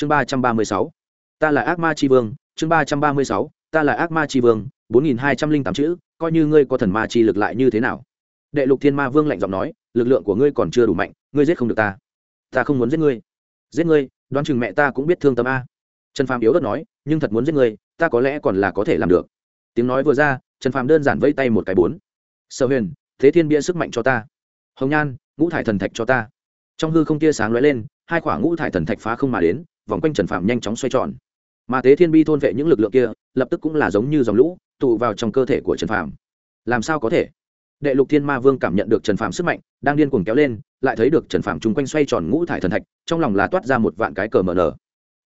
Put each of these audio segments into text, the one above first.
chương ba trăm ba mươi sáu. Ta là ác ma tri vương, chương ba trăm ba mươi sáu, ta là ác ma tri vương, bốn nghìn hai trăm linh tám chữ, coi như ngươi có thần ma chi lực lại như thế nào? Đệ lục thiên ma vương lạnh giọng nói, lực lượng của ngươi còn chưa đủ mạnh, ngươi giết không được ta. Ta không muốn giết ngươi. Giết ngươi, đoán chừng mẹ ta cũng biết thương tâm a. Trần phàm yếu đất nói, nhưng thật muốn giết ngươi, ta có lẽ còn là có thể làm được. Tiếng nói vừa ra, trần phàm đơn giản vây tay một cái bốn. Sở huyền, thế thiên bia sức mạnh cho ta. Hồng nhan, ngũ thải thần thạch cho ta. Trong hư không tia sáng lóe lên, hai khoảng ngũ thải thần thạch phá không mà đến vòng quanh trần Phạm nhanh chóng xoay tròn. Mà tế thiên bi thôn vệ những lực lượng kia, lập tức cũng là giống như dòng lũ, tụ vào trong cơ thể của trần Phạm. làm sao có thể? Đệ lục thiên ma vương cảm nhận được trần Phạm sức mạnh, đang điên cuồng kéo lên, lại thấy được trần Phạm chung quanh xoay tròn ngũ thải thần thạch, trong lòng là toát ra một vạn cái cờ mờ nở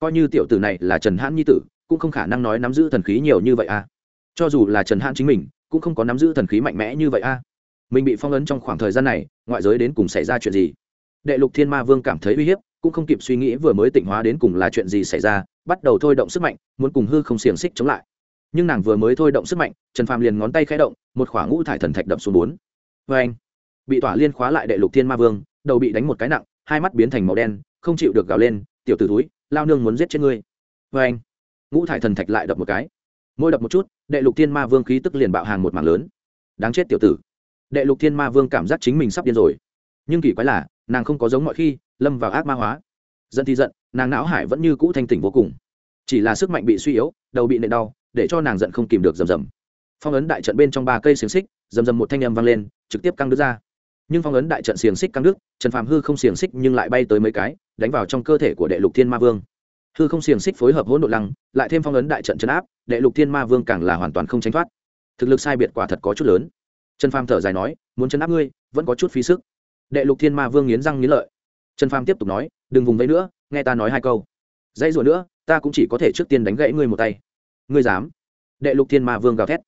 coi như tiểu tử này là trần hãn nhi tử, cũng không khả năng nói nắm giữ thần khí nhiều như vậy a cho dù là trần hãn chính mình, cũng không có nắm giữ thần khí mạnh mẽ như vậy a mình bị phong ấn trong khoảng thời gian này, ngoại giới đến cùng xảy ra chuyện gì? Đệ lục thiên ma vương cảm thấy uy hiếp cũng không kịp suy nghĩ vừa mới tịnh hóa đến cùng là chuyện gì xảy ra, bắt đầu thôi động sức mạnh, muốn cùng hư không xiềng xích chống lại. Nhưng nàng vừa mới thôi động sức mạnh, trần phàm liền ngón tay khẽ động, một khoảng ngũ thải thần thạch đập xuống bốn. Vê anh, bị tỏa liên khóa lại đệ lục thiên ma vương, đầu bị đánh một cái nặng, hai mắt biến thành màu đen, không chịu được gào lên, tiểu t ử túi lao nương muốn giết chết ngươi. Vê anh, ngũ thải thần thạch lại đập một cái. Mỗi đập một chút, đệ lục thiên ma vương khí tức liền bạo hàng một mảng lớn. Đáng chết tiểu tử. Đệ lục thiên ma vương cảm giác chính mình sắp điên rồi. Nhưng kỳ quái là nàng không có giống mọi khi, lâm vào ác ma hóa. Giận thì giận, nàng não hải vẫn như cũ thanh tỉnh vô cùng. Chỉ là sức mạnh bị suy yếu, đầu bị nện đau, để cho nàng giận không kìm được rầm rầm. Phong ấn đại trận bên trong ba cây xiềng xích, rầm rầm một thanh âm vang lên, trực tiếp căng đứt ra. Nhưng phong ấn đại trận xiềng xích căng đứt, trần phàm hư không xiềng xích nhưng lại bay tới mấy cái, đánh vào trong cơ thể của đệ lục thiên ma vương. Hư không xiềng xích phối hợp hỗn độn lăng, lại thêm phong ấn đại trận chấn áp, đệ lục thiên ma vương càng là hoàn toàn không tránh thoát. Thực lực sai biệt quả thật có chút lớn. Trần phàm thở dài nói, muốn chấn áp ngươi, vẫn có chút phí sức đệ lục thiên ma vương nghiến răng nghiến lợi. Trần phàm tiếp tục nói, đừng vùng vẫy nữa, nghe ta nói hai câu. Dãy rủa nữa, ta cũng chỉ có thể trước tiên đánh gãy ngươi một tay. Ngươi dám? Đệ lục thiên ma vương gào thét.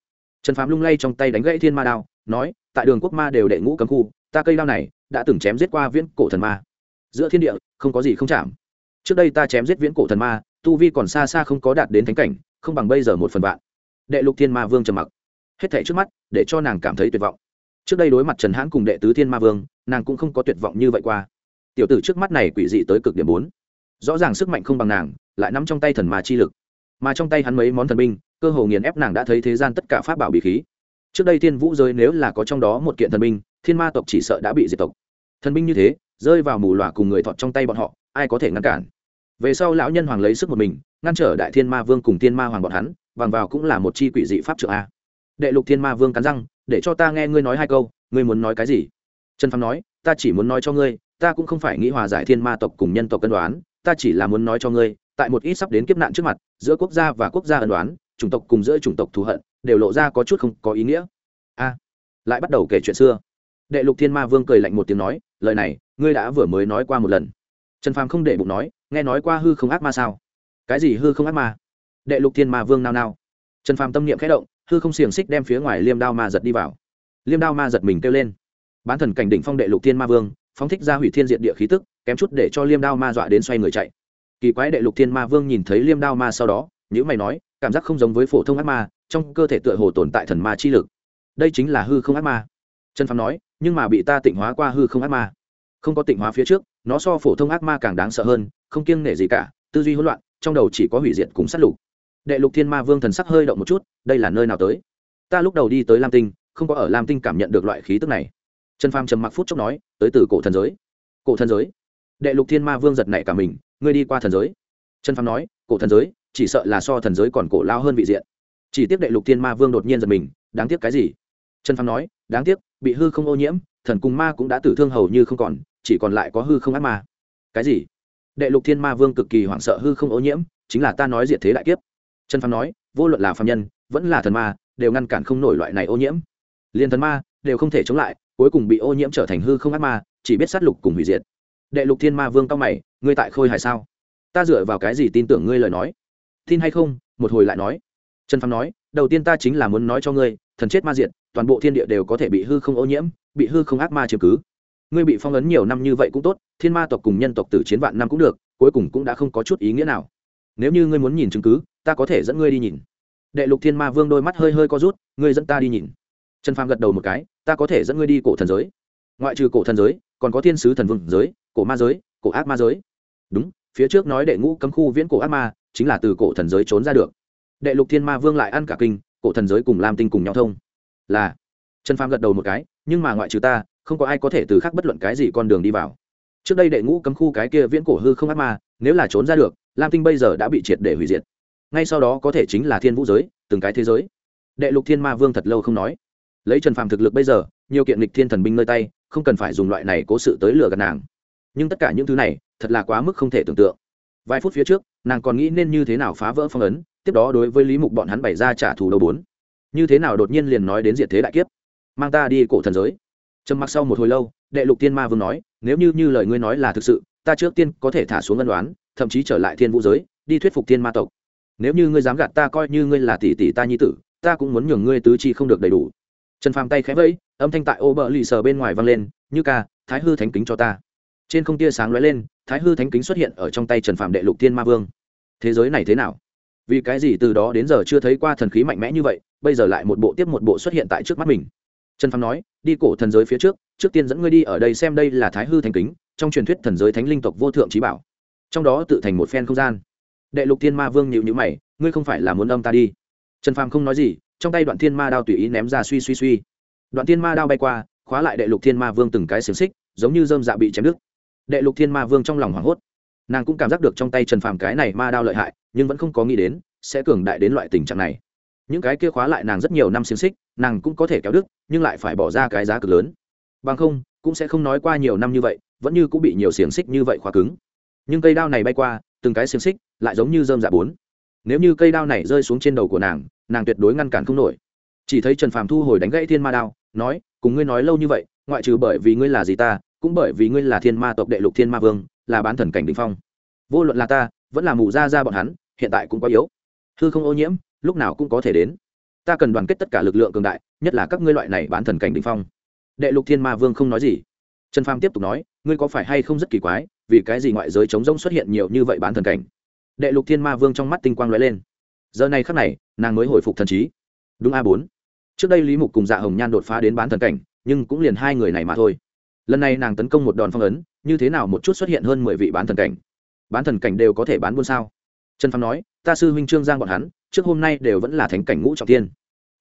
Trần phàm lung lay trong tay đánh gãy thiên ma đao, nói, tại đường quốc ma đều đệ ngũ cấm khu, ta cây đao này đã từng chém giết qua viễn cổ thần ma. Giữa thiên địa, không có gì không chạm. Trước đây ta chém giết viễn cổ thần ma, tu vi còn xa xa không có đạt đến thánh cảnh, không bằng bây giờ một phần vạn. Đệ lục thiên ma vương trầm mặc. Hết thảy trước mắt, để cho nàng cảm thấy tuyệt vọng trước đây đối mặt trần hãn cùng đệ tứ thiên ma vương, nàng cũng không có tuyệt vọng như vậy qua. Tiểu tử trước mắt này quỷ dị tới cực điểm bốn. Rõ ràng sức mạnh không bằng nàng, lại nắm trong tay thần ma chi lực. Mà trong tay hắn mấy món thần binh, cơ hồ nghiền ép nàng đã thấy thế gian tất cả pháp bảo bị khí. Trước đây thiên vũ giới nếu là có trong đó một kiện thần binh, thiên ma tộc chỉ sợ đã bị diệt tộc. Thần binh như thế, rơi vào mù loà cùng người thọt trong tay bọn họ, ai có thể ngăn cản? Về sau lão nhân hoàng lấy sức một mình, ngăn trở đại thiên ma vương cùng thiên ma hoàng bọn hắn, bằng vào cũng là một chi quỷ dị pháp trợ a. Đệ lục thiên ma vương cắn răng để cho ta nghe ngươi nói hai câu, ngươi muốn nói cái gì? Trần phàm nói, ta chỉ muốn nói cho ngươi, ta cũng không phải nghĩ hòa giải thiên ma tộc cùng nhân tộc cân đoán, ta chỉ là muốn nói cho ngươi, tại một ít sắp đến kiếp nạn trước mặt, giữa quốc gia và quốc gia ân đoán, chủng tộc cùng giữa chủng tộc thù hận, đều lộ ra có chút không có ý nghĩa. A, lại bắt đầu kể chuyện xưa. Đệ lục thiên ma vương cười lạnh một tiếng nói, lời này, ngươi đã vừa mới nói qua một lần. Trần phàm không để bụng nói, nghe nói qua hư không ác ma sao? Cái gì hư không ác ma? Đệ lục thiên ma vương nao nao. Trần phàm tâm niệm khẽ động hư không xiềng xích đem phía ngoài liêm đao ma giật đi vào. Liêm đao ma giật mình kêu lên. Bán thần cảnh đỉnh phong đệ lục thiên ma vương, phóng thích ra hủy thiên diện địa khí tức, kém chút để cho liêm đao ma dọa đến xoay người chạy. Kỳ quái đệ lục thiên ma vương nhìn thấy liêm đao ma sau đó những mày nói, cảm giác không giống với phổ thông ác ma, trong cơ thể tựa hồ tồn tại thần ma chi lực. Đây chính là hư không ác ma. Trần phàm nói, nhưng mà bị ta tịnh hóa qua hư không ác ma. Không có tịnh hóa phía trước, nó so phổ thông ác ma càng đáng sợ hơn, không kiêng nể gì cả, tư duy hỗn loạn, trong đầu chỉ có hủy diệt cùng sát lục đệ lục thiên ma vương thần sắc hơi động một chút, đây là nơi nào tới? Ta lúc đầu đi tới lam tinh, không có ở lam tinh cảm nhận được loại khí tức này. Trần phàm trầm mặc phút chốc nói, tới từ cổ thần giới. Cổ thần giới? Đệ lục thiên ma vương giật nảy cả mình, ngươi đi qua thần giới. Trần phàm nói, cổ thần giới, chỉ sợ là so thần giới còn cổ lao hơn vị diện. Chỉ tiếc đệ lục thiên ma vương đột nhiên giật mình, đáng tiếc cái gì? Trần phàm nói, đáng tiếc, bị hư không ô nhiễm, thần cùng ma cũng đã tử thương hầu như không còn, chỉ còn lại có hư không ác ma. Cái gì? Đệ lục thiên ma vương cực kỳ hoảng sợ hư không ô nhiễm, chính là ta nói diệt thế đại kiếp trần phàm nói, vô luận là phạm nhân, vẫn là thần ma, đều ngăn cản không nổi loại này ô nhiễm. Liền thần ma, đều không thể chống lại, cuối cùng bị ô nhiễm trở thành hư không ác ma, chỉ biết sát lục cùng hủy diệt. Đệ lục thiên ma vương cao mày, ngươi tại khôi hài sao? Ta dựa vào cái gì tin tưởng ngươi lời nói? Tin hay không? Một hồi lại nói. Trần phàm nói, đầu tiên ta chính là muốn nói cho ngươi, thần chết ma diệt, toàn bộ thiên địa đều có thể bị hư không ô nhiễm, bị hư không ác ma chiếm cứ. Ngươi bị phong ấn nhiều năm như vậy cũng tốt, thiên ma tộc cùng nhân tộc tử chiến vạn năm cũng được, cuối cùng cũng đã không có chút ý nghĩa nào. Nếu như ngươi muốn nhìn chứng cứ ta có thể dẫn ngươi đi nhìn. Đệ lục thiên ma vương đôi mắt hơi hơi co rút, ngươi dẫn ta đi nhìn. Trần phàm gật đầu một cái, ta có thể dẫn ngươi đi cổ thần giới. Ngoại trừ cổ thần giới, còn có thiên sứ thần vương giới, cổ ma giới, cổ ác ma giới. Đúng, phía trước nói đệ ngũ cấm khu viễn cổ ác ma, chính là từ cổ thần giới trốn ra được. Đệ lục thiên ma vương lại ăn cả kinh, cổ thần giới cùng lam tinh cùng nhau thông. Là, trần phàm gật đầu một cái, nhưng mà ngoại trừ ta, không có ai có thể từ khác bất luận cái gì con đường đi vào. Trước đây đệ ngũ cấm khu cái kia viễn cổ hư không ác ma, nếu là trốn ra được, lam tinh bây giờ đã bị triệt để hủy diệt ngay sau đó có thể chính là thiên vũ giới, từng cái thế giới. Đệ lục thiên ma vương thật lâu không nói. Lấy trần phàm thực lực bây giờ, nhiều kiện lịch thiên thần binh nơi tay, không cần phải dùng loại này cố sự tới lừa gạt nàng. Nhưng tất cả những thứ này, thật là quá mức không thể tưởng tượng. Vài phút phía trước, nàng còn nghĩ nên như thế nào phá vỡ phong ấn, tiếp đó đối với lý mục bọn hắn bày ra trả thù đầu bốn. Như thế nào đột nhiên liền nói đến diện thế đại kiếp? Mang ta đi cổ thần giới. Trầm mặc sau một hồi lâu, đệ lục tiên ma vương nói, nếu như như lời ngươi nói là thực sự, ta trước tiên có thể thả xuống ân đoán thậm chí trở lại thiên vũ giới, đi thuyết phục thiên ma tộc nếu như ngươi dám gạt ta coi như ngươi là tỷ tỷ ta nhi tử, ta cũng muốn nhường ngươi tứ chi không được đầy đủ. Trần phàm tay khẽ vẫy, âm thanh tại ô bờ lì sờ bên ngoài vang lên, như ca, thái hư thánh kính cho ta. Trên không tia sáng lóe lên, thái hư thánh kính xuất hiện ở trong tay trần phàm đệ lục thiên ma vương. Thế giới này thế nào? Vì cái gì từ đó đến giờ chưa thấy qua thần khí mạnh mẽ như vậy, bây giờ lại một bộ tiếp một bộ xuất hiện tại trước mắt mình? Trần phàm nói, đi cổ thần giới phía trước trước tiên dẫn ngươi đi ở đây xem đây là thái hư thánh kính, trong truyền thuyết thần giới thánh linh tộc vô thượng trí bảo. Trong đó tự thành một phen không gian đệ lục thiên ma vương nhịu nhữ mày, ngươi không phải là muốn âm ta đi. Trần phàm không nói gì, trong tay đoạn thiên ma đao tùy ý ném ra suy suy suy. Đoạn thiên ma đao bay qua, khóa lại đệ lục thiên ma vương từng cái xiềng xích, giống như dơm dạ bị chém đứt. Đệ lục thiên ma vương trong lòng hoảng hốt. Nàng cũng cảm giác được trong tay trần phàm cái này ma đao lợi hại, nhưng vẫn không có nghĩ đến, sẽ cường đại đến loại tình trạng này. Những cái kia khóa lại nàng rất nhiều năm xiềng xích, nàng cũng có thể kéo đứt, nhưng lại phải bỏ ra cái giá cực lớn. Bằng không, cũng sẽ không nói qua nhiều năm như vậy, vẫn như cũng bị nhiều xiềng xích như vậy khóa cứng. Nhưng cây đao này bay qua từng cái xiềng xích, lại giống như dơm dạ bốn. Nếu như cây đao này rơi xuống trên đầu của nàng nàng tuyệt đối ngăn cản không nổi. Chỉ thấy trần phàm thu hồi đánh gãy thiên ma đao, nói, cùng ngươi nói lâu như vậy, ngoại trừ bởi vì ngươi là gì ta, cũng bởi vì ngươi là thiên ma tộc đệ lục thiên ma vương, là bán thần cảnh đình phong. Vô luận là ta, vẫn là mù ra ra bọn hắn, hiện tại cũng quá yếu. Hư không ô nhiễm, lúc nào cũng có thể đến. Ta cần đoàn kết tất cả lực lượng cường đại, nhất là các ngươi loại này bán thần cảnh đình phong. Đệ lục thiên ma vương không nói gì. Trần phàm tiếp tục nói, ngươi có phải hay không rất kỳ quái vì cái gì ngoại giới chống rông xuất hiện nhiều như vậy bán thần cảnh? Đệ lục thiên ma vương trong mắt tinh quang lóe lên. Giờ này khắc này, nàng mới hồi phục thần trí. Đúng a bốn. Trước đây lý mục cùng dạ hồng nhan đột phá đến bán thần cảnh, nhưng cũng liền hai người này mà thôi. Lần này nàng tấn công một đòn phong ấn, như thế nào một chút xuất hiện hơn mười vị bán thần cảnh? Bán thần cảnh đều có thể bán buôn sao? Trần phong nói, ta sư huynh trương giang bọn hắn, trước hôm nay đều vẫn là thánh cảnh ngũ trọng thiên.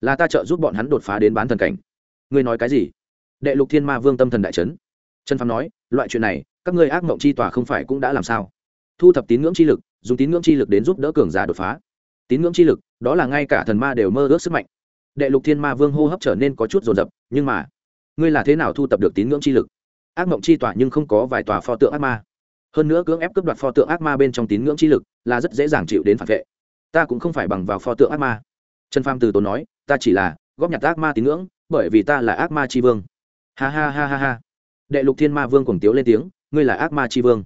Là ta trợ giúp bọn hắn đột phá đến bán thần cảnh. Ngươi nói cái gì? Đệ lục thiên ma vương tâm thần đại trấn trần phong nói, loại chuyện này các ngươi ác mộng chi tòa không phải cũng đã làm sao? Thu thập tín ngưỡng chi lực, dùng tín ngưỡng chi lực đến giúp đỡ cường giả đột phá. Tín ngưỡng chi lực, đó là ngay cả thần ma đều mơ ước sức mạnh. Đệ lục thiên ma vương hô hấp trở nên có chút rồn rập nhưng mà, ngươi là thế nào thu tập được tín ngưỡng chi lực? Ác mộng chi tòa nhưng không có vài tòa pho tượng ác ma. Hơn nữa cưỡng ép cướp đoạt pho tượng ác ma bên trong tín ngưỡng chi lực là rất dễ dàng chịu đến phản vệ. Ta cũng không phải bằng vào pho tượng ác ma. Trần pham từ tốn nói, ta chỉ là góp nhặt ác ma tín ngưỡng, bởi vì ta là ác ma chi vương. Ha ha ha ha ha. Đệ lục thiên ma vương cùng tiếu lên tiếng ngươi là ác ma Chi vương.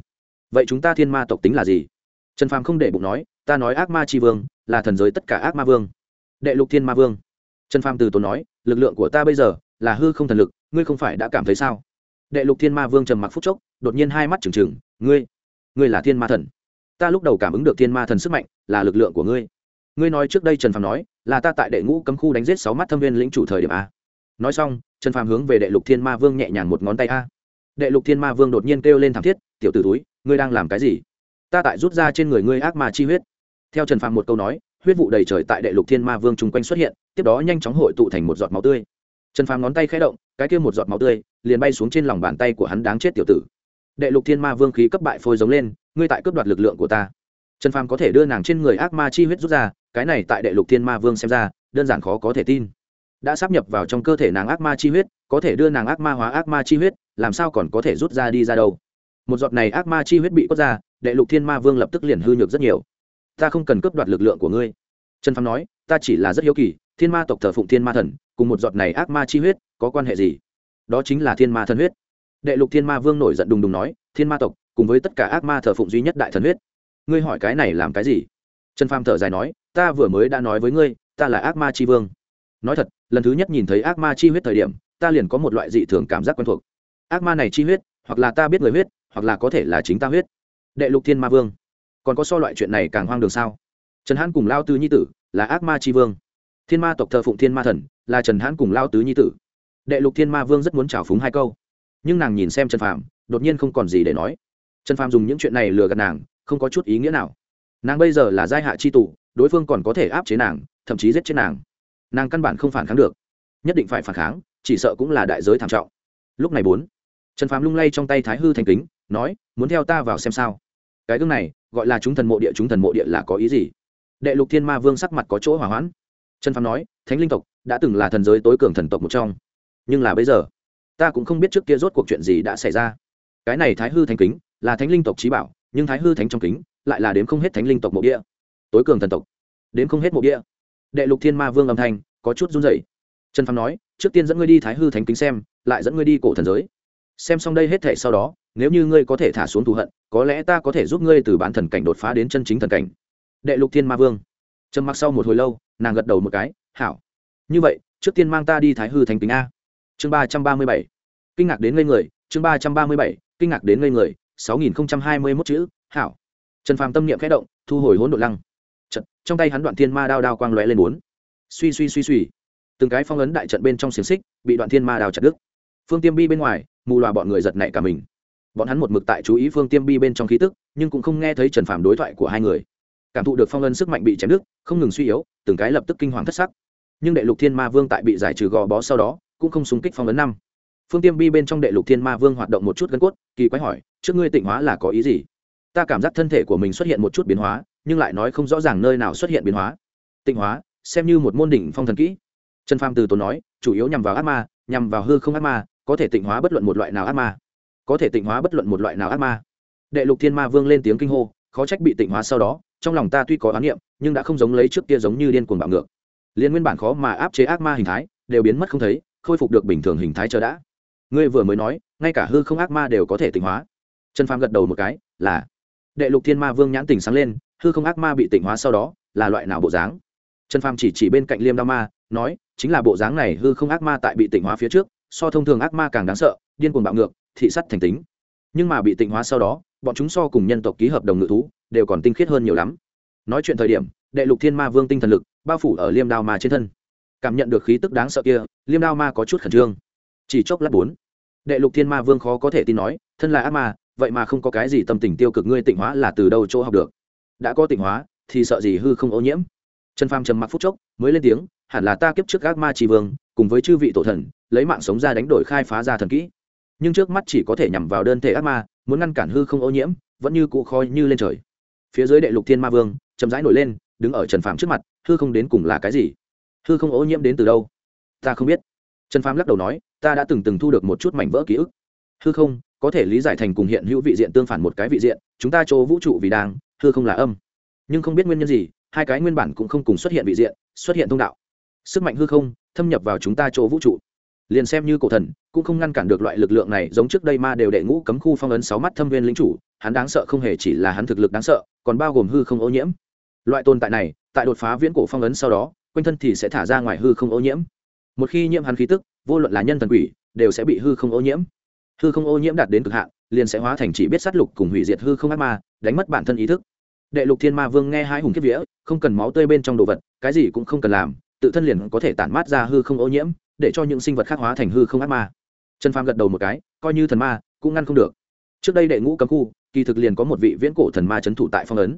Vậy chúng ta thiên ma tộc tính là gì? Trần phàm không để bụng nói, ta nói ác ma Chi vương, là thần giới tất cả ác ma vương. Đệ lục thiên ma vương. Trần phàm từ tốn nói, lực lượng của ta bây giờ là hư không thần lực, ngươi không phải đã cảm thấy sao? Đệ lục thiên ma vương trầm mặc phúc chốc, đột nhiên hai mắt trừng trừng, ngươi ngươi là thiên ma thần. Ta lúc đầu cảm ứng được thiên ma thần sức mạnh là lực lượng của ngươi. Ngươi nói trước đây trần phàm nói, là ta tại đệ ngũ cấm khu đánh giết sáu mắt thâm viên lĩnh chủ thời điểm a. Nói xong, trần phàm hướng về đệ lục thiên ma vương nhẹ nhàng một ngón tay a đệ lục thiên ma vương đột nhiên kêu lên thảm thiết, tiểu t ử túi ngươi đang làm cái gì? Ta tại rút ra trên người ngươi ác ma chi huyết. Theo trần phạm một câu nói, huyết vụ đầy trời tại đệ lục thiên ma vương chung quanh xuất hiện, tiếp đó nhanh chóng hội tụ thành một giọt máu tươi. Trần phàm ngón tay khẽ động, cái kia một giọt máu tươi liền bay xuống trên lòng bàn tay của hắn đáng chết tiểu tử. Đệ lục thiên ma vương khí cấp bại phôi giống lên, ngươi tại cướp đoạt lực lượng của ta. Trần phàm có thể đưa nàng trên người ác ma chi huyết rút ra, cái này tại đệ lục thiên ma vương xem ra, đơn giản khó có thể tin. Đã sắp nhập vào trong cơ thể nàng ác ma chi huyết, có thể đưa nàng ác ma hóa ác ma chi huyết làm sao còn có thể rút ra đi ra đâu? Một giọt này ác ma chi huyết bị cốt ra, đệ lục thiên ma vương lập tức liền hư nhược rất nhiều. Ta không cần cướp đoạt lực lượng của ngươi. Trần phàm nói, ta chỉ là rất hiếu kỳ, thiên ma tộc thờ phụng thiên ma thần, cùng một giọt này ác ma chi huyết, có quan hệ gì? Đó chính là thiên ma thần huyết. Đệ lục thiên ma vương nổi giận đùng đùng nói, thiên ma tộc, cùng với tất cả ác ma thờ phụng duy nhất đại thần huyết. Ngươi hỏi cái này làm cái gì? Trần phàm thở dài nói, ta vừa mới đã nói với ngươi, ta là ác ma chi vương. Nói thật, lần thứ nhất nhìn thấy ác ma chi huyết thời điểm, ta liền có một loại dị thường cảm giác quen thuộc ác ma này chi huyết, hoặc là ta biết người huyết, hoặc là có thể là chính ta huyết. Đệ lục thiên ma vương. Còn có so loại chuyện này càng hoang đường sao? Trần hãn cùng lao tứ nhi tử là ác ma chi vương. Thiên ma tộc thờ phụng thiên ma thần là trần hãn cùng lao tứ nhi tử. Đệ lục thiên ma vương rất muốn trào phúng hai câu. Nhưng nàng nhìn xem trần phàm, đột nhiên không còn gì để nói. Trần phàm dùng những chuyện này lừa gạt nàng, không có chút ý nghĩa nào. Nàng bây giờ là giai hạ chi tù, đối phương còn có thể áp chế nàng, thậm chí giết chết nàng. Nàng căn bản không phản kháng được. Nhất định phải phản kháng, chỉ sợ cũng là đại giới thảm trọng. Lúc này bốn trần phàm lung lay trong tay thái hư thành kính, nói, muốn theo ta vào xem sao? Cái gương này, gọi là chúng thần mộ địa, chúng thần mộ địa là có ý gì? Đệ lục thiên ma vương sắc mặt có chỗ hỏa hoãn. Trần phàm nói, thánh linh tộc đã từng là thần giới tối cường thần tộc một trong. Nhưng là bây giờ, ta cũng không biết trước kia rốt cuộc chuyện gì đã xảy ra. Cái này thái hư thành kính là thánh linh tộc trí bảo, nhưng thái hư thánh trong kính lại là đếm không hết thánh linh tộc mộ địa. Tối cường thần tộc, đếm không hết mộ địa. Đệ lục thiên ma vương âm thanh có chút run rẩy. Trần phàm nói, trước tiên dẫn ngươi đi thái hư thánh kính xem, lại dẫn ngươi đi cổ thần giới xem xong đây hết thể sau đó, nếu như ngươi có thể thả xuống thù hận, có lẽ ta có thể giúp ngươi từ bản thần cảnh đột phá đến chân chính thần cảnh. Đệ lục thiên ma vương. Trầm mặc sau một hồi lâu, nàng gật đầu một cái, hảo. Như vậy, trước tiên mang ta đi thái hư thành kính a. Chương ba trăm ba mươi bảy. Kinh ngạc đến ngây người, chương ba trăm ba mươi bảy. Kinh ngạc đến ngây người, sáu nghìn hai mươi mốt chữ, hảo. Trần phàm tâm niệm khẽ động, thu hồi hỗn độ lăng. Trận trong tay hắn đoạn thiên ma đao đao quang lóe lên bốn. Suy suy suy suy. Từng cái phong ấn đại trận bên trong xiềng xích, bị đoạn thiên ma đao chặt đứt. Phương tiêm bi bên ngoài mù loà bọn người giật nảy cả mình. Bọn hắn một mực tại chú ý phương tiêm bi bên trong khí tức, nhưng cũng không nghe thấy trần phàm đối thoại của hai người. Cảm thụ được phong ấn sức mạnh bị chém đứt, không ngừng suy yếu, từng cái lập tức kinh hoàng thất sắc. Nhưng đệ lục thiên ma vương tại bị giải trừ gò bó sau đó, cũng không xung kích phong ấn năm. Phương tiêm bi bên trong đệ lục thiên ma vương hoạt động một chút gân cốt, kỳ quái hỏi, trước ngươi tịnh hóa là có ý gì? Ta cảm giác thân thể của mình xuất hiện một chút biến hóa, nhưng lại nói không rõ ràng nơi nào xuất hiện biến hóa. Tịnh hóa, xem như một môn đỉnh phong thần kỹ. Trần phàm từ tốn nói, chủ yếu nhằm vào ác ma, nhằm vào hư không ác ma có thể tịnh hóa bất luận một loại nào ác ma. Có thể tịnh hóa bất luận một loại nào ác ma. Đệ lục thiên ma vương lên tiếng kinh hô, khó trách bị tịnh hóa sau đó, trong lòng ta tuy có oán niệm, nhưng đã không giống lấy trước kia giống như điên cuồng bạo ngược. Liên nguyên bản khó mà áp chế ác ma hình thái, đều biến mất không thấy, khôi phục được bình thường hình thái chờ đã. Ngươi vừa mới nói, ngay cả hư không ác ma đều có thể tịnh hóa. Trần phàm gật đầu một cái, là. Đệ lục thiên ma vương nhãn tỉnh sáng lên, hư không ác ma bị tịnh hóa sau đó, là loại nào bộ dáng? Trần phàm chỉ chỉ bên cạnh liêm đao ma, nói, chính là bộ dáng này hư không ác ma tại bị tịnh hóa phía trước so thông thường ác ma càng đáng sợ, điên cuồng bạo ngược, thị sắt thành tính. Nhưng mà bị tịnh hóa sau đó, bọn chúng so cùng nhân tộc ký hợp đồng ngự thú, đều còn tinh khiết hơn nhiều lắm. Nói chuyện thời điểm, đệ lục thiên ma vương tinh thần lực, bao phủ ở liêm đao ma trên thân. Cảm nhận được khí tức đáng sợ kia, liêm đao ma có chút khẩn trương. Chỉ chốc lát bốn, đệ lục thiên ma vương khó có thể tin nói, thân là ác ma, vậy mà không có cái gì tâm tình tiêu cực ngươi tịnh hóa là từ đâu chỗ học được? Đã có tịnh hóa, thì sợ gì hư không ô nhiễm? Trần phàm trầm mặc phút chốc, mới lên tiếng, hẳn là ta kiếp trước ác ma tri vương, cùng với chư vị tổ thần, lấy mạng sống ra đánh đổi khai phá ra thần kỹ. Nhưng trước mắt chỉ có thể nhằm vào đơn thể ác ma, muốn ngăn cản hư không ô nhiễm, vẫn như cụ khói như lên trời. Phía dưới đệ lục thiên ma vương, chậm rãi nổi lên, đứng ở trần phàm trước mặt, hư không đến cùng là cái gì? Hư không ô nhiễm đến từ đâu? Ta không biết. Trần phàm lắc đầu nói, ta đã từng từng thu được một chút mảnh vỡ ký ức. Hư không, có thể lý giải thành cùng hiện hữu vị diện tương phản một cái vị diện, chúng ta chỗ vũ trụ vì đang, hư không là âm. Nhưng không biết nguyên nhân gì hai cái nguyên bản cũng không cùng xuất hiện vị diện, xuất hiện thông đạo. Sức mạnh hư không, thâm nhập vào chúng ta chỗ vũ trụ. Liền xem như cổ thần, cũng không ngăn cản được loại lực lượng này, giống trước đây ma đều đệ ngũ cấm khu phong ấn sáu mắt thâm viên lính chủ, hắn đáng sợ không hề chỉ là hắn thực lực đáng sợ, còn bao gồm hư không ô nhiễm. Loại tồn tại này, tại đột phá viễn cổ phong ấn sau đó, quanh thân thì sẽ thả ra ngoài hư không ô nhiễm. Một khi nhiễm hắn khí tức, vô luận là nhân thần quỷ, đều sẽ bị hư không ô nhiễm. Hư không ô nhiễm đạt đến cực hạn, liền sẽ hóa thành chỉ biết sát lục cùng hủy diệt hư không ác ma, đánh mất bản thân ý thức đệ lục thiên ma vương nghe hai hùng kiếp vía, không cần máu tươi bên trong đồ vật, cái gì cũng không cần làm, tự thân liền có thể tản mát ra hư không ô nhiễm, để cho những sinh vật khác hóa thành hư không ác ma. Trần phàm gật đầu một cái, coi như thần ma, cũng ngăn không được. Trước đây đệ ngũ cấm khu, kỳ thực liền có một vị viễn cổ thần ma c thủ tại phong ấn.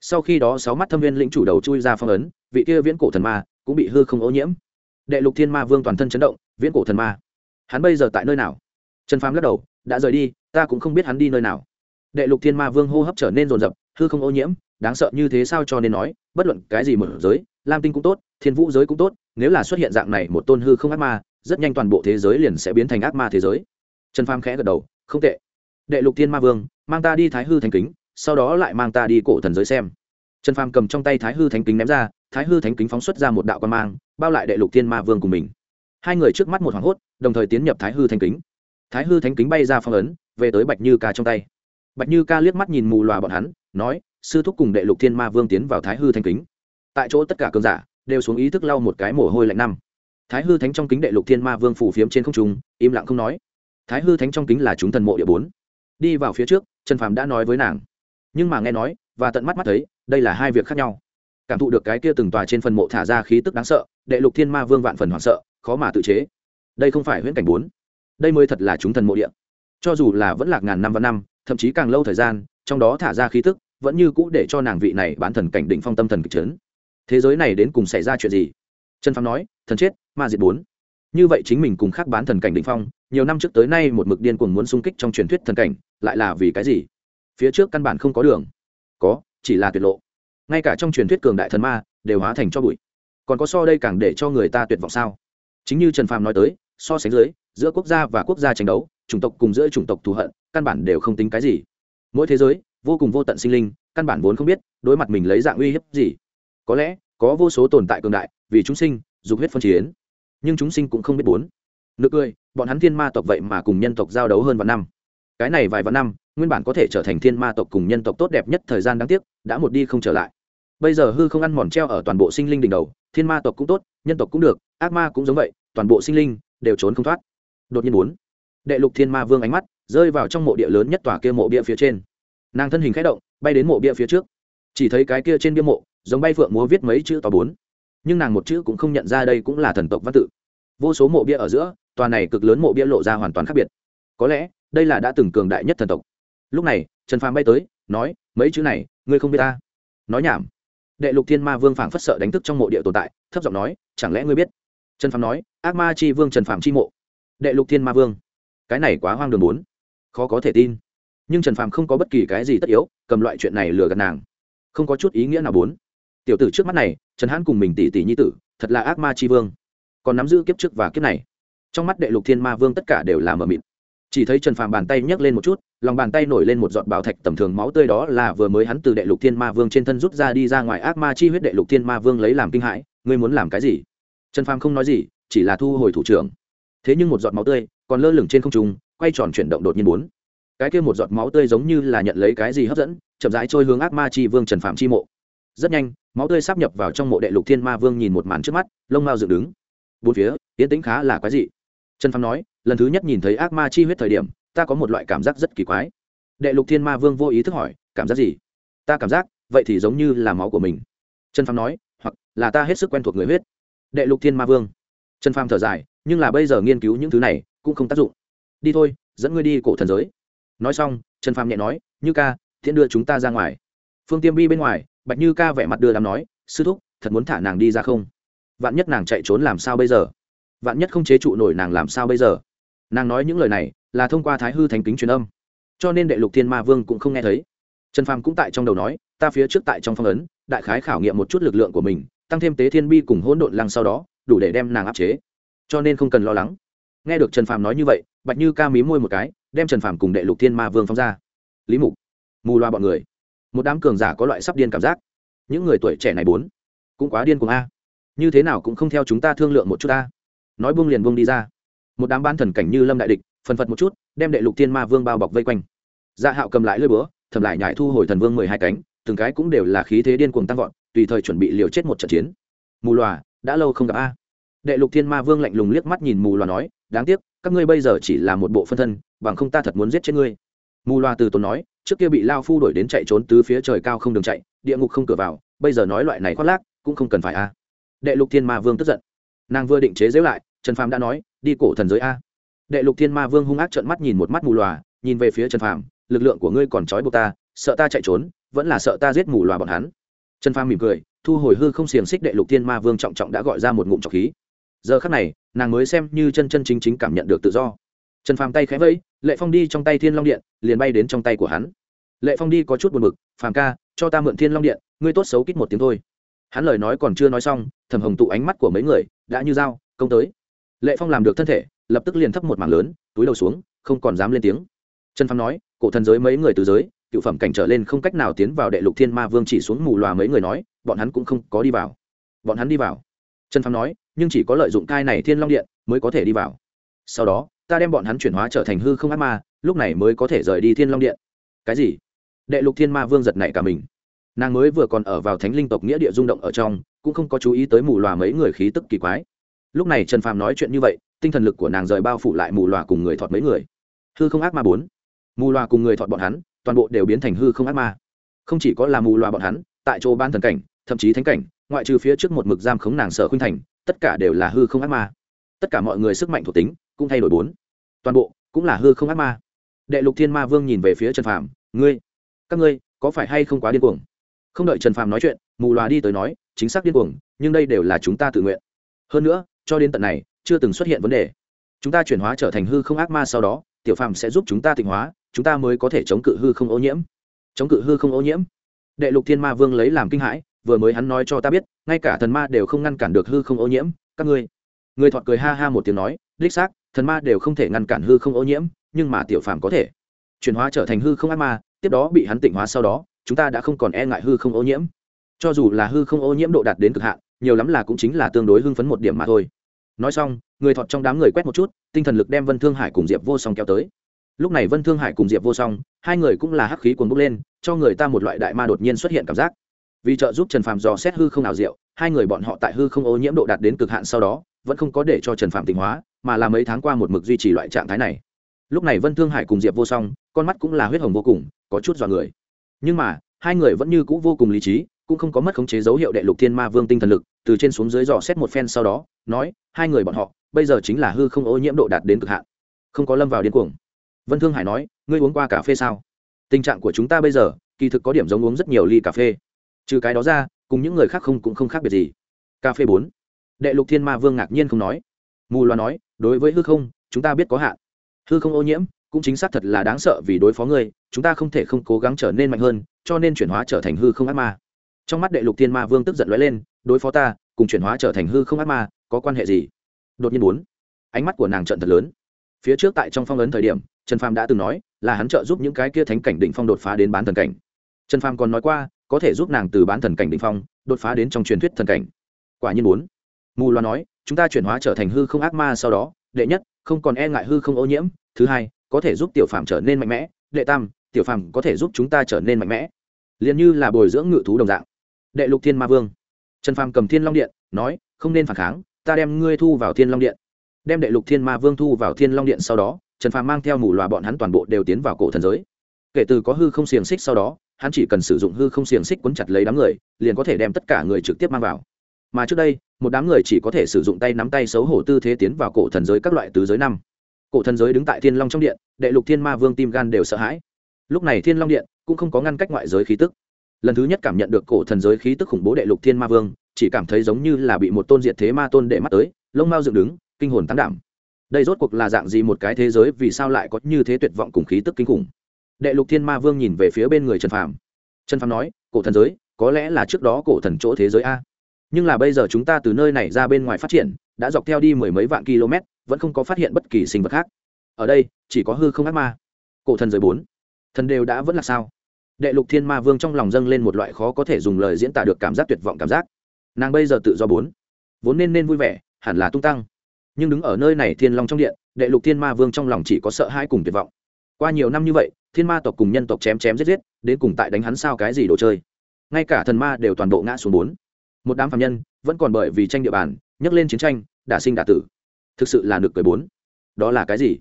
Sau khi đó sáu mắt thâm viên lĩnh chủ đầu chui ra phong ấn, vị kia viễn cổ thần ma cũng bị hư không ô nhiễm. Đệ lục thiên ma vương toàn thân chấn động, viễn cổ thần ma. Hắn bây giờ tại nơi nào? Trần phàm lắc đầu, đã rời đi, ta cũng không biết hắn đi nơi nào. Đệ lục thiên ma vương hô hấp trở nên rồn rập hư không ô nhiễm, đáng sợ như thế sao cho nên nói, bất luận cái gì mở giới, lam tinh cũng tốt, thiên vũ giới cũng tốt, nếu là xuất hiện dạng này một tôn hư không ác ma, rất nhanh toàn bộ thế giới liền sẽ biến thành ác ma thế giới. Trần pham khẽ gật đầu, không tệ. Đệ lục thiên ma vương, mang ta đi thái hư thành kính, sau đó lại mang ta đi cổ thần giới xem. Trần pham cầm trong tay thái hư thánh kính ném ra, thái hư thánh kính phóng xuất ra một đạo quan mang, bao lại đệ lục thiên ma vương của mình. Hai người trước mắt một hoảng hốt, đồng thời tiến nhập thái hư thánh kính. Thái hư thánh kính bay ra phong ấn, về tới bạch như ca trong tay bạch như ca liếc mắt nhìn mù loà bọn hắn, nói, sư thúc cùng đệ lục thiên ma vương tiến vào thái hư thánh kính. Tại chỗ tất cả cơn giả đều xuống ý thức lau một cái mồ hôi lạnh năm. Thái hư thánh trong kính đệ lục thiên ma vương phủ phiếm trên không trung, im lặng không nói. Thái hư thánh trong kính là chúng thần mộ địa bốn. Đi vào phía trước, trần phàm đã nói với nàng. Nhưng mà nghe nói và tận mắt mắt thấy, đây là hai việc khác nhau. Cảm thụ được cái kia từng tòa trên phần mộ thả ra khí tức đáng sợ, đệ lục thiên ma vương vạn phần hoảng sợ, khó mà tự chế. Đây không phải huyễn cảnh bốn. Đây mới thật là chúng thần mộ địa. Cho dù là vẫn lạc ngàn năm và năm thậm chí càng lâu thời gian, trong đó thả ra khí tức, vẫn như cũ để cho nàng vị này bán thần cảnh định phong tâm thần kịch trấn thế giới này đến cùng xảy ra chuyện gì? Trần phàm nói, thần chết, ma diệt bốn. Như vậy chính mình cùng khác bán thần cảnh định phong, nhiều năm trước tới nay một mực điên cuồng muốn xung kích trong truyền thuyết thần cảnh, lại là vì cái gì? Phía trước căn bản không có đường. Có, chỉ là tuyệt lộ. Ngay cả trong truyền thuyết cường đại thần ma, đều hóa thành cho bụi. Còn có so đây càng để cho người ta tuyệt vọng sao? Chính như trần phàm nói tới, so sánh dưới, giữa quốc gia và quốc gia tranh đấu chủng tộc cùng giữa chủng tộc thù hận, căn bản đều không tính cái gì. Mỗi thế giới, vô cùng vô tận sinh linh, căn bản vốn không biết, đối mặt mình lấy dạng uy hiếp gì. Có lẽ, có vô số tồn tại cường đại, vì chúng sinh, dục huyết phân chiến. Nhưng chúng sinh cũng không biết bốn. Nực cười, bọn hắn thiên ma tộc vậy mà cùng nhân tộc giao đấu hơn vạn năm. Cái này vài vạn năm, nguyên bản có thể trở thành thiên ma tộc cùng nhân tộc tốt đẹp nhất thời gian đáng tiếc, đã một đi không trở lại. Bây giờ hư không ăn mòn treo ở toàn bộ sinh linh đỉnh đầu, thiên ma tộc cũng tốt, nhân tộc cũng được, ác ma cũng giống vậy, toàn bộ sinh linh đều trốn không thoát. Đột nhiên bốn đệ lục thiên ma vương ánh mắt rơi vào trong mộ địa lớn nhất tòa kia mộ bia phía trên. Nàng thân hình k h ẽ động, bay đến mộ bia phía trước. Chỉ thấy cái kia trên bia mộ, giống bay phượng múa viết mấy chữ to bốn. Nhưng nàng một chữ cũng không nhận ra đây cũng là thần tộc văn tự. Vô số mộ bia ở giữa, tòa này cực lớn mộ bia lộ ra hoàn toàn khác biệt. Có lẽ, đây là đã từng cường đại nhất thần tộc. Lúc này, trần phàm bay tới, nói, mấy chữ này, ngươi không biết ta? Nói nhảm. Đệ lục thiên ma vương phảng phất sợ đánh thức trong mộ địa tồn tại, thấp giọng nói, chẳng lẽ ngươi biết? Trần phàm nói, ác ma chi vương trần phàm chi mộ. Đệ lục thiên ma vương cái này quá hoang đường bốn. Khó có thể tin. Nhưng trần phàm không có bất kỳ cái gì tất yếu, cầm loại chuyện này lừa gạt nàng. Không có chút ý nghĩa nào bốn. Tiểu tử trước mắt này, trần hãn cùng mình tỷ tỷ nhi tử, thật là ác ma chi vương. Còn nắm giữ kiếp trước và kiếp này. Trong mắt đệ lục thiên ma vương tất cả đều là mờ mịt. Chỉ thấy trần phàm bàn tay nhấc lên một chút, lòng bàn tay nổi lên một giọt bảo thạch tầm thường máu tươi đó là vừa mới hắn từ đệ lục thiên ma vương trên thân rút ra đi ra ngoài ác ma chi huyết đệ lục thiên ma vương lấy làm kinh hãi, ngươi muốn làm cái gì? Trần phàm không nói gì, chỉ là thu hồi thủ trưởng. Thế nhưng một giọt máu tươi còn lơ lửng trên không trung, quay tròn chuyển động đột nhiên bốn. Cái kia một giọt máu tươi giống như là nhận lấy cái gì hấp dẫn, chậm rãi trôi hướng ác ma chi vương trần phạm chi mộ. Rất nhanh, máu tươi sắp nhập vào trong mộ đệ lục thiên ma vương nhìn một màn trước mắt, lông mao dựng đứng. Bốn phía tiến tĩnh khá là quái dị. Trần phạm nói, lần thứ nhất nhìn thấy ác ma chi huyết thời điểm, ta có một loại cảm giác rất kỳ quái. Đệ lục thiên ma vương vô ý thức hỏi, cảm giác gì? Ta cảm giác, vậy thì giống như là máu của mình. Trần phạm nói, hoặc là ta hết sức quen thuộc người huyết. Đệ lục thiên ma vương. Trần phạm thở dài, nhưng là bây giờ nghiên cứu những thứ này cũng không tác dụng. Đi thôi, dẫn ngươi đi cổ thần giới. Nói xong, trần phàm nhẹ nói, như ca thiện đưa chúng ta ra ngoài. Phương tiêm bi bên ngoài, bạch như ca vẻ mặt đưa đám nói, sư thúc, thật muốn thả nàng đi ra không? Vạn nhất nàng chạy trốn làm sao bây giờ? Vạn nhất không chế trụ nổi nàng làm sao bây giờ? Nàng nói những lời này là thông qua thái hư thành kính truyền âm. Cho nên đệ lục thiên ma vương cũng không nghe thấy. Trần phàm cũng tại trong đầu nói, ta phía trước tại trong phong ấn, đại khái khảo nghiệm một chút lực lượng của mình, tăng thêm tế thiên bi cùng hỗn độn lăng sau đó, đủ để đem nàng áp chế. Cho nên không cần lo lắng nghe được trần phàm nói như vậy, bạch như ca mí môi một cái, đem trần phàm cùng đệ lục thiên ma vương phóng ra. Lý mục, mù loa bọn người. Một đám cường giả có loại sắp điên cảm giác. Những người tuổi trẻ này bốn, cũng quá điên cùng a. Như thế nào cũng không theo chúng ta thương lượng một chút ta nói buông liền buông đi ra. Một đám ban thần cảnh như lâm đại địch phần phật một chút, đem đệ lục thiên ma vương bao bọc vây quanh. Dạ hạo cầm lại lơi búa, thầm lại nhải thu hồi thần vương mười hai cánh, từng cái cũng đều là khí thế điên cuồng tăng vọt, tùy thời chuẩn bị liều chết một trận chiến. Mù loà, đã lâu không gặp a. Đệ lục thiên ma vương lạnh lùng liếc mắt nhìn mù loà nói đáng tiếc, các ngươi bây giờ chỉ là một bộ phân thân, bằng không ta thật muốn giết chết ngươi. Mù loa từ tốn nói, trước kia bị lao phu đuổi đến chạy trốn từ phía trời cao không đường chạy, địa ngục không cửa vào, bây giờ nói loại này khoác lác, cũng không cần phải a. Đệ lục thiên ma vương tức giận. Nàng vừa định chế giễu lại, trần phàm đã nói, đi cổ thần giới a. Đệ lục thiên ma vương hung ác trợn mắt nhìn một mắt mù loà, nhìn về phía trần phàm, lực lượng của ngươi còn trói buộc ta, sợ ta chạy trốn, vẫn là sợ ta giết mù loà bọn hắn. Trần phàm mỉm cười, thu hồi hư không xiềng xích đệ lục thiên ma vương trọng trọng đã gọi ra một ngụm trọc khí giờ khắc này, nàng mới xem như chân chân chính chính cảm nhận được tự do. Trần phàm tay khẽ vẫy, lệ phong đi trong tay thiên long điện, liền bay đến trong tay của hắn. Lệ phong đi có chút buồn b ự c phàm ca, cho ta mượn thiên long điện, ngươi tốt xấu kít một tiếng thôi. Hắn lời nói còn chưa nói xong thầm hồng tụ ánh mắt của mấy người, đã như dao, công tới. Lệ phong làm được thân thể, lập tức liền thấp một mảng lớn, túi đầu xuống, không còn dám lên tiếng. Trần phàm nói, cổ thần giới mấy người từ giới, cựu phẩm cảnh trở lên không cách nào tiến vào đệ lục thiên ma vương chỉ xuống mù loà mấy người nói, bọn hắn cũng không có đi vào. Bọn hắn đi vào. Trần phàm nói nhưng chỉ có lợi dụng cai này thiên long điện mới có thể đi vào. Sau đó, ta đem bọn hắn chuyển hóa trở thành hư không ác ma, lúc này mới có thể rời đi thiên long điện. Cái gì? Đệ lục thiên ma vương giật nảy cả mình. Nàng mới vừa còn ở vào thánh linh tộc nghĩa địa rung động ở trong, cũng không có chú ý tới mù loà mấy người khí tức kỳ quái. Lúc này trần phàm nói chuyện như vậy, tinh thần lực của nàng rời bao phủ lại mù loà cùng người thọt mấy người. Hư không ác ma bốn. Mù loà cùng người thọt bọn hắn, toàn bộ đều biến thành hư không ác ma. Không chỉ có là mù loà bọn hắn, tại chỗ ban thần cảnh, thậm chí thánh cảnh, ngoại trừ phía trước một mực giam khống nàng sở khuynh thành tất cả đều là hư không ác ma. Tất cả mọi người sức mạnh thuộc tính cũng thay đổi bốn. Toàn bộ cũng là hư không ác ma. Đệ lục thiên ma vương nhìn về phía trần phàm, ngươi, các ngươi có phải hay không quá điên cuồng? Không đợi trần phàm nói chuyện, mù loà đi tới nói, chính xác điên cuồng, nhưng đây đều là chúng ta tự nguyện. Hơn nữa, cho đến tận này, chưa từng xuất hiện vấn đề. Chúng ta chuyển hóa trở thành hư không ác ma sau đó, tiểu phàm sẽ giúp chúng ta tịnh hóa, chúng ta mới có thể chống cự hư không ô nhiễm. Chống cự hư không ô nhiễm? Đệ lục thiên ma vương lấy làm kinh hãi vừa mới hắn nói cho ta biết, ngay cả thần ma đều không ngăn cản được hư không ô nhiễm, các ngươi. Người thọt cười ha ha một tiếng nói, đích xác, thần ma đều không thể ngăn cản hư không ô nhiễm, nhưng mà tiểu phàm có thể. Chuyển hóa trở thành hư không ác ma, tiếp đó bị hắn tịnh hóa sau đó, chúng ta đã không còn e ngại hư không ô nhiễm. Cho dù là hư không ô nhiễm độ đạt đến cực hạn, nhiều lắm là cũng chính là tương đối hưng phấn một điểm mà thôi. Nói xong, người thọt trong đám người quét một chút, tinh thần lực đem vân thương hải cùng diệp vô song kéo tới. Lúc này vân thương hải cùng diệp vô song, hai người cũng là hắc khí cuồng bốc lên, cho người ta một loại đại ma đột nhiên xuất hiện cảm giác vì trợ giúp trần phàm dò xét hư không nào diệu hai người bọn họ tại hư không ô nhiễm độ đạt đến cực hạn sau đó, vẫn không có để cho trần phạm tịnh hóa, mà là mấy tháng qua một mực duy trì loại trạng thái này. Lúc này vân thương hải cùng diệp vô song, con mắt cũng là huyết hồng vô cùng, có chút dọa người. Nhưng mà, hai người vẫn như c ũ vô cùng lý trí, cũng không có mất khống chế dấu hiệu đệ lục thiên ma vương tinh thần lực, từ trên xuống dưới dò xét một phen sau đó, nói, hai người bọn họ, bây giờ chính là hư không ô nhiễm độ đạt đến cực hạn. Không có lâm vào điên cuồng. Vân thương hải nói, ngươi uống qua cà phê sao? Tình trạng của chúng ta bây giờ, kỳ thực có điểm giống uống rất nhiều ly cà phê trừ cái đó ra, cùng những người khác không cũng không khác biệt gì. Cà phê bốn. Đệ lục thiên ma vương ngạc nhiên không nói. Mù loà nói, đối với hư không, chúng ta biết có hạn. Hư không ô nhiễm, cũng chính xác thật là đáng sợ vì đối phó ngươi, chúng ta không thể không cố gắng trở nên mạnh hơn, cho nên chuyển hóa trở thành hư không ác ma. Trong mắt đệ lục thiên ma vương tức giận lóe lên, đối phó ta, cùng chuyển hóa trở thành hư không ác ma, có quan hệ gì? Đột nhiên bốn, ánh mắt của nàng trận thật lớn. Phía trước tại trong phong ấn thời điểm, trần phàm đã từng nói là hắn trợ giúp những cái kia thánh cảnh định phong đột phá đến bán thần cảnh. Trần phàm còn nói qua có thể giúp nàng từ bán thần cảnh định phong, đột phá đến trong truyền thuyết thần cảnh. Quả nhiên bốn mù loa nói, chúng ta chuyển hóa trở thành hư không ác ma sau đó, đệ nhất, không còn e ngại hư không ô nhiễm. Thứ hai, có thể giúp tiểu phàm trở nên mạnh mẽ. Đệ tam, tiểu phàm có thể giúp chúng ta trở nên mạnh mẽ. Liền như là bồi dưỡng ngự thú đồng dạng. Đệ lục thiên ma vương. Trần phàm cầm thiên long điện, nói, không nên phản kháng, ta đem ngươi thu vào thiên long điện. Đem đệ lục thiên ma vương thu vào thiên long điện sau đó, trần phàm mang theo mù loà bọn hắn toàn bộ đều tiến vào cổ thần giới. Kể từ có hư không xiềng xích sau đó hắn chỉ cần sử dụng hư không xiềng xích quấn chặt lấy đám người, liền có thể đem tất cả người trực tiếp mang vào. Mà trước đây, một đám người chỉ có thể sử dụng tay nắm tay xấu hổ tư thế tiến vào cổ thần giới các loại tứ giới năm. Cổ thần giới đứng tại thiên long trong điện, đệ lục thiên ma vương tim gan đều sợ hãi. Lúc này thiên long điện cũng không có ngăn cách ngoại giới khí tức. Lần thứ nhất cảm nhận được cổ thần giới khí tức khủng bố đệ lục thiên ma vương, chỉ cảm thấy giống như là bị một tôn diệt thế ma tôn để mắt tới, lông mao dựng đứng, kinh hồn tăng đảm. Đây rốt cuộc là dạng gì một cái thế giới vì sao lại có như thế tuyệt vọng cùng khí tức kinh khủng? Đệ lục thiên ma vương nhìn về phía bên người trần phàm. Trần phàm nói, cổ thần giới, có lẽ là trước đó cổ thần chỗ thế giới a. Nhưng là bây giờ chúng ta từ nơi này ra bên ngoài phát triển, đã dọc theo đi mười mấy vạn km, vẫn không có phát hiện bất kỳ sinh vật khác. Ở đây, chỉ có hư không ác ma. Cổ thần giới bốn. Thần đều đã vẫn là sao? Đệ lục thiên ma vương trong lòng dâng lên một loại khó có thể dùng lời diễn tả được cảm giác tuyệt vọng cảm giác. Nàng bây giờ tự do bốn. Vốn nên nên vui vẻ, hẳn là tung tăng. Nhưng đứng ở nơi này thiên long trong điện, đệ lục thiên ma vương trong lòng chỉ có sợ hãi cùng tuyệt vọng qua nhiều năm như vậy, thiên ma tộc cùng nhân tộc chém chém giết giết, đến cùng tại đánh hắn sao cái gì đồ chơi. Ngay cả thần ma đều toàn bộ ngã xuống bốn. Một đám phạm nhân, vẫn còn bởi vì tranh địa bàn, nhấc lên chiến tranh, đả sinh đả tử. Thực sự là nực cười bốn. Đó là cái gì?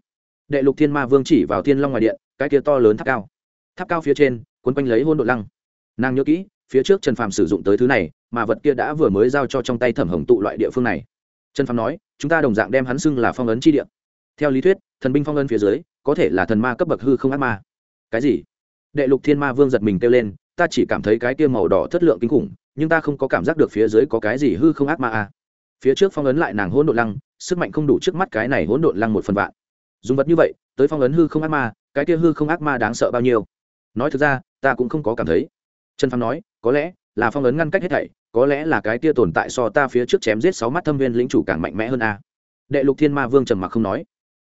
Đệ lục thiên ma vương chỉ vào thiên long ngoài điện, cái kia to lớn tháp cao. Tháp cao phía trên quấn quanh lấy hôn đội lăng. Nàng nhớ kỹ, phía trước trần phàm sử dụng tới thứ này, mà vật kia đã vừa mới giao cho trong tay thẩm hồng tụ loại địa phương này. Trần phàm nói, chúng ta đồng dạng đem hắn xưng là phong ấn chi địa. Theo lý thuyết thần binh phong ấn phía dưới, có thể là thần ma cấp bậc hư không ác ma. Cái gì? Đệ lục thiên ma vương giật mình kêu lên, ta chỉ cảm thấy cái kia màu đỏ thất lượng kinh khủng, nhưng ta không có cảm giác được phía dưới có cái gì hư không ác ma a phía trước phong ấn lại nàng hỗn độn lăng, sức mạnh không đủ trước mắt cái này hỗn độn lăng một phần vạn. Dùng vật như vậy, tới phong ấn hư không ác ma, cái kia hư không ác ma đáng sợ bao nhiêu? Nói thực ra, ta cũng không có cảm thấy. Trần Phong nói, có lẽ là phong ấn ngăn cách hết thảy, có lẽ là cái kia tồn tại so ta phía trước chém giết sáu mắt thâm viên lĩnh chủ càng mạnh mẽ hơn a đệ lục thiên ma vương trầm mặc không nói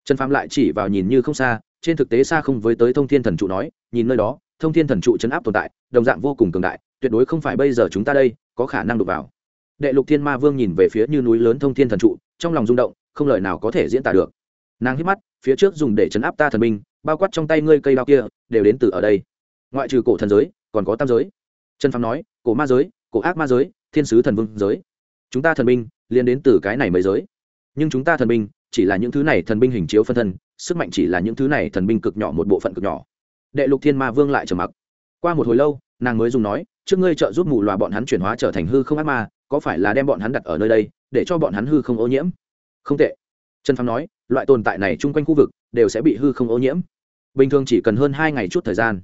trần phàm lại chỉ vào nhìn như không xa trên thực tế xa không với tới thông thiên thần trụ nói nhìn nơi đó thông thiên thần trụ chấn áp tồn tại đồng dạng vô cùng cường đại tuyệt đối không phải bây giờ chúng ta đây có khả năng đụng vào. Đệ lục thiên ma vương nhìn về phía như núi lớn thông thiên thần trụ trong lòng rung động không lời nào có thể diễn tả được. Nàng hít mắt phía trước dùng để chấn áp ta thần minh bao quát trong tay ngươi cây đao kia đều đến từ ở đây. Ngoại trừ cổ thần giới còn có tam giới. Trần phàm nói cổ ma giới cổ ác ma giới thiên sứ thần vương giới. Chúng ta thần minh, liên đến từ cái này mấy giới. Nhưng chúng ta thần minh chỉ là những thứ này thần binh hình chiếu phân thân, sức mạnh chỉ là những thứ này thần binh cực nhỏ một bộ phận cực nhỏ. Đệ lục thiên ma vương lại trầm mặc. Qua một hồi lâu, nàng mới dùng nói, trước ngươi trợ giúp mù loà bọn hắn chuyển hóa trở thành hư không ác ma, có phải là đem bọn hắn đặt ở nơi đây, để cho bọn hắn hư không ô nhiễm? Không tệ. Trần phàm nói, loại tồn tại này chung quanh khu vực, đều sẽ bị hư không ô nhiễm. Bình thường chỉ cần hơn hai ngày chút thời gian.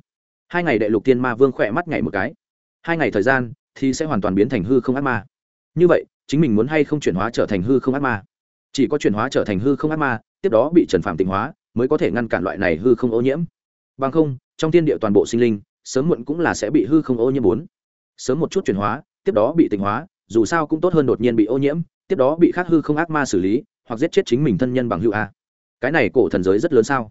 Hai ngày đệ lục thiên ma vương khỏe mắt nhảy một cái. Hai ngày thời gian, thì sẽ hoàn toàn biến thành hư không ác ma. Như vậy, chính mình muốn hay không chuyển hóa trở thành hư không ác ma? Chỉ có chuyển hóa trở thành hư không ác ma, tiếp đó bị trần phạm tịnh hóa, mới có thể ngăn cản loại này hư không ô nhiễm. Bằng không, trong thiên địa toàn bộ sinh linh, sớm muộn cũng là sẽ bị hư không ô nhiễm bốn. Sớm một chút chuyển hóa, tiếp đó bị tịnh hóa, dù sao cũng tốt hơn đột nhiên bị ô nhiễm, tiếp đó bị khác hư không ác ma xử lý, hoặc giết chết chính mình thân nhân bằng hữu a. Cái này cổ thần giới rất lớn sao?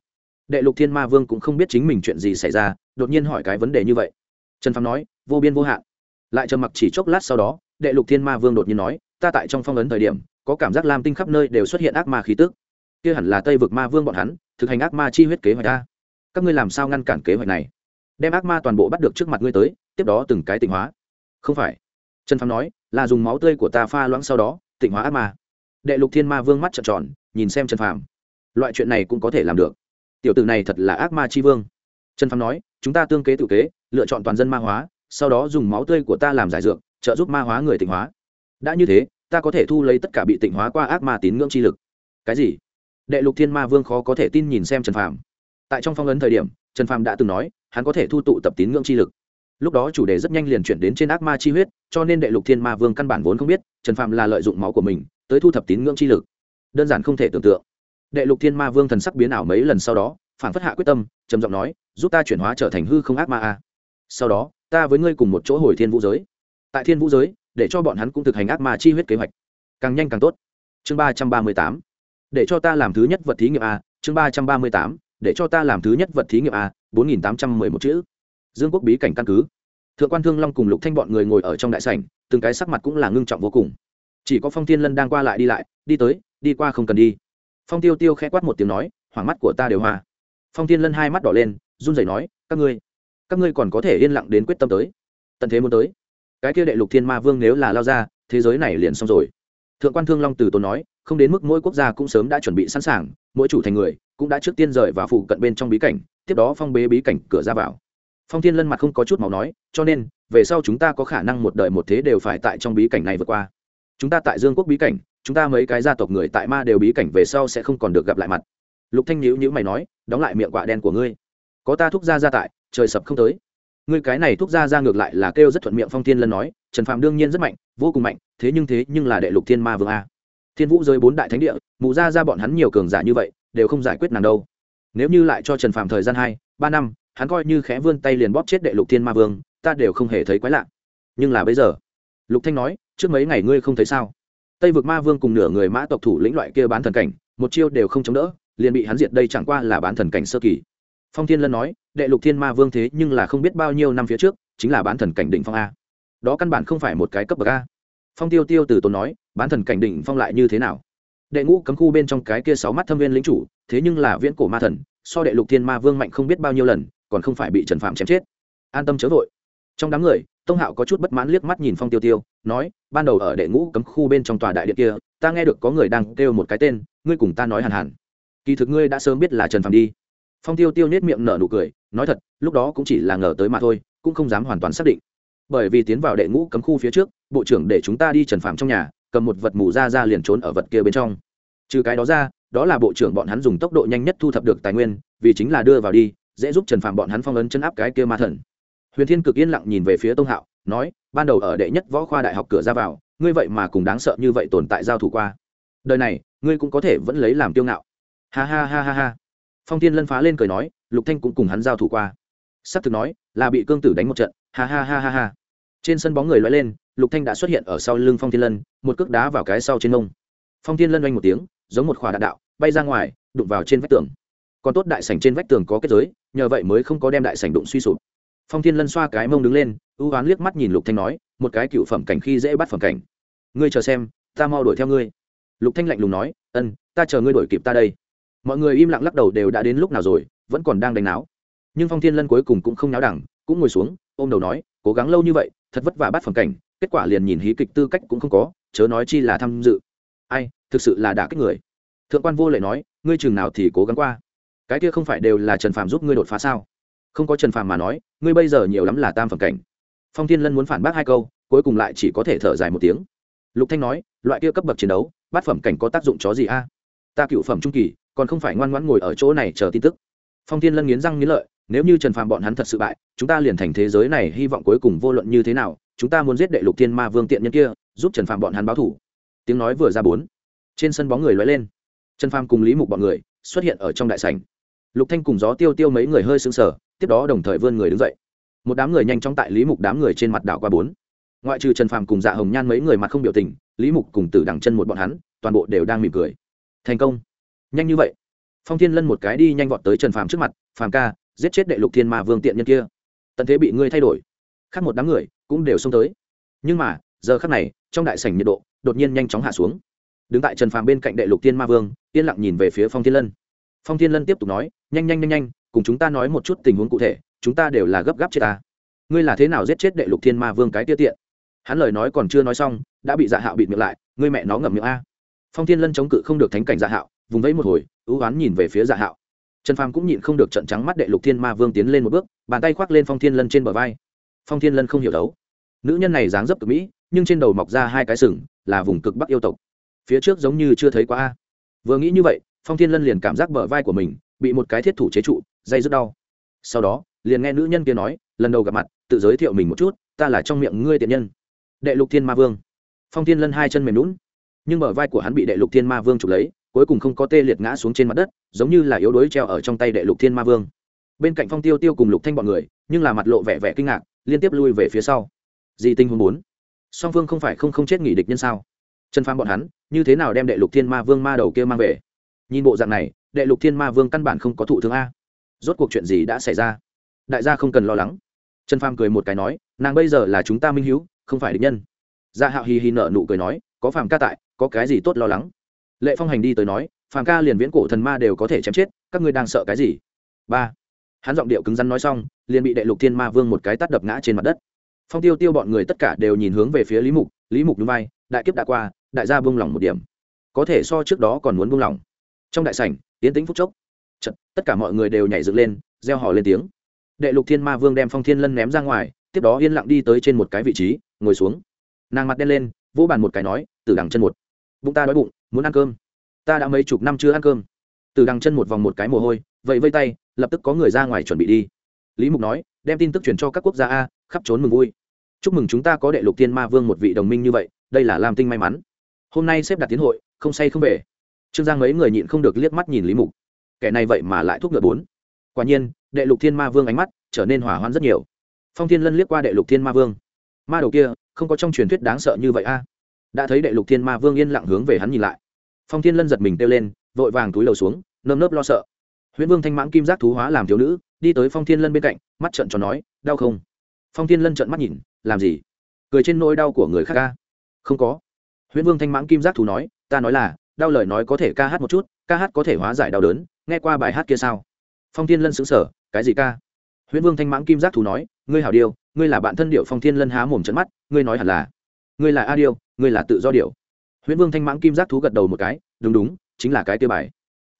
Đệ lục thiên ma vương cũng không biết chính mình chuyện gì xảy ra, đột nhiên hỏi cái vấn đề như vậy. Trần phàm nói, vô biên vô hạn. Lại trầm mặc chỉ chốc lát sau đó, đệ lục thiên ma vương đột nhiên nói, ta tại trong phong ấn thời điểm có cảm giác lam tinh khắp nơi đều xuất hiện ác ma khí tức. Kia hẳn là tây vực ma vương bọn hắn, thực hành ác ma chi huyết kế hoạch ta các ngươi làm sao ngăn cản kế hoạch này? Đem ác ma toàn bộ bắt được trước mặt ngươi tới, tiếp đó từng cái tịnh hóa. Không phải. Trần phàm nói, là dùng máu tươi của ta pha loãng sau đó, tịnh hóa ác ma. Đệ lục thiên ma vương mắt trợn tròn, nhìn xem trần phàm. Loại chuyện này cũng có thể làm được. Tiểu tử này thật là ác ma chi vương. Trần phàm nói, chúng ta tương kế tự kế, lựa chọn toàn dân ma hóa, sau đó dùng máu tươi của ta làm giải dược, trợ giúp ma hóa người tịnh hóa. Đã như thế ta có thể thu lấy tất cả bị tịnh hóa qua ác ma tín ngưỡng chi lực. Cái gì? Đệ lục thiên ma vương khó có thể tin nhìn xem trần phàm. Tại trong phong ấn thời điểm, trần phàm đã từng nói, hắn có thể thu tụ tập tín ngưỡng chi lực. Lúc đó chủ đề rất nhanh liền chuyển đến trên ác ma chi huyết, cho nên đệ lục thiên ma vương căn bản vốn không biết, trần phàm là lợi dụng máu của mình, tới thu thập tín ngưỡng chi lực. Đơn giản không thể tưởng tượng. Đệ lục thiên ma vương thần sắc biến ảo mấy lần sau đó phản phất hạ quyết tâm, trầm giọng nói, giúp ta chuyển hóa trở thành hư không ác ma a. Sau đó, ta với ngươi cùng một chỗ hồi thiên vũ giới. Tại thiên vũ giới để cho bọn hắn cũng thực hành ác ma chi huyết kế hoạch. Càng nhanh càng tốt. Chương ba trăm ba mươi tám. Để cho ta làm thứ nhất vật thí nghiệm a, chương ba trăm ba mươi tám. Để cho ta làm thứ nhất vật thí nghiệm a, bốn nghìn tám trăm mười một chữ. Dương quốc bí cảnh căn cứ. Thượng quan thương long cùng lục thanh bọn người ngồi ở trong đại sảnh, từng cái sắc mặt cũng là ngưng trọng vô cùng. Chỉ có phong tiên lân đang qua lại đi lại, đi tới, đi qua không cần đi. Phong tiêu tiêu khẽ quát một tiếng nói, hoảng mắt của ta đều hoa phong tiên lân hai mắt đỏ lên, run rẩy nói, các ngươi các ngươi còn có thể yên lặng đến quyết tâm tới. Tận thế muốn tới cái kia đệ lục thiên ma vương nếu là lao ra, thế giới này liền xong rồi. Thượng quan thương long từ tốn nói, không đến mức mỗi quốc gia cũng sớm đã chuẩn bị sẵn sàng, mỗi chủ thành người cũng đã trước tiên rời và phụ cận bên trong bí cảnh, tiếp đó phong bế bí cảnh cửa ra vào. Phong thiên lân mặt không có chút màu nói, cho nên, về sau chúng ta có khả năng một đời một thế đều phải tại trong bí cảnh này vượt qua. Chúng ta tại dương quốc bí cảnh, chúng ta mấy cái gia tộc người tại ma đều bí cảnh về sau sẽ không còn được gặp lại mặt. Lục thanh nhữ nhữ mày nói, đóng lại miệng quạ đen của ngươi. Có ta thúc gia gia tại, trời sập không tới ngươi cái này thúc gia gia ngược lại là kêu rất thuận miệng phong thiên lân nói, trần phạm đương nhiên rất mạnh, vô cùng mạnh, thế nhưng thế nhưng là đệ lục thiên ma vương a. Thiên vũ giới bốn đại thánh địa mụ ra ra bọn hắn nhiều cường giả như vậy, đều không giải quyết nàng đâu. Nếu như lại cho trần phạm thời gian hai, ba năm, hắn coi như khẽ vươn tay liền bóp chết đệ lục thiên ma vương, ta đều không hề thấy quái lạ. Nhưng là bây giờ, lục thanh nói, trước mấy ngày ngươi không thấy sao? Tây vực ma vương cùng nửa người mã tộc thủ lĩnh loại kia bán thần cảnh, một chiêu đều không chống đỡ, liền bị hắn diệt đây chẳng qua là bán thần cảnh sơ kỳ. Phong thiên lân nói đệ lục thiên ma vương thế nhưng là không biết bao nhiêu năm phía trước, chính là bán thần cảnh đỉnh phong a. Đó căn bản không phải một cái cấp bậc a. Phong tiêu tiêu từ tốn nói, bán thần cảnh đỉnh phong lại như thế nào? Đệ ngũ cấm khu bên trong cái kia sáu mắt thâm viên lính chủ, thế nhưng là viễn cổ ma thần, so đệ lục thiên ma vương mạnh không biết bao nhiêu lần, còn không phải bị trần phạm chém chết. An tâm chớ vội. Trong đám người, tông hạo có chút bất mãn liếc mắt nhìn phong tiêu tiêu, nói, ban đầu ở đệ ngũ cấm khu bên trong tòa đại điện kia, ta nghe được có người đang kêu một cái tên, ngươi cùng ta nói hàn hàn. Kỳ thực ngươi đã sớm biết là trần phạm đi phong tiêu tiêu nết miệng nở nụ cười, nói thật, lúc đó cũng chỉ là ngờ tới mà thôi, cũng không dám hoàn toàn xác định. Bởi vì tiến vào đệ ngũ cấm khu phía trước, bộ trưởng để chúng ta đi trần phạm trong nhà, cầm một vật mù ra ra liền trốn ở vật kia bên trong. Trừ cái đó ra, đó là bộ trưởng bọn hắn dùng tốc độ nhanh nhất thu thập được tài nguyên, vì chính là đưa vào đi, dễ giúp trần phạm bọn hắn phong ấn chân áp cái kia ma thần. Huyền thiên cực yên lặng nhìn về phía tông hạo, nói, ban đầu ở đệ nhất võ khoa đại học cửa ra vào, ngươi vậy mà cùng đáng sợ như vậy tồn tại giao thủ qua. Đời này, ngươi cũng có thể vẫn lấy làm tiêu ngạo. Ha ha ha ha ha phong thiên lân phá lên cười nói, lục thanh cũng cùng hắn giao thủ qua. S ắ c thực nói, là bị cương tử đánh một trận, ha ha ha ha ha. Trên sân bóng người loay lên, lục thanh đã xuất hiện ở sau lưng phong thiên lân, một cước đá vào cái sau trên mông. Phong thiên lân oanh một tiếng, giống một khỏa đạn đạo, bay ra ngoài, đụng vào trên vách tường. Còn tốt đại sảnh trên vách tường có kết giới, nhờ vậy mới không có đem đại sảnh đụng suy sụp. Phong thiên lân xoa cái mông đứng lên, ưu oán liếc mắt nhìn lục thanh nói, một cái cựu phẩm cảnh khi dễ bắt phẩm cảnh. Ngươi chờ xem, ta mau đuổi theo ngươi. Lục thanh lạnh lùng nói, ân, ta chờ ngươi đuổi kịp ta đây mọi người im lặng lắc đầu đều đã đến lúc nào rồi, vẫn còn đang đánh náo. Nhưng phong thiên lân cuối cùng cũng không náo đẳng, cũng ngồi xuống, ôm đầu nói, cố gắng lâu như vậy, thật vất vả bắt phẩm cảnh, kết quả liền nhìn hí kịch tư cách cũng không có, chớ nói chi là tham dự. Ai, thực sự là đả kích người. Thượng quan vô lệ nói, ngươi chừng nào thì cố gắng qua. Cái kia không phải đều là trần phàm giúp ngươi đột phá sao? Không có trần phàm mà nói, ngươi bây giờ nhiều lắm là tam phẩm cảnh. Phong thiên lân muốn phản bác hai câu, cuối cùng lại chỉ có thể thở dài một tiếng. Lục thanh nói, loại kia cấp bậc chiến đấu, bát phẩm cảnh có tác dụng chó gì a? Ta cựu phẩm trung kỳ còn không phải ngoan ngoãn ngồi ở chỗ này chờ tin tức. Phong thiên lân nghiến răng nghiến lợi, nếu như trần phàm bọn hắn thật sự bại, chúng ta liền thành thế giới này, hy vọng cuối cùng vô luận như thế nào, chúng ta muốn giết đệ lục thiên ma vương tiện nhân kia, giúp trần phàm bọn hắn báo thủ. Tiếng nói vừa ra bốn, trên sân bóng người lóe lên. Trần phàm cùng lý mục bọn người xuất hiện ở trong đại sảnh. Lục thanh cùng gió tiêu tiêu mấy người hơi sững sờ, tiếp đó đồng thời vươn người đứng dậy. Một đám người nhanh chóng tại lý mục đám người trên mặt đảo qua bốn. Ngoại trừ trần phàm cùng dạ hồng nhan mấy người mặt không biểu tình, lý mục cùng tử đằng chân một bọn hắn, toàn bộ đều đang mỉm cười. Thành công nhanh như vậy. Phong thiên lân một cái đi nhanh vọt tới trần phàm trước mặt, phàm ca, giết chết đệ lục thiên ma vương tiện nhân kia. Tận thế bị ngươi thay đổi. Khác một đám người cũng đều xông tới. Nhưng mà, giờ khắc này, trong đại sảnh nhiệt độ đột nhiên nhanh chóng hạ xuống. Đứng tại trần phàm bên cạnh đệ lục thiên ma vương, yên lặng nhìn về phía phong thiên lân. Phong thiên lân tiếp tục nói, nhanh nhanh nhanh nhanh, cùng chúng ta nói một chút tình huống cụ thể, chúng ta đều là gấp gáp chết ta. Ngươi là thế nào giết chết đệ lục thiên ma vương cái tiêu tiện? Hắn lời nói còn chưa nói xong, đã bị dạ hạo bịt miệng lại, ngươi mẹ nó ngậm miệng a. Phong thiên lân chống cự không được thánh cảnh dạ hạo vùng vẫy một hồi, ưu oán nhìn về phía dạ hạo. Trần phàm cũng nhịn không được trận trắng mắt đệ lục thiên ma vương tiến lên một bước, bàn tay khoác lên phong thiên lân trên bờ vai. Phong thiên lân không hiểu đấu. Nữ nhân này dáng dấp cực mỹ, nhưng trên đầu mọc ra hai cái sừng, là vùng cực bắc yêu tộc. Phía trước giống như chưa thấy qua a. Vừa nghĩ như vậy, phong thiên lân liền cảm giác bờ vai của mình bị một cái thiết thủ chế trụ, dây rất đau. Sau đó, liền nghe nữ nhân kia nói, lần đầu gặp mặt, tự giới thiệu mình một chút, ta là trong miệng ngươi tiện nhân. Đệ lục thiên ma vương. Phong thiên lân hai chân mềm lún nhưng bờ vai của hắn bị đệ lục thiên ma vương chụp lấy cuối cùng không có tê liệt ngã xuống trên mặt đất, giống như là yếu đuối treo ở trong tay đệ lục thiên ma vương. Bên cạnh phong tiêu tiêu cùng lục thanh bọn người, nhưng là mặt lộ vẻ vẻ kinh ngạc, liên tiếp lui về phía sau. Di tinh huống bốn song phương không phải không không chết nghỉ địch nhân sao? Trần phàm bọn hắn, như thế nào đem đệ lục thiên ma vương ma đầu kia mang về? Nhìn bộ dạng này, đệ lục thiên ma vương căn bản không có thụ thương a. Rốt cuộc chuyện gì đã xảy ra? Đại gia không cần lo lắng. Trần phàm cười một cái nói, nàng bây giờ là chúng ta minh hữu không phải địch nhân. Gia hạo hì hì nợ nụ cười nói, có phàm ca tại, có cái gì tốt lo lắng? Lệ phong hành đi tới nói phàm ca liền viễn cổ thần ma đều có thể chém chết các ngươi đang sợ cái gì? Ba. Hắn giọng điệu cứng rắn nói xong liền bị đệ lục thiên ma vương một cái tắt đập ngã trên mặt đất. Phong tiêu tiêu bọn người tất cả đều nhìn hướng về phía lý mục lý mục núi vai đại kiếp đã qua đại gia buông lỏng một điểm. Có thể so trước đó còn muốn buông lỏng. Trong đại sảnh tiến tĩnh phúc chốc. Chật, tất cả mọi người đều nhảy dựng lên reo hò lên tiếng. Đệ lục thiên ma vương đem phong thiên lân ném ra ngoài tiếp đó yên lặng đi tới trên một cái vị trí ngồi xuống. Nàng mặt đen lên vỗ bàn một cái nói từ đằng chân một bụng ta đói bụng, muốn ăn cơm. Ta đã mấy chục năm chưa ăn cơm. Từ đằng chân một vòng một cái mồ hôi, vậy vây tay, lập tức có người ra ngoài chuẩn bị đi. Lý mục nói, đem tin tức truyền cho các quốc gia a, khắp trốn mừng vui. Chúc mừng chúng ta có đệ lục thiên ma vương một vị đồng minh như vậy, đây là làm tinh may mắn. Hôm nay xếp đặt tiến hội, không say không về. Trương giang mấy người nhịn không được liếc mắt nhìn lý mục. Kẻ này vậy mà lại thuốc ngựa bốn. Quả nhiên, đệ lục thiên ma vương ánh mắt trở nên hỏa hoạn rất nhiều. Phong thiên lân liếc qua đệ lục thiên ma vương. Ma đầu kia, không có trong truyền thuyết đáng sợ như vậy a đã thấy đệ lục thiên ma vương yên lặng hướng về hắn nhìn lại. Phong thiên lân giật mình kêu lên, vội vàng túi lầu xuống, nơm nớp lo sợ. Huyễn vương thanh mãng kim giác thú hóa làm thiếu nữ, đi tới phong thiên lân bên cạnh, mắt trận cho nói, đau không? Phong thiên lân trận mắt nhìn, làm gì? Cười trên nỗi đau của người khác ca không có. Huyễn vương thanh mãng kim giác thú nói, ta nói là, đau lời nói có thể ca hát một chút, ca hát có thể hóa giải đau đớn, nghe qua bài hát kia sao? Phong thiên lân xứng sở cái gì ca? Huyễn vương thanh mãng kim giác thú nói, ngươi hảo điêu ngươi là bạn thân điệu phong thiên lân há mồm trận mắt, ngươi nói hẳn là ngươi là a điêu, ngươi là tự do điệu huyễn vương thanh mãng kim giác thú gật đầu một cái, đúng đúng, chính là cái tiêu bài.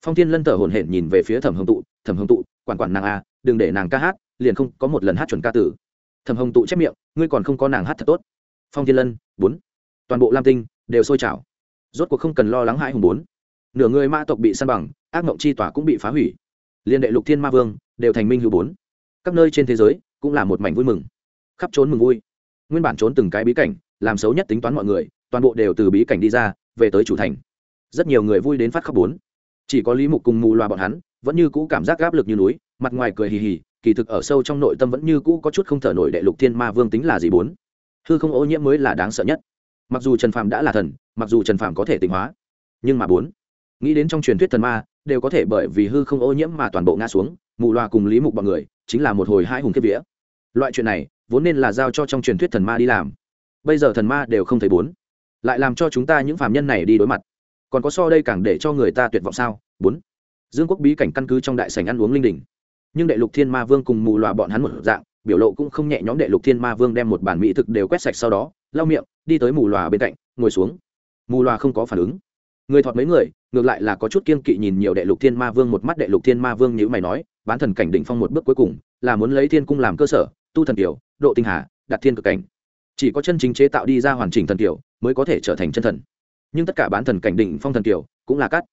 Phong thiên lân thở hổn hển nhìn về phía thẩm hồng tụ, thẩm hồng tụ, quản quản nàng a, đừng để nàng ca hát, liền không có một lần hát chuẩn ca tử. Thẩm hồng tụ chép miệng, ngươi còn không có nàng hát thật tốt. Phong thiên lân, bốn. Toàn bộ lam tinh đều sôi trào. Rốt cuộc không cần lo lắng hại hùng bốn. Nửa người ma tộc bị săn bằng, ác mộng chi tỏa cũng bị phá hủy. Liên đệ lục thiên ma vương đều thành minh hữu bốn. Các nơi trên thế giới cũng là một mảnh vui mừng. Khắp trốn mừng vui. Nguyên bản trốn từng cái bí cảnh làm xấu nhất tính toán mọi người, toàn bộ đều từ bí cảnh đi ra, về tới chủ thành. Rất nhiều người vui đến phát khóc bốn. Chỉ có lý mục cùng mù loà bọn hắn, vẫn như cũ cảm giác gáp lực như núi, mặt ngoài cười hì hì, kỳ thực ở sâu trong nội tâm vẫn như cũ có chút không thở nổi đệ lục thiên ma vương tính là gì bốn. Hư không ô nhiễm mới là đáng sợ nhất. Mặc dù trần phàm đã là thần, mặc dù trần phàm có thể tịnh hóa, nhưng mà bốn, nghĩ đến trong truyền thuyết thần ma, đều có thể bởi vì hư không ô nhiễm mà toàn bộ ngã xuống, mù loà cùng lý mục bọn người, chính là một hồi hai hùng kiếp vía. Loại chuyện này, vốn nên là giao cho trong truyền thuyết thần ma đi làm bây giờ thần ma đều không thấy bốn. Lại làm cho chúng ta những phạm nhân này đi đối mặt. Còn có so đây càng để cho người ta tuyệt vọng sao? Bốn. Dương quốc bí cảnh căn cứ trong đại sảnh ăn uống linh đình. Nhưng đệ lục thiên ma vương cùng mù loà bọn hắn một dạng, biểu lộ cũng không nhẹ nhõm đệ lục thiên ma vương đem một bản mỹ thực đều quét sạch sau đó, lau miệng, đi tới mù loà bên cạnh, ngồi xuống. Mù loà không có phản ứng. Người thọt mấy người, ngược lại là có chút kiên kỵ nhìn nhiều đệ lục thiên ma vương, một mắt đệ lục thiên ma vương như mày nói, bán thần cảnh đỉnh phong một bước cuối cùng, là muốn lấy thiên cung làm cơ sở, tu thần tiểu, độ tinh hà đặt thiên cực cảnh chỉ có chân chính chế tạo đi ra hoàn chỉnh thần tiểu mới có thể trở thành chân thần. Nhưng tất cả bán thần cảnh đỉnh phong thần tiểu cũng là cắt.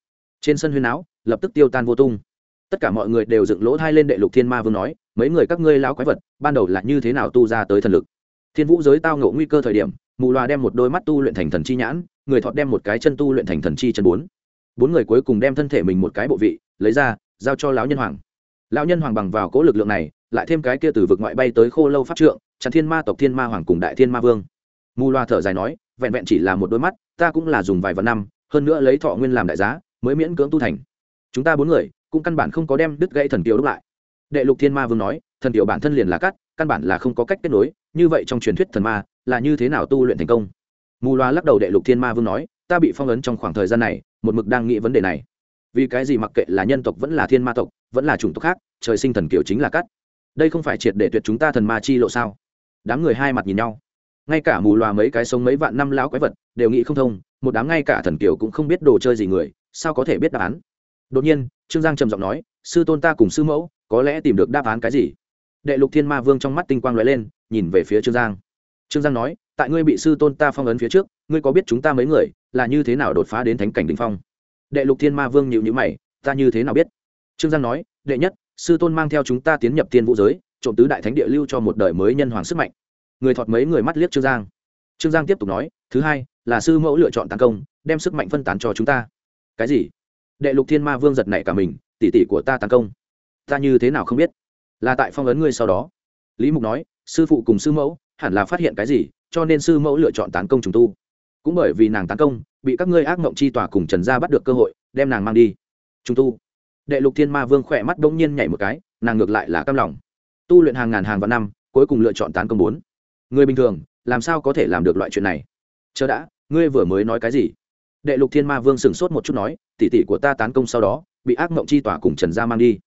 Trên sân huyên áo, lập tức tiêu tan vô tung. Tất cả mọi người đều dựng lỗ thai lên đệ lục thiên ma vương nói, mấy người các ngươi lão quái vật, ban đầu là như thế nào tu ra tới thần lực? Thiên vũ giới tao ngộ nguy cơ thời điểm, mù loà đem một đôi mắt tu luyện thành thần chi nhãn, người thọt đem một cái chân tu luyện thành thần chi chân bốn. Bốn người cuối cùng đem thân thể mình một cái bộ vị, lấy ra, giao cho lão nhân hoàng. Lão nhân hoàng bằng vào cố lực lượng này lại thêm cái kia từ vực ngoại bay tới khô lâu pháp trượng chặn thiên ma tộc thiên ma hoàng cùng đại thiên ma vương. Mù loa thở dài nói, vẹn vẹn chỉ là một đôi mắt, ta cũng là dùng vài vạn năm, hơn nữa lấy thọ nguyên làm đại giá, mới miễn cưỡng tu thành. Chúng ta bốn người, cũng căn bản không có đem đứt gãy thần kiều đúc lại. Đệ lục thiên ma vương nói, thần kiều bản thân liền là cắt, căn bản là không có cách kết nối, như vậy trong truyền thuyết thần ma, là như thế nào tu luyện thành công? Mù loa lắc đầu đệ lục thiên ma vương nói, ta bị phong ấn trong khoảng thời gian này, một mực đang nghĩ vấn đề này. Vì cái gì mặc kệ là nhân tộc vẫn là thiên ma tộc, vẫn là chủng tộc khác, trời sinh thần kiều chính là cắt đây không phải triệt để tuyệt chúng ta thần ma chi lộ sao? Đám người hai mặt nhìn nhau. Ngay cả mù loà mấy cái sống mấy vạn năm lão quái vật đều nghĩ không thông, một đám ngay cả thần kiều cũng không biết đồ chơi gì người, sao có thể biết đáp án? Đột nhiên, trương giang trầm giọng nói, sư tôn ta cùng sư mẫu, có lẽ tìm được đáp án cái gì? Đệ lục thiên ma vương trong mắt tinh quang lóe lên, nhìn về phía trương giang. Trương giang nói, tại ngươi bị sư tôn ta phong ấn phía trước, ngươi có biết chúng ta mấy người là như thế nào đột phá đến thánh cảnh đ ỉ n h phong? Đệ lục thiên ma vương nhịu nhữ mày, ta như thế nào biết? Trương giang nói, đệ nhất sư tôn mang theo chúng ta tiến nhập thiên vũ giới, trộm tứ đại thánh địa lưu cho một đời mới nhân hoàng sức mạnh. Người thọt mấy người mắt liếc trương giang. Trương giang tiếp tục nói, thứ hai, là sư mẫu lựa chọn tấn công, đem sức mạnh phân tán cho chúng ta. Cái gì? Đệ lục thiên ma vương giật nảy cả mình tỉ tỉ của ta tấn công. Ta như thế nào không biết? Là tại phong ấn ngươi sau đó. Lý mục nói, sư phụ cùng sư mẫu hẳn là phát hiện cái gì, cho nên sư mẫu lựa chọn tàn công trùng tu. Cũng bởi vì nàng tàn công, bị các ngươi ác mộng chi tòa cùng trần gia bắt được cơ hội, đem nàng mang đi. Trùng tu đệ lục thiên ma vương khỏe mắt đông nhiên nhảy một cái, nàng ngược lại là cam lòng. Tu luyện hàng ngàn hàng vạn năm, cuối cùng lựa chọn tán công bốn. Người bình thường, làm sao có thể làm được loại chuyện này? Chờ đã, ngươi vừa mới nói cái gì? Đệ lục thiên ma vương sửng sốt một chút nói tỉ tỉ của ta tán công sau đó, bị ác mộng chi tỏa cùng trần gia mang đi.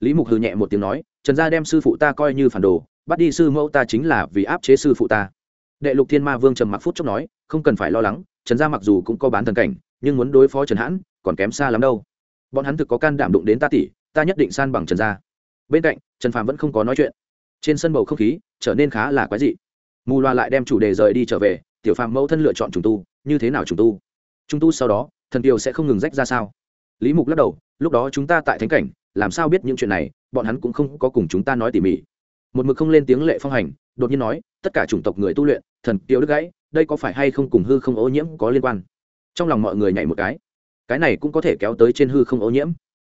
Lý mục hừ nhẹ một tiếng nói, trần gia đem sư phụ ta coi như phản đồ, bắt đi sư mẫu ta chính là vì áp chế sư phụ ta. Đệ lục thiên ma vương trầm mặc phút chốc nói, không cần phải lo lắng, trần gia mặc dù cũng có bán thần cảnh, nhưng muốn đối phó trần hãn, còn kém xa lắm đâu bọn hắn thực có can đảm đụng đến ta tỷ, ta nhất định san bằng trần gia. Bên cạnh, trần phàm vẫn không có nói chuyện. Trên sân bầu không khí trở nên khá là quái dị. Mù loa lại đem chủ đề rời đi trở về, tiểu phàm mẫu thân lựa chọn trùng tu, như thế nào trùng tu? Trùng tu sau đó, thần kiều sẽ không ngừng rách ra sao? Lý mục lắc đầu, lúc đó chúng ta tại thánh cảnh, làm sao biết những chuyện này, bọn hắn cũng không có cùng chúng ta nói tỉ mỉ. Một mực không lên tiếng lệ phong hành, đột nhiên nói, tất cả chủng tộc người tu luyện, thần tiêu đứt gãy, đây có phải hay không cùng hư không ô nhiễm có liên quan? Trong lòng mọi người nhảy một cái cái này cũng có thể kéo tới trên hư không ô nhiễm.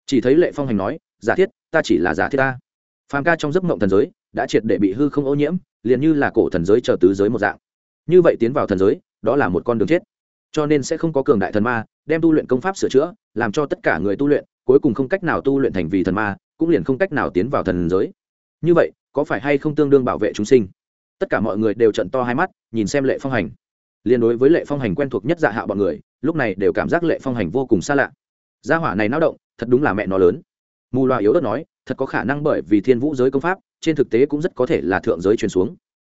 Chỉ thấy lệ phong hành nói, giả thiết, ta chỉ là giả thiết ta. Phàm ca trong giấc mộng thần giới đã triệt để bị hư không ô nhiễm, liền như là cổ thần giới chờ tứ giới một dạng. Như vậy tiến vào thần giới, đó là một con đường chết. Cho nên sẽ không có cường đại thần ma, đem tu luyện công pháp sửa chữa, làm cho tất cả người tu luyện, cuối cùng không cách nào tu luyện thành vì thần ma, cũng liền không cách nào tiến vào thần giới. Như vậy, có phải hay không tương đương bảo vệ chúng sinh? Tất cả mọi người đều trận to hai mắt, nhìn xem lệ phong hành. Liên đối với lệ phong hành quen thuộc nhất dạ hạ bọn người lúc này đều cảm giác lệ phong hành vô cùng xa lạ. Gia hỏa này náo động, thật đúng là mẹ nó lớn. Mù loa yếu đất nói, thật có khả năng bởi vì thiên vũ giới công pháp, trên thực tế cũng rất có thể là thượng giới truyền xuống.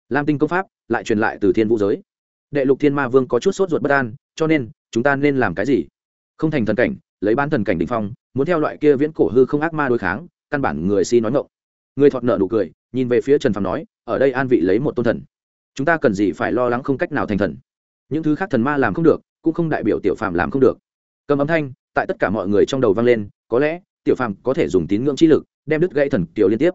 Lam tinh công pháp lại truyền lại từ thiên vũ giới. Đệ lục thiên ma vương có chút sốt ruột bất an, cho nên, chúng ta nên làm cái gì? Không thành thần cảnh, lấy bán thần cảnh đình phong, muốn theo loại kia viễn cổ hư không ác ma đối kháng, căn bản người si nói ngộng người thọt nợ nụ cười, nhìn về phía trần phàm nói, ở đây an vị lấy một tôn thần. Chúng ta cần gì phải lo lắng không cách nào thành thần? Những thứ khác thần ma làm không được cũng không đại biểu tiểu phàm làm không được. Cầm âm thanh, tại tất cả mọi người trong đầu vang lên, có lẽ, tiểu phàm có thể dùng tín ngưỡng chi lực, đem đứt gãy thần kiều liên tiếp.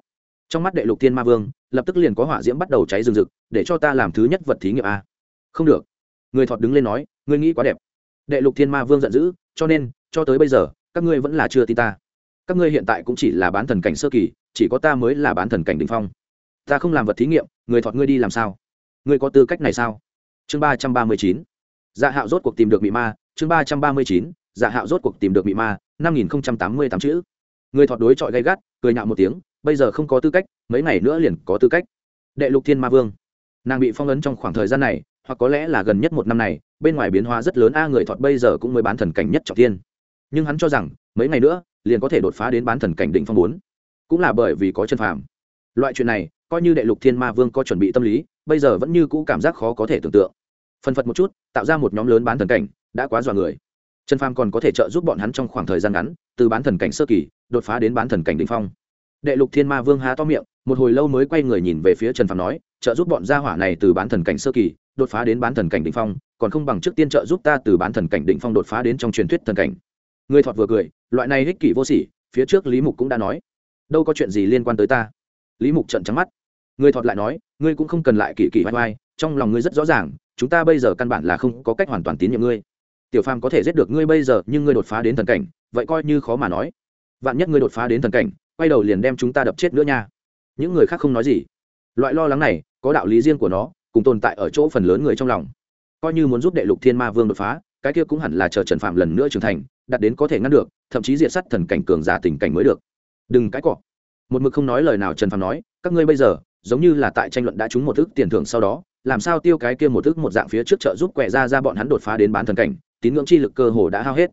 Trong mắt đệ lục thiên ma vương, lập tức liền có hỏa diễm bắt đầu cháy rừng rực, để cho ta làm thứ nhất vật thí nghiệm a. Không được. Người thọt đứng lên nói, ngươi nghĩ quá đẹp. Đệ lục thiên ma vương giận dữ, cho nên, cho tới bây giờ, các ngươi vẫn là chưa tin ta. Các ngươi hiện tại cũng chỉ là bán thần cảnh sơ kỳ, chỉ có ta mới là bán thần cảnh đ ỉ n h phong. Ta không làm vật thí nghiệm, người thọt ngươi đi làm sao? Ngươi có tư cách này sao? Chương ba trăm ba mươi chín dạ hạo rốt cuộc tìm được bị ma, chương ba trăm ba mươi chín dạ hạo rốt cuộc tìm được bị ma, năm nghìn tám mươi tám chữ. Người thọt đối chọi gay gắt, cười nhạo một tiếng, bây giờ không có tư cách, mấy ngày nữa liền có tư cách. Đệ lục thiên ma vương. Nàng bị phong ấn trong khoảng thời gian này, hoặc có lẽ là gần nhất một năm này, bên ngoài biến hóa rất lớn, a người thọt bây giờ cũng mới bán thần cảnh nhất trọng thiên. Nhưng hắn cho rằng, mấy ngày nữa, liền có thể đột phá đến bán thần cảnh đỉnh phong bốn. Cũng là bởi vì có chân phàm. Loại chuyện này, coi như đệ lục thiên ma vương có chuẩn bị tâm lý, bây giờ vẫn như cũ cảm giác khó có thể tưởng tượng phân phật một chút, tạo ra một nhóm lớn bán thần cảnh, đã quá dọa người. Trần phàm còn có thể trợ giúp bọn hắn trong khoảng thời gian ngắn, từ bán thần cảnh sơ kỳ, đột phá đến bán thần cảnh đỉnh phong. Đệ lục thiên ma vương há to miệng, một hồi lâu mới quay người nhìn về phía trần phàm nói, trợ giúp bọn gia hỏa này từ bán thần cảnh sơ kỳ, đột phá đến bán thần cảnh đỉnh phong, còn không bằng trước tiên trợ giúp ta từ bán thần cảnh đỉnh phong đột phá đến trong truyền thuyết thần cảnh. Người thọt vừa cười, loại này ích kỷ vô sỉ, phía trước lý mục cũng đã nói. Đâu có chuyện gì liên quan tới ta. Lý mục trận trắng mắt. Người thọt lại nói, ngươi cũng không cần lại kỳ kỳ vai vai trong lòng ngươi rất rõ ràng chúng ta bây giờ căn bản là không có cách hoàn toàn tín nhiệm ngươi. Tiểu phàm có thể giết được ngươi bây giờ, nhưng ngươi đột phá đến thần cảnh, vậy coi như khó mà nói. Vạn nhất ngươi đột phá đến thần cảnh, quay đầu liền đem chúng ta đập chết nữa nha. Những người khác không nói gì. Loại lo lắng này, có đạo lý riêng của nó, cùng tồn tại ở chỗ phần lớn người trong lòng. Coi như muốn giúp đệ lục thiên ma vương đột phá, cái kia cũng hẳn là chờ trần phạm lần nữa trưởng thành, đạt đến có thể ngăn được, thậm chí diệt sát thần cảnh cường giả tình cảnh mới được. Đừng cãi cọ. Một mực không nói lời nào trần phạm nói, các ngươi bây giờ, giống như là tại tranh luận đã trúng một thứ tiền thưởng sau đó làm sao tiêu cái kia một thức một dạng phía trước chợ giúp quẹ ra ra bọn hắn đột phá đến bán thần cảnh, tín ngưỡng chi lực cơ hồ đã hao hết.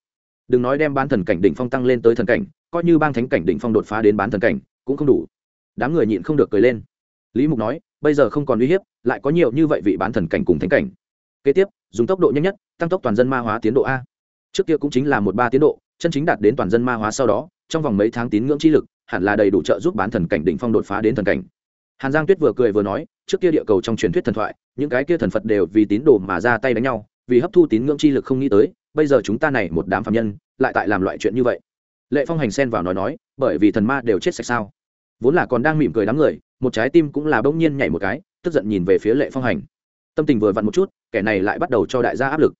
Đừng nói đem bán thần cảnh đỉnh phong tăng lên tới thần cảnh, coi như bang thánh cảnh đỉnh phong đột phá đến bán thần cảnh, cũng không đủ. Đám người nhịn không được cười lên. Lý mục nói, bây giờ không còn uy hiếp, lại có nhiều như vậy vị bán thần cảnh cùng thánh cảnh. Kế tiếp, dùng tốc độ nhanh nhất, tăng tốc toàn dân ma hóa tiến độ a. Trước kia cũng chính là một ba tiến độ, chân chính đạt đến toàn dân ma hóa sau đó, trong vòng mấy tháng tín ngưỡng chi lực, hẳn là đầy đủ trợ giúp bán thần cảnh đỉnh phong đột phá đến thần cảnh hàn giang tuyết vừa cười vừa nói, trước kia địa cầu trong truyền thuyết thần thoại, những cái kia thần phật đều vì tín đồ mà ra tay đánh nhau, vì hấp thu tín ngưỡng chi lực không nghĩ tới, bây giờ chúng ta này một đám phạm nhân, lại tại làm loại chuyện như vậy. Lệ phong hành xen vào nói nói, bởi vì thần ma đều chết sạch sao. Vốn là còn đang mỉm cười đám người, một trái tim cũng là bỗng nhiên nhảy một cái, tức giận nhìn về phía lệ phong hành. Tâm tình vừa vặn một chút, kẻ này lại bắt đầu cho đại gia áp lực.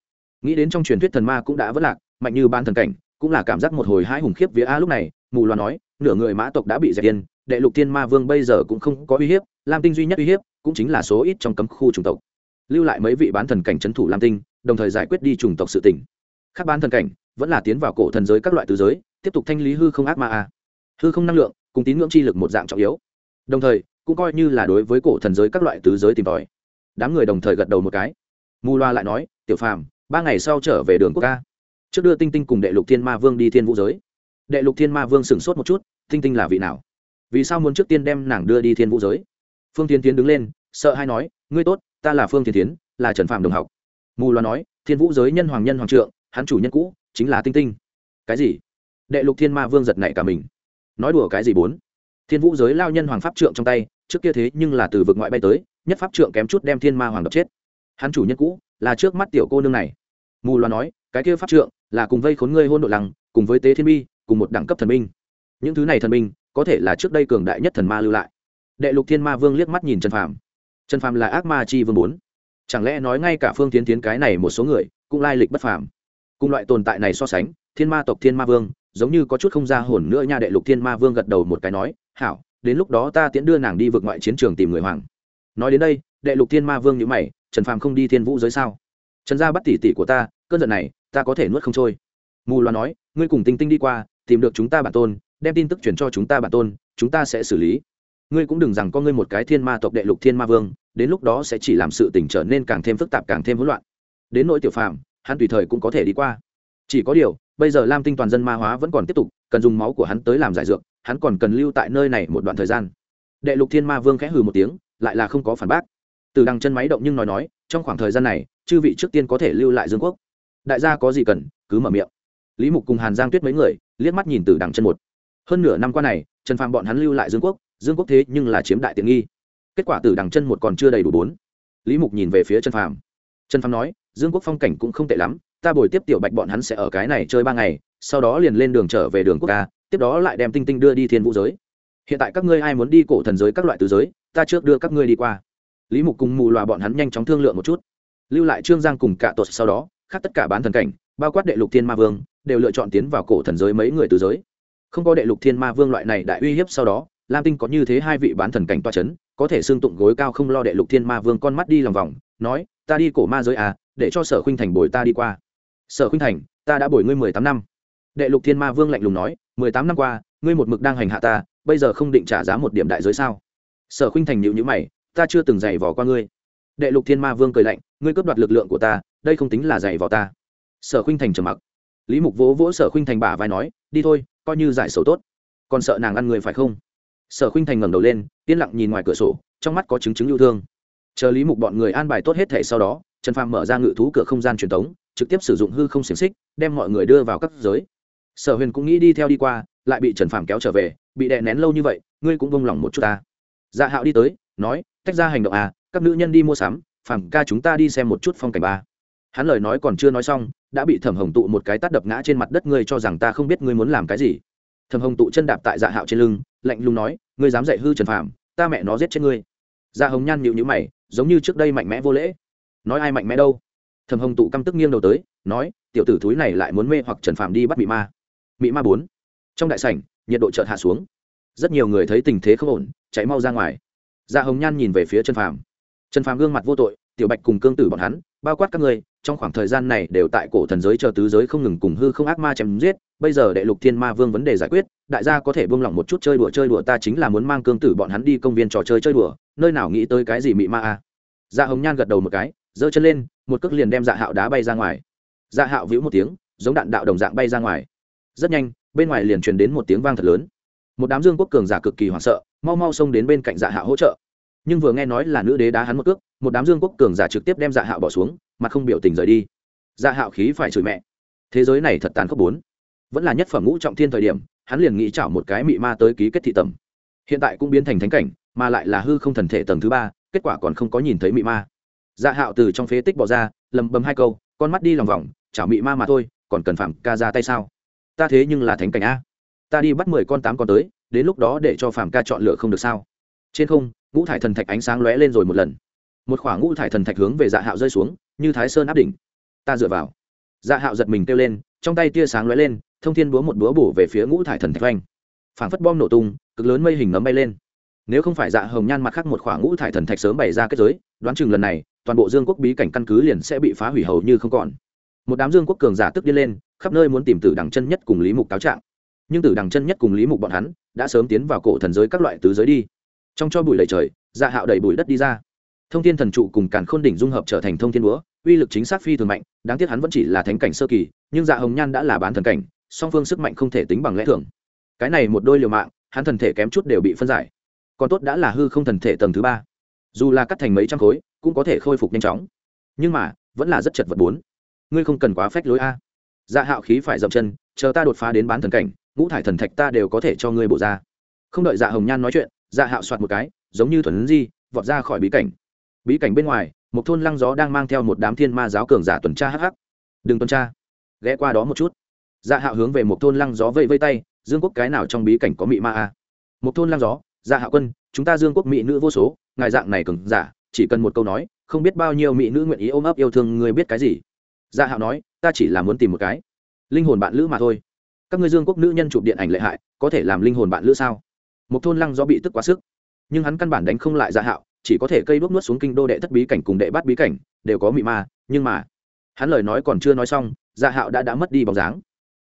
Nghĩ đến trong truyền thuyết thần ma cũng đã vất lạc, mạnh như ban thần cảnh, cũng là cảm giác một hồi hai hùng khiếp vía. A, lúc này, mù loà nói, nửa người mã tộc đã bị dẹp yên đệ lục thiên ma vương bây giờ cũng không có uy hiếp, lam tinh duy nhất uy hiếp cũng chính là số ít trong cấm khu chủng tộc. Lưu lại mấy vị bán thần cảnh trấn thủ lam tinh, đồng thời giải quyết đi chủng tộc sự tỉnh các bán thần cảnh vẫn là tiến vào cổ thần giới các loại tứ giới, tiếp tục thanh lý hư không ác ma a. Hư không năng lượng cùng tín ngưỡng chi lực một dạng trọng yếu. Đồng thời, cũng coi như là đối với cổ thần giới các loại tứ giới tìm tòi. Đám người đồng thời gật đầu một cái. Mù loa lại nói, tiểu phàm, ba ngày sau trở về đường quốc ca. Trước đưa tinh tinh cùng đệ lục thiên ma vương đi thiên vũ giới. Đệ lục thiên ma vương sửng sốt một chút, tinh tinh là vị nào? Vì sao muốn trước tiên đem nàng đưa đi thiên vũ giới? Phương tiến tiến đứng lên, sợ hay nói, ngươi tốt, ta là phương tiến tiến, là trần phạm đồng học. Mù loà nói, thiên vũ giới nhân hoàng nhân hoàng trượng, hắn chủ nhân cũ, chính là tinh tinh. Cái gì? Đệ lục thiên ma vương giật nảy cả mình. Nói đùa cái gì bốn? Thiên vũ giới lao nhân hoàng pháp trượng trong tay, trước kia thế nhưng là từ vực ngoại bay tới, nhất pháp trượng kém chút đem thiên ma hoàng đập chết. Hắn chủ nhân cũ, là trước mắt tiểu cô nương này. Mù loà nói, cái kia pháp trượng là cùng vây khốn ngươi hôn đội lăng, cùng với tế thiên bi, cùng một đẳng cấp thần minh những thứ này thần minh có thể là trước đây cường đại nhất thần ma lưu lại. Đệ lục thiên ma vương liếc mắt nhìn trần phàm. Trần phàm là ác ma chi vương bốn. Chẳng lẽ nói ngay cả phương tiến tiến cái này một số người, cũng lai lịch bất phàm? Cùng loại tồn tại này so sánh, thiên ma tộc thiên ma vương, giống như có chút không ra hồn nữa nha, đệ lục thiên ma vương gật đầu một cái nói, hảo, đến lúc đó ta tiễn đưa nàng đi vượt ngoại chiến trường tìm người hoàng. Nói đến đây, đệ lục thiên ma vương nhữ mày, trần phàm không đi thiên vũ giới sao? Trần gia bắt tỉ tỉ của ta, cơn giận này, ta có thể nuốt không trôi. Mù loà nói, ngươi cùng tinh tinh đi qua, tìm được chúng ta bản tôn đem tin tức chuyển cho chúng ta bản tôn, chúng ta sẽ xử lý. Ngươi cũng đừng rằng có ngươi một cái thiên ma tộc đệ lục thiên ma vương, đến lúc đó sẽ chỉ làm sự tình trở nên càng thêm phức tạp, càng thêm hỗn loạn. Đến nỗi tiểu phàm, hắn tùy thời cũng có thể đi qua. Chỉ có điều, bây giờ lam tinh toàn dân ma hóa vẫn còn tiếp tục, cần dùng máu của hắn tới làm giải dược, hắn còn cần lưu tại nơi này một đoạn thời gian. Đệ lục thiên ma vương khẽ hừ một tiếng, lại là không có phản bác. Từ đằng chân máy động nhưng nói nói, trong khoảng thời gian này, chư vị trước tiên có thể lưu lại dương quốc. Đại gia có gì cần, cứ mở miệng. Lý mục cùng hàn giang tuyết mấy người, liếc mắt nhìn từ đằng chân một hơn nửa năm qua này, trần phàm bọn hắn lưu lại dương quốc dương quốc thế nhưng là chiếm đại tiện nghi. Kết quả từ đằng chân một còn chưa đầy đủ bốn. Lý mục nhìn về phía trần phàm. Trần phàm nói, dương quốc phong cảnh cũng không tệ lắm, ta bồi tiếp tiểu bạch bọn hắn sẽ ở cái này chơi ba ngày, sau đó liền lên đường trở về đường quốc ca tiếp đó lại đem tinh tinh đưa đi thiên vũ giới. Hiện tại các ngươi ai muốn đi cổ thần giới các loại tứ giới, ta trước đưa các ngươi đi qua. Lý mục cùng mù loà bọn hắn nhanh chóng thương lượng một chút. Lưu lại trương giang cùng cả tuột sau đó, khác tất cả bán thần cảnh, bao quát đệ lục thiên ma vương, đều lựa chọn tiến vào cổ thần giới mấy người tứ giới không có đệ lục thiên ma vương loại này đại uy hiếp sau đó, lam tinh có như thế hai vị bán thần cảnh toa c h ấ n có thể xương tụng gối cao không lo đệ lục thiên ma vương con mắt đi lòng vòng, nói, ta đi cổ ma giới à để cho sở khinh thành bồi ta đi qua. Sở khuynh thành, ta đã bồi ngươi mười tám năm. Đệ lục thiên ma vương lạnh lùng nói, mười tám năm qua, ngươi một mực đang hành hạ ta, bây giờ không định trả giá một điểm đại giới sao? Sở khuynh thành nhịu nhữ mày, ta chưa từng giày vò qua ngươi. Đệ lục thiên ma vương cười lạnh, ngươi cướp đoạt lực lượng của ta, đây không tính là giày vò ta. Sở khuynh thành trầm mặc. Lý mục vỗ vỗ sở khuynh thành bả vai nói, đi thôi coi như giải sầu tốt. Còn sợ nàng ăn người phải không? Sở khuynh thành ngẩng đầu lên, yên lặng nhìn ngoài cửa sổ, trong mắt có chứng chứng yêu thương. Chờ lý mục bọn người an bài tốt hết thể sau đó, trần phàm mở ra ngự thú cửa không gian truyền thống trực tiếp sử dụng hư không xiềng xích, đem mọi người đưa vào các giới. Sở huyền cũng nghĩ đi theo đi qua, lại bị trần phàm kéo trở về, bị đè nén lâu như vậy, ngươi cũng vông lòng một chút ta. Dạ hạo đi tới, nói, tách ra hành động à các nữ nhân đi mua sắm, phàm ca chúng ta đi xem một chút phong cảnh ba. Hắn lời nói còn chưa nói xong đã bị thẩm hồng tụ một cái tắt đập ngã trên mặt đất, ngươi cho rằng ta không biết ngươi muốn làm cái gì? Thẩm hồng tụ chân đạp tại dạ hạo trên lưng, lạnh lùng nói, ngươi dám dạy hư trần phàm, ta mẹ nó giết chết ngươi. Dạ hồng nhan nhịu nhữ mày, giống như trước đây mạnh mẽ vô lễ. Nói ai mạnh mẽ đâu? Thẩm hồng tụ căm tức nghiêng đầu tới, nói, tiểu tử thúi này lại muốn mê hoặc trần phàm đi bắt mị ma. Mị ma bốn. Trong đại sảnh, nhiệt độ chợt hạ xuống. Rất nhiều người thấy tình thế không ổn, chạy mau ra ngoài. Dạ hồng nhan nhìn về phía trần phàm. Trần phàm gương mặt vô tội, tiểu bạch cùng cương tử bọn hắn, bao quát các người trong khoảng thời gian này đều tại cổ thần giới chờ tứ giới không ngừng cùng hư không ác ma chém giết, bây giờ đệ lục thiên ma vương vấn đề giải quyết, đại gia có thể buông lỏng một chút chơi đùa chơi đùa, ta chính là muốn mang cương tử bọn hắn đi công viên trò chơi chơi đùa, nơi nào nghĩ tới cái gì mị ma a? Dạ hồng nhan gật đầu một cái, giơ chân lên, một cước liền đem dạ hạo đá bay ra ngoài. Dạ hạo vĩu một tiếng, giống đạn đạo đồng dạng bay ra ngoài. Rất nhanh, bên ngoài liền truyền đến một tiếng vang thật lớn. Một đám dương quốc cường giả cực kỳ hoảng sợ, mau mau xông đến bên cạnh dạ hạo hỗ trợ. Nhưng vừa nghe nói là nữ đế đá hắn một cước, một đám dương quốc cường giả trực tiếp đem dạ hạo bỏ xuống mà không biểu tình rời đi. Dạ hạo khí phải chửi mẹ. Thế giới này thật tàn khốc bốn. Vẫn là nhất phẩm ngũ trọng thiên thời điểm, hắn liền nghĩ chảo một cái mị ma tới ký kết thị tầm hiện tại cũng biến thành thánh cảnh, mà lại là hư không thần thể tầng thứ ba, kết quả còn không có nhìn thấy mị ma. Dạ hạo từ trong phế tích bỏ ra, lầm bầm hai câu, con mắt đi lòng vòng, chảo mị ma mà thôi, còn cần phạm ca ra tay sao? Ta thế nhưng là thánh cảnh a. Ta đi bắt mười con tám con tới, đến lúc đó để cho phạm ca chọn lựa không được sao? Trên không, ngũ thải thần thạch ánh sáng lóe lên rồi một lần. Một khoảng ngũ thải thần thạch hướng về dạ hạo rơi xuống như thái sơn áp đỉnh. Ta dựa vào. Dạ hạo giật mình kêu lên, trong tay tia sáng lóe lên, thông thiên búa một búa bổ về phía ngũ thải thần thạch oanh. Phảng phất bom nổ tung, cực lớn mây hình nấm bay lên. Nếu không phải dạ hồng nhan mặt khác một khoảng ngũ thải thần thạch sớm bày ra kết giới, đoán chừng lần này, toàn bộ dương quốc bí cảnh căn cứ liền sẽ bị phá hủy hầu như không còn. Một đám dương quốc cường giả tức đi lên, khắp nơi muốn tìm tử đằng chân nhất cùng lý mục cáo trạng. Nhưng tử đằng chân nhất cùng lý mục bọn hắn đã sớm tiến vào cổ thần giới các loại tứ giới đi. Trong cho bụi lầy trời dạ hạo đẩy bụi đất đi ra. Thông thiên thần trụ cùng càn khôn đỉnh dung hợp trở thành thông thiên búa uy lực chính xác phi thường mạnh, đáng tiếc hắn vẫn chỉ là thánh cảnh sơ kỳ, nhưng dạ hồng nhan đã là bán thần cảnh, song phương sức mạnh không thể tính bằng lẽ thường. Cái này một đôi liều mạng, hắn thần thể kém chút đều bị phân giải. Còn tốt đã là hư không thần thể tầng thứ ba. Dù là cắt thành mấy trăm khối, cũng có thể khôi phục nhanh chóng. Nhưng mà, vẫn là rất chật vật bốn. Ngươi không cần quá phách lối a. Dạ hạo khí phải dậm chân, chờ ta đột phá đến bán thần cảnh, ngũ thải thần thạch ta đều có thể cho ngươi bổ ra. Không đợi dạ hồng nhan nói chuyện dạ hạo soạt một cái, giống như thuần di, vọt ra khỏi bí cảnh. Bí cảnh bên ngoài một thôn lăng gió đang mang theo một đám thiên ma giáo cường giả tuần tra hắc hắc. Đừng tuần tra. Ghé qua đó một chút. Dạ hạo hướng về một thôn lăng gió vây vây tay, dương quốc cái nào trong bí cảnh có mị ma a? Một thôn lăng gió dạ hạo quân, chúng ta dương quốc mỹ nữ vô số, ngài dạng này cường giả, chỉ cần một câu nói, không biết bao nhiêu mỹ nữ nguyện ý ôm ấp yêu thương người biết cái gì? Dạ hạo nói, ta chỉ là muốn tìm một cái. Linh hồn bạn lữ mà thôi. Các ngươi dương quốc nữ nhân chụp điện ảnh lệ hại, có thể làm linh hồn bạn lữ sao? Một thôn lăng gió bị tức quá sức, nhưng hắn căn bản đánh không lại dạ hạo chỉ có thể cây đuốc nuốt xuống kinh đô đệ thất bí cảnh cùng đệ bát bí cảnh, đều có mị ma, nhưng mà, hắn lời nói còn chưa nói xong dạ hạo đã đã mất đi bóng dáng.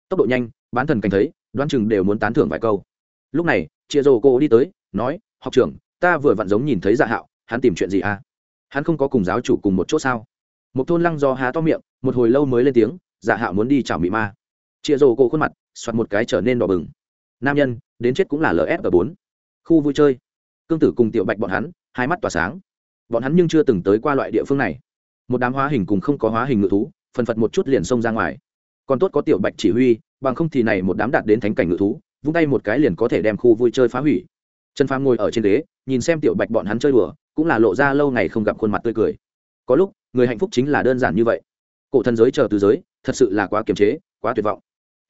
Tốc độ nhanh, bán thần cảnh thấy, đoán chừng đều muốn tán thưởng vài câu. Lúc này, chia rồ cô đi tới, nói, học trưởng, ta vừa vặn giống nhìn thấy dạ hạo, hắn tìm chuyện gì à? Hắn không có cùng giáo chủ cùng một chỗ sao? Một thôn lăng do há to miệng, một hồi lâu mới lên tiếng dạ hạo muốn đi chào mị ma. Chia rồ cô khuôn mặt soạt một cái trở nên đỏ bừng. Nam nhân, đến chết cũng là lf bốn. Khu vui chơi. Cương tử cùng tiểu bạch bọn hắn hai mắt tỏa sáng. Bọn hắn nhưng chưa từng tới qua loại địa phương này. Một đám hóa hình cùng không có hóa hình ngự thú, phần phật một chút liền xông ra ngoài. Còn tốt có tiểu bạch chỉ huy, bằng không thì này một đám đạt đến thánh cảnh ngự thú, vung tay một cái liền có thể đem khu vui chơi phá hủy. Trần phàm ngồi ở trên ghế, nhìn xem tiểu bạch bọn hắn chơi đùa, cũng là lộ ra lâu ngày không gặp khuôn mặt tươi cười. Có lúc, người hạnh phúc chính là đơn giản như vậy. Cổ thần giới chờ từ giới, thật sự là quá kiềm chế, quá tuyệt vọng.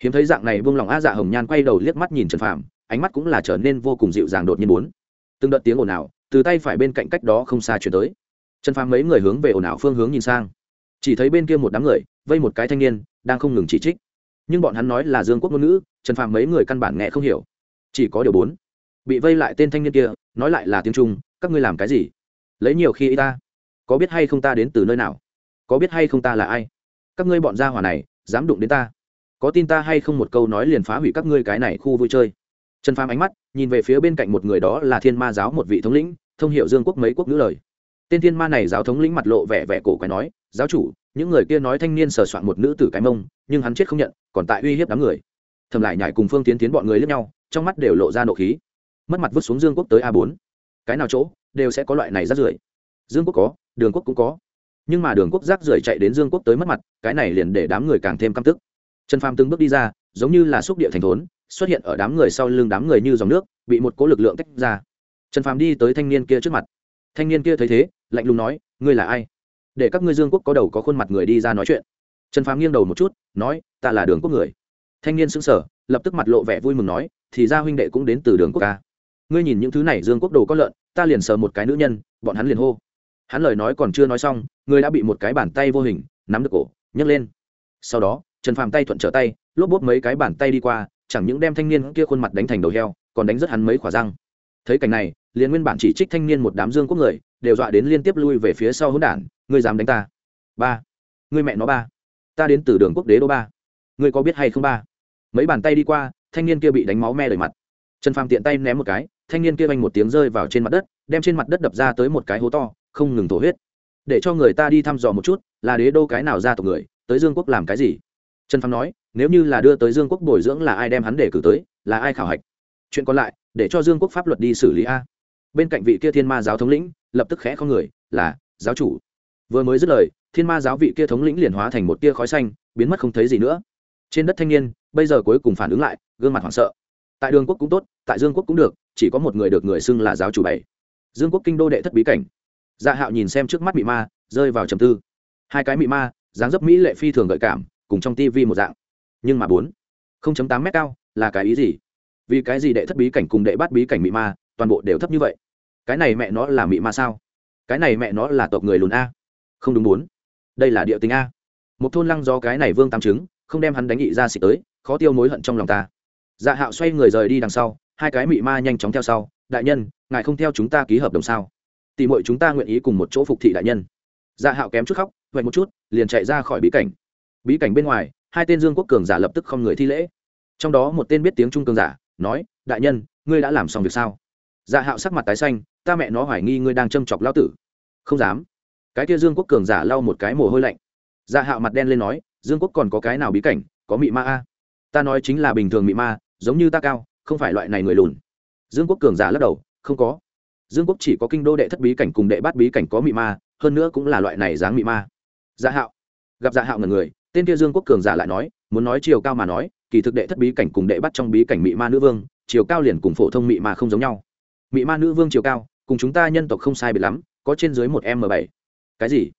Hiếm thấy dạng này buông lòng a dạ hồng nhan quay đầu liếc mắt nhìn trần phàm, ánh mắt cũng là trở nên vô cùng dịu dàng đột nhiên muốn. Từng đợt tiếng ồn ào từ tay phải bên cạnh cách đó không xa chuyển tới. Trần phàm mấy người hướng về ồn ào phương hướng nhìn sang. Chỉ thấy bên kia một đám người, vây một cái thanh niên, đang không ngừng chỉ trích. Nhưng bọn hắn nói là dương quốc ngôn ngữ, trần phàm mấy người căn bản nghe không hiểu. Chỉ có điều bốn bị vây lại tên thanh niên kia, nói lại là tiếng trung, các ngươi làm cái gì? Lấy nhiều khi y ta. Có biết hay không ta đến từ nơi nào? Có biết hay không ta là ai? Các ngươi bọn gia hỏa này, dám đụng đến ta. Có tin ta hay không một câu nói liền phá hủy các ngươi cái này khu vui chơi trần phàm ánh mắt, nhìn về phía bên cạnh một người đó là thiên ma giáo một vị thống lĩnh, thông hiệu dương quốc mấy quốc ngữ lời. Tên thiên ma này giáo thống lĩnh mặt lộ vẻ vẻ cổ quái nói, giáo chủ, những người kia nói thanh niên sờ soạn một nữ tử cái mông, nhưng hắn chết không nhận, còn tại uy hiếp đám người. Thầm lại nhảy cùng phương tiến tiến bọn người lướt nhau, trong mắt đều lộ ra nộ khí. Mất mặt vứt xuống dương quốc tới a bốn. Cái nào chỗ, đều sẽ có loại này rác rưởi. Dương quốc có, đường quốc cũng có. Nhưng mà đường quốc rác rưởi chạy đến dương quốc tới mất mặt, cái này liền để đám người càng thêm căm tức. Trần phàm từng bước đi ra giống như là xúc địa thành thốn, xuất hiện ở đám người sau lưng đám người như dòng nước, bị một cỗ lực lượng tách ra. Trần phàm đi tới thanh niên kia trước mặt. Thanh niên kia thấy thế, lạnh lùng nói, ngươi là ai? Để các ngươi dương quốc có đầu có khuôn mặt người đi ra nói chuyện. Trần phàm nghiêng đầu một chút, nói, ta là đường quốc người. Thanh niên xứng sở lập tức mặt lộ vẻ vui mừng nói, thì ra huynh đệ cũng đến từ đường quốc ca ngươi nhìn những thứ này dương quốc đồ có lợn, ta liền sờ một cái nữ nhân, bọn hắn liền hô. Hắn lời nói còn chưa nói xong ngươi đã bị một cái bàn tay vô hình nắm được cổ, nhấc lên. Sau đó trần phàm tay thuận trở tay, lốp bốp mấy cái bàn tay đi qua, chẳng những đem thanh niên kia khuôn mặt đánh thành đầu heo, còn đánh rất hắn mấy khỏa răng. Thấy cảnh này, liền nguyên bản chỉ trích thanh niên một đám dương quốc người, đều dọa đến liên tiếp lui về phía sau hỗn đản, ngươi dám đánh ta? Ba. Ngươi mẹ nó ba. Ta đến từ đường quốc đế đô ba. Ngươi có biết hay không ba? Mấy bàn tay đi qua, thanh niên kia bị đánh máu me đầy mặt. Trần phàm tiện tay ném một cái, thanh niên kia vanh một tiếng rơi vào trên mặt đất, đem trên mặt đất đập ra tới một cái hố to, không ngừng thổ huyết. Để cho người ta đi thăm dò một chút, là đế đô cái nào ra tộc người, tới dương quốc làm cái gì? Trần phàm nói, nếu như là đưa tới dương quốc bồi dưỡng là ai đem hắn để cử tới, là ai khảo hạch? Chuyện còn lại, để cho dương quốc pháp luật đi xử lý a. Bên cạnh vị kia thiên ma giáo thống lĩnh, lập tức khẽ không người, là, giáo chủ. Vừa mới dứt lời, thiên ma giáo vị kia thống lĩnh liền hóa thành một tia khói xanh, biến mất không thấy gì nữa. Trên đất thanh niên, bây giờ cuối cùng phản ứng lại, gương mặt hoảng sợ. Tại đường quốc cũng tốt, tại dương quốc cũng được, chỉ có một người được người xưng là giáo chủ bảy. Dương quốc kinh đô đệ thất bí cảnh. Dạ hạo nhìn xem trước mắt bị ma, rơi vào trầm tư. Hai cái mị ma, dáng dấp mỹ lệ phi thường gợi cảm cùng trong tivi một dạng. Nhưng mà bốn, không chấm tám m cao, là cái ý gì? Vì cái gì đệ thất bí cảnh cùng đệ bát bí cảnh mị ma, toàn bộ đều thấp như vậy? Cái này mẹ nó là mị ma sao? Cái này mẹ nó là tộc người lùn a. Không đúng bốn, đây là địa tính a. Một thôn lăng do cái này vương tam chứng, không đem hắn đánh nghị ra xịt tới, khó tiêu mối hận trong lòng ta. Dạ hạo xoay người rời đi đằng sau, hai cái mị ma nhanh chóng theo sau. Đại nhân, ngài không theo chúng ta ký hợp đồng sao? Tỉ mọi chúng ta nguyện ý cùng một chỗ phục thị đại nhân. Dạ hạo kém chút khóc, vậy một chút, liền chạy ra khỏi bí cảnh bí cảnh bên ngoài, hai tên dương quốc cường giả lập tức không người thi lễ. Trong đó một tên biết tiếng trung cường giả, nói, đại nhân, ngươi đã làm xong việc sao? Dạ hạo sắc mặt tái xanh, ta mẹ nó hoài nghi ngươi đang châm chọc lao tử. Không dám. Cái kia dương quốc cường giả lau một cái mồ hôi lạnh. Dạ hạo mặt đen lên nói, dương quốc còn có cái nào bí cảnh, có mị ma a? Ta nói chính là bình thường mị ma, giống như ta cao, không phải loại này người lùn. Dương quốc cường giả lắc đầu, không có. Dương quốc chỉ có kinh đô đệ thất bí cảnh cùng đệ bát bí cảnh có mị ma, hơn nữa cũng là loại này dáng mị ma. Dạ hạo. Gặp dạ hạo ngần người tên kia dương quốc cường giả lại nói, muốn nói chiều cao mà nói, kỳ thực đệ thất bí cảnh cùng đệ bắt trong bí cảnh mị ma nữ vương, chiều cao liền cùng phổ thông mị ma không giống nhau. Mị ma nữ vương chiều cao, cùng chúng ta nhân tộc không sai biệt lắm, có trên dưới một m bảy. Cái gì?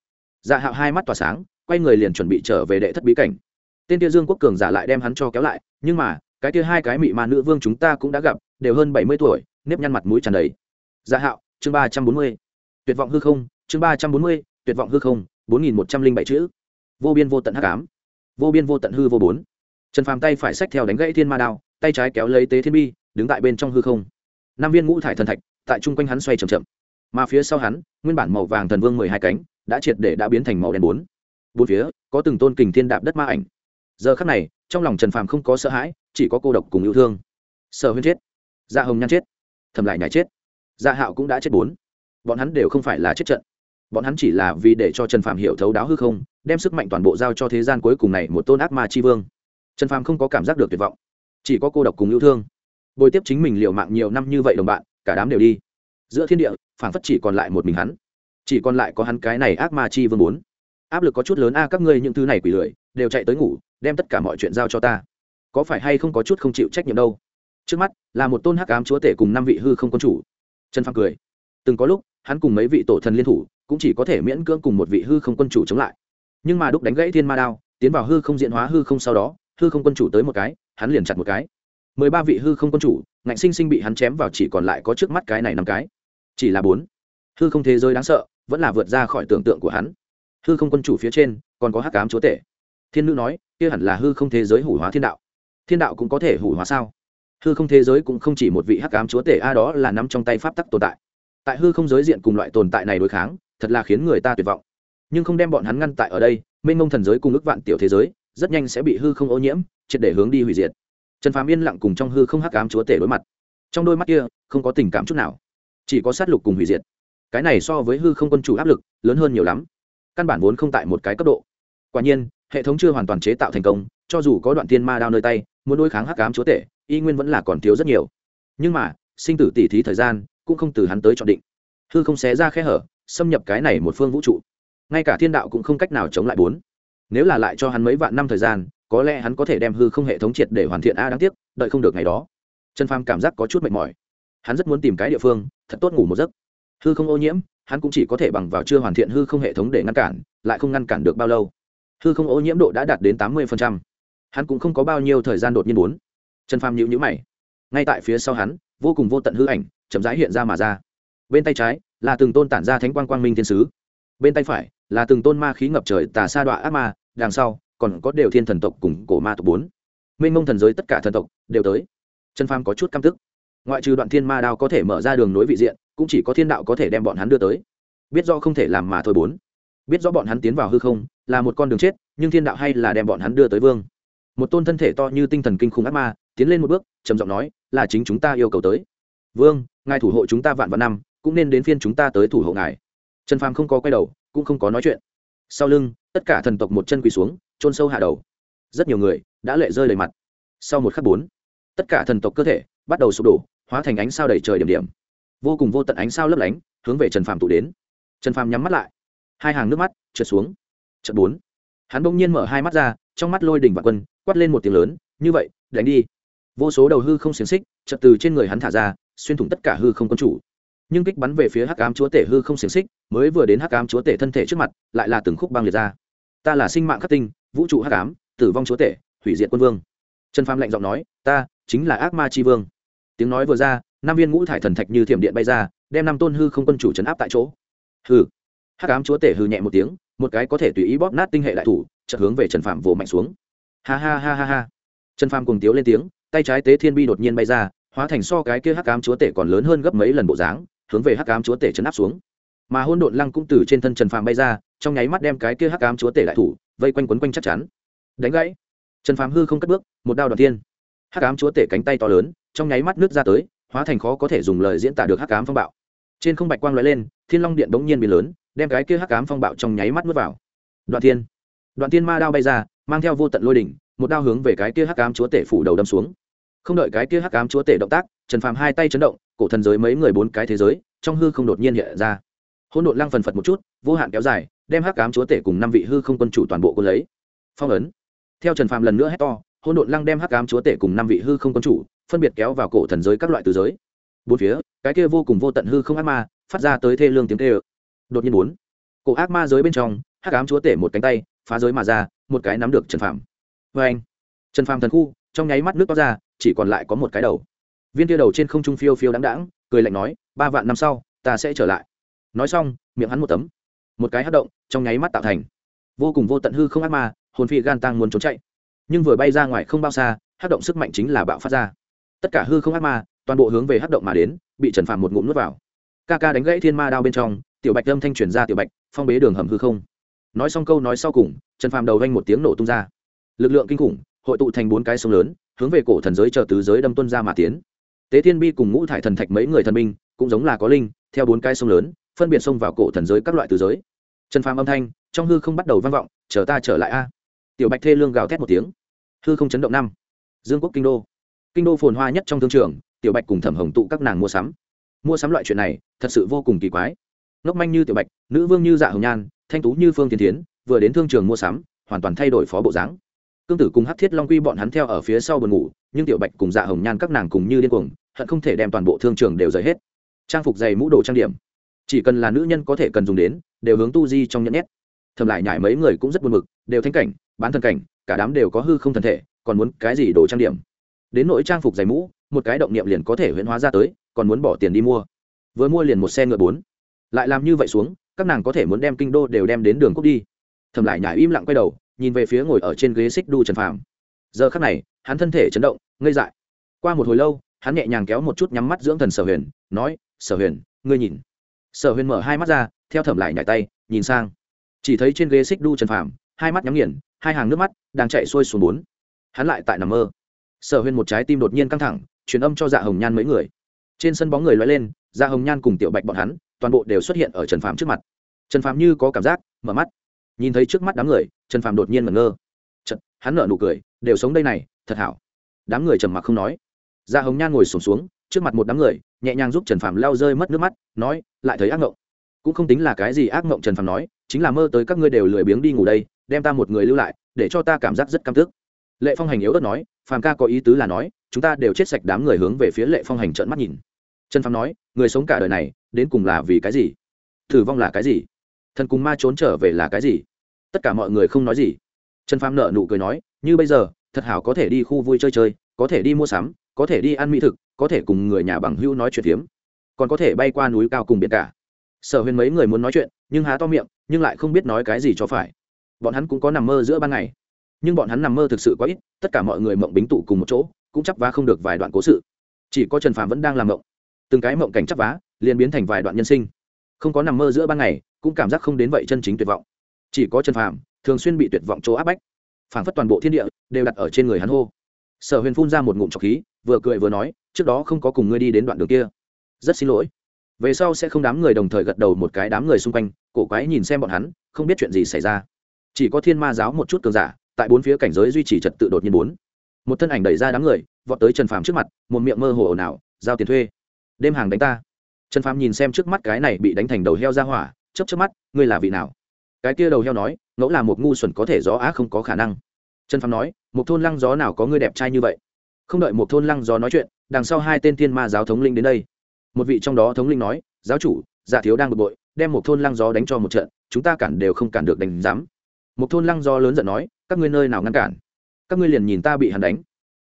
Dạ hạo hai mắt tỏa sáng, quay người liền chuẩn bị trở về đệ thất bí cảnh. Tên kia dương quốc cường giả lại đem hắn cho kéo lại, nhưng mà, cái kia hai cái mị ma nữ vương chúng ta cũng đã gặp, đều hơn bảy mươi tuổi, nếp nhăn mặt mũi tràn đầy. Dạ hạo, chương ba trăm bốn mươi. Tuyệt vọng hư không, chương ba trăm bốn mươi, tuyệt vọng hư không, bốn nghìn một trăm linh bảy chữ vô biên vô tận hắc ám, vô biên vô tận hư vô bốn. Trần phàm tay phải xách theo đánh gãy thiên ma đao, tay trái kéo lấy tế thiên bi, đứng tại bên trong hư không. Năm viên ngũ thải thần thạch, tại chung quanh hắn xoay chậm chậm. Mà phía sau hắn, nguyên bản màu vàng thần vương mười hai cánh, đã triệt để đã biến thành màu đen bốn. Bốn phía, có từng tôn kình thiên đạp đất ma ảnh. Giờ khắc này, trong lòng trần phàm không có sợ hãi, chỉ có cô độc cùng yêu thương. Sở huyên chết. Dạ hồng nhan chết. Thầm lại nhảy chết. Dạ hạo cũng đã chết bốn. Bọn hắn đều không phải là chết trận bọn hắn chỉ là vì để cho trần phàm hiểu thấu đáo hư không, đem sức mạnh toàn bộ giao cho thế gian cuối cùng này một tôn ác ma c h i vương. Trần phàm không có cảm giác được tuyệt vọng, chỉ có cô độc cùng yêu thương. Bồi tiếp chính mình liệu mạng nhiều năm như vậy đồng bạn, cả đám đều đi. Giữa thiên địa phản phất chỉ còn lại một mình hắn. Chỉ còn lại có hắn cái này ác ma chi vương bốn. Áp lực có chút lớn a, các ngươi những thứ này quỷ lười, đều chạy tới ngủ, đem tất cả mọi chuyện giao cho ta. Có phải hay không có chút không chịu trách nhiệm đâu? Trước mắt, là một tôn hắc ám chúa tể cùng năm vị hư không quân chủ. Trần phàm cười. Từng có lúc hắn cùng mấy vị tổ thần liên thủ, cũng chỉ có thể miễn cưỡng cùng một vị hư không quân chủ chống lại. Nhưng mà đúc đánh gãy thiên ma đao, tiến vào hư không diễn hóa hư không sau đó, hư không quân chủ tới một cái, hắn liền chặt một cái. Mười ba vị hư không quân chủ, ngạnh sinh sinh bị hắn chém vào chỉ còn lại có trước mắt cái này năm cái. Chỉ là bốn. Hư không thế giới đáng sợ, vẫn là vượt ra khỏi tưởng tượng của hắn. Hư không quân chủ phía trên, còn có hắc cám chúa tể. Thiên nữ nói, kia hẳn là hư không thế giới hủ hóa thiên đạo. Thiên đạo cũng có thể hủ hóa sao? Hư không thế giới cũng không chỉ một vị hắc cám chúa tể, a đó là nắm trong tay pháp tắc tồn tại tại hư không giới diện cùng loại tồn tại này đối kháng, thật là khiến người ta tuyệt vọng. Nhưng không đem bọn hắn ngăn tại ở đây, mênh mông thần giới cùng ước vạn tiểu thế giới, rất nhanh sẽ bị hư không ô nhiễm, triệt để hướng đi hủy diệt. Trần phàm yên lặng cùng trong hư không hắc ám chúa tể đối mặt. Trong đôi mắt kia, không có tình cảm chút nào, chỉ có sát lục cùng hủy diệt. Cái này so với hư không quân chủ áp lực, lớn hơn nhiều lắm. Căn bản vốn không tại một cái cấp độ. Quả nhiên, hệ thống chưa hoàn toàn chế tạo thành công, cho dù có đoạn tiên ma đao nơi tay, muốn đối kháng hắc ám chúa tể, y nguyên vẫn là còn thiếu rất nhiều. Nhưng mà, sinh tử tỉ thí thời gian cũng không từ hắn tới chọn định. Hư không xé ra khe hở, xâm nhập cái này một phương vũ trụ. Ngay cả thiên đạo cũng không cách nào chống lại bốn. Nếu là lại cho hắn mấy vạn năm thời gian, có lẽ hắn có thể đem hư không hệ thống triệt để hoàn thiện. A, đáng tiếc, đợi không được ngày đó. Trần phàm cảm giác có chút mệt mỏi. Hắn rất muốn tìm cái địa phương, thật tốt ngủ một giấc. Hư không ô nhiễm, hắn cũng chỉ có thể bằng vào chưa hoàn thiện hư không hệ thống để ngăn cản, lại không ngăn cản được bao lâu. Hư không ô nhiễm độ đã đạt đến tám mươi hắn cũng không có bao nhiêu thời gian đột nhiên bốn. Trần phàm nhịu nhữ mày. Ngay tại phía sau hắn, vô cùng vô tận hư ảnh chậm rãi hiện ra mà ra. Bên tay trái là từng tôn tản ra thánh quang quang minh thiên sứ. Bên tay phải là từng tôn ma khí ngập trời tà sa đọa ác ma, đằng sau còn có đều thiên thần tộc cùng cổ ma tộc bốn. Mênh mông thần giới tất cả thần tộc đều tới. Trần phàm có chút căm tức. Ngoại trừ đoạn thiên ma đao có thể mở ra đường nối vị diện, cũng chỉ có thiên đạo có thể đem bọn hắn đưa tới. Biết do không thể làm mà thôi bốn. Biết rõ bọn hắn tiến vào hư không là một con đường chết, nhưng thiên đạo hay là đem bọn hắn đưa tới vương. Một tôn thân thể to như tinh thần kinh khủng ác ma, tiến lên một bước, trầm giọng nói, là chính chúng ta yêu cầu tới. Vương ngài thủ hộ chúng ta vạn vạn năm, cũng nên đến phiên chúng ta tới thủ hộ ngài. Trần phàm không có quay đầu, cũng không có nói chuyện. Sau lưng, tất cả thần tộc một chân quỳ xuống trôn sâu hạ đầu. Rất nhiều người đã lệ rơi đầy mặt. Sau một khắc bốn, tất cả thần tộc cơ thể bắt đầu sụp đổ, hóa thành ánh sao đầy trời điểm điểm. Vô cùng vô tận ánh sao lấp lánh, hướng về trần phàm tụ đến. Trần phàm nhắm mắt lại. Hai hàng nước mắt trượt xuống. Trận bốn, hắn bỗng nhiên mở hai mắt ra, trong mắt lôi đỉnh và quân, quát lên một tiếng lớn, như vậy, đánh đi. Vô số đầu hư không xiềng xích trật từ trên người hắn thả ra xuyên thủng tất cả hư không quân chủ. Nhưng kích bắn về phía hắc ám chúa tể hư không xiềng xích, mới vừa đến hắc ám chúa tể thân thể trước mặt, lại là từng khúc băng liệt ra. Ta là sinh mạng khắc tinh, vũ trụ hắc ám, tử vong chúa tể, hủy diệt quân vương. Trần phàm lạnh giọng nói, ta chính là ác ma tri vương. Tiếng nói vừa ra, năm viên ngũ thải thần thạch như thiểm điện bay ra, đem năm tôn hư không quân chủ chấn áp tại chỗ. Hư hắc ám chúa tể hư nhẹ một tiếng, một cái có thể tùy ý bóp nát tinh hệ đại thủ, chợt hướng về trần phạm vồ mạnh xuống. Ha ha ha ha ha. Trần phạm cùng tiếu lên tiếng, tay trái tế thiên bi đột nhiên bay ra hóa thành so cái kia hắc ám chúa tể còn lớn hơn gấp mấy lần bộ dáng, hướng về hắc ám chúa tể chấn áp xuống. Mà hôn độn lăng cũng từ trên thân trần Phàm bay ra, trong nháy mắt đem cái kia hắc ám chúa tể đại thủ vây quanh quấn quanh chắc chắn. Đánh gãy. Trần Phàm hư không cất bước, một đao đoàn tiên hắc ám chúa tể cánh tay to lớn, trong nháy mắt nước ra tới, hóa thành khó có thể dùng lời diễn tả được hắc ám phong bạo. Trên không bạch quang lóe lên, thiên long điện bỗng nhiên biến lớn, đem cái kia hắc ám phong bạo trong nháy mắt nuốt vào. Đoạn thiên. Đoạn thiên ma đao bay ra, mang theo vô tận lôi đỉnh, một đao hướng về cái kia hắc ám chúa tể phủ đầu đâm xuống không đợi cái kia hắc ám chúa tể động tác, trần phàm hai tay chấn động, cổ thần giới mấy người bốn cái thế giới, trong hư không đột nhiên hiện ra. Hỗn độn lăng phần phật một chút, vô hạn kéo dài, đem hắc ám chúa tể cùng năm vị hư không quân chủ toàn bộ quân lấy. Phong ấn. Theo trần phàm lần nữa hét to, hỗn độn lăng đem hắc ám chúa tể cùng năm vị hư không quân chủ phân biệt kéo vào cổ thần giới các loại từ giới. Bốn phía, cái kia vô cùng vô tận hư không ác ma phát ra tới thê lương tiếng tê ơ đột nhiên bốn, cổ ác ma giới bên trong, hắc ám chúa tể một cánh tay, phá giới mà ra, một cái nắm được trần Phàm. vê anh, trần Phàm thần khu, trong nháy mắt nước to ra chỉ còn lại có một cái đầu. Viên tia đầu trên không trung phiêu phiêu đáng đáng cười lạnh nói, ba vạn năm sau, ta sẽ trở lại. Nói xong, miệng hắn một tấm. Một cái hát động, trong nháy mắt tạo thành. Vô cùng vô tận hư không ác ma, hồn phi gan tăng muốn trốn chạy. Nhưng vừa bay ra ngoài không bao xa, hát động sức mạnh chính là bạo phát ra. Tất cả hư không ác ma, toàn bộ hướng về hát động mà đến, bị trần phạm một ngụm nuốt vào. Ca ca đánh gãy thiên ma đao bên trong, tiểu bạch âm thanh truyền ra tiểu bạch, phong bế đường hầm hư không. Nói xong câu nói sau cùng, trần phàm đầu vanh một tiếng nổ tung ra. Lực lượng kinh khủng, hội tụ thành bốn cái sông lớn hướng về cổ thần giới chờ tứ giới đâm tuân ra mà tiến. Tế thiên bi cùng ngũ thải thần thạch mấy người thần minh, cũng giống là có linh, theo bốn cái sông lớn, phân biệt xông vào cổ thần giới các loại tứ giới. Trần phàm âm thanh, trong hư không bắt đầu vang vọng, chờ ta trở lại a. Tiểu bạch thê lương gào thét một tiếng. Hư không chấn động năm. Dương quốc kinh đô. Kinh đô phồn hoa nhất trong thương trường, tiểu bạch cùng thẩm hồng tụ các nàng mua sắm. Mua sắm loại chuyện này, thật sự vô cùng kỳ quái. Ngốc manh như tiểu bạch, nữ vương như dạ hồng nhan, thanh tú như phương thiên tiến vừa đến thương trường mua sắm, hoàn toàn thay đổi phó bộ dáng cương tử cùng hát thiết long quy bọn hắn theo ở phía sau buồn ngủ, nhưng tiểu bạch cùng dạ hồng nhan các nàng cùng như điên cuồng, hận không thể đem toàn bộ thương trường đều rời hết. Trang phục dày mũ đồ trang điểm, chỉ cần là nữ nhân có thể cần dùng đến, đều hướng tu di trong nhẫn nhét. Thầm lại nhải mấy người cũng rất buồn mực đều thanh cảnh, bán thân cảnh, cả đám đều có hư không thân thể, còn muốn cái gì đồ trang điểm. Đến nỗi trang phục dày mũ, một cái động niệm liền có thể huyễn hóa ra tới, còn muốn bỏ tiền đi mua. Vừa mua liền một xe ngựa bốn. Lại làm như vậy xuống, các nàng có thể muốn đem kinh đô đều đem đến đường quốc đi. Thầm lại nhải im lặng quay đầu nhìn về phía ngồi ở trên ghế xích đu trần phàm. Giờ khắc này, hắn thân thể chấn động, ngây dại. Qua một hồi lâu, hắn nhẹ nhàng kéo một chút nhắm mắt dưỡng thần sở huyền, nói, sở huyền, ngươi nhìn. Sở huyền mở hai mắt ra, theo thẩm lại nhảy tay, nhìn sang. Chỉ thấy trên ghế xích đu trần phàm, hai mắt nhắm nghiền, hai hàng nước mắt đang chạy xuôi xuống bốn. Hắn lại tại nằm mơ. Sở huyền một trái tim đột nhiên căng thẳng, truyền âm cho dạ hồng nhan mấy người. Trên sân bóng người loay lên dạ hồng nhan cùng tiểu bạch bọn hắn, toàn bộ đều xuất hiện ở trần phàm trước mặt. Trần phàm như có cảm giác, mở mắt nhìn thấy trước mắt đám người trần phàm đột nhiên ngẩn ngơ. Chật hắn nở nụ cười đều sống đây này thật hảo. Đám người trầm mặc không nói. Gia hồng nhan ngồi sổm xuống, xuống trước mặt một đám người nhẹ nhàng giúp trần phàm lau rơi mất nước mắt nói lại thấy ác mộng cũng không tính là cái gì ác mộng trần phàm nói chính là mơ tới các ngươi đều lười biếng đi ngủ đây đem ta một người lưu lại để cho ta cảm giác rất căm tức. Lệ phong hành yếu ớt nói phàm ca có ý tứ là nói chúng ta đều chết sạch đám người hướng về phía lệ phong hành trợn mắt nhìn. Trần phàm nói người sống cả đời này đến cùng là vì cái gì? Thử vong là cái gì? Thần cùng ma trốn trở về là cái gì? Tất cả mọi người không nói gì. Trần phàm nợ nụ cười nói, như bây giờ, thật hảo có thể đi khu vui chơi chơi, có thể đi mua sắm, có thể đi ăn mỹ thực, có thể cùng người nhà bằng hữu nói chuyện phiếm. Còn có thể bay qua núi cao cùng biển cả. Sở huyền mấy người muốn nói chuyện, nhưng há to miệng, nhưng lại không biết nói cái gì cho phải. Bọn hắn cũng có nằm mơ giữa ban ngày. Nhưng bọn hắn nằm mơ thực sự quá ít, tất cả mọi người mộng bính tụ cùng một chỗ, cũng chắc vá không được vài đoạn cố sự. Chỉ có trần phàm vẫn đang làm mộng. Từng cái mộng cảnh chắc vá, liền biến thành vài đoạn nhân sinh không có nằm mơ giữa ban ngày, cũng cảm giác không đến vậy chân chính tuyệt vọng. Chỉ có trần phàm, thường xuyên bị tuyệt vọng chỗ áp bách. Phảng phất toàn bộ thiên địa đều đặt ở trên người hắn hô. Sở huyền phun ra một ngụm trọc khí, vừa cười vừa nói, trước đó không có cùng ngươi đi đến đoạn đường kia. Rất xin lỗi. Về sau sẽ không đám người đồng thời gật đầu một cái đám người xung quanh, cổ quái nhìn xem bọn hắn, không biết chuyện gì xảy ra. Chỉ có thiên ma giáo một chút cường giả, tại bốn phía cảnh giới duy trì trật tự đột nhiên bốn. Một thân ảnh đẩy ra đám người, vọt tới trần phàm trước mặt, một miệng mơ hồ ồn ào, giao tiền thuê. Đêm hàng đánh ta trần phàm nhìn xem trước mắt cái này bị đánh thành đầu heo ra hỏa chấp trước mắt, ngươi là vị nào? Cái kia đầu heo nói, ngẫu là một ngu xuẩn có thể gió á không có khả năng. Trần phàm nói, một thôn lăng gió nào có ngươi đẹp trai như vậy? Không đợi một thôn lăng gió nói chuyện, đằng sau hai tên thiên ma giáo thống linh đến đây. Một vị trong đó thống linh nói, giáo chủ, giả thiếu đang bực bội, đem một thôn lăng gió đánh cho một trận, chúng ta cản đều không cản được đánh giám. Một thôn lăng gió lớn giận nói, các ngươi nơi nào ngăn cản? Các ngươi liền nhìn ta bị hắn đánh.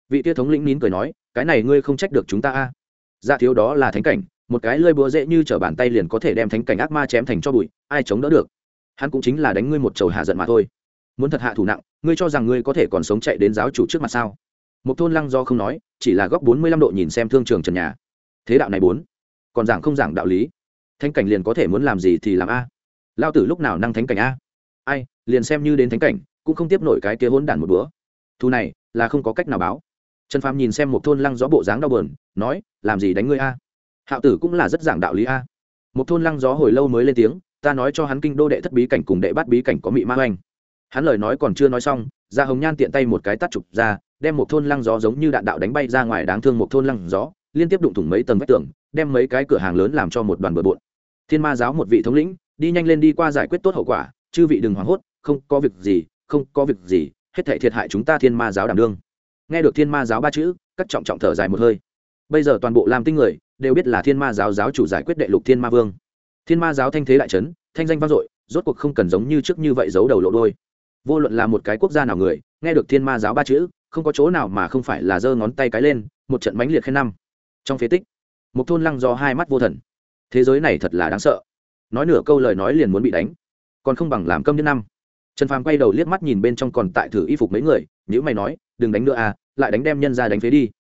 Vị tia thống lĩnh nín cười nói, cái này ngươi không trách được chúng ta a. Giả thiếu đó là thánh cảnh một cái lơi búa dễ như t bàn tay liền có thể đem thánh cảnh ác ma chém thành cho bụi, ai chống đỡ được? Hắn cũng chính là đánh ngươi một chầu hạ giận mà thôi. Muốn thật hạ thủ nặng, ngươi cho rằng ngươi có thể còn sống chạy đến giáo chủ trước mặt sao? Một thôn lăng do không nói, chỉ là góc bốn mươi lăm độ nhìn xem thương trường trần nhà. Thế đạo này bốn, còn giảng không giảng đạo lý? Thánh cảnh liền có thể muốn làm gì thì làm a. Lao tử lúc nào năng thánh cảnh a? Ai, liền xem như đến thánh cảnh, cũng không tiếp nổi cái kia hỗn đản một bữa. Thu này, là không có cách nào báo. Trần phàm nhìn xem một thôn lăng gió bộ dáng đau bờn nói, làm gì đánh ngươi a? Hạo tử cũng là rất giảng đạo lý a. Một thôn lăng gió hồi lâu mới lên tiếng, ta nói cho hắn kinh đô đệ thất bí cảnh cùng đệ bát bí cảnh có mị ma oanh hắn lời nói còn chưa nói xong ra hồng nhan tiện tay một cái tắt chụp ra, đem một thôn lăng gió giống như đạn đạo đánh bay ra ngoài đáng thương một thôn lăng gió, liên tiếp đụng thủng mấy tầng vách tường, đem mấy cái cửa hàng lớn làm cho một đoàn bừa bộn. Thiên ma giáo một vị thống lĩnh, đi nhanh lên đi qua giải quyết tốt hậu quả, chư vị đừng hoảng hốt, không có việc gì, không có việc gì, hết thể thiệt hại chúng ta thiên ma giáo đảm đương. Nghe được thiên ma giáo ba chữ, cắt trọng trọng thở dài một hơi. Bây giờ toàn bộ làm tinh người đều biết là thiên ma giáo giáo chủ giải quyết đệ lục thiên ma vương. Thiên ma giáo thanh thế đại trấn thanh danh vang dội, rốt cuộc không cần giống như trước như vậy giấu đầu lộ đôi. Vô luận là một cái quốc gia nào người, nghe được thiên ma giáo ba chữ, không có chỗ nào mà không phải là giơ ngón tay cái lên, một trận mãnh liệt khen năm. Trong phế tích một thôn lăng do hai mắt vô thần. Thế giới này thật là đáng sợ. Nói nửa câu lời nói liền muốn bị đánh. Còn không bằng làm câm đến năm. Trần phàm quay đầu liếc mắt nhìn bên trong còn tại thử y phục mấy người nếu mày nói, đừng đánh nữa à lại đánh đem nhân ra đánh phế đi.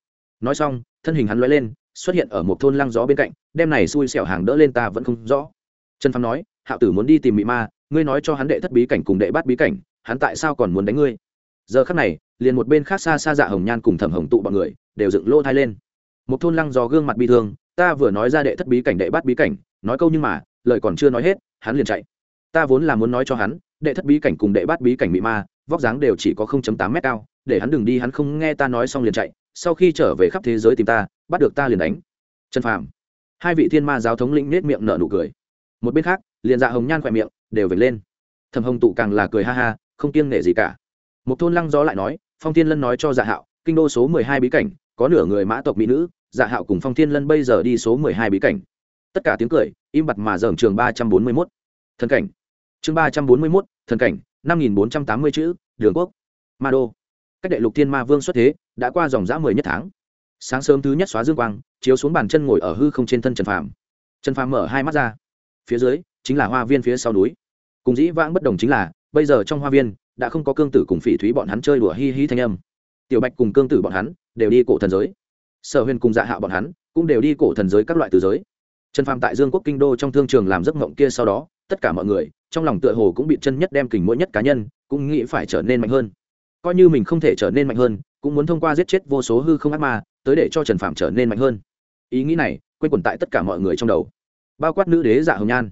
Nói xong, thân hình hắn loay lên xuất hiện ở một thôn lăng gió bên cạnh đem này xui xẻo hàng đỡ lên ta vẫn không rõ. Trần phàm nói, hạo tử muốn đi tìm mị ma, ngươi nói cho hắn đệ thất bí cảnh cùng đệ bát bí cảnh, hắn tại sao còn muốn đánh ngươi? Giờ khắc này, liền một bên khác xa xa dạ hồng nhan cùng thẩm hồng tụ bọn người đều dựng lô thai lên. Một thôn lăng gió gương mặt bi thương, ta vừa nói ra đệ thất bí cảnh đệ bát bí cảnh, nói câu nhưng mà, lời còn chưa nói hết, hắn liền chạy. Ta vốn là muốn nói cho hắn, đệ thất bí cảnh cùng đệ bát bí cảnh mị ma, vóc dáng đều chỉ có 0.8 mét cao, để hắn đừng đi, hắn không nghe ta nói xong liền chạy, sau khi trở về khắp thế giới tìm ta bắt được ta liền đánh. Trần phàm. Hai vị thiên ma giáo thống lĩnh nết miệng nở nụ cười. Một bên khác, liền dạ hồng nhan khỏe miệng, đều vệt lên. Thầm hồng tụ càng là cười ha ha, không kiêng nể gì cả. Một thôn lăng gió lại nói, phong thiên lân nói cho dạ hạo, kinh đô số mười hai bí cảnh, có nửa người mã tộc mỹ nữ dạ hạo cùng phong thiên lân bây giờ đi số mười hai bí cảnh. Tất cả tiếng cười, im bặt mà dởm trường ba trăm bốn mươi mốt. Thần cảnh. Chương ba trăm bốn mươi mốt, thần cảnh, năm nghìn bốn trăm tám mươi chữ, đường quốc. Ma đô. Cách đệ lục thiên ma vương xuất thế, đã qua dòng dã mười nhất tháng sáng sớm thứ nhất xóa dương quang, chiếu xuống bàn chân ngồi ở hư không trên thân trần phàm. Trần phàm mở hai mắt ra. Phía dưới, chính là hoa viên phía sau núi. Cùng dĩ vãng bất đồng chính là, bây giờ trong hoa viên, đã không có cương tử cùng phỉ thúy bọn hắn chơi đùa hi hi thanh âm. Tiểu bạch cùng cương tử bọn hắn, đều đi cổ thần giới. Sở huyền cùng dạ hạ bọn hắn, cũng đều đi cổ thần giới các loại từ giới. Trần phàm tại dương quốc kinh đô trong thương trường làm giấc mộng kia sau đó, tất cả mọi người, trong lòng tựa hồ cũng bị chân nhất đem kình mỗi nhất cá nhân, cũng nghĩ phải trở nên mạnh hơn coi như mình không thể trở nên mạnh hơn, cũng muốn thông qua giết chết vô số hư không ác ma, tới để cho trần phạm trở nên mạnh hơn. Ý nghĩ này, quanh quẩn tại tất cả mọi người trong đầu. Bao quát nữ đế dạ hồng nhan.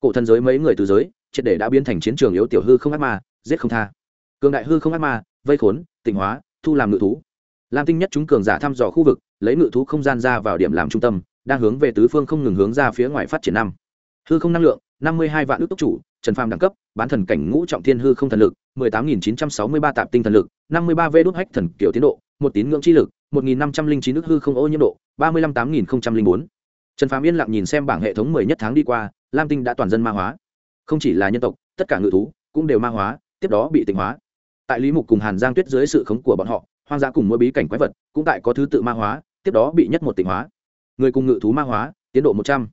Cổ thần giới mấy người từ giới, triệt để đã biến thành chiến trường yếu tiểu hư không ác ma, giết không tha. Cường đại hư không ác ma, vây khốn, tịnh hóa, thu làm ngự thú. Lam tinh nhất chúng cường giả thăm dò khu vực, lấy ngự thú không gian ra vào điểm làm trung tâm, đang hướng về tứ phương không ngừng hướng ra phía ngoài phát triển năm. Hư không năng lượng, năm mươi hai vạn ước tốc chủ, trần phàm đẳng cấp, bán thần cảnh ngũ trọng thiên hư không thần lực mười tám nghìn chín trăm sáu mươi ba tạp tinh thần lực, năm mươi ba v đốt hách thần kiểu tiến độ, một tín ngưỡng chi lực 1509 nước hư không ô nhiễm độ, ba mươi lăm tám nghìn bốn. Trần phàm yên lặng nhìn xem bảng hệ thống mười nhất tháng đi qua, lam tinh đã toàn dân ma hóa. Không chỉ là nhân tộc, tất cả ngự thú cũng đều ma hóa, tiếp đó bị tinh hóa. Tại lý mục cùng hàn giang tuyết dưới sự khống của bọn họ, hoang dã cùng mỗi bí cảnh quái vật cũng tại có thứ tự ma hóa, tiếp đó bị nhất một tinh hóa. Người cùng ngự thú ma hóa, tiến độ một trăm.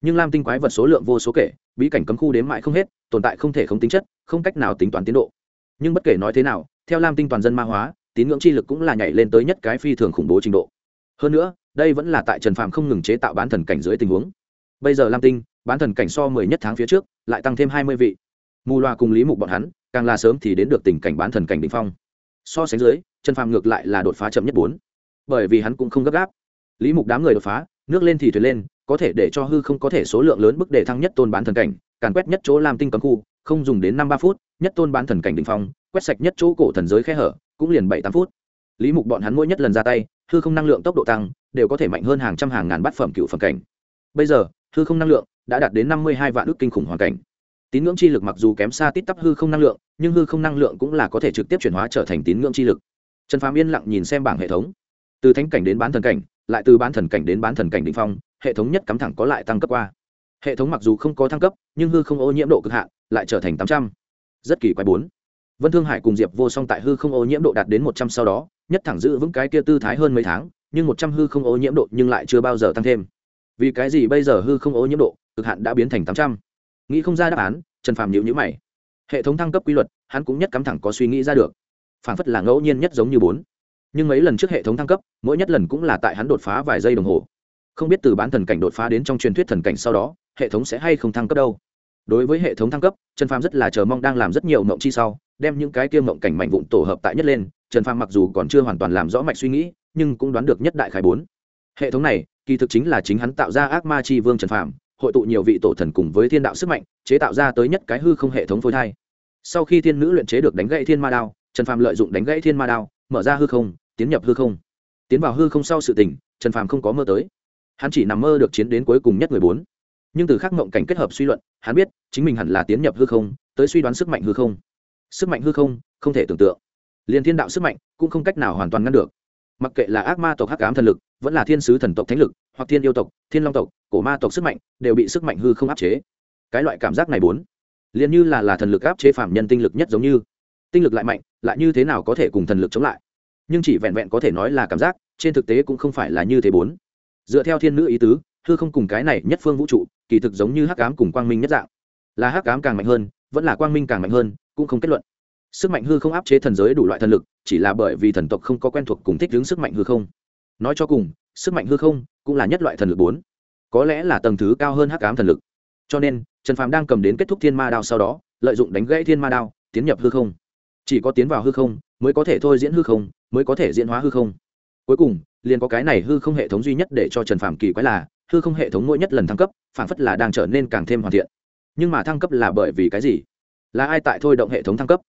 Nhưng lam tinh quái vật số lượng vô số kể, bí cảnh cấm khu đếm mãi không hết, tồn tại không thể không tính chất, không cách nào tính toán tiến độ nhưng bất kể nói thế nào, theo lam tinh toàn dân ma hóa, tín ngưỡng chi lực cũng là nhảy lên tới nhất cái phi thường khủng bố trình độ. Hơn nữa, đây vẫn là tại trần phạm không ngừng chế tạo bán thần cảnh dưới tình huống. Bây giờ lam tinh, bán thần cảnh so mười nhất tháng phía trước, lại tăng thêm hai mươi vị. Mù loa cùng lý mục bọn hắn, càng là sớm thì đến được tình cảnh bán thần cảnh đ ỉ n h phong. So sánh dưới, trần phạm ngược lại là đột phá chậm nhất bốn. Bởi vì hắn cũng không gấp gáp. Lý mục đám người đột phá, nước lên thì thuyền lên, có thể để cho hư không có thể số lượng lớn bức để thăng nhất tôn bán thần cảnh, càn quét nhất chỗ lam tinh cấm khu, không dùng đến năm ba phút nhất tôn bán thần cảnh đỉnh phong, quét sạch nhất chỗ cổ thần giới khe hở, cũng liền bảy tám phút. Lý mục bọn hắn mỗi nhất lần ra tay, hư không năng lượng tốc độ tăng, đều có thể mạnh hơn hàng trăm hàng ngàn bát phẩm cựu phẩm cảnh. Bây giờ, hư không năng lượng đã đạt đến năm mươi hai vạn ước kinh khủng hoàn cảnh. Tín ngưỡng chi lực mặc dù kém xa tít tắp hư không năng lượng, nhưng hư không năng lượng cũng là có thể trực tiếp chuyển hóa trở thành tín ngưỡng chi lực. Trần phàm yên lặng nhìn xem bảng hệ thống. Từ thánh cảnh đến bán thần cảnh, lại từ bán thần cảnh đến bán thần cảnh đỉnh phong, hệ thống nhất cắm thẳng có lại tăng cấp qua. Hệ thống mặc dù không có thăng cấp, nhưng hư không ô nhiễm độ cực hạn lại trở thành tám trăm rất kỳ quái bốn. Vân thương hải cùng diệp vô song tại hư không ô nhiễm độ đạt đến một trăm sau đó, nhất thẳng giữ vững cái kia tư thái hơn mấy tháng, nhưng một trăm hư không ô nhiễm độ nhưng lại chưa bao giờ tăng thêm. Vì cái gì bây giờ hư không ô nhiễm độ cực hạn đã biến thành tám trăm? Nghĩ không ra đáp án, trần phàm nhịu nhữ mày. Hệ thống thăng cấp quy luật, hắn cũng nhất cắm thẳng có suy nghĩ ra được. Phản phất là ngẫu nhiên nhất giống như bốn. Nhưng mấy lần trước hệ thống thăng cấp, mỗi nhất lần cũng là tại hắn đột phá vài giây đồng hồ. Không biết từ bán thần cảnh đột phá đến trong truyền thuyết thần cảnh sau đó, hệ thống sẽ hay không thăng cấp đâu đối với hệ thống thăng cấp, trần phàm rất là chờ mong đang làm rất nhiều mộng chi sau, đem những cái kia mộng cảnh mạnh vụn tổ hợp tại nhất lên. Trần phàm mặc dù còn chưa hoàn toàn làm rõ mạch suy nghĩ, nhưng cũng đoán được nhất đại khái bốn. Hệ thống này, kỳ thực chính là chính hắn tạo ra ác ma chi vương trần phàm, hội tụ nhiều vị tổ thần cùng với thiên đạo sức mạnh, chế tạo ra tới nhất cái hư không hệ thống phôi thai. Sau khi thiên nữ luyện chế được đánh gãy thiên ma đao, trần phàm lợi dụng đánh gãy thiên ma đao, mở ra hư không, tiến nhập hư không. Tiến vào hư không sau sự tình, trần phàm không có mơ tới. Hắn chỉ nằm mơ được chiến đến cuối cùng nhất người bốn nhưng từ khắc mộng cảnh kết hợp suy luận, hắn biết chính mình hẳn là tiến nhập hư không, tới suy đoán sức mạnh hư không. Sức mạnh hư không không thể tưởng tượng. Liền thiên đạo sức mạnh cũng không cách nào hoàn toàn ngăn được. Mặc kệ là ác ma tộc hắc ám thần lực, vẫn là thiên sứ thần tộc thánh lực, hoặc thiên yêu tộc, thiên long tộc, cổ ma tộc sức mạnh đều bị sức mạnh hư không áp chế. Cái loại cảm giác này bốn, liền như là là thần lực áp chế phạm nhân tinh lực nhất giống như. Tinh lực lại mạnh, lại như thế nào có thể cùng thần lực chống lại? Nhưng chỉ vẹn vẹn có thể nói là cảm giác, trên thực tế cũng không phải là như thế bốn. Dựa theo thiên nữ ý tứ hư không cùng cái này nhất phương vũ trụ, kỳ thực giống như hắc ám cùng quang minh nhất dạng. Là hắc ám càng mạnh hơn, vẫn là quang minh càng mạnh hơn, cũng không kết luận. Sức mạnh hư không áp chế thần giới đủ loại thần lực, chỉ là bởi vì thần tộc không có quen thuộc cùng thích ứng sức mạnh hư không. Nói cho cùng, sức mạnh hư không cũng là nhất loại thần lực bốn. Có lẽ là tầng thứ cao hơn hắc ám thần lực. Cho nên, trần phàm đang cầm đến kết thúc thiên ma đao sau đó, lợi dụng đánh gãy thiên ma đao, tiến nhập hư không. Chỉ có tiến vào hư không, mới có thể thôi diễn hư không, mới có thể diễn hóa hư không. Cuối cùng, liền có cái này hư không hệ thống duy nhất để cho trần phàm kỳ quái là hư không hệ thống mỗi nhất lần thăng cấp, phản phất là đang trở nên càng thêm hoàn thiện. Nhưng mà thăng cấp là bởi vì cái gì? Là ai tại thôi động hệ thống thăng cấp?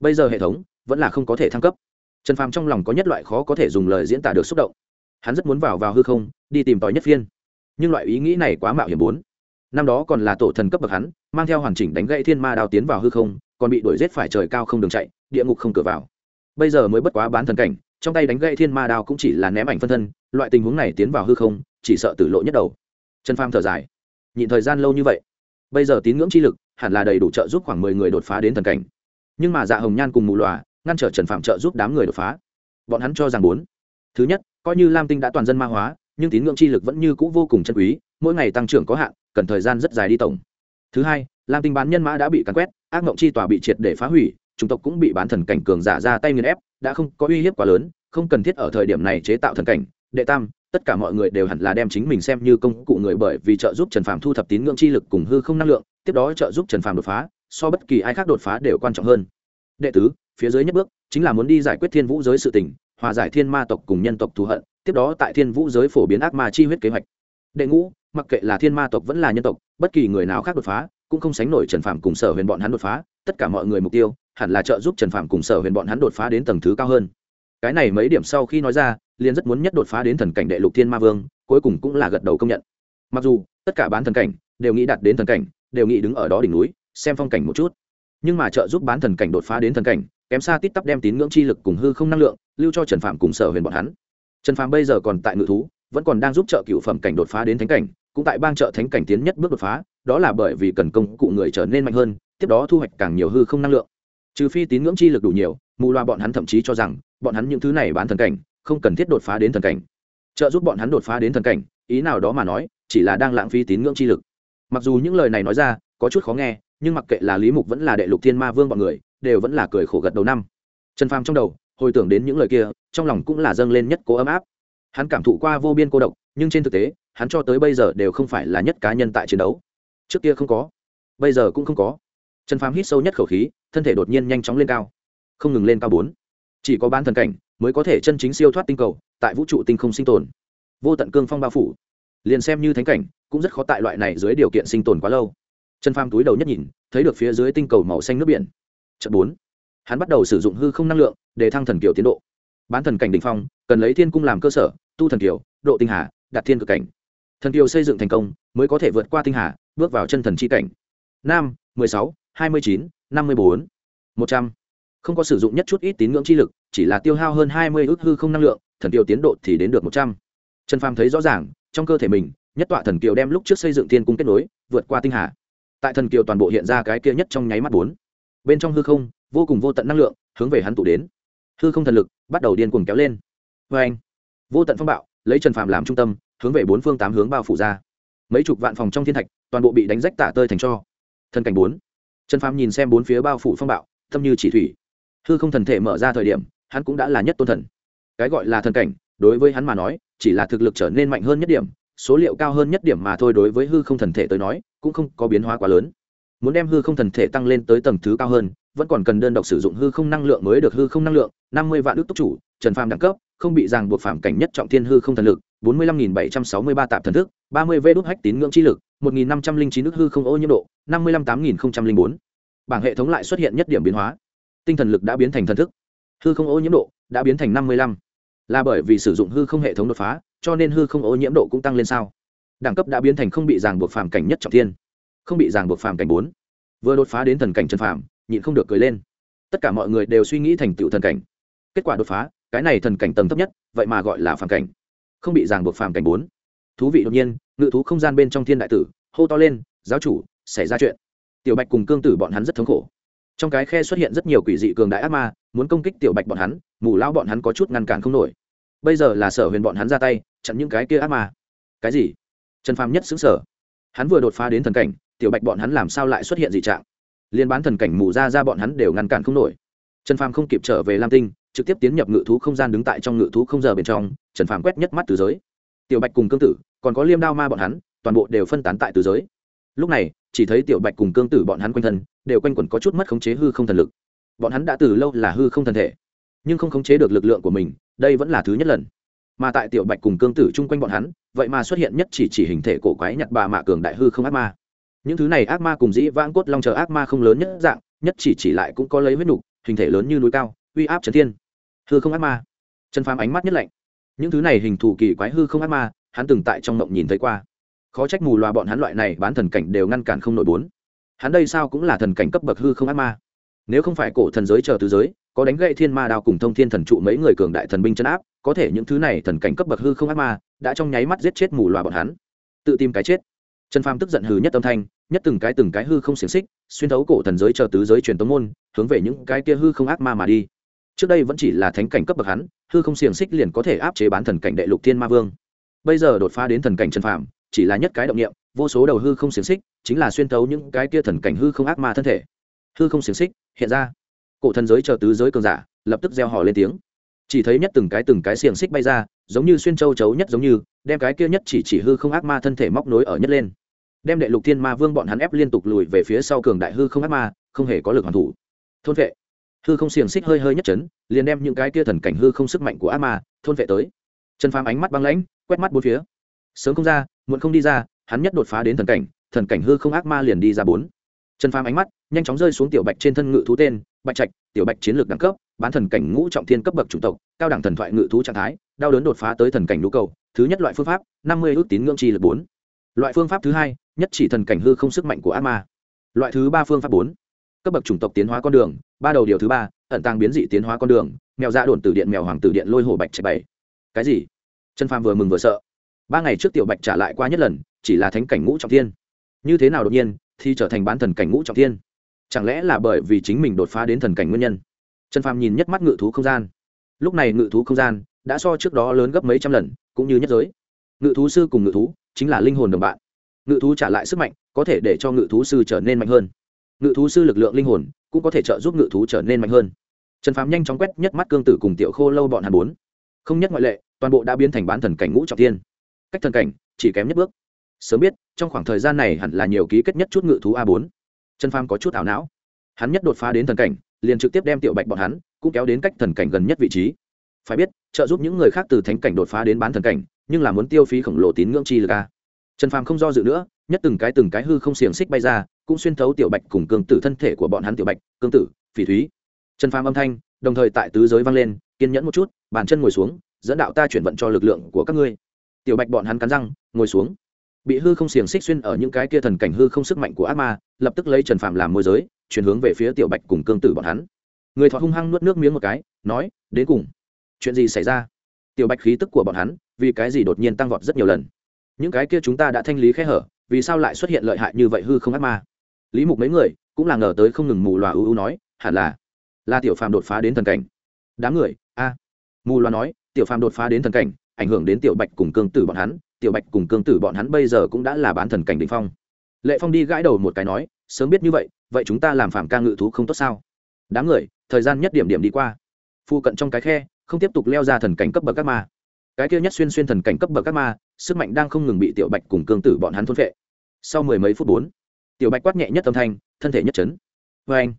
Bây giờ hệ thống vẫn là không có thể thăng cấp. Trần phàm trong lòng có nhất loại khó có thể dùng lời diễn tả được xúc động. Hắn rất muốn vào vào hư không, đi tìm tòi nhất phiên. Nhưng loại ý nghĩ này quá mạo hiểm bốn. Năm đó còn là tổ thần cấp bậc hắn, mang theo hoàn chỉnh đánh gãy thiên ma đao tiến vào hư không, còn bị đuổi giết phải trời cao không đường chạy, địa ngục không cửa vào. Bây giờ mới bất quá bán thần cảnh, trong tay đánh gãy thiên ma đao cũng chỉ là ném ảnh phân thân, loại tình huống này tiến vào hư không chỉ sợ tử lộ nhất đầu. Trần pham thở dài. Nhịn thời gian lâu như vậy, bây giờ tín ngưỡng chi lực hẳn là đầy đủ trợ giúp khoảng mười người đột phá đến thần cảnh. Nhưng mà dạ hồng nhan cùng mù lòa ngăn trở trần phạm trợ giúp đám người đột phá. Bọn hắn cho rằng bốn. Thứ nhất, coi như lam tinh đã toàn dân ma hóa, nhưng tín ngưỡng chi lực vẫn như c ũ vô cùng chân quý, mỗi ngày tăng trưởng có hạn, cần thời gian rất dài đi tổng. Thứ hai, lam tinh bán nhân mã đã bị cắn quét, ác mộng chi tòa bị triệt để phá hủy, chủng tộc cũng bị bán thần cảnh cường giả ra tay nghiền ép, đã không có uy hiếp quá lớn, không cần thiết ở thời điểm này chế tạo thần cảnh. Đệ tam tất cả mọi người đều hẳn là đem chính mình xem như công cụ người bởi vì trợ giúp trần phàm thu thập tín ngưỡng chi lực cùng hư không năng lượng, tiếp đó trợ giúp trần phàm đột phá, so bất kỳ ai khác đột phá đều quan trọng hơn. Đệ tứ, phía dưới nhất bước chính là muốn đi giải quyết thiên vũ giới sự tình, hòa giải thiên ma tộc cùng nhân tộc thù hận, tiếp đó tại thiên vũ giới phổ biến ác ma chi huyết kế hoạch. Đệ ngũ, mặc kệ là thiên ma tộc vẫn là nhân tộc, bất kỳ người nào khác đột phá, cũng không sánh nổi trần phạm cùng sở huyền bọn hắn đột phá, tất cả mọi người mục tiêu hẳn là trợ giúp trần phạm cùng sở huyền bọn hắn đột phá đến tầng thứ cao hơn. Cái này mấy điểm sau khi nói ra liền rất muốn nhất đột phá đến thần cảnh đệ lục thiên ma vương, cuối cùng cũng là gật đầu công nhận. Mặc dù, tất cả bán thần cảnh, đều nghĩ đạt đến thần cảnh, đều nghĩ đứng ở đó đỉnh núi, xem phong cảnh một chút. Nhưng mà trợ giúp bán thần cảnh đột phá đến thần cảnh, kém xa tít tắp đem tín ngưỡng chi lực cùng hư không năng lượng, lưu cho trần phạm cùng sở huyền bọn hắn. Trần phạm bây giờ còn tại ngự thú, vẫn còn đang giúp trợ cựu phẩm cảnh đột phá đến thánh cảnh, cũng tại bang trợ thánh cảnh tiến nhất bước đột phá, đó là bởi vì cần công cụ người trở nên mạnh hơn, tiếp đó thu hoạch càng nhiều hư không năng lượng. Trừ phi tín ngưỡng chi lực đủ nhiều, mù loa bọn hắn thậm chí cho rằng, bọn hắn những thứ này bán thần cảnh không cần thiết đột phá đến thần cảnh. Trợ giúp bọn hắn đột phá đến thần cảnh, ý nào đó mà nói, chỉ là đang lãng phí tín ngưỡng chi lực. Mặc dù những lời này nói ra, có chút khó nghe, nhưng mặc kệ là lý mục vẫn là đệ lục thiên ma vương bọn người, đều vẫn là cười khổ gật đầu năm. Trần phàm trong đầu, hồi tưởng đến những lời kia, trong lòng cũng là dâng lên nhất cố ấm áp. Hắn cảm thụ qua vô biên cô độc, nhưng trên thực tế, hắn cho tới bây giờ đều không phải là nhất cá nhân tại chiến đấu. Trước kia không có, bây giờ cũng không có. Trần phàm hít sâu nhất khẩu khí, thân thể đột nhiên nhanh chóng lên cao. Không ngừng lên cao bốn. Chỉ có ban thần cảnh mới có thể chân chính siêu thoát tinh cầu, tại vũ trụ tinh không sinh tồn. Vô tận cương phong bao phủ. Liền xem như thánh cảnh, cũng rất khó tại loại này dưới điều kiện sinh tồn quá lâu. Chân pham túi đầu nhất nhìn, thấy được phía dưới tinh cầu màu xanh nước biển. Trận bốn. Hắn bắt đầu sử dụng hư không năng lượng, để thăng thần kiều tiến độ. Bán thần cảnh đ ỉ n h phong, cần lấy thiên cung làm cơ sở, tu thần kiều độ tinh hà, đạt thiên cực cảnh. Thần kiều xây dựng thành công, mới có thể vượt qua tinh hà, bước vào chân thần c h i cảnh. Nam, mười sáu, hai mươi chín, năm mươi bốn. Một trăm không có sử dụng nhất chút ít tín ngưỡng chi lực, chỉ là tiêu hao hơn hai mươi ước hư không năng lượng, thần tiêu tiến độ thì đến được một trăm. Trần phàm thấy rõ ràng, trong cơ thể mình, nhất tọa thần kiều đem lúc trước xây dựng thiên cung kết nối, vượt qua tinh hà. Tại thần kiều toàn bộ hiện ra cái kia nhất trong nháy mắt bốn. Bên trong hư không, vô cùng vô tận năng lượng, hướng về hắn tụ đến. Hư không thần lực bắt đầu điên cuồng kéo lên. Vê anh, vô tận phong bạo, lấy trần phàm làm trung tâm, hướng về bốn phương tám hướng bao phủ ra. Mấy chục vạn phòng trong thiên thạch, toàn bộ bị đánh rách tả tơi thành cho. Thần cảnh bốn. Trần phàm nhìn xem bốn phía bao phủ phong bạo, tâm như chỉ thủy hư không thần thể mở ra thời điểm, hắn cũng đã là nhất tôn thần. Cái gọi là thần cảnh, đối với hắn mà nói, chỉ là thực lực trở nên mạnh hơn nhất điểm, số liệu cao hơn nhất điểm mà thôi đối với hư không thần thể tới nói, cũng không có biến hóa quá lớn. Muốn đem hư không thần thể tăng lên tới tầng thứ cao hơn, vẫn còn cần đơn độc sử dụng hư không năng lượng mới được hư không năng lượng, năm mươi vạn đức tốc chủ, trần phàm đẳng cấp, không bị ràng buộc phạm cảnh nhất trọng thiên hư không thần lực, bốn mươi lăm nghìn bảy trăm sáu mươi ba tạp thần thức, ba mươi vê đốt hách tín ngưỡng chi lực, một nghìn năm trăm linh chín nước hư không ô nhiễm độ, năm mươi lăm tám nghìn linh bốn. Bảng hệ thống lại xuất hiện nhất điểm biến hóa tinh thần lực đã biến thành thần thức. Hư không ô nhiễm độ đã biến thành năm mươi lăm. Là bởi vì sử dụng hư không hệ thống đột phá, cho nên hư không ô nhiễm độ cũng tăng lên sao. Đẳng cấp đã biến thành không bị ràng buộc phạm cảnh nhất trọng thiên. Không bị ràng buộc phạm cảnh bốn. Vừa đột phá đến thần cảnh trần phạm nhịn không được cười lên. Tất cả mọi người đều suy nghĩ thành tựu thần cảnh. Kết quả đột phá, cái này thần cảnh tầng thấp nhất, vậy mà gọi là phàm cảnh. Không bị ràng buộc phàm cảnh bốn. Thú vị đột nhiên, ngự thú không gian bên trong thiên đại tử, hô to lên, giáo chủ, xảy ra chuyện. Tiểu bạch cùng cương tử bọn hắn rất thống khổ trong cái khe xuất hiện rất nhiều quỷ dị cường đại ác ma, muốn công kích tiểu bạch bọn hắn, mù lao bọn hắn có chút ngăn cản không nổi. Bây giờ là sở huyền bọn hắn ra tay, chặn những cái kia ác ma. Cái gì? Trần phàm nhất xứng sở hắn vừa đột phá đến thần cảnh, tiểu bạch bọn hắn làm sao lại xuất hiện dị trạng? Liên bán thần cảnh mù ra ra bọn hắn đều ngăn cản không nổi. Trần phàm không kịp trở về lam tinh, trực tiếp tiến nhập ngự thú không gian đứng tại trong ngự thú không giờ bên trong, trần phàm quét nhất mắt từ giới. Tiểu bạch cùng cương tử, còn có liêm đao ma bọn hắn, toàn bộ đều phân tán tại từ giới. Lúc này chỉ thấy tiểu bạch cùng cương tử bọn hắn quanh thân, đều quanh quẩn có chút mất khống chế hư không thần lực. Bọn hắn đã từ lâu là hư không thần thể, nhưng không khống chế được lực lượng của mình, đây vẫn là thứ nhất lần. Mà tại tiểu bạch cùng cương tử chung quanh bọn hắn, vậy mà xuất hiện nhất chỉ chỉ hình thể cổ quái nhặt bà mạ cường đại hư không ác ma. Những thứ này ác ma cùng dĩ vãng cốt long chờ ác ma không lớn nhất dạng, nhất chỉ chỉ lại cũng có lấy huyết nục, hình thể lớn như núi cao, uy áp trần thiên. Hư không ác ma. Trần phàm ánh mắt nhất lạnh. Những thứ này hình thù kỳ quái hư không ác ma, hắn từng tại trong mộng nhìn thấy qua khó trách mù loà bọn hắn loại này bán thần cảnh đều ngăn cản không nổi bốn. Hắn đây sao cũng là thần cảnh cấp bậc hư không ác ma. Nếu không phải cổ thần giới chờ tứ giới, có đánh gậy thiên ma đao cùng thông thiên thần trụ mấy người cường đại thần binh chân áp, có thể những thứ này thần cảnh cấp bậc hư không ác ma đã trong nháy mắt giết chết mù loà bọn hắn. Tự tìm cái chết. Trần phàm tức giận hừ nhất âm thanh, nhất từng cái từng cái hư không xiềng xích, xuyên thấu cổ thần giới chờ tứ giới truyền tống môn, hướng về những cái kia hư không ác ma mà đi. Trước đây vẫn chỉ là thánh cảnh cấp bậc hắn, hư không xiềng xích liền có thể áp chế bán thần cảnh đệ lục thiên ma vương. Bây giờ đột phá đến thần cảnh trần phàm chỉ là nhất cái động niệm, vô số đầu hư không xiềng xích, chính là xuyên thấu những cái kia thần cảnh hư không ác ma thân thể. Hư không xiềng xích, hiện ra. Cổ thần giới chờ tứ giới cường giả, lập tức gieo hò lên tiếng. Chỉ thấy nhất từng cái từng cái xiềng xích bay ra, giống như xuyên châu chấu nhất giống như, đem cái kia nhất chỉ chỉ hư không ác ma thân thể móc nối ở nhất lên. Đem đệ lục thiên ma vương bọn hắn ép liên tục lùi về phía sau cường đại hư không ác ma, không hề có lực hoàn thủ. Thôn vệ. Hư không xiềng xích hơi hơi nhất chấn, liền đem những cái kia thần cảnh hư không sức mạnh của ác ma thôn vệ tới. Trần phàm ánh mắt băng lãnh, quét mắt bốn phía. Sớm không ra muộn không đi ra, hắn nhất đột phá đến thần cảnh thần cảnh hư không ác ma liền đi ra bốn. Trần phàm ánh mắt nhanh chóng rơi xuống tiểu bạch trên thân ngự thú tên, bạch trạch, tiểu bạch chiến lược đẳng cấp, bán thần cảnh ngũ trọng thiên cấp bậc chủng tộc, cao đẳng thần thoại ngự thú trạng thái, đau đớn đột phá tới thần cảnh lũ cầu, thứ nhất loại phương pháp, năm mươi ước tín ngưỡng chi lực bốn. Loại phương pháp thứ hai, nhất chỉ thần cảnh hư không sức mạnh của ác ma. Loại thứ ba phương pháp bốn, cấp bậc chủng tộc tiến hóa con đường, ba đầu điều thứ ba, ẩn tàng biến dị tiến hóa con đường, mèo dạ đồn từ điện mèo hoàng tử điện lôi hồ bạch chạy bảy. Cái gì? Trần phàm vừa mừng vừa sợ ba ngày trước tiểu bạch trả lại qua nhất lần, chỉ là thánh cảnh ngũ trọng thiên. Như thế nào đột nhiên, thì trở thành bán thần cảnh ngũ trọng thiên? Chẳng lẽ là bởi vì chính mình đột phá đến thần cảnh nguyên nhân? Trần phàm nhìn nhất mắt ngự thú không gian. Lúc này ngự thú không gian đã so trước đó lớn gấp mấy trăm lần, cũng như nhất giới. Ngự thú sư cùng ngự thú chính là linh hồn đồng bạn. Ngự thú trả lại sức mạnh, có thể để cho ngự thú sư trở nên mạnh hơn. Ngự thú sư lực lượng linh hồn cũng có thể trợ giúp ngự thú trở nên mạnh hơn. Trần phàm nhanh chóng quét nhất mắt cương tử cùng tiểu khô lâu bọn hàn bốn. Không nhất ngoại lệ, toàn bộ đã biến thành bán thần cảnh ngũ trọng tiên cách thần cảnh, chỉ kém nhất bước. Sớm biết, trong khoảng thời gian này hẳn là nhiều ký kết nhất chút ngự thú a bốn. Trần phàm có chút ảo não. Hắn nhất đột phá đến thần cảnh, liền trực tiếp đem tiểu bạch bọn hắn cũng kéo đến cách thần cảnh gần nhất vị trí. Phải biết, trợ giúp những người khác từ thánh cảnh đột phá đến bán thần cảnh, nhưng là muốn tiêu phí khổng lồ tín ngưỡng chi lực a. Trần phàm không do dự nữa, nhất từng cái từng cái hư không xiềng xích bay ra, cũng xuyên thấu tiểu bạch cùng cương tử thân thể của bọn hắn tiểu bạch, cương tử, phỉ thúy. Trần phàm âm thanh, đồng thời tại tứ giới vang lên, kiên nhẫn một chút, bàn chân ngồi xuống, dẫn đạo ta chuyển vận cho lực lượng của các ngươi tiểu bạch bọn hắn cắn răng, ngồi xuống. Bị hư không xiềng xích xuyên ở những cái kia thần cảnh hư không sức mạnh của ác ma, lập tức lấy trần phàm làm môi giới, chuyển hướng về phía tiểu bạch cùng cương tử bọn hắn. Người thọ hung hăng nuốt nước miếng một cái, nói, đến cùng, chuyện gì xảy ra? Tiểu bạch khí tức của bọn hắn, vì cái gì đột nhiên tăng vọt rất nhiều lần. Những cái kia chúng ta đã thanh lý khe hở, vì sao lại xuất hiện lợi hại như vậy hư không ác ma? Lý mục mấy người cũng là ngờ tới không ngừng mù loà ưu ưu nói, hẳn là là tiểu phàm đột phá đến thần cảnh. Đám người, a. Mù loà nói, tiểu phàm đột phá đến thần cảnh ảnh hưởng đến tiểu bạch cùng cương tử bọn hắn, tiểu bạch cùng cương tử bọn hắn bây giờ cũng đã là bán thần cảnh đ ỉ n h phong. Lệ phong đi gãi đầu một cái nói, sớm biết như vậy vậy chúng ta làm phạm ca ngự thú không tốt sao? Đám người, thời gian nhất điểm điểm đi qua. Phụ cận trong cái khe, không tiếp tục leo ra thần cảnh cấp bậc các ma. Cái kia nhất xuyên xuyên thần cảnh cấp bậc các ma, sức mạnh đang không ngừng bị tiểu bạch cùng cương tử bọn hắn thôn vệ sau mười mấy phút bốn, tiểu bạch quát nhẹ nhất âm thanh, thân thể nhất chấn. Vê anh.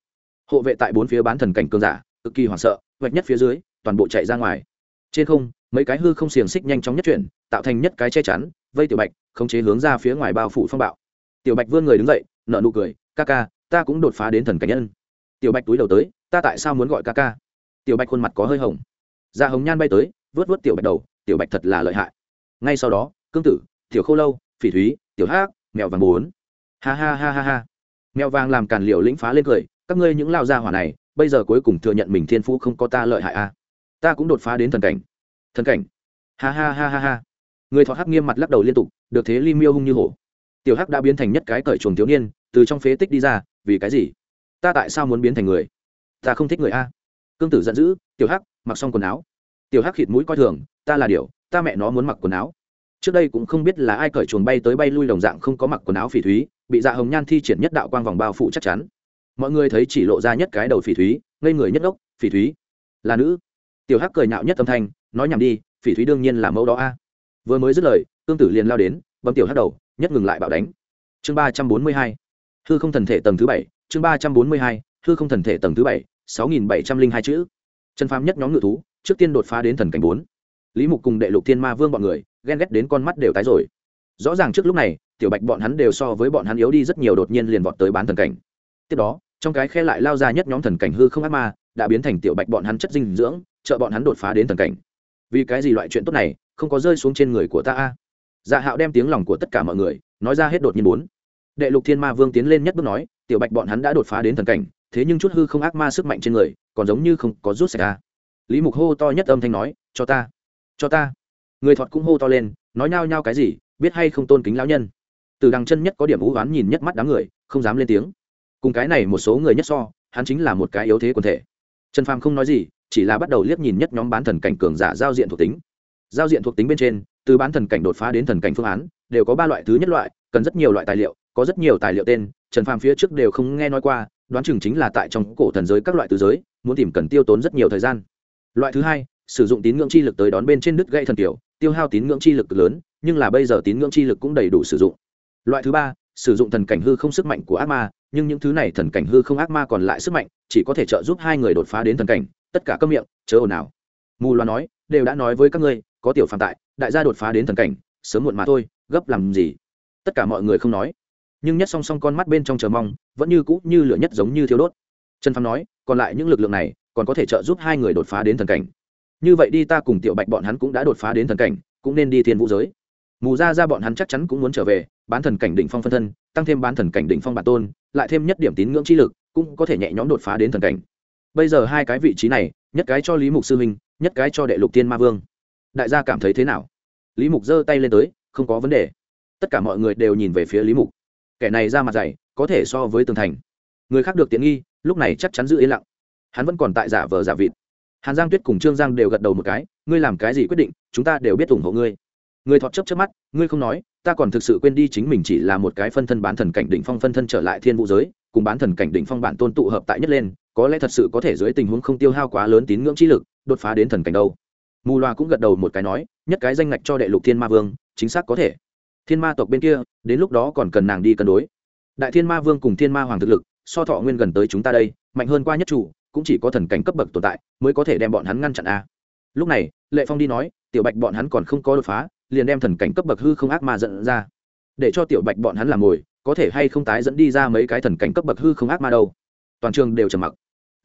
Hộ vệ tại bốn phía bán thần cảnh cương giả, cực kỳ hoảng sợ, vạch nhất phía dưới, toàn bộ chạy ra ngoài. Trên không mấy cái hư không xiềng xích nhanh chóng nhất chuyển, tạo thành nhất cái che chắn, vây tiểu bạch, khống chế hướng ra phía ngoài bao phủ phong bạo. Tiểu bạch vươn người đứng dậy nợ nụ cười, ca ca, ta cũng đột phá đến thần cảnh nhân. Tiểu bạch túi đầu tới, ta tại sao muốn gọi ca ca? Tiểu bạch khuôn mặt có hơi hồng. Da hồng nhan bay tới, vớt vớt tiểu bạch đầu, tiểu bạch thật là lợi hại. Ngay sau đó, cương tử, tiểu khâu lâu, phỉ thúy, tiểu hát mèo vàng bốn. Ha ha ha ha ha. Mèo vàng làm càn liệu lĩnh phá lên cười, các ngươi những lao gia hỏa này, bây giờ cuối cùng thừa nhận mình thiên phú không có ta lợi hại a à. ta cũng đột phá đến thần cảnh thần cảnh. Ha ha ha ha ha. Người thọ hắc nghiêm mặt lắc đầu liên tục, được thế ly miêu hung như hổ. Tiểu hắc đã biến thành nhất cái cởi chuồng thiếu niên, từ trong phế tích đi ra, vì cái gì? Ta tại sao muốn biến thành người? Ta không thích người a. Cương tử giận dữ, tiểu hắc, mặc xong quần áo. Tiểu hắc khịt mũi coi thường, ta là điều, ta mẹ nó muốn mặc quần áo. Trước đây cũng không biết là ai cởi chuồng bay tới bay lui đồng dạng không có mặc quần áo phỉ thúy, bị dạ hồng nhan thi triển nhất đạo quang vòng bao phủ chắc chắn. Mọi người thấy chỉ lộ ra nhất cái đầu phỉ thúy, ngây người nhất ốc phỉ thúy. Là nữ. Tiểu hắc cười nhạo nhất âm thanh nói nhầm đi, phỉ thúy đương nhiên là mẫu đó a. Vừa mới dứt lời tương tử liền lao đến, bấm tiểu hắc đầu, nhất ngừng lại bạo đánh. Chương ba trăm bốn mươi hai, hư không thần thể tầng thứ bảy, chương ba trăm bốn mươi hai, hư không thần thể tầng thứ bảy, sáu nghìn bảy trăm linh hai chữ. Trần phàm nhất nhóm ngự thú, trước tiên đột phá đến thần cảnh bốn. Lý mục cùng đệ lục thiên ma vương bọn người, ghen ghét đến con mắt đều tái rồi. Rõ ràng trước lúc này, tiểu bạch bọn hắn đều so với bọn hắn yếu đi rất nhiều đột nhiên liền vọt tới bán thần cảnh. Tiếp đó, trong cái khe lại lao ra nhất nhóm thần cảnh hư không ác ma, đã biến thành tiểu bạch bọn hắn chất dinh dưỡng, trợ bọn hắn đột phá đến thần cảnh vì cái gì loại chuyện tốt này không có rơi xuống trên người của ta a? Dạ hạo đem tiếng lòng của tất cả mọi người nói ra hết đột nhiên bốn. Đệ lục thiên ma vương tiến lên nhất bước nói, tiểu bạch bọn hắn đã đột phá đến thần cảnh, thế nhưng chút hư không ác ma sức mạnh trên người còn giống như không có rút sạch ra lý mục hô to nhất âm thanh nói, cho ta cho ta. Người thọt cũng hô to lên, nói nhao nhao cái gì, biết hay không tôn kính lão nhân. Từ đằng chân nhất có điểm ú oán nhìn nhất mắt đám người, không dám lên tiếng. Cùng cái này một số người nhất so, hắn chính là một cái yếu thế quần thể. Trần phàm không nói gì chỉ là bắt đầu liếc nhìn nhất nhóm bán thần cảnh cường giả giao diện thuộc tính. Giao diện thuộc tính bên trên, từ bán thần cảnh đột phá đến thần cảnh phương án, đều có ba loại thứ nhất loại, cần rất nhiều loại tài liệu, có rất nhiều tài liệu tên, trần phàm phía trước đều không nghe nói qua, đoán chừng chính là tại trong cổ thần giới các loại tứ giới, muốn tìm cần tiêu tốn rất nhiều thời gian. Loại thứ hai, sử dụng tín ngưỡng chi lực tới đón bên trên đứt gãy thần kiểu, tiêu hao tín ngưỡng chi lực lớn, nhưng là bây giờ tín ngưỡng chi lực cũng đầy đủ sử dụng. Loại thứ ba, sử dụng thần cảnh hư không sức mạnh của ác ma, nhưng những thứ này thần cảnh hư không ác ma còn lại sức mạnh, chỉ có thể trợ giúp hai người đột phá đến thần cảnh tất cả câm miệng, chớ ồn ào. Mù loa nói, đều đã nói với các ngươi, có tiểu phạm tại, đại gia đột phá đến thần cảnh, sớm muộn mà thôi, gấp làm gì? Tất cả mọi người không nói. Nhưng nhất song song con mắt bên trong chờ mong, vẫn như cũ như lửa nhất giống như thiếu đốt. Trần phàm nói, còn lại những lực lượng này, còn có thể trợ giúp hai người đột phá đến thần cảnh. Như vậy đi ta cùng tiểu bạch bọn hắn cũng đã đột phá đến thần cảnh, cũng nên đi thiên vũ giới. Mù ra ra bọn hắn chắc chắn cũng muốn trở về, bán thần cảnh đỉnh phong phân thân, tăng thêm bán thần cảnh đỉnh phong bản tôn, lại thêm nhất điểm tín ngưỡng chi lực, cũng có thể nhẹ nhõm đột phá đến thần cảnh bây giờ hai cái vị trí này, nhất cái cho lý mục sư huynh nhất cái cho đệ lục tiên ma vương. Đại gia cảm thấy thế nào? Lý mục giơ tay lên tới, không có vấn đề. Tất cả mọi người đều nhìn về phía lý mục. Kẻ này ra mặt dày, có thể so với tường thành. Người khác được tiện nghi, lúc này chắc chắn giữ yên lặng. Hắn vẫn còn tại giả vờ giả vịt. Hàn giang tuyết cùng trương giang đều gật đầu một cái, ngươi làm cái gì quyết định, chúng ta đều biết ủng hộ ngươi. Người thọt chấp chấp mắt, ngươi không nói, ta còn thực sự quên đi chính mình chỉ là một cái phân thân bán thần cảnh đỉnh phong phân thân trở lại thiên vũ giới, cùng bán thần cảnh đỉnh phong bản tôn tụ hợp tại nhất lên có lẽ thật sự có thể dưới tình huống không tiêu hao quá lớn tín ngưỡng trí lực, đột phá đến thần cảnh đâu. Mù loa cũng gật đầu một cái nói, nhất cái danh ngạch cho đệ lục thiên ma vương, chính xác có thể. Thiên ma tộc bên kia, đến lúc đó còn cần nàng đi cân đối. Đại thiên ma vương cùng thiên ma hoàng thực lực, so thọ nguyên gần tới chúng ta đây, mạnh hơn qua nhất chủ, cũng chỉ có thần cảnh cấp bậc tồn tại, mới có thể đem bọn hắn ngăn chặn a. Lúc này, lệ phong đi nói, tiểu bạch bọn hắn còn không có đột phá, liền đem thần cảnh cấp bậc hư không ác ma dẫn ra. Để cho tiểu bạch bọn hắn làm mồi có thể hay không tái dẫn đi ra mấy cái thần cảnh cấp bậc hư không ác ma đâu. Toàn trường đều trầm mặc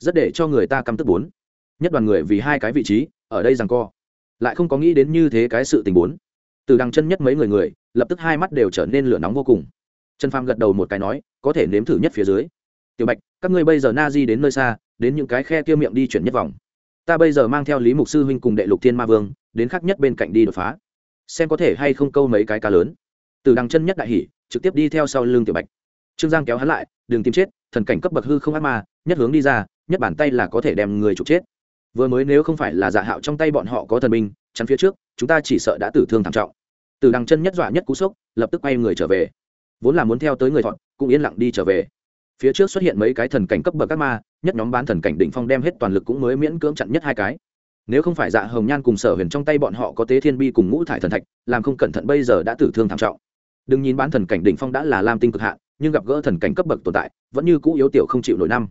rất để cho người ta căm tức bốn. Nhất đoàn người vì hai cái vị trí, ở đây rằng co. Lại không có nghĩ đến như thế cái sự tình bốn. Từ đằng chân nhất mấy người người, lập tức hai mắt đều trở nên lửa nóng vô cùng. Trần phàm gật đầu một cái nói, có thể nếm thử nhất phía dưới. Tiểu bạch, các ngươi bây giờ na di đến nơi xa, đến những cái khe kia miệng đi chuyển nhất vòng. Ta bây giờ mang theo lý mục sư huynh cùng đệ lục thiên ma vương, đến khác nhất bên cạnh đi đột phá. Xem có thể hay không câu mấy cái cá lớn. Từ đằng chân nhất đại hỉ, trực tiếp đi theo sau lưng tiểu bạch. Trương giang kéo hắn lại đừng tìm chết, thần cảnh cấp bậc hư không ác ma, nhất hướng đi ra nhất bàn tay là có thể đem người trục chết. Vừa mới nếu không phải là dạ hạo trong tay bọn họ có thần binh, chắn phía trước, chúng ta chỉ sợ đã tử thương thảm trọng. Từ đằng chân nhất dọa nhất cú sốc, lập tức quay người trở về. Vốn là muốn theo tới người thọn, cũng yên lặng đi trở về. Phía trước xuất hiện mấy cái thần cảnh cấp bậc các ma, nhất nhóm bán thần cảnh đỉnh phong đem hết toàn lực cũng mới miễn cưỡng chặn nhất hai cái. Nếu không phải dạ hồng nhan cùng sở huyền trong tay bọn họ có tế thiên bi cùng ngũ thải thần thạch, làm không cẩn thận bây giờ đã tử thương thảm trọng. Đừng nhìn bán thần cảnh đỉnh phong đã là lam tinh cực hạn, nhưng gặp gỡ thần cảnh cấp bậc tồn tại, vẫn như cũ yếu tiểu không chịu nổi năm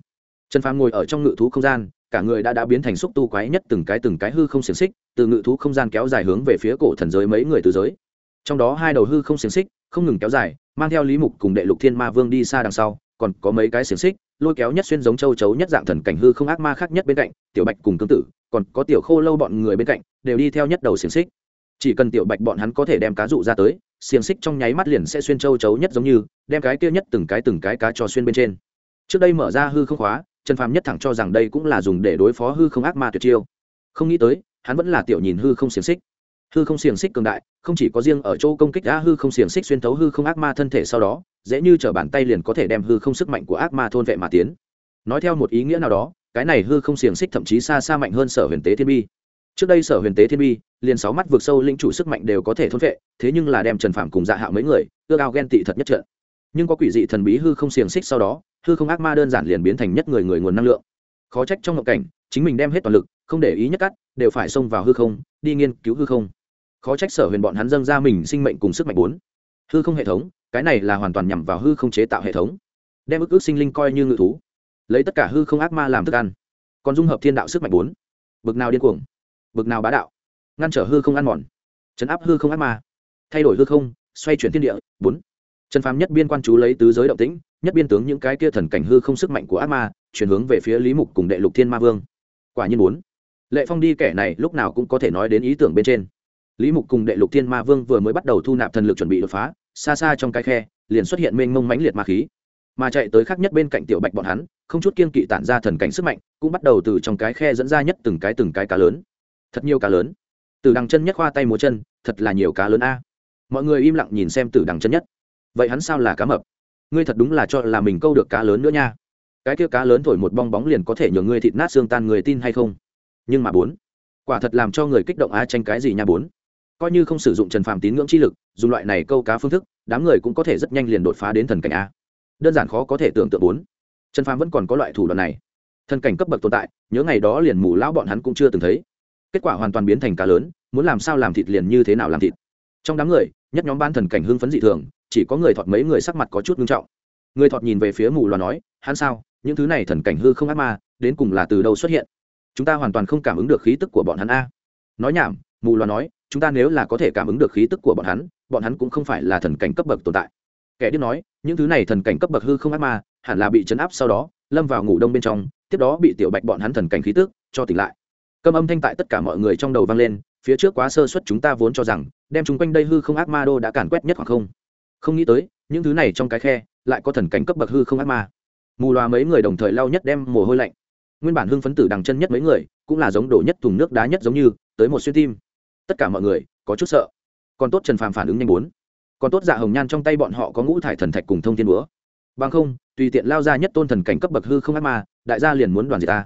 trần phàm ngồi ở trong ngự thú không gian, cả người đã đã biến thành xúc tu quái nhất từng cái từng cái hư không xiềng xích, từ ngự thú không gian kéo dài hướng về phía cổ thần giới mấy người từ giới. Trong đó hai đầu hư không xiềng xích không ngừng kéo dài, mang theo lý mục cùng đệ lục thiên ma vương đi xa đằng sau, còn có mấy cái xiềng xích, lôi kéo nhất xuyên giống châu chấu nhất dạng thần cảnh hư không ác ma khác nhất bên cạnh, tiểu bạch cùng tương tự còn có tiểu khô lâu bọn người bên cạnh, đều đi theo nhất đầu xiềng xích. Chỉ cần tiểu bạch bọn hắn có thể đem cá dụ ra tới, xiềng xích trong nháy mắt liền sẽ xuyên châu chấu nhất giống như, đem cái kia nhất từng cái từng cái cá cho xuyên bên trên. Trước đây mở ra hư không khóa trần phàm nhất thẳng cho rằng đây cũng là dùng để đối phó hư không ác ma tuyệt chiêu. Không nghĩ tới, hắn vẫn là tiểu nhìn hư không xiềng xích. Hư không xiềng xích cường đại, không chỉ có riêng ở chỗ công kích đã hư không xiềng xích xuyên thấu hư không ác ma thân thể sau đó, dễ như t bàn tay liền có thể đem hư không sức mạnh của ác ma thôn vệ mà tiến. Nói theo một ý nghĩa nào đó, cái này hư không xiềng xích thậm chí xa xa mạnh hơn sở huyền tế thiên bi. Trước đây sở huyền tế thiên bi, liền sáu mắt vượt sâu linh chủ sức mạnh đều có thể thôn vệ, thế nhưng là đem trần phạm cùng dạ hạo mấy người ưa ao ghen tị thật nhất trận nhưng có quỷ dị thần bí hư không xiềng xích sau đó, hư không ác ma đơn giản liền biến thành nhất người người nguồn năng lượng. Khó trách trong ngộ cảnh, chính mình đem hết toàn lực, không để ý nhất cắt, đều phải xông vào hư không, đi nghiên cứu hư không. Khó trách sở huyền bọn hắn dâng ra mình sinh mệnh cùng sức mạnh bốn. Hư không hệ thống, cái này là hoàn toàn nhằm vào hư không chế tạo hệ thống. Đem ức ước sinh linh coi như ngự thú. Lấy tất cả hư không ác ma làm thức ăn. Còn dung hợp thiên đạo sức mạnh bốn. Bực nào điên cuồng, bực nào bá đạo. Ngăn trở hư không ăn mòn. Chấn áp hư không ác ma. Thay đổi hư không, xoay chuyển thiên địa, bốn trần phàm nhất biên quan chú lấy tứ giới động tĩnh, nhất biên tướng những cái kia thần cảnh hư không sức mạnh của ác ma, chuyển hướng về phía lý mục cùng đệ lục thiên ma vương. Quả nhiên bốn lệ phong đi kẻ này lúc nào cũng có thể nói đến ý tưởng bên trên. Lý mục cùng đệ lục thiên ma vương vừa mới bắt đầu thu nạp thần lực chuẩn bị đột phá, xa xa trong cái khe, liền xuất hiện mênh mông mãnh liệt ma khí. Mà chạy tới khác nhất bên cạnh tiểu bạch bọn hắn, không chút kiên kỵ tản ra thần cảnh sức mạnh, cũng bắt đầu từ trong cái khe dẫn ra nhất từng cái từng cái cá lớn. Thật nhiều cá lớn. Từ đằng chân nhất khoa tay múa chân, thật là nhiều cá lớn a. Mọi người im lặng nhìn xem từ đằng chân nhất vậy hắn sao là cá mập? Ngươi thật đúng là cho là mình câu được cá lớn nữa nha. Cái kia cá lớn thổi một bong bóng liền có thể nhường ngươi thịt nát xương tan người tin hay không? Nhưng mà bốn, quả thật làm cho người kích động a tranh cái gì nha bốn. Coi như không sử dụng trần phàm tín ngưỡng chi lực, dùng loại này câu cá phương thức, đám người cũng có thể rất nhanh liền đột phá đến thần cảnh a. Đơn giản khó có thể tưởng tượng bốn. Trần phàm vẫn còn có loại thủ đoạn này. Thần cảnh cấp bậc tồn tại, nhớ ngày đó liền mù lão bọn hắn cũng chưa từng thấy. Kết quả hoàn toàn biến thành cá lớn, muốn làm sao làm thịt liền như thế nào làm thịt. Trong đám người, nhất nhóm ban thần cảnh hưng phấn dị thường chỉ có người thọt mấy người sắc mặt có chút nghiêm trọng. Người thọt nhìn về phía mù loà nói, hắn sao? Những thứ này thần cảnh hư không ác ma, đến cùng là từ đâu xuất hiện? Chúng ta hoàn toàn không cảm ứng được khí tức của bọn hắn a. Nói nhảm, mù loà nói, chúng ta nếu là có thể cảm ứng được khí tức của bọn hắn bọn hắn cũng không phải là thần cảnh cấp bậc tồn tại. Kẻ điếc nói, những thứ này thần cảnh cấp bậc hư không ác ma, hẳn là bị chấn áp sau đó, lâm vào ngủ đông bên trong, tiếp đó bị tiểu bạch bọn hắn thần cảnh khí tức cho tỉnh lại. Câm âm thanh tại tất cả mọi người trong đầu vang lên, phía trước quá sơ suất chúng ta vốn cho rằng, đem chúng quanh đây hư không ác ma đô đã càn quét nhất hoặc không không nghĩ tới, những thứ này trong cái khe, lại có thần cảnh cấp bậc hư không ác ma. Mù loà mấy người đồng thời lau nhất đem mồ hôi lạnh. Nguyên bản hưng phấn tử đằng chân nhất mấy người, cũng là giống đổ nhất thùng nước đá nhất giống như, tới một xuyên tim. Tất cả mọi người, có chút sợ. Còn tốt trần phàm phản ứng nhanh bốn. Còn tốt dạ hồng nhan trong tay bọn họ có ngũ thải thần thạch cùng thông thiên búa. Bằng không, tùy tiện lao ra nhất tôn thần cảnh cấp bậc hư không ác ma, đại gia liền muốn đoàn gì ta.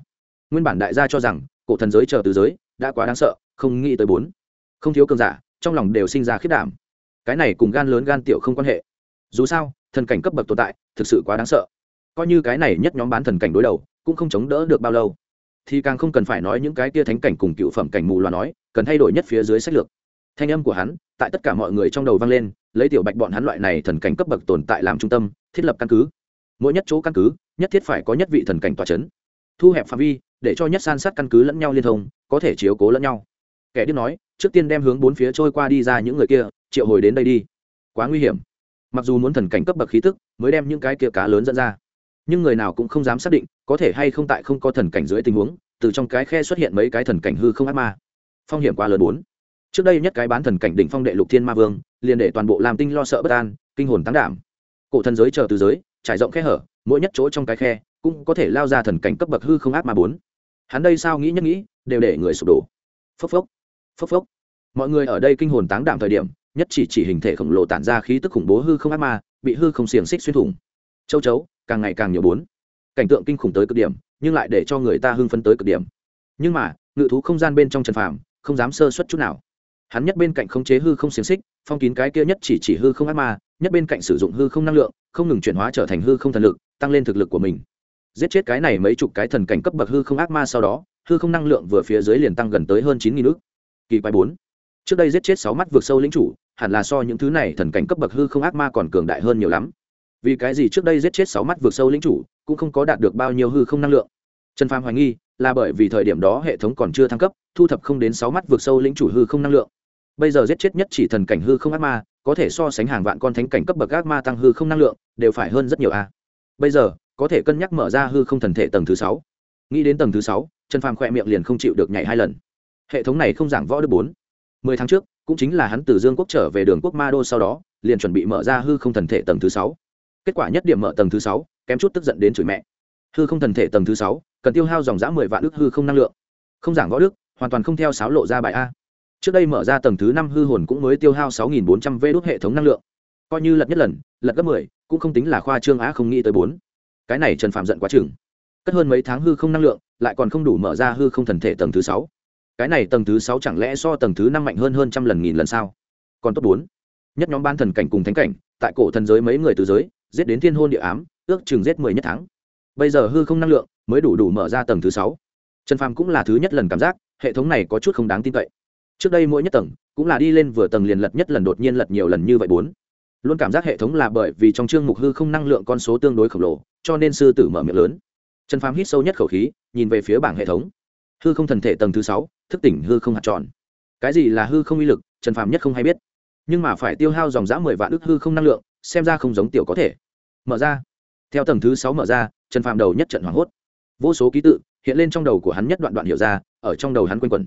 Nguyên bản đại gia cho rằng, cổ thần giới chờ từ giới, đã quá đáng sợ, không nghĩ tới bốn. Không thiếu cường giả, trong lòng đều sinh ra khiết đảm cái này cùng gan lớn gan tiểu không quan hệ. Dù sao, thần cảnh cấp bậc tồn tại, thực sự quá đáng sợ. Coi như cái này nhất nhóm bán thần cảnh đối đầu, cũng không chống đỡ được bao lâu. Thì càng không cần phải nói những cái kia thánh cảnh cùng cựu phẩm cảnh mù loà nói, cần thay đổi nhất phía dưới sách lược. Thanh âm của hắn, tại tất cả mọi người trong đầu vang lên, lấy tiểu bạch bọn hắn loại này thần cảnh cấp bậc tồn tại làm trung tâm, thiết lập căn cứ. Mỗi nhất chỗ căn cứ, nhất thiết phải có nhất vị thần cảnh tòa c h ấ n thu hẹp phạm vi, để cho nhất san sát căn cứ lẫn nhau liên thông, có thể chiếu cố lẫn nhau. Kẻ điếc nói, trước tiên đem hướng bốn phía trôi qua đi ra những người kia triệu hồi đến đây đi. Quá nguy hiểm. Mặc dù muốn thần cảnh cấp bậc khí tức mới đem những cái kia cá lớn dẫn ra, nhưng người nào cũng không dám xác định có thể hay không tại không có thần cảnh dưới tình huống, từ trong cái khe xuất hiện mấy cái thần cảnh hư không ác ma. Phong hiểm quá lớn bốn. Trước đây nhất cái bán thần cảnh đỉnh phong đệ lục thiên ma vương, liền để toàn bộ làm tinh lo sợ bất an, kinh hồn tán đảm. Cổ thần giới chờ từ giới, trải rộng khe hở, mỗi nhất chỗ trong cái khe cũng có thể lao ra thần cảnh cấp bậc hư không ác ma bốn. Hắn đây sao nghĩ nhất nghĩ, đều để người sụp đổ. Phốc phốc. Phốc phốc. Mọi người ở đây kinh hồn táng đảm thời điểm nhất chỉ chỉ hình thể khổng lồ tản ra khí tức khủng bố hư không ác ma, bị hư không xiềng xích xuyên thủng. Châu chấu, càng ngày càng nhiều bốn. Cảnh tượng kinh khủng tới cực điểm, nhưng lại để cho người ta hưng phấn tới cực điểm. Nhưng mà, ngự thú không gian bên trong trần phàm không dám sơ suất chút nào. Hắn nhất bên cạnh khống chế hư không xiềng xích, phong kín cái kia nhất chỉ chỉ hư không ác ma, nhất bên cạnh sử dụng hư không năng lượng, không ngừng chuyển hóa trở thành hư không thần lực, tăng lên thực lực của mình. Giết chết cái này mấy chục cái thần cảnh cấp bậc hư không ác ma sau đó, hư không năng lượng vừa phía dưới liền tăng gần tới hơn chín nghìn ước kỳ quái bốn. Trước đây giết chết sáu mắt vượt sâu lĩnh chủ hẳn là so những thứ này thần cảnh cấp bậc hư không ác ma còn cường đại hơn nhiều lắm. Vì cái gì trước đây giết chết sáu mắt vượt sâu lĩnh chủ, cũng không có đạt được bao nhiêu hư không năng lượng. Trần phàm hoài nghi, là bởi vì thời điểm đó hệ thống còn chưa thăng cấp, thu thập không đến sáu mắt vượt sâu lĩnh chủ hư không năng lượng. Bây giờ giết chết nhất chỉ thần cảnh hư không ác ma, có thể so sánh hàng vạn con thánh cảnh cấp bậc ác ma tăng hư không năng lượng, đều phải hơn rất nhiều a. Bây giờ, có thể cân nhắc mở ra hư không thần thể tầng thứ sáu. Nghĩ đến tầng thứ sáu, trần phàm khỏe miệng liền không chịu được nhảy hai lần. Hệ thống này không giảng võ được bốn. Mười tháng trước cũng chính là hắn từ dương quốc trở về đường quốc ma đô sau đó, liền chuẩn bị mở ra hư không thần thể tầng thứ sáu. Kết quả nhất điểm mở tầng thứ sáu, kém chút tức giận đến chửi mẹ. Hư không thần thể tầng thứ sáu, cần tiêu hao dòng giã mười vạn ước hư không năng lượng. Không giảng võ đức, hoàn toàn không theo sáo lộ ra bài a. Trước đây mở ra tầng thứ năm hư hồn cũng mới tiêu hao sáu nghìn bốn trăm v đốt hệ thống năng lượng. Coi như lật nhất lần, lật gấp mười, cũng không tính là khoa trương á không nghĩ tới bốn. Cái này trần phạm giận quá chừng. Cất hơn mấy tháng hư không năng lượng, lại còn không đủ mở ra hư không thần thể tầng thứ sáu cái này tầng thứ sáu chẳng lẽ so tầng thứ năm mạnh hơn hơn trăm lần, nghìn lần sao? Còn tốt bốn. Nhất nhóm ban thần cảnh cùng thánh cảnh, tại cổ thần giới mấy người từ giới, giết đến thiên hôn địa ám, ước chừng giết mười nhất tháng bây giờ hư không năng lượng mới đủ đủ mở ra tầng thứ sáu. Trần phàm cũng là thứ nhất lần cảm giác, hệ thống này có chút không đáng tin cậy. Trước đây mỗi nhất tầng cũng là đi lên vừa tầng liền lật nhất lần, đột nhiên lật nhiều lần như vậy bốn. Luôn cảm giác hệ thống là bởi vì trong chương mục hư không năng lượng con số tương đối khổng lồ, cho nên sư tử mở miệng lớn. Trần phàm hít sâu nhất khẩu khí, nhìn về phía bảng hệ thống hư không thần thể tầng thứ sáu, thức tỉnh hư không hạt tròn. Cái gì là hư không uy lực, trần phàm nhất không hay biết. Nhưng mà phải tiêu hao dòng giã mười vạn ức hư không năng lượng, xem ra không giống tiểu có thể. Mở ra. Theo tầng thứ sáu mở ra, trần phàm đầu nhất trận hoảng hốt. Vô số ký tự hiện lên trong đầu của hắn nhất đoạn đoạn hiểu ra, ở trong đầu hắn quanh quẩn.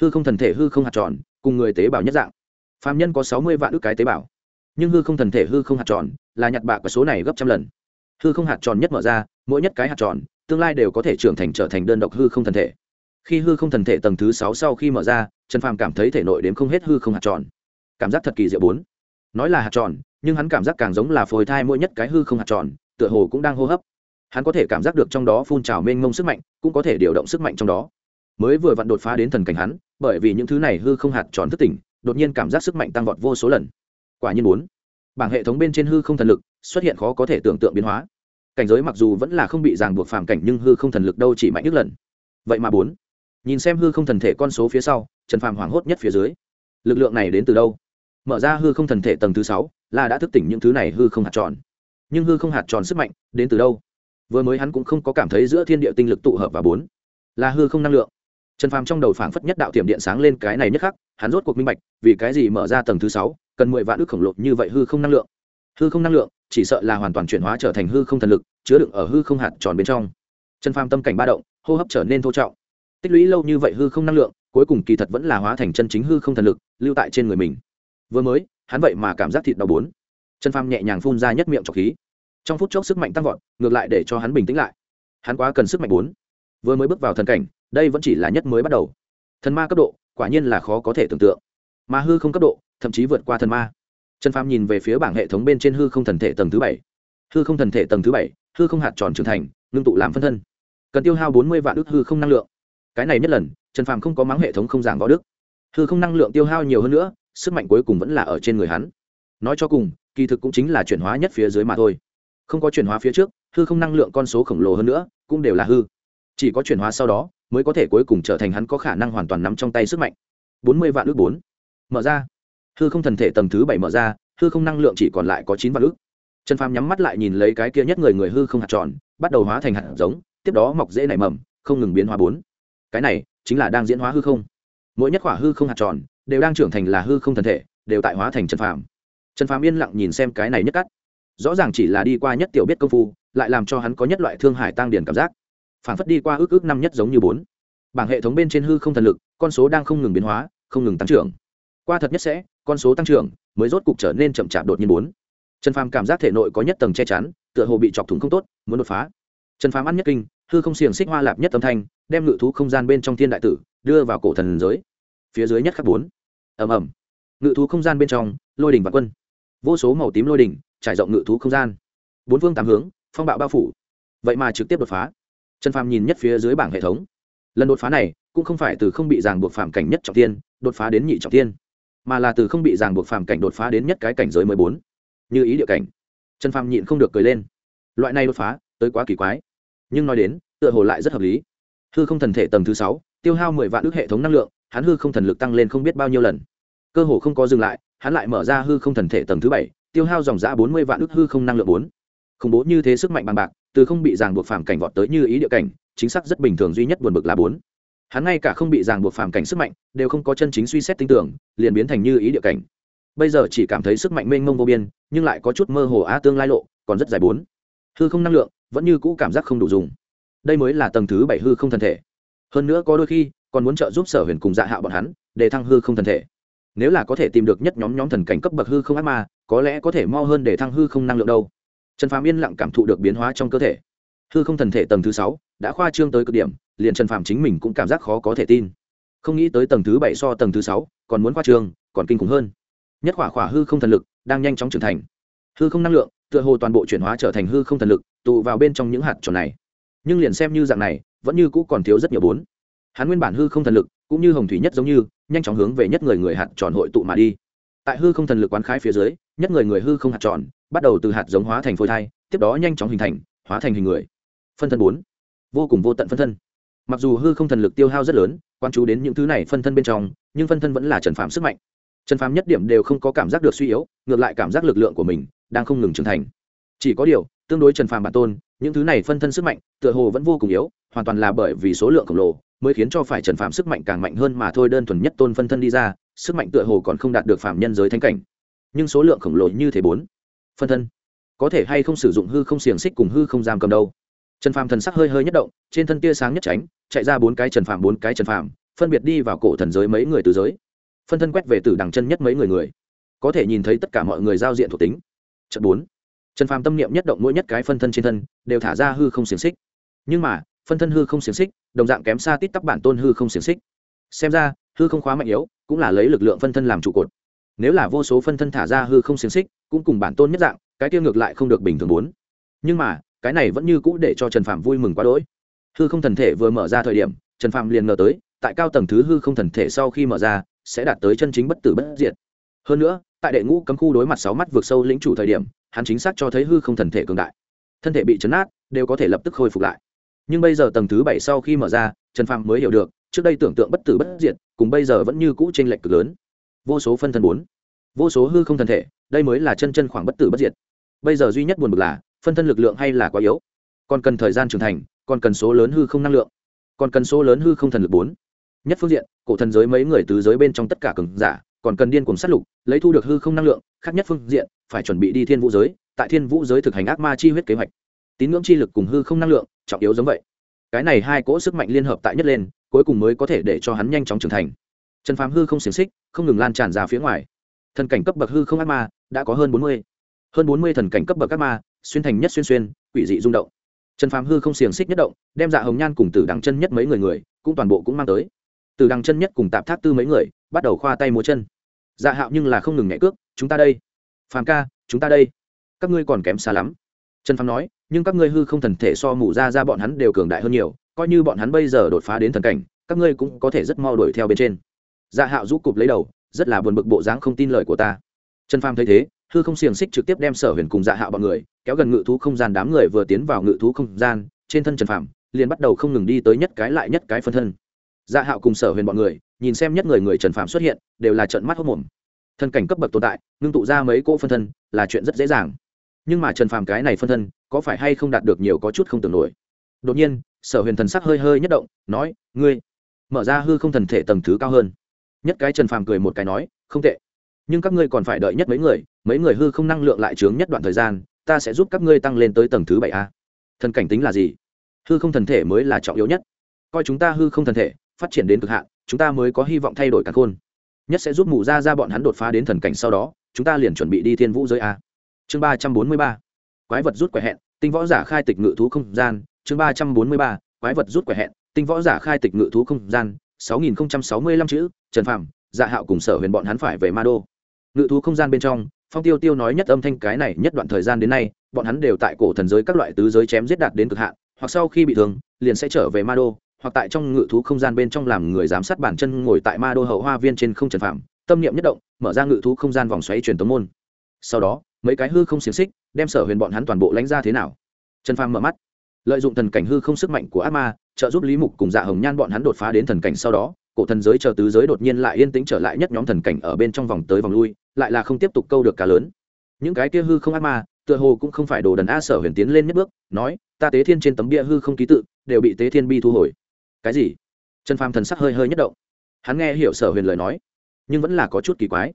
Hư không thần thể, hư không hạt tròn, cùng người tế bào nhất dạng. Phạm nhân có sáu mươi vạn ước cái tế bào. Nhưng hư không thần thể, hư không hạt tròn là nhặt bạc và số này gấp trăm lần. Hư không hạt tròn nhất mở ra, mỗi nhất cái hạt tròn, tương lai đều có thể trưởng thành trở thành đơn độc hư không thần thể khi hư không thần thể tầng thứ sáu sau khi mở ra, trần phàm cảm thấy thể nội đếm không hết hư không hạt tròn. Cảm giác thật kỳ diệu bốn. Nói là hạt tròn, nhưng hắn cảm giác càng giống là phôi thai mỗi nhất cái hư không hạt tròn, tựa hồ cũng đang hô hấp. Hắn có thể cảm giác được trong đó phun trào mênh mông sức mạnh, cũng có thể điều động sức mạnh trong đó. Mới vừa vặn đột phá đến thần cảnh hắn, bởi vì những thứ này hư không hạt tròn thức tỉnh, đột nhiên cảm giác sức mạnh tăng vọt vô số lần. Quả nhiên bốn. Bảng hệ thống bên trên hư không thần lực xuất hiện khó có thể tưởng tượng biến hóa. Cảnh giới mặc dù vẫn là không bị ràng buộc phàm cảnh, nhưng hư không thần lực đâu chỉ mạnh nhất lần. Vậy mà bốn nhìn xem hư không thần thể con số phía sau, trần phàm hoảng hốt nhất phía dưới. Lực lượng này đến từ đâu? Mở ra hư không thần thể tầng thứ sáu, là đã thức tỉnh những thứ này hư không hạt tròn. Nhưng hư không hạt tròn sức mạnh đến từ đâu? Vừa mới hắn cũng không có cảm thấy giữa thiên địa tinh lực tụ hợp và bốn là hư không năng lượng. Trần phàm trong đầu phảng phất nhất đạo tiệm điện sáng lên cái này nhất khắc, hắn rốt cuộc minh bạch, vì cái gì mở ra tầng thứ sáu, cần mười vạn ước khổng lồ như vậy hư không năng lượng? Hư không năng lượng, chỉ sợ là hoàn toàn chuyển hóa trở thành hư không thần lực, chứa đựng ở hư không hạt tròn bên trong. Trần phàm tâm cảnh ba động, hô hấp trở nên thô trọng tích lũy lâu như vậy hư không năng lượng, cuối cùng kỳ thật vẫn là hóa thành chân chính hư không thần lực, lưu tại trên người mình. Vừa mới, hắn vậy mà cảm giác thịt đau bốn trần pham nhẹ nhàng phun ra nhất miệng trọc khí. Trong phút chốc sức mạnh tăng vọt, ngược lại để cho hắn bình tĩnh lại. Hắn quá cần sức mạnh bốn. Vừa mới bước vào thần cảnh, đây vẫn chỉ là nhất mới bắt đầu. Thần ma cấp độ, quả nhiên là khó có thể tưởng tượng. Mà hư không cấp độ, thậm chí vượt qua thần ma. Trần phàm nhìn về phía bảng hệ thống bên trên hư không thần thể tầng thứ bảy. Hư không thần thể tầng thứ bảy, hư không hạt tròn trưởng thành, ngưng tụ làm phân thân. Cần tiêu hao bốn mươi vạn ước hư không năng lượng cái này nhất lần, trần phàm không có mắng hệ thống không giảng võ đức. Hư không năng lượng tiêu hao nhiều hơn nữa, sức mạnh cuối cùng vẫn là ở trên người hắn. Nói cho cùng, kỳ thực cũng chính là chuyển hóa nhất phía dưới mà thôi. Không có chuyển hóa phía trước, hư không năng lượng con số khổng lồ hơn nữa, cũng đều là hư. Chỉ có chuyển hóa sau đó, mới có thể cuối cùng trở thành hắn có khả năng hoàn toàn nắm trong tay sức mạnh. Bốn mươi vạn ước bốn. Mở ra. Hư không thần thể tầng thứ bảy mở ra, hư không năng lượng chỉ còn lại có chín vạn ước. Trần phàm nhắm mắt lại nhìn lấy cái kia nhất người người hư không hạt tròn, bắt đầu hóa thành hạt giống, tiếp đó mọc dễ nảy mầm, không ngừng biến hóa bốn cái này chính là đang diễn hóa hư không. Mỗi nhất khỏa hư không hạt tròn đều đang trưởng thành là hư không thần thể, đều tại hóa thành trần phàm. Trần phàm yên lặng nhìn xem cái này nhất cắt. Rõ ràng chỉ là đi qua nhất tiểu biết công phu, lại làm cho hắn có nhất loại thương hải tăng điển cảm giác. Phản phất đi qua ước ước năm nhất giống như bốn. Bảng hệ thống bên trên hư không thần lực, con số đang không ngừng biến hóa, không ngừng tăng trưởng. Qua thật nhất sẽ, con số tăng trưởng mới rốt cục trở nên chậm chạp đột nhiên bốn. Trần phàm cảm giác thể nội có nhất tầng che chắn, tựa hồ bị chọc thủng không tốt, muốn đột phá. Trần phàm ăn nhất kinh, hư không xiềng xích hoa lạp nhất âm thanh đem ngự thú không gian bên trong thiên đại tử đưa vào cổ thần giới. Phía dưới nhất khắc bốn. Ầm ầm. Ngự thú không gian bên trong, lôi đỉnh và quân. Vô số màu tím lôi đỉnh trải rộng ngự thú không gian. Bốn phương tám hướng, phong bạo bao phủ. Vậy mà trực tiếp đột phá. Trần phàm nhìn nhất phía dưới bảng hệ thống. Lần đột phá này cũng không phải từ không bị ràng buộc phạm cảnh nhất trọng tiên đột phá đến nhị trọng tiên mà là từ không bị ràng buộc phạm cảnh đột phá đến nhất cái cảnh giới mới bốn. Như ý địa cảnh. Trần phàm nhịn không được cười lên. Loại này đột phá, tới quá kỳ quái. Nhưng nói đến, tựa hồ lại rất hợp lý hư không thần thể tầng thứ sáu, tiêu hao mười vạn ước hệ thống năng lượng, hắn hư không thần lực tăng lên không biết bao nhiêu lần. Cơ hồ không có dừng lại, hắn lại mở ra hư không thần thể tầng thứ bảy, tiêu hao dòng giã bốn mươi vạn ước hư không năng lượng bốn. Khủng bố như thế sức mạnh bằng bạc, từ không bị ràng buộc phàm cảnh vọt tới như ý địa cảnh, chính xác rất bình thường duy nhất buồn bực là bốn. Hắn ngay cả không bị ràng buộc phàm cảnh sức mạnh, đều không có chân chính suy xét tin tưởng, liền biến thành như ý địa cảnh. Bây giờ chỉ cảm thấy sức mạnh mênh mông vô biên, nhưng lại có chút mơ hồ á tương lai lộ, còn rất dài bốn. Hư không năng lượng, vẫn như cũ cảm giác không đủ dùng đây mới là tầng thứ bảy hư không thân thể. Hơn nữa có đôi khi, còn muốn trợ giúp sở huyền cùng dạ hạ bọn hắn, để thăng hư không thân thể. Nếu là có thể tìm được nhất nhóm nhóm thần cảnh cấp bậc hư không ác ma, có lẽ có thể mo hơn để thăng hư không năng lượng đâu. Trần phàm yên lặng cảm thụ được biến hóa trong cơ thể. Hư không thần thể tầng thứ sáu, đã khoa trương tới cực điểm, liền trần phàm chính mình cũng cảm giác khó có thể tin. Không nghĩ tới tầng thứ bảy so tầng thứ sáu, còn muốn khoa trương, còn kinh khủng hơn. Nhất khỏa khỏa hư không thần lực đang nhanh chóng trưởng thành. Hư không năng lượng tựa hồ toàn bộ chuyển hóa trở thành hư không thần lực, tụ vào bên trong những hạt tròn này nhưng liền xem như dạng này, vẫn như cũ còn thiếu rất nhiều bốn. Hắn nguyên bản hư không thần lực, cũng như hồng thủy nhất giống như, nhanh chóng hướng về nhất người người hạt tròn hội tụ mà đi. Tại hư không thần lực quán khái phía dưới, nhất người người hư không hạt tròn, bắt đầu từ hạt giống hóa thành phôi thai, tiếp đó nhanh chóng hình thành, hóa thành hình người. Phân thân bốn. Vô cùng vô tận phân thân. Mặc dù hư không thần lực tiêu hao rất lớn, quan chú đến những thứ này phân thân bên trong, nhưng phân thân vẫn là trần phạm sức mạnh. Trần phạm nhất điểm đều không có cảm giác được suy yếu, ngược lại cảm giác lực lượng của mình đang không ngừng trưởng thành. Chỉ có điều, tương đối trần phạm bản tôn những thứ này phân thân sức mạnh tựa hồ vẫn vô cùng yếu hoàn toàn là bởi vì số lượng khổng lồ mới khiến cho phải trần phạm sức mạnh càng mạnh hơn mà thôi đơn thuần nhất tôn phân thân đi ra sức mạnh tựa hồ còn không đạt được phạm nhân giới thánh cảnh. Nhưng số lượng khổng lồ như thế bốn phân thân có thể hay không sử dụng hư không xiềng xích cùng hư không giam cầm đâu? Trần Phạm thần sắc hơi hơi nhất động trên thân tia sáng nhất tránh chạy ra bốn cái trần phạm bốn cái trần phạm, phân biệt đi vào cổ thần giới mấy người từ giới. Phân thân quét về từ đằng chân nhất mấy người người. Có thể nhìn thấy tất cả mọi người giao diện thuộc tính. Trận bốn trần phàm tâm niệm nhất động mỗi nhất cái phân thân trên thân, đều thả ra hư không xiềng xích. Nhưng mà, phân thân hư không xiềng xích, đồng dạng kém xa tít tắp bản tôn hư không xiềng xích. Xem ra, hư không khóa mạnh yếu, cũng là lấy lực lượng phân thân làm trụ cột. Nếu là vô số phân thân thả ra hư không xiềng xích, cũng cùng bản tôn nhất dạng, cái tiêu ngược lại không được bình thường bốn. Nhưng mà, cái này vẫn như cũ để cho trần phạm vui mừng quá đỗi. Hư không thần thể vừa mở ra thời điểm, trần phạm liền ngờ tới, tại cao tầng thứ hư không thần thể sau khi mở ra, sẽ đạt tới chân chính bất tử bất diệt. Hơn nữa, tại đệ ngũ cấm khu đối mặt sáu mắt vượt sâu lĩnh chủ thời điểm hắn chính xác cho thấy hư không thần thể cường đại. Thân thể bị chấn át đều có thể lập tức khôi phục lại. Nhưng bây giờ tầng thứ bảy sau khi mở ra, trần Phàm mới hiểu được, trước đây tưởng tượng bất tử bất diệt, cùng bây giờ vẫn như cũ t r ê n lệch cực lớn. Vô số phân thân bốn. Vô số hư không thần thể, đây mới là chân chân khoảng bất tử bất diệt. Bây giờ duy nhất buồn bực là, phân thân lực lượng hay là quá yếu? Còn cần thời gian trưởng thành, còn cần số lớn hư không năng lượng. Còn cần số lớn hư không thần lực bốn. Nhất phương diện, cổ thần giới mấy người tứ giới bên trong tất cả cường giả còn cần điên cuồng sát lục, lấy thu được hư không năng lượng, khác nhất phương diện, phải chuẩn bị đi thiên vũ giới, tại thiên vũ giới thực hành ác ma chi huyết kế hoạch. Tín ngưỡng chi lực cùng hư không năng lượng, trọng yếu giống vậy. Cái này hai cỗ sức mạnh liên hợp tại nhất lên, cuối cùng mới có thể để cho hắn nhanh chóng trưởng thành. Trần phàm hư không xiềng xích, không ngừng lan tràn ra phía ngoài. Thần cảnh cấp bậc hư không ác ma, đã có hơn bốn mươi. Hơn bốn mươi thần cảnh cấp bậc ác ma, xuyên thành nhất xuyên xuyên, quỷ dị rung động. Trần phàm hư không xiềng xích nhất động, đem dạ hồng nhan cùng tử đằng chân nhất mấy người người, cũng toàn bộ cũng mang tới từ đằng chân nhất cùng tạp thác tư mấy người, bắt đầu khoa tay múa chân. Dạ hạo nhưng là không ngừng nhảy cước, chúng ta đây. Phàm ca, chúng ta đây. Các ngươi còn kém xa lắm. Trần phàm nói, nhưng các ngươi hư không thần thể so mù ra ra bọn hắn đều cường đại hơn nhiều, coi như bọn hắn bây giờ đột phá đến thần cảnh, các ngươi cũng có thể rất mau đuổi theo bên trên. Dạ hạo rũ cụp lấy đầu, rất là buồn bực bộ dáng không tin lời của ta. Trần phàm thấy thế, hư không xiềng xích trực tiếp đem sở huyền cùng dạ hạo bọn người, kéo gần ngự thú không gian đám người vừa tiến vào ngự thú không gian, trên thân trần phàm liền bắt đầu không ngừng đi tới nhất cái lại nhất cái phân thân dạ hạo cùng sở huyền bọn người, nhìn xem nhất người người trần phạm xuất hiện, đều là trận mắt hốc mồm. Thân cảnh cấp bậc tồn tại, ngưng tụ ra mấy cỗ phân thân, là chuyện rất dễ dàng. Nhưng mà trần phàm cái này phân thân, có phải hay không đạt được nhiều có chút không tưởng nổi? Đột nhiên, sở huyền thần sắc hơi hơi nhất động, nói, ngươi, mở ra hư không thần thể tầng thứ cao hơn. Nhất cái trần phàm cười một cái nói, không tệ. Nhưng các ngươi còn phải đợi nhất mấy người mấy người hư không năng lượng lại chướng nhất đoạn thời gian, ta sẽ giúp các ngươi tăng lên tới tầng thứ bảy a. Thần cảnh tính là gì? Hư không thần thể mới là trọng yếu nhất. Coi chúng ta hư không thần thể phát triển đến cực hạn, chúng ta mới có hy vọng thay đổi cả khôn. Nhất sẽ giúp mù ra ra bọn hắn đột phá đến thần cảnh sau đó, chúng ta liền chuẩn bị đi thiên vũ giới a. Chương ba trăm bốn mươi ba, quái vật rút quẻ hẹn, tinh võ giả khai tịch ngự thú không gian. Chương ba trăm bốn mươi ba, quái vật rút quẻ hẹn, tinh võ giả khai tịch ngự thú không gian. sáu nghìn sáu mươi lăm chữ, trần phạm dạ hạo cùng sở huyền bọn hắn phải về ma đô. Ngự thú không gian bên trong, phong tiêu tiêu nói nhất âm thanh cái này nhất đoạn thời gian đến nay, bọn hắn đều tại cổ thần giới các loại tứ giới chém giết đạt đến cực hạn, hoặc sau khi bị thương, liền sẽ trở về ma đô hoặc tại trong ngự thú không gian bên trong làm người giám sát bản chân ngồi tại ma đô hậu hoa viên trên không trần phạm, tâm niệm nhất động, mở ra ngự thú không gian vòng xoáy truyền tống môn. Sau đó, mấy cái hư không xiềng xích đem sở huyền bọn hắn toàn bộ lánh ra thế nào. Trần phàm mở mắt, lợi dụng thần cảnh hư không sức mạnh của ác ma, trợ giúp lý mục cùng dạ hồng nhan bọn hắn đột phá đến thần cảnh sau đó, cổ thần giới chờ tứ giới đột nhiên lại yên tĩnh trở lại nhất nhóm thần cảnh ở bên trong vòng tới vòng lui, lại là không tiếp tục câu được cá lớn. Những cái kia hư không ác ma, tựa hồ cũng không phải đồ đần a sở huyền tiến lên nhất bước, nói, ta tế thiên trên tấm bia hư không ký tự, đều bị tế thiên bi thu hồi cái gì? Trần phàm thần sắc hơi hơi nhất động. Hắn nghe hiểu sở huyền lời nói, nhưng vẫn là có chút kỳ quái.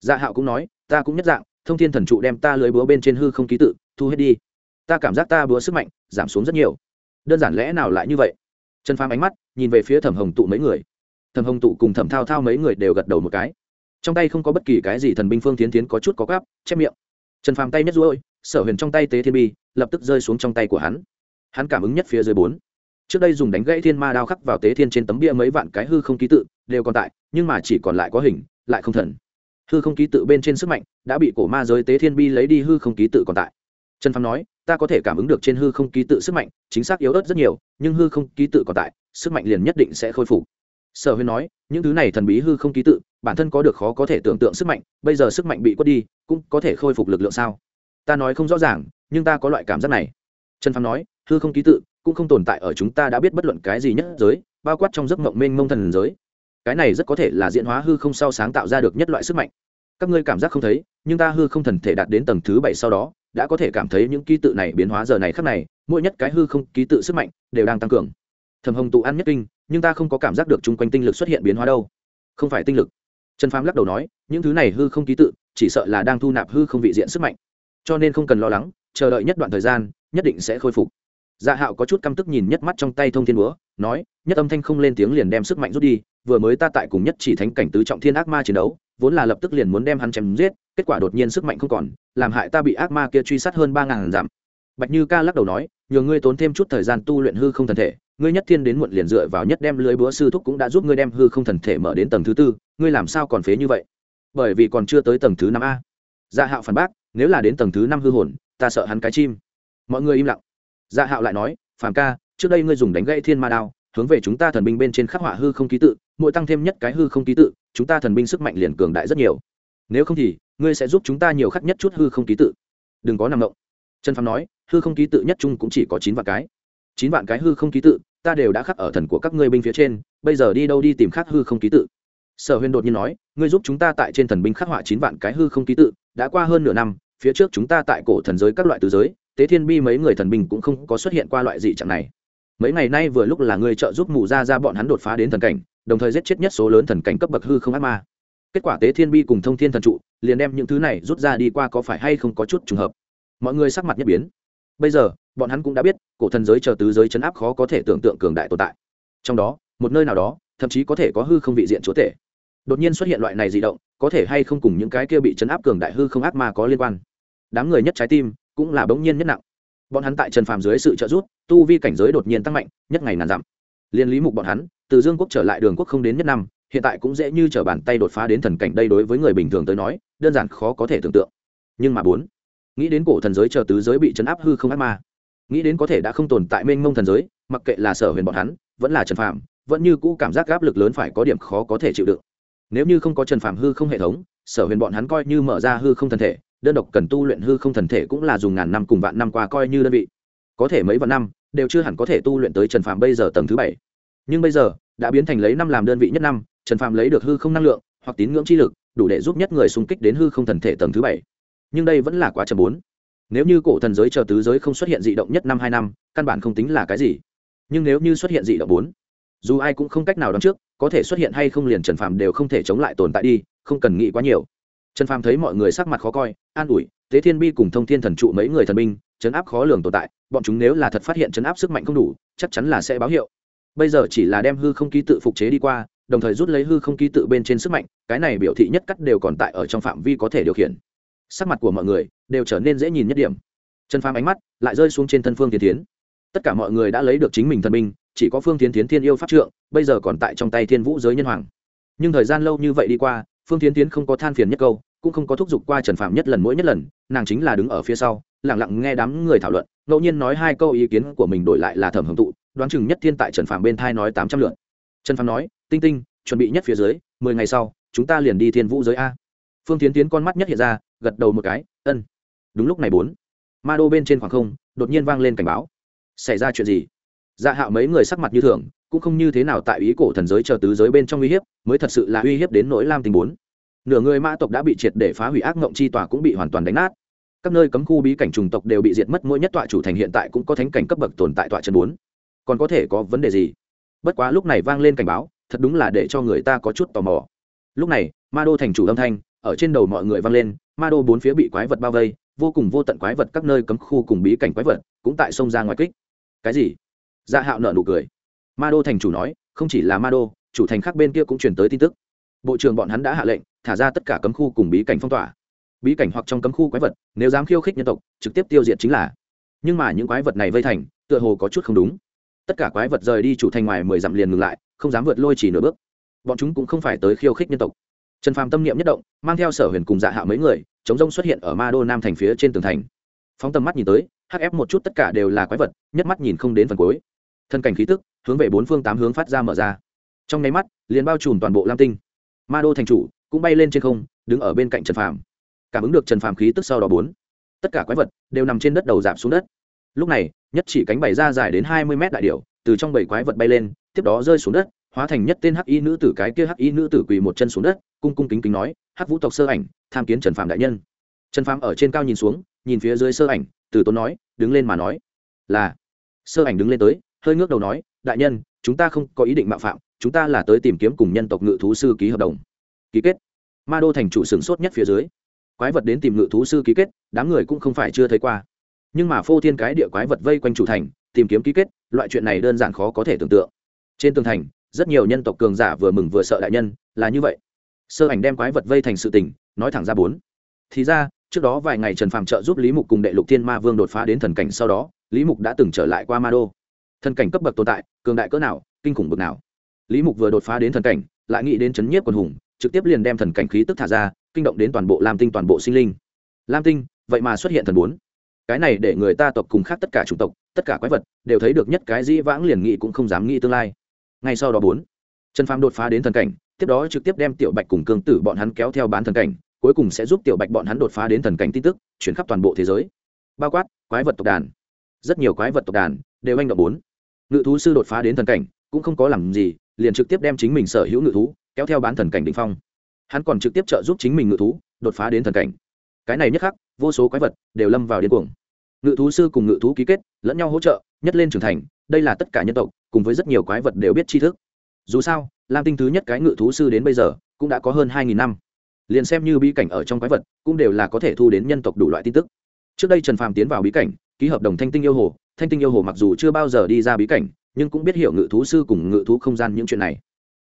Dạ hạo cũng nói, ta cũng nhất dạng, thông thiên thần trụ đem ta lưới búa bên trên hư không ký tự, thu hết đi. Ta cảm giác ta búa sức mạnh giảm xuống rất nhiều. Đơn giản lẽ nào lại như vậy? Trần phàm ánh mắt nhìn về phía thẩm hồng tụ mấy người. Thẩm hồng tụ cùng thẩm thao thao mấy người đều gật đầu một cái. Trong tay không có bất kỳ cái gì thần binh phương tiến tiến có chút có gáp, chép miệng. Trần phàm tay nhất ruôi sở huyền trong tay tế thiên bi lập tức rơi xuống trong tay của hắn. Hắn cảm ứng nhất phía dưới bốn trước đây dùng đánh gãy thiên ma đao khắc vào tế thiên trên tấm bia mấy vạn cái hư không ký tự, đều còn tại, nhưng mà chỉ còn lại có hình, lại không thần. Hư không ký tự bên trên sức mạnh đã bị cổ ma giới tế thiên bi lấy đi, hư không ký tự còn tại. Trần phong nói, ta có thể cảm ứng được trên hư không ký tự sức mạnh, chính xác yếu ớt rất nhiều, nhưng hư không ký tự còn tại, sức mạnh liền nhất định sẽ khôi phục. Sở huyên nói, những thứ này thần bí hư không ký tự, bản thân có được khó có thể tưởng tượng sức mạnh, bây giờ sức mạnh bị quất đi, cũng có thể khôi phục lực lượng sao? Ta nói không rõ ràng, nhưng ta có loại cảm giác này. Trần phong nói, hư không ký tự cũng không tồn tại ở chúng ta đã biết bất luận cái gì nhất giới, bao quát trong giấc mộng mênh mông thần giới. Cái này rất có thể là diễn hóa hư không sau sáng tạo ra được nhất loại sức mạnh. Các ngươi cảm giác không thấy, nhưng ta hư không thần thể đạt đến tầng thứ bảy sau đó, đã có thể cảm thấy những ký tự này biến hóa giờ này khác này, mỗi nhất cái hư không ký tự sức mạnh đều đang tăng cường. Thầm hồng tụ ăn nhất kinh, nhưng ta không có cảm giác được chung quanh tinh lực xuất hiện biến hóa đâu. Không phải tinh lực. Trần phàm lắc đầu nói, những thứ này hư không ký tự, chỉ sợ là đang thu nạp hư không vị diện sức mạnh. Cho nên không cần lo lắng, chờ đợi nhất đoạn thời gian, nhất định sẽ khôi phục dạ hạo có chút căm tức nhìn nhất mắt trong tay thông thiên búa, nói, nhất âm thanh không lên tiếng liền đem sức mạnh rút đi, vừa mới ta tại cùng nhất chỉ thánh cảnh tứ trọng thiên ác ma chiến đấu, vốn là lập tức liền muốn đem hắn chém giết, kết quả đột nhiên sức mạnh không còn, làm hại ta bị ác ma kia truy sát hơn ba ngàn dặm. Bạch như ca lắc đầu nói, nhờ ngươi tốn thêm chút thời gian tu luyện hư không thần thể, ngươi nhất thiên đến muộn liền dựa vào nhất đem lưới búa sư thúc cũng đã giúp ngươi đem hư không thần thể mở đến tầng thứ tư, ngươi làm sao còn phế như vậy? Bởi vì còn chưa tới tầng thứ năm a. Dạ hạo phản bác, nếu là đến tầng thứ năm hư hồn, ta sợ hắn cái chim. Mọi người im lặng dạ hạo lại nói, phàm ca, trước đây ngươi dùng đánh gãy thiên ma đao, hướng về chúng ta thần binh bên trên khắc họa hư không ký tự, mỗi tăng thêm nhất cái hư không ký tự, chúng ta thần binh sức mạnh liền cường đại rất nhiều. Nếu không thì, ngươi sẽ giúp chúng ta nhiều khắc nhất chút hư không ký tự. Đừng có nằm động. Trần phàm nói, hư không ký tự nhất chung cũng chỉ có chín vạn cái. Chín vạn cái hư không ký tự, ta đều đã khắc ở thần của các ngươi binh phía trên, bây giờ đi đâu đi tìm khắc hư không ký tự. Sở huyền đột nhiên nói, ngươi giúp chúng ta tại trên thần binh khắc họa chín vạn cái hư không ký tự, đã qua hơn nửa năm, phía trước chúng ta tại cổ thần giới các loại tứ giới tế thiên bi mấy người thần binh cũng không có xuất hiện qua loại dị trạng này. Mấy ngày nay vừa lúc là người trợ giúp mù ra ra bọn hắn đột phá đến thần cảnh, đồng thời giết chết nhất số lớn thần cảnh cấp bậc hư không ác ma. Kết quả tế thiên bi cùng thông thiên thần trụ liền đem những thứ này rút ra đi qua có phải hay không có chút trùng hợp. Mọi người sắc mặt nhất biến. Bây giờ, bọn hắn cũng đã biết, cổ thần giới chờ tứ giới chấn áp khó có thể tưởng tượng cường đại tồn tại. Trong đó, một nơi nào đó, thậm chí có thể có hư không vị diện chúa tể. Đột nhiên xuất hiện loại này di động, có thể hay không cùng những cái kia bị chấn áp cường đại hư không ác ma có liên quan. Đám người nhất trái tim cũng là bỗng nhiên nhất nặng. Bọn hắn tại trần phàm dưới sự trợ giúp, tu vi cảnh giới đột nhiên tăng mạnh, nhất ngày ngàn dặm. Liên lý mục bọn hắn, từ dương quốc trở lại đường quốc không đến nhất năm, hiện tại cũng dễ như t r ở bàn tay đột phá đến thần cảnh đây đối với người bình thường tới nói, đơn giản khó có thể tưởng tượng. Nhưng mà bốn, nghĩ đến cổ thần giới chờ tứ giới bị chấn áp hư không ác ma, nghĩ đến có thể đã không tồn tại mênh mông thần giới, mặc kệ là sở huyền bọn hắn, vẫn là trần phàm, vẫn như cũ cảm giác áp lực lớn phải có điểm khó có thể chịu đựng. Nếu như không có trần phạm hư không hệ thống, sở huyền bọn hắn coi như mở ra hư không thần thể đơn độc cần tu luyện hư không thần thể cũng là dùng ngàn năm cùng vạn năm qua coi như đơn vị. Có thể mấy vạn năm, đều chưa hẳn có thể tu luyện tới trần phạm bây giờ tầng thứ bảy. Nhưng bây giờ, đã biến thành lấy năm làm đơn vị nhất năm, trần phạm lấy được hư không năng lượng, hoặc tín ngưỡng chi lực, đủ để giúp nhất người xung kích đến hư không thần thể tầng thứ bảy. Nhưng đây vẫn là quá chậm bốn. Nếu như cổ thần giới chờ tứ giới không xuất hiện dị động nhất năm, hai năm, căn bản không tính là cái gì. Nhưng nếu như xuất hiện dị động bốn, dù ai cũng không cách nào đoán trước, có thể xuất hiện hay không liền trần phàm đều không thể chống lại tồn tại đi, không cần nghĩ quá nhiều trần phàm thấy mọi người sắc mặt khó coi, an ủi tế thiên bi cùng thông thiên thần trụ mấy người thần binh, chấn áp khó lường tồn tại, bọn chúng nếu là thật phát hiện chấn áp sức mạnh không đủ, chắc chắn là sẽ báo hiệu. Bây giờ chỉ là đem hư không ký tự phục chế đi qua, đồng thời rút lấy hư không ký tự bên trên sức mạnh, cái này biểu thị nhất cắt đều còn tại ở trong phạm vi có thể điều khiển. Sắc mặt của mọi người đều trở nên dễ nhìn nhất điểm. Trần phàm ánh mắt lại rơi xuống trên thân phương tiến tiến tất cả mọi người đã lấy được chính mình thần binh, chỉ có phương tiến tiến thiên yêu pháp trượng, bây giờ còn tại trong tay thiên vũ giới nhân hoàng. Nhưng thời gian lâu như vậy đi qua, phương tiến tiến không có than phiền nhất câu cũng không có thúc giục qua trần phạm nhất lần mỗi nhất lần, nàng chính là đứng ở phía sau lẳng lặng nghe đám người thảo luận, ngẫu nhiên nói hai câu ý kiến của mình đổi lại là thẩm hưởng tụ, đoán chừng nhất thiên tại trần phạm bên thai nói tám trăm lượt trần phạm nói, tinh tinh, chuẩn bị nhất phía dưới, mười ngày sau, chúng ta liền đi thiên vũ giới a. Phương tiến tiến con mắt nhất hiện ra, gật đầu một cái, ân. Đúng lúc này bốn, ma đô bên trên khoảng không, đột nhiên vang lên cảnh báo. Xảy ra chuyện gì? Dạ hạo mấy người sắc mặt như thường, cũng không như thế nào tại ý cổ thần giới chờ tứ giới bên trong uy hiếp, mới thật sự là uy hiếp đến nỗi lam tình bốn nửa người mã tộc đã bị triệt để phá hủy ác ngộng chi tòa cũng bị hoàn toàn đánh nát. Các nơi cấm khu bí cảnh trùng tộc đều bị diệt mất, mỗi nhất tọa chủ thành hiện tại cũng có thánh cảnh cấp bậc tồn tại tọa chân bốn. Còn có thể có vấn đề gì? Bất quá lúc này vang lên cảnh báo, thật đúng là để cho người ta có chút tò mò. Lúc này, ma đô thành chủ âm thanh, ở trên đầu mọi người vang lên, ma đô bốn phía bị quái vật bao vây, vô cùng vô tận quái vật các nơi cấm khu cùng bí cảnh quái vật cũng tại sông ra ngoài kích. Cái gì? Dạ hạo nợ nụ cười. Ma đô thành chủ nói, không chỉ là ma đô, chủ thành khác bên kia cũng truyền tới tin tức. Bộ trưởng bọn hắn đã hạ lệnh thả ra tất cả cấm khu cùng bí cảnh phong tỏa. Bí cảnh hoặc trong cấm khu quái vật, nếu dám khiêu khích nhân tộc, trực tiếp tiêu diệt chính là. Nhưng mà những quái vật này vây thành, tựa hồ có chút không đúng. Tất cả quái vật rời đi chủ thành ngoài mười dặm liền ngừng lại, không dám vượt lôi chỉ nửa bước. Bọn chúng cũng không phải tới khiêu khích nhân tộc. Trần phàm tâm niệm nhất động, mang theo sở huyền cùng dạ hạ mấy người, chống rông xuất hiện ở ma đô nam thành phía trên tường thành. Phóng tầm mắt nhìn tới hắc ép một chút tất cả đều là quái vật nhất mắt nhìn không đến phần cuối. Thân cảnh khí tức, hướng về bốn phương tám hướng phát ra mở ra. Trong nháy mắt, liền bao trùm toàn bộ lam tinh. Ma đô thành chủ cũng bay lên trên không, đứng ở bên cạnh trần phàm. Cảm ứng được trần phàm khí tức sau đó bốn, tất cả quái vật đều nằm trên đất đầu giảm xuống đất. Lúc này, nhất chỉ cánh bày ra dài đến hai mươi mét đại điệu từ trong bảy quái vật bay lên, tiếp đó rơi xuống đất, hóa thành nhất tên hắc y nữ tử cái kia hắc y nữ tử quỳ một chân xuống đất, cung cung kính kính nói, hắc vũ tộc sơ ảnh, tham kiến trần phạm đại nhân. Trần phạm ở trên cao nhìn xuống, nhìn phía dưới sơ ảnh, từ tốn nói, đứng lên mà nói, là. Sơ ảnh đứng lên tới, hơi ngước đầu nói, đại nhân, chúng ta không có ý định mạo phạm, chúng ta là tới tìm kiếm cùng nhân tộc ngự thú sư ký hợp đồng ký kết. Ma đô thành chủ sửng sốt nhất phía dưới. Quái vật đến tìm ngự thú sư ký kết, đám người cũng không phải chưa thấy qua. Nhưng mà phô thiên cái địa quái vật vây quanh chủ thành, tìm kiếm ký kết, loại chuyện này đơn giản khó có thể tưởng tượng. Trên tường thành, rất nhiều nhân tộc cường giả vừa mừng vừa sợ đại nhân, là như vậy. Sơ ảnh đem quái vật vây thành sự tình, nói thẳng ra bốn. Thì ra, trước đó vài ngày trần phàm trợ giúp lý mục cùng đệ lục thiên ma vương đột phá đến thần cảnh sau đó, lý mục đã từng trở lại qua ma đô. Thần cảnh cấp bậc tồn tại, cường đại cỡ nào, kinh khủng bậc nào. Lý mục vừa đột phá đến thần cảnh, lại nghĩ đến chấn nhiếp quần hùng trực tiếp liền đem thần cảnh khí tức thả ra, kinh động đến toàn bộ lam tinh, toàn bộ sinh linh. Lam tinh, vậy mà xuất hiện thần bốn. Cái này để người ta tộc cùng khác tất cả chủng tộc, tất cả quái vật đều thấy được nhất cái dĩ vãng liền nghĩ cũng không dám nghĩ tương lai. Ngay sau đó bốn, trần phàm đột phá đến thần cảnh, tiếp đó trực tiếp đem tiểu bạch cùng cương tử bọn hắn kéo theo bán thần cảnh, cuối cùng sẽ giúp tiểu bạch bọn hắn đột phá đến thần cảnh tin tức, chuyển khắp toàn bộ thế giới. Bao quát, quái vật tộc đàn. Rất nhiều quái vật tộc đàn đều anh động bốn. Ngự thú sư đột phá đến thần cảnh, cũng không có làm gì, liền trực tiếp đem chính mình sở hữu ngự thú kéo theo bán thần cảnh đ ỉ n h phong. Hắn còn trực tiếp trợ giúp chính mình ngự thú, đột phá đến thần cảnh. Cái này nhất khắc, vô số quái vật đều lâm vào điên cuồng. Ngự thú sư cùng ngự thú ký kết, lẫn nhau hỗ trợ, nhất lên trưởng thành, đây là tất cả nhân tộc, cùng với rất nhiều quái vật đều biết tri thức. Dù sao, lam tinh thứ nhất cái ngự thú sư đến bây giờ, cũng đã có hơn hai nghìn năm. Liền xem như bí cảnh ở trong quái vật, cũng đều là có thể thu đến nhân tộc đủ loại tin tức. Trước đây trần phàm tiến vào bí cảnh, ký hợp đồng thanh tinh yêu hồ. Thanh tinh yêu hồ mặc dù chưa bao giờ đi ra bí cảnh, nhưng cũng biết hiểu ngự thú sư cùng ngự thú không gian những chuyện này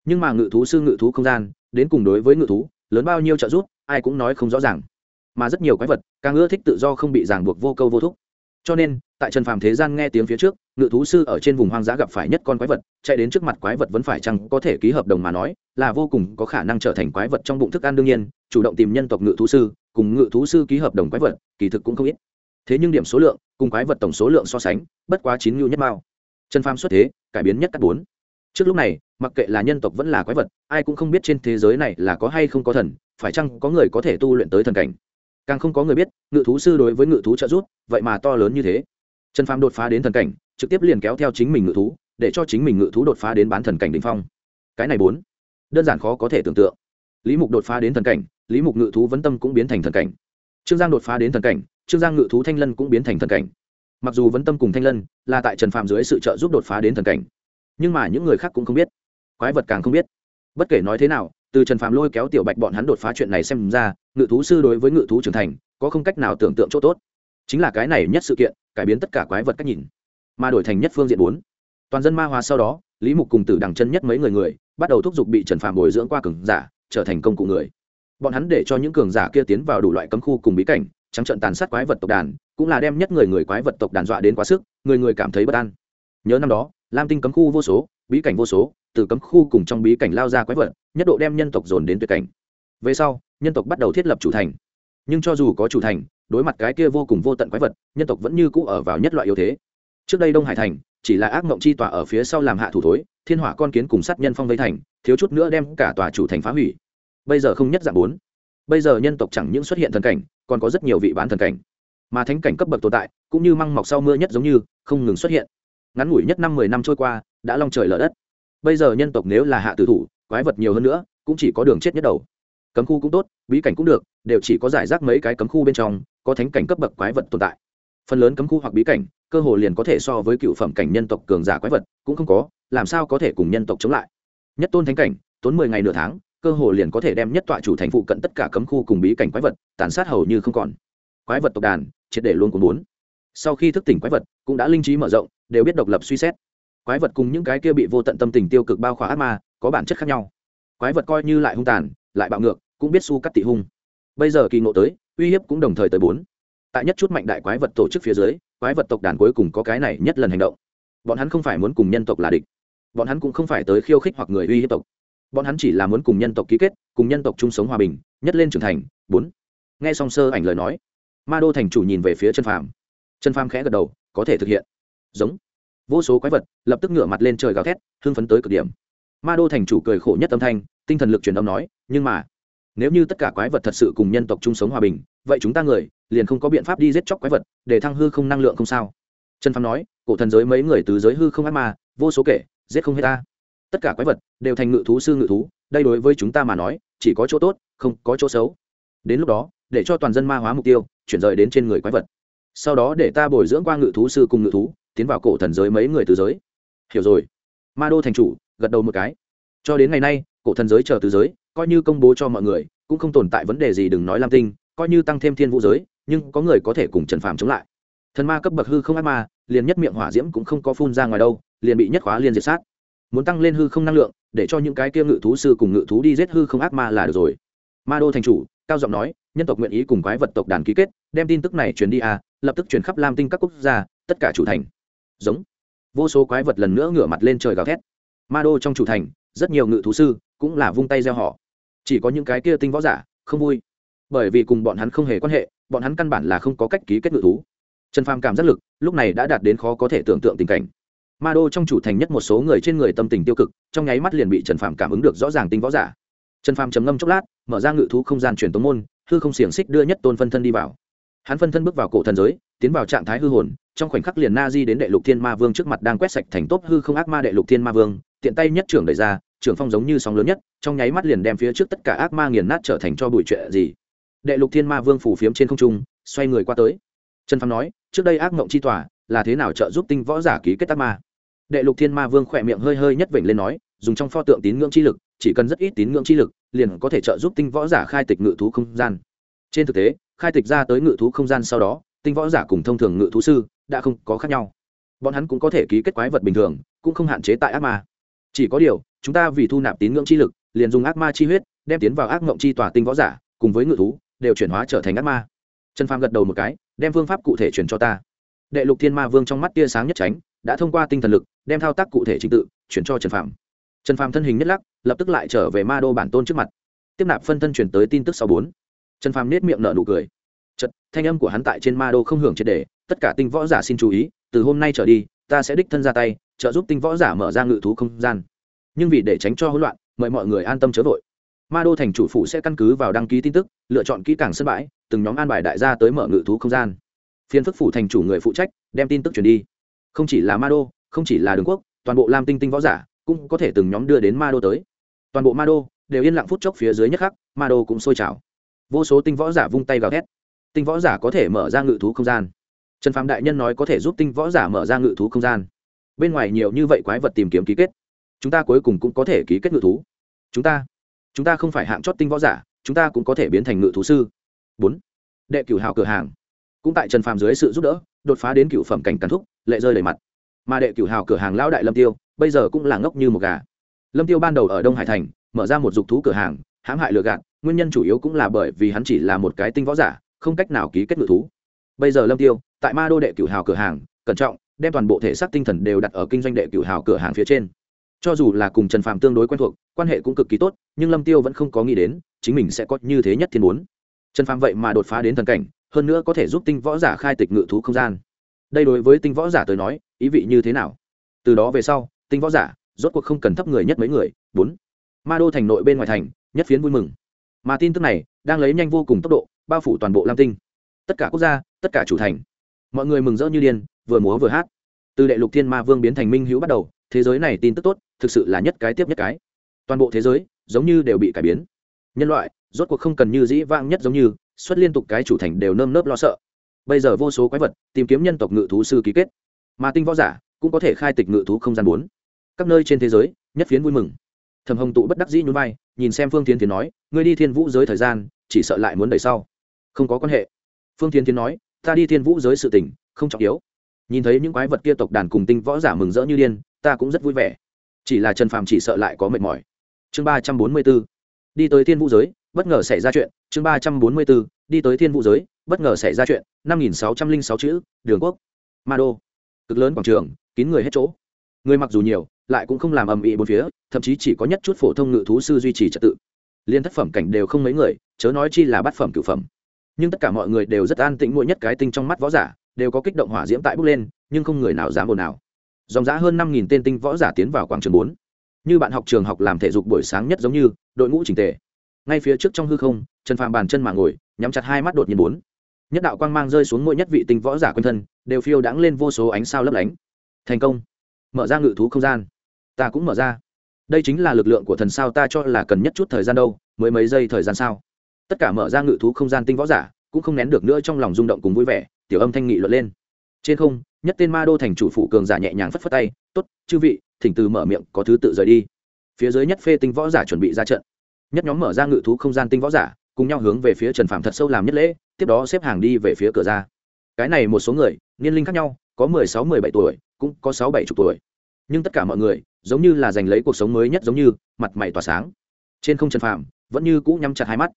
nhưng mà ngự thú sư ngự thú không gian, đến cùng đối với ngự thú, lớn bao nhiêu trợ giúp, ai cũng nói không rõ ràng. Mà rất nhiều quái vật, càng ưa thích tự do không bị ràng buộc vô câu vô thúc. Cho nên, tại trần phàm thế gian nghe tiếng phía trước, ngự thú sư ở trên vùng hoang dã gặp phải nhất con quái vật, chạy đến trước mặt quái vật vẫn phải chăng có thể ký hợp đồng mà nói, là vô cùng có khả năng trở thành quái vật trong bụng thức ăn đương nhiên, chủ động tìm nhân tộc ngự thú sư, cùng ngự thú sư ký hợp đồng quái vật, kỳ thực cũng không ít. Thế nhưng điểm số lượng, cùng quái vật tổng số lượng so sánh, bất quá chín ngưu nhất mao. Trần phàm xuất thế, cải biến nhất các bốn. Trước lúc này mặc kệ là nhân tộc vẫn là quái vật, ai cũng không biết trên thế giới này là có hay không có thần, phải chăng có người có thể tu luyện tới thần cảnh? Càng không có người biết, ngự thú sư đối với ngự thú trợ giúp, vậy mà to lớn như thế. Trần phàm đột phá đến thần cảnh, trực tiếp liền kéo theo chính mình ngự thú, để cho chính mình ngự thú đột phá đến bán thần cảnh đ ỉ n h phong. Cái này bốn, đơn giản khó có thể tưởng tượng. Lý mục đột phá đến thần cảnh, lý mục ngự thú vấn tâm cũng biến thành thần cảnh. Trương giang đột phá đến thần cảnh, trương giang ngự thú thanh lân cũng biến thành thần cảnh. Mặc dù vấn tâm cùng thanh lân là tại trần phạm dưới sự trợ giúp đột phá đến thần cảnh, nhưng mà những người khác cũng không biết quái vật càng không biết. Bất kể nói thế nào, từ trần phạm lôi kéo tiểu bạch bọn hắn đột phá chuyện này xem ra, ngự thú sư đối với ngự thú trưởng thành, có không cách nào tưởng tượng chỗ tốt. Chính là cái này nhất sự kiện, cải biến tất cả quái vật cách nhìn, mà đổi thành nhất phương diện bốn. Toàn dân ma hóa sau đó, lý mục cùng tử đằng chân nhất mấy người người, bắt đầu thúc giục bị trần phàm bồi dưỡng qua cường giả, trở thành công cụ người. Bọn hắn để cho những cường giả kia tiến vào đủ loại cấm khu cùng bí cảnh, trắng trận tàn sát quái vật tộc đàn, cũng là đem nhất người người quái vật tộc đàn dọa đến quá sức, người người cảm thấy bất an. Nhớ năm đó, lam tinh cấm khu vô số, bí cảnh vô số từ cấm khu cùng trong bí cảnh lao ra quái vật, nhất độ đem nhân tộc dồn đến tuyệt cảnh. Về sau, nhân tộc bắt đầu thiết lập chủ thành. Nhưng cho dù có chủ thành, đối mặt cái kia vô cùng vô tận quái vật, nhân tộc vẫn như cũ ở vào nhất loại yếu thế. Trước đây đông hải thành, chỉ là ác mộng chi tòa ở phía sau làm hạ thủ thối, thiên hỏa con kiến cùng sát nhân phong vây thành, thiếu chút nữa đem cả tòa chủ thành phá hủy. Bây giờ không nhất dạng bốn. Bây giờ nhân tộc chẳng những xuất hiện thần cảnh, còn có rất nhiều vị bán thần cảnh. Mà thánh cảnh cấp bậc tồn tại, cũng như măng mọc sau mưa nhất giống như, không ngừng xuất hiện. Ngắn ngủi nhất năm mười năm trôi qua, đã long trời lở đất bây giờ nhân tộc nếu là hạ tử thủ, quái vật nhiều hơn nữa, cũng chỉ có đường chết nhất đầu. Cấm khu cũng tốt, bí cảnh cũng được, đều chỉ có giải rác mấy cái cấm khu bên trong, có thánh cảnh cấp bậc quái vật tồn tại. Phần lớn cấm khu hoặc bí cảnh, cơ hồ liền có thể so với cựu phẩm cảnh nhân tộc cường giả quái vật, cũng không có, làm sao có thể cùng nhân tộc chống lại? Nhất tôn thánh cảnh, tốn mười ngày nửa tháng, cơ hồ liền có thể đem nhất tọa chủ thành phụ cận tất cả cấm khu cùng bí cảnh quái vật, tàn sát hầu như không còn. Quái vật tộc đàn, triệt để luôn của bốn. Sau khi thức tỉnh quái vật, cũng đã linh trí mở rộng, đều biết độc lập suy xét quái vật cùng những cái kia bị vô tận tâm tình tiêu cực bao khỏa ác ma, có bản chất khác nhau. Quái vật coi như lại hung tàn, lại bạo ngược, cũng biết su cắt tị hung. Bây giờ kỳ ngộ tới, uy hiếp cũng đồng thời tới bốn. Tại nhất chút mạnh đại quái vật tổ chức phía dưới, quái vật tộc đàn cuối cùng có cái này nhất lần hành động. Bọn hắn không phải muốn cùng nhân tộc là địch. Bọn hắn cũng không phải tới khiêu khích hoặc người uy hiếp tộc. Bọn hắn chỉ là muốn cùng nhân tộc ký kết, cùng nhân tộc chung sống hòa bình, nhất lên trưởng thành, bốn. Nghe xong sơ ảnh lời nói, ma đô thành chủ nhìn về phía chân phàm. Chân phàm khẽ gật đầu, có thể thực hiện. Giống vô số quái vật lập tức ngửa mặt lên trời gào thét, hưng phấn tới cực điểm. Ma đô thành chủ cười khổ nhất âm thanh, tinh thần lực truyền âm nói, nhưng mà, nếu như tất cả quái vật thật sự cùng nhân tộc chung sống hòa bình, vậy chúng ta người liền không có biện pháp đi giết chóc quái vật, để thăng hư không năng lượng không sao. Trần phàm nói, cổ thần giới mấy người từ giới hư không ác ma, vô số kể, giết không hết ta. Tất cả quái vật đều thành ngự thú sư ngự thú, đây đối với chúng ta mà nói, chỉ có chỗ tốt, không có chỗ xấu. Đến lúc đó, để cho toàn dân ma hóa mục tiêu, chuyển rời đến trên người quái vật. Sau đó để ta bồi dưỡng qua ngự thú sư cùng ngự thú tiến vào cổ thần giới mấy người từ giới. Hiểu rồi. Ma đô thành chủ, gật đầu một cái. Cho đến ngày nay, cổ thần giới chờ từ giới, coi như công bố cho mọi người, cũng không tồn tại vấn đề gì đừng nói lam tinh, coi như tăng thêm thiên vũ giới, nhưng có người có thể cùng trần phàm chống lại. Thần ma cấp bậc hư không ác ma, liền nhất miệng hỏa diễm cũng không có phun ra ngoài đâu, liền bị nhất khóa liên diệt sát. Muốn tăng lên hư không năng lượng, để cho những cái kia ngự thú sư cùng ngự thú đi giết hư không ác ma là được rồi. Ma đô thành chủ, cao giọng nói, nhân tộc nguyện ý cùng quái vật tộc đàn ký kết, đem tin tức này truyền đi à lập tức truyền khắp lam tinh các quốc gia, tất cả chủ thành giống. Vô số quái vật lần nữa ngửa mặt lên trời gào thét. Ma đô trong chủ thành, rất nhiều ngự thú sư cũng là vung tay gieo họ. Chỉ có những cái kia tinh võ giả không vui. Bởi vì cùng bọn hắn không hề quan hệ, bọn hắn căn bản là không có cách ký kết ngự thú. Trần phàm cảm giác lực, lúc này đã đạt đến khó có thể tưởng tượng tình cảnh. Ma đô trong chủ thành nhất một số người trên người tâm tình tiêu cực, trong nháy mắt liền bị trần phàm cảm ứng được rõ ràng tinh võ giả. Trần phàm trầm ngâm chốc lát, mở ra ngự thú không gian truyền tống môn, hư không xiềng xích đưa nhất tôn phân thân đi vào. Hắn phân thân bước vào cổ thần giới, tiến vào trạng thái hư hồn trong khoảnh khắc liền na di đến đệ lục thiên ma vương trước mặt đang quét sạch thành tốt hư không ác ma đệ lục thiên ma vương, tiện tay nhất trưởng đẩy ra, trưởng phong giống như sóng lớn nhất, trong nháy mắt liền đem phía trước tất cả ác ma nghiền nát trở thành cho bụi chuyện gì. Đệ lục thiên ma vương phủ phiếm trên không trung, xoay người qua tới. Trần phong nói, trước đây ác mộng chi tỏa là thế nào trợ giúp tinh võ giả ký kết ác ma? Đệ lục thiên ma vương khỏe miệng hơi hơi nhất vểnh lên nói, dùng trong pho tượng tín ngưỡng chi lực, chỉ cần rất ít tín ngưỡng chi lực, liền có thể trợ giúp tinh võ giả khai tịch ngự thú không gian. Trên thực tế, khai tịch ra tới ngự thú không gian sau đó, tinh võ giả cùng thông thường ngự thú sư đã không có khác nhau. Bọn hắn cũng có thể ký kết quái vật bình thường, cũng không hạn chế tại ác ma. Chỉ có điều, chúng ta vì thu nạp tín ngưỡng chi lực, liền dùng ác ma chi huyết, đem tiến vào ác mộng chi tòa tinh võ giả, cùng với ngự thú, đều chuyển hóa trở thành ác ma. Trần phàm gật đầu một cái, đem phương pháp cụ thể chuyển cho ta. Đệ lục thiên ma vương trong mắt tia sáng nhất tránh, đã thông qua tinh thần lực, đem thao tác cụ thể trình tự, chuyển cho trần phàm. Trần phàm thân hình nhất lắc, lập tức lại trở về ma đô bản tôn trước mặt. Tiếp nạp phân thân chuyển tới tin tức sau bốn. Trần phàm nết miệng nở nụ cười. Chật thanh âm của hắn tại trên ma đô không hưởng triệt đề tất cả tinh võ giả xin chú ý, từ hôm nay trở đi, ta sẽ đích thân ra tay, trợ giúp tinh võ giả mở ra ngự thú không gian. Nhưng vì để tránh cho hỗn loạn, mời mọi người an tâm chớ vội. Ma đô thành chủ phụ sẽ căn cứ vào đăng ký tin tức, lựa chọn kỹ càng sân bãi, từng nhóm an bài đại gia tới mở ngự thú không gian. Phiên phức phủ thành chủ người phụ trách, đem tin tức truyền đi. Không chỉ là ma đô, không chỉ là đường quốc, toàn bộ lam tinh tinh võ giả cũng có thể từng nhóm đưa đến ma đô tới. Toàn bộ ma đô đều yên lặng phút chốc phía dưới nhất khắc, ma đô cũng sôi trào. Vô số tinh võ giả vung tay gào thét. Tinh võ giả có thể mở ra ngự thú không gian trần phạm đại nhân nói có thể giúp tinh võ giả mở ra ngự thú không gian. Bên ngoài nhiều như vậy quái vật tìm kiếm ký kết. Chúng ta cuối cùng cũng có thể ký kết ngự thú. Chúng ta chúng ta không phải hạng chót tinh võ giả, chúng ta cũng có thể biến thành ngự thú sư. Bốn, đệ cửu hào cửa hàng. Cũng tại trần phàm dưới sự giúp đỡ, đột phá đến cửu phẩm cảnh cắn thúc, lệ rơi đầy mặt. Mà đệ cửu hào cửa hàng lão đại lâm tiêu, bây giờ cũng là ngốc như một gà. Lâm tiêu ban đầu ở đông hải thành, mở ra một dục thú cửa hàng, hãm hại lừa gạt, nguyên nhân chủ yếu cũng là bởi vì hắn chỉ là một cái tinh võ giả, không cách nào ký kết ngự thú bây giờ lâm tiêu, tại ma đô đệ cửu hào cửa hàng, cẩn trọng, đem toàn bộ thể xác tinh thần đều đặt ở kinh doanh đệ cửu hào cửa hàng phía trên. Cho dù là cùng trần phạm tương đối quen thuộc, quan hệ cũng cực kỳ tốt, nhưng lâm tiêu vẫn không có nghĩ đến, chính mình sẽ có như thế nhất thiên muốn. Trần phạm vậy mà đột phá đến thần cảnh, hơn nữa có thể giúp tinh võ giả khai tịch ngự thú không gian. Đây đối với tinh võ giả tới nói, ý vị như thế nào? Từ đó về sau, tinh võ giả, rốt cuộc không cần thấp người nhất mấy người. Bốn. Ma đô thành nội bên ngoài thành, nhất phiến vui mừng. Mà tin tức này, đang lấy nhanh vô cùng tốc độ, bao phủ toàn bộ lam tinh. Tất cả quốc gia tất cả chủ thành. Mọi người mừng rỡ như điên, vừa múa vừa hát. Từ đệ lục thiên ma vương biến thành minh hữu bắt đầu, thế giới này tin tức tốt, thực sự là nhất cái tiếp nhất cái. Toàn bộ thế giới, giống như đều bị cải biến. Nhân loại, rốt cuộc không cần như dĩ vang nhất giống như, xuất liên tục cái chủ thành đều nơm nớp lo sợ. Bây giờ vô số quái vật, tìm kiếm nhân tộc ngự thú sư ký kết. Mà tinh võ giả, cũng có thể khai tịch ngự thú không gian bốn. Các nơi trên thế giới, nhất phiến vui mừng. Thầm hồng tụ bất đắc dĩ nhún vai, nhìn xem phương tiến tiến nói, ngươi đi thiên vũ giới thời gian, chỉ sợ lại muốn đẩy sau. Không có quan hệ. Phương tiến tiến nói ta đi thiên vũ giới sự tình, không trọng yếu. Nhìn thấy những quái vật kia tộc đàn cùng tinh võ giả mừng rỡ như điên, ta cũng rất vui vẻ. Chỉ là trần phàm chỉ sợ lại có mệt mỏi. Chương ba trăm bốn mươi b ố đi tới thiên vũ giới, bất ngờ xảy ra chuyện. Chương ba trăm bốn mươi b ố đi tới thiên vũ giới, bất ngờ xảy ra chuyện. Năm nghìn sáu trăm linh sáu chữ, đường quốc. Ma đô. Cực lớn quảng trường, kín người hết chỗ. Người mặc dù nhiều, lại cũng không làm ầm ĩ bốn phía, thậm chí chỉ có nhất chút phổ thông ngự thú sư duy trì trật tự. Liên thất phẩm cảnh đều không mấy người, chớ nói chi là bát phẩm cửu phẩm nhưng tất cả mọi người đều rất an tĩnh, mỗi nhất cái tinh trong mắt võ giả đều có kích động hỏa diễm tại bốc lên, nhưng không người nào dám ồn nào dòng giã hơn năm nghìn tên tinh võ giả tiến vào quảng trường bốn. Như bạn học trường học làm thể dục buổi sáng nhất giống như, đội ngũ trình tề. Ngay phía trước trong hư không, trần phàm bàn chân mà ngồi, nhắm chặt hai mắt đột nhiên bốn. Nhất đạo quang mang rơi xuống mỗi nhất vị tinh võ giả quanh thân, đều phiêu đãng lên vô số ánh sao lấp lánh. Thành công. Mở ra ngự thú không gian. Ta cũng mở ra. Đây chính là lực lượng của thần sao ta cho là cần nhất chút thời gian đâu, mới mấy giây thời gian sao? Tất cả mở ra ngự thú không gian tinh võ giả, cũng không nén được nữa trong lòng rung động cùng vui vẻ, tiểu âm thanh nghị luận lên. Trên không, nhất tên ma đô thành chủ phụ cường giả nhẹ nhàng phất phất tay t ố t chư vị, thỉnh từ mở miệng, có thứ tự rời đi. Phía dưới nhất phê tinh võ giả chuẩn bị ra trận. Nhất nhóm mở ra ngự thú không gian tinh võ giả, cùng nhau hướng về phía trần phạm thật sâu làm nhất lễ, tiếp đó xếp hàng đi về phía cửa ra. Cái này một số người, niên linh khác nhau, có mười sáu, mười bảy tuổi, cũng có sáu, bảy chục tuổi. Nhưng tất cả mọi người, giống như là giành lấy cuộc sống mới nhất giống như, mặt mày tỏa sáng. Trên không trần phạm vẫn như cũ nhắm chặt hai mắt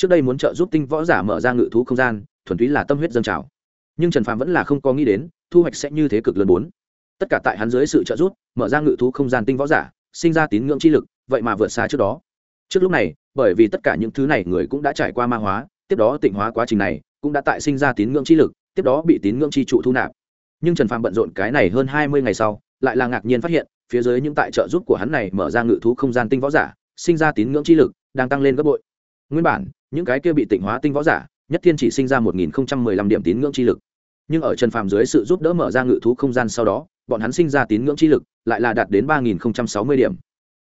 trước đây muốn trợ giúp tinh võ giả mở ra ngự thú không gian, thuần túy là tâm huyết dân trào. Nhưng trần phạm vẫn là không có nghĩ đến, thu hoạch sẽ như thế cực lớn bốn. Tất cả tại hắn dưới sự trợ giúp, mở ra ngự thú không gian tinh võ giả, sinh ra tín ngưỡng chi lực, vậy mà vượt xa trước đó. Trước lúc này, bởi vì tất cả những thứ này người cũng đã trải qua ma hóa, tiếp đó tịnh hóa quá trình này, cũng đã tại sinh ra tín ngưỡng chi lực, tiếp đó bị tín ngưỡng chi trụ thu nạp. Nhưng trần phạm bận rộn cái này hơn hai mươi ngày sau, lại là ngạc nhiên phát hiện, phía dưới những tại trợ giúp của hắn này mở ra ngự thú không gian tinh võ giả, sinh ra tín ngưỡng chi lực, đang tăng lên gấp bội. Nguyên bản những cái kia bị tịnh hóa tinh võ giả, nhất thiên chỉ sinh ra một nghìn lăm điểm tín ngưỡng chi lực. Nhưng ở trần phàm dưới sự giúp đỡ mở ra ngự thú không gian sau đó, bọn hắn sinh ra tín ngưỡng chi lực lại là đạt đến ba nghìn sáu mươi điểm.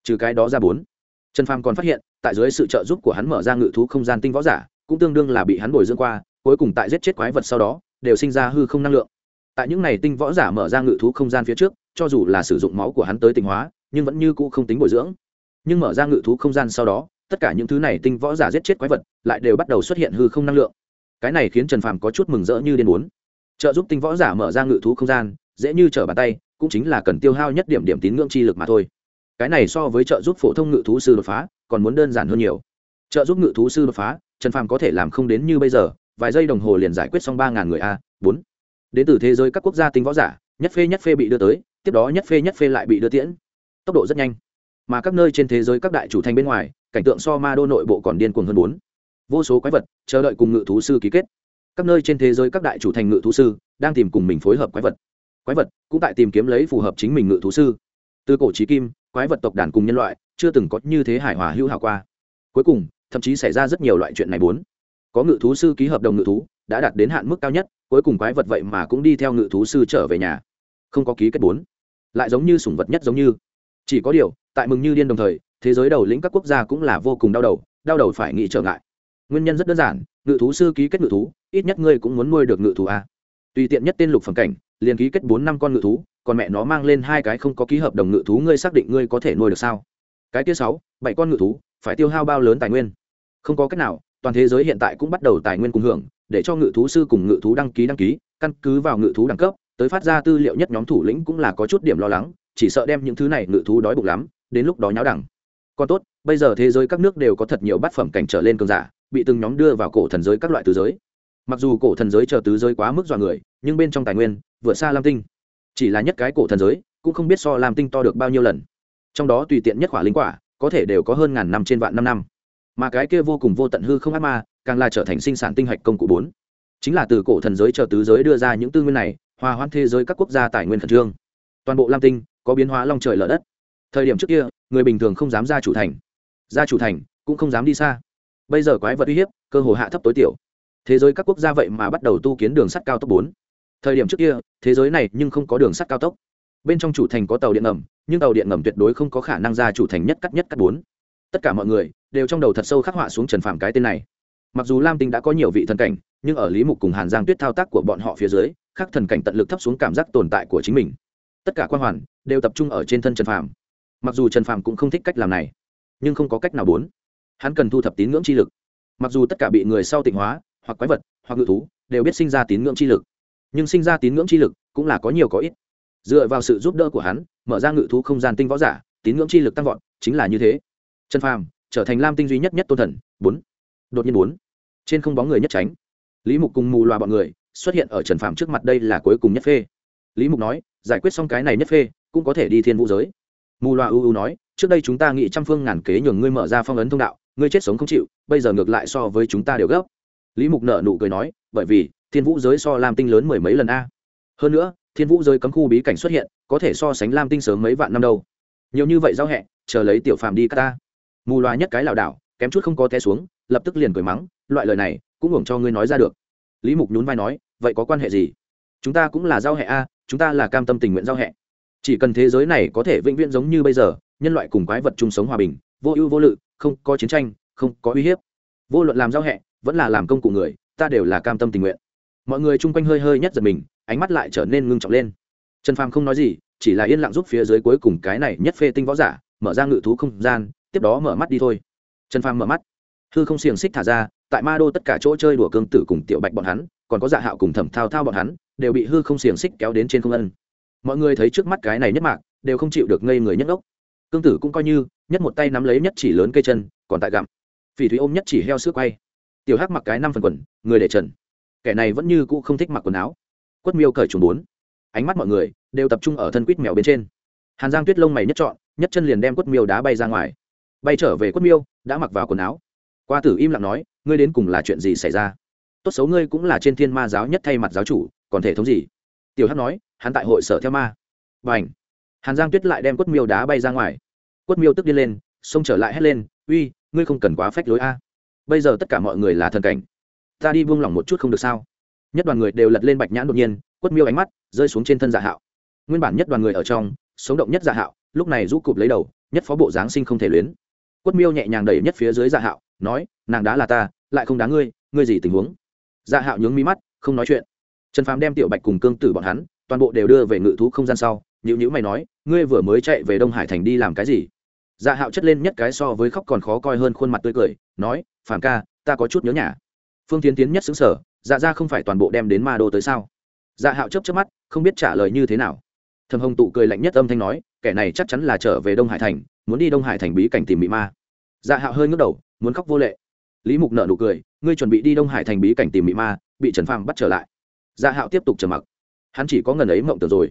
Trừ cái đó ra bốn, trần phàm còn phát hiện, tại dưới sự trợ giúp của hắn mở ra ngự thú không gian tinh võ giả, cũng tương đương là bị hắn bồi dưỡng qua, cuối cùng tại giết chết quái vật sau đó, đều sinh ra hư không năng lượng. Tại những này tinh võ giả mở ra ngự thú không gian phía trước, cho dù là sử dụng máu của hắn tới tinh hóa, nhưng vẫn như cũ không tính bồi dưỡng. Nhưng mở ra ngự thú không gian sau đó tất cả những thứ này tinh võ giả giết chết quái vật, lại đều bắt đầu xuất hiện hư không năng lượng. Cái này khiến trần phàm có chút mừng rỡ như điên muốn. Trợ giúp tinh võ giả mở ra ngự thú không gian, dễ như trở bàn tay, cũng chính là cần tiêu hao nhất điểm điểm tín ngưỡng chi lực mà thôi. Cái này so với trợ giúp phổ thông ngự thú sư đột phá, còn muốn đơn giản hơn nhiều. Trợ giúp ngự thú sư đột phá, trần phàm có thể làm không đến như bây giờ, vài giây đồng hồ liền giải quyết xong ba ngàn người a, bốn. Đến từ thế giới các quốc gia tinh võ giả, nhất phê nhất phê bị đưa tới, tiếp đó nhất phê nhất phê lại bị đưa tiễn. Tốc độ rất nhanh. Mà các nơi trên thế giới các đại chủ thành bên ngoài cảnh tượng so ma đô nội bộ còn điên cuồng hơn bốn. Vô số quái vật, chờ đợi cùng ngự thú sư ký kết. Các nơi trên thế giới các đại chủ thành ngự thú sư đang tìm cùng mình phối hợp quái vật. Quái vật cũng tại tìm kiếm lấy phù hợp chính mình ngự thú sư. Từ cổ trí kim, quái vật tộc đàn cùng nhân loại chưa từng có như thế hài hòa hữu hảo qua. Cuối cùng, thậm chí xảy ra rất nhiều loại chuyện này bốn. Có ngự thú sư ký hợp đồng ngự thú, đã đạt đến hạn mức cao nhất, cuối cùng quái vật vậy mà cũng đi theo ngự thú sư trở về nhà. Không có ký kết bốn. Lại giống như sủng vật nhất giống như. Chỉ có điều, tại mừng như điên đồng thời thế giới đầu lĩnh các quốc gia cũng là vô cùng đau đầu đau đầu phải nghĩ trở ngại. Nguyên nhân rất đơn giản, ngự thú sư ký kết ngự thú, ít nhất ngươi cũng muốn nuôi được ngự thú a. Tùy tiện nhất tên lục phẩm cảnh, liền ký kết bốn năm con ngự thú, còn mẹ nó mang lên hai cái không có ký hợp đồng ngự thú ngươi xác định ngươi có thể nuôi được sao? Cái kia sáu, bảy con ngự thú, phải tiêu hao bao lớn tài nguyên? Không có cách nào, toàn thế giới hiện tại cũng bắt đầu tài nguyên cùng hưởng, để cho ngự thú sư cùng ngự thú đăng ký đăng ký, căn cứ vào ngự thú đẳng cấp, tới phát ra tư liệu nhất nhóm thủ lĩnh cũng là có chút điểm lo lắng, chỉ sợ đem những thứ này ngự thú đói bụng lắm, đến lúc đó nháo đẳng còn tốt, bây giờ thế giới các nước đều có thật nhiều bát phẩm cảnh trở lên cường giả, bị từng nhóm đưa vào cổ thần giới các loại tứ giới. Mặc dù cổ thần giới chờ tứ giới quá mức dọa người, nhưng bên trong tài nguyên, vượt xa lam tinh. Chỉ là nhất cái cổ thần giới, cũng không biết so lam tinh to được bao nhiêu lần. Trong đó tùy tiện nhất quả linh quả, có thể đều có hơn ngàn năm trên vạn năm năm. Mà cái kia vô cùng vô tận hư không ác ma, càng là trở thành sinh sản tinh hạch công cụ bốn. Chính là từ cổ thần giới chờ tứ giới đưa ra những tư nguyên này, hòa hoãn thế giới các quốc gia tài nguyên khẩn trương. Toàn bộ lam tinh có biến hóa long trời lở đất thời điểm trước kia, người bình thường không dám ra chủ thành. Ra chủ thành, cũng không dám đi xa. Bây giờ quái vật uy hiếp, cơ hồ hạ thấp tối tiểu. Thế giới các quốc gia vậy mà bắt đầu tu kiến đường sắt cao tốc bốn. Thời điểm trước kia, thế giới này nhưng không có đường sắt cao tốc. Bên trong chủ thành có tàu điện ngầm, nhưng tàu điện ngầm tuyệt đối không có khả năng ra chủ thành nhất cắt nhất cắt bốn. Tất cả mọi người đều trong đầu thật sâu khắc họa xuống trần phàm cái tên này. Mặc dù lam tinh đã có nhiều vị thần cảnh, nhưng ở lý mục cùng hàn giang tuyết thao tác của bọn họ phía dưới khắc thần cảnh tận lực thấp xuống cảm giác tồn tại của chính mình. Tất cả quan hoàn đều tập trung ở trên thân trần phàm mặc dù trần Phàm cũng không thích cách làm này, nhưng không có cách nào bốn. Hắn cần thu thập tín ngưỡng chi lực. Mặc dù tất cả bị người sau tịnh hóa, hoặc quái vật, hoặc ngự thú, đều biết sinh ra tín ngưỡng chi lực. Nhưng sinh ra tín ngưỡng chi lực cũng là có nhiều có ít. Dựa vào sự giúp đỡ của hắn, mở ra ngự thú không gian tinh võ giả, tín ngưỡng chi lực tăng vọt, chính là như thế. Trần phàm trở thành lam tinh duy nhất nhất tôn thần, bốn. Đột nhiên bốn. Trên không bóng người nhất tránh. Lý mục cùng mù loà bọn người xuất hiện ở trần phàm trước mặt đây là cuối cùng nhất phê. Lý mục nói, giải quyết xong cái này nhất phê, cũng có thể đi thiên vũ giới mù loà ưu ưu nói, trước đây chúng ta nghĩ trăm phương ngàn kế nhường ngươi mở ra phong ấn thông đạo, ngươi chết sống không chịu, bây giờ ngược lại so với chúng ta đều gấp. Lý mục nợ nụ cười nói, bởi vì, thiên vũ giới so lam tinh lớn mười mấy lần a. Hơn nữa, thiên vũ giới cấm khu bí cảnh xuất hiện, có thể so sánh lam tinh sớm mấy vạn năm đâu. Nhiều như vậy giao hẹ chờ lấy tiểu phàm đi ta. Mù loà nhất cái lảo đảo, kém chút không có té xuống, lập tức liền cười mắng, loại lời này, cũng hưởng cho ngươi nói ra được. Lý mục nhún vai nói, vậy có quan hệ gì? Chúng ta cũng là giao hẹ a, chúng ta là cam tâm tình nguyện giao hẹ chỉ cần thế giới này có thể vĩnh viễn giống như bây giờ, nhân loại cùng quái vật chung sống hòa bình, vô ưu vô lự, không có chiến tranh, không có uy hiếp. Vô luận làm giao hẹ, vẫn là làm công cụ người, ta đều là cam tâm tình nguyện. Mọi người chung quanh hơi hơi nhất giật mình, ánh mắt lại trở nên ngưng trọng lên. Trần phàm không nói gì, chỉ là yên lặng giúp phía dưới cuối cùng cái này nhất phê tinh võ giả, mở ra ngự thú không gian, tiếp đó mở mắt đi thôi. Trần phàm mở mắt. Hư không xiềng xích thả ra, tại ma đô tất cả chỗ chơi đùa cương tử cùng tiểu bạch bọn hắn, còn có dạ hạo cùng thẩm thao thao bọn hắn, đều bị hư không xiềng xích kéo đến trên không ân mọi người thấy trước mắt cái này nhất mạc, đều không chịu được ngây người nhất ốc cương tử cũng coi như, nhất một tay nắm lấy nhất chỉ lớn cây chân, còn tại gặm. Phỉ thúy ôm nhất chỉ heo sữa quay. Tiểu hắc mặc cái năm phần quần, người để trần. Kẻ này vẫn như cũ không thích mặc quần áo. Quất miêu cởi trùng bốn. Ánh mắt mọi người đều tập trung ở thân quýt mèo bên trên. Hàn giang tuyết lông mày nhất chọn nhất chân liền đem quất miêu đá bay ra ngoài. Bay trở về quất miêu, đã mặc vào quần áo. Qua tử im lặng nói, ngươi đến cùng là chuyện gì xảy ra? Tốt xấu ngươi cũng là trên thiên ma giáo nhất thay mặt giáo chủ, còn thể thống gì? Tiểu hắc nói hắn tại hội sở theo ma. B à n h hàn giang tuyết lại đem quất miêu đá bay ra ngoài. Quất miêu tức điên lên, xông trở lại hét lên, uy, ngươi không cần quá phách lối a. Bây giờ tất cả mọi người là thần cảnh. Ta đi buông lỏng một chút không được sao? Nhất đoàn người đều lật lên bạch nhãn đột nhiên, quất miêu ánh mắt rơi xuống trên thân dạ hạo. Nguyên bản nhất đoàn người ở trong, sống động nhất dạ hạo, lúc này rũ cụp lấy đầu, nhất phó bộ giáng sinh không thể luyến. Quất miêu nhẹ nhàng đẩy nhất phía dưới dạ hạo, nói, nàng đã là ta, lại không đáng ngươi ngươi gì tình huống? Dạ hạo nhướng mi mắt, không nói chuyện. Trần phàm đem tiểu bạch cùng cương tử bọn hắn toàn bộ đều đưa về ngự thú không gian sau nhữ nhữ mày nói, ngươi vừa mới chạy về đông hải thành đi làm cái gì? Dạ hạo chất lên nhất cái so với khóc còn khó coi hơn khuôn mặt tươi cười, nói phản ca, ta có chút nhớ nhà. Phương tiến tiến nhất xứng sở dạ ra không phải toàn bộ đem đến ma đô tới sao? Dạ hạo chấp chấp mắt, không biết trả lời như thế nào. Thầm hồng tụ cười lạnh nhất âm thanh nói, kẻ này chắc chắn là trở về đông hải thành, muốn đi đông hải thành bí cảnh tìm bị ma. Dạ hạo hơi ngước đầu, muốn khóc vô lệ. Lý mục nợ nụ cười, ngươi chuẩn bị đi đông hải thành bí cảnh tìm bị ma, bị trần phàm bắt trở lại. Dạ hạo tiếp tục trầm mặc hắn chỉ có ngần ấy mộng tưởng rồi.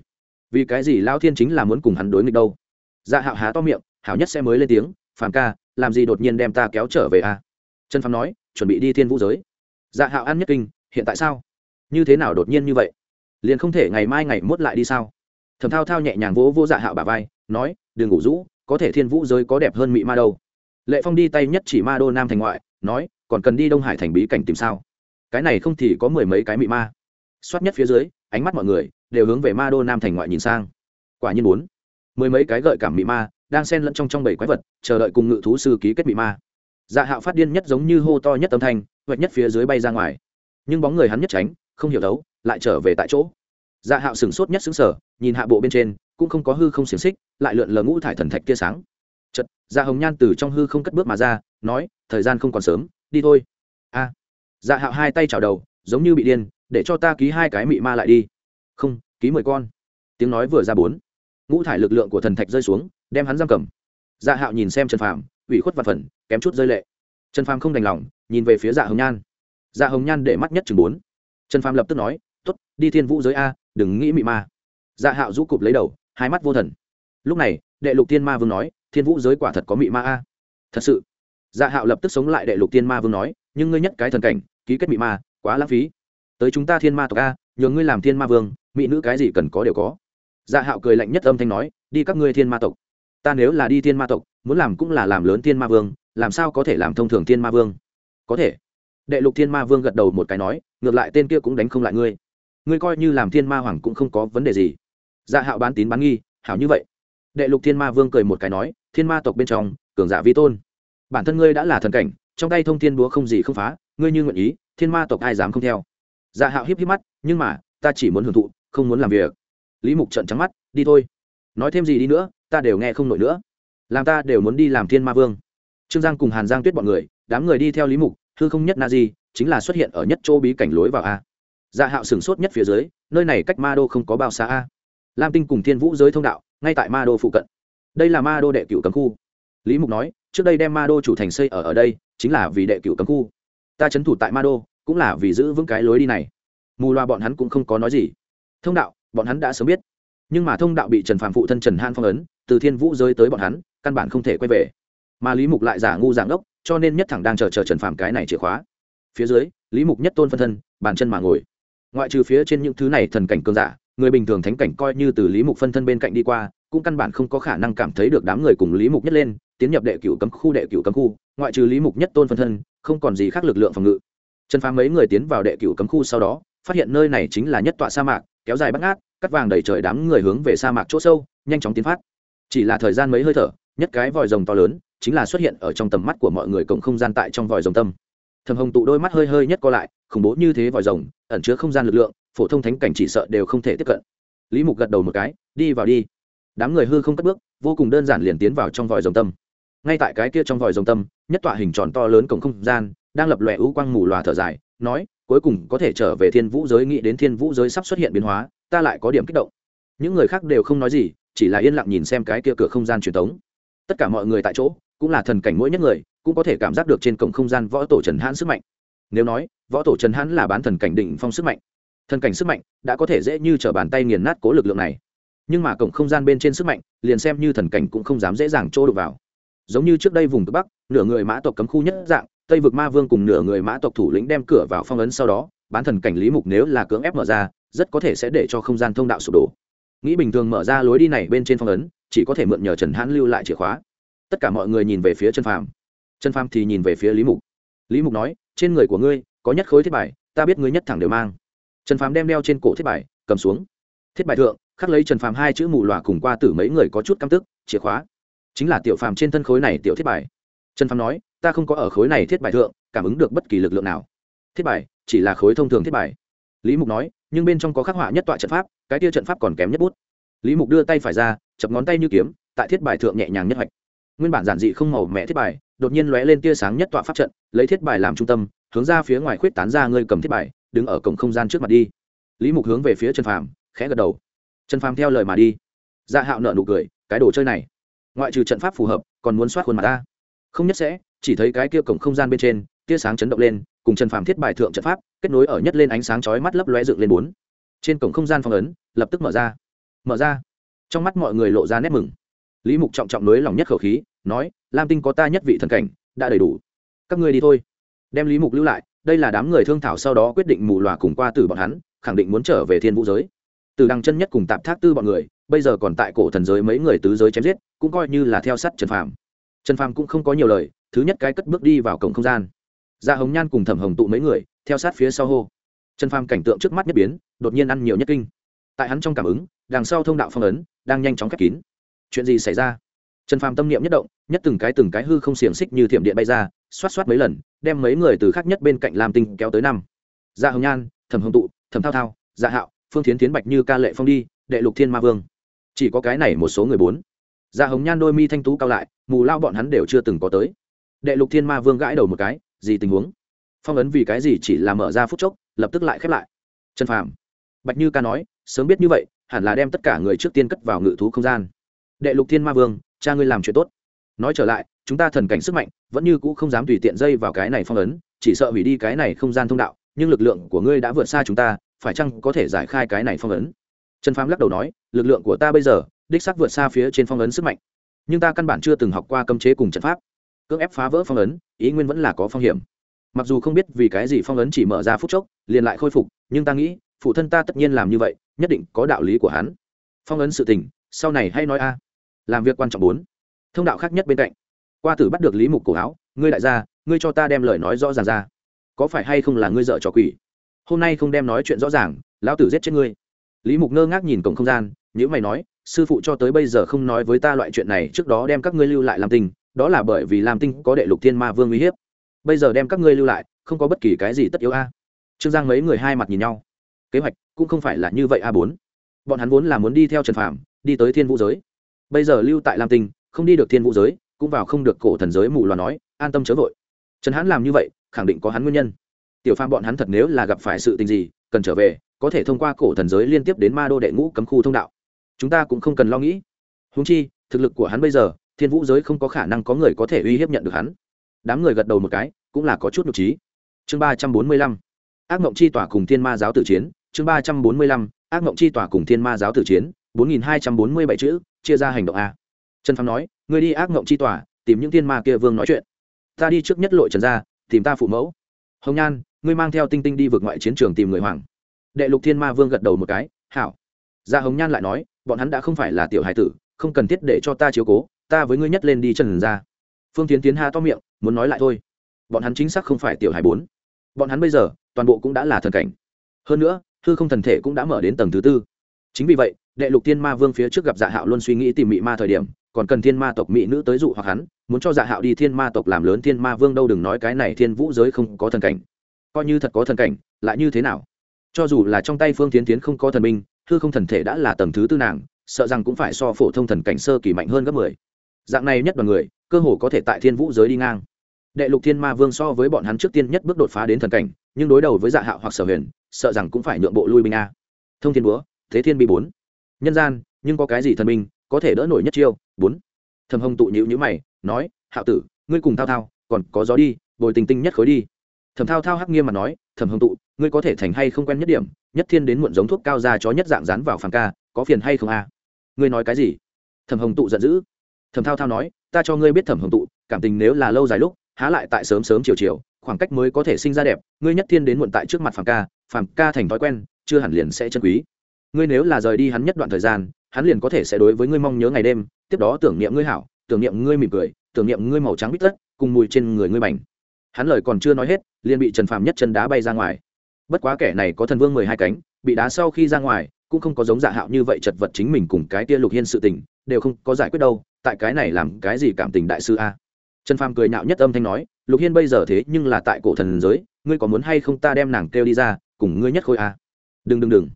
Vì cái gì lao thiên chính là muốn cùng hắn đối nghịch đâu? Dạ hạo há to miệng, hảo nhất sẽ mới lên tiếng, phàm ca, làm gì đột nhiên đem ta kéo trở về à? Trần phàm nói, chuẩn bị đi thiên vũ giới. Dạ hạo ăn nhất kinh, hiện tại sao? Như thế nào đột nhiên như vậy? Liền không thể ngày mai ngày mốt lại đi sao? Thầm thao thao nhẹ nhàng vỗ vô dạ hạo bà vai, nói, đừng ngủ rũ, có thể thiên vũ giới có đẹp hơn mị ma đâu. Lệ phong đi tay nhất chỉ ma đô nam thành ngoại, nói, còn cần đi đông hải thành bí cảnh tìm sao? Cái này không thì có mười mấy cái mị ma. Xoát nhất phía dưới ánh mắt mọi người đều hướng về ma đô nam thành ngoại nhìn sang. Quả nhiên bốn, mười mấy cái gợi cảm mị ma đang xen lẫn trong trong bảy quái vật, chờ đợi cùng ngự thú sư ký kết mị ma. Dạ hạo phát điên nhất giống như hô to nhất âm thanh vạch nhất phía dưới bay ra ngoài. Nhưng bóng người hắn nhất tránh, không hiểu đấu, lại trở về tại chỗ. Dạ hạo sửng sốt nhất xứng sở nhìn hạ bộ bên trên, cũng không có hư không xiềng xích, lại lượn lờ ngũ thải thần thạch tia sáng. Chật dạ hồng nhan từ trong hư không cất bước mà ra, nói, thời gian không còn sớm, đi thôi. A. Dạ hạo hai tay chào đầu, giống như bị điên để cho ta ký hai cái mị ma lại đi. Không, ký mười con. Tiếng nói vừa ra bốn. Ngũ thải lực lượng của thần thạch rơi xuống, đem hắn giam cầm. Dạ hạo nhìn xem trần phàm, ủy khuất vặt phần, kém chút rơi lệ. Trần phàm không đành lòng, nhìn về phía dạ hồng nhan. Dạ hồng nhan để mắt nhất chừng bốn. Trần phàm lập tức nói t ố t đi thiên vũ giới a, đừng nghĩ mị ma. Dạ hạo rũ cụp lấy đầu, hai mắt vô thần. Lúc này, đệ lục thiên ma vương nói, thiên vũ giới quả thật có mị ma a. Thật sự? Dạ hạo lập tức sống lại đệ lục thiên ma vương nói, nhưng ngươi nhất cái thần cảnh, ký kết mị ma, quá lãng phí tới chúng ta thiên ma tộc a nhường ngươi làm thiên ma vương mỹ nữ cái gì cần có đều có dạ hạo cười lạnh nhất âm thanh nói đi các ngươi thiên ma tộc ta nếu là đi thiên ma tộc muốn làm cũng là làm lớn thiên ma vương làm sao có thể làm thông thường thiên ma vương có thể đệ lục thiên ma vương gật đầu một cái nói ngược lại tên kia cũng đánh không lại ngươi ngươi coi như làm thiên ma hoàng cũng không có vấn đề gì dạ hạo bán tín bán nghi hảo như vậy đệ lục thiên ma vương cười một cái nói thiên ma tộc bên trong cường giả vi tôn bản thân ngươi đã là thần cảnh trong tay thông thiên búa không gì không phá ngươi như nguyện ý thiên ma tộc ai dám không theo dạ hạo hiếp híp mắt, nhưng mà, ta chỉ muốn hưởng thụ, không muốn làm việc. Lý mục trận trắng mắt, đi thôi. Nói thêm gì đi nữa, ta đều nghe không nổi nữa. Làm ta đều muốn đi làm thiên ma vương. Trương giang cùng hàn giang tuyết bọn người, đám người đi theo lý mục, hư không nhất na di, chính là xuất hiện ở nhất chỗ bí cảnh lối vào a. Dạ hạo sửng sốt nhất phía dưới, nơi này cách ma đô không có bao xa a. Lam tinh cùng thiên vũ giới thông đạo, ngay tại ma đô phụ cận. Đây là ma đô đệ cựu cấm khu. Lý mục nói, trước đây đem ma đô chủ thành xây ở ở đây, chính là vì đệ cựu cấm khu. Ta c thủ tại ma đô cũng là vì giữ vững cái lối đi này. Mù loa bọn hắn cũng không có nói gì. Thông đạo, bọn hắn đã sớm biết. Nhưng mà thông đạo bị trần phạm phụ thân trần han phong ấn, từ thiên vũ giới tới bọn hắn, căn bản không thể quay về. Mà lý mục lại giả ngu giảng đốc cho nên nhất thẳng đang chờ chờ trần phạm cái này chìa khóa. Phía dưới, lý mục nhất tôn phân thân, bàn chân mà ngồi. Ngoại trừ phía trên những thứ này thần cảnh cơn giả, người bình thường thánh cảnh coi như từ lý mục phân thân bên cạnh đi qua, cũng căn bản không có khả năng cảm thấy được đám người cùng lý mục nhất lên, tiến nhập đệ cửu cấm khu, đệ cửu cấm khu. Ngoại trừ lý mục nhất tôn phân thân, không còn gì khác lực lượng phòng ngự trần phá mấy người tiến vào đệ cửu cấm khu sau đó, phát hiện nơi này chính là nhất tọa sa mạc, kéo dài bắt ngát, cắt vàng đầy trời đám người hướng về sa mạc chỗ sâu, nhanh chóng tiến phát. Chỉ là thời gian mấy hơi thở, nhất cái vòi rồng to lớn chính là xuất hiện ở trong tầm mắt của mọi người cộng không gian tại trong vòi rồng tâm. Thầm hồng tụ đôi mắt hơi hơi nhất co lại, khủng bố như thế vòi rồng, ẩn chứa không gian lực lượng, phổ thông thánh cảnh chỉ sợ đều không thể tiếp cận. Lý mục gật đầu một cái, đi vào đi. Đám người hư không cất bước, vô cùng đơn giản liền tiến vào trong vòi rồng tâm. Ngay tại cái kia trong vòi rồng tâm, nhất tọa hình tròn to lớn cổng không gian đang lập lòe ưu quang mù lòa thở dài, nói, cuối cùng có thể trở về thiên vũ giới, nghĩ đến thiên vũ giới sắp xuất hiện biến hóa, ta lại có điểm kích động. Những người khác đều không nói gì, chỉ là yên lặng nhìn xem cái kia cửa không gian truyền thống. Tất cả mọi người tại chỗ, cũng là thần cảnh mỗi nhất người, cũng có thể cảm giác được trên cổng không gian võ tổ trần hãn sức mạnh. Nếu nói, võ tổ trần hãn là bán thần cảnh định phong sức mạnh, thần cảnh sức mạnh đã có thể dễ như t r ở bàn tay nghiền nát cố lực lượng này. Nhưng mà cổng không gian bên trên sức mạnh, liền xem như thần cảnh cũng không dám dễ dàng trô đục vào. Giống như trước đây vùng cực bắc, nửa người mã tộc cấm khu nhất dạng tây vực ma vương cùng nửa người mã tộc thủ lĩnh đem cửa vào phong ấn sau đó, bán thần cảnh lý mục nếu là cưỡng ép mở ra, rất có thể sẽ để cho không gian thông đạo sụp đổ. Nghĩ bình thường mở ra lối đi này bên trên phong ấn, chỉ có thể mượn nhờ trần hãn lưu lại chìa khóa. Tất cả mọi người nhìn về phía trần phàm. Trần phàm thì nhìn về phía lý mục. Lý mục nói, trên người của ngươi có nhất khối thiết bài, ta biết ngươi nhất thẳng đều mang. Trần phàm đem đeo trên cổ thiết bài, cầm xuống. Thiết bài thượng, khắc lấy trần phàm hai chữ mù loà cùng qua tử mấy người có chút căm tức, chìa khóa. Chính là tiểu phàm trên thân khối này tiểu thiết bài trần phàm nói, ta không có ở khối này thiết bài thượng, cảm ứng được bất kỳ lực lượng nào. Thiết bài? Chỉ là khối thông thường thiết bài. Lý mục nói, nhưng bên trong có khắc họa nhất tọa trận pháp, cái tia trận pháp còn kém nhất bút. Lý mục đưa tay phải ra, chập ngón tay như kiếm, tại thiết bài thượng nhẹ nhàng nhất hoạch. Nguyên bản giản dị không màu mẹ thiết bài, đột nhiên lóe lên tia sáng nhất tọa pháp trận, lấy thiết bài làm trung tâm, hướng ra phía ngoài khuyết tán ra ngươi cầm thiết bài, đứng ở cổng không gian trước mặt đi. Lý mục hướng về phía trần phàm, khẽ gật đầu. Trần phàm theo lời mà đi. Dạ hạo nợ nụ cười, cái đồ chơi này, ngoại trừ trận pháp phù hợp, còn muốn soát khuôn mặt ta không nhất sẽ, chỉ thấy cái kia cổng không gian bên trên, tia sáng chấn động lên, cùng trần phàm thiết bài thượng trận pháp, kết nối ở nhất lên ánh sáng chói mắt lấp lóe dựng lên bốn. Trên cổng không gian phong ấn, lập tức mở ra. Mở ra. Trong mắt mọi người lộ ra nét mừng. Lý mục trọng trọng nới lòng nhất khẩu khí, nói, lam tinh có ta nhất vị thần cảnh, đã đầy đủ. Các ngươi đi thôi. Đem lý mục lưu lại, đây là đám người thương thảo sau đó quyết định mù loà cùng qua từ bọn hắn, khẳng định muốn trở về thiên vũ giới. Từ đằng chân nhất cùng tạp thác tư bọn người, bây giờ còn tại cổ thần giới mấy người tứ giới chém giết, cũng coi như là theo sát trần phàm trần phàm cũng không có nhiều lời, thứ nhất cái cất bước đi vào cổng không gian. Gia hồng nhan cùng thẩm hồng tụ mấy người, theo sát phía sau hô. Trần phàm cảnh tượng trước mắt nhất biến, đột nhiên ăn nhiều nhất kinh. Tại hắn trong cảm ứng, đằng sau thông đạo phong ấn, đang nhanh chóng khép kín. Chuyện gì xảy ra? Trần phàm tâm niệm nhất động, nhất từng cái từng cái hư không xiềng xích như thiểm điện bay ra, xoát xoát mấy lần, đem mấy người từ khác nhất bên cạnh làm tinh kéo tới năm. Gia hồng nhan, thẩm hồng tụ, thẩm thao thao dạ hạo, phương thiến tiến bạch như ca lệ phong đi, đệ lục thiên ma vương. Chỉ có cái này một số người bốn. Gia hồng nhan đôi mi thanh tú cao lại mù lao bọn hắn đều chưa từng có tới. Đệ lục thiên ma vương gãi đầu một cái, gì tình huống? Phong ấn vì cái gì chỉ là mở ra phút chốc, lập tức lại khép lại? Trần phàm, bạch như ca nói, sớm biết như vậy, hẳn là đem tất cả người trước tiên cất vào ngự thú không gian. Đệ lục thiên ma vương, cha ngươi làm chuyện tốt. Nói trở lại, chúng ta thần cảnh sức mạnh, vẫn như cũ không dám tùy tiện dây vào cái này phong ấn, chỉ sợ hủy đi cái này không gian thông đạo, nhưng lực lượng của ngươi đã vượt xa chúng ta, phải chăng có thể giải khai cái này phong ấn? Trần phàm lắc đầu nói, lực lượng của ta bây giờ, đích sắc vượt xa phía trên phong ấn sức mạnh nhưng ta căn bản chưa từng học qua cấm chế cùng trận pháp. Cưỡng ép phá vỡ phong ấn, ý nguyên vẫn là có phong hiểm. Mặc dù không biết vì cái gì phong ấn chỉ mở ra phút chốc, liền lại khôi phục, nhưng ta nghĩ, phụ thân ta tất nhiên làm như vậy, nhất định có đạo lý của hắn. Phong ấn sự tình, sau này hay nói a. Làm việc quan trọng bốn. Thông đạo khác nhất bên cạnh. Qua tử bắt được lý mục cổ áo, ngươi đại gia, ngươi cho ta đem lời nói rõ ràng ra. Có phải hay không là ngươi dợ trò quỷ? Hôm nay không đem nói chuyện rõ ràng, lão tử giết chết ngươi. Lý mục ngơ ngác nhìn cổng không gian nhữ mày nói sư phụ cho tới bây giờ không nói với ta loại chuyện này, trước đó đem các ngươi lưu lại làm tình, đó là bởi vì làm tinh có đệ lục thiên ma vương uy hiếp. Bây giờ đem các ngươi lưu lại, không có bất kỳ cái gì tất yếu a. Trương giang mấy người hai mặt nhìn nhau. Kế hoạch cũng không phải là như vậy a bốn. Bọn hắn vốn là muốn đi theo trần phạm đi tới thiên vũ giới. Bây giờ lưu tại lam tinh, không đi được thiên vũ giới, cũng vào không được cổ thần giới mù loà nói, an tâm chớ vội. Trần hãn làm như vậy, khẳng định có hắn nguyên nhân. Tiểu phàm bọn hắn thật nếu là gặp phải sự tình gì, cần trở về, có thể thông qua cổ thần giới liên tiếp đến ma đô đệ ngũ cấm khu thông đạo chúng ta cũng không cần lo nghĩ. Húng chi, thực lực của hắn bây giờ, thiên vũ giới không có khả năng có người có thể uy hiếp nhận được hắn. Đám người gật đầu một cái, cũng là có chút nhục trí chương ba trăm bốn mươi lăm. Ác mộng chi tỏa cùng thiên ma giáo tử chiến. Chương ba trăm bốn mươi lăm. Ác mộng chi tỏa cùng thiên ma giáo tử chiến. Bốn nghìn hai trăm bốn mươi bảy chữ, chia ra hành động a. Trần phàm nói người đi ác mộng chi tỏa, tìm những thiên ma kia vương nói chuyện. Ta đi trước nhất lội trần ra, tìm ta phụ mẫu. Hồng nhan, ngươi mang theo tinh tinh đi vượt ngoại chiến trường tìm người hoàng. Đệ lục thiên ma vương gật đầu một cái, hảo. Gia hồng nhan lại nói bọn hắn đã không phải là tiểu hải tử, không cần thiết để cho ta chiếu cố, ta với ngươi nhất lên đi trần ra. Phương tiến tiến ha to miệng, muốn nói lại thôi. Bọn hắn chính xác không phải tiểu hải bốn. Bọn hắn bây giờ, toàn bộ cũng đã là thần cảnh. Hơn nữa, hư không thần thể cũng đã mở đến tầng thứ tư. Chính vì vậy, đệ lục thiên ma vương phía trước gặp dạ hạo luôn suy nghĩ tìm mị ma thời điểm, còn cần thiên ma tộc mỹ nữ tới dụ hoặc hắn, muốn cho dạ hạo đi thiên ma tộc làm lớn thiên ma vương đâu đừng nói cái này thiên vũ giới không có thần cảnh. Coi như thật có thần cảnh, lại như thế nào? Cho dù là trong tay phương tiến tiến không có thần minh hư không thần thể đã là tầng thứ tư nàng, sợ rằng cũng phải so phổ thông thần cảnh sơ kỳ mạnh hơn gấp mười. Dạng này nhất đoàn người, cơ hồ có thể tại thiên vũ giới đi ngang. Đệ lục thiên ma vương so với bọn hắn trước tiên nhất bước đột phá đến thần cảnh, nhưng đối đầu với dạ hạo hoặc sở huyền, sợ rằng cũng phải nhượng bộ lui binh a. Thông thiên búa, thế thiên bi bốn. Nhân gian, nhưng có cái gì thần minh có thể đỡ nổi nhất chiêu? Bốn. Thầm hồng tụ nhữ nhữ mày, nói, hạo tử, ngươi cùng thao thao, còn có gió đi, bồi tình tinh nhất khối đi. Thầm thao thao hắc nghiêm mà nói thầm hồng tụ ngươi có thể thành hay không quen nhất điểm, nhất thiên đến muộn giống thuốc cao ra chó nhất dạng rán vào phàm ca, có phiền hay không a? Ngươi nói cái gì? Thầm hồng tụ giận dữ. Thầm thao thao nói, ta cho ngươi biết thầm hồng tụ, cảm tình nếu là lâu dài lúc, há lại tại sớm sớm chiều chiều, khoảng cách mới có thể sinh ra đẹp, ngươi nhất thiên đến muộn tại trước mặt phàm ca phàm ca thành thói quen, chưa hẳn liền sẽ chân quý. Ngươi nếu là rời đi hắn nhất đoạn thời gian, hắn liền có thể sẽ đối với ngươi mong nhớ ngày đêm, tiếp đó tưởng niệm ngươi hảo, tưởng niệm ngươi mỉm cười, tưởng niệm ngươi màu trắng bít tất, cùng mùi trên người ngươi bành. Hắn lời còn chưa nói hết, liền bị trần phàm nhất chân đá bay ra ngoài bất quá kẻ này có thần vương mười hai cánh, bị đá sau khi ra ngoài, cũng không có giống dạ hạo như vậy chật vật chính mình cùng cái tia lục hiên sự tình, đều không có giải quyết đâu, tại cái này làm cái gì cảm tình đại sư a? Trần phàm cười nhạo nhất âm thanh nói, lục hiên bây giờ thế nhưng là tại cổ thần giới, ngươi có muốn hay không ta đem nàng kêu đi ra, cùng ngươi nhất khôi a? Đừng đừng đừng.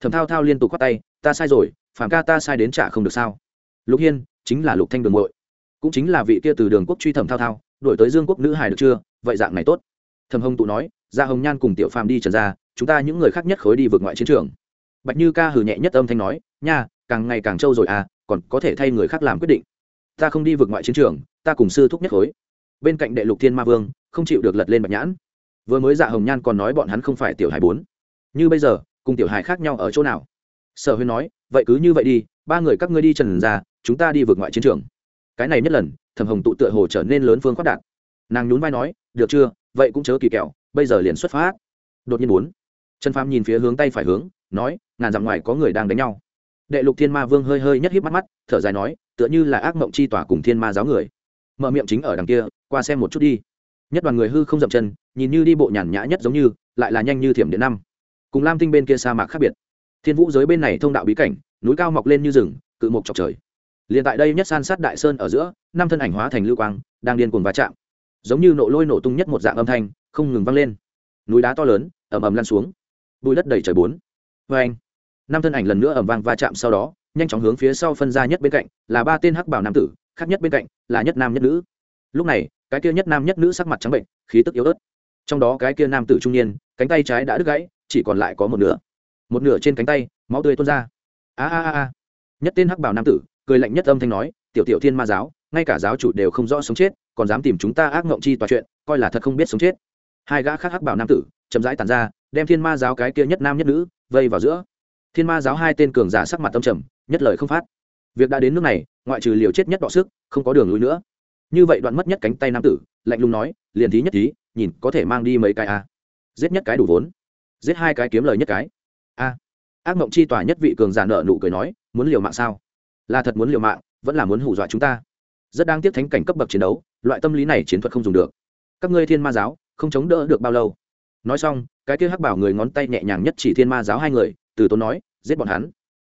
Thầm thao thao liên tục khoát tay, ta sai rồi, phàm ca ta sai đến trả không được sao? Lục hiên, chính là lục thanh đường bội cũng chính là vị kia từ đường quốc truy thẩm thao thao, đổi tới dương quốc nữ hài được chưa? Vậy dạng này tốt. Thầm hồng tụ nói ra hồng nhan cùng tiểu phàm đi trần ra, chúng ta những người khác nhất khối đi vượt ngoại chiến trường. Bạch như ca hử nhẹ nhất âm thanh nói, nha, càng ngày càng trâu rồi à còn có thể thay người khác làm quyết định. Ta không đi vượt ngoại chiến trường, ta cùng sư thúc nhất khối. Bên cạnh đệ lục thiên ma vương, không chịu được lật lên bạch nhãn. Vừa mới dạ hồng nhan còn nói bọn hắn không phải tiểu hải bốn. Như bây giờ, cùng tiểu hải khác nhau ở chỗ nào? Sở huyên nói, vậy cứ như vậy đi, ba người các ngươi đi trần ra, chúng ta đi vượt ngoại chiến trường. Cái này nhất lần thầm hồng tụ tựa hồ trở nên lớn phương khoát đạt. Nàng nhún vai nói, được chưa? Vậy cũng chớ kỳ kẹo bây giờ liền xuất phát. Đột nhiên bốn, trần phàm nhìn phía hướng tay phải hướng, nói, ngàn dặm ngoài có người đang đánh nhau. Đệ lục thiên ma vương hơi hơi nhất híp mắt mắt, thở dài nói, tựa như là ác mộng chi tỏa cùng thiên ma giáo người. Mở miệng chính ở đằng kia, qua xem một chút đi. Nhất đoàn người hư không dậm chân, nhìn như đi bộ nhàn nhã nhất giống như, lại là nhanh như thiểm điện năm. Cùng lam tinh bên kia sa mạc khác biệt. Thiên vũ giới bên này thông đạo bí cảnh, núi cao mọc lên như rừng, cự mộc chọc trời. Liền tại đây nhất san sát đại sơn ở giữa, năm thân ảnh hóa thành lưu quang, đang điên cuồng va chạm. Giống như nổ lôi nổ tung nhất một dạng âm thanh không ngừng vang lên. Núi đá to lớn, ầm ầm lan xuống. Bùi đất đầy trời bốn. Vê anh, năm thân ảnh lần nữa ầm vang va chạm sau đó, nhanh chóng hướng phía sau phân ra nhất bên cạnh, là ba tên hắc bảo nam tử, khác nhất bên cạnh, là nhất nam nhất nữ. Lúc này, cái kia nhất nam nhất nữ sắc mặt trắng bệnh, khí tức yếu ớt. Trong đó cái kia nam tử trung niên, cánh tay trái đã đứt gãy, chỉ còn lại có một nửa. Một nửa trên cánh tay, máu tươi tuôn ra. A a a a. Nhất tên hắc bảo nam tử, cười lạnh nhất âm thanh nói, tiểu tiểu thiên ma giáo, ngay cả giáo chủ đều không rõ sống chết, còn dám tìm chúng ta ác ngộng chi tòa chuyện, coi là thật không biết sống chết hai gã khác hắc bảo nam tử chậm rãi tàn ra, đem thiên ma giáo cái kia nhất nam nhất nữ vây vào giữa. Thiên ma giáo hai tên cường giả sắc mặt tâm trầm, nhất lời không phát. Việc đã đến nước này, ngoại trừ liều chết nhất đọ sức, không có đường lui nữa. Như vậy đoạn mất nhất cánh tay nam tử, lạnh lùng nói, liền thí nhất thí, nhìn có thể mang đi mấy cái a. Giết nhất cái đủ vốn. Giết hai cái kiếm lời nhất cái. A. Ác mộng chi tòa nhất vị cường giả nợ nụ cười nói, muốn liều mạng sao? Là thật muốn liều mạng, vẫn là muốn hù dọa chúng ta. Rất đáng tiếc thánh cảnh cấp bậc chiến đấu, loại tâm lý này chiến thuật không dùng được. Các ngươi thiên ma giáo không chống đỡ được bao lâu. Nói xong, cái kia hắc bảo người ngón tay nhẹ nhàng nhất chỉ thiên ma giáo hai người, từ tốn nói, giết bọn hắn.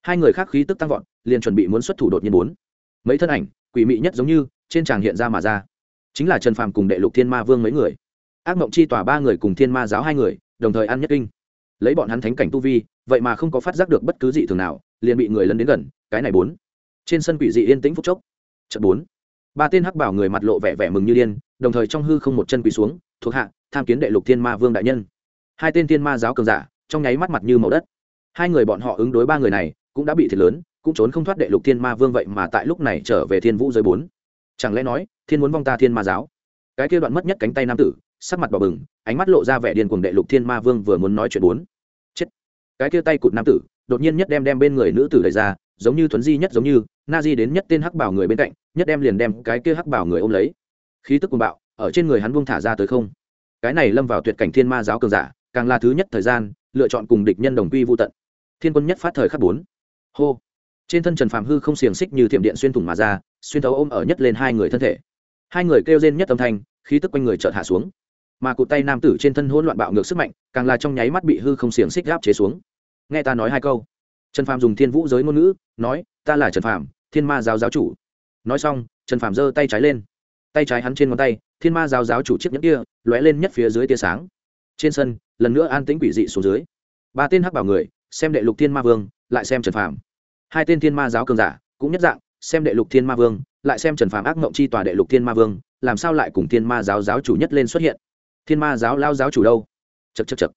Hai người khác khí tức tăng vọt, liền chuẩn bị muốn xuất thủ đột nhiên bốn. Mấy thân ảnh, quỷ mị nhất giống như, trên tràng hiện ra mà ra. Chính là trần phàm cùng đệ lục thiên ma vương mấy người. Ác mộng chi tỏa ba người cùng thiên ma giáo hai người, đồng thời ăn nhất kinh. Lấy bọn hắn thánh cảnh tu vi, vậy mà không có phát giác được bất cứ gì thường nào, liền bị người lân đến gần, cái này bốn. Trên sân quỷ dị yên tĩnh phúc chốc. Trận bốn. Ba tên hắc bảo người mặt lộ vẻ vẻ mừng như điên, đồng thời trong hư không một chân quỳ xuống thuộc hạ, tham kiến đệ lục thiên ma vương đại nhân. Hai tên thiên ma giáo cường giả, trong nháy mắt mặt như màu đất. Hai người bọn họ ứng đối ba người này, cũng đã bị thiệt lớn, cũng trốn không thoát đệ lục thiên ma vương vậy mà tại lúc này trở về thiên vũ giới bốn. Chẳng lẽ nói, thiên muốn vong ta thiên ma giáo? Cái kia đoạn mất nhất cánh tay nam tử, sắc mặt bỏ bừng, ánh mắt lộ ra vẻ điên cuồng đệ lục thiên ma vương vừa muốn nói chuyện bốn. Chết! Cái kia tay cụt nam tử, đột nhiên nhất đem đem bên người nữ tử đẩy ra, giống như thuấn di nhất giống như, na di đến nhất tên hắc bảo người bên cạnh, nhất đem liền đem cái kia hắc bảo người ôm lấy. Khí tức cuồng bạo ở trên người hắn buông thả ra tới không? Cái này lâm vào tuyệt cảnh thiên ma giáo cường giả, càng là thứ nhất thời gian, lựa chọn cùng địch nhân đồng quy vô tận. Thiên quân nhất phát thời khắc bốn. Hô. Trên thân trần phàm hư không xiềng xích như thiểm điện xuyên thủng mà ra, xuyên thấu ôm ở nhất lên hai người thân thể. Hai người kêu rên nhất âm thanh, khí tức quanh người chợt hạ xuống. Mà cụ tay nam tử trên thân hỗn loạn bạo ngược sức mạnh, càng là trong nháy mắt bị hư không xiềng xích gáp chế xuống. Nghe ta nói hai câu. Trần phàm dùng thiên vũ giới ngôn ngữ, nói, ta là trần phàm, thiên ma giáo giáo chủ. Nói xong, trần phàm giơ tay trái lên tay trái hắn trên ngón tay, thiên ma giáo giáo chủ chiếc nhẫn kia, lóe lên nhất phía dưới tia sáng. Trên sân, lần nữa an tĩnh quỷ dị xuống dưới. Ba tên hắc bảo người, xem đệ lục thiên ma vương, lại xem trần phàm. Hai tên thiên ma giáo cường giả, cũng nhất dạng, xem đệ lục thiên ma vương, lại xem trần phàm ác mộng chi tòa đệ lục thiên ma vương, làm sao lại cùng thiên ma giáo giáo chủ nhất lên xuất hiện? Thiên ma giáo lao giáo chủ đâu? Chật chật chật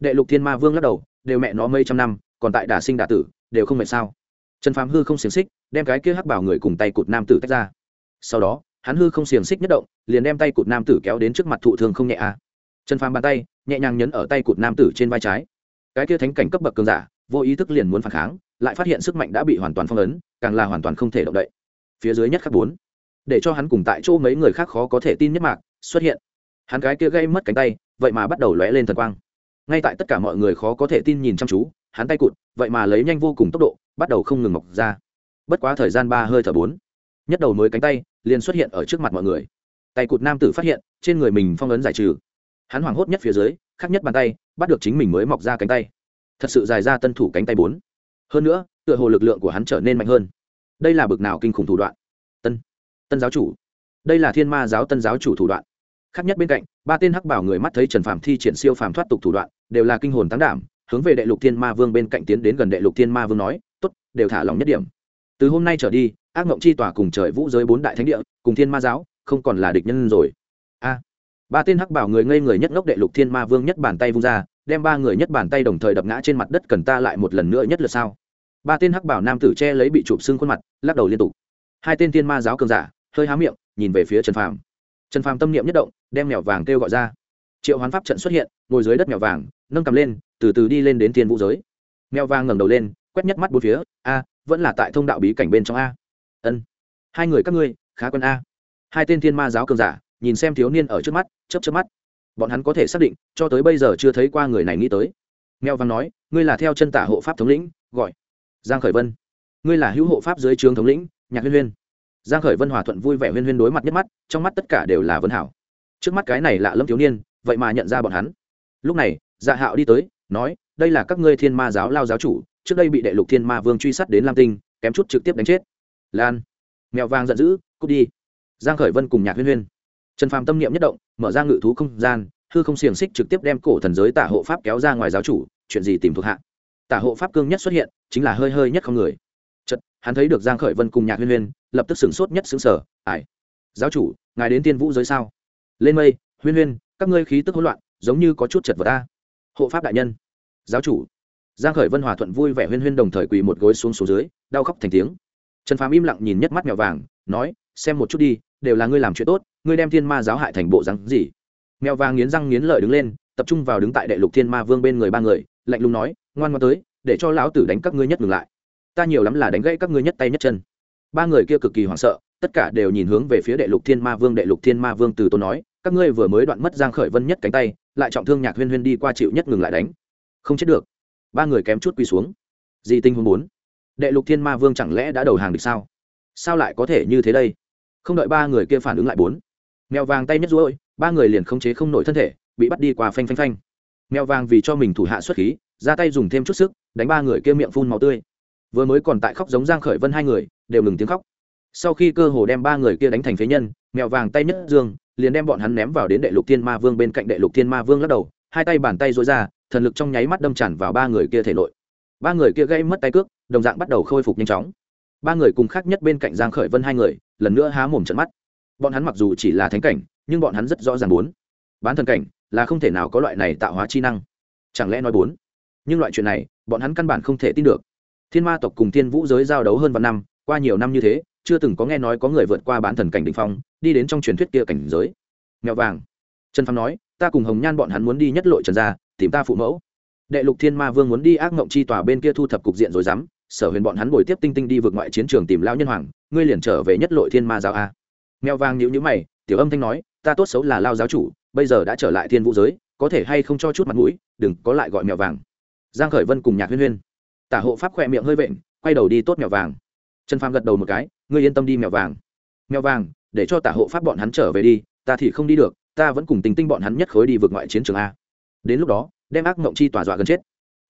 đệ lục thiên ma vương lắc đầu, đều mẹ nó mấy trăm năm, còn tại đả sinh đả tử, đều không mệt sao? Trần phàm hư không xiềng xích, đem cái kia hắc bảo người cùng tay cụt nam tử tách ra. Sau đó hắn hư không xiềng xích nhất động, liền đem tay cụt nam tử kéo đến trước mặt thụ thương không nhẹ a. Trần phàm bàn tay, nhẹ nhàng nhấn ở tay cụt nam tử trên vai trái. Cái kia thánh cảnh cấp bậc cường giả, vô ý thức liền muốn phản kháng, lại phát hiện sức mạnh đã bị hoàn toàn phong ấn, càng là hoàn toàn không thể động đậy. Phía dưới nhất khắc bốn, để cho hắn cùng tại chỗ mấy người khác khó có thể tin nhất mạc, xuất hiện. Hắn cái kia gây mất cánh tay, vậy mà bắt đầu lóe lên thần quang. Ngay tại tất cả mọi người khó có thể tin nhìn chăm chú, hắn tay cụt, vậy mà lấy nhanh vô cùng tốc độ, bắt đầu không ngừng mọc ra. Bất quá thời gian ba hơi thở bốn nhất đầu mới cánh tay, liền xuất hiện ở trước mặt mọi người. Tay cụt nam tử phát hiện, trên người mình phong ấn giải trừ. Hắn hoảng hốt nhất phía dưới, khắc nhất bàn tay, bắt được chính mình mới mọc ra cánh tay. Thật sự dài ra tân thủ cánh tay bốn. Hơn nữa, tựa hồ lực lượng của hắn trở nên mạnh hơn. Đây là bực nào kinh khủng thủ đoạn? Tân tân giáo chủ. Đây là thiên ma giáo tân giáo chủ thủ đoạn. Khác nhất bên cạnh, ba tên hắc bảo người mắt thấy trần phạm thi triển siêu phàm thoát tục thủ đoạn, đều là kinh hồn tán đảm, hướng về đệ lục thiên ma vương bên cạnh tiến đến gần đệ lục thiên ma vương nói t ố t đều thả lòng nhất điểm. Từ hôm nay trở đi ác mộng chi tòa cùng trời vũ giới bốn đại thánh địa, cùng thiên ma giáo, không còn là địch nhân rồi. A. Ba tên hắc bảo người ngây người nhất ngốc đệ lục thiên ma vương nhất bàn tay vung ra, đem ba người nhất bàn tay đồng thời đập ngã trên mặt đất cần ta lại một lần nữa nhất là sao? Ba tên hắc bảo nam tử che lấy bị chụp xương khuôn mặt, lắc đầu liên tục. Hai tên thiên ma giáo cường giả, hơi há miệng, nhìn về phía trần phàm. Trần phàm tâm niệm nhất động, đem mèo vàng kêu gọi ra. Triệu hoán pháp trận xuất hiện, ngồi dưới đất mèo vàng, nâng cầm lên, từ từ đi lên đến thiên vũ giới. Mèo vàng ngẩng đầu lên, quét nhất mắt bốn phía, a, vẫn là tại thông đạo bí cảnh bên trong a ân. Hai người các ngươi, khá quân a. Hai tên thiên ma giáo cường giả, nhìn xem thiếu niên ở trước mắt chấp chấp mắt. Bọn hắn có thể xác định, cho tới bây giờ chưa thấy qua người này nghĩ tới. Mèo Văn nói, ngươi là theo chân tả hộ pháp thống lĩnh? Gọi. Giang khởi vân. Ngươi là hữu hộ pháp dưới trường thống lĩnh, nhạc huyên huyên. Giang khởi vân hòa thuận vui vẻ huyên huyên đối mặt nhất mắt, trong mắt tất cả đều là vân hảo. Trước mắt cái này lạ lâm thiếu niên, vậy mà nhận ra bọn hắn. Lúc này dạ hạo đi tới, nói, đây là các ngươi thiên ma giáo lao giáo chủ, trước đây bị đệ lục thiên ma vương truy sát đến lam tinh, kém chút trực tiếp đánh chết lan. Mèo vàng giận dữ, cút đi. Giang khởi vân cùng nhạc huyên huyên. Trần phàm tâm niệm nhất động, mở ra ngự thú không gian, hư không xiềng xích trực tiếp đem cổ thần giới tả hộ pháp kéo ra ngoài giáo chủ, chuyện gì tìm thuộc hạ? Tả hộ pháp cương nhất xuất hiện, chính là hơi hơi nhất không người. Chật hắn thấy được giang khởi vân cùng nhạc huyên huyên, lập tức sửng sốt nhất sững sờ ải giáo chủ, ngài đến tiên vũ giới sao? Lên mây, huyên huyên, các ngươi khí tức hỗn loạn, giống như có chút chật vật ta hộ pháp đại nhân. Giáo chủ. Giang khởi vân hòa thuận vui vẻ huyên huyên đồng thời quỳ một gối xuống số dưới, đau khóc thành tiếng trần phàm im lặng nhìn nhất mắt mèo vàng, nói, xem một chút đi, đều là ngươi làm chuyện tốt, ngươi đem thiên ma giáo hại thành bộ rắn gì? Mèo vàng nghiến răng nghiến lợi đứng lên, tập trung vào đứng tại đệ lục thiên ma vương bên người ba người, lạnh lùng nói, ngoan ngoan tới, để cho lão tử đánh các ngươi nhất ngừng lại. Ta nhiều lắm là đánh gãy các ngươi nhất tay nhất chân. Ba người kia cực kỳ hoảng sợ, tất cả đều nhìn hướng về phía đệ lục thiên ma vương. Đệ lục thiên ma vương từ tôn nói, các ngươi vừa mới đoạn mất giang khởi vân nhất cánh tay, lại trọng thương nhạc huyên huyên đi qua chịu nhất ngừng lại đánh. Không chết được. Ba người kém chút quỳ xuống. Di tinh huống bốn đệ lục thiên ma vương chẳng lẽ đã đầu hàng được sao? Sao lại có thể như thế đây? Không đợi ba người kia phản ứng lại bốn. Mèo vàng tay nhất ruôi, ba người liền khống chế không nổi thân thể, bị bắt đi qua phanh phanh phanh. Mèo vàng vì cho mình thủ hạ xuất khí, ra tay dùng thêm chút sức, đánh ba người kia miệng phun màu tươi. Vừa mới còn tại khóc giống giang khởi vân hai người, đều ngừng tiếng khóc. Sau khi cơ hồ đem ba người kia đánh thành phế nhân, mèo vàng tay nhất dương, liền đem bọn hắn ném vào đến đệ lục thiên ma vương bên cạnh đệ lục thiên ma vương lắc đầu, hai tay bàn tay dối ra, thần lực trong nháy mắt đâm tràn vào ba người kia thể nội. Ba người kia gây mất tay cước đồng dạng bắt đầu khôi phục nhanh chóng. Ba người cùng khác nhất bên cạnh giang khởi vân hai người, lần nữa há mồm trận mắt. Bọn hắn mặc dù chỉ là thánh cảnh, nhưng bọn hắn rất rõ ràng muốn bán thần cảnh là không thể nào có loại này tạo hóa chi năng. Chẳng lẽ nói bốn? Nhưng loại chuyện này, bọn hắn căn bản không thể tin được. Thiên ma tộc cùng thiên vũ giới giao đấu hơn vạn năm, qua nhiều năm như thế, chưa từng có nghe nói có người vượt qua bán thần cảnh đ ỉ n h phong, đi đến trong truyền thuyết kia cảnh giới. Mèo vàng. Trần phong nói, ta cùng hồng nhan bọn hắn muốn đi nhất lội trần ra tìm ta phụ mẫu. Đệ lục thiên ma vương muốn đi ác mộng chi tòa bên kia thu thập cục diện rồi dám sở huyền bọn hắn bồi tiếp tinh tinh đi vượt ngoại chiến trường tìm lao nhân hoàng, ngươi liền trở về nhất lội thiên ma giáo a. Mèo vàng nhữ nhữ mày, tiểu âm thanh nói, ta tốt xấu là lao giáo chủ, bây giờ đã trở lại thiên vũ giới, có thể hay không cho chút mặt mũi, đừng có lại gọi mèo vàng. Giang khởi vân cùng nhạc huyên huyên. Tả hộ pháp khỏe miệng hơi vện, quay đầu đi tốt mèo vàng. Trần phàm gật đầu một cái, ngươi yên tâm đi mèo vàng. Mèo vàng, để cho tả hộ pháp bọn hắn trở về đi, ta thì không đi được, ta vẫn cùng tình tinh bọn hắn nhất khối đi vượt ngoại chiến trường a. Đến lúc đó, đem ác mộng chi tỏa dọa gần chết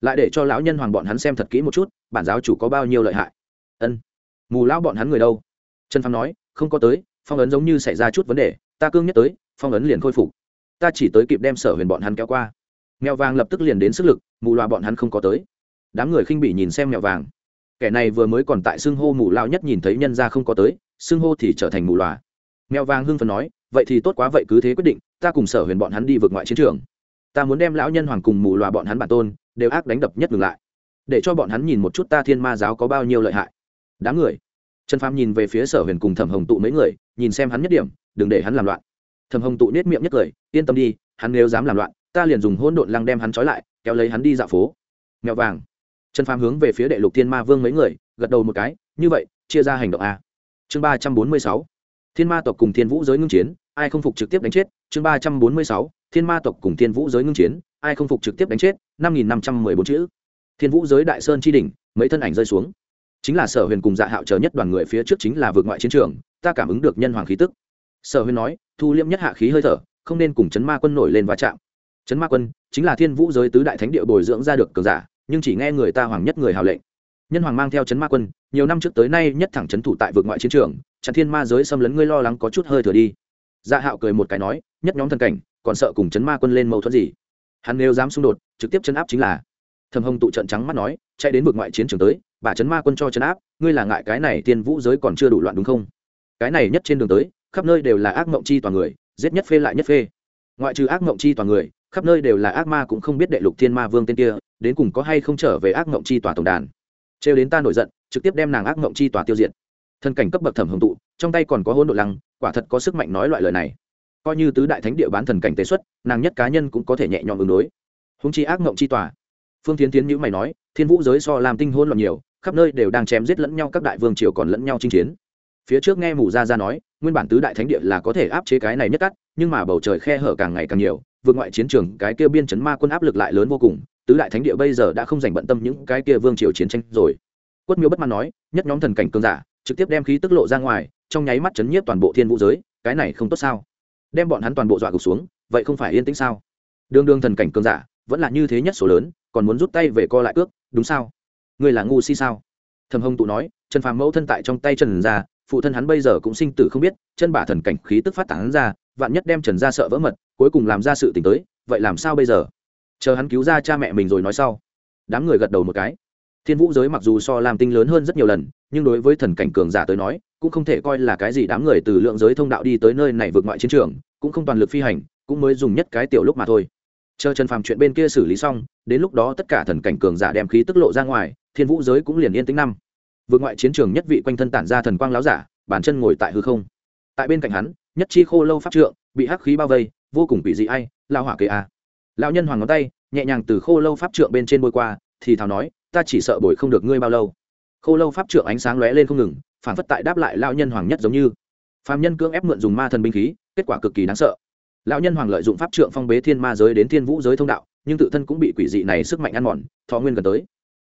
lại để cho lão nhân hoàng bọn hắn xem thật kỹ một chút, bản giáo chủ có bao nhiêu lợi hại. Ân. Mù lão bọn hắn người đâu? Trần phàm nói, không có tới, phong ấn giống như xảy ra chút vấn đề, ta cương nhất tới, phong ấn liền khôi phục. Ta chỉ tới kịp đem sở huyền bọn hắn kéo qua. Mèo vàng lập tức liền đến sức lực, mù loà bọn hắn không có tới. Đám người khinh bị nhìn xem mèo vàng. Kẻ này vừa mới còn tại xưng hô mù lao nhất nhìn thấy nhân ra không có tới, xưng hô thì trở thành mù loà. Mèo vàng hưng phần nói, vậy thì tốt quá, vậy cứ thế quyết định, ta cùng sở huyền bọn hắn đi vượt ngoại chiến trường. Ta muốn đem lão nhân hoàng cùng mù loà bọn hắn bản tôn đều ác đánh đập nhất ngừng lại. Để cho bọn hắn nhìn một chút ta thiên ma giáo có bao nhiêu lợi hại. Đám người. Trần phàm nhìn về phía sở huyền cùng thẩm hồng tụ mấy người, nhìn xem hắn nhất điểm, đừng để hắn làm loạn. Thẩm hồng tụ nết miệng nhất cười, yên tâm đi, hắn nếu dám làm loạn, ta liền dùng hôn độn lăng đem hắn trói lại, kéo lấy hắn đi dạo phố. Mèo vàng. Trần phàm hướng về phía đệ lục thiên ma vương mấy người, gật đầu một cái, như vậy, chia ra hành động a. Chương ba trăm bốn mươi sáu. Thiên ma tộc cùng thiên vũ giới ngưng chiến, ai không phục trực tiếp đánh chết? Chương ba trăm bốn mươi sáu. Thiên ma tộc cùng thiên vũ giới ngưng chiến ai không phục trực tiếp đánh chết, năm nghìn năm trăm mười bốn chữ. Thiên vũ giới đại sơn chi đỉnh, mấy thân ảnh rơi xuống. Chính là sở huyền cùng dạ hạo chờ nhất đoàn người phía trước chính là vượt ngoại chiến trường, ta cảm ứng được nhân hoàng khí tức. Sở huyền nói, thu liêm nhất hạ khí hơi thở, không nên cùng chấn ma quân nổi lên va chạm. Chấn ma quân chính là thiên vũ giới tứ đại thánh địa bồi dưỡng ra được cường giả, nhưng chỉ nghe người ta hoàng nhất người hào lệnh. Nhân hoàng mang theo chấn ma quân, nhiều năm trước tới nay nhất thẳng chấn thủ tại vượt ngoại chiến trường, chặn thiên ma giới xâm lấn ngươi lo lắng có chút hơi thừa đi. Dạ hạo cười một cái nói, nhất nhóm thần cảnh, còn sợ cùng chấn ma quân lên mâu thuẫn gì? Hắn nếu dám xung đột, trực tiếp chấn áp chính là. Thầm hồng tụ trận trắng mắt nói, chạy đến vực ngoại chiến trường tới, bà chấn ma quân cho chấn áp, ngươi là ngại cái này tiên vũ giới còn chưa đủ loạn đúng không? Cái này nhất trên đường tới, khắp nơi đều là ác mộng chi toàn người, giết nhất phê lại nhất phê. Ngoại trừ ác mộng chi toàn người, khắp nơi đều là ác ma cũng không biết đệ lục thiên ma vương tên kia, đến cùng có hay không trở về ác mộng chi tòa tổng đàn. Trêu đến ta nổi giận, trực tiếp đem nàng ác mộng chi tòa tiêu diệt. Thân cảnh cấp bậc thẩm hồng tụ, trong tay còn có hôn đội lăng, quả thật có sức mạnh nói loại lời này coi như tứ đại thánh địa bán thần cảnh tế xuất, nàng nhất cá nhân cũng có thể nhẹ nhõm ứng đối. Húng chi ác mộng chi tòa. Phương tiến tiến nhữ mày nói, thiên vũ giới so làm tinh hôn loạn nhiều, khắp nơi đều đang chém giết lẫn nhau, các đại vương triều còn lẫn nhau chinh chiến. Phía trước nghe mù ra ra nói, nguyên bản tứ đại thánh địa là có thể áp chế cái này nhất cắt, nhưng mà bầu trời khe hở càng ngày càng nhiều, vượt ngoại chiến trường, cái kia biên chấn ma quân áp lực lại lớn vô cùng, tứ đại thánh địa bây giờ đã không dành bận tâm những cái kia vương triều chiến tranh rồi. Quất miếu bất mãn nói, nhất nhóm thần cảnh cường giả, trực tiếp đem khí tức lộ ra ngoài, trong nháy mắt chấn nhiếp toàn bộ thiên vũ giới, cái này không tốt sao? Đem bọn hắn toàn bộ dọa gục xuống, vậy không phải yên tĩnh sao? Đường đường thần cảnh cường giả, vẫn là như thế nhất số lớn, còn muốn rút tay về co lại cước đúng sao? Ngươi là ngu si sao? Thầm hồng tụ nói, trần phàm mẫu thân tại trong tay trần ra phụ thân hắn bây giờ cũng sinh tử không biết, chân bả thần cảnh khí tức phát tán ra, vạn nhất đem trần ra sợ vỡ mật, cuối cùng làm ra sự t tới, vậy làm sao bây giờ? Chờ hắn cứu ra cha mẹ mình rồi nói sau. Đám người gật đầu một cái thiên vũ giới mặc dù so làm tinh lớn hơn rất nhiều lần, nhưng đối với thần cảnh cường giả tới nói, cũng không thể coi là cái gì đám người từ lượng giới thông đạo đi tới nơi này vượt ngoại chiến trường, cũng không toàn lực phi hành, cũng mới dùng nhất cái tiểu lúc mà thôi. Chờ trần phàm chuyện bên kia xử lý xong, đến lúc đó tất cả thần cảnh cường giả đem khí tức lộ ra ngoài, thiên vũ giới cũng liền yên tĩnh năm. Vượt ngoại chiến trường nhất vị quanh thân tản ra thần quang láo giả bàn chân ngồi tại hư không. Tại bên cạnh hắn, nhất chi khô lâu pháp trượng, bị hắc khí bao vây, vô cùng bị dị ai lao hỏa kê a. Lão nhân hoàng ngón tay, nhẹ nhàng từ khô lâu pháp trượng bên trên bôi qua, thì thào nói ta chỉ sợ bồi không được ngươi bao lâu. Khô lâu pháp trượng ánh sáng lóe lên không ngừng, phản phất tại đáp lại lão nhân hoàng nhất giống như. Phàm nhân cưỡng ép mượn dùng ma thần binh khí, kết quả cực kỳ đáng sợ. Lão nhân hoàng lợi dụng pháp trượng phong bế thiên ma giới đến thiên vũ giới thông đạo, nhưng tự thân cũng bị quỷ dị này sức mạnh ăn mòn, thọ nguyên gần tới.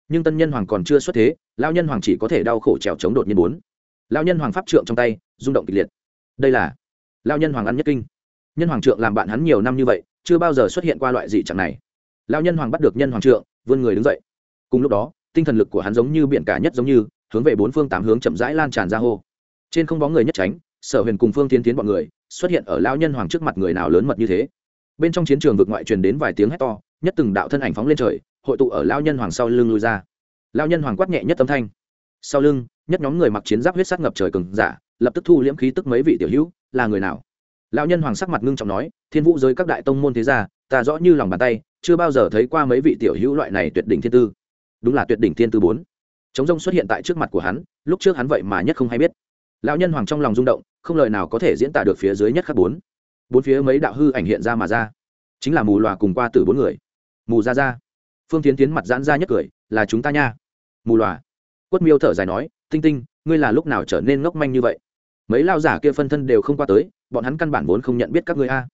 Nhưng tân nhân hoàng còn chưa xuất thế, lão nhân hoàng chỉ có thể đau khổ trèo chống đột nhiên bốn. Lão nhân hoàng pháp trượng trong tay, rung động kịch liệt. Đây là lão nhân hoàng ăn nhất kinh. Nhân hoàng trượng làm bạn hắn nhiều năm như vậy, chưa bao giờ xuất hiện qua loại dị trạng này. Lão nhân hoàng bắt được nhân hoàng trượng, vươn người đứng dậy cùng lúc đó, tinh thần lực của hắn giống như biển cả nhất giống như, hướng về bốn phương tám hướng chậm rãi lan tràn ra hô. Trên không bóng người nhất tránh, sở huyền cùng phương tiến tiến bọn người, xuất hiện ở lão nhân hoàng trước mặt người nào lớn mật như thế. Bên trong chiến trường vực ngoại truyền đến vài tiếng hét to, nhất từng đạo thân ảnh phóng lên trời, hội tụ ở lão nhân hoàng sau lưng lui ra. Lão nhân hoàng quát nhẹ nhất âm thanh. Sau lưng, nhất nhóm người mặc chiến giáp huyết sắc ngập trời cừng giả, lập tức thu liễm khí tức mấy vị tiểu hữu, là người nào? Lão nhân hoàng sắc mặt ngưng trọng nói, thiên vũ giới các đại tông môn thế gia, ta rõ như lòng bàn tay, chưa bao giờ thấy qua mấy vị tiểu hữu loại này tuyệt đỉnh thiên tư đúng là tuyệt đỉnh thiên tư bốn. Chống rông xuất hiện tại trước mặt của hắn, lúc trước hắn vậy mà nhất không hay biết. Lão nhân hoàng trong lòng rung động, không lời nào có thể diễn tả được phía dưới nhất khắc bốn. Bốn phía mấy đạo hư ảnh hiện ra mà ra. Chính là mù loà cùng qua từ bốn người. Mù ra ra. Phương tiến tiến mặt giãn ra nhất cười, là chúng ta nha. Mù loà. Quất miêu thở dài nói, tinh tinh, ngươi là lúc nào trở nên ngốc manh như vậy? Mấy lao giả kia phân thân đều không qua tới, bọn hắn căn bản vốn không nhận biết các ngươi a.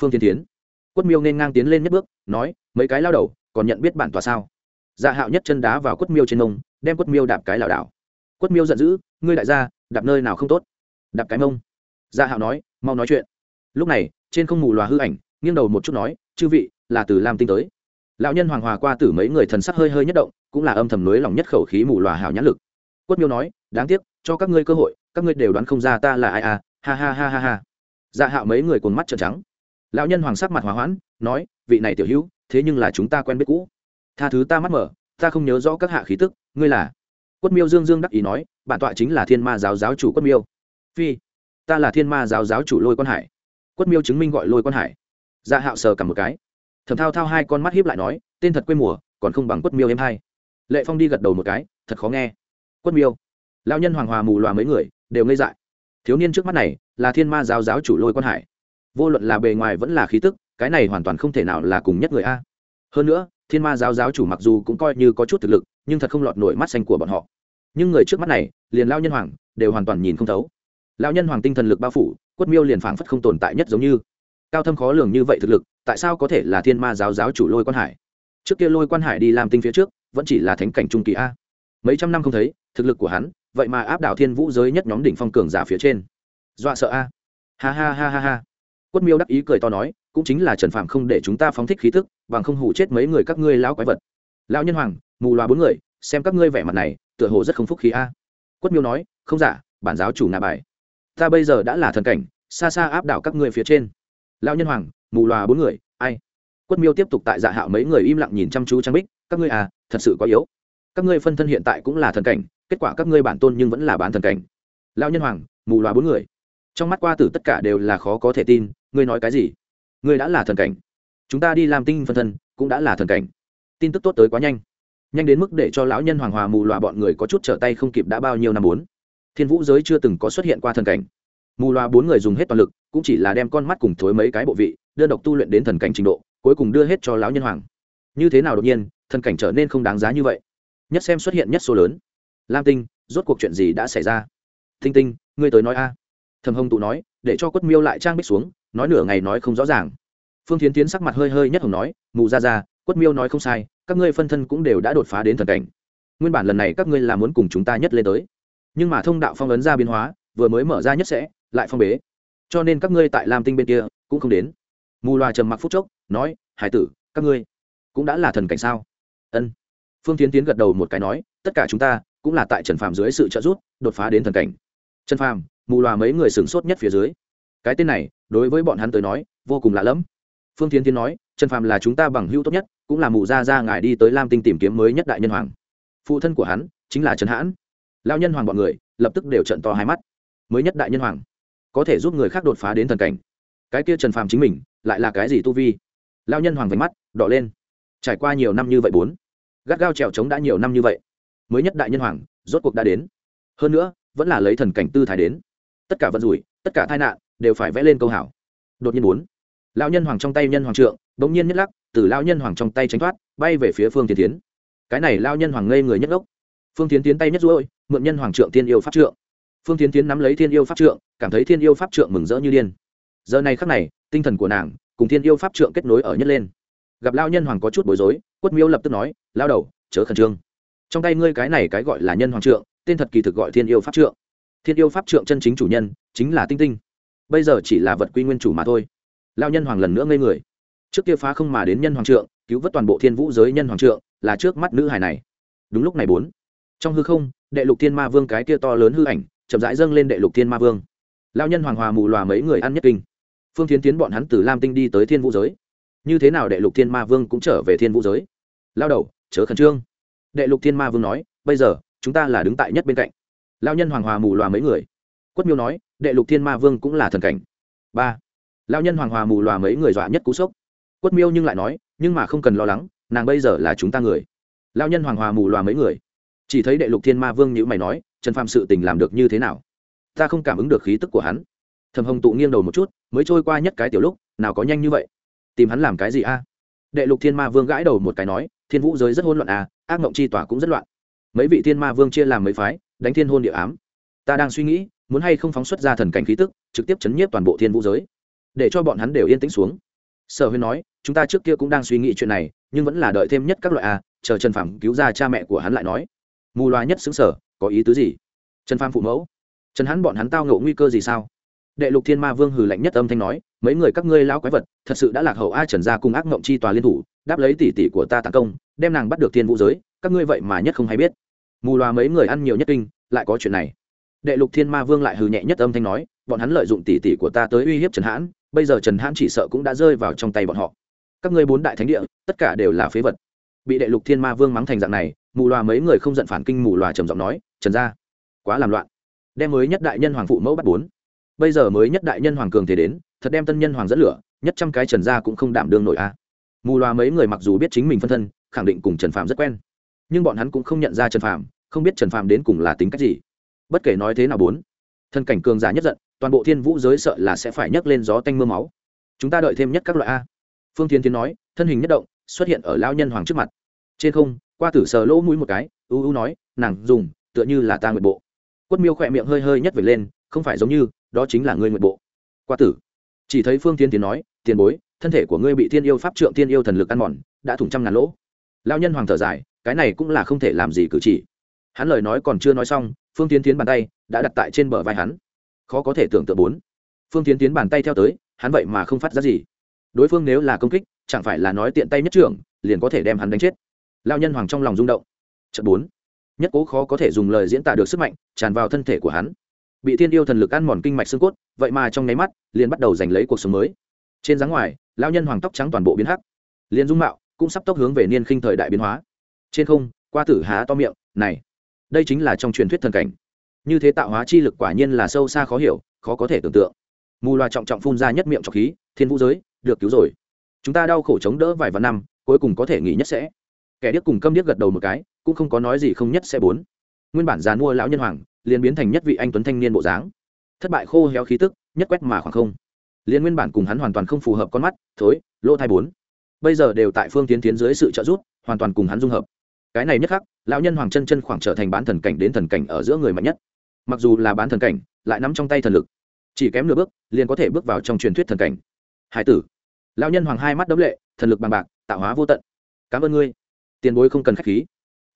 Phương tiến tiến. Quất miêu nên ngang tiến lên nhất bước, nói, mấy cái lao đầu, còn nhận biết bản tòa sao? Dạ hạo nhất chân đá vào quất miêu trên mông, đem quất miêu đạp cái lảo đảo. Quất miêu giận dữ ngươi đại gia đạp nơi nào không tốt? Đạp cái mông. Dạ hạo nói mau nói chuyện. Lúc này trên không mù loà hư ảnh nghiêng đầu một chút nói chư vị là từ lam tinh tới. Lão nhân hoàng hòa qua tử mấy người thần sắc hơi hơi nhất động cũng là âm thầm nới lòng nhất khẩu khí mù loà hào nhãn lực. Quất miêu nói đáng tiếc cho các ngươi cơ hội các ngươi đều đoán không ra ta là ai à ha ha ha ha ha. Dạ hạo mấy người cuồng mắt trợn trắng. Lão nhân hoàng sắc mặt hòa hoãn nói vị này tiểu hữu thế nhưng là chúng ta quen biết cũ tha thứ ta mắt mở, ta không nhớ rõ các hạ khí tức, ngươi là? Quất miêu dương dương đắc ý nói, bản tọa chính là thiên ma giáo giáo chủ quất miêu. Phi, ta là thiên ma giáo giáo chủ lôi quan hải. Quất miêu chứng minh gọi lôi quan hải. Dạ hạo sờ cả một cái. Thầm thao thao hai con mắt hiếp lại nói, tên thật quê mùa, còn không bằng quất miêu em hai. Lệ phong đi gật đầu một cái, thật khó nghe. Quất miêu lao nhân hoàng hòa mù loà mấy người, đều ngây dại. Thiếu niên trước mắt này, là thiên ma giáo giáo chủ lôi quan hải. Vô luận là bề ngoài vẫn là khí tức, cái này hoàn toàn không thể nào là cùng nhất người a. Hơn nữa thiên ma giáo giáo chủ mặc dù cũng coi như có chút thực lực, nhưng thật không lọt nổi mắt xanh của bọn họ. Nhưng người trước mắt này, liền lao nhân hoàng, đều hoàn toàn nhìn không thấu. Lao nhân hoàng tinh thần lực bao phủ, quất miêu liền phảng phất không tồn tại nhất giống như. Cao thâm khó lường như vậy thực lực, tại sao có thể là thiên ma giáo giáo chủ lôi quan hải? Trước kia lôi quan hải đi làm tinh phía trước, vẫn chỉ là thánh cảnh trung kỳ a. Mấy trăm năm không thấy, thực lực của hắn, vậy mà áp đảo thiên vũ giới nhất nhóm đỉnh phong cường giả phía trên. Dọa sợ a. Ha ha ha ha ha. Quất miêu đắc ý cười to nói cũng chính là trần phạm không để chúng ta phóng thích khí tức, bằng không hủ chết mấy người các ngươi lão quái vật. Lão nhân hoàng, mù loà bốn người, xem các ngươi vẻ mặt này, tựa hồ rất không phúc khí a. Quất miêu nói, không giả, bản giáo chủ nạ bài. Ta bây giờ đã là thần cảnh, xa xa áp đảo các ngươi phía trên. Lão nhân hoàng, mù loà bốn người, ai? Quất miêu tiếp tục tại dạ hạo mấy người im lặng nhìn chăm chú trang bích, các ngươi à thật sự quá yếu. Các ngươi phân thân hiện tại cũng là thần cảnh, kết quả các ngươi bản tôn nhưng vẫn là bán thần cảnh. Lão nhân hoàng, mù loà bốn người. Trong mắt qua tử tất cả đều là khó có thể tin, ngươi nói cái gì? Ngươi đã là thần cảnh. Chúng ta đi làm tinh phân thân, cũng đã là thần cảnh. Tin tức tốt tới quá nhanh. Nhanh đến mức để cho lão nhân hoàng hòa mù loà bọn người có chút trở tay không kịp đã bao nhiêu năm bốn. Thiên vũ giới chưa từng có xuất hiện qua thần cảnh. Mù loà bốn người dùng hết toàn lực, cũng chỉ là đem con mắt cùng thối mấy cái bộ vị, đơn độc tu luyện đến thần cảnh trình độ, cuối cùng đưa hết cho lão nhân hoàng. Như thế nào đột nhiên, thần cảnh trở nên không đáng giá như vậy? Nhất xem xuất hiện nhất số lớn. Lam tinh, rốt cuộc chuyện gì đã xảy ra? Thinh tinh, ngươi tới nói a. À. thầm hồng tụ nói, để cho quất miêu lại trang bích xuống nói nửa ngày nói không rõ ràng. Phương tiến tiến sắc mặt hơi hơi nhất hồng nói mù ra ra, quất miêu nói không sai, các ngươi phân thân cũng đều đã đột phá đến thần cảnh. Nguyên bản lần này các ngươi là muốn cùng chúng ta nhất lên tới. Nhưng mà thông đạo phong ấn ra biến hóa, vừa mới mở ra nhất sẽ, lại phong bế. Cho nên các ngươi tại lam tinh bên kia cũng không đến. Mù loà trầm mặc phút chốc, nói, hải tử, các ngươi cũng đã là thần cảnh sao? Ân. Phương tiến tiến gật đầu một cái nói, tất cả chúng ta cũng là tại trần phàm dưới sự trợ giúp, đột phá đến thần cảnh. Trần phàm, mù loà mấy người sửng sốt nhất phía dưới. Cái tên này đối với bọn hắn tới nói, vô cùng lạ lẫm. Phương tiến tiến nói, trần phàm là chúng ta bằng hữu tốt nhất, cũng là mù gia gia ngài đi tới lam tinh tìm kiếm mới nhất đại nhân hoàng. Phụ thân của hắn chính là trần hãn. Lao nhân hoàng bọn người, lập tức đều trận to hai mắt. Mới nhất đại nhân hoàng, có thể giúp người khác đột phá đến thần cảnh. Cái kia trần phàm chính mình, lại là cái gì tu vi? Lao nhân hoàng vánh mắt, đỏ lên. Trải qua nhiều năm như vậy bốn, gắt gao trèo trống đã nhiều năm như vậy. Mới nhất đại nhân hoàng, rốt cuộc đã đến. Hơn nữa, vẫn là lấy thần cảnh tư thái đến. Tất cả vận rủi, tất cả tai nạn đều phải vẽ lên câu hảo. Đột nhiên bốn, lão nhân hoàng trong tay nhân hoàng trượng bỗng nhiên nhất lắc, từ lão nhân hoàng trong tay tránh thoát, bay về phía phương tiến tiến cái này lão nhân hoàng ngây người nhất gốc phương tiến tiến tay nhất ruôi mượn nhân hoàng trượng tiên yêu pháp trượng. Phương tiến tiến nắm lấy thiên yêu pháp trượng, cảm thấy thiên yêu pháp trượng mừng rỡ như điên. Giờ này khắc này, tinh thần của nàng cùng thiên yêu pháp trượng kết nối ở nhất lên. Gặp lao nhân hoàng có chút bối rối, quất miêu lập tức nói lao đầu, chớ khẩn trương. Trong tay ngươi cái này cái gọi là nhân hoàng trượng, tên thật kỳ thực gọi thiên yêu pháp trượng. Thiên yêu pháp trượng chân chính chủ nhân, chính là tinh tinh bây giờ chỉ là vật quy nguyên chủ mà thôi. Lao nhân hoàng lần nữa ngây người. Trước kia phá không mà đến nhân hoàng trượng, cứu vớt toàn bộ thiên vũ giới nhân hoàng trượng, là trước mắt nữ hải này. Đúng lúc này bốn, trong hư không, đệ lục thiên ma vương cái kia to lớn hư ảnh, chậm rãi dâng lên đệ lục thiên ma vương. Lao nhân hoàng hòa mù lòa mấy người ăn nhất kinh. Phương tiến tiến bọn hắn từ lam tinh đi tới thiên vũ giới. Như thế nào đệ lục thiên ma vương cũng trở về thiên vũ giới? Lao đầu, chớ khẩn trương. Đệ lục thiên ma vương nói, bây giờ, chúng ta là đứng tại nhất bên cạnh. Lao nhân hoàng hòa mù lòa mấy người quất miêu nói, đệ lục thiên ma vương cũng là thần cảnh. Ba. Lao nhân hoàng hòa mù loà mấy người dọa nhất cú sốc. Quất miêu nhưng lại nói, nhưng mà không cần lo lắng, nàng bây giờ là chúng ta người. Lao nhân hoàng hòa mù loà mấy người. Chỉ thấy đệ lục thiên ma vương nhữ mày nói, trần phạm sự tình làm được như thế nào? Ta không cảm ứng được khí tức của hắn. Thầm hồng tụ nghiêng đầu một chút, mới trôi qua nhất cái tiểu lúc, nào có nhanh như vậy? Tìm hắn làm cái gì a? Đệ lục thiên ma vương gãi đầu một cái nói, thiên vũ giới rất hôn loạn à ác mộng chi tỏa cũng rất loạn. Mấy vị thiên ma vương chia làm mấy phái, đánh thiên hôn địa ám. Ta đang suy nghĩ muốn hay không phóng xuất ra thần cảnh khí tức, trực tiếp chấn nhiếp toàn bộ thiên vũ giới, để cho bọn hắn đều yên tĩnh xuống. Sở huyên nói, chúng ta trước kia cũng đang suy nghĩ chuyện này, nhưng vẫn là đợi thêm nhất các loại a chờ trần phàm cứu ra cha mẹ của hắn lại nói. Mù loa nhất xứng sở có ý tứ gì? Trần phàm phụ mẫu. Trần hắn bọn hắn tao ngộ nguy cơ gì sao? Đệ lục thiên ma vương hừ lạnh nhất âm thanh nói, mấy người các ngươi lao quái vật, thật sự đã lạc hậu ai trần gia cùng ác mộng chi tòa liên thủ, đáp lấy tỷ tỷ của ta tấn công, đem nàng bắt được thiên vũ giới, các ngươi vậy mà nhất không hay biết. Mù loa mấy người ăn nhiều nhất kinh, lại có chuyện này đệ lục thiên ma vương lại hừ nhẹ nhất âm thanh nói, bọn hắn lợi dụng tỷ tỷ của ta tới uy hiếp trần hãn, bây giờ trần hãn chỉ sợ cũng đã rơi vào trong tay bọn họ. Các ngươi bốn đại thánh địa, tất cả đều là phế vật. Bị đệ lục thiên ma vương mắng thành dạng này, mù loà mấy người không giận phản kinh mù loà trầm giọng nói, trần gia, quá làm loạn. Đem mới nhất đại nhân hoàng phụ mẫu bắt bốn. Bây giờ mới nhất đại nhân hoàng cường thể đến, thật đem tân nhân hoàng dẫn lửa, nhất trăm cái trần gia cũng không đảm đương nổi a. Mù loà mấy người mặc dù biết chính mình phân thân, khẳng định cùng trần phạm rất quen. Nhưng bọn hắn cũng không nhận ra trần phạm không biết trần phạm đến cùng là tính cách gì bất kể nói thế nào bốn thân cảnh cường giả nhất giận, toàn bộ thiên vũ giới sợ là sẽ phải nhấc lên gió tanh m ư a máu. Chúng ta đợi thêm nhất các loại a. Phương tiến tiến nói, thân hình nhất động, xuất hiện ở lao nhân hoàng trước mặt. Trên không, qua tử sờ lỗ mũi một cái, ưu ưu nói, nàng dùng, tựa như là ta nguyện bộ. Quất miêu khỏe miệng hơi hơi nhất về lên, không phải giống như, đó chính là ngươi nguyện bộ. Qua tử. Chỉ thấy phương tiến tiến nói, tiền bối, thân thể của ngươi bị thiên yêu pháp trượng thiên yêu thần lực ăn mòn, đã thủng trăm ngàn lỗ. Lao nhân hoàng thở dài, cái này cũng là không thể làm gì cử chỉ hắn lời nói còn chưa nói xong, phương tiến tiến bàn tay đã đặt tại trên bờ vai hắn. Khó có thể tưởng tượng bốn. Phương tiến tiến bàn tay theo tới, hắn vậy mà không phát ra gì. Đối phương nếu là công kích, chẳng phải là nói tiện tay nhất trưởng, liền có thể đem hắn đánh chết. Lao nhân hoàng trong lòng rung động. Trận bốn. Nhất cố khó có thể dùng lời diễn tả được sức mạnh, tràn vào thân thể của hắn. Bị thiên yêu thần lực ăn mòn kinh mạch xương cốt, vậy mà trong nháy mắt, liền bắt đầu giành lấy cuộc sống mới. Trên dáng ngoài lao nhân hoàng tóc trắng toàn bộ biến hắc. Liền dung mạo cũng sắp tốc hướng về niên khinh thời đại biến hóa. Trên không, qua tử há to miệng, này đây chính là trong truyền thuyết thần cảnh. Như thế tạo hóa chi lực quả nhiên là sâu xa khó hiểu, khó có thể tưởng tượng. Mù loà trọng trọng phun ra nhất miệng trọc khí, thiên vũ giới, được cứu rồi. Chúng ta đau khổ chống đỡ vài vạn năm, cuối cùng có thể nghỉ nhất sẽ. Kẻ điếc cùng câm điếc gật đầu một cái, cũng không có nói gì không nhất sẽ bốn. Nguyên bản già mua lão nhân hoàng, liền biến thành nhất vị anh tuấn thanh niên bộ dáng. Thất bại khô héo khí tức, nhất quét mà khoảng không. Liền nguyên bản cùng hắn hoàn toàn không phù hợp con mắt, thối, lỗ thai bốn. Bây giờ đều tại phương tiến tiến dưới sự trợ giúp, hoàn toàn cùng hắn dung hợp cái này nhất khắc, lão nhân hoàng chân chân khoảng trở thành bán thần cảnh đến thần cảnh ở giữa người mạnh nhất. Mặc dù là bán thần cảnh, lại nắm trong tay thần lực. Chỉ kém nửa bước, liền có thể bước vào trong truyền thuyết thần cảnh. Hải tử. Lão nhân hoàng hai mắt đấm lệ, thần lực bằng bạc, tạo hóa vô tận. Cảm ơn ngươi. Tiền bối không cần khách khí.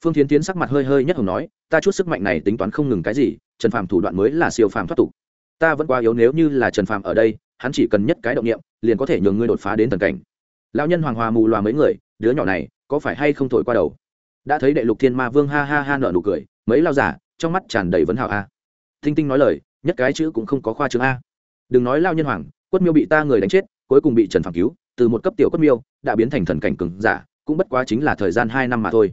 Phương tiến tiến sắc mặt hơi hơi nhất hồng nói, ta chút sức mạnh này tính toán không ngừng cái gì, trần phàm thủ đoạn mới là siêu phàm thoát tục. Ta vẫn quá yếu nếu như là trần phàm ở đây, hắn chỉ cần nhất cái động niệm, liền có thể nhường ngươi đột phá đến thần cảnh. Lão nhân hoàng hòa mù loà mấy người, đứa nhỏ này, có phải hay không thổi qua đầu? Đã thấy đệ lục thiên ma vương ha ha ha nợ nụ cười, mấy lao giả, trong mắt tràn đầy vấn hào a. À. Thinh tinh nói lời, nhất cái chữ cũng không có khoa chương a. Đừng nói lao nhân hoàng, quất miêu bị ta người đánh chết, cuối cùng bị trần Phản cứu, từ một cấp tiểu quất miêu, đã biến thành thần cảnh cừng giả, cũng bất quá chính là thời gian hai năm mà thôi.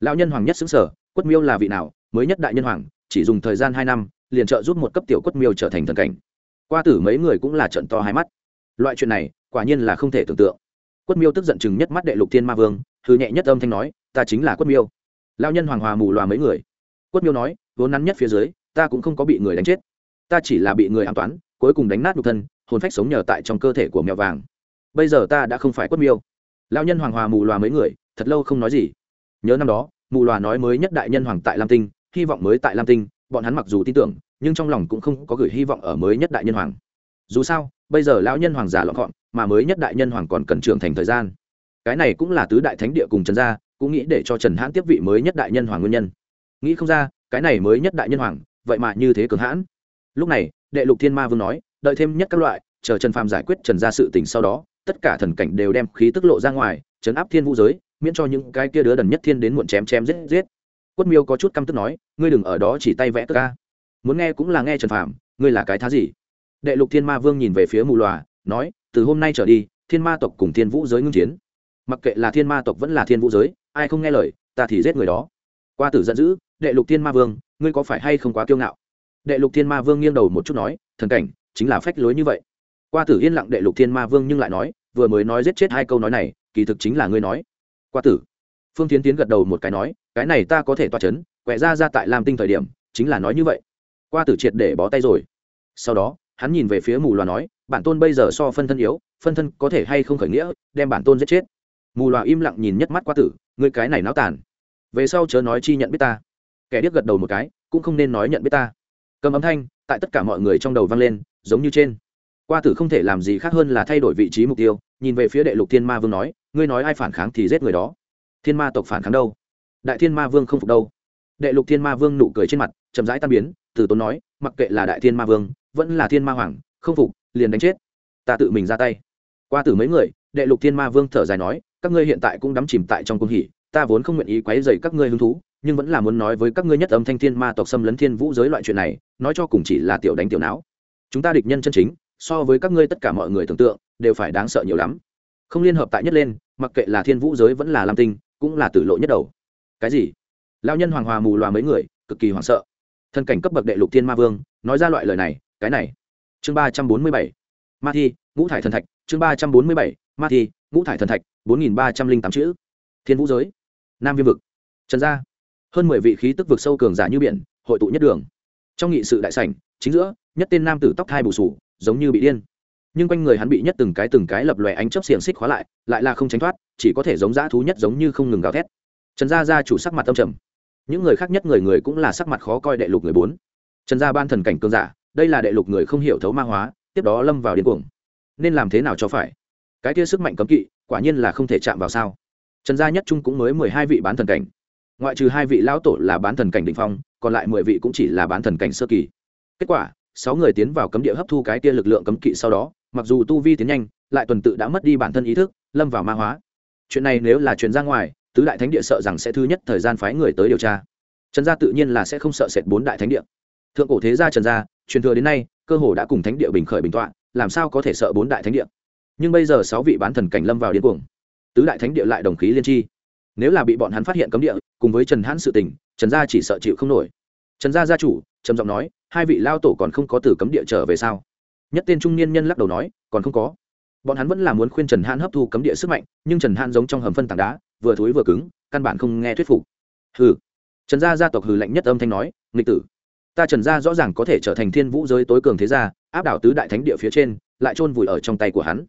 Lão nhân hoàng nhất xứng sở, quất miêu là vị nào, mới nhất đại nhân hoàng, chỉ dùng thời gian hai năm, liền trợ giúp một cấp tiểu quất miêu trở thành thần cảnh. Qua tử mấy người cũng là trận to hai mắt. Loại chuyện này, quả nhiên là không thể tưởng tượng. Quất miêu tức giận chừng nhất mắt đệ lục thiên ma vương thư nhẹ nhất âm thanh nói ta chính là quất miêu. Lao nhân hoàng hòa mù loà mấy người. Quất miêu nói, vốn nắn nhất phía dưới, ta cũng không có bị người đánh chết. Ta chỉ là bị người an toán, cuối cùng đánh nát nhục thân, hồn phách sống nhờ tại trong cơ thể của mèo vàng. Bây giờ ta đã không phải quất miêu. Lao nhân hoàng hòa mù loà mấy người, thật lâu không nói gì. Nhớ năm đó, mù loà nói mới nhất đại nhân hoàng tại lam tinh, hy vọng mới tại lam tinh, bọn hắn mặc dù tin tưởng, nhưng trong lòng cũng không có gửi hy vọng ở mới nhất đại nhân hoàng. Dù sao, bây giờ lão nhân hoàng già lọn gọn, mà mới nhất đại nhân hoàng còn cần trưởng thành thời gian. Cái này cũng là tứ đại thánh địa cùng trần gia cũng nghĩ để cho trần hãn tiếp vị mới nhất đại nhân hoàng nguyên nhân. Nghĩ không ra, cái này mới nhất đại nhân hoàng, vậy mà như thế cường hãn. Lúc này, đệ lục thiên ma vương nói, đợi thêm nhất các loại, chờ trần phàm giải quyết trần gia sự tình sau đó, tất cả thần cảnh đều đem khí tức lộ ra ngoài chấn áp thiên vũ giới, miễn cho những cái kia đứa đần nhất thiên đến muộn chém chém giết giết. Quất miêu có chút căm tức nói, ngươi đừng ở đó chỉ tay vẽ tức ca muốn nghe cũng là nghe trần phàm, ngươi là cái thá gì? Đệ lục thiên ma vương nhìn về phía mù loà, nói, từ hôm nay trở đi, thiên ma tộc cùng thiên vũ giới ngưng chiến. Mặc kệ là thiên ma tộc vẫn là thiên vũ giới ai không nghe lời, ta thì giết người đó. Qua tử giận dữ, đệ lục thiên ma vương, ngươi có phải hay không quá kiêu ngạo? Đệ lục thiên ma vương nghiêng đầu một chút nói, thần cảnh, chính là phách lối như vậy. Qua tử yên lặng đệ lục thiên ma vương nhưng lại nói, vừa mới nói giết chết hai câu nói này, kỳ thực chính là ngươi nói. Qua tử, phương tiến tiến gật đầu một cái nói, cái này ta có thể toa c h ấ n quẹ ra ra tại làm tinh thời điểm, chính là nói như vậy. Qua tử triệt để bó tay rồi. Sau đó, hắn nhìn về phía mù loà nói, bản tôn bây giờ so phân thân yếu, phân thân có thể hay không khởi nghĩa, đem bản tôn giết chết. Mù loà im lặng nhìn nhất mắt qua tử người cái này náo tàn. Về sau chớ nói chi nhận biết ta. Kẻ điếc gật đầu một cái, cũng không nên nói nhận biết ta. Cầm âm thanh, tại tất cả mọi người trong đầu vang lên, giống như trên. Qua tử không thể làm gì khác hơn là thay đổi vị trí mục tiêu, nhìn về phía đệ lục thiên ma vương nói, ngươi nói ai phản kháng thì giết người đó. Thiên ma tộc phản kháng đâu? Đại thiên ma vương không phục đâu? Đệ lục thiên ma vương nụ cười trên mặt, chậm rãi tan biến, từ tốn nói, mặc kệ là đại thiên ma vương, vẫn là thiên ma hoàng, không phục, liền đánh chết. Ta tự mình ra tay. Qua tử mấy người, đệ lục thiên ma vương thở dài nói các ngươi hiện tại cũng đắm chìm tại trong cung hỉ, ta vốn không nguyện ý quấy dày các ngươi hứng thú, nhưng vẫn là muốn nói với các ngươi nhất âm thanh thiên ma tộc xâm lấn thiên vũ giới loại chuyện này, nói cho cùng chỉ là tiểu đánh tiểu não chúng ta địch nhân chân chính, so với các ngươi tất cả mọi người tưởng tượng, đều phải đáng sợ nhiều lắm. Không liên hợp tại nhất lên, mặc kệ là thiên vũ giới vẫn là lam tinh, cũng là tử lộ nhất đầu. Cái gì? Lao nhân hoàng hòa mù loà mấy người, cực kỳ hoảng sợ. Thân cảnh cấp bậc đệ lục thiên ma vương, nói ra loại lời này, cái này. Chương ba trăm bốn mươi bảy. Ma thi, ngũ thải thần thạch, chương ba trăm bốn mươi bảy. Ma thi, ngũ thải thần thạch bốn nghìn ba trăm linh tám chữ. Thiên vũ giới. Nam viêm vực. Trần gia. Hơn mười vị khí tức vực sâu cường giả như biển, hội tụ nhất đường. Trong nghị sự đại sảnh, chính giữa, nhất tên nam tử tóc thai bù sù, giống như bị điên. Nhưng quanh người hắn bị nhất từng cái từng cái lập lòe ánh chớp xiềng xích khóa lại lại là không tránh thoát, chỉ có thể giống dã thú nhất giống như không ngừng gào thét. Trần gia gia chủ sắc mặt tâm trầm. Những người khác nhất người người cũng là sắc mặt khó coi đệ lục người bốn. Trần gia ban thần cảnh cường giả, đây là đệ lục người không hiểu thấu ma hóa, tiếp đó lâm vào điên cuồng. Nên làm thế nào cho phải? Cái kia sức mạnh cấm kỵ quả nhiên là không thể chạm vào sao. Trần gia nhất trung cũng mới mười hai vị bán thần cảnh. Ngoại trừ hai vị lão tổ là bán thần cảnh định phong, còn lại mười vị cũng chỉ là bán thần cảnh sơ kỳ. Kết quả, sáu người tiến vào cấm địa hấp thu cái kia lực lượng cấm kỵ sau đó, mặc dù tu vi tiến nhanh, lại tuần tự đã mất đi bản thân ý thức, lâm vào ma hóa. Chuyện này nếu là chuyện ra ngoài, tứ đại thánh địa sợ rằng sẽ thứ nhất thời gian phái người tới điều tra. Trần gia tự nhiên là sẽ không sợ sệt bốn đại thánh địa. Thượng cổ thế gia trần gia, truyền thừa đến nay, cơ hồ đã cùng thánh địa bình khởi bình tọa, làm sao có thể sợ bốn đại thánh địa? Nhưng bây giờ sáu vị bán thần cảnh lâm vào điên cuồng. Tứ đại thánh địa lại đồng khí liên tri nếu là bị bọn hắn phát hiện cấm địa, cùng với trần hãn sự tình, trần gia chỉ sợ chịu không nổi. Trần gia gia chủ, trầm giọng nói, hai vị lao tổ còn không có từ cấm địa trở về sao? Nhất tên trung niên nhân lắc đầu nói, còn không có. Bọn hắn vẫn là muốn khuyên trần hãn hấp thu cấm địa sức mạnh, nhưng trần hãn giống trong hầm phân tảng đá, vừa thối vừa cứng, căn bản không nghe thuyết phục. Hừ. Trần gia gia tộc hừ lạnh nhất âm thanh nói, nghịch tử, ta trần gia rõ ràng có thể trở thành thiên vũ giới tối cường thế gia, áp đảo tứ đại thánh địa phía trên, lại chôn vùi ở trong tay của hắn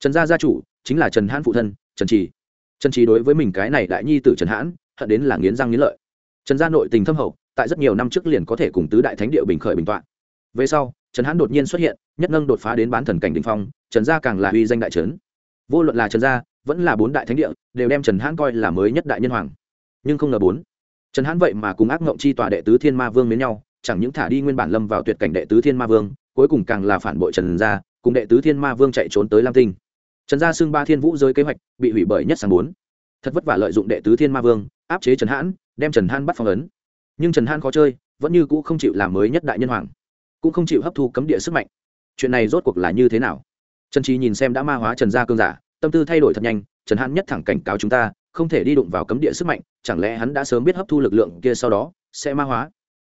trần gia gia chủ chính là trần hãn phụ thân, trần trì. Trần trì đối với mình cái này đại nhi tử trần hãn, hận đến là nghiến răng nghiến lợi. Trần gia nội tình thâm hậu, tại rất nhiều năm trước liền có thể cùng tứ đại thánh địa bình khởi bình t về sau, trần hãn đột nhiên xuất hiện, nhất nâng đột phá đến bán thần cảnh đình phong, trần gia càng là uy danh đại trấn. Vô luận là trần gia, vẫn là bốn đại thánh địa, đều đem trần hãn coi là mới nhất đại nhân hoàng. Nhưng không ngờ bốn, trần hãn vậy mà cùng ác mộng chi tòa đệ tứ thiên ma vương mến nhau, chẳng những thả đi nguyên bản lâm vào tuyệt cảnh đệ tứ thiên ma vương, cuối cùng càng là phản bội trần gia, cùng đệ tứ thiên ma vương chạy trốn tới lam tinh trần gia xưng ba thiên vũ giới kế hoạch bị hủy bởi nhất sáng bốn. Thật vất vả lợi dụng đệ tứ thiên ma vương, áp chế trần hãn, đem trần hãn bắt phong ấn. Nhưng trần hãn khó chơi, vẫn như cũ không chịu làm mới nhất đại nhân hoàng. Cũng không chịu hấp thu cấm địa sức mạnh. Chuyện này rốt cuộc là như thế nào? Trần trí nhìn xem đã ma hóa trần gia cương giả, tâm tư thay đổi thật nhanh, trần hãn nhất thẳng cảnh cáo chúng ta, không thể đi đụng vào cấm địa sức mạnh, chẳng lẽ hắn đã sớm biết hấp thu lực lượng kia sau đó, sẽ ma hóa?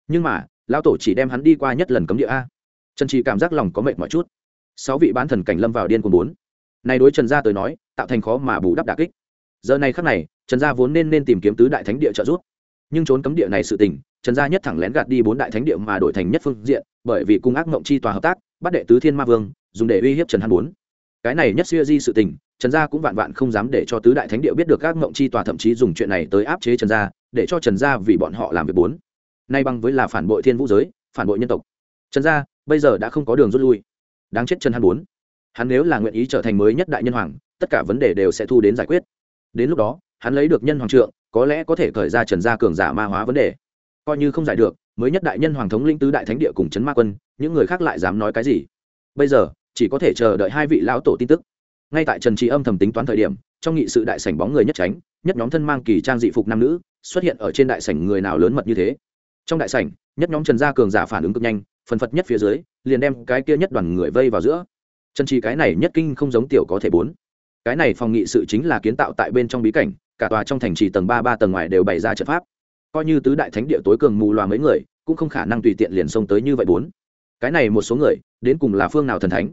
Nhưng mà, lão tổ chỉ đem hắn đi qua nhất lần cấm địa a. Trần trí cảm giác lòng có mệt mọi chút. Sáu vị bán thần cảnh lâm vào điên cuồng bốn này đối trần gia tới nói, tạo thành khó mà bù đắp đà kích. Giờ này khắc này, trần gia vốn nên nên tìm kiếm tứ đại thánh địa trợ giúp. Nhưng trốn cấm địa này sự tình, trần gia nhất thẳng lén gạt đi bốn đại thánh địa mà đổi thành nhất phương diện, bởi vì cung ác mộng chi tòa hợp tác, bắt đệ tứ thiên ma vương, dùng để uy hiếp trần hàn bốn. Cái này nhất xuya di sự tình, trần gia cũng vạn vạn không dám để cho tứ đại thánh địa biết được ác mộng chi tòa thậm chí dùng chuyện này tới áp chế trần gia, để cho trần gia vì bọn họ làm việc bốn. Nay bằng với là phản bội thiên vũ giới, phản bội nhân tộc. Trần gia bây giờ đã không có đường rút lui. Đáng chết trần hàn bốn hắn nếu là nguyện ý trở thành mới nhất đại nhân hoàng, tất cả vấn đề đều sẽ thu đến giải quyết. Đến lúc đó, hắn lấy được nhân hoàng trượng, có lẽ có thể khởi ra trần gia cường giả ma hóa vấn đề. Coi như không giải được, mới nhất đại nhân hoàng thống linh tứ đại thánh địa cùng trấn ma quân, những người khác lại dám nói cái gì? Bây giờ, chỉ có thể chờ đợi hai vị lão tổ tin tức. Ngay tại trần trí âm thầm tính toán thời điểm, trong nghị sự đại sảnh bóng người nhất tránh, nhất nhóm thân mang kỳ trang dị phục nam nữ, xuất hiện ở trên đại sảnh người nào lớn mật như thế. Trong đại sảnh, nhất nhóm trần gia cường giả phản ứng cực nhanh, phần phật nhất phía dưới, liền đem cái kia nhất đoàn người vây vào giữa trần trì cái này nhất kinh không giống tiểu có thể bốn. Cái này phòng nghị sự chính là kiến tạo tại bên trong bí cảnh, cả tòa trong thành trì tầng ba ba tầng ngoài đều bày ra trận pháp. Coi như tứ đại thánh địa tối cường mù loà mấy người, cũng không khả năng tùy tiện liền xông tới như vậy bốn. Cái này một số người, đến cùng là phương nào thần thánh?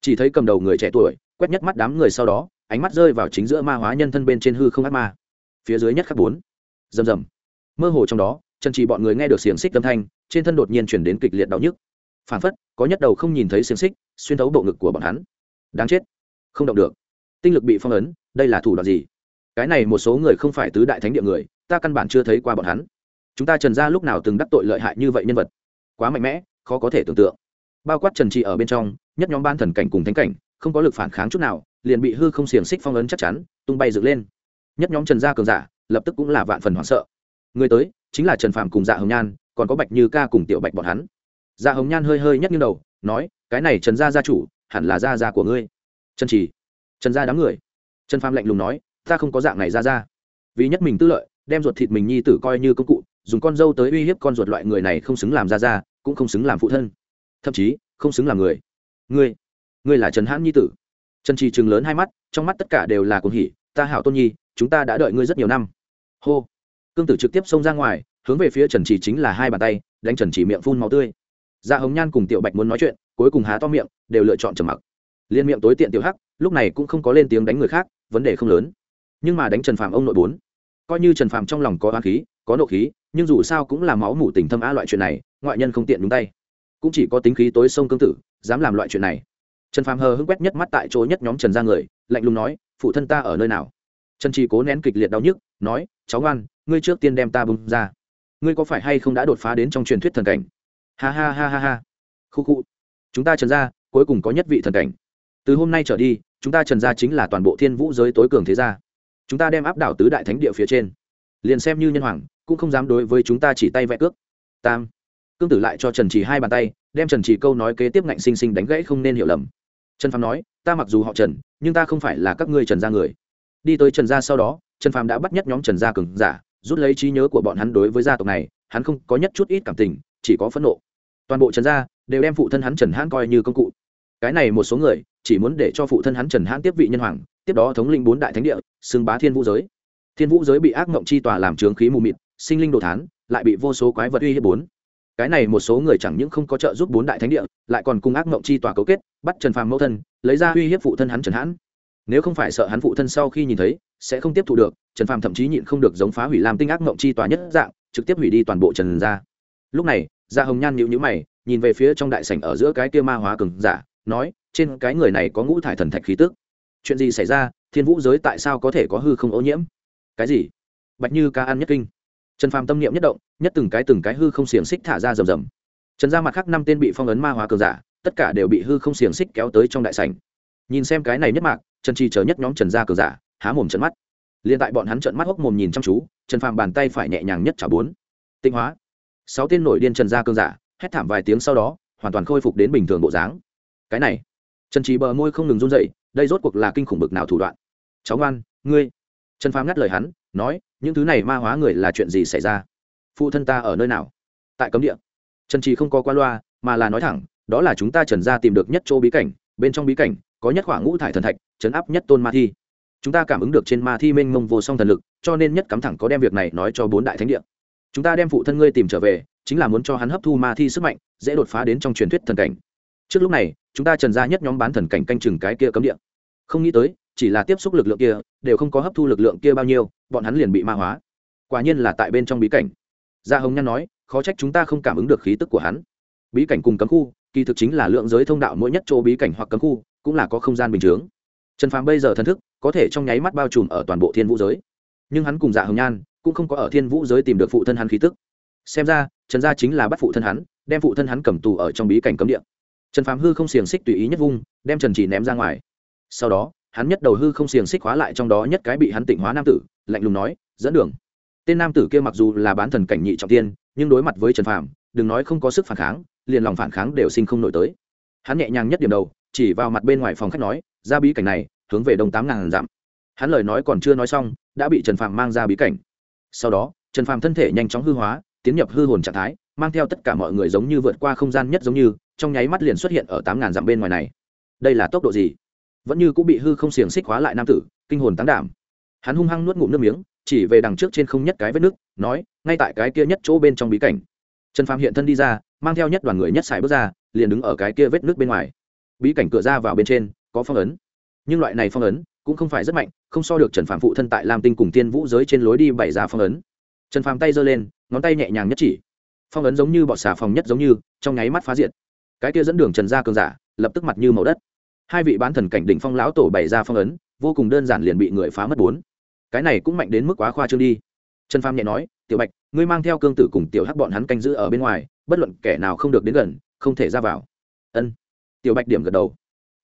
Chỉ thấy cầm đầu người trẻ tuổi, quét nhất mắt đám người sau đó, ánh mắt rơi vào chính giữa ma hóa nhân thân bên trên hư không ác ma. Phía dưới nhất khắc bốn. Rầm rầm. Mơ hồ trong đó chân trì bọn người nghe được xiềng xích âm thanh, trên thân đột nhiên chuyển đến kịch liệt đau nhức phản phất, có nhất đầu không nhìn thấy xiềng xích, xuyên thấu bộ ngực của bọn hắn. Đáng chết. Không động được. Tinh lực bị phong ấn, đây là thủ đoạn gì? Cái này một số người không phải tứ đại thánh địa người, ta căn bản chưa thấy qua bọn hắn. Chúng ta trần ra lúc nào từng đắc tội lợi hại như vậy nhân vật? Quá mạnh mẽ, khó có thể tưởng tượng. Bao quát trần trị ở bên trong, nhất nhóm ban thần cảnh cùng thánh cảnh, không có lực phản kháng chút nào, liền bị hư không xiềng xích phong ấn chắc chắn, tung bay dựng lên. Nhất nhóm trần gia cường giả, lập tức cũng là vạn phần hoảng sợ. Người tới, chính là trần Phạm cùng dạ hồng nhan, còn có bạch như ca cùng tiểu bạch bọn hắn dạ hồng nhan hơi hơi nhấc như đầu, nói, cái này trần gia gia chủ, hẳn là gia gia của ngươi. Trần chỉ, trần gia đám người. Trần phàm lạnh lùng nói, ta không có dạng này gia gia. Vì nhất mình tư lợi, đem ruột thịt mình nhi tử coi như công cụ, dùng con dâu tới uy hiếp con ruột loại người này không xứng làm gia gia, cũng không xứng làm phụ thân. Thậm chí, không xứng làm người. Ngươi ngươi là trần hãn nhi tử. Trần trì trừng lớn hai mắt, trong mắt tất cả đều là cuồng hỉ, ta hảo tôn nhi, chúng ta đã đợi ngươi rất nhiều năm. Hô. Cương tử trực tiếp xông ra ngoài, hướng về phía trần trì chính là hai bàn tay, đánh trần trì miệng phun máu tươi dạ hồng nhan cùng tiểu bạch muốn nói chuyện, cuối cùng há to miệng, đều lựa chọn trầm mặc. Liên miệng tối tiện tiểu hắc, lúc này cũng không có lên tiếng đánh người khác, vấn đề không lớn. Nhưng mà đánh trần phàm ông nội bốn. Coi như trần phàm trong lòng có oán khí, có nộ khí, nhưng dù sao cũng là máu mủ tình thâm á loại chuyện này, ngoại nhân không tiện đúng tay. Cũng chỉ có tính khí tối sông cương tử, dám làm loại chuyện này. Trần phàm hờ hững quét nhất mắt tại chỗ nhất nhóm trần ra người, lạnh lùng nói, phụ thân ta ở nơi nào? Trần trì cố nén kịch liệt đau nhức, nói, cháu ngoan, ngươi trước tiên đem ta bung ra. Ngươi có phải hay không đã đột phá đến trong truyền thuyết thần cảnh? Ha ha ha ha ha. Khu khu. Chúng ta trần gia, cuối cùng có nhất vị thần cảnh. Từ hôm nay trở đi, chúng ta trần gia chính là toàn bộ thiên vũ giới tối cường thế gia. Chúng ta đem áp đảo tứ đại thánh địa phía trên. Liền xem như nhân hoàng, cũng không dám đối với chúng ta chỉ tay vẽ cước. Tam. Cương tử lại cho trần trì hai bàn tay, đem trần trì câu nói kế tiếp ngạnh sinh sinh đánh gãy không nên hiểu lầm. Trần phàm nói, ta mặc dù họ trần, nhưng ta không phải là các ngươi trần gia người. Đi tới trần gia sau đó, trần phàm đã bắt nhất nhóm trần gia cường giả, rút lấy trí nhớ của bọn hắn đối với gia tộc này, hắn không có nhất chút ít cảm tình, chỉ có phẫn nộ toàn bộ trần gia đều đem phụ thân hắn trần hãn coi như công cụ. Cái này một số người chỉ muốn để cho phụ thân hắn trần hãn tiếp vị nhân hoàng, tiếp đó thống lĩnh bốn đại thánh địa, xưng bá thiên vũ giới. Thiên vũ giới bị ác mộng chi tòa làm trướng khí mù mịt, sinh linh đồ thán, lại bị vô số quái vật uy hiếp bốn. Cái này một số người chẳng những không có trợ giúp bốn đại thánh địa, lại còn cùng ác mộng chi tòa cấu kết, bắt trần phàm mẫu thân, lấy ra uy hiếp phụ thân hắn trần hãn. Nếu không phải sợ hắn phụ thân sau khi nhìn thấy, sẽ không tiếp thu được, trần phàm thậm chí nhịn không được giống phá hủy làm tinh ác mộng chi tòa nhất dạng, trực tiếp hủy đi toàn bộ trần gia. Lúc này Dạ hồng nhan nhíu nhíu mày, nhìn về phía trong đại sảnh ở giữa cái kia ma hóa cường giả, nói, trên cái người này có ngũ thải thần thạch khí tức. Chuyện gì xảy ra? Thiên vũ giới tại sao có thể có hư không ô nhiễm? Cái gì? Bạch như ca ăn nhất kinh. Trần phàm tâm niệm nhất động, nhất từng cái từng cái hư không xiển xích thả ra rầm rầm. Trần ra mặt khác năm tên bị phong ấn ma hóa cường giả, tất cả đều bị hư không xiển xích kéo tới trong đại sảnh. Nhìn xem cái này nhất mạc, trần trì chờ nhất nhóm trần gia cường giả, há mồm trợn mắt. Liền tại bọn hắn trợn mắt hốc mồm nhìn chăm chú, trần phàm bàn tay phải nhẹ nhàng nhất trả bốn. Tinh hóa sáu tên nổi điên trần gia cương giả, hét thảm vài tiếng sau đó, hoàn toàn khôi phục đến bình thường bộ dáng. Cái này, trần trí bờ môi không ngừng run dậy đây rốt cuộc là kinh khủng bực nào thủ đoạn? Cháu ngoan, ngươi. Trần phàm ngắt lời hắn, nói, những thứ này ma hóa người là chuyện gì xảy ra? Phụ thân ta ở nơi nào? Tại cấm địa. Trần trí không có qua loa, mà là nói thẳng, đó là chúng ta trần ra tìm được nhất chỗ bí cảnh, bên trong bí cảnh, có nhất khoảng ngũ thải thần thạch chấn áp nhất tôn ma thi. Chúng ta cảm ứng được trên ma thi mênh mông vô song thần lực, cho nên nhất cắm thẳng có đem việc này nói cho bốn đại thánh địa chúng ta đem phụ thân ngươi tìm trở về, chính là muốn cho hắn hấp thu ma thi sức mạnh, dễ đột phá đến trong truyền thuyết thần cảnh. Trước lúc này, chúng ta trần ra nhất nhóm bán thần cảnh canh chừng cái kia cấm địa. Không nghĩ tới, chỉ là tiếp xúc lực lượng kia, đều không có hấp thu lực lượng kia bao nhiêu, bọn hắn liền bị ma hóa. Quả nhiên là tại bên trong bí cảnh. Gia hồng nhan nói, khó trách chúng ta không cảm ứng được khí tức của hắn. Bí cảnh cùng cấm khu, kỳ thực chính là lượng giới thông đạo mỗi nhất chỗ bí cảnh hoặc cấm khu, cũng là có không gian bình chướng. Trần phàm bây giờ thần thức, có thể trong nháy mắt bao trùm ở toàn bộ thiên vũ giới. Nhưng hắn cùng dạ hồng nhan cũng không có ở thiên vũ giới tìm được phụ thân hắn khí tức. Xem ra, trần gia chính là bắt phụ thân hắn, đem phụ thân hắn cầm tù ở trong bí cảnh cấm địa. Trần phàm hư không xiềng xích tùy ý nhất vung, đem trần chỉ ném ra ngoài. Sau đó, hắn nhất đầu hư không xiềng xích hóa lại trong đó nhất cái bị hắn tịnh hóa nam tử, lạnh lùng nói, dẫn đường. Tên nam tử kia mặc dù là bán thần cảnh nhị trọng tiên, nhưng đối mặt với trần phàm, đừng nói không có sức phản kháng, liền lòng phản kháng đều sinh không nổi tới. Hắn nhẹ nhàng nhất điểm đầu, chỉ vào mặt bên ngoài phòng khách nói, ra bí cảnh này, hướng về đông tám ngàn dặm. Hắn lời nói còn chưa nói xong, đã bị trần phàm mang ra bí cảnh sau đó, trần phàm thân thể nhanh chóng hư hóa, tiến nhập hư hồn trạng thái, mang theo tất cả mọi người giống như vượt qua không gian nhất giống như, trong nháy mắt liền xuất hiện ở tám ngàn dặm bên ngoài này. Đây là tốc độ gì? Vẫn như cũng bị hư không xiềng xích hóa lại nam tử, kinh hồn tán đảm. Hắn hung hăng nuốt ngụm nước miếng, chỉ về đằng trước trên không nhất cái vết nước, nói, ngay tại cái kia nhất chỗ bên trong bí cảnh. Trần phàm hiện thân đi ra, mang theo nhất đoàn người nhất xài bước ra, liền đứng ở cái kia vết nước bên ngoài. Bí cảnh cửa ra vào bên trên, có phong ấn. Nhưng loại này phong ấn, cũng không phải rất mạnh không so được trần Phàm phụ thân tại lam tinh cùng tiên vũ giới trên lối đi bày ra phong ấn. Trần Phàm tay giơ lên, ngón tay nhẹ nhàng nhất chỉ. Phong ấn giống như bọt xà phòng nhất giống như, trong nháy mắt phá diệt. Cái kia dẫn đường trần ra cường giả, lập tức mặt như màu đất. Hai vị bán thần cảnh đỉnh phong lão tổ bày ra phong ấn, vô cùng đơn giản liền bị người phá mất bốn. Cái này cũng mạnh đến mức quá khoa trương đi. Trần Phàm nhẹ nói, tiểu bạch, ngươi mang theo cương tử cùng tiểu hắc bọn hắn canh giữ ở bên ngoài, bất luận kẻ nào không được đến gần, không thể ra vào. Ân. Tiểu bạch điểm gật đầu.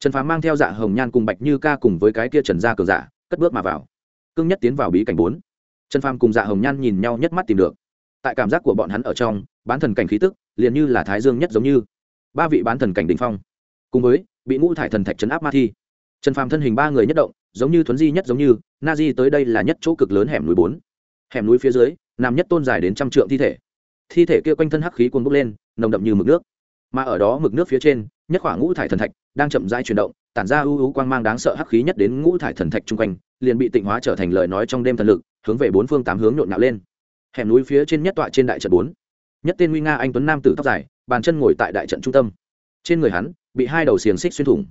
Trần phàm mang theo dạ hồng nhan cùng bạch như ca cùng với cái kia trần gia cường giả cất bước mà vào. Cương nhất tiến vào bí cảnh bốn. Trần phàm cùng dạ hồng nhan nhìn nhau nhất mắt tìm được. Tại cảm giác của bọn hắn ở trong, bán thần cảnh khí tức liền như là thái dương nhất giống như. Ba vị bán thần cảnh đình phong. Cùng với, bị ngũ thải thần thạch trấn áp ma thi. Trần phàm thân hình ba người nhất động, giống như thuấn di nhất giống như, na di tới đây là nhất chỗ cực lớn hẻm núi bốn. Hẻm núi phía dưới, nằm nhất tôn dài đến trăm trượng thi thể. Thi thể kia quanh thân hắc khí cuồn bốc lên, nồng đậm như mực nước. Mà ở đó mực nước phía trên, nhất khoảng ngũ thải thần thạch đang chậm rãi chuyển động tản ra ưu ưu quang mang đáng sợ hắc khí nhất đến ngũ thải thần thạch chung quanh, liền bị tịnh hóa trở thành lời nói trong đêm thần lực, hướng về bốn phương tám hướng nhộn nhạo lên. Hẻm núi phía trên nhất tọa trên đại trận bốn. Nhất tên nguy nga anh tuấn nam tử tóc dài, bàn chân ngồi tại đại trận trung tâm. Trên người hắn, bị hai đầu xiềng xích xuyên thủng.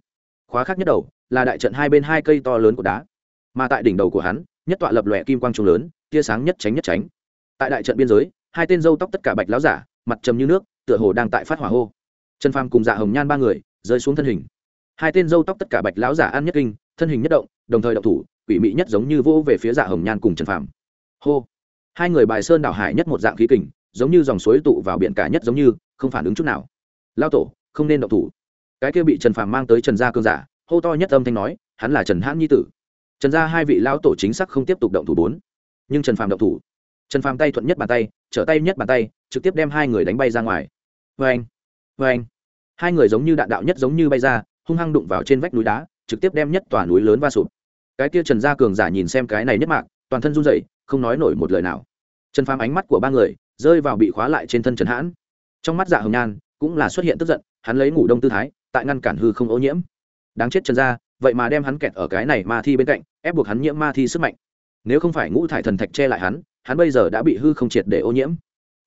Khóa khác nhất đầu, là đại trận hai bên hai cây to lớn của đá. Mà tại đỉnh đầu của hắn, nhất tọa lập lòe kim quang trung lớn, tia sáng nhất tránh nhất tránh. Tại đại trận biên giới, hai tên dâu tóc tất cả bạch láo giả, mặt trầm như nước, tựa hồ đang tại phát hỏa hô. Trần phàm cùng dạ hồng nhan ba người, rơi xuống thân hình hai tên dâu tóc tất cả bạch lão giả ăn nhất kinh, thân hình nhất động, đồng thời động thủ, quỷ mị nhất giống như vô về phía dạ hồng nhan cùng trần phàm. Hô! Hai người bài sơn đảo hải nhất một dạng khí kình, giống như dòng suối tụ vào biển cả nhất giống như, không phản ứng chút nào. Lao tổ, không nên động thủ. Cái kia bị trần phàm mang tới trần gia cương giả, hô to nhất âm thanh nói, hắn là trần hãn nhi tử. Trần gia hai vị lão tổ chính xác không tiếp tục động thủ bốn. Nhưng trần phàm động thủ. Trần phàm tay thuận nhất bàn tay, trở tay nhất bàn tay, trực tiếp đem hai người đánh bay ra ngoài. Vê anh vê anh hai người giống như đạn đạo nhất giống như bay ra hung hăng đụng vào trên vách núi đá, trực tiếp đem nhất tòa núi lớn va sụp. Cái kia trần gia cường giả nhìn xem cái này nhất mạc, toàn thân run rẩy, không nói nổi một lời nào. Trần phàm ánh mắt của ba người rơi vào bị khóa lại trên thân trần hãn. Trong mắt dạ hồng nhan cũng là xuất hiện tức giận, hắn lấy ngủ đông tư thái, tại ngăn cản hư không ô nhiễm. Đáng chết trần gia, vậy mà đem hắn kẹt ở cái này ma thi bên cạnh, ép buộc hắn nhiễm ma thi sức mạnh. Nếu không phải ngũ thải thần thạch che lại hắn hắn bây giờ đã bị hư không triệt để ô nhiễm.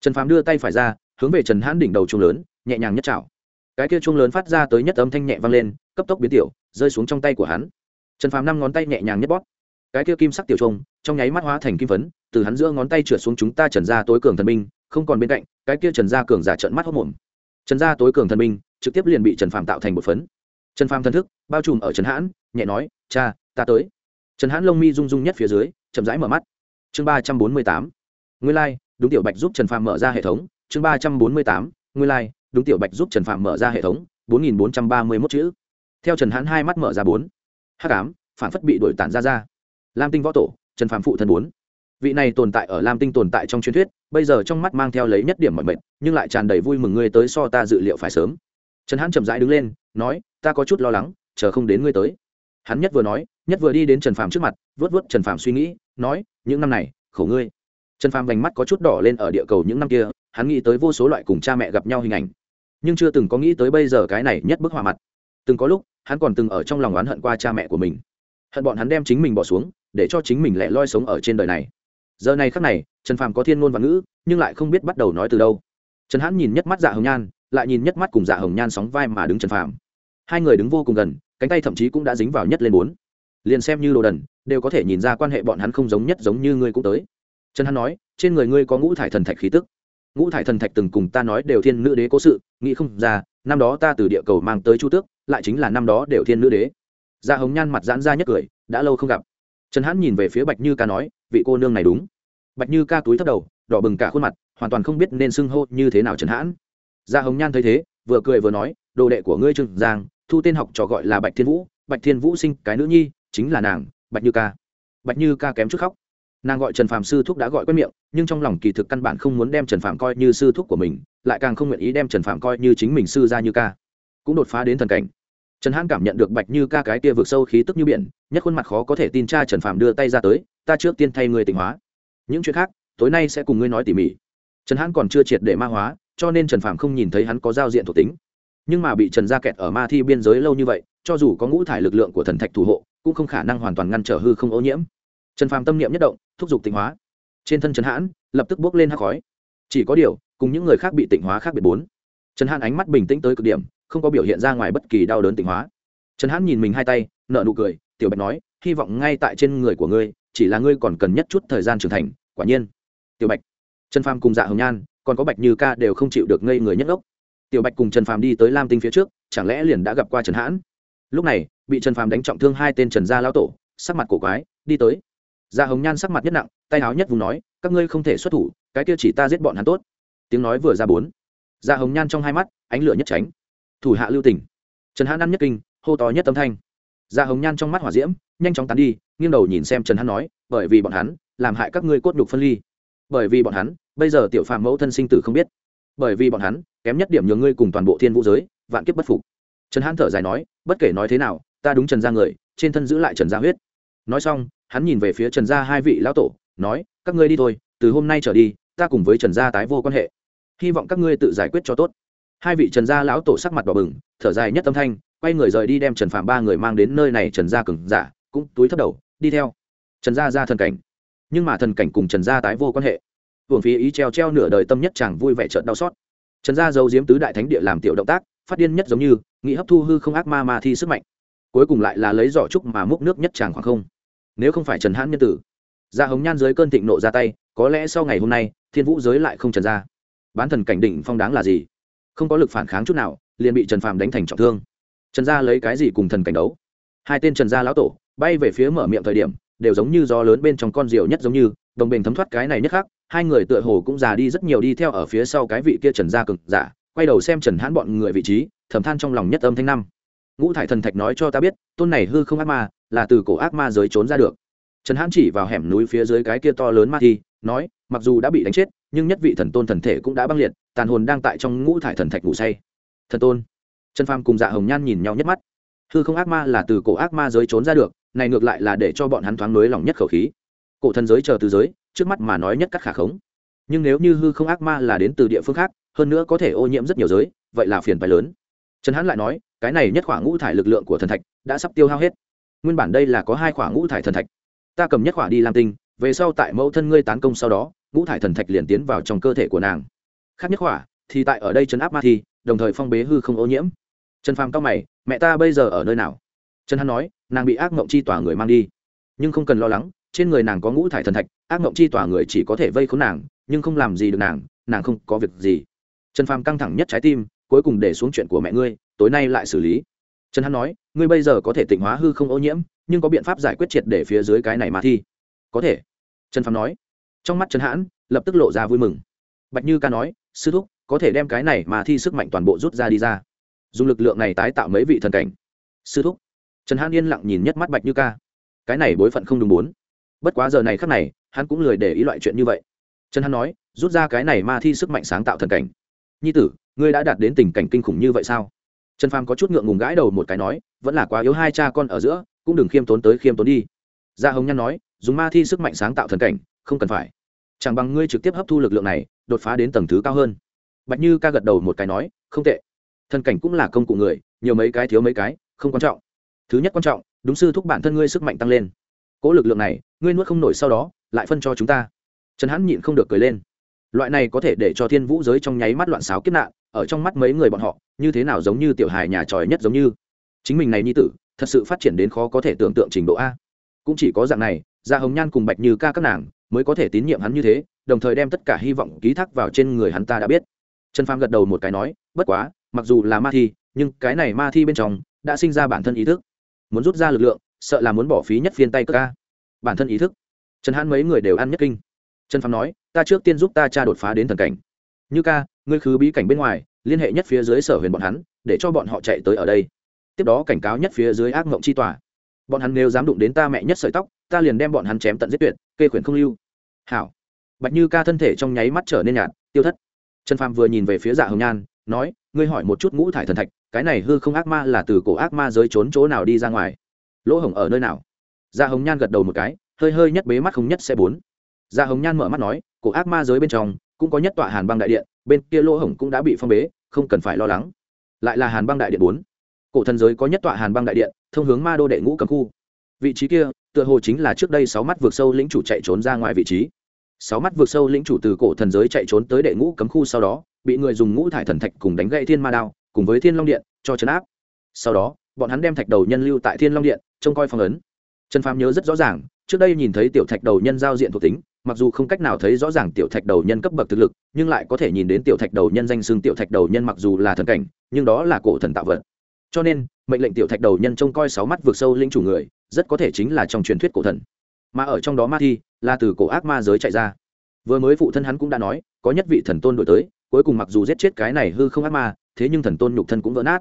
Trần phàm đưa tay phải ra, hướng về trần hãn đỉnh đầu trùng lớn, nhẹ nhàng nhất trào cái kia chuông lớn phát ra tới nhất âm thanh nhẹ vang lên cấp tốc biến tiểu rơi xuống trong tay của hắn. Trần phàm năm ngón tay nhẹ nhàng nhất bóp. Cái kia kim sắc tiểu trung trong nháy mắt hóa thành kim phấn từ hắn giữa ngón tay trượt xuống chúng ta trần gia tối cường thần minh không còn bên cạnh cái kia trần gia cường giả trợn mắt hốc mồm. Trần gia tối cường thần minh trực tiếp liền bị trần phàm tạo thành một phấn. Trần phàm thân thức bao trùm ở trần hãn nhẹ nói cha ta tới. Trần hãn lông mi rung rung nhất phía dưới chậm rãi mở mắt. Chương ba trăm bốn mươi tám. Nguyên lai、like, đúng tiểu bạch giúp trần phàm mở ra hệ thống. Chương ba trăm bốn mươi tám. Nguyên lai、like, đúng tiểu bạch giúp trần phạm mở ra hệ thống, bốn nghìn bốn trăm ba mươi mốt chữ. Theo trần hãn hai mắt mở ra bốn. H tám phản phất bị đổi tản ra ra. Lam tinh võ tổ, trần phạm phụ thân bốn. Vị này tồn tại ở lam tinh tồn tại trong truyền thuyết, bây giờ trong mắt mang theo lấy nhất điểm mọi mệnh, nhưng lại tràn đầy vui mừng ngươi tới so ta dự liệu phải sớm. Trần hãn chậm rãi đứng lên, nói, ta có chút lo lắng, chờ không đến ngươi tới. Hắn nhất vừa nói, nhất vừa đi đến trần phàm trước mặt vớt vớt trần phàm suy nghĩ, nói, những năm này, khổ ngươi. Trần phàm vành mắt có chút đỏ lên ở địa cầu những năm kia, hắn nghĩ tới vô số loại cùng cha mẹ gặp nhau hình ảnh nhưng chưa từng có nghĩ tới bây giờ cái này nhất bức hòa mặt. Từng có lúc, hắn còn từng ở trong lòng oán hận qua cha mẹ của mình. Hận bọn hắn đem chính mình bỏ xuống, để cho chính mình lẻ loi sống ở trên đời này. Giờ này khắc này, trần phàm có thiên ngôn và ngữ, nhưng lại không biết bắt đầu nói từ đâu. Trần hãn nhìn nhất mắt dạ hồng nhan, lại nhìn nhất mắt cùng dạ hồng nhan sóng vai mà đứng trần phàm. Hai người đứng vô cùng gần, cánh tay thậm chí cũng đã dính vào nhất lên bốn. Liền xem như đồ đần, đều có thể nhìn ra quan hệ bọn hắn không giống nhất giống như ngươi cũng tới. Trần hắn nói, trên người ngươi có ngũ thải thần thạch khí tức. Ngũ thải thần thạch từng cùng ta nói đều thiên nữ đế cố sự nghĩ không ra, năm đó ta từ địa cầu mang tới chu tước, lại chính là năm đó đều thiên nữ đế. Gia hồng nhan mặt giãn ra nhất cười, đã lâu không gặp. Trần hãn nhìn về phía bạch như ca nói, vị cô nương này đúng. Bạch như ca túi thấp đầu, đỏ bừng cả khuôn mặt, hoàn toàn không biết nên xưng hô như thế nào trần hãn gia hồng nhan thấy thế, vừa cười vừa nói, đồ đệ của ngươi trương giang, thu tên học trò gọi là bạch thiên vũ, bạch thiên vũ sinh cái nữ nhi, chính là nàng, bạch như ca. Bạch như ca kém chút khóc. Nàng gọi trần phạm sư thúc đã gọi quen miệng, nhưng trong lòng kỳ thực căn bản không muốn đem trần phạm coi như sư thúc của mình lại càng không nguyện ý đem trần phạm coi như chính mình sư ra như ca. Cũng đột phá đến thần cảnh. Trần hãn cảm nhận được bạch như ca cái kia vượt sâu khí tức như biển, nhất khuôn mặt khó có thể tin cha trần phạm đưa tay ra tới, ta trước tiên thay người tỉnh hóa. Những chuyện khác, tối nay sẽ cùng ngươi nói tỉ mỉ. Trần hãn còn chưa triệt để ma hóa, cho nên trần phạm không nhìn thấy hắn có giao diện thuộc tính. Nhưng mà bị trần gia kẹt ở ma thi biên giới lâu như vậy, cho dù có ngũ thải lực lượng của thần thạch thủ hộ, cũng không khả năng hoàn toàn ngăn trở hư không ô nhiễm. Trần phàm tâm niệm nhất động, thúc giục tịnh hóa. Trên thân trần hãn, lập tức bốc lên hắc khói. Chỉ có điều cùng những người khác bị tịnh hóa khác biệt bốn. Trần hãn ánh mắt bình tĩnh tới cực điểm, không có biểu hiện ra ngoài bất kỳ đau đớn tịnh hóa. Trần hãn nhìn mình hai tay nợ nụ cười, tiểu bạch nói, hy vọng ngay tại trên người của ngươi, chỉ là ngươi còn cần nhất chút thời gian trưởng thành, quả nhiên. Tiểu bạch. Trần phàm cùng dạ hồng nhan, còn có bạch như ca đều không chịu được ngây người nhất ốc tiểu bạch cùng trần phàm đi tới lam tinh phía trước, chẳng lẽ liền đã gặp qua trần hãn lúc này, bị trần phàm đánh trọng thương hai tên trần gia lão tổ, sắc mặt cổ quái, đi tới. Dạ hồng nhan sắc mặt nhất nặng, tay áo nhất vùng nói, các ngươi không thể xuất thủ, cái kia chỉ ta giết bọn hắn tốt tiếng nói vừa ra bốn. Da hồng nhan trong hai mắt, ánh lửa nhất tránh. Thủ hạ lưu tỉnh trần hãn ăn nhất kinh, hô to nhất tâm thanh. Da hồng nhan trong mắt hỏa diễm, nhanh chóng tán đi, nghiêng đầu nhìn xem trần hãn nói, bởi vì bọn hắn, làm hại các ngươi cốt nhục phân ly. Bởi vì bọn hắn, bây giờ tiểu phạm mẫu thân sinh tử không biết. Bởi vì bọn hắn, kém nhất điểm nhường ngươi cùng toàn bộ thiên vũ giới, vạn kiếp bất phục. Trần hãn thở dài nói, bất kể nói thế nào, ta đúng trần gia người, trên thân giữ lại trần gia huyết. Nói xong, hắn nhìn về phía trần gia hai vị lão tổ, nói, các ngươi đi thôi, từ hôm nay trở đi ta cùng với trần gia tái vô quan hệ. Hy vọng các ngươi tự giải quyết cho tốt. Hai vị trần gia lão tổ sắc mặt đỏ bừng, thở dài nhất âm thanh, quay người rời đi đem trần phạm ba người mang đến nơi này trần gia cừng giả, cũng túi thấp đầu, đi theo. Trần gia ra thần cảnh. Nhưng mà thần cảnh cùng trần gia tái vô quan hệ, hưởng phí ý treo treo nửa đời tâm nhất chàng vui vẻ trợn đau xót. Trần gia giấu diếm tứ đại thánh địa làm tiểu động tác, phát điên nhất giống như, nghĩ hấp thu hư không ác ma ma thi sức mạnh. Cuối cùng lại là lấy giỏ trúc mà múc nước nhất chàng khoảng không. Nếu không phải trần hãn nhân tử, gia hống nhan dưới cơn thịnh nộ ra tay có lẽ sau ngày hôm nay, thiên vũ giới lại không trần ra. Bán thần cảnh định phong đáng là gì? Không có lực phản kháng chút nào, liền bị trần phàm đánh thành trọng thương. Trần gia lấy cái gì cùng thần cảnh đấu? Hai tên trần gia lão tổ bay về phía mở miệng thời điểm, đều giống như gió lớn bên trong con diều nhất giống như, đồng bình thấm thoát cái này nhất khác hai người tựa hồ cũng già đi rất nhiều đi theo ở phía sau cái vị kia trần gia cực giả, quay đầu xem trần hãn bọn người vị trí, thầm than trong lòng nhất âm thanh năm. Ngũ thải thần thạch nói cho ta biết, tôn này hư không ác ma, là từ cổ ác ma giới trốn ra được. Trần hãn chỉ vào hẻm núi phía dưới cái kia to lớn ma thi nói, mặc dù đã bị đánh chết, nhưng nhất vị thần tôn thần thể cũng đã băng liệt, tàn hồn đang tại trong ngũ thải thần thạch ngủ say. Thần tôn. Trần phàm cùng dạ hồng nhan nhìn nhau nhất mắt. Hư không ác ma là từ cổ ác ma giới trốn ra được, này ngược lại là để cho bọn hắn thoáng nới lòng nhất khẩu khí. Cổ thần giới chờ từ giới, trước mắt mà nói nhất cắt khả khống. Nhưng nếu như hư không ác ma là đến từ địa phương khác, hơn nữa có thể ô nhiễm rất nhiều giới, vậy là phiền phái lớn. Trần hãn lại nói, cái này nhất khoảng ngũ thải lực lượng của thần thạch đã sắp tiêu hao hết. Nguyên bản đây là có hai khoảng ngũ thải thần thạch. Ta cầm nhất khoảng đi làm tinh về sau tại mẫu thân ngươi tán công sau đó, ngũ thải thần thạch liền tiến vào trong cơ thể của nàng. Khác nhất khỏa thì tại ở đây trấn áp ma thi, đồng thời phong bế hư không ô nhiễm. Trần phàm cao mày, mẹ ta bây giờ ở nơi nào? Trần hắn nói, nàng bị ác mộng chi tỏa người mang đi. Nhưng không cần lo lắng, trên người nàng có ngũ thải thần thạch, ác mộng chi tỏa người chỉ có thể vây khốn nàng, nhưng không làm gì được nàng nàng không có việc gì. Trần phàm căng thẳng nhất trái tim, cuối cùng để xuống chuyện của mẹ ngươi, tối nay lại xử lý. Trần hắn nói, ngươi bây giờ có thể tịnh hóa hư không ô nhiễm, nhưng có biện pháp giải quyết triệt để phía dưới cái này mà thi có thể. Trần phàm nói. Trong mắt trần hãn, lập tức lộ ra vui mừng. Bạch như ca nói, sư thúc, có thể đem cái này mà thi sức mạnh toàn bộ rút ra đi ra. Dùng lực lượng này tái tạo mấy vị thần cảnh. Sư thúc. Trần hãn yên lặng nhìn nhất mắt bạch như ca. Cái này bối phận không đúng bốn. Bất quá giờ này khắc này, hắn cũng lười để ý loại chuyện như vậy. Trần hãn nói, rút ra cái này ma thi sức mạnh sáng tạo thần cảnh. Nhi tử, ngươi đã đạt đến tình cảnh kinh khủng như vậy sao? Trần phàm có chút ngượng ngùng gãi đầu một cái nói, vẫn là quá yếu hai cha con ở giữa, cũng đừng khiêm tốn tới khiêm tốn đi. Gia hồng nhan nói dùng ma thi sức mạnh sáng tạo thần cảnh, không cần phải. Chẳng bằng ngươi trực tiếp hấp thu lực lượng này, đột phá đến tầng thứ cao hơn. Bạch như ca gật đầu một cái nói, không tệ. Thần cảnh cũng là công cụ người, nhiều mấy cái thiếu mấy cái, không quan trọng. Thứ nhất quan trọng, đúng sư thúc bản thân ngươi sức mạnh tăng lên. Cỗ lực lượng này, ngươi nuốt không nổi sau đó, lại phân cho chúng ta. Trần hãn nhịn không được cười lên. Loại này có thể để cho thiên vũ giới trong nháy mắt loạn xáo kiếp nạn, ở trong mắt mấy người bọn họ, như thế nào giống như tiểu hài nhà tròi nhất giống như. Chính mình này nhi tử, thật sự phát triển đến khó có thể tưởng tượng trình độ a. Cũng chỉ có dạng này gia hồng nhan cùng bạch như ca các nàng mới có thể tín nhiệm hắn như thế, đồng thời đem tất cả hy vọng ký thác vào trên người hắn ta đã biết. Trần phàm gật đầu một cái nói, bất quá, mặc dù là ma thi, nhưng cái này ma thi bên trong đã sinh ra bản thân ý thức. Muốn rút ra lực lượng, sợ là muốn bỏ phí nhất phiên tay cơ ca. Bản thân ý thức. Trần hãn mấy người đều ăn nhất kinh. Trần phàm nói, ta trước tiên giúp ta cha đột phá đến thần cảnh. Như ca, ngươi khứ bí cảnh bên ngoài, liên hệ nhất phía dưới sở huyền bọn hắn, để cho bọn họ chạy tới ở đây. Tiếp đó cảnh cáo nhất phía dưới ác mộng chi tòa bọn hắn nếu dám đụng đến ta mẹ nhất sợi tóc, ta liền đem bọn hắn chém tận giết tuyệt, kê khuyển không lưu. Hảo. Bạch như ca thân thể trong nháy mắt trở nên nhạt, tiêu thất. Trần phàm vừa nhìn về phía dạ hồng nhan, nói, ngươi hỏi một chút ngũ thải thần thạch, cái này hư không ác ma là từ cổ ác ma giới trốn chỗ nào đi ra ngoài? Lỗ hổng ở nơi nào? Dạ hồng nhan gật đầu một cái, hơi hơi nhất bế mắt không nhất sẽ bốn. Dạ hồng nhan mở mắt nói, cổ ác ma giới bên trong, cũng có nhất tọa hàn băng đại điện, bên kia lỗ hổng cũng đã bị phong bế, không cần phải lo lắng. Lại là hàn băng đại điện bốn cổ thần giới có nhất tọa hàn băng đại điện, thông hướng ma đô đệ ngũ cấm khu. Vị trí kia, tựa hồ chính là trước đây sáu mắt vượt sâu lĩnh chủ chạy trốn ra ngoài vị trí. Sáu mắt vượt sâu lĩnh chủ từ cổ thần giới chạy trốn tới đệ ngũ cấm khu sau đó, bị người dùng ngũ thải thần thạch cùng đánh gậy thiên ma đao, cùng với thiên long điện, cho chấn áp. Sau đó, bọn hắn đem thạch đầu nhân lưu tại thiên long điện, trông coi phong ấn. Trần phàm nhớ rất rõ ràng, trước đây nhìn thấy tiểu thạch đầu nhân giao diện thuộc tính, mặc dù không cách nào thấy rõ ràng tiểu thạch đầu nhân cấp bậc thực lực, nhưng lại có thể nhìn đến tiểu thạch đầu nhân danh xưng tiểu thạch đầu nhân mặc dù là thần cảnh, nhưng đó là cổ thần tạo vật cho nên, mệnh lệnh tiểu thạch đầu nhân trông coi sáu mắt vượt sâu linh chủ người, rất có thể chính là trong truyền thuyết cổ thần. Mà ở trong đó ma thi, là từ cổ ác ma giới chạy ra. Vừa mới phụ thân hắn cũng đã nói, có nhất vị thần tôn đổi tới, cuối cùng mặc dù giết chết cái này hư không ác ma, thế nhưng thần tôn nhục thân cũng vỡ nát.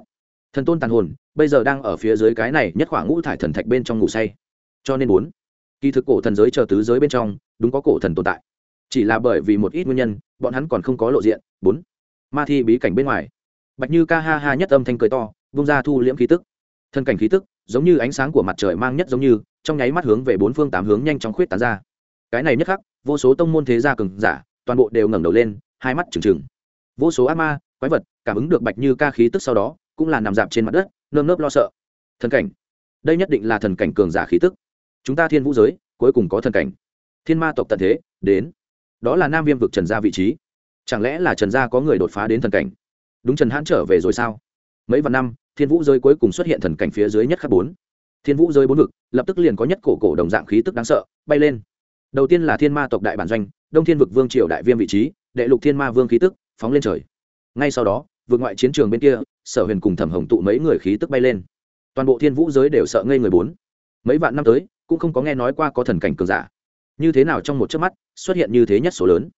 Thần tôn tàn hồn, bây giờ đang ở phía dưới cái này nhất khoảng ngũ thải thần thạch bên trong ngủ say. Cho nên bốn kỳ thực cổ thần giới chờ tứ giới bên trong, đúng có cổ thần tồn tại. Chỉ là bởi vì một ít nguyên nhân, bọn hắn còn không có lộ diện. Bốn, ma thi bí cảnh bên ngoài. Bạch như ca ha ha nhất âm thanh cười to vung ra thu liễm khí tức. Thân cảnh khí tức, giống như ánh sáng của mặt trời mang nhất giống như, trong nháy mắt hướng về bốn phương tám hướng nhanh chóng khuyết tán ra. Cái này nhất khắc, vô số tông môn thế gia cường giả, toàn bộ đều ngẩng đầu lên, hai mắt trừng trừng. Vô số ác ma, quái vật, cảm ứng được bạch như ca khí tức sau đó, cũng là nằm dạp trên mặt đất, nơm nớp lo sợ. Thần cảnh. Đây nhất định là thần cảnh cường giả khí tức. Chúng ta thiên vũ giới, cuối cùng có thần cảnh. Thiên ma tộc tận thế, đến. Đó là nam viêm vực trần gia vị trí. Chẳng lẽ là trần gia có người đột phá đến thần cảnh? Đúng trần hãn trở về rồi sao? Mấy vạn năm thiên vũ giới cuối cùng xuất hiện thần cảnh phía dưới nhất khắc bốn. Thiên vũ giới bốn vực, lập tức liền có nhất cổ cổ đồng dạng khí tức đáng sợ, bay lên. Đầu tiên là thiên ma tộc đại bản doanh, đông thiên vực vương triều đại viêm vị trí, đệ lục thiên ma vương khí tức, phóng lên trời. Ngay sau đó vượt ngoại chiến trường bên kia, sở huyền cùng thẩm hồng tụ mấy người khí tức bay lên. Toàn bộ thiên vũ giới đều sợ ngây người bốn. Mấy vạn năm tới, cũng không có nghe nói qua có thần cảnh cường giả. Như thế nào trong một chớp mắt, xuất hiện như thế nhất số lớn?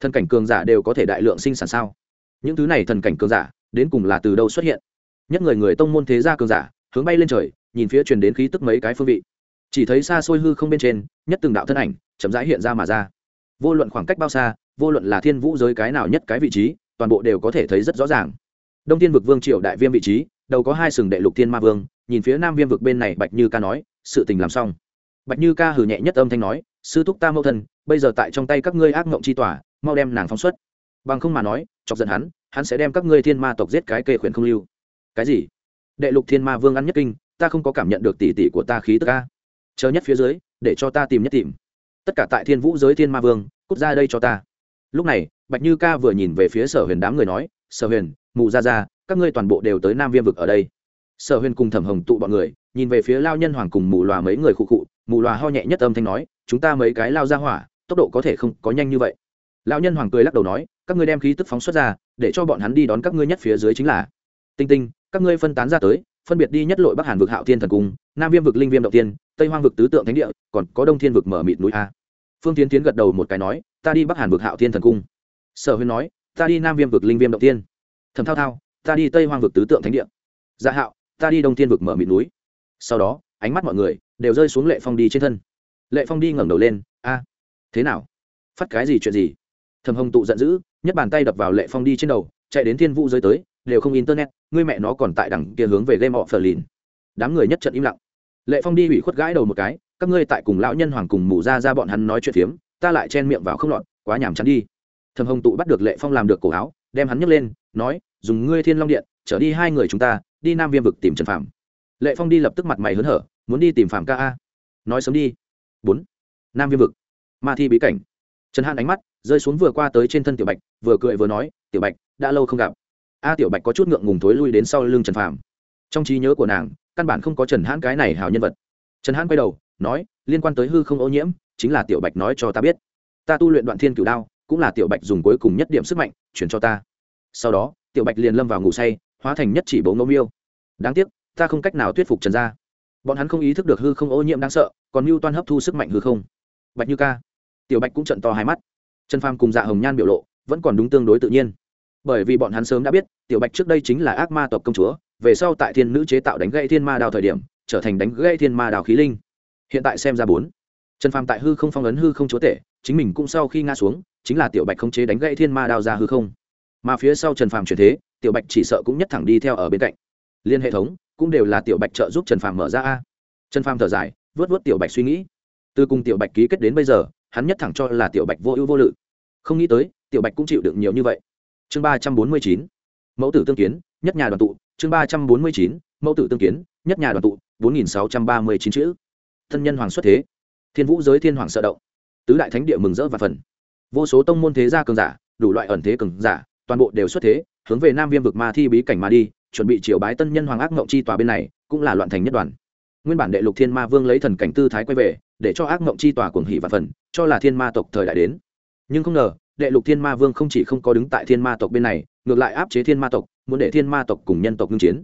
Thần cảnh cường giả đều có thể đại lượng sinh sản sao? Những thứ này thần cảnh cường giả, đến cùng là từ đâu xuất hiện? Nhất người người tông môn thế gia cường giả, hướng bay lên trời, nhìn phía truyền đến khí tức mấy cái phương vị. Chỉ thấy xa xôi hư không bên trên, nhất từng đạo thân ảnh, chậm rãi hiện ra mà ra. Vô luận khoảng cách bao xa, vô luận là thiên vũ giới cái nào nhất cái vị trí, toàn bộ đều có thể thấy rất rõ ràng. Đông thiên vực vương triệu đại viêm vị trí, đầu có hai sừng đệ lục thiên ma vương, nhìn phía nam viêm vực bên này bạch như ca nói, sự tình làm xong. Bạch như ca hừ nhẹ nhất âm thanh nói, sư thúc ta mẫu thân, bây giờ tại trong tay các ngươi ác mộng chi tỏa mau đem nàng phóng xuất. Bằng không mà nói, chọc giận hắn hắn sẽ đem các ngươi thiên ma tộc giết cái kê khuyển không lưu cái gì? Đệ lục thiên ma vương ăn nhất kinh, ta không có cảm nhận được tỉ tỉ của ta khí tức ca chờ nhất phía dưới, để cho ta tìm nhất tìm. Tất cả tại thiên vũ giới thiên ma vương, cút ra đây cho ta. Lúc này, bạch như ca vừa nhìn về phía sở huyền đám người nói, sở huyền, mù ra ra, các ngươi toàn bộ đều tới nam viêm vực ở đây. Sở huyền cùng thẩm hồng tụ bọn người, nhìn về phía lao nhân hoàng cùng mù loà mấy người khụ khụ, mù loà ho nhẹ nhất âm thanh nói, chúng ta mấy cái lao ra hỏa, tốc độ có thể không có nhanh như vậy. Lão nhân hoàng cười lắc đầu nói, các ngươi đem khí tức phóng xuất ra, để cho bọn hắn đi đón các ngươi nhất phía dưới chính là. Tinh tinh các ngươi phân tán ra tới, phân biệt đi nhất lội bắc hàn vực hạo thiên thần cung, nam viêm vực linh viêm động tiên, tây hoang vực tứ tượng thánh địa, còn có đông thiên vực mở mịt núi a. Phương tiến tiến gật đầu một cái nói, ta đi bắc hàn vực hạo thiên thần cung. Sở huyên nói, ta đi nam viêm vực linh viêm động tiên. Thầm thao thao, ta đi tây hoang vực tứ tượng thánh địa. Dạ hạo, ta đi đông thiên vực mở mịt núi. Sau đó, ánh mắt mọi người đều rơi xuống lệ phong đi trên thân. Lệ phong đi ngẩng đầu lên, a, thế nào? Phát cái gì chuyện gì? Thầm hồng tụ giận dữ nhất bàn tay đập vào lệ phong đi trên đầu, chạy đến thiên vũ giới tới đều không internet, ngươi mẹ nó còn tại đằng kia hướng về game of lìn. Đám người nhất trận im lặng. Lệ phong đi hủy khuất gãi đầu một cái, các ngươi tại cùng lão nhân hoàng cùng mù ra ra bọn hắn nói chuyện phiếm, ta lại chen miệng vào không lọt, quá nhàm chán đi. Thầm hồng tụ bắt được lệ phong làm được cổ áo, đem hắn nhấc lên, nói, dùng ngươi thiên long điện, trở đi hai người chúng ta, đi nam viêm vực tìm trần phạm lệ phong đi lập tức mặt mày hớn hở, muốn đi tìm phạm ca a. Nói sớm đi. Bốn. Nam viêm vực. Ma thi bí cảnh. Trần hàn ánh mắt rơi xuống vừa qua tới trên thân tiểu bạch, vừa cười vừa nói, tiểu bạch, đã lâu không gặp a tiểu bạch có chút ngượng ngùng thối lui đến sau lưng trần phàm. Trong trí nhớ của nàng, căn bản không có trần hãn cái này hào nhân vật. Trần hãn quay đầu, nói, liên quan tới hư không ô nhiễm, chính là tiểu bạch nói cho ta biết. Ta tu luyện đoạn thiên cửu đao, cũng là tiểu bạch dùng cuối cùng nhất điểm sức mạnh, chuyển cho ta. Sau đó, tiểu bạch liền lâm vào ngủ say, hóa thành nhất chỉ bố ngẫu miêu. Đáng tiếc, ta không cách nào thuyết phục trần gia. Bọn hắn không ý thức được hư không ô nhiễm đáng sợ, còn mưu toan hấp thu sức mạnh hư không. Bạch như ca. Tiểu bạch cũng trận to hai mắt. Trần phàm cùng dạ hồng nhan biểu lộ, vẫn còn đúng tương đối tự nhiên bởi vì bọn hắn sớm đã biết, tiểu bạch trước đây chính là ác ma tộc công chúa, về sau tại thiên nữ chế tạo đánh gãy thiên ma đào thời điểm, trở thành đánh gãy thiên ma đào khí linh. Hiện tại xem ra bốn, trần phàm tại hư không phong ấn hư không chúa tể, chính mình cũng sau khi ngã xuống, chính là tiểu bạch không chế đánh gãy thiên ma đào ra hư không. Mà phía sau trần phàm chuyển thế, tiểu bạch chỉ sợ cũng nhất thẳng đi theo ở bên cạnh. Liên hệ thống, cũng đều là tiểu bạch trợ giúp trần phàm mở ra a. Trần phàm thở dài vớt vớt tiểu bạch suy nghĩ. Từ cùng tiểu bạch ký kết đến bây giờ, hắn nhất thẳng cho là tiểu bạch vô ưu vô lự. Không nghĩ tới, tiểu bạch cũng chịu được nhiều như vậy chương ba trăm bốn mươi chín, mẫu tử tương kiến, nhất nhà đoàn tụ. Chương ba trăm bốn mươi chín, mẫu tử tương kiến, nhất nhà đoàn tụ, bốn nghìn sáu trăm ba mươi chín chữ. Thân nhân hoàng xuất thế. Thiên vũ giới thiên hoàng sợ động. Tứ đại thánh địa mừng rỡ và phần. Vô số tông môn thế gia cường giả, đủ loại ẩn thế cường giả, toàn bộ đều xuất thế, hướng về nam viêm vực ma thi bí cảnh ma đi, chuẩn bị triều bái tân nhân hoàng ác mộng chi tòa bên này, cũng là loạn thành nhất đoàn. Nguyên bản đệ lục thiên ma vương lấy thần cảnh tư thái quay về, để cho ác mộng chi tòa cuồng hỷ và phần, cho là thiên ma tộc thời đại đến. Nhưng không ngờ đệ lục thiên ma vương không chỉ không có đứng tại thiên ma tộc bên này, ngược lại áp chế thiên ma tộc, muốn để thiên ma tộc cùng nhân tộc ngưng chiến.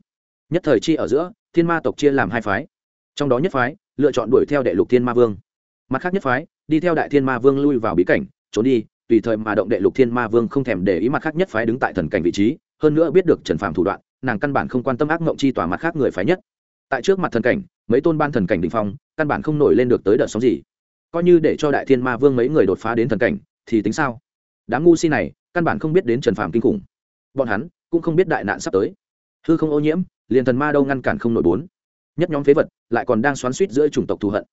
Nhất thời chi ở giữa, thiên ma tộc chia làm hai phái. Trong đó nhất phái, lựa chọn đuổi theo đệ lục thiên ma vương. Mặt khác nhất phái, đi theo đại thiên ma vương lui vào bí cảnh, trốn đi, tùy thời mà động đệ lục thiên ma vương không thèm để ý mặt khác nhất phái đứng tại thần cảnh vị trí, hơn nữa biết được trần phạm thủ đoạn, nàng căn bản không quan tâm ác mộng chi tỏa mặt khác người phái nhất. Tại trước mặt thần cảnh, mấy tôn ban thần cảnh đình phong, căn bản không nổi lên được tới đợt sóng gì. Coi như để cho đại thiên ma vương mấy người đột phá đến thần cảnh, thì tính sao? Đám ngu si này căn bản không biết đến trần phàm kinh khủng. Bọn hắn cũng không biết đại nạn sắp tới. Hư không ô nhiễm, liền thần ma đâu ngăn cản không nổi bốn. Nhất nhóm phế vật lại còn đang xoắn suýt giữa chủng tộc thù hận.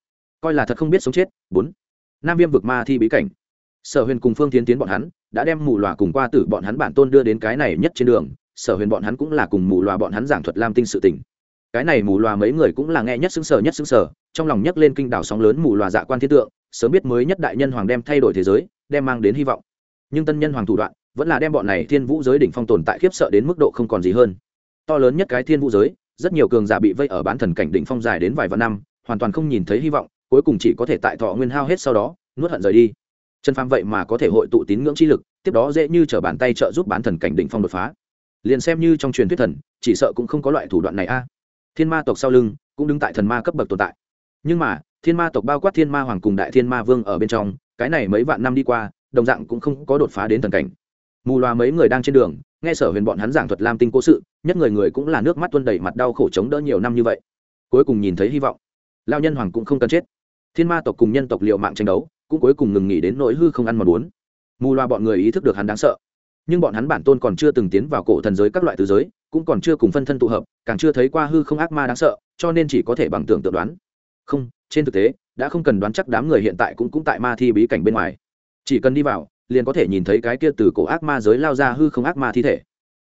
Coi là thật không biết sống chết, bốn. Nam viêm vực ma thi bí cảnh. Sở huyền cùng phương tiến tiến bọn hắn đã đem mù loà cùng qua tử bọn hắn bản tôn đưa đến cái này nhất trên đường. Sở huyền bọn hắn cũng là cùng mù loà bọn hắn giảng thuật lam tinh sự tình. Cái này mù loà mấy người cũng là nghe nhất xứng sở, nhất xứng sở, trong lòng nhấc lên kinh đảo sóng lớn mù loà dạ quan thiên tượng, sớm biết mới nhất đại nhân hoàng đem thay đổi thế giới, đem mang đến hy vọng nhưng tân nhân hoàng thủ đoạn vẫn là đem bọn này thiên vũ giới đỉnh phong tồn tại khiếp sợ đến mức độ không còn gì hơn. To lớn nhất cái thiên vũ giới, rất nhiều cường giả bị vây ở bán thần cảnh đỉnh phong dài đến vài vạn năm, hoàn toàn không nhìn thấy hy vọng, cuối cùng chỉ có thể tại thọ nguyên hao hết sau đó, nuốt hận rời đi. Trần phàm vậy mà có thể hội tụ tín ngưỡng chi lực, tiếp đó dễ như t bàn tay trợ giúp bán thần cảnh đỉnh phong đột phá. Liền xem như trong truyền thuyết thần, chỉ sợ cũng không có loại thủ đoạn này a. Thiên ma tộc sau lưng cũng đứng tại thần ma cấp bậc tồn tại. Nhưng mà, thiên ma tộc bao quát thiên ma hoàng cùng đại thiên ma vương ở bên trong, cái này mấy vạn năm đi qua đồng dạng cũng không có đột phá đến thần cảnh. Mù loà mấy người đang trên đường, nghe sở huyền bọn hắn giảng thuật lam tinh cố sự, nhất người người cũng là nước mắt tuân đầy mặt đau khổ chống đỡ nhiều năm như vậy. Cuối cùng nhìn thấy hy vọng. Lao nhân hoàng cũng không cần chết. Thiên ma tộc cùng nhân tộc liệu mạng tranh đấu, cũng cuối cùng ngừng nghỉ đến nỗi hư không ăn mòn muốn. Mù loa bọn người ý thức được hắn đáng sợ. Nhưng bọn hắn bản tôn còn chưa từng tiến vào cổ thần giới các loại từ giới, cũng còn chưa cùng phân thân tụ hợp, càng chưa thấy qua hư không ác ma đáng sợ, cho nên chỉ có thể bằng tưởng tượng đoán. Không, trên thực tế, đã không cần đoán chắc đám người hiện tại cũng cũng tại ma thi bí cảnh bên ngoài chỉ cần đi vào, liền có thể nhìn thấy cái kia từ cổ ác ma giới lao ra hư không ác ma thi thể.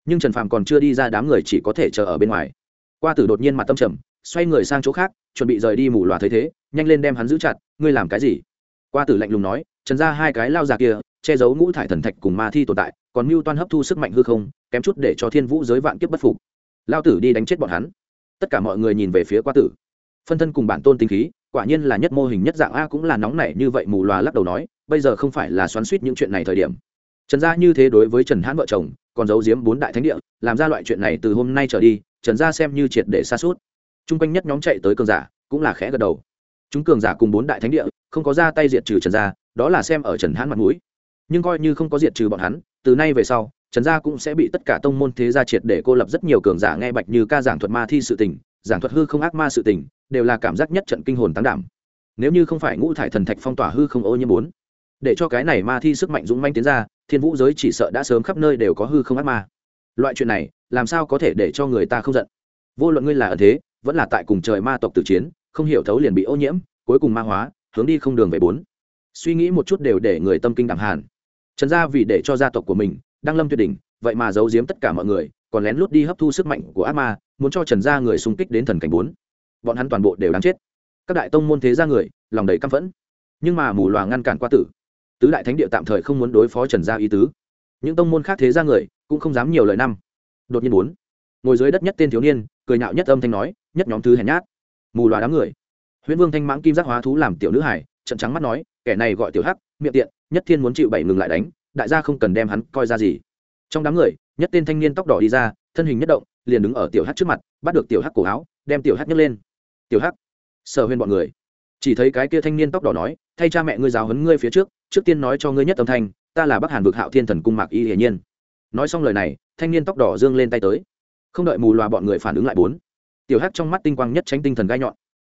Nhưng trần phàm còn chưa đi ra đám người chỉ có thể chờ ở bên ngoài. Qua tử đột nhiên mặt tâm trầm, xoay người sang chỗ khác, chuẩn bị rời đi mù loà thấy thế, nhanh lên đem hắn giữ chặt, ngươi làm cái gì? Qua tử lạnh lùng nói, trần ra hai cái lao già kia, che giấu ngũ thải thần thạch cùng ma thi tồn tại, còn mưu toan hấp thu sức mạnh hư không, kém chút để cho thiên vũ giới vạn kiếp bất phục. Lao tử đi đánh chết bọn hắn. Tất cả mọi người nhìn về phía qua tử phân thân cùng bản tôn tinh khí, quả nhiên là nhất mô hình nhất dạng a cũng là nóng nảy như vậy mù loà lắc đầu nói, bây giờ không phải là xoắn suýt những chuyện này thời điểm. Trần gia như thế đối với trần hãn vợ chồng, còn giấu giếm bốn đại thánh địa, làm ra loại chuyện này từ hôm nay trở đi, trần gia xem như triệt để xa suốt t r u n g quanh nhất nhóm chạy tới cường giả, cũng là khẽ gật đầu. Chúng cường giả cùng bốn đại thánh địa, không có ra tay diệt trừ trần gia, đó là xem ở trần hãn mặt mũi. Nhưng coi như không có diệt trừ bọn hắn, từ nay về sau, trần gia cũng sẽ bị tất cả tông môn thế gia triệt để cô lập rất nhiều cường giả nghe bạch như ca giảng thuật ma thi sự tình, giảng thuật hư không ác ma sự tình đều là cảm giác nhất trận kinh hồn tăng đảm. Nếu như không phải ngũ thải thần thạch phong tỏa hư không ô nhiễm bốn, để cho cái này ma thi sức mạnh dũng manh tiến ra, thiên vũ giới chỉ sợ đã sớm khắp nơi đều có hư không ác ma. Loại chuyện này, làm sao có thể để cho người ta không giận? Vô luận ngươi là ở thế, vẫn là tại cùng trời ma tộc tử chiến, không hiểu thấu liền bị ô nhiễm, cuối cùng ma hóa, hướng đi không đường về bốn. Suy nghĩ một chút đều để người tâm kinh đẳng hàn. Trần gia vì để cho gia tộc của mình đang lâm tuyệt đỉnh, vậy mà giấu giếm tất cả mọi người, còn lén lút đi hấp thu sức mạnh của ác ma, muốn cho trần gia người xung kích đến thần cảnh bốn bọn hắn toàn bộ đều đáng chết. Các đại tông môn thế gia người, lòng đầy căm phẫn. Nhưng mà mù loà ngăn cản qua tử. Tứ đại thánh địa tạm thời không muốn đối phó trần gia ý tứ. Những tông môn khác thế gia người cũng không dám nhiều lời năm. Đột nhiên bốn, ngồi dưới đất nhất tên thiếu niên, cười nhạo nhất âm thanh nói, nhất nhóm thứ hèn nhát. Mù loà đám người. Huyễn vương thanh mãng kim giác hóa thú làm tiểu nữ hải trận trắng mắt nói, kẻ này gọi tiểu hắc, miệng tiện, nhất thiên muốn chịu bảy ngừng lại đánh, đại gia không cần đem hắn coi ra gì. Trong đám người, nhất tên thanh niên tóc đỏ đi ra, thân hình nhất động, liền đứng ở tiểu hắc trước mặt, bắt được tiểu hắc cổ áo, đem tiểu hắc nhấc lên tiểu hắc, sở huyên bọn người. Chỉ thấy cái kia thanh niên tóc đỏ nói, thay cha mẹ ngươi giáo huấn ngươi phía trước trước tiên nói cho ngươi nhất âm thanh, ta là bắc hàn vực hạo thiên thần cung mạc y hiển nhiên. Nói xong lời này, thanh niên tóc đỏ dương lên tay tới. Không đợi mù loà bọn người phản ứng lại bốn, tiểu hắc trong mắt tinh quang nhất tránh tinh thần gai nhọn.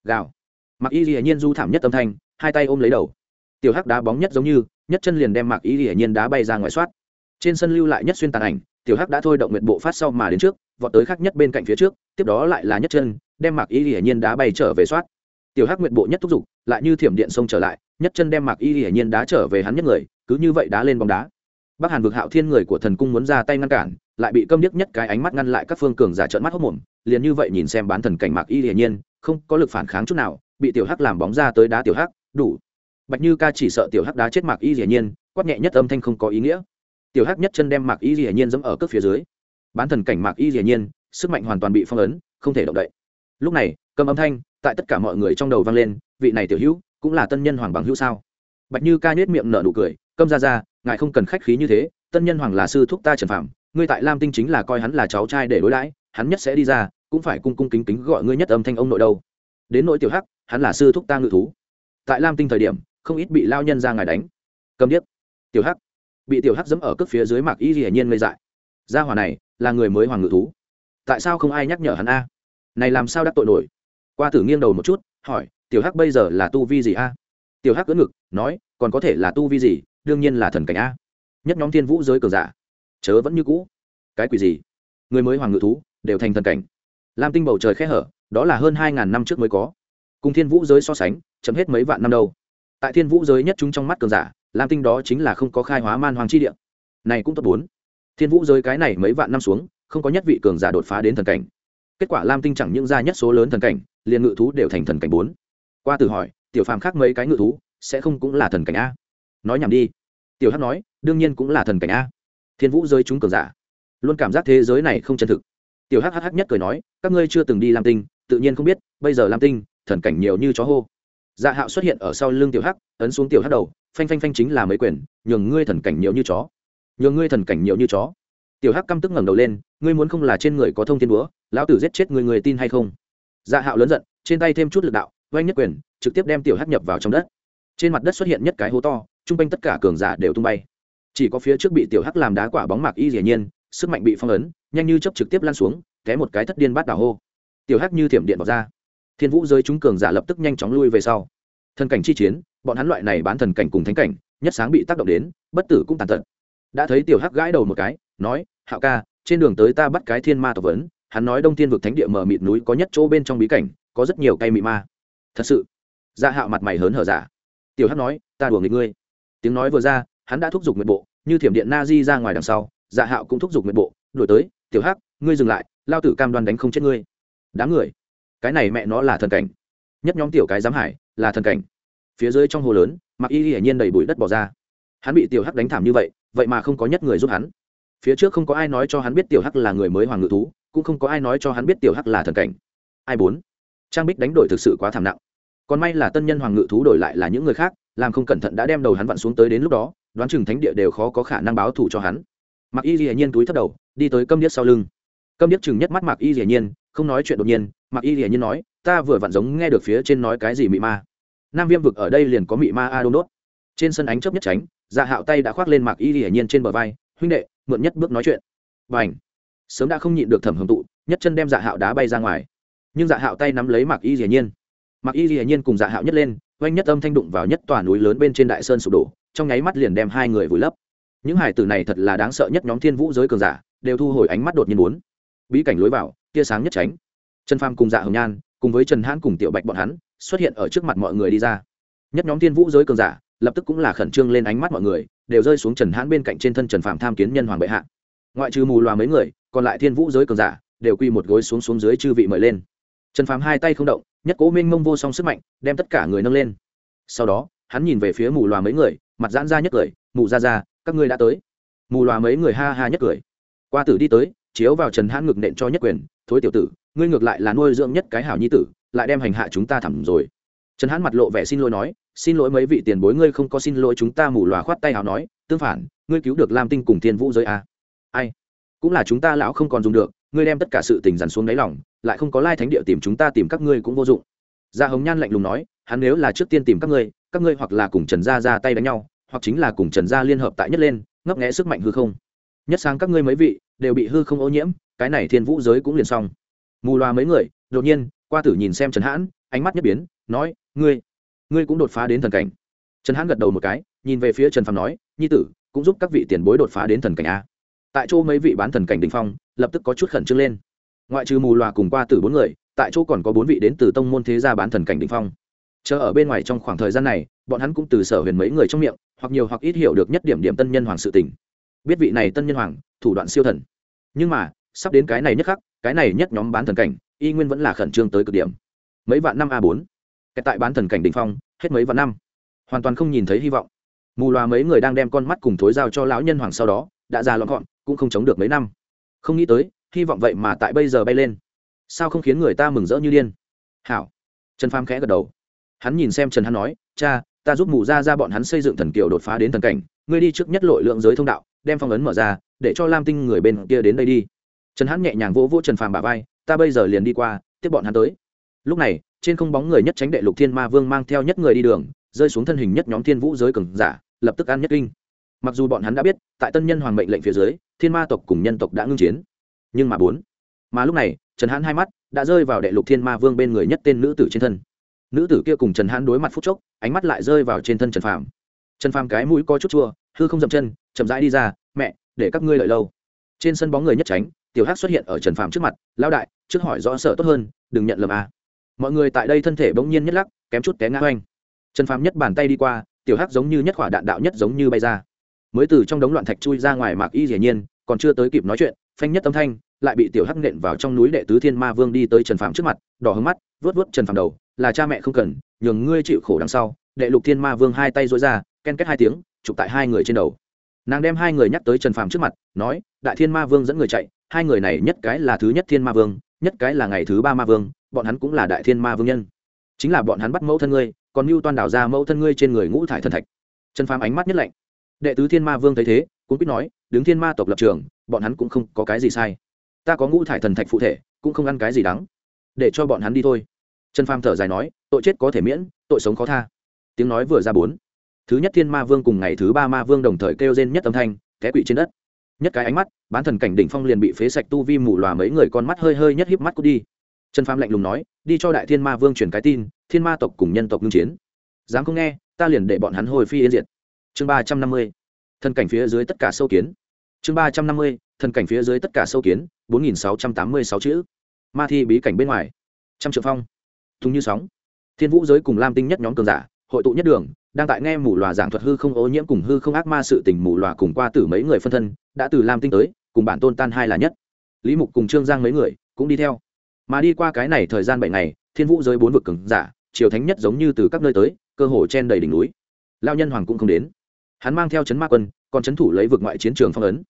Gào. Mặc y hiển nhiên du thảm nhất âm thanh, hai tay ôm lấy đầu. Tiểu hắc đá bóng nhất giống như, nhất chân liền đem mặc y hiển nhiên đá bay ra ngoài soát. Trên sân lưu lại nhất xuyên tàn ảnh, tiểu hắc đã thôi động nguyện bộ phát sau mà đến trước, vọt tới khác nhất bên cạnh phía trước, tiếp đó lại là nhất chân đem mặc y hiển nhiên đá bay trở về soát. Tiểu hắc nguyện bộ nhất thúc giục, lại như thiểm điện xông trở lại, nhất chân đem mặc y hiển nhiên đá trở về hắn nhất người, cứ như vậy đá lên bóng đá. Bắc hàn vực hạo thiên người của thần cung muốn ra tay ngăn cản, lại bị câm điếc nhất cái ánh mắt ngăn lại các phương cường giả trợn mắt hốc mồm, liền như vậy nhìn xem bán thần cảnh mạc y hiển nhiên, không có lực phản kháng chút nào, bị tiểu hắc làm bóng ra tới đá tiểu hắc, đủ. Bạch như ca chỉ sợ tiểu hắc đá chết mạc y hiển nhiên, quát nhẹ nhất âm thanh không có ý nghĩa. Tiểu hắc nhất chân đem mạc y hiển nhiên dẫm ở cước phía dưới. Bán thần cảnh mạc y hiển nhiên, sức mạnh hoàn toàn bị phong ấn, không thể động đậy lúc này, cầm âm thanh tại tất cả mọi người trong đầu vang lên, vị này tiểu hữu cũng là tân nhân hoàng bằng hữu sao? Bạch như ca nhết miệng nở nụ cười, câm ra ra, ngài không cần khách khí như thế, tân nhân hoàng là sư thúc ta trần phạm ngươi tại lam tinh chính là coi hắn là cháu trai để đối đãi hắn nhất sẽ đi ra, cũng phải cung cung kính kính gọi ngươi nhất âm thanh ông nội đâu. Đến nội tiểu hắc, hắn là sư thúc ta ngự thú. Tại lam tinh thời điểm, không ít bị lao nhân ra ngài đánh. Cầm điếc. Tiểu hắc. Bị tiểu hắc dẫm ở cước phía dưới mạc y hiển nhiên ngây dại. Gia hỏa này là người mới hoàng ngự thú. Tại sao không ai nhắc nhở hắn a? Này làm sao đắc tội nổi? Qua tử nghiêng đầu một chút, hỏi, tiểu hắc bây giờ là tu vi gì a? Tiểu hắc cưỡng ngực, nói, còn có thể là tu vi gì? Đương nhiên là thần cảnh a. Nhất nhóm thiên vũ giới cường giả, chớ vẫn như cũ. Cái quỷ gì? Người mới hoàng ngự thú, đều thành thần cảnh. Lam tinh bầu trời khẽ hở, đó là hơn hai ngàn năm trước mới có. Cùng thiên vũ giới so sánh chấm hết mấy vạn năm đâu. Tại thiên vũ giới nhất chúng trong mắt cường giả, lam tinh đó chính là không có khai hóa man hoàng chi địa. Này cũng tốt bốn. Thiên vũ giới cái này mấy vạn năm xuống, không có nhất vị cường giả đột phá đến thần cảnh kết quả lam tinh chẳng những ra nhất số lớn thần cảnh, liền ngự thú đều thành thần cảnh bốn. Qua từ hỏi, tiểu phàm khác mấy cái ngự thú, sẽ không cũng là thần cảnh a? Nói nhảm đi. Tiểu hắc nói, đương nhiên cũng là thần cảnh a. Thiên vũ giới chúng cường giả, luôn cảm giác thế giới này không chân thực. Tiểu hắc hắc nhất cười nói, các ngươi chưa từng đi lam tinh, tự nhiên không biết, bây giờ lam tinh, thần cảnh nhiều như chó hô. Dạ hạo xuất hiện ở sau lưng tiểu hắc, ấn xuống tiểu hắc đầu, phanh phanh phanh chính là mấy quyền, nhường ngươi thần cảnh nhiều như chó. Nhường ngươi thần cảnh nhiều như chó tiểu hắc căm tức ngẩng đầu lên, ngươi muốn không là trên người có thông thiên búa, lão tử giết chết người người tin hay không? Dạ hạo lớn giận, trên tay thêm chút lực đạo, oanh nhất quyền, trực tiếp đem tiểu hắc nhập vào trong đất. Trên mặt đất xuất hiện nhất cái hố to chung quanh tất cả cường giả đều tung bay. Chỉ có phía trước bị tiểu hắc làm đá quả bóng mạc y dĩ nhiên, sức mạnh bị phong ấn, nhanh như chấp trực tiếp lan xuống, té một cái thất điên bát đảo hô. Tiểu hắc như thiểm điện vào ra. Thiên vũ giới chúng cường giả lập tức nhanh chóng lui về sau. Thần cảnh chi chiến, bọn hắn loại này bán thần cảnh cùng thánh cảnh, nhất sáng bị tác động đến, bất tử cũng tàn tật. Đã thấy tiểu hắc gãi đầu một cái nói, hạo ca, trên đường tới ta bắt cái thiên ma tộc vấn, hắn nói đông thiên vực thánh địa mở mịt núi có nhất chỗ bên trong bí cảnh, có rất nhiều cây mị ma. Thật sự? Dạ hạo mặt mày hớn hở giả tiểu hắc nói, ta đùa nghịch ngươi. Tiếng nói vừa ra, hắn đã thúc giục nguyện bộ, như thiểm điện na di ra ngoài đằng sau dạ hạo cũng thúc giục nguyện bộ đổi tới, tiểu hắc, ngươi dừng lại, lao tử cam đoan đánh không chết ngươi. Đáng người? Cái này mẹ nó là thần cảnh. Nhất nhóm tiểu cái giám hải, là thần cảnh. Phía dưới trong hồ lớn mặc y hiển nhiên đầy bụi đất bỏ ra. Hắn bị tiểu hắc đánh thảm như vậy vậy mà không có nhất người giúp hắn phía trước không có ai nói cho hắn biết tiểu hắc là người mới hoàng ngự thú, cũng không có ai nói cho hắn biết tiểu hắc là thần cảnh. Ai bốn? Trang bích đánh đổi thực sự quá thảm nặng. Còn may là tân nhân hoàng ngự thú đổi lại là những người khác, làm không cẩn thận đã đem đầu hắn vặn xuống tới đến lúc đó, đoán chừng thánh địa đều khó có khả năng báo thù cho hắn. Mặc y hiển nhiên túi thất đầu, đi tới câm điếc sau lưng. Câm điếc chừng nhất mắt mặc y hiển nhiên không nói chuyện đột nhiên mặc y hiển nhiên nói, ta vừa vặn giống nghe được phía trên nói cái gì mị ma. Nam viêm vực ở đây liền có mị ma a đôn đốt. Trên sân ánh chớp nhất tránh dạ hạo tay đã khoác lên mặc y hiển nhiên trên bờ vai huynh đệ, mượn nhất bước nói chuyện. Và ảnh sớm đã không nhịn được thẩm hưởng tụ, nhất chân đem dạ hạo đá bay ra ngoài. Nhưng dạ hạo tay nắm lấy mặc y hiển nhiên. Mặc y hiển nhiên cùng dạ hạo nhất lên, oanh nhất âm thanh đụng vào nhất tòa núi lớn bên trên đại sơn sụp đổ, trong nháy mắt liền đem hai người vùi lấp. Những hải tử này thật là đáng sợ nhất nhóm thiên vũ giới cường giả, đều thu hồi ánh mắt đột nhiên muốn. Bí cảnh lối vào, tia sáng nhất tránh. Trần pham cùng dạ hồng nhan, cùng với trần hãn cùng tiểu bạch bọn hắn, xuất hiện ở trước mặt mọi người đi ra. Nhất nhóm thiên vũ giới cường giả lập tức cũng là khẩn trương lên ánh mắt mọi người, đều rơi xuống trần hãn bên cạnh trên thân trần Phạm tham kiến nhân hoàng bệ hạ. Ngoại trừ mù loà mấy người, còn lại thiên vũ giới cường giả, đều quy một gối xuống xuống dưới chư vị mời lên. Trần Phạm hai tay không động, nhất cố minh mông vô song sức mạnh, đem tất cả người nâng lên. Sau đó, hắn nhìn về phía mù loà mấy người, mặt giãn ra nhất cười, mù ra ra các ngươi đã tới. Mù loà mấy người ha ha nhất cười. Qua tử đi tới, chiếu vào trần hãn ngực nện cho nhất quyền, thối tiểu tử, ngươi ngược lại là nuôi dưỡng nhất cái hảo nhi tử, lại đem hành hạ chúng ta thẳm rồi trần hãn mặt lộ vẻ xin lỗi nói, xin lỗi mấy vị tiền bối, ngươi không có xin lỗi chúng ta, mù lòa khoát tay hào nói, tương phản, ngươi cứu được lam tinh cùng thiên vũ giới a à? ai? Cũng là chúng ta lão không còn dùng được, ngươi đem tất cả sự tình dằn xuống đáy lòng, lại không có lai thánh địa tìm chúng ta tìm các ngươi cũng vô dụng. Gia hồng nhan lạnh lùng nói, hắn nếu là trước tiên tìm các ngươi các ngươi hoặc là cùng trần gia ra tay đánh nhau, hoặc chính là cùng trần gia liên hợp tại nhất lên, ngấp nghẽ sức mạnh hư không. Nhất sáng các ngươi mấy vị đều bị hư không ô nhiễm, cái này thiên vũ giới cũng liền xong. Mù loa mấy người, đột nhiên, qua tử nhìn xem trần hãn, ánh mắt nhất biến, nói ngươi ngươi cũng đột phá đến thần cảnh. Trần hãn gật đầu một cái, nhìn về phía trần phàm nói, nhi tử, cũng giúp các vị tiền bối đột phá đến thần cảnh a. Tại chỗ mấy vị bán thần cảnh đình phong, lập tức có chút khẩn trương lên. Ngoại trừ mù loà cùng qua tử bốn người, tại chỗ còn có bốn vị đến từ tông môn thế gia bán thần cảnh đình phong. Chờ ở bên ngoài trong khoảng thời gian này, bọn hắn cũng từ sở huyền mấy người trong miệng, hoặc nhiều hoặc ít hiểu được nhất điểm điểm tân nhân hoàng sự tình. Biết vị này tân nhân hoàng, thủ đoạn siêu thần. Nhưng mà, sắp đến cái này nhất khắc, cái này nhất nhóm bán thần cảnh, y nguyên vẫn là khẩn trương tới cực điểm. Mấy vạn năm a bốn tại bán thần cảnh đình phong, hết mấy vạn năm. Hoàn toàn không nhìn thấy hy vọng. Mù loà mấy người đang đem con mắt cùng thối giao cho lão nhân hoàng sau đó, đã già lọn gọn, cũng không chống được mấy năm. Không nghĩ tới, hy vọng vậy mà tại bây giờ bay lên. Sao không khiến người ta mừng rỡ như điên? Hảo. Trần pham khẽ gật đầu. Hắn nhìn xem trần hắn nói, cha, ta giúp mù ra ra bọn hắn xây dựng thần kiều đột phá đến thần cảnh. Ngươi đi trước nhất lội lượng giới thông đạo, đem phong ấn mở ra, để cho lam tinh người bên kia đến đây đi. Trần hắn nhẹ nhàng vỗ vỗ trần phàm bà vai, ta bây giờ liền đi qua, tiếp bọn hắn tới. Lúc này trên không bóng người nhất tránh đệ lục thiên ma vương mang theo nhất người đi đường, rơi xuống thân hình nhất nhóm thiên vũ giới cường giả, lập tức ăn nhất kinh. Mặc dù bọn hắn đã biết, tại tân nhân hoàng mệnh lệnh phía dưới, thiên ma tộc cùng nhân tộc đã ngưng chiến. Nhưng mà bốn, mà lúc này, trần hãn hai mắt đã rơi vào đệ lục thiên ma vương bên người nhất tên nữ tử trên thân. Nữ tử kia cùng trần hãn đối mặt phút chốc, ánh mắt lại rơi vào trên thân trần phàm. Trần phàm cái mũi có chút chua, hư không dậm chân, chậm rãi đi ra, mẹ, để các ngươi lợi lâu. Trên sân bóng người nhất tránh, tiểu hắc xuất hiện ở trần phàm trước mặt lao đại, trước hỏi rõ sợ tốt hơn, đừng nhận lầm à mọi người tại đây thân thể bỗng nhiên nhất lắc, kém chút té ngã oanh trần phàm nhất bàn tay đi qua, tiểu hắc giống như nhất khỏa đạn đạo nhất giống như bay ra. Mới từ trong đống loạn thạch chui ra ngoài mạc y dĩ nhiên, còn chưa tới kịp nói chuyện, phanh nhất âm thanh, lại bị tiểu hắc nện vào trong núi đệ tứ thiên ma vương đi tới trần Phàm trước mặt, đỏ hứng mắt vớt vớt trần Phàm đầu, là cha mẹ không cần, nhường ngươi chịu khổ đằng sau. Đệ lục thiên ma vương hai tay dối ra, ken kết hai tiếng, chụp tại hai người trên đầu. Nàng đem hai người nhắc tới trần Phàm trước mặt, nói, đại thiên ma vương dẫn người chạy, hai người này nhất cái là thứ nhất thiên ma vương nhất cái là ngày thứ ba ma vương, bọn hắn cũng là đại thiên ma vương nhân. Chính là bọn hắn bắt mẫu thân ngươi, còn mưu toan đảo ra mẫu thân ngươi trên người ngũ thải thần thạch. Trần phàm ánh mắt nhất lạnh. Đệ tứ thiên ma vương thấy thế cũng biết nói, đứng thiên ma tộc lập trường, bọn hắn cũng không có cái gì sai. Ta có ngũ thải thần thạch phụ thể, cũng không ăn cái gì đắng. Để cho bọn hắn đi thôi. Trần phàm thở dài nói, tội chết có thể miễn, tội sống khó tha. Tiếng nói vừa ra bốn. Thứ nhất thiên ma vương cùng ngày thứ ba ma vương đồng thời kêu rên nhất âm thanh, té quỵ trên đất nhất cái ánh mắt, bán thần cảnh đỉnh phong liền bị phế sạch tu vi mù lòa mấy người con mắt hơi hơi nhất híp mắt cút đi. Trần phàm lạnh lùng nói, đi cho đại thiên ma vương truyền cái tin, thiên ma tộc cùng nhân tộc ngưng chiến. Dám không nghe, ta liền để bọn hắn hồi phi yên diệt. Chương ba trăm năm mươi, thần cảnh phía dưới tất cả sâu kiến. Chương ba trăm năm mươi, thần cảnh phía dưới tất cả sâu kiến, bốn nghìn sáu trăm tám mươi sáu chữ. Ma thi bí cảnh bên ngoài. Trăm triệu phong. Thùng như sóng. Thiên vũ giới cùng lam tinh nhất nhóm cường giả, hội tụ nhất đường đang tại nghe mù loà giảng thuật hư không ô nhiễm cùng hư không ác ma sự tình mù loà cùng qua từ mấy người phân thân, đã từ lam tinh tới, cùng bản tôn tan hai là nhất. Lý mục cùng trương giang mấy người cũng đi theo. Mà đi qua cái này thời gian bảy ngày, thiên vũ giới bốn vực cường giả, triều thánh nhất giống như từ các nơi tới, cơ hồ chen đầy đỉnh núi. Lao nhân hoàng cũng không đến. Hắn mang theo chấn ma quân, còn chấn thủ lấy vực ngoại chiến trường phong ấn.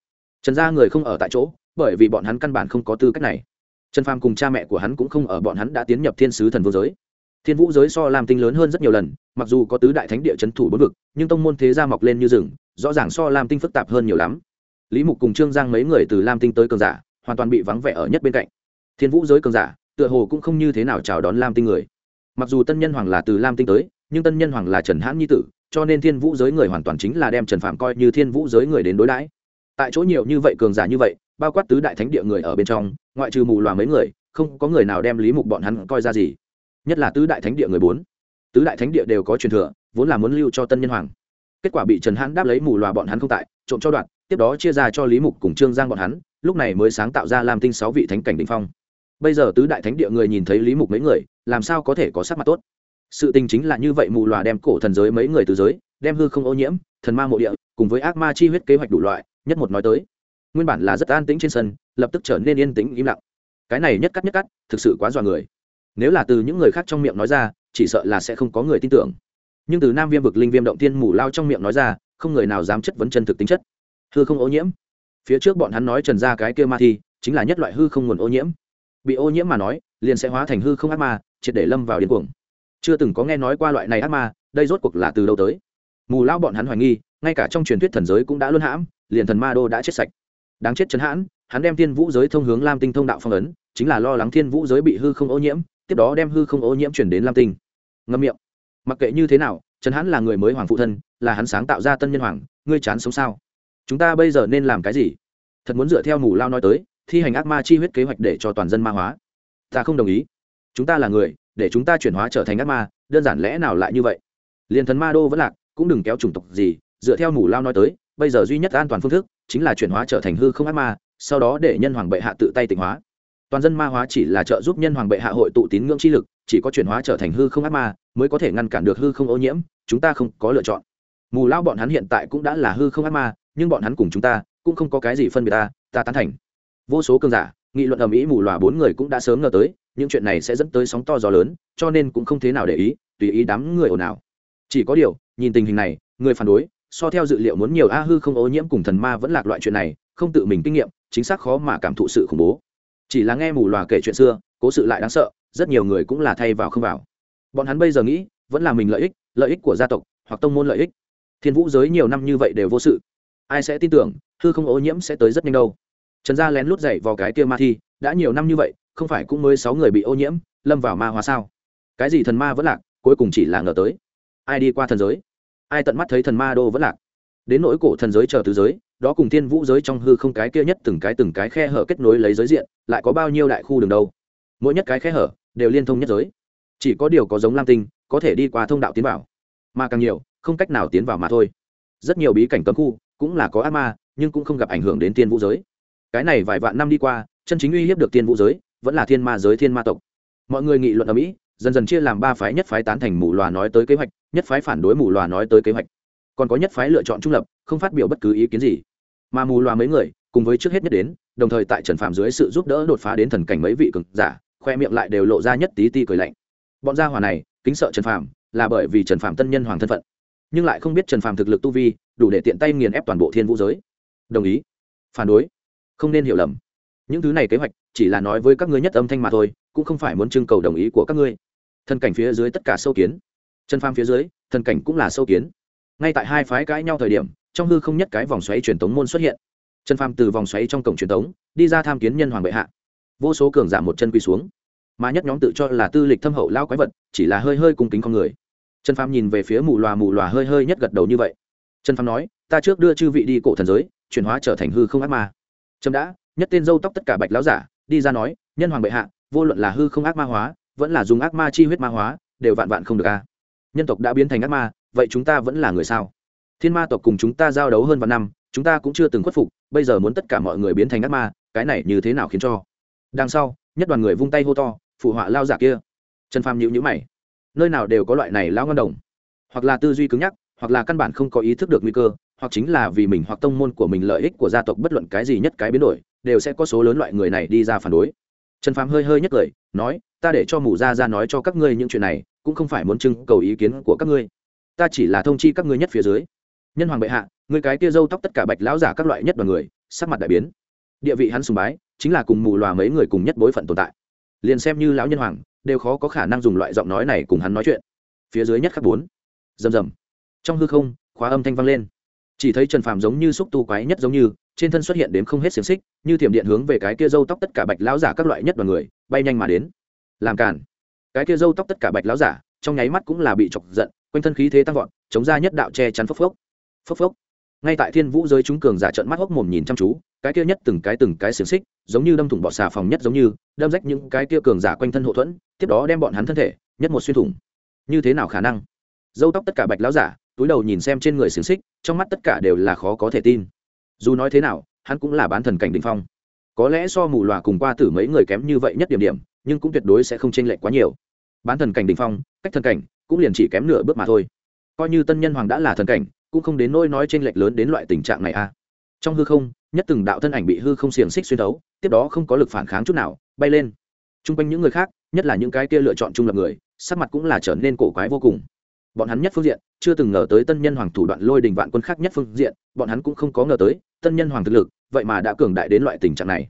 Trần gia người không ở tại chỗ, bởi vì bọn hắn căn bản không có tư cách này. Trần phàm cùng cha mẹ của hắn cũng không ở, bọn hắn đã tiến nhập thiên sứ thần vô giới thiên vũ giới so Lam tinh lớn hơn rất nhiều lần, mặc dù có tứ đại thánh địa trấn thủ bốn vực, nhưng tông môn thế gia mọc lên như rừng, rõ ràng so lam tinh phức tạp hơn nhiều lắm. Lý mục cùng trương giang mấy người từ lam tinh tới cường giả, hoàn toàn bị vắng vẻ ở nhất bên cạnh. Thiên vũ giới cường giả, tựa hồ cũng không như thế nào chào đón lam tinh người. Mặc dù tân nhân hoàng là từ lam tinh tới, nhưng tân nhân hoàng là trần hãn nhi tử, cho nên thiên vũ giới người hoàn toàn chính là đem trần phạm coi như thiên vũ giới người đến đối đãi. Tại chỗ nhiều như vậy cường giả như vậy, bao quát tứ đại thánh địa người ở bên trong, ngoại trừ mù loà mấy người, không có người nào đem lý mục bọn hắn coi ra gì nhất là tứ đại thánh địa người bốn. Tứ đại thánh địa đều có truyền thừa, vốn là muốn lưu cho tân nhân hoàng. Kết quả bị trần hãn đáp lấy mù loà bọn hắn không tại, trộm cho đoạn, tiếp đó chia ra cho lý mục cùng trương giang bọn hắn, lúc này mới sáng tạo ra làm tinh sáu vị thánh cảnh đ phong. Bây giờ tứ đại thánh địa người nhìn thấy lý mục mấy người, làm sao có thể có sắc mặt tốt? Sự tình chính là như vậy mù loà đem cổ thần giới mấy người từ giới, đem hư không ô nhiễm, thần ma mộ địa, cùng với ác ma chi huyết kế hoạch đủ loại, nhất một nói tới. Nguyên bản là rất an tĩnh trên sân, lập tức trở nên yên tĩnh im lặng. Cái này nhất cắt nhất cắt, thực sự quá dọa người nếu là từ những người khác trong miệng nói ra, chỉ sợ là sẽ không có người tin tưởng. Nhưng từ nam viêm vực, linh viêm động tiên mù lao trong miệng nói ra, không người nào dám chất vấn chân thực tính chất. Hư không ô nhiễm. Phía trước bọn hắn nói trần ra cái kia ma thi, chính là nhất loại hư không nguồn ô nhiễm. Bị ô nhiễm mà nói, liền sẽ hóa thành hư không ác ma, triệt để lâm vào điên cuồng. Chưa từng có nghe nói qua loại này ác ma, đây rốt cuộc là từ đâu tới? Mù lao bọn hắn hoài nghi, ngay cả trong truyền thuyết thần giới cũng đã luân hãm, liền thần ma đô đã chết sạch. Đáng chết chấn hãn, hắn đem thiên vũ giới thông hướng lam tinh thông đạo phong ấn, chính là lo lắng thiên vũ giới bị hư không ô nhiễm tiếp đó đem hư không ô nhiễm chuyển đến lam tinh ngâm miệng mặc kệ như thế nào trần hãn là người mới hoàng phụ thân là hắn sáng tạo ra tân nhân hoàng ngươi chán sống sao chúng ta bây giờ nên làm cái gì thật muốn dựa theo mù lao nói tới thi hành ác ma chi huyết kế hoạch để cho toàn dân ma hóa ta không đồng ý chúng ta là người để chúng ta chuyển hóa trở thành ác ma đơn giản lẽ nào lại như vậy liền thần ma đô vẫn lạc cũng đừng kéo chủng tộc gì dựa theo mù lao nói tới bây giờ duy nhất an toàn phương thức chính là chuyển hóa trở thành hư không ác ma sau đó để nhân hoàng bệ hạ tự tay tịnh hóa toàn dân ma hóa chỉ là trợ giúp nhân hoàng bệ hạ hội tụ tín ngưỡng chi lực, chỉ có chuyển hóa trở thành hư không ác ma mới có thể ngăn cản được hư không ô nhiễm, chúng ta không có lựa chọn. Mù lao bọn hắn hiện tại cũng đã là hư không ác ma, nhưng bọn hắn cùng chúng ta cũng không có cái gì phân biệt ta ta tán thành. Vô số cơn giả, nghị luận ầm ĩ mù loà bốn người cũng đã sớm ngờ tới, những chuyện này sẽ dẫn tới sóng to gió lớn, cho nên cũng không thế nào để ý, tùy ý đám người ồn ào. Chỉ có điều, nhìn tình hình này, người phản đối, so theo dự liệu muốn nhiều a hư không ô nhiễm cùng thần ma vẫn lạc loại chuyện này, không tự mình kinh nghiệm, chính xác khó mà cảm thụ sự khủng bố chỉ là nghe mù loà kể chuyện xưa, cố sự lại đáng sợ, rất nhiều người cũng là thay vào không vào. Bọn hắn bây giờ nghĩ, vẫn là mình lợi ích lợi ích của gia tộc, hoặc tông môn lợi ích. Thiên vũ giới nhiều năm như vậy đều vô sự. Ai sẽ tin tưởng, hư không ô nhiễm sẽ tới rất nhanh đâu. Trần gia lén lút dậy vào cái kia ma thi, đã nhiều năm như vậy, không phải cũng mới sáu người bị ô nhiễm, lâm vào ma hóa sao? Cái gì thần ma vẫn lạc, cuối cùng chỉ là ngờ tới. Ai đi qua thần giới? Ai tận mắt thấy thần ma đô vẫn lạc? Đến nỗi cổ thần giới chờ tứ giới đó cùng thiên vũ giới trong hư không cái kia nhất từng cái từng cái khe hở kết nối lấy giới diện, lại có bao nhiêu đại khu đường đâu? Mỗi nhất cái khe hở đều liên thông nhất giới. Chỉ có điều có giống lam tinh, có thể đi qua thông đạo tiến vào. Mà càng nhiều, không cách nào tiến vào mà thôi. Rất nhiều bí cảnh cấm khu cũng là có ác ma, nhưng cũng không gặp ảnh hưởng đến tiên vũ giới. Cái này vài vạn năm đi qua, chân chính uy hiếp được tiên vũ giới vẫn là thiên ma giới thiên ma tộc. Mọi người nghị luận ở mỹ, dần dần chia làm ba phái nhất phái tán thành mù loà nói tới kế hoạch, nhất phái phản đối mù loà nói tới kế hoạch. Còn có nhất phái lựa chọn trung lập, không phát biểu bất cứ ý kiến gì mà mù loà mấy người, cùng với trước hết nhất đến, đồng thời tại trần phạm dưới sự giúp đỡ đột phá đến thần cảnh mấy vị cực giả, khoe miệng lại đều lộ ra nhất tí ti cười lạnh. Bọn gia hỏa này, kính sợ trần phạm là bởi vì trần phạm tân nhân hoàng thân phận, nhưng lại không biết trần phạm thực lực tu vi, đủ để tiện tay nghiền ép toàn bộ thiên vũ giới. Đồng ý. Phản đối. Không nên hiểu lầm. Những thứ này kế hoạch, chỉ là nói với các ngươi nhất âm thanh mà thôi, cũng không phải muốn trưng cầu đồng ý của các ngươi. Thần cảnh phía dưới tất cả sâu kiến. Trần phàm phía dưới, thần cảnh cũng là sâu kiến. Ngay tại hai phái cãi nhau thời điểm trong hư không nhất cái vòng xoáy truyền tống môn xuất hiện. Trần phàm từ vòng xoáy trong cổng truyền tống, đi ra tham kiến nhân hoàng bệ hạ. Vô số cường giả một chân quỳ xuống. Mà nhất nhóm tự cho là tư lịch thâm hậu lao quái vật, chỉ là hơi hơi cung kính con người. Trần phàm nhìn về phía mù lòa mù lòa hơi hơi nhất gật đầu như vậy. Trần phàm nói, ta trước đưa chư vị đi cổ thần giới, chuyển hóa trở thành hư không ác ma. Trâm đã, nhất tên dâu tóc tất cả bạch lão giả, đi ra nói, nhân hoàng bệ hạ, vô luận là hư không ác ma hóa, vẫn là dùng ác ma chi huyết ma hóa, đều vạn vạn không được a. Nhân tộc đã biến thành ác ma, vậy chúng ta vẫn là người sao? Thiên ma tộc cùng chúng ta giao đấu hơn vạn năm, chúng ta cũng chưa từng khuất phục, bây giờ muốn tất cả mọi người biến thành ác ma, cái này như thế nào khiến cho? Đằng sau, nhất đoàn người vung tay hô to, phụ họa lao giả kia. Trần phàm nhịu nhữ mày. Nơi nào đều có loại này lao ngon đồng. Hoặc là tư duy cứng nhắc, hoặc là căn bản không có ý thức được nguy cơ, hoặc chính là vì mình hoặc tông môn của mình lợi ích của gia tộc bất luận cái gì nhất cái biến đổi, đều sẽ có số lớn loại người này đi ra phản đối. Trần phàm hơi hơi nhất cười, nói, ta để cho mù gia ra nói cho các ngươi những chuyện này, cũng không phải muốn trưng cầu ý kiến của các ngươi. Ta chỉ là thông chi các ngươi nhất phía dưới nhân hoàng bệ hạ người cái kia dâu tóc tất cả bạch lão giả các loại nhất đoàn người, sắc mặt đại biến. Địa vị hắn sùng bái, chính là cùng mù lòa mấy người cùng nhất bối phận tồn tại. Liền xem như lão nhân hoàng, đều khó có khả năng dùng loại giọng nói này cùng hắn nói chuyện. Phía dưới nhất khắc bốn. Rầm rầm. Trong hư không, khóa âm thanh vang lên. Chỉ thấy trần phàm giống như xúc tu quái nhất giống như, trên thân xuất hiện đến không hết xiềng xích, như thiểm điện hướng về cái kia dâu tóc tất cả bạch lão giả các loại nhất đoàn người, bay nhanh mà đến. Làm cản cái kia dâu tóc tất cả bạch lão giả, trong nháy mắt cũng là bị chọc giận, quanh thân khí thế tăng vọt, chống ra nhất đạo che chắn phốc phốc phốc phốc. Ngay tại thiên vũ giới chúng cường giả trợn mắt hốc mồm nhìn chăm chú, cái kia nhất từng cái từng cái xiềng xích, giống như đâm thủng bọ xà phòng nhất giống như, đâm rách những cái kia cường giả quanh thân hậu thuẫn, tiếp đó đem bọn hắn thân thể, nhất một xuyên thủng. Như thế nào khả năng? Dâu tóc tất cả bạch lão giả, túi đầu nhìn xem trên người xiềng xích, trong mắt tất cả đều là khó có thể tin. Dù nói thế nào, hắn cũng là bán thần cảnh đình phong. Có lẽ so mù loà cùng qua tử mấy người kém như vậy nhất điểm điểm, nhưng cũng tuyệt đối sẽ không chênh lệch quá nhiều. Bán thần cảnh đình phong, cách thần cảnh cũng liền chỉ kém nửa bước mà thôi. Coi như tân nhân hoàng đã là thần cảnh cũng không đến nỗi nói chênh lệch lớn đến loại tình trạng này a trong hư không, nhất từng đạo thân ảnh bị hư không xiềng xích xuyên đấu tiếp đó không có lực phản kháng chút nào, bay lên. T r u n g quanh những người khác, nhất là những cái kia lựa chọn trung lập người, sắc mặt cũng là trở nên cổ quái vô cùng. Bọn hắn nhất phương diện, chưa từng ngờ tới tân nhân hoàng thủ đoạn lôi đình vạn quân khác nhất phương diện, bọn hắn cũng không có ngờ tới, tân nhân hoàng thực lực, vậy mà đã cường đại đến loại tình trạng này.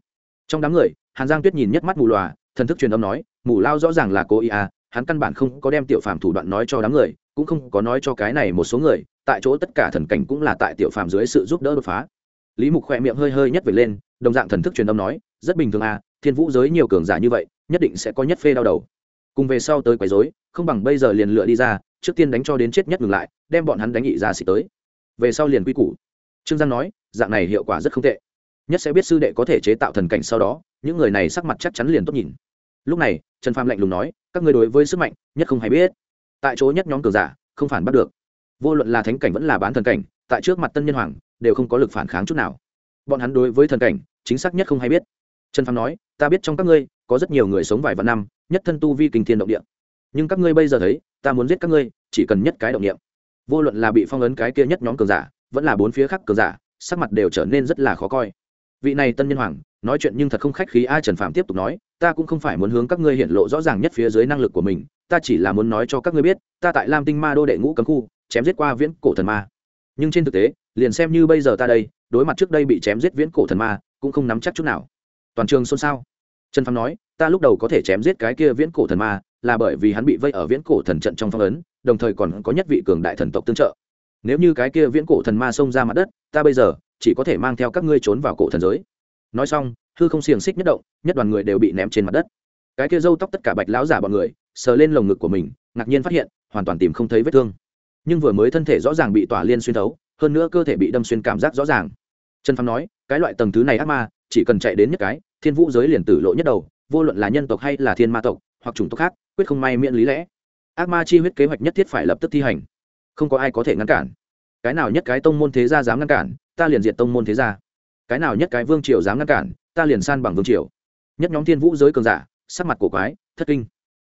Trong đám người, hàn giang tuyết nhìn nhất mắt mù loà, thần thức truyền âm nói, mù lao rõ ràng là cô ý à hắn căn bản không có đem tiểu phàm thủ đoạn nói cho đám người cũng không có nói cho cái này một số người, tại chỗ tất cả thần cảnh cũng là tại tiểu phàm dưới sự giúp đỡ đột phá. Lý mục khỏe miệng hơi hơi nhất về lên, đồng dạng thần thức truyền âm nói, rất bình thường à thiên vũ giới nhiều cường giả như vậy, nhất định sẽ có nhất phê đau đầu. Cùng về sau tới quấy rối, không bằng bây giờ liền lựa đi ra, trước tiên đánh cho đến chết nhất ngừng lại, đem bọn hắn đánh nghị ra xịt tới. Về sau liền quy củ. Trương giang nói, dạng này hiệu quả rất không tệ. Nhất sẽ biết sư đệ có thể chế tạo thần cảnh sau đó, những người này sắc mặt chắc chắn liền tốt nhìn. Lúc này, trần phàm lạnh lùng nói, các ngươi đối với sức mạnh, nhất không hay biết tại chỗ nhất nhóm cường giả, không phản bắt được. Vô luận là thánh cảnh vẫn là bán thần cảnh, tại trước mặt tân nhân hoàng, đều không có lực phản kháng chút nào. Bọn hắn đối với thần cảnh, chính xác nhất không hay biết. Trần phàm nói, ta biết trong các ngươi, có rất nhiều người sống vài vạn năm, nhất thân tu vi kinh thiên động địa. Nhưng các ngươi bây giờ thấy, ta muốn giết các ngươi, chỉ cần nhất cái động niệm. Vô luận là bị phong ấn cái kia nhất nhóm cường giả, vẫn là bốn phía khác cường giả, sắc mặt đều trở nên rất là khó coi vị này tân nhân hoàng, nói chuyện nhưng thật không khách khí ai trần phạm tiếp tục nói, ta cũng không phải muốn hướng các ngươi hiện lộ rõ ràng nhất phía dưới năng lực của mình, ta chỉ là muốn nói cho các ngươi biết, ta tại lam tinh ma đô đệ ngũ cấm khu, chém giết qua viễn cổ thần ma. Nhưng trên thực tế, liền xem như bây giờ ta đây, đối mặt trước đây bị chém giết viễn cổ thần ma, cũng không nắm chắc chút nào. Toàn trường xôn xao. Trần phạm nói, ta lúc đầu có thể chém giết cái kia viễn cổ thần ma, là bởi vì hắn bị vây ở viễn cổ thần trận trong phong ấn, đồng thời còn có nhất vị cường đại thần tộc tương trợ. Nếu như cái kia viễn cổ thần ma xông ra mặt đất, ta bây giờ chỉ có thể mang theo các ngươi trốn vào cổ thần giới. Nói xong, hư không xiềng xích nhất động, nhất đoàn người đều bị ném trên mặt đất. Cái kia râu tóc tất cả bạch lão giả bọn người, sờ lên lồng ngực của mình, ngạc nhiên phát hiện, hoàn toàn tìm không thấy vết thương. Nhưng vừa mới thân thể rõ ràng bị tỏa liên xuyên thấu, hơn nữa cơ thể bị đâm xuyên cảm giác rõ ràng. Trần phàm nói, cái loại tầng thứ này ác ma, chỉ cần chạy đến nhất cái, thiên vũ giới liền tử lộ nhất đầu, vô luận là nhân tộc hay là thiên ma tộc, hoặc chủng tộc khác, quyết không may miễn lý lẽ. Ác ma chi huyết kế hoạch nhất thiết phải lập tức thi hành. Không có ai có thể ngăn cản. Cái nào nhất cái tông môn thế gia dám ngăn cản ta liền diệt tông môn thế gia. Cái nào nhất cái vương triều dám ngăn cản, ta liền san bằng vương triều. Nhất nhóm thiên vũ giới cường giả, sắc mặt cổ quái, thất kinh.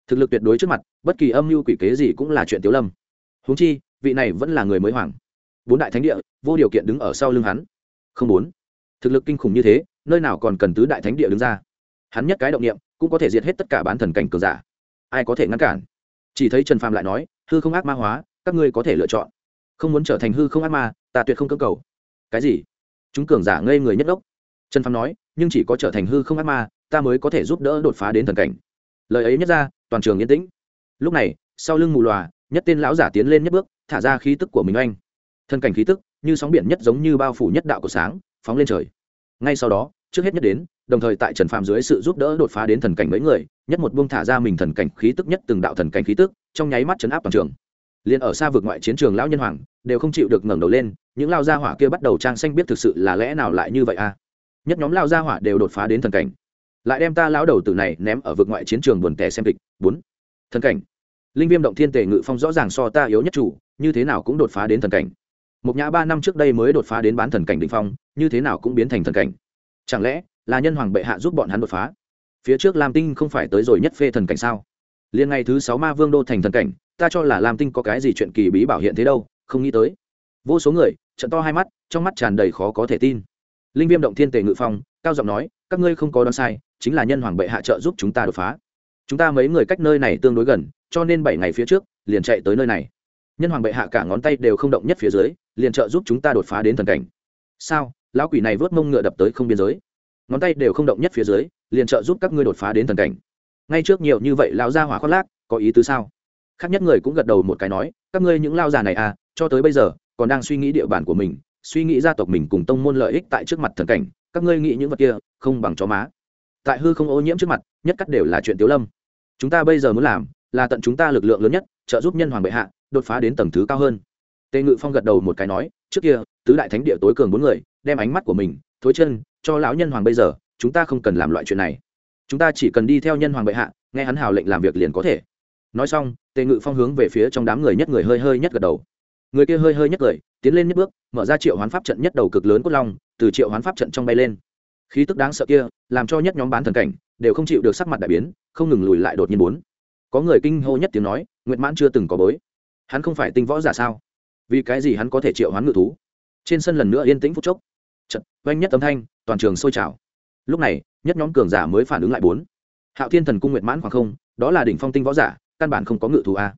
Thực lực tuyệt đối trước mặt, bất kỳ âm mưu quỷ kế gì cũng là chuyện tiếu lâm. Huống chi, vị này vẫn là người mới hoàng. Bốn đại thánh địa, vô điều kiện đứng ở sau lưng hắn. Không bốn. Thực lực kinh khủng như thế, nơi nào còn cần tứ đại thánh địa đứng ra? Hắn nhất cái động niệm, cũng có thể diệt hết tất cả bán thần cảnh cường giả. Ai có thể ngăn cản? Chỉ thấy trần phàm lại nói, hư không ác ma hóa, các ngươi có thể lựa chọn. Không muốn trở thành hư không ác ma, ta tuyệt không cơ cầu cái gì? Chúng cường giả ngây người nhất đốc. trần phàm nói, nhưng chỉ có trở thành hư không ác ma, ta mới có thể giúp đỡ đột phá đến thần cảnh. Lời ấy nhất ra, toàn trường yên tĩnh. Lúc này, sau lưng mù loà nhất tên lão giả tiến lên nhất bước, thả ra khí tức của mình anh thân cảnh khí tức, như sóng biển nhất giống như bao phủ nhất đạo của sáng, phóng lên trời. Ngay sau đó, trước hết nhất đến, đồng thời tại trần phàm dưới sự giúp đỡ đột phá đến thần cảnh mấy người, nhất một buông thả ra mình thần cảnh khí tức nhất từng đạo thần cảnh khí tức, trong nháy mắt chấn áp toàn trường. Liền ở xa vực ngoại chiến trường lão nhân hoàng đều không chịu được ngẩng đầu lên, những lao gia hỏa kia bắt đầu trang xanh biết thực sự là lẽ nào lại như vậy a à? nhất nhóm lao gia hỏa đều đột phá đến thần cảnh. Lại đem ta lão đầu tử này ném ở vực ngoại chiến trường buồn tẻ xem kịch. Bốn. Thần cảnh. Linh viêm động thiên tề ngự phong rõ ràng so ta yếu nhất chủ, như thế nào cũng đột phá đến thần cảnh. Một nhã ba năm trước đây mới đột phá đến bán thần cảnh định phong, như thế nào cũng biến thành thần cảnh. Chẳng lẽ là nhân hoàng bệ hạ giúp bọn hắn đột phá? Phía trước lam tinh không phải tới rồi nhất phê thần cảnh sao? Liên ngày thứ sáu ma vương đô thành thần cảnh, ta cho là lam tinh có cái gì chuyện kỳ bí bảo hiện thế đâu không nghĩ tới. Vô số người, trận to hai mắt, trong mắt tràn đầy khó có thể tin. Linh viêm động thiên tề ngự phong, cao giọng nói, các ngươi không có đoán sai, chính là nhân hoàng bệ hạ trợ giúp chúng ta đột phá. Chúng ta mấy người cách nơi này tương đối gần, cho nên bảy ngày phía trước, liền chạy tới nơi này. Nhân hoàng bệ hạ cả ngón tay đều không động nhất phía dưới, liền trợ giúp chúng ta đột phá đến thần cảnh. Sao? Lão quỷ này vớt mông ngựa đập tới không biên giới. Ngón tay đều không động nhất phía dưới, liền trợ giúp các ngươi đột phá đến thần cảnh. Ngay trước nhiều như vậy, lão gia hỏa khoác lác, có ý tứ sao? Khác nhất người cũng gật đầu một cái nói, các ngươi những lao già này à cho tới bây giờ, còn đang suy nghĩ địa bàn của mình, suy nghĩ gia tộc mình cùng tông môn lợi ích tại trước mặt thần cảnh, các ngươi nghĩ những vật kia, không bằng chó má. Tại hư không ô nhiễm trước mặt, nhất cắt đều là chuyện tiếu lâm. Chúng ta bây giờ muốn làm, là tận chúng ta lực lượng lớn nhất, trợ giúp nhân hoàng bệ hạ, đột phá đến tầng thứ cao hơn. Tề ngự phong gật đầu một cái nói, trước kia, tứ đại thánh địa tối cường bốn người, đem ánh mắt của mình, thối chân, cho lão nhân hoàng bây giờ, chúng ta không cần làm loại chuyện này. Chúng ta chỉ cần đi theo nhân hoàng bệ hạ, nghe hắn hào lệnh làm việc liền có thể. Nói xong, tề ngự phong hướng về phía trong đám người nhất người hơi hơi nhất gật đầu người kia hơi hơi nhất cười tiến lên nhất bước, mở ra triệu hoán pháp trận nhất đầu cực lớn cốt long, từ triệu hoán pháp trận trong bay lên. Khí tức đáng sợ kia, làm cho nhất nhóm bán thần cảnh, đều không chịu được sắc mặt đại biến, không ngừng lùi lại đột nhiên bốn. Có người kinh hô nhất tiếng nói, nguyệt mãn chưa từng có bối. Hắn không phải tinh võ giả sao? Vì cái gì hắn có thể triệu hoán ngự thú? Trên sân lần nữa yên tĩnh phút chốc. Trận oanh nhất âm thanh, toàn trường sôi trào. Lúc này, nhất nhóm cường giả mới phản ứng lại bốn. Hạo thiên thần cung nguyệt mãn khoảng không, đó là đỉnh phong tinh võ giả, căn bản không có ngự thú a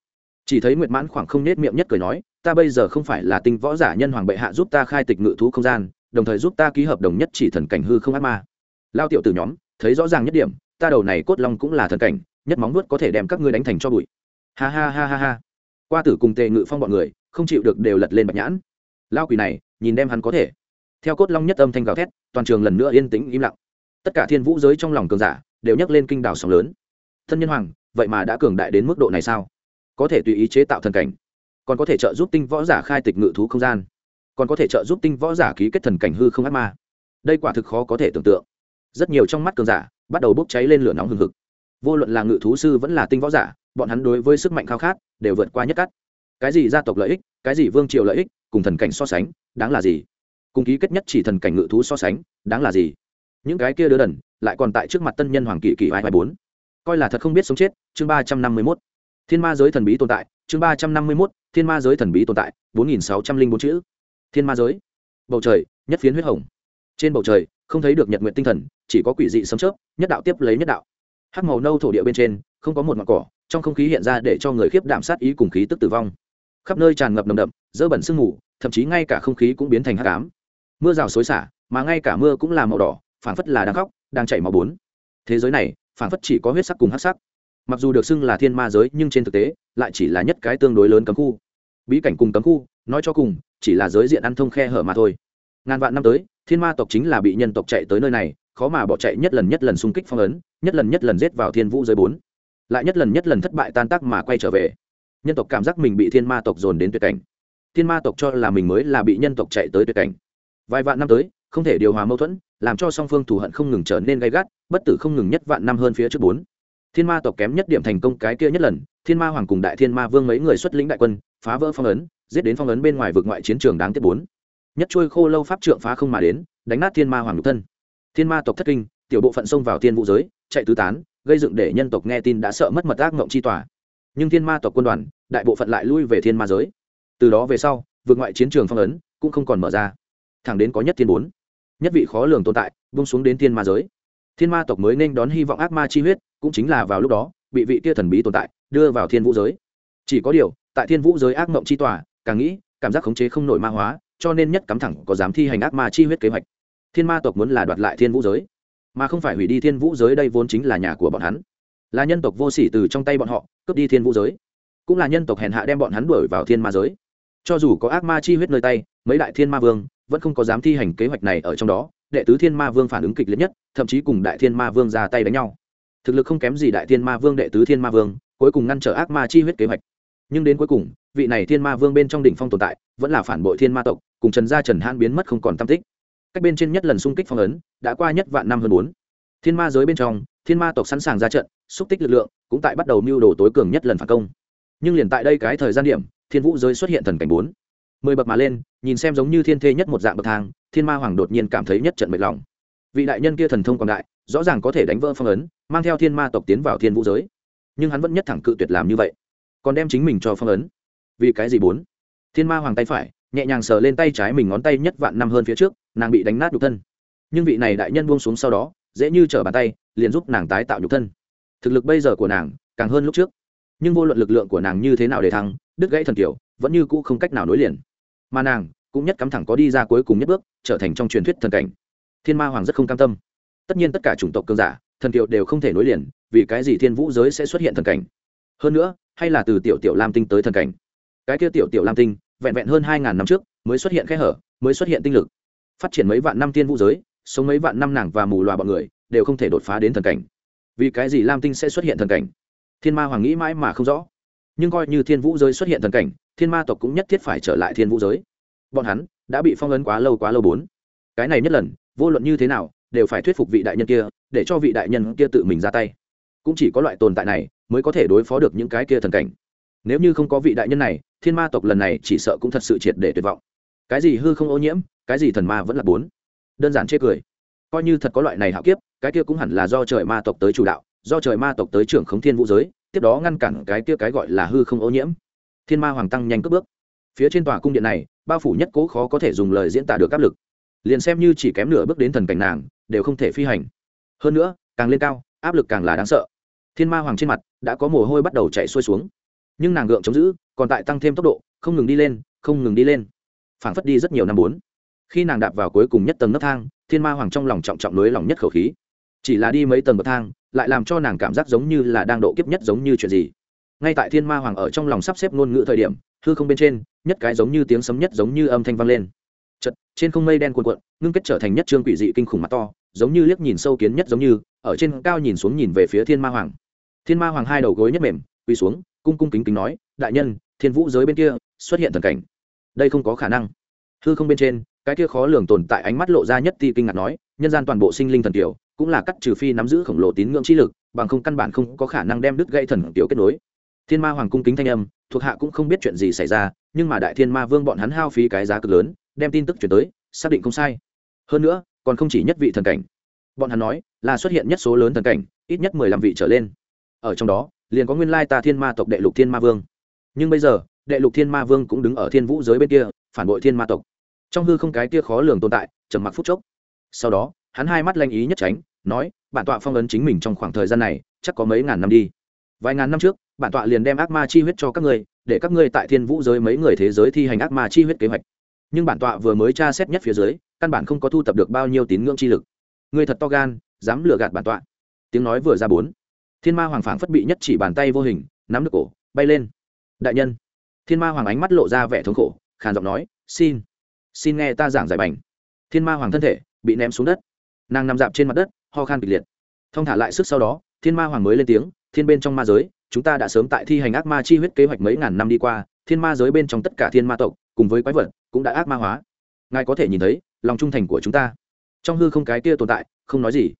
chỉ thấy nguyệt mãn khoảng không nết miệng nhất cười nói, ta bây giờ không phải là tinh võ giả nhân hoàng bệ hạ giúp ta khai tịch ngự thú không gian, đồng thời giúp ta ký hợp đồng nhất chỉ thần cảnh hư không ác ma. Lao tiểu từ nhóm, thấy rõ ràng nhất điểm, ta đầu này cốt long cũng là thần cảnh, nhất móng nuốt có thể đem các ngươi đánh thành cho bụi. Ha ha ha ha ha. Qua tử cùng tề ngự phong bọn người, không chịu được đều lật lên bạch nhãn. Lao quỷ này, nhìn đem hắn có thể. Theo cốt long nhất âm thanh gào thét, toàn trường lần nữa yên tĩnh im lặng. Tất cả thiên vũ giới trong lòng cường giả, đều nhấc lên kinh đảo sóng lớn. Thân nhân hoàng, vậy mà đã cường đại đến mức độ này sao? Có thể tùy ý chế tạo thần cảnh, còn có thể trợ giúp tinh võ giả khai tịch ngự thú không gian, còn có thể trợ giúp tinh võ giả ký kết thần cảnh hư không ác ma. Đây quả thực khó có thể tưởng tượng. Rất nhiều trong mắt cường giả bắt đầu bốc cháy lên lửa nóng hừng hực. Vô luận là ngự thú sư vẫn là tinh võ giả, bọn hắn đối với sức mạnh khao khát đều vượt qua nhất cắt. Cái gì gia tộc lợi ích, cái gì vương triều lợi ích, cùng thần cảnh so sánh, đáng là gì? Cùng ký kết nhất chỉ thần cảnh ngự thú so sánh, đáng là gì? Những cái kia đứa đần lại còn tại trước mặt tân nhân hoàng kỵ kỳ hai hai bốn. Coi là thật không biết sống chết, chương ba trăm năm mươi mốt thiên ma giới thần bí tồn tại, chương ba trăm năm mươi mốt, thiên ma giới thần bí tồn tại, bốn nghìn sáu trăm linh bốn chữ. Thiên ma giới. Bầu trời, nhất phiến huyết hồng. Trên bầu trời, không thấy được nhật nguyện tinh thần, chỉ có quỷ dị sấm chớp, nhất đạo tiếp lấy nhất đạo. Hắc màu nâu thổ địa bên trên, không có một ngọn cỏ, trong không khí hiện ra để cho người khiếp đảm sát ý cùng khí tức tử vong. Khắp nơi tràn ngập nồng đậm dơ bẩn sương mù, thậm chí ngay cả không khí cũng biến thành hắc ám. Mưa rào xối xả, mà ngay cả mưa cũng là màu đỏ, phảng phất là đang khóc, đang chảy máu bốn. Thế giới này, phảng phất chỉ có huyết sắc cùng hắc sắc mặc dù được xưng là thiên ma giới, nhưng trên thực tế, lại chỉ là nhất cái tương đối lớn cấm khu. Bí cảnh cùng cấm khu, nói cho cùng, chỉ là giới diện ăn thông khe hở mà thôi. Ngàn vạn năm tới, thiên ma tộc chính là bị nhân tộc chạy tới nơi này, khó mà bỏ chạy nhất lần nhất lần xung kích phong ấn, nhất lần nhất lần giết vào thiên vũ giới bốn. Lại nhất lần nhất lần thất bại tan tác mà quay trở về. Nhân tộc cảm giác mình bị thiên ma tộc dồn đến tuyệt cảnh. Thiên ma tộc cho là mình mới là bị nhân tộc chạy tới tuyệt cảnh. Vài vạn năm tới, không thể điều hòa mâu thuẫn, làm cho song phương thù hận không ngừng trở nên gay gắt, bất tử không ngừng nhất vạn năm hơn phía trước bốn thiên ma tộc kém nhất điểm thành công cái kia nhất lần, thiên ma hoàng cùng đại thiên ma vương mấy người xuất lĩnh đại quân, phá vỡ phong ấn, giết đến phong ấn bên ngoài vực ngoại chiến trường đáng tiếc bốn. Nhất trôi khô lâu pháp trượng phá không mà đến, đánh nát thiên ma hoàng nhục thân. Thiên ma tộc thất kinh, tiểu bộ phận xông vào thiên vũ giới, chạy tứ tán, gây dựng để nhân tộc nghe tin đã sợ mất mật ác ngộng chi tỏa nhưng thiên ma tộc quân đoàn, đại bộ phận lại lui về thiên ma giới. Từ đó về sau vượt ngoại chiến trường phong ấn cũng không còn mở ra. Thẳng đến có nhất thiên bốn. Nhất vị khó lường tồn tại bung xuống đến thiên ma giới thiên ma tộc mới nên đón hy vọng ác ma chi huyết, cũng chính là vào lúc đó, bị vị kia thần bí tồn tại đưa vào thiên vũ giới. Chỉ có điều, tại thiên vũ giới ác mộng chi tòa, càng nghĩ, cảm giác khống chế không nổi ma hóa, cho nên nhất cắm thẳng có dám thi hành ác ma chi huyết kế hoạch. Thiên ma tộc muốn là đoạt lại thiên vũ giới, mà không phải hủy đi thiên vũ giới đây vốn chính là nhà của bọn hắn. Là nhân tộc vô sỉ từ trong tay bọn họ, cướp đi thiên vũ giới. Cũng là nhân tộc hèn hạ đem bọn hắn đuổi vào thiên ma giới. Cho dù có ác ma chi huyết nơi tay, mấy đại thiên ma vương, vẫn không có dám thi hành kế hoạch này ở trong đó đệ tứ thiên ma vương phản ứng kịch liệt nhất, thậm chí cùng đại thiên ma vương ra tay đánh nhau. Thực lực không kém gì đại thiên ma vương, đệ tứ thiên ma vương, cuối cùng ngăn trở ác ma chi huyết kế hoạch. Nhưng đến cuối cùng, vị này thiên ma vương bên trong đỉnh phong tồn tại, vẫn là phản bội thiên ma tộc, cùng trần gia trần hãn biến mất không còn tam tích. Cách bên trên nhất lần xung kích phong ấn, đã qua nhất vạn năm hơn bốn. Thiên ma giới bên trong, thiên ma tộc sẵn sàng ra trận, xúc tích lực lượng cũng tại bắt đầu mưu đồ tối cường nhất lần phản công. Nhưng liền tại đây cái thời gian điểm, thiên vũ giới xuất hiện thần cảnh bốn mười bậc mà lên, nhìn xem giống như thiên thê nhất một dạng bậc thang, thiên ma hoàng đột nhiên cảm thấy nhất trận mệt lòng. Vị đại nhân kia thần thông quảng đại, rõ ràng có thể đánh vỡ phong ấn, mang theo thiên ma tộc tiến vào thiên vũ giới. Nhưng hắn vẫn nhất thẳng cự tuyệt làm như vậy, còn đem chính mình cho phong ấn. Vì cái gì bốn? Thiên ma hoàng tay phải, nhẹ nhàng sờ lên tay trái mình ngón tay nhất vạn năm hơn phía trước, nàng bị đánh nát nhục thân. Nhưng vị này đại nhân buông xuống sau đó, dễ như trở bàn tay, liền giúp nàng tái tạo nhục thân. Thực lực bây giờ của nàng, càng hơn lúc trước. Nhưng vô luận lực lượng của nàng như thế nào để thăng, đứt gãy thần kiểu vẫn như cũ không cách nào nối liền mà nàng cũng nhất cắm thẳng có đi ra cuối cùng nhất bước, trở thành trong truyền thuyết thần cảnh. Thiên ma hoàng rất không cam tâm. Tất nhiên tất cả chủng tộc cường giả, thần kiệu đều không thể nối liền, vì cái gì thiên vũ giới sẽ xuất hiện thần cảnh? Hơn nữa, hay là từ tiểu tiểu lam tinh tới thần cảnh? Cái kia tiểu tiểu lam tinh, vẹn vẹn hơn hai ngàn năm trước, mới xuất hiện khe hở, mới xuất hiện tinh lực. Phát triển mấy vạn năm thiên vũ giới, sống mấy vạn năm nàng và mù loà bọn người, đều không thể đột phá đến thần cảnh. Vì cái gì lam tinh sẽ xuất hiện thần cảnh? Thiên ma hoàng nghĩ mãi mà không rõ nhưng coi như thiên vũ giới xuất hiện thần cảnh, thiên ma tộc cũng nhất thiết phải trở lại thiên vũ giới. Bọn hắn đã bị phong ấn quá lâu quá lâu bốn. Cái này nhất lần, vô luận như thế nào, đều phải thuyết phục vị đại nhân kia, để cho vị đại nhân kia tự mình ra tay. Cũng chỉ có loại tồn tại này, mới có thể đối phó được những cái kia thần cảnh. Nếu như không có vị đại nhân này, thiên ma tộc lần này chỉ sợ cũng thật sự triệt để tuyệt vọng. Cái gì hư không ô nhiễm, cái gì thần ma vẫn là bốn. Đơn giản chê cười. Coi như thật có loại này hạo kiếp, cái kia cũng hẳn là do trời ma tộc tới chủ đạo, do trời ma tộc tới trưởng khống thiên vũ giới tiếp đó ngăn cản cái kia cái gọi là hư không ô nhiễm. Thiên ma hoàng tăng nhanh cất bước. Phía trên tòa cung điện này, bao phủ nhất cố khó có thể dùng lời diễn tả được áp lực. Liền xem như chỉ kém nửa bước đến thần cảnh nàng, đều không thể phi hành. Hơn nữa, càng lên cao, áp lực càng là đáng sợ. Thiên ma hoàng trên mặt đã có mồ hôi bắt đầu chạy xuôi xuống. Nhưng nàng gượng chống giữ, còn tại tăng thêm tốc độ, không ngừng đi lên, không ngừng đi lên. Phảng phất đi rất nhiều năm bốn. Khi nàng đạp vào cuối cùng nhất tầng nấc thang, thiên ma hoàng trong lòng trọng trọng nới lòng nhất khẩu khí. Chỉ là đi mấy tầng bậc thang lại làm cho nàng cảm giác giống như là đang độ kiếp nhất giống như chuyện gì. Ngay tại thiên ma hoàng ở trong lòng sắp xếp ngôn ngữ thời điểm, hư không bên trên, nhất cái giống như tiếng sấm nhất giống như âm thanh vang lên. Chật trên không mây đen cuồn cuộn, ngưng kết trở thành nhất trương quỷ dị kinh khủng mặt to, giống như liếc nhìn sâu kiến nhất giống như, ở trên cao nhìn xuống nhìn về phía thiên ma hoàng. Thiên ma hoàng hai đầu gối nhất mềm, quỳ xuống, cung cung kính kính nói, đại nhân, thiên vũ giới bên kia xuất hiện thần cảnh. Đây không có khả năng. Hư không bên trên, cái kia khó lường tồn tại ánh mắt lộ ra nhất ti kinh ngạc nói, nhân gian toàn bộ sinh linh thần tiểu cũng là cắt trừ phi nắm giữ khổng lồ tín ngưỡng chi lực, bằng không căn bản không có khả năng đem đứt gãy thần tiểu kết nối. Thiên ma hoàng cung kính thanh âm, thuộc hạ cũng không biết chuyện gì xảy ra, nhưng mà đại thiên ma vương bọn hắn hao phí cái giá cực lớn, đem tin tức chuyển tới, xác định không sai. Hơn nữa, còn không chỉ nhất vị thần cảnh. Bọn hắn nói, là xuất hiện nhất số lớn thần cảnh, ít nhất mười lăm vị trở lên. Ở trong đó, liền có nguyên lai ta thiên ma tộc đệ lục thiên ma vương. Nhưng bây giờ, đệ lục thiên ma vương cũng đứng ở thiên vũ giới bên kia, phản bội thiên ma tộc. Trong hư không cái kia khó lường tồn tại, trầm mặc phút chốc. Sau đó, hắn hai mắt lanh ý nhất tránh nói, bản tọa phong ấn chính mình trong khoảng thời gian này, chắc có mấy ngàn năm đi. Vài ngàn năm trước, bản tọa liền đem ác ma chi huyết cho các ngươi, để các ngươi tại thiên vũ giới mấy người thế giới thi hành ác ma chi huyết kế hoạch. Nhưng bản tọa vừa mới tra xét nhất phía dưới, căn bản không có thu tập được bao nhiêu tín ngưỡng chi lực. Ngươi thật to gan, dám lừa gạt bản tọa. Tiếng nói vừa ra bốn. Thiên ma hoàng phảng phất bị nhất chỉ bàn tay vô hình, nắm được cổ, bay lên. Đại nhân. Thiên ma hoàng ánh mắt lộ ra vẻ thống khổ, khàn giọng nói, xin xin nghe ta giảng giải bành. Thiên ma hoàng thân thể bị ném xuống đất. Nàng nằm dạp trên mặt đất ho khan kịch liệt. Thông thả lại sức sau đó, thiên ma hoàng mới lên tiếng, thiên bên trong ma giới, chúng ta đã sớm tại thi hành ác ma chi huyết kế hoạch mấy ngàn năm đi qua, thiên ma giới bên trong tất cả thiên ma tộc, cùng với quái vật, cũng đã ác ma hóa. Ngài có thể nhìn thấy, lòng trung thành của chúng ta. Trong hư không cái kia tồn tại, không nói gì.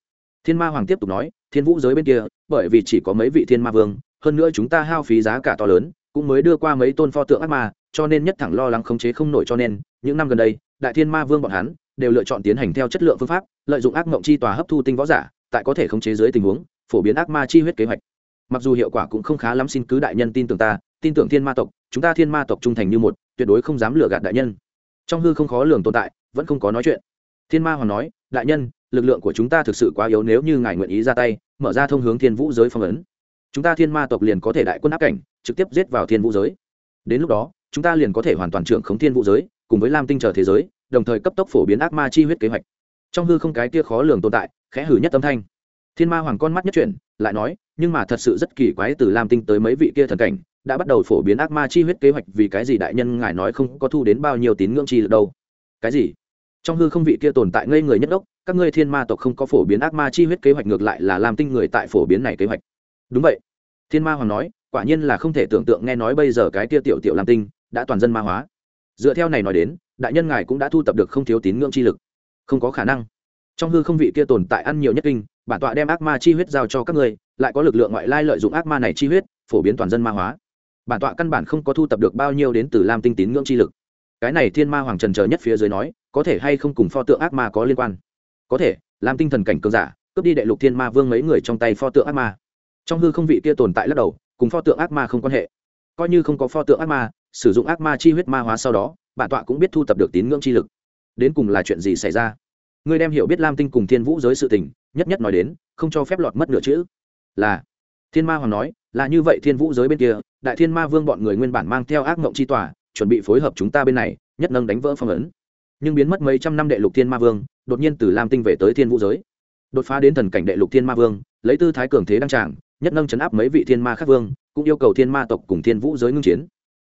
Thiên ma hoàng tiếp tục nói, thiên vũ giới bên kia, bởi vì chỉ có mấy vị thiên ma vương, hơn nữa chúng ta hao phí giá cả to lớn, cũng mới đưa qua mấy tôn pho tượng ác ma, cho nên nhất thẳng lo lắng khống chế không nổi cho nên, những năm gần đây, đại thiên ma vương bọn hắn đều lựa chọn tiến hành theo chất lượng phương pháp, lợi dụng ác mộng chi tòa hấp thu tinh võ giả, tại có thể khống chế dưới tình huống, phổ biến ác ma chi huyết kế hoạch. Mặc dù hiệu quả cũng không khá lắm xin cứ đại nhân tin tưởng ta, tin tưởng thiên ma tộc, chúng ta thiên ma tộc trung thành như một, tuyệt đối không dám lừa gạt đại nhân. Trong hư không khó lường tồn tại, vẫn không có nói chuyện. Thiên ma hoàng nói, đại nhân, lực lượng của chúng ta thực sự quá yếu nếu như ngài nguyện ý ra tay, mở ra thông hướng thiên vũ giới phong ấn. Chúng ta thiên ma tộc liền có thể đại quân áp cảnh, trực tiếp giết vào thiên vũ giới. Đến lúc đó, chúng ta liền có thể hoàn toàn trưởng khống thiên vũ giới, cùng với lam tinh chờ thế giới đồng thời cấp tốc phổ biến ác ma chi huyết kế hoạch. Trong hư không cái kia khó lường tồn tại, khẽ hử nhất âm thanh. Thiên ma hoàng con mắt nhất chuyển, lại nói, nhưng mà thật sự rất kỳ quái từ lam tinh tới mấy vị kia thần cảnh, đã bắt đầu phổ biến ác ma chi huyết kế hoạch vì cái gì đại nhân ngài nói không có thu đến bao nhiêu tín ngưỡng chi được đâu? Cái gì? Trong hư không vị kia tồn tại ngây người nhất đốc, các ngươi thiên ma tộc không có phổ biến ác ma chi huyết kế hoạch ngược lại là lam tinh người tại phổ biến này kế hoạch. Đúng vậy. Thiên ma hoàng nói, quả nhiên là không thể tưởng tượng nghe nói bây giờ cái kia tiểu tiểu lam tinh đã toàn dân ma hóa. Dựa theo này nói đến đại nhân ngài cũng đã thu tập được không thiếu tín ngưỡng chi lực. Không có khả năng. Trong hư không vị kia tồn tại ăn nhiều nhất kinh, bản tọa đem ác ma chi huyết giao cho các ngươi, lại có lực lượng ngoại lai lợi dụng ác ma này chi huyết, phổ biến toàn dân ma hóa. Bản tọa căn bản không có thu tập được bao nhiêu đến từ lam tinh tín ngưỡng chi lực. Cái này thiên ma hoàng trần chờ nhất phía dưới nói, có thể hay không cùng pho tượng ác ma có liên quan? Có thể làm tinh thần cảnh cường giả, cướp đi đệ lục thiên ma vương mấy người trong tay pho tượng ác ma. Trong hư không vị kia tồn tại lắc đầu, cùng pho tượng ác ma không quan hệ. Coi như không có pho tượng ác ma, sử dụng ác ma chi huyết ma hóa sau đó bản tọa cũng biết thu tập được tín ngưỡng chi lực. Đến cùng là chuyện gì xảy ra? Ngươi đem hiểu biết lam tinh cùng thiên vũ giới sự tình, nhất nhất nói đến, không cho phép lọt mất nửa chữ. Là, thiên ma hoàng nói, là như vậy thiên vũ giới bên kia, đại thiên ma vương bọn người nguyên bản mang theo ác mộng chi tòa, chuẩn bị phối hợp chúng ta bên này, nhất nâng đánh vỡ phong ấn. Nhưng biến mất mấy trăm năm đệ lục thiên ma vương, đột nhiên từ lam tinh về tới thiên vũ giới. Đột phá đến thần cảnh đệ lục thiên ma vương, lấy tư thái cường thế đăng tràng, nhất nâng chấn áp mấy vị thiên ma khác vương, cũng yêu cầu thiên ma tộc cùng thiên vũ giới ngưng chiến.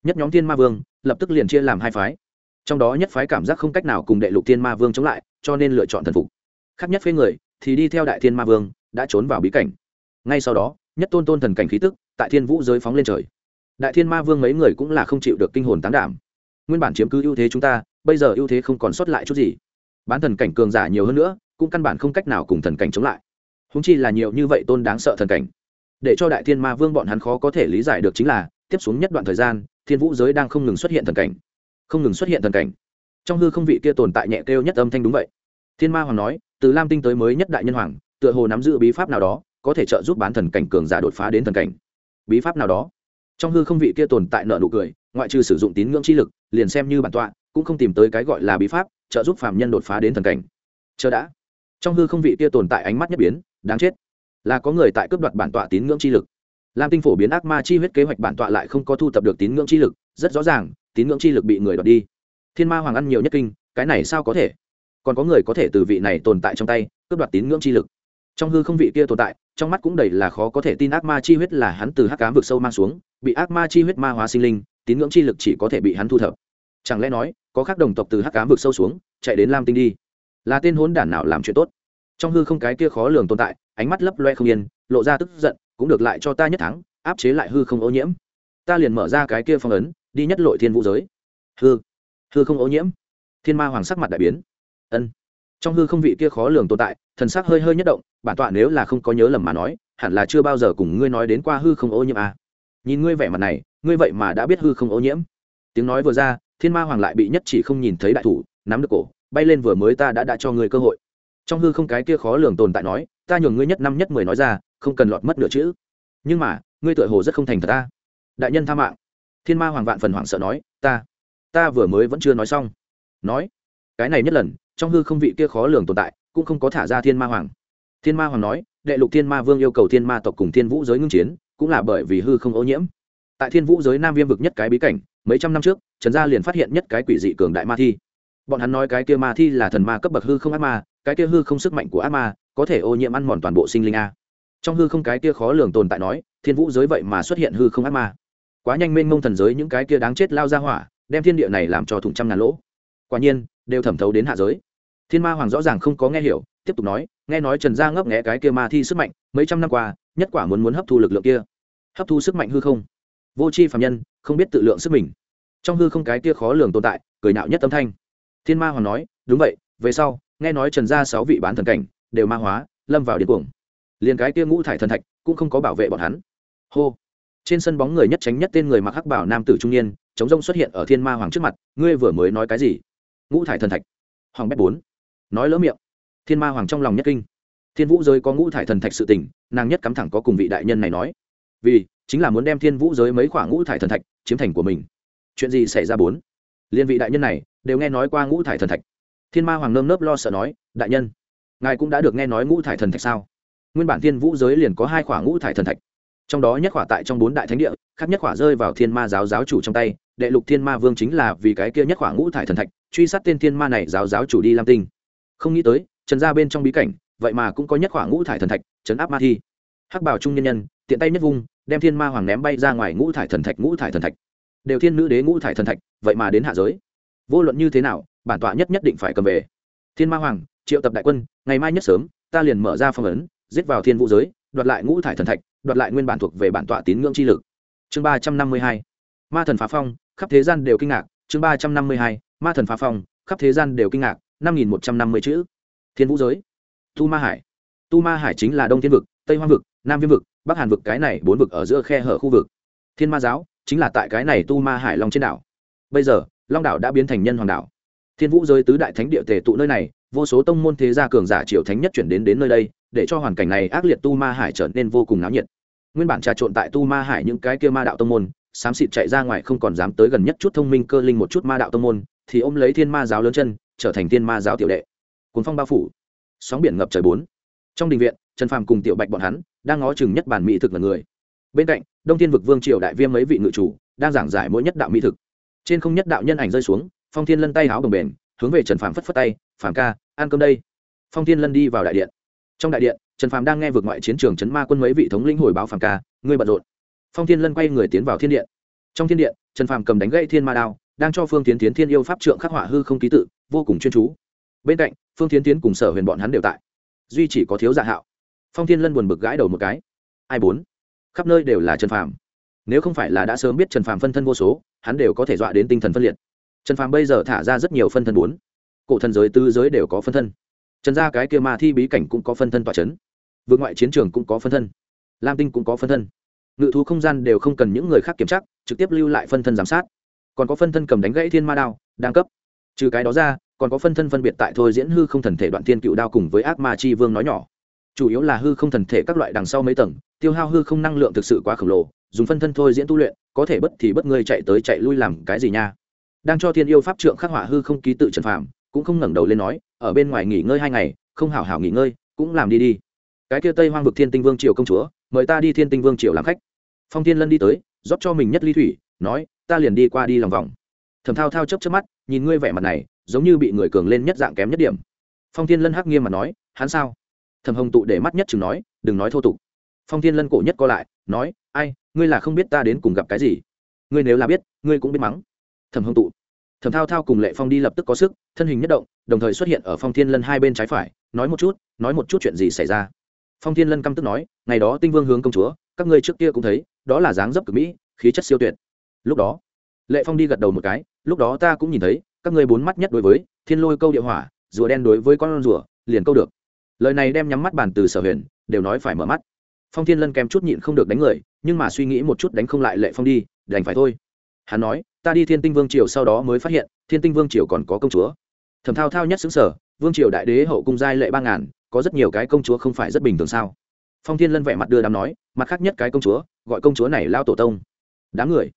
Nhất nhóm thiên ma vương lập tức liền chia làm hai phái. Trong đó nhất phái cảm giác không cách nào cùng đệ lục thiên ma vương chống lại, cho nên lựa chọn thần phục. Khác nhất phế người thì đi theo đại thiên ma vương, đã trốn vào bí cảnh. Ngay sau đó, nhất tôn tôn thần cảnh khí tức tại thiên vũ giới phóng lên trời. Đại thiên ma vương mấy người cũng là không chịu được kinh hồn tán đảm. Nguyên bản chiếm cứ ưu thế chúng ta, bây giờ ưu thế không còn sót lại chút gì. Bán thần cảnh cường giả nhiều hơn nữa, cũng căn bản không cách nào cùng thần cảnh chống lại. Húng chi là nhiều như vậy tôn đáng sợ thần cảnh. Để cho đại thiên ma vương bọn hắn khó có thể lý giải được chính là, tiếp xuống nhất đoạn thời gian thiên vũ giới đang không ngừng xuất hiện thần cảnh. Không ngừng xuất hiện thần cảnh. Trong hư không vị kia tồn tại nhẹ kêu nhất âm thanh đúng vậy. Thiên ma hoàng nói, từ lam tinh tới mới nhất đại nhân hoàng, tựa hồ nắm giữ bí pháp nào đó, có thể trợ giúp bán thần cảnh cường giả đột phá đến thần cảnh. Bí pháp nào đó? Trong hư không vị kia tồn tại nợ nụ cười, ngoại trừ sử dụng tín ngưỡng chi lực, liền xem như bản tọa, cũng không tìm tới cái gọi là bí pháp, trợ giúp phạm nhân đột phá đến thần cảnh. Chờ đã. Trong hư không vị kia tồn tại ánh mắt nhất biến, đáng chết. Là có người tại cướp đoạt bản tọa tín ngưỡng chi lực lam tinh phổ biến ác ma chi huyết kế hoạch bản tọa lại không có thu thập được tín ngưỡng chi lực, rất rõ ràng, tín ngưỡng chi lực bị người đoạt đi. Thiên ma hoàng ăn nhiều nhất kinh, cái này sao có thể? Còn có người có thể từ vị này tồn tại trong tay, cướp đoạt tín ngưỡng chi lực. Trong hư không vị kia tồn tại, trong mắt cũng đầy là khó có thể tin ác ma chi huyết là hắn từ hắc cám vực sâu mang xuống, bị ác ma chi huyết ma hóa sinh linh, tín ngưỡng chi lực chỉ có thể bị hắn thu thập. Chẳng lẽ nói, có khác đồng tộc từ hắc cám vực sâu xuống, chạy đến lam tinh đi? Là tên hốn đản nào làm chuyện tốt? Trong hư không cái kia khó lường tồn tại, ánh mắt lấp loe không yên, lộ ra tức giận cũng được lại cho ta nhất thắng, áp chế lại hư không ô nhiễm. Ta liền mở ra cái kia phong ấn, đi nhất lội thiên vũ giới. Hư hư không ô nhiễm. Thiên ma hoàng sắc mặt đại biến. Ân. Trong hư không vị kia khó lường tồn tại, thần sắc hơi hơi nhất động, bản tọa nếu là không có nhớ lầm mà nói, hẳn là chưa bao giờ cùng ngươi nói đến qua hư không ô nhiễm à. nhìn ngươi vẻ mặt này, ngươi vậy mà đã biết hư không ô nhiễm. Tiếng nói vừa ra, thiên ma hoàng lại bị nhất chỉ không nhìn thấy đại thủ, nắm được cổ, bay lên vừa mới ta đã đã cho ngươi cơ hội trong hư không cái kia khó lường tồn tại nói, ta nhường ngươi nhất năm nhất mười nói ra, không cần lọt mất nửa chữ. Nhưng mà, ngươi tựa hồ rất không thành thật ta. Đại nhân tha mạng. Thiên ma hoàng vạn phần hoảng sợ nói, ta ta vừa mới vẫn chưa nói xong. Nói, cái này nhất lần, trong hư không vị kia khó lường tồn tại, cũng không có thả ra thiên ma hoàng. Thiên ma hoàng nói, đệ lục thiên ma vương yêu cầu thiên ma tộc cùng thiên vũ giới ngưng chiến, cũng là bởi vì hư không ô nhiễm. Tại thiên vũ giới nam viêm vực nhất cái bí cảnh, mấy trăm năm trước, trần gia liền phát hiện nhất cái quỷ dị cường đại ma thi. Bọn hắn nói cái kia ma thi là thần ma cấp bậc hư không ác ma cái kia hư không sức mạnh của ác ma có thể ô nhiễm ăn mòn toàn bộ sinh linh a. Trong hư không cái kia khó lường tồn tại nói, thiên vũ giới vậy mà xuất hiện hư không ác ma. Quá nhanh mênh mông thần giới những cái kia đáng chết lao ra hỏa, đem thiên địa này làm cho thủng trăm ngàn lỗ. Quả nhiên, đều thẩm thấu đến hạ giới. Thiên ma hoàng rõ ràng không có nghe hiểu, tiếp tục nói, nghe nói trần gia ngấp nghẽ cái kia ma thi sức mạnh, mấy trăm năm qua, nhất quả muốn muốn hấp thu lực lượng kia. Hấp thu sức mạnh hư không. Vô c h i phạm nhân, không biết tự lượng sức mình. Trong hư không cái kia khó lường tồn tại, cười nạo nhất âm thanh. Thiên ma hoàng nói, đúng vậy về sau, nghe nói trần gia sáu vị bán thần cảnh, đều ma hóa, lâm vào điên cuồng. Liền cái kia ngũ thải thần thạch cũng không có bảo vệ bọn hắn. Hô. Trên sân bóng người nhất tránh nhất tên người mặc hắc bảo nam tử trung niên, chống rông xuất hiện ở thiên ma hoàng trước mặt, ngươi vừa mới nói cái gì? Ngũ thải thần thạch. Hoàng bét bốn. Nói lỡ miệng. Thiên ma hoàng trong lòng nhất kinh. Thiên vũ giới có ngũ thải thần thạch sự tình, nàng nhất cắm thẳng có cùng vị đại nhân này nói. Vì, chính là muốn đem thiên vũ giới mấy khoảng ngũ thải thần thạch chiếm thành của mình. Chuyện gì xảy ra bốn? Liên vị đại nhân này đều nghe nói qua ngũ thải thần thạch thiên ma hoàng nơm nớp lo sợ nói, đại nhân, ngài cũng đã được nghe nói ngũ thải thần thạch sao? Nguyên bản thiên vũ giới liền có hai khỏa ngũ thải thần thạch. Trong đó nhất khỏa tại trong bốn đại thánh địa, khác nhất khỏa rơi vào thiên ma giáo giáo chủ trong tay. Đệ lục thiên ma vương chính là vì cái kia nhất khỏa ngũ thải thần thạch, truy sát tên thiên ma này giáo giáo chủ đi lam tinh. Không nghĩ tới, trần ra bên trong bí cảnh, vậy mà cũng có nhất khỏa ngũ thải thần thạch chấn áp ma thi. Hắc bảo trung nhân nhân, tiện tay nhất vung, đem thiên ma hoàng ném bay ra ngoài ngũ thải thần thạch, ngũ thải thần thạch. Đều thiên nữ đế ngũ thải thần thạch, vậy mà đến hạ giới vô luận như thế nào, bản tọa nhất nhất định phải cầm về. Thiên ma hoàng, triệu tập đại quân, ngày mai nhất sớm, ta liền mở ra phong ấn, giết vào thiên vũ giới, đoạt lại ngũ thải thần thạch, đoạt lại nguyên bản thuộc về bản tọa tín ngưỡng chi lực. Chương ba trăm năm mươi hai. Ma thần phá phong, khắp thế gian đều kinh ngạc. Chương ba trăm năm mươi hai. Ma thần phá phong, khắp thế gian đều kinh ngạc. năm nghìn một trăm năm mươi chữ. Thiên vũ giới. Tu ma hải. Tu ma hải chính là đông thiên vực, tây hoa vực, nam viêm vực, bắc hàn vực, cái này bốn vực ở giữa khe hở khu vực. Thiên ma giáo chính là tại cái này tu ma hải long trên đảo. Bây giờ long đảo đã biến thành nhân hoàng đảo. Thiên vũ giới tứ đại thánh địa tề tụ nơi này, vô số tông môn thế gia cường giả triều thánh nhất chuyển đến đến nơi đây, để cho hoàn cảnh này ác liệt tu ma hải trở nên vô cùng náo nhiệt. Nguyên bản trà trộn tại tu ma hải những cái kia ma đạo tông môn, xám xịt chạy ra ngoài không còn dám tới gần nhất chút thông minh cơ linh một chút ma đạo tông môn, thì ôm lấy thiên ma giáo lớn chân, trở thành thiên ma giáo tiểu đệ. Cuốn phong bao phủ. Sóng biển ngập trời bốn. Trong đình viện, trần phàm cùng tiểu bạch bọn hắn đang ngó chừng nhất bản mỹ thực là người. Bên cạnh, đông thiên vực vương triều đại viêm mấy vị ngự chủ đang giảng giải mỗi nhất đạo mỹ thực trên không nhất đạo nhân ảnh rơi xuống, phong thiên lân tay háo bồng bềnh, hướng về trần phàm phất phất tay, phàm ca, ăn cơm đây. Phong thiên lân đi vào đại điện. Trong đại điện, trần phàm đang nghe vượt ngoại chiến trường chấn ma quân mấy vị thống lĩnh hồi báo phàm ca, ngươi bận rộn. Phong thiên lân quay người tiến vào thiên điện. Trong thiên điện, trần phàm cầm đánh gậy thiên ma đao, đang cho phương tiến tiến thiên yêu pháp trượng khắc họa hư không ký tự, vô cùng chuyên chú. Bên cạnh, phương tiến tiến cùng sở huyền bọn hắn đều tại. Duy chỉ có thiếu dạ hạo. Phong thiên lân buồn bực gãi đầu một cái. Ai bốn? Khắp nơi đều là trần phàm nếu không phải là đã sớm biết trần phàm phân thân vô số, hắn đều có thể dọa đến tinh thần phân liệt. Trần phàm bây giờ thả ra rất nhiều phân thân bốn. Cổ thần giới tư giới đều có phân thân. Trần gia cái kia ma thi bí cảnh cũng có phân thân tọa c h ấ n vượt ngoại chiến trường cũng có phân thân. Lam tinh cũng có phân thân. Ngự thú không gian đều không cần những người khác kiểm tra, trực tiếp lưu lại phân thân giám sát. Còn có phân thân cầm đánh gãy thiên ma đao đang cấp. Trừ cái đó ra, còn có phân thân phân biệt tại thôi diễn hư không thần thể đoạn thiên cựu đao cùng với ác ma chi vương nói nhỏ. Chủ yếu là hư không thần thể các loại đằng sau mấy tầng, tiêu hao hư không năng lượng thực sự quá khổng lồ dùng phân thân thôi diễn tu luyện, có thể bất thì bất ngươi chạy tới chạy lui làm cái gì nha? Đang cho thiên yêu pháp trượng khắc họa hư không ký tự trần phạm cũng không ngẩng đầu lên nói, ở bên ngoài nghỉ ngơi hai ngày, không hảo hảo nghỉ ngơi, cũng làm đi đi. Cái kia tây hoang vực thiên tinh vương triều công chúa, mời ta đi thiên tinh vương triều làm khách. Phong thiên lân đi tới, rót cho mình nhất ly thủy, nói, ta liền đi qua đi lòng vòng. Thầm thao thao chấp chấp mắt, nhìn ngươi vẻ mặt này, giống như bị người cường lên nhất dạng kém nhất điểm. Phong thiên lân hắc nghiêm mà nói, hắn sao? Thầm hồng tụ để mắt nhất chừng nói, đừng nói thô tục. Phong thiên lân cổ nhất co lại, nói, ai ngươi là không biết ta đến cùng gặp cái gì. Ngươi nếu là biết, ngươi cũng biết mắng. Thầm hồng tụ. Thầm thao thao cùng lệ phong đi lập tức có sức, thân hình nhất động, đồng thời xuất hiện ở phong thiên lân hai bên trái phải, nói một chút, nói một chút chuyện gì xảy ra. Phong thiên lân căm tức nói, ngày đó tinh vương hướng công chúa, các ngươi trước kia cũng thấy, đó là dáng dấp cực mỹ, khí chất siêu tuyệt. Lúc đó, lệ phong đi gật đầu một cái, lúc đó ta cũng nhìn thấy, các ngươi bốn mắt nhất đối với, thiên lôi câu địa hỏa, rùa đen đối với con rùa, liền câu được. Lời này đem nhắm mắt bàn từ sở huyền, đều nói phải mở mắt phong thiên lân kèm chút nhịn không được đánh người, nhưng mà suy nghĩ một chút đánh không lại lệ phong đi, đành phải thôi. Hắn nói, ta đi thiên tinh vương triều sau đó mới phát hiện, thiên tinh vương triều còn có công chúa. Thẩm thao thao nhất xứng sở vương triều đại đế hậu cung giai lệ ba ngàn, có rất nhiều cái công chúa không phải rất bình thường sao? Phong thiên lân vẻ mặt đưa đám nói, mặt khác nhất cái công chúa, gọi công chúa này lao tổ tông. Đám người?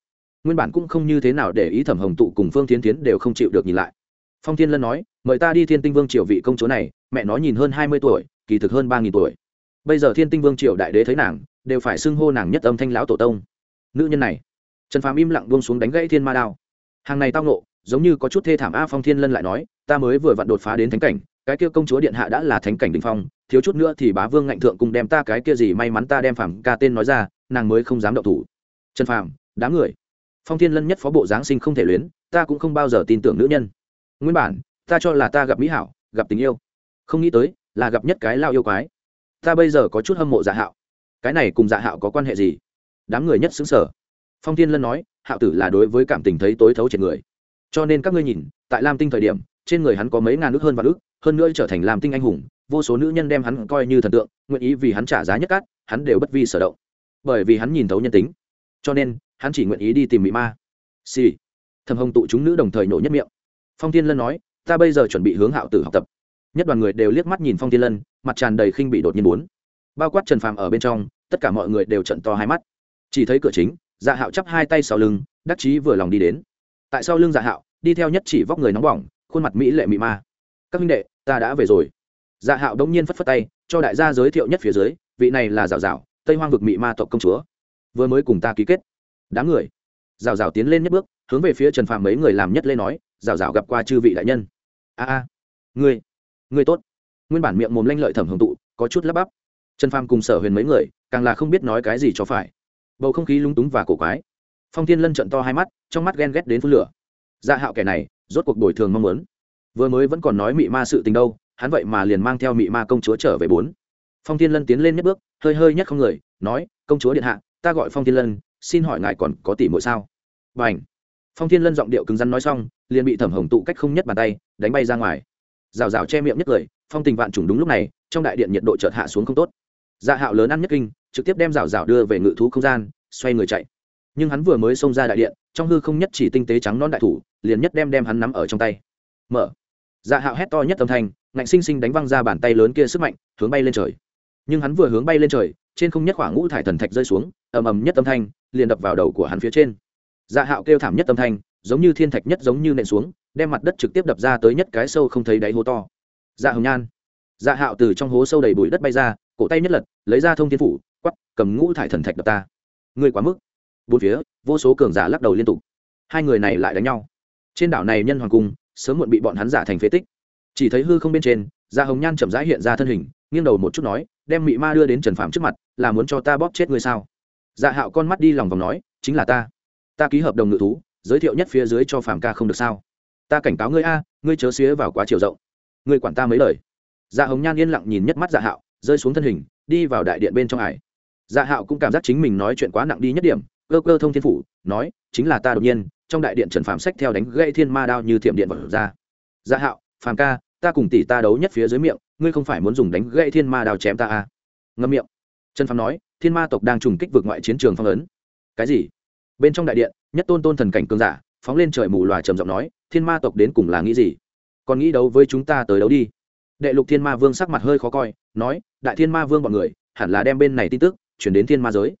Nguyên bản cũng không như thế nào để ý thẩm hồng tụ cùng phương tiến tiến đều không chịu được nhìn lại. Phong thiên lân nói, mời ta đi thiên tinh vương triều vị công chúa này, mẹ nó nhìn hơn hai mươi tuổi, kỳ thực hơn ba nghìn tuổi bây giờ thiên tinh vương triều đại đế thấy nàng, đều phải xưng hô nàng nhất âm thanh lão tổ tông. Nữ nhân này, trần phàm im lặng buông xuống đánh gãy thiên ma đao. Hàng này tao nộ giống như có chút thê thảm a phong thiên lân lại nói, ta mới vừa vặn đột phá đến thánh cảnh, cái kia công chúa điện hạ đã là thánh cảnh đình phong, thiếu chút nữa thì bá vương ngạnh thượng cùng đem ta cái kia gì may mắn ta đem phàm ca tên nói ra, nàng mới không dám động thủ. Trần phàm, đám người. Phong thiên lân nhất phó bộ giáng sinh không thể luyến, ta cũng không bao giờ tin tưởng nữ nhân. Nguyên bản, ta cho là ta gặp mỹ hảo, gặp tình yêu. Không nghĩ tới, là gặp nhất cái lao yêu quái ta bây giờ có chút hâm mộ dạ hạo. Cái này cùng dạ hạo có quan hệ gì? Đám người nhất xứng sở phong thiên lân nói, hạo tử là đối với cảm tình thấy tối thấu trên người. Cho nên các ngươi nhìn, tại lam tinh thời điểm, trên người hắn có mấy ngàn ước hơn vạn ước, hơn nữa trở thành lam tinh anh hùng, vô số nữ nhân đem hắn coi như thần tượng, nguyện ý vì hắn trả giá nhất cát, hắn đều bất vi sở động. Bởi vì hắn nhìn thấu nhân tính. Cho nên, hắn chỉ nguyện ý đi tìm mỹ ma. Xì、sì. thầm hồng tụ chúng nữ đồng thời nổ nhất miệng. Phong thiên lân nói, ta bây giờ chuẩn bị hướng hạo tử học tập nhất đoàn người đều liếc mắt nhìn phong thiên lân, mặt tràn đầy khinh bị đột nhiên muốn bao quát trần phàm ở bên trong, tất cả mọi người đều trận to hai mắt. Chỉ thấy cửa chính dạ hạo chắp hai tay sau lưng, đắc chí vừa lòng đi đến. Tại sau lưng dạ hạo, đi theo nhất chỉ vóc người nóng bỏng, khuôn mặt mỹ lệ mị ma. Các minh đệ, ta đã về rồi. Dạ hạo đông nhiên phất phất tay, cho đại gia giới thiệu nhất phía dưới, vị này là rào rào tây hoang vực mị ma tộc công chúa. Vừa mới cùng ta ký kết. Đám người. Rào rào tiến lên nhất bước, hướng về phía trần phàm mấy người làm nhất lên nói rào rào gặp qua chư vị đại nhân. A a. Ngươi ngươi tốt. Nguyên bản miệng mồm lanh lợi thẩm hồng tụ, có chút lắp bắp. Trần phàm cùng sở huyền mấy người, càng là không biết nói cái gì cho phải. Bầu không khí lúng túng và cổ quái. Phong thiên lân trận to hai mắt, trong mắt ghen ghét đến phun lửa. Dạ hạo kẻ này, rốt cuộc đổi thường mong muốn. Vừa mới vẫn còn nói mị ma sự tình đâu, hắn vậy mà liền mang theo mị ma công chúa trở về bốn. Phong thiên lân tiến lên nhất bước, hơi hơi nhất không người, nói, công chúa điện hạ, ta gọi phong thiên lân, xin hỏi ngài còn có tỷ muội sao? B à n h phong thiên lân giọng điệu cứng rắn nói xong, liền bị thẩm hồng tụ cách không nhất bàn tay, đánh bay ra ngoài rào rào che miệng nhất cười phong tình vạn trùng đúng lúc này, trong đại điện nhiệt độ chợt hạ xuống không tốt. Dạ hạo lớn ăn nhất kinh, trực tiếp đem rào rào đưa về ngự thú không gian, xoay người chạy. Nhưng hắn vừa mới xông ra đại điện, trong hư không nhất chỉ tinh tế trắng non đại thủ, liền nhất đem đem hắn nắm ở trong tay. Mở. Dạ hạo hét to nhất âm thanh, ngạnh sinh sinh đánh văng ra bàn tay lớn kia sức mạnh, hướng bay lên trời. Nhưng hắn vừa hướng bay lên trời, trên không nhất khoảng ngũ thải thần thạch rơi xuống, ầm ầm nhất âm thanh, liền đập vào đầu của hắn phía trên. Dạ hạo kêu thảm nhất âm thanh giống như thiên thạch nhất giống như nện xuống, đem mặt đất trực tiếp đập ra tới nhất cái sâu không thấy đáy hố to. Dạ hồng nhan. Dạ hạo từ trong hố sâu đầy bụi đất bay ra, cổ tay nhất lật, lấy ra thông thiên phủ quắp cầm ngũ thải thần thạch đập ta. Người quá mức. Bốn phía, vô số cường giả lắc đầu liên tục. Hai người này lại đánh nhau. Trên đảo này nhân hoàng cung, sớm muộn bị bọn hắn giả thành phế tích. Chỉ thấy hư không bên trên dạ hồng nhan chậm rãi hiện ra thân hình, nghiêng đầu một chút nói, đem mị ma đưa đến trần phạm trước mặt, là muốn cho ta bóp chết ngươi sao? Dạ hạo con mắt đi lòng vòng nói, chính là ta. Ta ký hợp đồng ngự thú giới thiệu nhất phía dưới cho phạm ca không được sao? Ta cảnh cáo ngươi a, ngươi chớ xía vào quá chiều rộng. Ngươi quản ta mấy lời. Dạ hồng nhan yên lặng nhìn nhất mắt dạ hạo, rơi xuống thân hình, đi vào đại điện bên trong ải. Dạ hạo cũng cảm giác chính mình nói chuyện quá nặng đi nhất điểm, cơ cơ thông thiên phủ, nói, chính là ta đột nhiên, trong đại điện trần phạm sách theo đánh gây thiên ma đao như thiểm điện vật ra. Dạ hạo, phàm ca, ta cùng tỷ ta đấu nhất phía dưới miệng, ngươi không phải muốn dùng đánh gây thiên ma đao chém ta à ngâm miệng. Trần phàm nói, thiên ma tộc đang trùng kích vượt ngoại chiến trường phong ấn. Cái gì? Bên trong đại điện nhất tôn tôn thần cảnh cường giả, phóng lên trời mù loà trầm giọng nói, thiên ma tộc đến cùng là nghĩ gì? Còn nghĩ đấu với chúng ta tới đấu đi. Đệ lục thiên ma vương sắc mặt hơi khó coi, nói, đại thiên ma vương bọn người, hẳn là đem bên này tin tức chuyển đến thiên ma giới.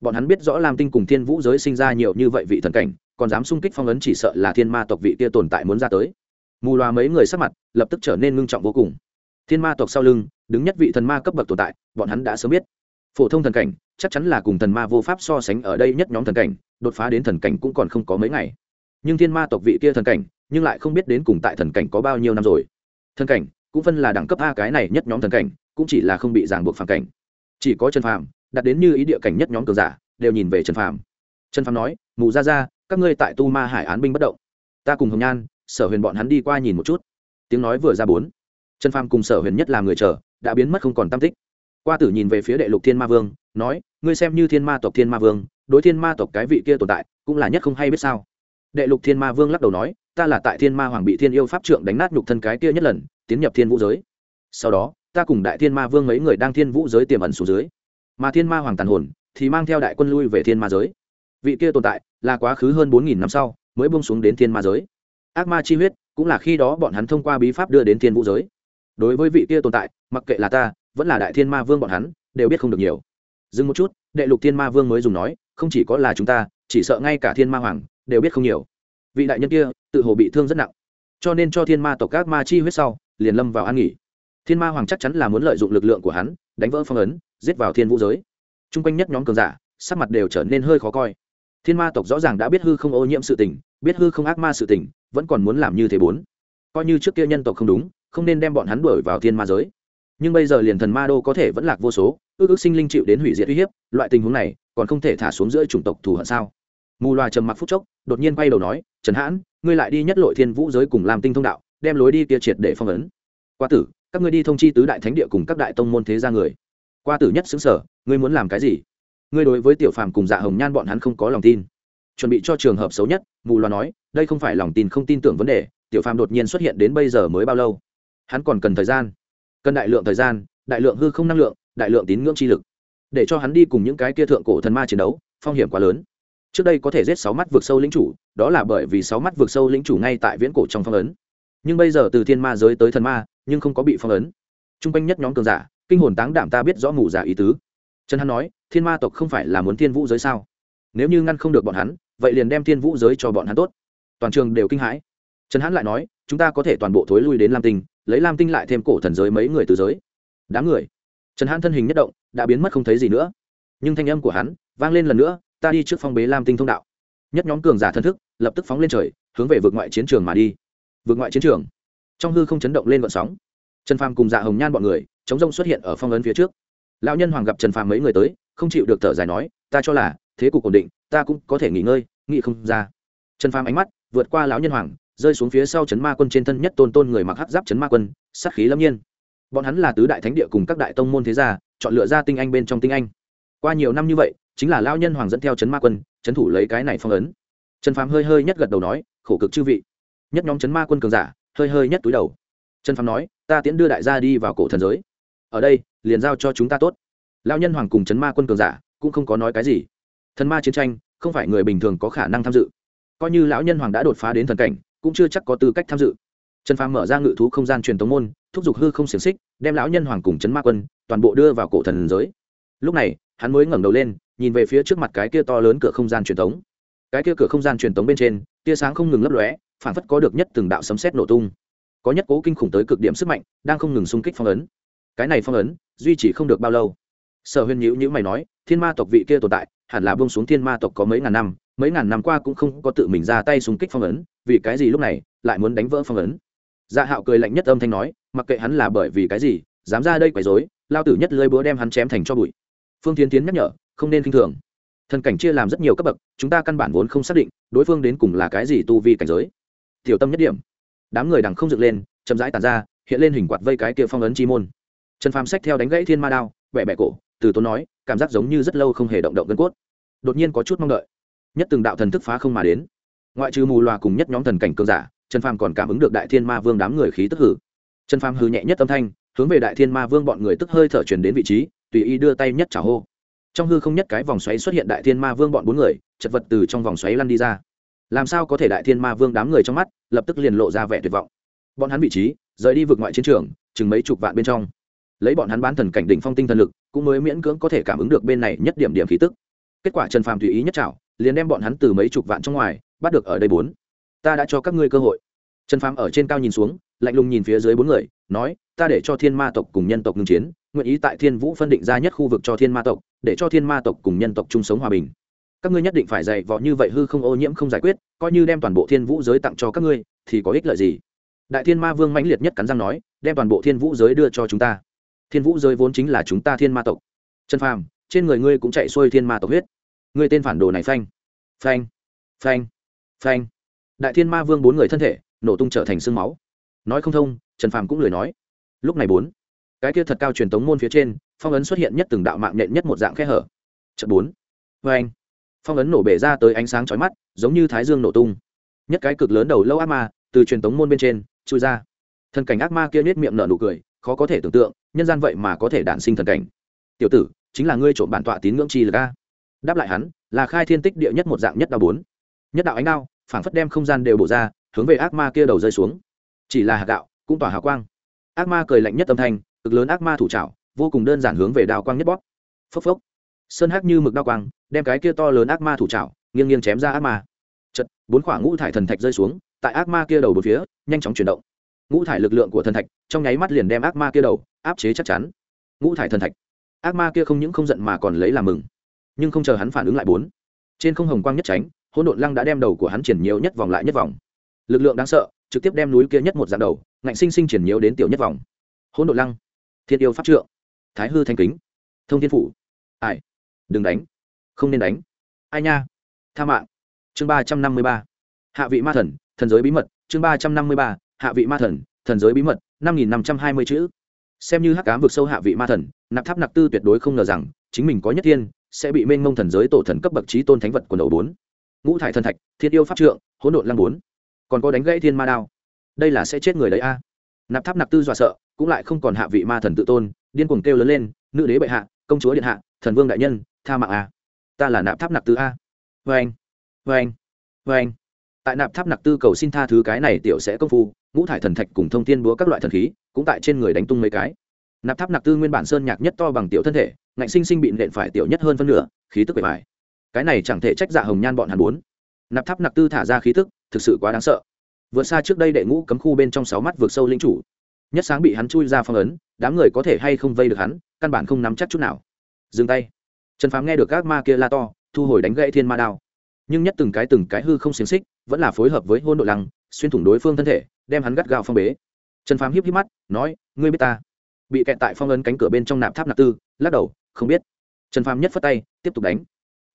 Bọn hắn biết rõ lam tinh cùng thiên vũ giới sinh ra nhiều như vậy vị thần cảnh, còn dám xung kích phong ấn chỉ sợ là thiên ma tộc vị kia tồn tại muốn ra tới. Mù loà mấy người sắc mặt lập tức trở nên ngưng trọng vô cùng. Thiên ma tộc sau lưng, đứng nhất vị thần ma cấp bậc tồn tại, bọn hắn đã sớm biết. Phổ thông thần cảnh, chắc chắn là cùng thần ma vô pháp so sánh ở đây nhất nhóm thần cảnh đột phá đến thần cảnh cũng còn không có mấy ngày. Nhưng thiên ma tộc vị kia thần cảnh, nhưng lại không biết đến cùng tại thần cảnh có bao nhiêu năm rồi. Thần cảnh, cũng phân là đẳng cấp a cái này nhất nhóm thần cảnh, cũng chỉ là không bị ràng buộc phản cảnh. Chỉ có trần phàm, đặt đến như ý địa cảnh nhất nhóm cường giả, đều nhìn về trần phàm. Trần phàm nói, mù ra ra các ngươi tại tu ma hải án binh bất động. Ta cùng hồng nhan, sở huyền bọn hắn đi qua nhìn một chút. Tiếng nói vừa ra bốn. Trần phàm cùng sở huyền nhất làm người chờ, đã biến mất không còn tam tích. Qua tử nhìn về phía đệ lục thiên ma vương nói ngươi xem như thiên ma tộc thiên ma vương đối thiên ma tộc cái vị kia tồn tại cũng là nhất không hay biết sao đệ lục thiên ma vương lắc đầu nói ta là tại thiên ma hoàng bị thiên yêu pháp trượng đánh nát nhục thân cái kia nhất lần tiến nhập thiên vũ giới sau đó ta cùng đại thiên ma vương mấy người đang thiên vũ giới tiềm ẩn xuống dưới mà thiên ma hoàng tàn hồn thì mang theo đại quân lui về thiên ma giới vị kia tồn tại là quá khứ hơn bốn nghìn năm sau mới bông xuống đến thiên ma giới ác ma chi huyết cũng là khi đó bọn hắn thông qua bí pháp đưa đến thiên vũ giới đối với vị kia tồn tại mặc kệ là ta vẫn là đại thiên ma vương bọn hắn đều biết không được nhiều dừng một chút, đệ lục thiên ma vương mới dùng nói, không chỉ có là chúng ta, chỉ sợ ngay cả thiên ma hoàng đều biết không nhiều. Vị đại nhân kia tự hồ bị thương rất nặng. Cho nên cho thiên ma tộc các ma chi huyết sau, liền lâm vào an nghỉ. Thiên ma hoàng chắc chắn là muốn lợi dụng lực lượng của hắn, đánh vỡ phong ấn, giết vào thiên vũ giới. T r u n g quanh nhất nhóm cường giả, sắc mặt đều trở nên hơi khó coi. Thiên ma tộc rõ ràng đã biết hư không ô nhiễm sự tình, biết hư không ác ma sự tình, vẫn còn muốn làm như thế bốn. Coi như trước kia nhân tộc không đúng, không nên đem bọn hắn đuổi vào thiên ma giới nhưng bây giờ liền thần ma đô có thể vẫn lạc vô số, ước ước sinh linh chịu đến hủy diệt uy hiếp, loại tình huống này còn không thể thả xuống giữa chủng tộc thù hận sao? Mù loà trầm mặc phút chốc, đột nhiên quay đầu nói, trần hãn, ngươi lại đi nhất lội thiên vũ giới cùng làm tinh thông đạo, đem lối đi kia triệt để phong ấn. Qua tử, các ngươi đi thông chi tứ đại thánh địa cùng các đại tông môn thế gia người. Qua tử nhất xứng sở ngươi muốn làm cái gì? Ngươi đối với tiểu phàm cùng dạ hồng nhan bọn hắn không có lòng tin. Chuẩn bị cho trường hợp xấu nhất, mù loà nói, đây không phải lòng tin không tin tưởng vấn đề, tiểu phàm đột nhiên xuất hiện đến bây giờ mới bao lâu? Hắn còn cần thời gian cần đại lượng thời gian, đại lượng hư không năng lượng, đại lượng tín ngưỡng chi lực. Để cho hắn đi cùng những cái kia thượng cổ thần ma chiến đấu, phong hiểm quá lớn. Trước đây có thể giết sáu mắt vượt sâu lĩnh chủ, đó là bởi vì sáu mắt vượt sâu lĩnh chủ ngay tại viễn cổ trong phong ấn. Nhưng bây giờ từ thiên ma giới tới thần ma, nhưng không có bị phong ấn. T r u n g quanh nhất nhóm cường giả, kinh hồn táng đảm ta biết rõ mù giả ý tứ. Trần hắn nói, thiên ma tộc không phải là muốn thiên vũ giới sao? Nếu như ngăn không được bọn hắn, vậy liền đem thiên vũ giới cho bọn hắn tốt. Toàn trường đều kinh hãi. Trần hắn lại nói chúng ta có thể toàn bộ thối lui đến lam tinh, lấy lam tinh lại thêm cổ thần giới mấy người từ giới. Đám người. Trần hãn thân hình nhất động, đã biến mất không thấy gì nữa. Nhưng thanh âm của hắn vang lên lần nữa, ta đi trước phong bế lam tinh thông đạo. Nhất nhóm cường giả thân thức lập tức phóng lên trời, hướng về vượt ngoại chiến trường mà đi. Vượt ngoại chiến trường. Trong hư không chấn động lên vận sóng. Trần phàm cùng dạ hồng nhan bọn người, chống rông xuất hiện ở phong ấn phía trước. Lão nhân hoàng gặp trần phàm mấy người tới, không chịu được thở dài nói, ta cho là thế cục ổn định, ta cũng có thể nghỉ ngơi, nghĩ không ra. Trần phàm ánh mắt vượt qua lão nhân hoàng rơi xuống phía sau chấn ma quân trên thân nhất tôn tôn người mặc hắc giáp chấn ma quân, sát khí lâm nhiên. Bọn hắn là tứ đại thánh địa cùng các đại tông môn thế gia, chọn lựa ra tinh anh bên trong tinh anh. Qua nhiều năm như vậy, chính là lao nhân hoàng dẫn theo chấn ma quân trấn thủ lấy cái này phong ấn. Trần phàm hơi hơi nhất gật đầu nói, khổ cực chư vị. Nhất nhóm chấn ma quân cường giả, hơi hơi nhất túi đầu. Trần phàm nói, ta tiễn đưa đại gia đi vào cổ thần giới. Ở đây, liền giao cho chúng ta tốt. Lao nhân hoàng cùng chấn ma quân cường giả cũng không có nói cái gì. Thần ma chiến tranh không phải người bình thường có khả năng tham dự. Coi như lão nhân hoàng đã đột phá đến thần cảnh cũng chưa chắc có tư cách tham dự. Trần phàm mở ra ngự thú không gian truyền tống môn, thúc giục hư không xiềng xích, đem lão nhân hoàng cùng chấn ma quân toàn bộ đưa vào cổ thần giới. Lúc này, hắn mới ngẩng đầu lên, nhìn về phía trước mặt cái kia to lớn cửa không gian truyền thống cái kia cửa không gian truyền thống bên trên, tia sáng không ngừng lấp lóe, phản phất có được nhất từng đạo sấm sét nổ tung. Có nhất cố kinh khủng tới cực điểm sức mạnh, đang không ngừng xung kích phong ấn. Cái này phong ấn, duy trì không được bao lâu. Sở huyền nhữ nhữ mày nói, thiên ma tộc vị kia tồn tại, hẳn là buông xuống thiên ma tộc có mấy ngàn năm mấy ngàn năm qua cũng không có tự mình ra tay xung kích phong ấn, vì cái gì lúc này lại muốn đánh vỡ phong ấn? Dạ hạo cười lạnh nhất âm thanh nói, mặc kệ hắn là bởi vì cái gì, dám ra đây quấy rối, lao tử nhất lưới búa đem hắn chém thành cho bụi. Phương tiến tiến nhắc nhở, không nên k i n h thường. Thần cảnh chia làm rất nhiều cấp bậc, chúng ta căn bản vốn không xác định đối phương đến cùng là cái gì tu vi cảnh giới. Tiểu tâm nhất điểm. Đám người đằng không dựng lên, chậm rãi tàn ra, hiện lên hình quạt vây cái kia phong ấn chi môn. Trần phàm sách theo đánh gãy thiên ma đao vẹ bẹ cổ, từ tốn nói, cảm giác giống như rất lâu không hề động động gân cốt. Đột nhiên có chút mong đợi nhất từng đạo thần thức phá không mà đến. Ngoại trừ mù loà cùng nhất nhóm thần cảnh cường giả, trần phàm còn cảm ứng được đại thiên ma vương đám người khí tức hử. Trần phàm hư nhẹ nhất âm thanh, hướng về đại thiên ma vương bọn người tức hơi thở truyền đến vị trí, tùy ý đưa tay nhất trả hô. Trong hư không nhất cái vòng xoáy xuất hiện đại thiên ma vương bọn bốn người, chật vật từ trong vòng xoáy lăn đi ra. Làm sao có thể đại thiên ma vương đám người trong mắt lập tức liền lộ ra vẻ tuyệt vọng. Bọn hắn vị trí, rời đi vượt ngoại chiến trường, chừng mấy chục vạn bên trong. Lấy bọn hắn bán thần cảnh đỉnh phong tinh thần lực, cũng mới miễn cưỡng có thể cảm ứng được bên này nhất điểm điểm khí tức. Kết quả trần phàm tùy ý nhất trảo liền đem bọn hắn từ mấy chục vạn trong ngoài, bắt được ở đây bốn. Ta đã cho các ngươi cơ hội. Trần phàm ở trên cao nhìn xuống, lạnh lùng nhìn phía dưới bốn người, nói, ta để cho thiên ma tộc cùng nhân tộc ngưng chiến, nguyện ý tại thiên vũ phân định ra nhất khu vực cho thiên ma tộc, để cho thiên ma tộc cùng nhân tộc chung sống hòa bình. Các ngươi nhất định phải dạy võ như vậy hư không ô nhiễm không giải quyết, coi như đem toàn bộ thiên vũ giới tặng cho các ngươi, thì có ích lợi gì? Đại thiên ma vương mãnh liệt nhất cắn răng nói, đem toàn bộ thiên vũ giới đưa cho chúng ta. Thiên vũ giới vốn chính là chúng ta thiên ma tộc. Trần phàm, trên người ngươi cũng chạy xuôi thiên ma tộc huyết ngươi tên phản đồ này phanh phanh phanh phanh. Đại thiên ma vương bốn người thân thể, nổ tung trở thành sương máu. Nói không thông, trần phàm cũng lười nói. Lúc này bốn, cái kia thật cao truyền tống môn phía trên, phong ấn xuất hiện nhất từng đạo mạng nhện nhất một dạng khe hở. Trận bốn vê anh phong ấn nổ bể ra tới ánh sáng chói mắt, giống như thái dương nổ tung. Nhất cái cực lớn đầu lâu ác ma, từ truyền tống môn bên trên, chui ra. Thần cảnh ác ma kia nết miệng nở nụ cười, khó có thể tưởng tượng, nhân gian vậy mà có thể đản sinh thần cảnh. Tiểu tử, chính là ngươi trộm bản tọa tín ngưỡng chi là ca đáp lại hắn, là khai thiên tích địa nhất một dạng nhất đạo bốn. Nhất đạo ánh đao, phảng phất đem không gian đều bổ ra, hướng về ác ma kia đầu rơi xuống. Chỉ là hạt gạo, cũng tỏa hào quang. Ác ma cười lạnh nhất âm thanh, cực lớn ác ma thủ trảo, vô cùng đơn giản hướng về đao quang nhất bóp. Phốc phốc. Sơn hắc như mực đao quang, đem cái kia to lớn ác ma thủ trảo, nghiêng nghiêng chém ra ác ma. Chật bốn khoảng ngũ thải thần thạch rơi xuống, tại ác ma kia đầu bốn phía, nhanh chóng chuyển động. Ngũ thải lực lượng của thần thạch, trong nháy mắt liền đem ác ma kia đầu, áp chế chắc chắn. Ngũ thải thần thạch. Ác ma kia không những không giận mà còn lấy làm mừng nhưng không chờ hắn phản ứng lại bốn. Trên không hồng quang nhất tránh, hỗn độn lăng đã đem đầu của hắn triển nhiều nhất vòng lại nhất vòng. Lực lượng đáng sợ, trực tiếp đem núi kia nhất một dạng đầu, ngạnh sinh sinh triển nhiều đến tiểu nhất vòng. Hỗn độn lăng, thiên yêu pháp trượng, thái hư thanh kính, thông thiên phủ. Ai? Đừng đánh, không nên đánh. Ai nha? Tha mạng. Chương ba trăm năm mươi ba. Hạ vị ma thần thần giới bí mật. Chương ba trăm năm mươi ba. Hạ vị ma thần thần giới bí mật. năm nghìn năm trăm hai mươi chữ. Xem như hắc cám vực sâu hạ vị ma thần, nạp tháp nạp tư tuyệt đối không ngờ rằng, chính mình có nhất thiên sẽ bị mênh mông thần giới tổ thần cấp bậc trí tôn thánh vật quần đầu bốn. Ngũ thải thần thạch, thiên yêu pháp trượng, hỗn độn lăng bốn. Còn có đánh gãy thiên ma đao. Đây là sẽ chết người đấy a. Nạp tháp nạp tư dọa sợ, cũng lại không còn hạ vị ma thần tự tôn, điên cuồng kêu lớn lên, nữ đế bệ hạ, công chúa điện hạ, thần vương đại nhân, tha mạng a. Ta là nạp tháp nạp tư a. Vê anh vê anh vê anh tại nạp tháp nạp tư cầu xin tha thứ cái này tiểu sẽ công phu, ngũ thải thần thạch cùng thông tin búa các loại thần khí, cũng tại trên người đánh tung mấy cái. Nạp tháp nạp tư nguyên bản sơn nhạc nhất to bằng tiểu thân thể ngạnh sinh sinh bị nện phải tiểu nhất hơn phân nửa, khí tức bề bài cái này chẳng thể trách dạ hồng nhan bọn hàn bốn nạp tháp nạp tư thả ra khí tức, thực sự quá đáng sợ. Vượt xa trước đây đệ ngũ cấm khu bên trong sáu mắt vượt sâu linh chủ. Nhất sáng bị hắn chui ra phong ấn, đám người có thể hay không vây được hắn, căn bản không nắm chắc chút nào. Dừng tay. Trần phám nghe được các ma kia la to, thu hồi đánh gãy thiên ma đao. Nhưng nhất từng cái từng cái hư không xiềng xích, vẫn là phối hợp với hôn nội lăng, xuyên thủng đối phương thân thể, đem hắn gắt gao phong bế. Trần phám hiếp hiếp mắt, nói, ngươi biết ta? Bị kẹt tại phong ấn cánh cửa bên trong nạp tháp nạp tư, lắc đầu không biết. Trần phàm nhất phất tay, tiếp tục đánh.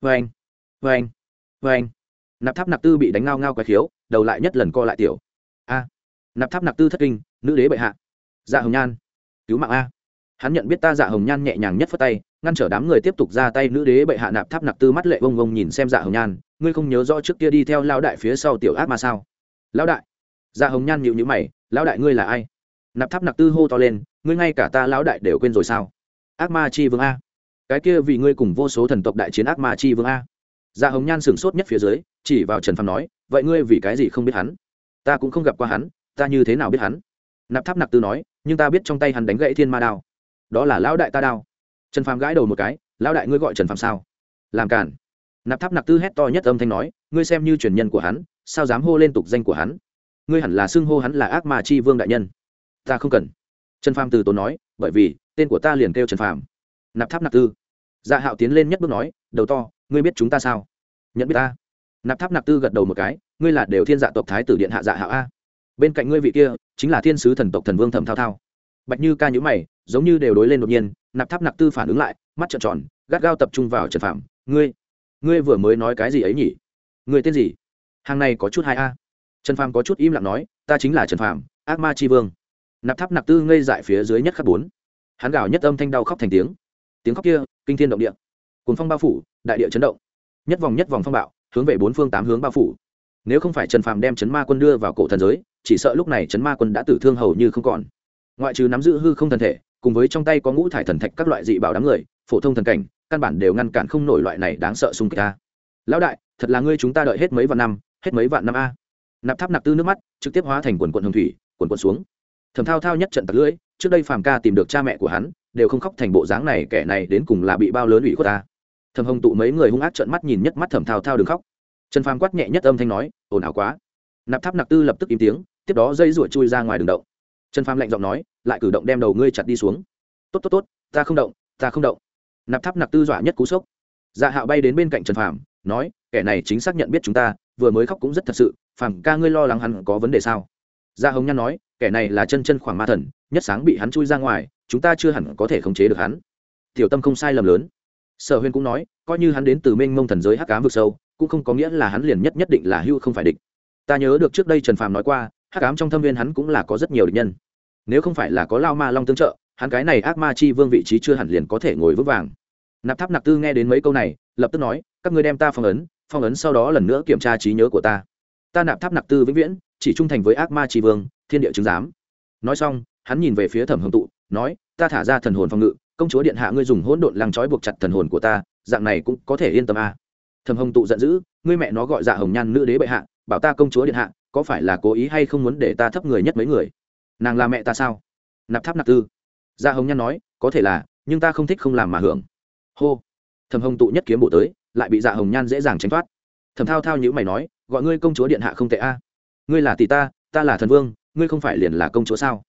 Vê anh vê anh vê anh nạp tháp nạp tư bị đánh ngao ngao quái khiếu, đầu lại nhất lần co lại tiểu. A, nạp tháp nạp tư thất kinh, nữ đế bệ hạ. Dạ hồng nhan, cứu mạng a. Hắn nhận biết ta dạ hồng nhan nhẹ nhàng nhất phất tay, ngăn trở đám người tiếp tục ra tay, nữ đế bệ hạ nạp tháp nạp tư mắt lệ bông bông nhìn xem dạ hồng nhan, ngươi không nhớ rõ trước kia đi theo lao đại phía sau tiểu ác mà sao? Lão đại dạ hồng nhan nhịu nhữ mày, lão đại ngươi là ai? Nạp tháp nạp tư hô to lên, ngươi ngay cả ta lão đại đều quên rồi sao? Ác ma chi vương a cái kia vì ngươi cùng vô số thần tộc đại chiến ác ma chi vương a. Dạ hồng nhan sửng sốt nhất phía dưới, chỉ vào trần phàm nói, vậy ngươi vì cái gì không biết hắn? Ta cũng không gặp qua hắn, ta như thế nào biết hắn? Nạp tháp nạp tư nói, nhưng ta biết trong tay hắn đánh gãy thiên ma đao. Đó là lão đại ta đao. Trần phàm gãi đầu một cái, lão đại ngươi gọi trần phàm sao? Làm cản nạp tháp nạp tư hét to nhất âm thanh nói, ngươi xem như truyền nhân của hắn, sao dám hô lên tục danh của hắn? Ngươi hẳn là xưng hô hắn là ác ma chi vương đại nhân. Ta không cần. Trần phàm từ tốn nói, bởi vì, tên của ta liền kêu trần phàm nạp tháp nạp tư. Dạ hạo tiến lên nhất bước nói, đầu to, ngươi biết chúng ta sao? Nhận biết ta. Nạp tháp nạp tư gật đầu một cái, ngươi là đều thiên dạ tộc thái tử điện hạ dạ hạo a. Bên cạnh ngươi vị kia, chính là thiên sứ thần tộc thần vương thẩm thao thao. Bạch như ca nhữ mày, giống như đều đối lên đột nhiên, nạp tháp nạp tư phản ứng lại, mắt trợn tròn, gắt gao tập trung vào trần phạm ngươi ngươi vừa mới nói cái gì ấy nhỉ? Ngươi tên gì? Hàng này có chút hai a. Trần phàm có chút im lặng nói, ta chính là trần phàm, ác ma tri vương. Nạp tháp nạp tư ngây dại phía dưới nhất khắc bốn. Hắn gào nhất âm thanh đau khóc thành tiếng tiếng khóc kia, kinh thiên động địa. Cuốn phong bao phủ, đại địa chấn động. Nhất vòng nhất vòng phong bạo, hướng về bốn phương tám hướng bao phủ. Nếu không phải trần phàm đem chấn ma quân đưa vào cổ thần giới, chỉ sợ lúc này chấn ma quân đã tử thương hầu như không còn. Ngoại trừ nắm giữ hư không thần thể, cùng với trong tay có ngũ thải thần thạch các loại dị bảo đám người, phổ thông thần cảnh, căn bản đều ngăn cản không nổi loại này đáng sợ xung kích ta. Lão đại, thật là ngươi chúng ta đợi hết mấy vạn năm, hết mấy vạn năm a. Nạp tháp nạp tư nước mắt, trực tiếp hóa thành quần quận hồng thủy, quần quận xuống thầm thao thao nhất trận tặc lưỡi, trước đây phàm ca tìm được cha mẹ của hắn, đều không khóc thành bộ dáng này, kẻ này đến cùng là bị bao lớn ủy của ta. Thầm hồng tụ mấy người hung ác trợn mắt nhìn nhất mắt thầm thao thao đừng khóc. Trần phàm quát nhẹ nhất âm thanh nói, ồn ào quá. Nạp tháp nặc tư lập tức im tiếng, tiếp đó dây ruột chui ra ngoài đường động. Trần phàm lạnh giọng nói, lại cử động đem đầu ngươi chặt đi xuống. Tốt tốt tốt, ta không động, ta không động. Nạp tháp nặc tư dọa nhất cú sốc. Dạ hạo bay đến bên cạnh trần phàm, nói, kẻ này chính xác nhận biết chúng ta, vừa mới khóc cũng rất thật sự, phàm ca ngươi lo lắng hắn có vấn đề sao? Gia dạ hồng nhan nói kẻ này là chân chân khoảng ma thần, nhất sáng bị hắn chui ra ngoài, chúng ta chưa hẳn có thể khống chế được hắn. Tiểu tâm không sai lầm lớn. Sở huyên cũng nói, coi như hắn đến từ mênh mông thần giới hắc cám vực sâu, cũng không có nghĩa là hắn liền nhất nhất định là hưu không phải địch. Ta nhớ được trước đây trần phàm nói qua, hắc cám trong thâm viên hắn cũng là có rất nhiều địch nhân. Nếu không phải là có lao ma long tương trợ, hắn cái này ác ma chi vương vị trí chưa hẳn liền có thể ngồi vững vàng. Nạp tháp nạp tư nghe đến mấy câu này, lập tức nói, các ngươi đem ta phong ấn phong ấn sau đó lần nữa kiểm tra trí nhớ của ta. Ta nạp tháp nạp tư vĩnh viễn, chỉ trung thành với ác ma tri vương thiên địa chứng giám. Nói xong, hắn nhìn về phía thẩm hồng tụ, nói, ta thả ra thần hồn phòng ngự, công chúa điện hạ ngươi dùng hỗn độn lăng trói buộc chặt thần hồn của ta, dạng này cũng có thể yên tâm à. thẩm hồng tụ giận dữ, ngươi mẹ nó gọi dạ hồng nhan nữ đế bệ hạ, bảo ta công chúa điện hạ, có phải là cố ý hay không muốn để ta thấp người nhất mấy người? Nàng là mẹ ta sao? Nạp tháp nạp tư. Dạ hồng nhan nói, có thể là, nhưng ta không thích không làm mà hưởng. Hô. Thẩm hồng tụ nhất kiếm bộ tới, lại bị dạ hồng nhan dễ dàng tránh thoát. Thẩm thao thao nhữ mày nói, gọi ngươi công chúa điện hạ không tệ a. Ngươi là tỷ ta ta là thần vương ngươi không phải liền là công chúa sao?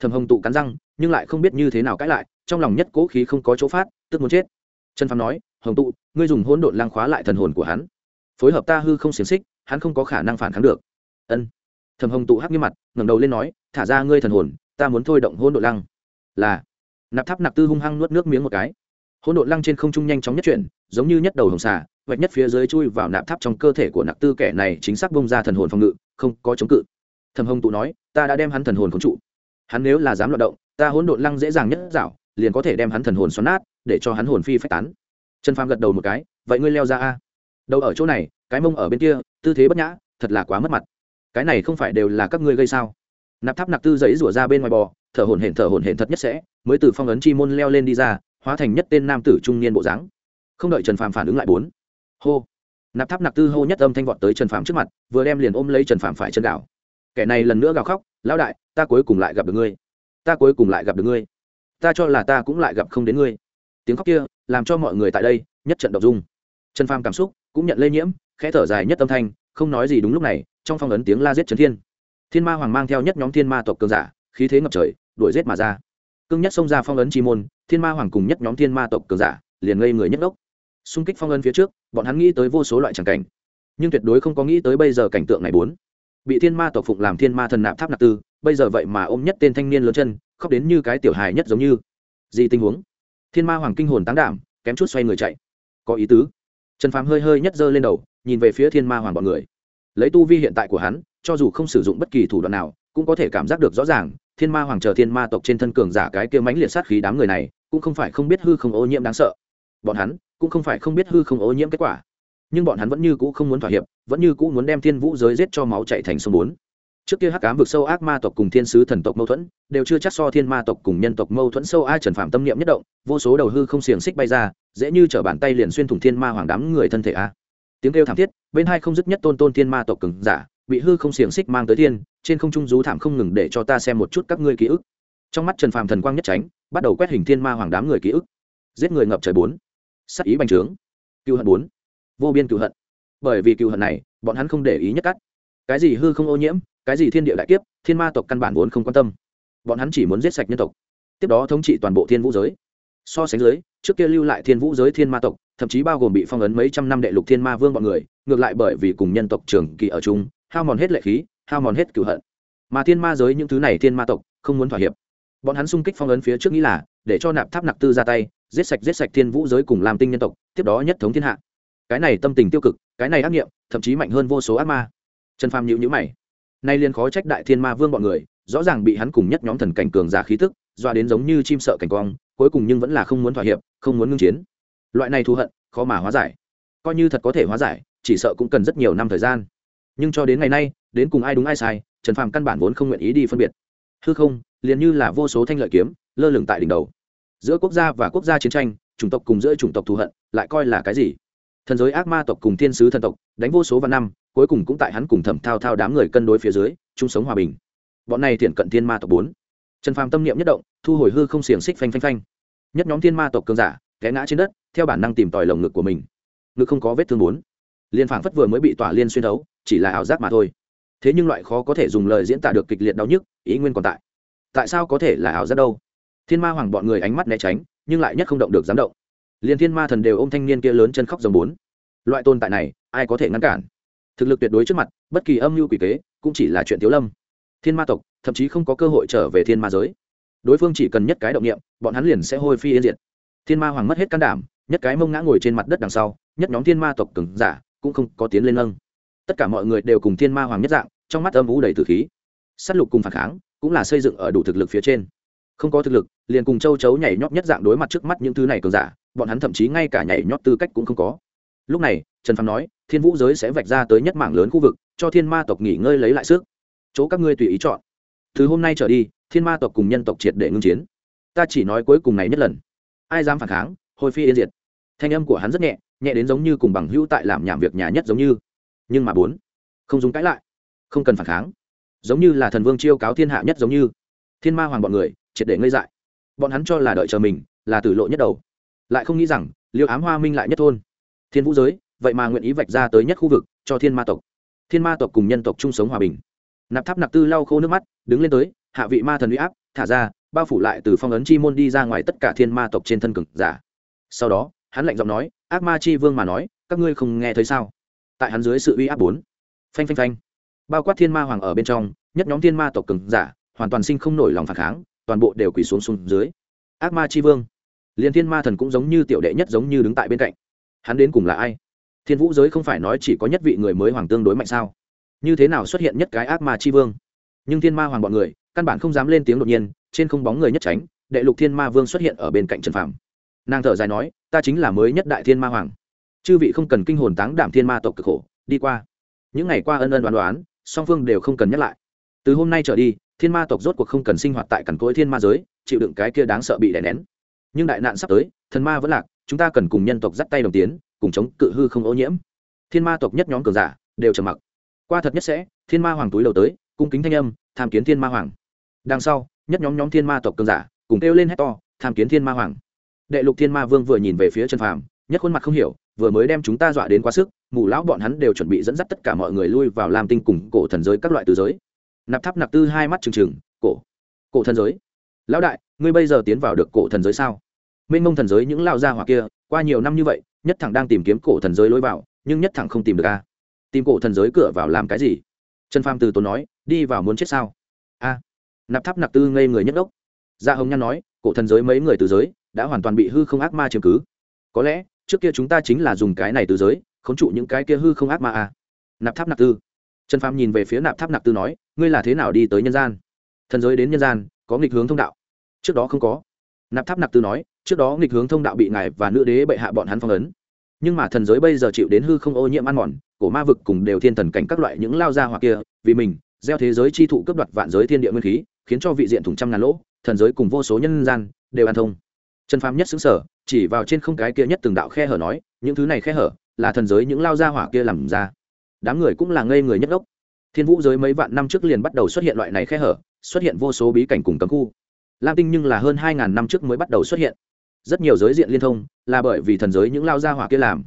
Thẩm hồng tụ cắn răng, nhưng lại không biết như thế nào cãi lại, trong lòng nhất cố khí không có chỗ phát, tức muốn chết. Trần phàm nói, hồng tụ, ngươi dùng hỗn độn lang khóa lại thần hồn của hắn. Phối hợp ta hư không xiềng xích, hắn không có khả năng phản kháng được. Ân. Thẩm hồng tụ hắc nghiêm mặt, ngẩng đầu lên nói, thả ra ngươi thần hồn, ta muốn thôi động hỗn độn lăng. Là. Nạp tháp nạp tư hung hăng nuốt nước miếng một cái. Hỗn độn lăng trên không trung nhanh chóng nhất chuyển, giống như nhất đầu hồng xà, vạch nhất phía dưới chui vào nạp tháp trong cơ thể của nạp tư, kẻ này chính xác bông ra thần hồn phòng ngự, không có chống cự thầm hồng tụ nói, ta đã đem hắn thần hồn khống trụ. Hắn nếu là dám loạt động, ta hỗn độn lăng dễ dàng nhất dạo, liền có thể đem hắn thần hồn xoắn nát, để cho hắn hồn phi phách tán. Trần phàm gật đầu một cái, vậy ngươi leo ra a. Đầu ở chỗ này, cái mông ở bên kia, tư thế bất nhã, thật là quá mất mặt. Cái này không phải đều là các ngươi gây sao? Nạp tháp nạp tư giấy rủa ra bên ngoài bò, thở hồn hển thở hồn hển thật nhất sẽ, mới từ phong ấn chi môn leo lên đi ra, hóa thành nhất tên nam tử trung niên bộ dáng. Không đợi trần phàm phản ứng lại bốn, hô. Nạp tháp nạp tư hô nhất âm thanh vọt tới trần phàm trước mặt, vừa đem liền ôm lấy trần phàm phải chân đảo kẻ này lần nữa gào khóc, lão đại, ta cuối cùng lại gặp được ngươi. Ta cuối cùng lại gặp được ngươi. Ta cho là ta cũng lại gặp không đến ngươi. Tiếng khóc kia làm cho mọi người tại đây nhất trận đọc dung. Trần pham cảm xúc cũng nhận lây nhiễm, khẽ thở dài nhất âm thanh, không nói gì đúng lúc này, trong phong ấn tiếng la giết trấn thiên. Thiên ma hoàng mang theo nhất nhóm thiên ma tộc cường giả, khí thế ngập trời, đuổi giết mà ra. Cưng nhất xông ra phong ấn chi môn, thiên ma hoàng cùng nhất nhóm thiên ma tộc cường giả liền ngây người nhất đốc xung kích phong ấn phía trước, bọn hắn nghĩ tới vô số loại tràng cảnh, nhưng tuyệt đối không có nghĩ tới bây giờ cảnh tượng này bốn bị thiên ma tộc phụng làm thiên ma thần nạp tháp nạp tư, bây giờ vậy mà ôm nhất tên thanh niên lớn chân, khóc đến như cái tiểu hài nhất giống như. Gì tình huống? Thiên ma hoàng kinh hồn tán đảm, kém chút xoay người chạy. Có ý tứ. Trần phàm hơi hơi nhất giơ lên đầu, nhìn về phía thiên ma hoàng bọn người. Lấy tu vi hiện tại của hắn, cho dù không sử dụng bất kỳ thủ đoạn nào, cũng có thể cảm giác được rõ ràng, thiên ma hoàng chờ thiên ma tộc trên thân cường giả cái kia mãnh liệt sát khí đám người này, cũng không phải không biết hư không ô nhiễm đáng sợ. Bọn hắn cũng không phải không biết hư không ô nhiễm kết quả nhưng bọn hắn vẫn như cũ không muốn thỏa hiệp, vẫn như cũ muốn đem thiên vũ giới giết cho máu chạy thành sông bốn. Trước kia hắc cám vực sâu ác ma tộc cùng thiên sứ thần tộc mâu thuẫn, đều chưa chắc so thiên ma tộc cùng nhân tộc mâu thuẫn sâu ai trần phạm tâm niệm nhất động, vô số đầu hư không xiềng xích bay ra, dễ như t bàn tay liền xuyên thủng thiên ma hoàng đám người thân thể a. Tiếng kêu thảm thiết, bên hai không dứt nhất tôn tôn thiên ma tộc cừng giả, bị hư không xiềng xích mang tới thiên, trên không trung rú thảm không ngừng để cho ta xem một chút các ngươi ký ức. Trong mắt trần phàm thần quang nhất tránh, bắt đầu quét hình thiên ma hoàng đám người ký ức. Giết người ngập trời bốn. Sắc ý bành trướng. Cựu hận bốn vô biên cựu hận. Bởi vì cựu hận này, bọn hắn không để ý nhất cắt. Cái gì hư không ô nhiễm, cái gì thiên địa đại kiếp, thiên ma tộc căn bản vốn không quan tâm. Bọn hắn chỉ muốn giết sạch nhân tộc. Tiếp đó thống trị toàn bộ thiên vũ giới. So sánh giới trước kia lưu lại thiên vũ giới thiên ma tộc, thậm chí bao gồm bị phong ấn mấy trăm năm đệ lục thiên ma vương bọn người, ngược lại bởi vì cùng nhân tộc trường kỳ ở chung, hao mòn hết lệ khí, hao mòn hết cựu hận. Mà thiên ma giới những thứ này thiên ma tộc, không muốn thỏa hiệp. Bọn hắn xung kích phong ấn phía trước nghĩ là, để cho nạp tháp nặc tư ra tay, giết sạch giết sạch thiên vũ giới cùng làm tinh nhân tộc, tiếp đó nhất thống thiên hạ cái này tâm tình tiêu cực, cái này ác nghiệm, thậm chí mạnh hơn vô số ác ma. Trần phàm nhịu nhữ mày. Nay liên khó trách đại thiên ma vương bọn người, rõ ràng bị hắn cùng nhất nhóm thần cảnh cường giả khí tức doa đến giống như chim sợ cảnh quang, cuối cùng nhưng vẫn là không muốn thỏa hiệp, không muốn ngưng chiến. Loại này thù hận, khó mà hóa giải. Coi như thật có thể hóa giải, chỉ sợ cũng cần rất nhiều năm thời gian. Nhưng cho đến ngày nay, đến cùng ai đúng ai sai, trần phàm căn bản vốn không nguyện ý đi phân biệt. Hư không, liền như là vô số thanh lợi kiếm, lơ lửng tại đỉnh đầu. Giữa quốc gia và quốc gia chiến tranh, chủng tộc cùng giữa chủng tộc thù hận, lại coi là cái gì? Thần giới ác ma tộc cùng thiên sứ thần tộc, đánh vô số vạn năm, cuối cùng cũng tại hắn cùng thẩm thao thao đám người cân đối phía dưới, chung sống hòa bình. Bọn này thiện cận thiên ma tộc bốn. Trần phàm tâm niệm nhất động, thu hồi hư không xiềng xích phanh phanh phanh. Nhất nhóm thiên ma tộc cường giả, té ngã trên đất, theo bản năng tìm tòi lồng ngực của mình. Ngực không có vết thương bốn. Liên phảng phất vừa mới bị tỏa liên xuyên thấu, chỉ là ảo giác mà thôi. Thế nhưng loại khó có thể dùng lời diễn tả được kịch liệt đau nhức, ý nguyên còn tại. Tại sao có thể là ảo giác đâu? Thiên ma hoàng bọn người ánh mắt né tránh, nhưng lại nhất không động được dám động liền thiên ma thần đều ôm thanh niên kia lớn chân khóc dòng bốn. Loại tồn tại này, ai có thể ngăn cản? Thực lực tuyệt đối trước mặt, bất kỳ âm mưu quỷ kế, cũng chỉ là chuyện thiếu lâm. Thiên ma tộc, thậm chí không có cơ hội trở về thiên ma giới. Đối phương chỉ cần nhất cái động niệm, bọn hắn liền sẽ hôi phi yên diệt. Thiên ma hoàng mất hết can đảm, nhất cái mông ngã ngồi trên mặt đất đằng sau, nhất nhóm thiên ma tộc cứng giả cũng không có tiến lên nâng. Tất cả mọi người đều cùng thiên ma hoàng nhất dạng, trong mắt âm vũ đầy tử khí. S á t lục cùng phản kháng, cũng là xây dựng ở đủ thực lực phía trên không có thực lực, liền cùng châu chấu nhảy nhót nhất dạng đối mặt trước mắt những thứ này cường giả, bọn hắn thậm chí ngay cả nhảy nhót tư cách cũng không có. Lúc này, trần phàm nói, thiên vũ giới sẽ vạch ra tới nhất mảng lớn khu vực, cho thiên ma tộc nghỉ ngơi lấy lại sức. Chỗ các ngươi tùy ý chọn. Từ hôm nay trở đi, thiên ma tộc cùng nhân tộc triệt để ngưng chiến. Ta chỉ nói cuối cùng này nhất lần. Ai dám phản kháng hồi phi yên diệt. Thanh âm của hắn rất nhẹ nhẹ đến giống như cùng bằng hữu tại làm nhảm việc nhà nhất giống như. Nhưng mà bốn, không dùng cãi lại, không cần phản kháng. Giống như là thần vương chiêu cáo thiên hạ nhất giống như. Thiên ma hoàng bọn người triệt để ngây dại. Bọn hắn cho là đợi chờ mình là tử lộ nhất đầu. Lại không nghĩ rằng, liêu ám hoa minh lại nhất thôn. Thiên vũ giới, vậy mà nguyện ý vạch ra tới nhất khu vực cho thiên ma tộc. Thiên ma tộc cùng nhân tộc chung sống hòa bình. Nạp tháp nạp tư lau khô nước mắt, đứng lên tới, hạ vị ma thần uy áp, thả ra, bao phủ lại từ phong ấn chi môn đi ra ngoài tất cả thiên ma tộc trên thân cực giả. Sau đó, hắn lạnh giọng nói, ác ma chi vương mà nói, các ngươi không nghe thấy sao? Tại hắn dưới sự uy áp bốn, phanh phanh phanh, bao quát thiên ma hoàng ở bên trong, nhất nhóm thiên ma tộc cường giả hoàn toàn sinh không nổi lòng phản kháng toàn bộ đều quỳ xuống xuống dưới. Ác ma chi vương. Liền thiên ma thần cũng giống như tiểu đệ nhất giống như đứng tại bên cạnh. Hắn đến cùng là ai? Thiên vũ giới không phải nói chỉ có nhất vị người mới hoàng tương đối mạnh sao? Như thế nào xuất hiện nhất cái ác ma chi vương? Nhưng thiên ma hoàng bọn người, căn bản không dám lên tiếng đột nhiên, trên không bóng người nhất tránh, đệ lục thiên ma vương xuất hiện ở bên cạnh trần phàm. Nàng thở dài nói, ta chính là mới nhất đại thiên ma hoàng. Chư vị không cần kinh hồn táng đảm thiên ma tộc cực khổ, đi qua. Những ngày qua ân ân đoán đoán, song phương đều không cần nhắc lại. Từ hôm nay trở đi thiên ma tộc rốt cuộc không cần sinh hoạt tại cằn cối thiên ma giới, chịu đựng cái kia đáng sợ bị đè nén. Nhưng đại nạn sắp tới, thần ma vẫn lạc, chúng ta cần cùng nhân tộc dắt tay đồng tiến, cùng chống cự hư không ô nhiễm. Thiên ma tộc nhất nhóm cường giả, đều trầm mặc. Qua thật nhất sẽ, thiên ma hoàng túi đầu tới, cung kính thanh âm, tham kiến thiên ma hoàng. Đằng sau, nhất nhóm nhóm thiên ma tộc cường giả, cùng kêu lên hét to, tham kiến thiên ma hoàng. Đệ lục thiên ma vương vừa nhìn về phía trần phàm, nhất khuôn mặt không hiểu, vừa mới đem chúng ta dọa đến quá sức, mù lão bọn hắn đều chuẩn bị dẫn dắt tất cả mọi người lui vào làm tinh cùng cổ thần giới các loại từ giới nạp tháp nạp tư hai mắt trừng trừng, cổ cổ thần giới. Lão đại, ngươi bây giờ tiến vào được cổ thần giới sao? Mênh mông thần giới những lao gia hỏa kia, qua nhiều năm như vậy, nhất thẳng đang tìm kiếm cổ thần giới lối vào, nhưng nhất thẳng không tìm được a. Tìm cổ thần giới cửa vào làm cái gì? Trần pham từ tốn nói, đi vào muốn chết sao? A. Nạp tháp nạp tư ngây người nhất đốc. gia dạ hồng nhan nói, cổ thần giới mấy người từ giới, đã hoàn toàn bị hư không ác ma chiếm cứ. Có lẽ, trước kia chúng ta chính là dùng cái này từ giới, khống trụ những cái kia hư không ác ma a. Nạp tháp nạp tư trần phàm nhìn về phía nạp tháp nạp tư nói, ngươi là thế nào đi tới nhân gian? Thần giới đến nhân gian, có nghịch hướng thông đạo. Trước đó không có. Nạp tháp nạp tư nói, trước đó nghịch hướng thông đạo bị ngài và nữ đế bệ hạ bọn hắn phong ấn. Nhưng mà thần giới bây giờ chịu đến hư không ô nhiễm ăn mòn, cổ ma vực cùng đều thiên thần cảnh các loại những lao ra hoặc kia, vì mình, gieo thế giới chi thụ cấp đoạt vạn giới thiên địa nguyên khí, khiến cho vị diện thủng trăm ngàn lỗ, thần giới cùng vô số nhân gian đều an thông. Trần phàm nhất xứng sở chỉ vào trên không cái kia nhất từng đạo khe hở nói, những thứ này khe hở là thần giới những lao ra hỏa kia làm ra đám người cũng là ngây người nhất đốc thiên vũ giới mấy vạn năm trước liền bắt đầu xuất hiện loại này khe hở, xuất hiện vô số bí cảnh cùng cấm khu. Lam tinh nhưng là hơn hai ngàn năm trước mới bắt đầu xuất hiện. Rất nhiều giới diện liên thông, là bởi vì thần giới những lao gia hỏa kia làm.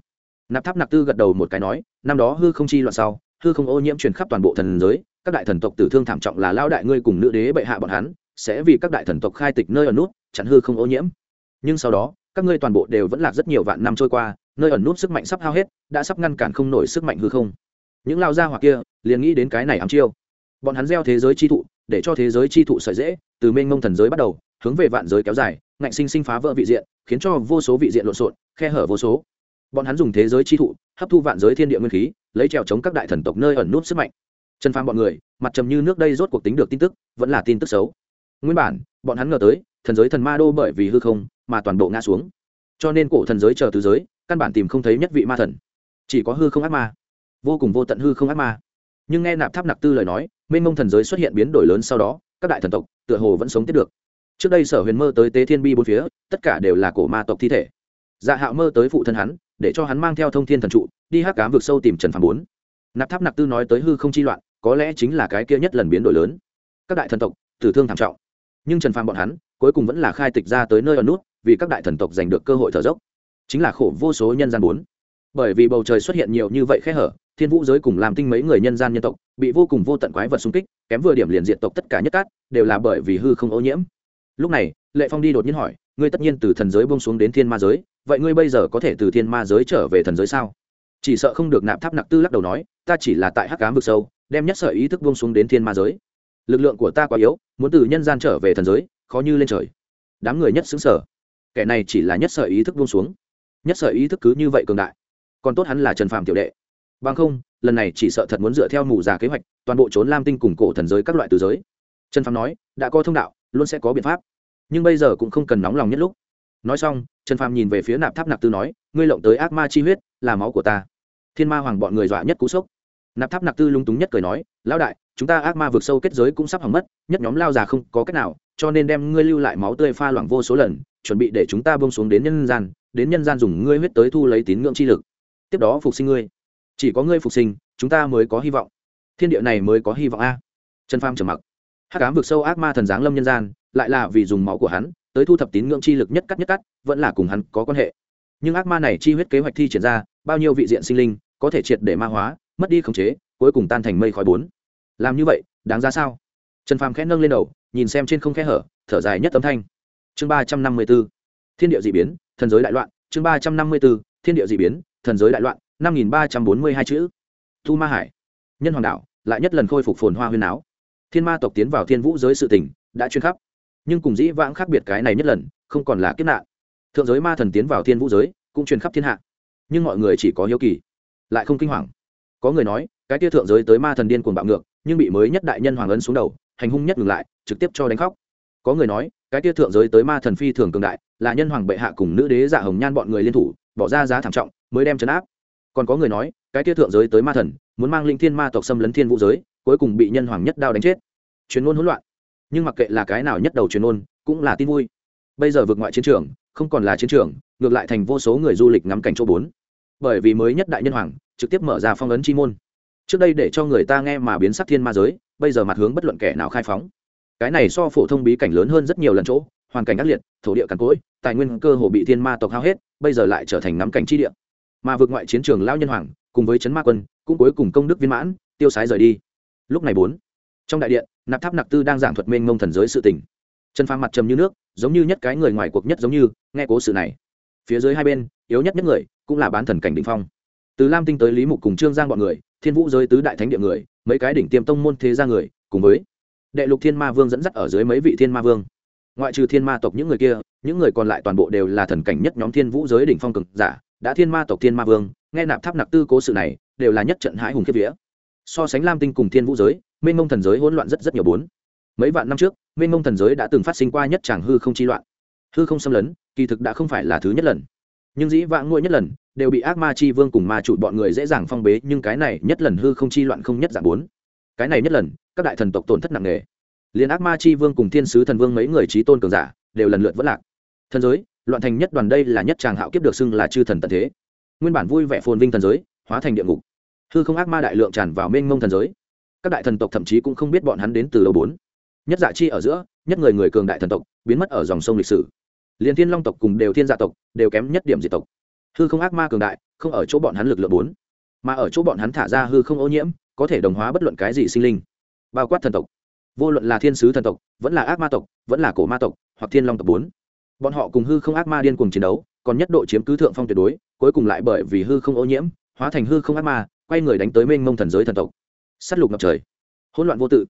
Nạp tháp nạp tư gật đầu một cái nói, năm đó hư không chi loạn sau, hư không ô nhiễm truyền khắp toàn bộ thần giới, các đại thần tộc tử thương thảm trọng là lao đại ngươi cùng nữ đế bệ hạ bọn hắn, sẽ vì các đại thần tộc khai tịch nơi ở nút, chặn hư không ô nhiễm. Nhưng sau đó, các ngươi toàn bộ đều vẫn lạc rất nhiều vạn năm trôi qua, nơi ẩn nút sức mạnh sắp hao hết, đã sắp ngăn cản không nổi sức mạnh hư không những lao gia hoặc kia liền nghĩ đến cái này ám chiêu. Bọn hắn gieo thế giới chi thụ, để cho thế giới chi thụ sợi dễ, từ mênh mông thần giới bắt đầu, hướng về vạn giới kéo dài, ngạnh sinh sinh phá vỡ vị diện, khiến cho vô số vị diện lộn xộn, khe hở vô số. Bọn hắn dùng thế giới chi thụ, hấp thu vạn giới thiên địa nguyên khí, lấy trèo chống các đại thần tộc nơi ẩn nút sức mạnh. Trần phàm bọn người, mặt trầm như nước đây rốt cuộc tính được tin tức, vẫn là tin tức xấu. Nguyên bản, bọn hắn ngờ tới, thần giới thần ma đô bởi vì hư không, mà toàn bộ ngã xuống. Cho nên cổ thần giới chờ từ giới, căn bản tìm không thấy nhất vị ma thần. Chỉ có hư không ác ma vô cùng vô tận hư không ác ma. Nhưng nghe nạp tháp nạp tư lời nói mênh mông thần giới xuất hiện biến đổi lớn sau đó, các đại thần tộc tựa hồ vẫn sống tiếp được. Trước đây sở huyền mơ tới tế thiên bi bốn phía, tất cả đều là cổ ma tộc thi thể. Dạ hạo mơ tới phụ thân hắn, để cho hắn mang theo thông thiên thần trụ, đi hát cám vực sâu tìm trần phàm bốn. Nạp tháp nạp tư nói tới hư không chi loạn, có lẽ chính là cái kia nhất lần biến đổi lớn. Các đại thần tộc, tử thương thảm trọng. Nhưng trần phàm bọn hắn, cuối cùng vẫn là khai tịch ra tới nơi ở nút, vì các đại thần tộc giành được cơ hội thở dốc. Chính là khổ vô số nhân gian bốn. Bởi vì bầu trời xuất hiện nhiều như vậy khe hở thiên vũ giới cùng làm tinh mấy người nhân gian nhân tộc, bị vô cùng vô tận quái vật xung kích, kém vừa điểm liền diện tộc tất cả nhất cát, đều là bởi vì hư không ô nhiễm. Lúc này, lệ phong đi đột nhiên hỏi, ngươi tất nhiên từ thần giới bông xuống đến thiên ma giới, vậy ngươi bây giờ có thể từ thiên ma giới trở về thần giới sao? Chỉ sợ không được nạp tháp nặc tư lắc đầu nói, ta chỉ là tại hắc cám vực sâu, đem nhất sở ý thức bông xuống đến thiên ma giới. Lực lượng của ta quá yếu, muốn từ nhân gian trở về thần giới, khó như lên trời. Đám người nhất xứng sở kẻ này chỉ là nhất sở ý thức bông xuống. Nhất sở ý thức cứ như vậy cường đại. Còn tốt hắn là trần phạm tiểu đệ bằng không, lần này chỉ sợ thật muốn dựa theo mù già kế hoạch, toàn bộ trốn lam tinh cùng cổ thần giới các loại từ giới. Trần phàm nói, đã có thông đạo, luôn sẽ có biện pháp. Nhưng bây giờ cũng không cần nóng lòng nhất lúc. Nói xong, trần phàm nhìn về phía nạp tháp nạp tư nói, ngươi lộng tới ác ma chi huyết, là máu của ta. Thiên ma hoàng bọn người dọa nhất cú sốc. Nạp tháp nạp tư lung túng nhất cười nói, lão đại, chúng ta ác ma vượt sâu kết giới cũng sắp hỏng mất, nhất nhóm lao già không có cách nào, cho nên đem ngươi lưu lại máu tươi pha loãng vô số lần, chuẩn bị để chúng ta bông xuống đến nhân gian, đến nhân gian dùng ngươi huyết tới thu lấy tín ngưỡng chi lực. Tiếp đó phục sinh ngươi chỉ có ngươi phục sinh, chúng ta mới có hy vọng. Thiên địa này mới có hy vọng a. Trần pham trầm mặc. Hát ám vực sâu ác ma thần giáng lâm nhân gian, lại là vì dùng máu của hắn, tới thu thập tín ngưỡng chi lực nhất cắt nhất cắt, vẫn là cùng hắn có quan hệ. Nhưng ác ma này chi huyết kế hoạch thi triển ra, bao nhiêu vị diện sinh linh, có thể triệt để ma hóa, mất đi khống chế, cuối cùng tan thành mây khói bốn. Làm như vậy, đáng ra sao? Trần phàm khẽ nâng lên đầu, nhìn xem trên không khe hở, thở dài nhất tấm thanh. Chương ba trăm năm mươi b ố thiên địa d ị biến, thần giới đại loạn. Chương ba trăm năm mươi b ố thiên địa d ị biến, thần giới đại loạn năm nghìn ba trăm bốn mươi hai chữ. Thu ma hải. Nhân hoàng đạo, lại nhất lần khôi phục phồn hoa huyên áo. Thiên ma tộc tiến vào thiên vũ giới sự tình, đã chuyên khắp. Nhưng cùng dĩ vãng khác biệt cái này nhất lần, không còn là kiếp nạn. Thượng giới ma thần tiến vào thiên vũ giới, cũng truyền khắp thiên hạ. Nhưng mọi người chỉ có hiếu kỳ, lại không kinh hoàng. Có người nói, cái tia thượng giới tới ma thần điên cuồng bạo ngược, nhưng bị mới nhất đại nhân hoàng ấn xuống đầu, hành hung nhất ngừng lại, trực tiếp cho đánh khóc. Có người nói, cái tia thượng giới tới ma thần phi thường cường đại, là nhân hoàng bệ hạ cùng nữ đế dạ hồng nhan bọn người liên thủ, bỏ ra giá thảm trọng, mới đem chấn áp còn có người nói, cái tia thượng giới tới ma thần, muốn mang linh thiên ma tộc xâm lấn thiên vũ giới, cuối cùng bị nhân hoàng nhất đao đánh chết. Chuyên môn hỗn loạn. Nhưng mặc kệ là cái nào nhất đầu chuyên môn, cũng là tin vui. Bây giờ vượt ngoại chiến trường, không còn là chiến trường, ngược lại thành vô số người du lịch ngắm cảnh chỗ bốn. Bởi vì mới nhất đại nhân hoàng, trực tiếp mở ra phong ấn chi môn. Trước đây để cho người ta nghe mà biến sắc thiên ma giới, bây giờ mặt hướng bất luận kẻ nào khai phóng. Cái này so phổ thông bí cảnh lớn hơn rất nhiều lần chỗ, hoàn cảnh ác liệt, thổ địa cằn cỗi, tài nguyên cơ hồ bị thiên ma tộc hao hết, bây giờ lại trở thành ngắm cảnh chi địa mà vượt ngoại chiến trường lao nhân hoàng, cùng với chấn ma quân, cũng cuối cùng công đức viên mãn, tiêu sái rời đi. Lúc này bốn, trong đại điện, nạp tháp nạp tư đang giảng thuật mênh mông thần giới sự tình. Chân phang mặt trầm như nước, giống như nhất cái người ngoài cuộc nhất giống như, nghe cố sự này. Phía dưới hai bên, yếu nhất nhất người, cũng là bán thần cảnh định phong. Từ lam tinh tới lý mục cùng trương giang bọn người, thiên vũ giới tứ đại thánh địa người, mấy cái đỉnh tiêm tông môn thế gia người, cùng với đệ lục thiên ma vương dẫn dắt ở dưới mấy vị thiên ma vương. Ngoại trừ thiên ma tộc những người kia, những người còn lại toàn bộ đều là thần cảnh nhất nhóm thiên vũ giới đỉnh phong cực giả đã thiên ma tộc thiên ma vương, nghe nạp tháp nạp tư cố sự này, đều là nhất trận hãi hùng kiếp vía. So sánh lam tinh cùng thiên vũ giới mênh mông thần giới hỗn loạn rất rất nhiều bốn. Mấy vạn năm trước mênh mông thần giới đã từng phát sinh qua nhất tràng hư không chi loạn. Hư không xâm lấn, kỳ thực đã không phải là thứ nhất lần. Nhưng dĩ vãng ngôi nhất lần, đều bị ác ma chi vương cùng ma chủ bọn người dễ dàng phong bế, nhưng cái này nhất lần hư không chi loạn không nhất dạng bốn. Cái này nhất lần, các đại thần tộc tổn thất nặng nề. Liền ác ma chi vương cùng thiên sứ thần vương mấy người trí tôn cường giả, đều lần lượt vất lạc. Thần giới loạn thành nhất đoàn đây là nhất tràng hạo kiếp được xưng là chư thần tận thế. Nguyên bản vui vẻ phồn vinh thần giới, hóa thành địa ngục. Hư không ác ma đại lượng tràn vào mênh mông thần giới. Các đại thần tộc thậm chí cũng không biết bọn hắn đến từ đâu bốn. Nhất dạ chi ở giữa, nhất người người cường đại thần tộc, biến mất ở dòng sông lịch sử. Liền thiên long tộc cùng đều thiên gia tộc đều kém nhất điểm diệt tộc. Hư không ác ma cường đại, không ở chỗ bọn hắn lực lượng bốn, mà ở chỗ bọn hắn thả ra hư không ô nhiễm, có thể đồng hóa bất luận cái gì sinh linh. Bao quát thần tộc. Vô luận là thiên sứ thần tộc, vẫn là ác ma tộc, vẫn là cổ ma tộc, hoặc thiên long tộc bốn bọn họ cùng hư không ác ma điên cùng chiến đấu, còn nhất độ chiếm cứ thượng phong tuyệt đối, cuối cùng lại bởi vì hư không ô nhiễm, hóa thành hư không ác ma, quay người đánh tới mênh mông thần giới thần tộc. S á t lục ngập trời. Hỗn loạn vô tự.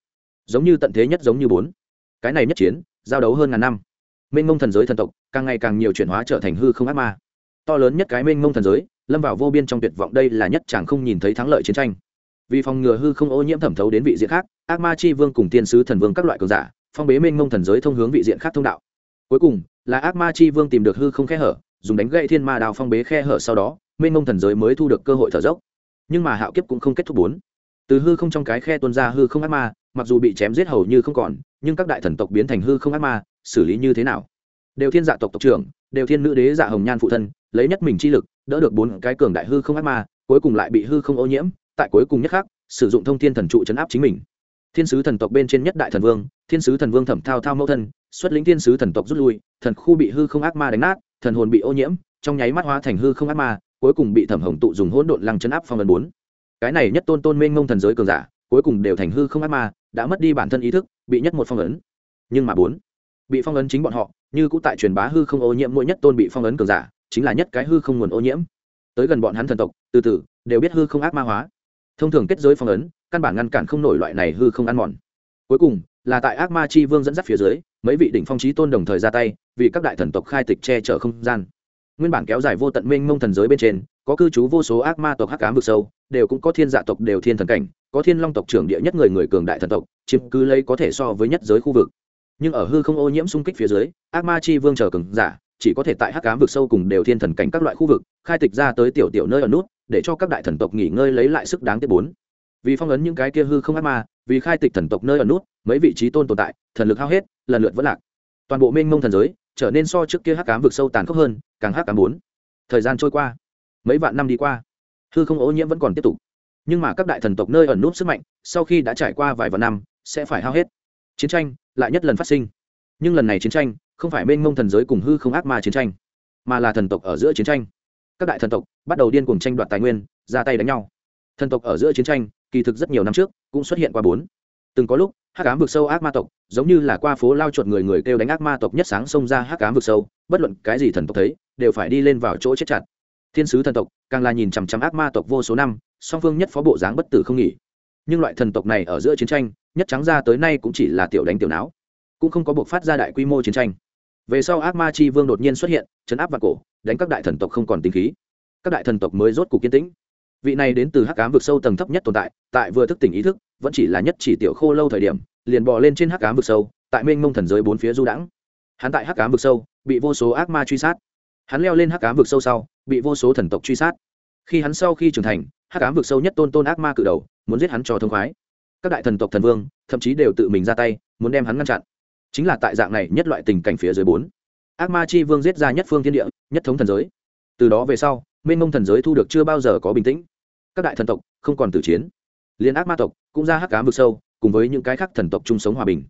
Giống như tận thế nhất giống như bốn. Cái này nhất chiến, giao đấu hơn ngàn năm. Mênh mông thần giới thần tộc, càng ngày càng nhiều chuyển hóa trở thành hư không ác ma. To lớn nhất cái mênh mông thần giới, lâm vào vô biên trong tuyệt vọng đây là nhất chẳng không nhìn thấy thắng lợi chiến tranh. Vì phòng ngừa hư không ô nhiễm thẩm thấu đến vị diện khác, ác ma chi vương cùng tiên sứ thần vương các loại cường giả, phong bế mênh mông thần giới thông hướng vị diện khác thông đạo cuối cùng, là ác ma chi vương tìm được hư không khe hở, dùng đánh gậy thiên ma đào phong bế khe hở sau đó, mênh mông thần giới mới thu được cơ hội thở dốc. Nhưng mà hạo kiếp cũng không kết thúc bốn. Từ hư không trong cái khe tuôn ra hư không ác ma, mặc dù bị chém giết hầu như không còn, nhưng các đại thần tộc biến thành hư không ác ma, xử lý như thế nào? Đều thiên dạ tộc tộc trưởng, đều thiên nữ đế dạ hồng nhan phụ thân, lấy nhất mình chi lực, đỡ được bốn cái cường đại hư không ác ma, cuối cùng lại bị hư không ô nhiễm, tại cuối cùng nhất khác sử dụng thông thiên thần trụ chấn áp chính mình. Thiên sứ thần tộc bên trên nhất đại thần vương, thiên sứ thần vương thẩm thao thao mẫu thân xuất lĩnh thiên sứ thần tộc rút lui, thần khu bị hư không ác ma đánh nát, thần hồn bị ô nhiễm, trong nháy mắt hóa thành hư không ác ma, cuối cùng bị thẩm hồng tụ dùng hỗn độn lăng chấn áp phong ấn bốn. Cái này nhất tôn tôn mênh ngông thần giới cường giả, cuối cùng đều thành hư không ác ma, đã mất đi bản thân ý thức, bị nhất một phong ấn. Nhưng mà bốn, bị phong ấn chính bọn họ, như cũng tại truyền bá hư không ô nhiễm mỗi nhất tôn bị phong ấn cường giả, chính là nhất cái hư không nguồn ô nhiễm. Tới gần bọn hắn thần tộc, từ từ, đều biết hư không ác ma hóa. Thông thường kết giới phong ấn, căn bản ngăn cản không nổi loại này hư không ăn mòn. Cuối cùng, là tại ác ma chi vương dẫn dắt phía dưới mấy vị đỉnh phong trí tôn đồng thời ra tay, vì các đại thần tộc khai tịch che chở không gian. Nguyên bản kéo dài vô tận mênh mông thần giới bên trên, có cư trú vô số ác ma tộc hắc cám vực sâu, đều cũng có thiên dạ tộc, đều thiên thần cảnh, có thiên long tộc trưởng địa nhất người người cường đại thần tộc, chiếm cứ lấy có thể so với nhất giới khu vực. Nhưng ở hư không ô nhiễm xung kích phía dưới, ác ma chi vương chờ cường giả, chỉ có thể tại hắc cám vực sâu cùng đều thiên thần cảnh các loại khu vực, khai tịch ra tới tiểu tiểu nơi ở nút, để cho các đại thần tộc nghỉ ngơi lấy lại sức đáng tiếc bốn. Vì phong ấn những cái kia hư không ác ma vì khai tịch thần tộc nơi ở nút, mấy vị trí tôn tồn tại, thần lực hao hết, lần lượt vẫn lạc. Toàn bộ mênh mông thần giới trở nên so trước kia hắc cám vực sâu tàn khốc hơn, càng hắc cám bốn. Thời gian trôi qua, mấy vạn năm đi qua, hư không ô nhiễm vẫn còn tiếp tục. Nhưng mà các đại thần tộc nơi ẩn nút sức mạnh sau khi đã trải qua vài vạn năm sẽ phải hao hết. Chiến tranh lại nhất lần phát sinh. Nhưng lần này chiến tranh không phải mênh mông thần giới cùng hư không ác ma chiến tranh, mà là thần tộc ở giữa chiến tranh. Các đại thần tộc bắt đầu điên cuồng tranh đoạt tài nguyên, ra tay đánh nhau. Thần tộc ở giữa chiến tranh kỳ thực rất nhiều năm trước, cũng xuất hiện qua bốn. Từng có lúc, hắc ám vực sâu ác ma tộc, giống như là qua phố lao chuột người người kêu đánh ác ma tộc nhất sáng xông ra hắc ám vực sâu, bất luận cái gì thần tộc thấy, đều phải đi lên vào chỗ chết chặt. Thiên sứ thần tộc, càng là nhìn chằm chằm ác ma tộc vô số năm, song phương nhất phó bộ dáng bất tử không nghỉ. Nhưng loại thần tộc này ở giữa chiến tranh, nhất trắng ra tới nay cũng chỉ là tiểu đánh tiểu não cũng không có buộc phát ra đại quy mô chiến tranh. Về sau ác ma chi vương đột nhiên xuất hiện, chấn áp và cổ, đánh các đại thần tộc không còn tính khí. Các đại thần tộc mới rốt cuộc kiên tĩnh vị này đến từ hắc cám vực sâu tầng thấp nhất tồn tại tại vừa thức tỉnh ý thức, vẫn chỉ là nhất chỉ tiểu khô lâu thời điểm, liền bò lên trên hắc cám vực sâu, tại mênh mông thần giới bốn phía du đãng. Hắn tại hắc cám vực sâu, bị vô số ác ma truy sát. Hắn leo lên hắc cám vực sâu sau, bị vô số thần tộc truy sát. Khi hắn sau khi trưởng thành, hắc cám vực sâu nhất tôn tôn ác ma cự đầu, muốn giết hắn cho thông khoái. Các đại thần tộc thần vương, thậm chí đều tự mình ra tay, muốn đem hắn ngăn chặn. Chính là tại dạng này nhất loại tình cảnh phía dưới bốn, ác ma chi vương giết ra nhất phương thiên địa, nhất thống thần giới. Từ đó về sau, mênh mông thần giới thu được chưa bao giờ có bình tĩnh các đại thần tộc không còn tử chiến. Liên ác ma tộc cũng ra hắc cám vực sâu, cùng với những cái khác thần tộc chung sống hòa bình.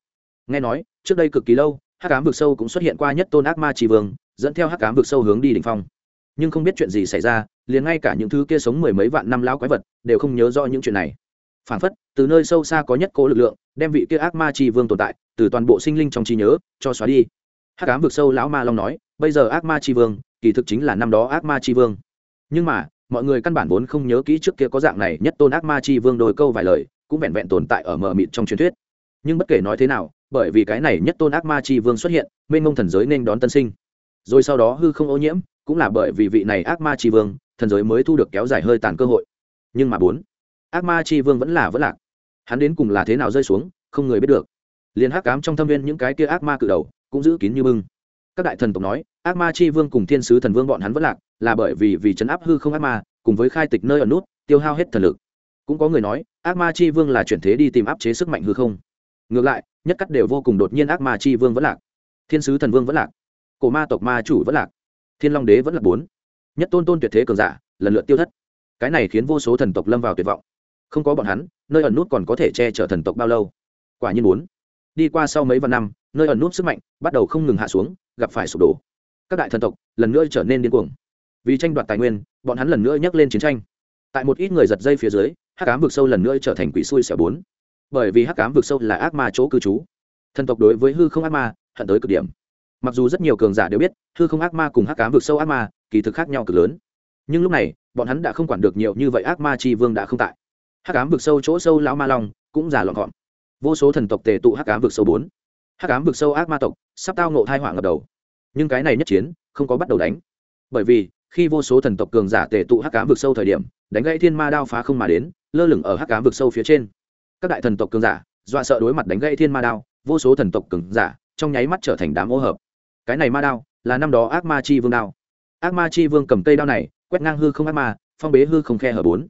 Nghe nói, trước đây cực kỳ lâu, hắc cám vực sâu cũng xuất hiện qua nhất tôn ác ma tri vương, dẫn theo hắc cám vực sâu hướng đi đ ỉ n h phong. Nhưng không biết chuyện gì xảy ra, liền ngay cả những thứ kia sống mười mấy vạn năm lão quái vật đều không nhớ rõ những chuyện này. Phản phất, từ nơi sâu xa có nhất cố lực lượng, đem vị kia ác ma tri vương tồn tại từ toàn bộ sinh linh trong trí nhớ cho xóa đi. Hắc cám vực sâu lão ma long nói, bây giờ ác ma tri vương kỳ thực chính là năm đó ác ma tri vương. Nhưng mà mọi người căn bản vốn không nhớ kỹ trước kia có dạng này nhất tôn ác ma chi vương đôi câu vài lời, cũng vẹn vẹn tồn tại ở mờ mịt trong truyền thuyết. Nhưng bất kể nói thế nào, bởi vì cái này nhất tôn ác ma chi vương xuất hiện, mênh mông thần giới nên đón tân sinh. Rồi sau đó hư không ô nhiễm, cũng là bởi vì vị này ác ma chi vương, thần giới mới thu được kéo dài hơi tàn cơ hội. Nhưng mà bốn, ác ma chi vương vẫn là vẫn lạc. Hắn đến cùng là thế nào rơi xuống, không người biết được. Liền hắc cám trong thâm viên những cái kia ác ma cự đầu, cũng giữ kín như bưng. Các đại thần tộc nói, ác ma chi vương cùng thiên sứ thần vương bọn hắn vẫn lạc là bởi vì vì chấn áp hư không ác ma, cùng với khai tịch nơi ở nút, tiêu hao hết thần lực. Cũng có người nói, ác ma chi vương là chuyển thế đi tìm áp chế sức mạnh hư không. Ngược lại, nhất cắt đều vô cùng đột nhiên ác ma chi vương vẫn lạc. Thiên sứ thần vương vẫn lạc. Cổ ma tộc ma chủ vẫn lạc. Thiên long đế vẫn là bốn. Nhất tôn tôn tuyệt thế cường giả, lần lượt tiêu thất. Cái này khiến vô số thần tộc lâm vào tuyệt vọng. Không có bọn hắn, nơi ẩn nút còn có thể che chở thần tộc bao lâu? Quả nhiên bốn. Đi qua sau mấy vạn năm, nơi ẩn nút sức mạnh bắt đầu không ngừng hạ xuống, gặp phải sụp đổ. Các đại thần tộc lần nữa trở nên điên cuồng vì tranh đoạt tài nguyên, bọn hắn lần nữa nhắc lên chiến tranh. Tại một ít người giật dây phía dưới, hắc ám vực sâu lần nữa trở thành quỷ xui xẻo bốn. Bởi vì hắc ám vực sâu là ác ma chỗ cư trú. Thần tộc đối với hư không ác ma, hận tới cực điểm. Mặc dù rất nhiều cường giả đều biết, hư không ác ma cùng hắc ám vực sâu ác ma, kỳ thực khác nhau cực lớn. Nhưng lúc này, bọn hắn đã không quản được nhiều như vậy ác ma chi vương đã không tại. Hắc ám vực sâu chỗ sâu lão ma long cũng giả lọn gọn. Vô số thần tộc tề tụ hắc ám vực sâu bốn. Hắc ám vực sâu ác ma tộc sắp tao nộ thai họa ngập đầu. Nhưng cái này nhất chiến không có bắt đầu đánh. Bởi vì khi vô số thần tộc cường giả tề tụ hắc cám vực sâu thời điểm, đánh gãy thiên ma đao phá không mà đến, lơ lửng ở hắc cám vực sâu phía trên. Các đại thần tộc cường giả, dọa sợ đối mặt đánh gãy thiên ma đao, vô số thần tộc cường giả, trong nháy mắt trở thành đám ô hợp. Cái này ma đao, là năm đó ác ma chi vương đao. Ác ma chi vương cầm cây đao này, quét ngang hư không ác ma, phong bế hư không khe hở bốn.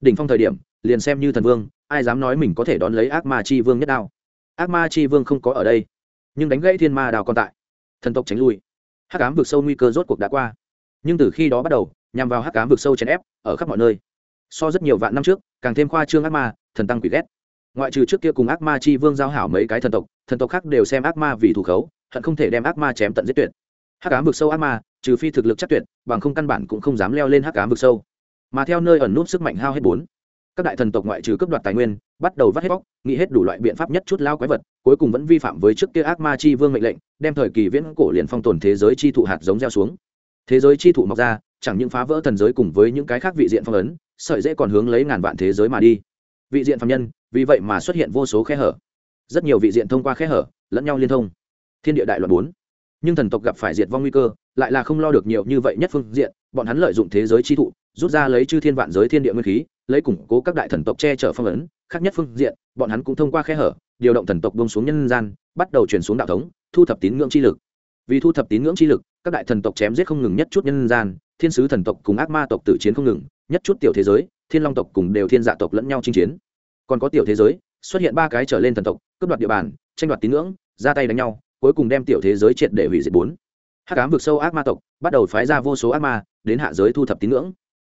Đỉnh phong thời điểm, liền xem như thần vương, ai dám nói mình có thể đón lấy ác ma chi vương nhất đao? Ác ma chi vương không có ở đây, nhưng đánh gãy thiên ma đào còn tại. Thần tộc tránh lui. Hắc ám vực sâu nguy cơ rốt cuộc đã qua nhưng từ khi đó bắt đầu, nhằm vào hắc ám vực sâu chèn ép, ở khắp mọi nơi. So rất nhiều vạn năm trước, càng thêm khoa trương ác ma, thần tăng quỷ ghét. Ngoại trừ trước kia cùng ác ma chi vương giao hảo mấy cái thần tộc thần tộc khác đều xem ác ma vì thủ khấu, hận không thể đem ác ma chém tận giết tuyệt. Hắc ám vực sâu ác ma, trừ phi thực lực chắc tuyệt, bằng không căn bản cũng không dám leo lên hắc ám vực sâu. Mà theo nơi ẩn nút sức mạnh hao hết bốn, các đại thần tộc ngoại trừ cấp đoạt tài nguyên, bắt đầu vắt hết bóc, nghĩ hết đủ loại biện pháp nhất chút lao quái vật, cuối cùng vẫn vi phạm với trước kia ác ma chi vương mệnh lệnh, đem thời kỳ viễn cổ liền phong tồn thế giới chi thụ hạt giống gieo xuống thế giới chi thụ mọc ra, chẳng những phá vỡ thần giới cùng với những cái khác vị diện phong ấn, sợi dễ còn hướng lấy ngàn vạn thế giới mà đi. Vị diện phạm nhân, vì vậy mà xuất hiện vô số khe hở. Rất nhiều vị diện thông qua khe hở, lẫn nhau liên thông. Thiên địa đại loạn bốn. Nhưng thần tộc gặp phải diệt vong nguy cơ, lại là không lo được nhiều như vậy nhất phương diện, bọn hắn lợi dụng thế giới chi thụ, rút ra lấy chư thiên vạn giới thiên địa nguyên khí, lấy củng cố các đại thần tộc che chở phong ấn, khác nhất phương diện, bọn hắn cũng thông qua khe hở, điều động thần tộc bông xuống nhân gian, bắt đầu chuyển xuống đạo thống, thu thập tín ngưỡng chi lực. Vì thu thập tín ngưỡng chi lực các đại thần tộc chém giết không ngừng nhất chút nhân gian, thiên sứ thần tộc cùng ác ma tộc tử chiến không ngừng, nhất chút tiểu thế giới, thiên long tộc cùng đều thiên dạ tộc lẫn nhau chinh chiến. Còn có tiểu thế giới, xuất hiện ba cái trở lên thần tộc, cướp đoạt địa bàn, tranh đoạt tín ngưỡng, ra tay đánh nhau, cuối cùng đem tiểu thế giới triệt để hủy diệt bốn. Hát cám vực sâu ác ma tộc, bắt đầu phái ra vô số ác ma, đến hạ giới thu thập tín ngưỡng.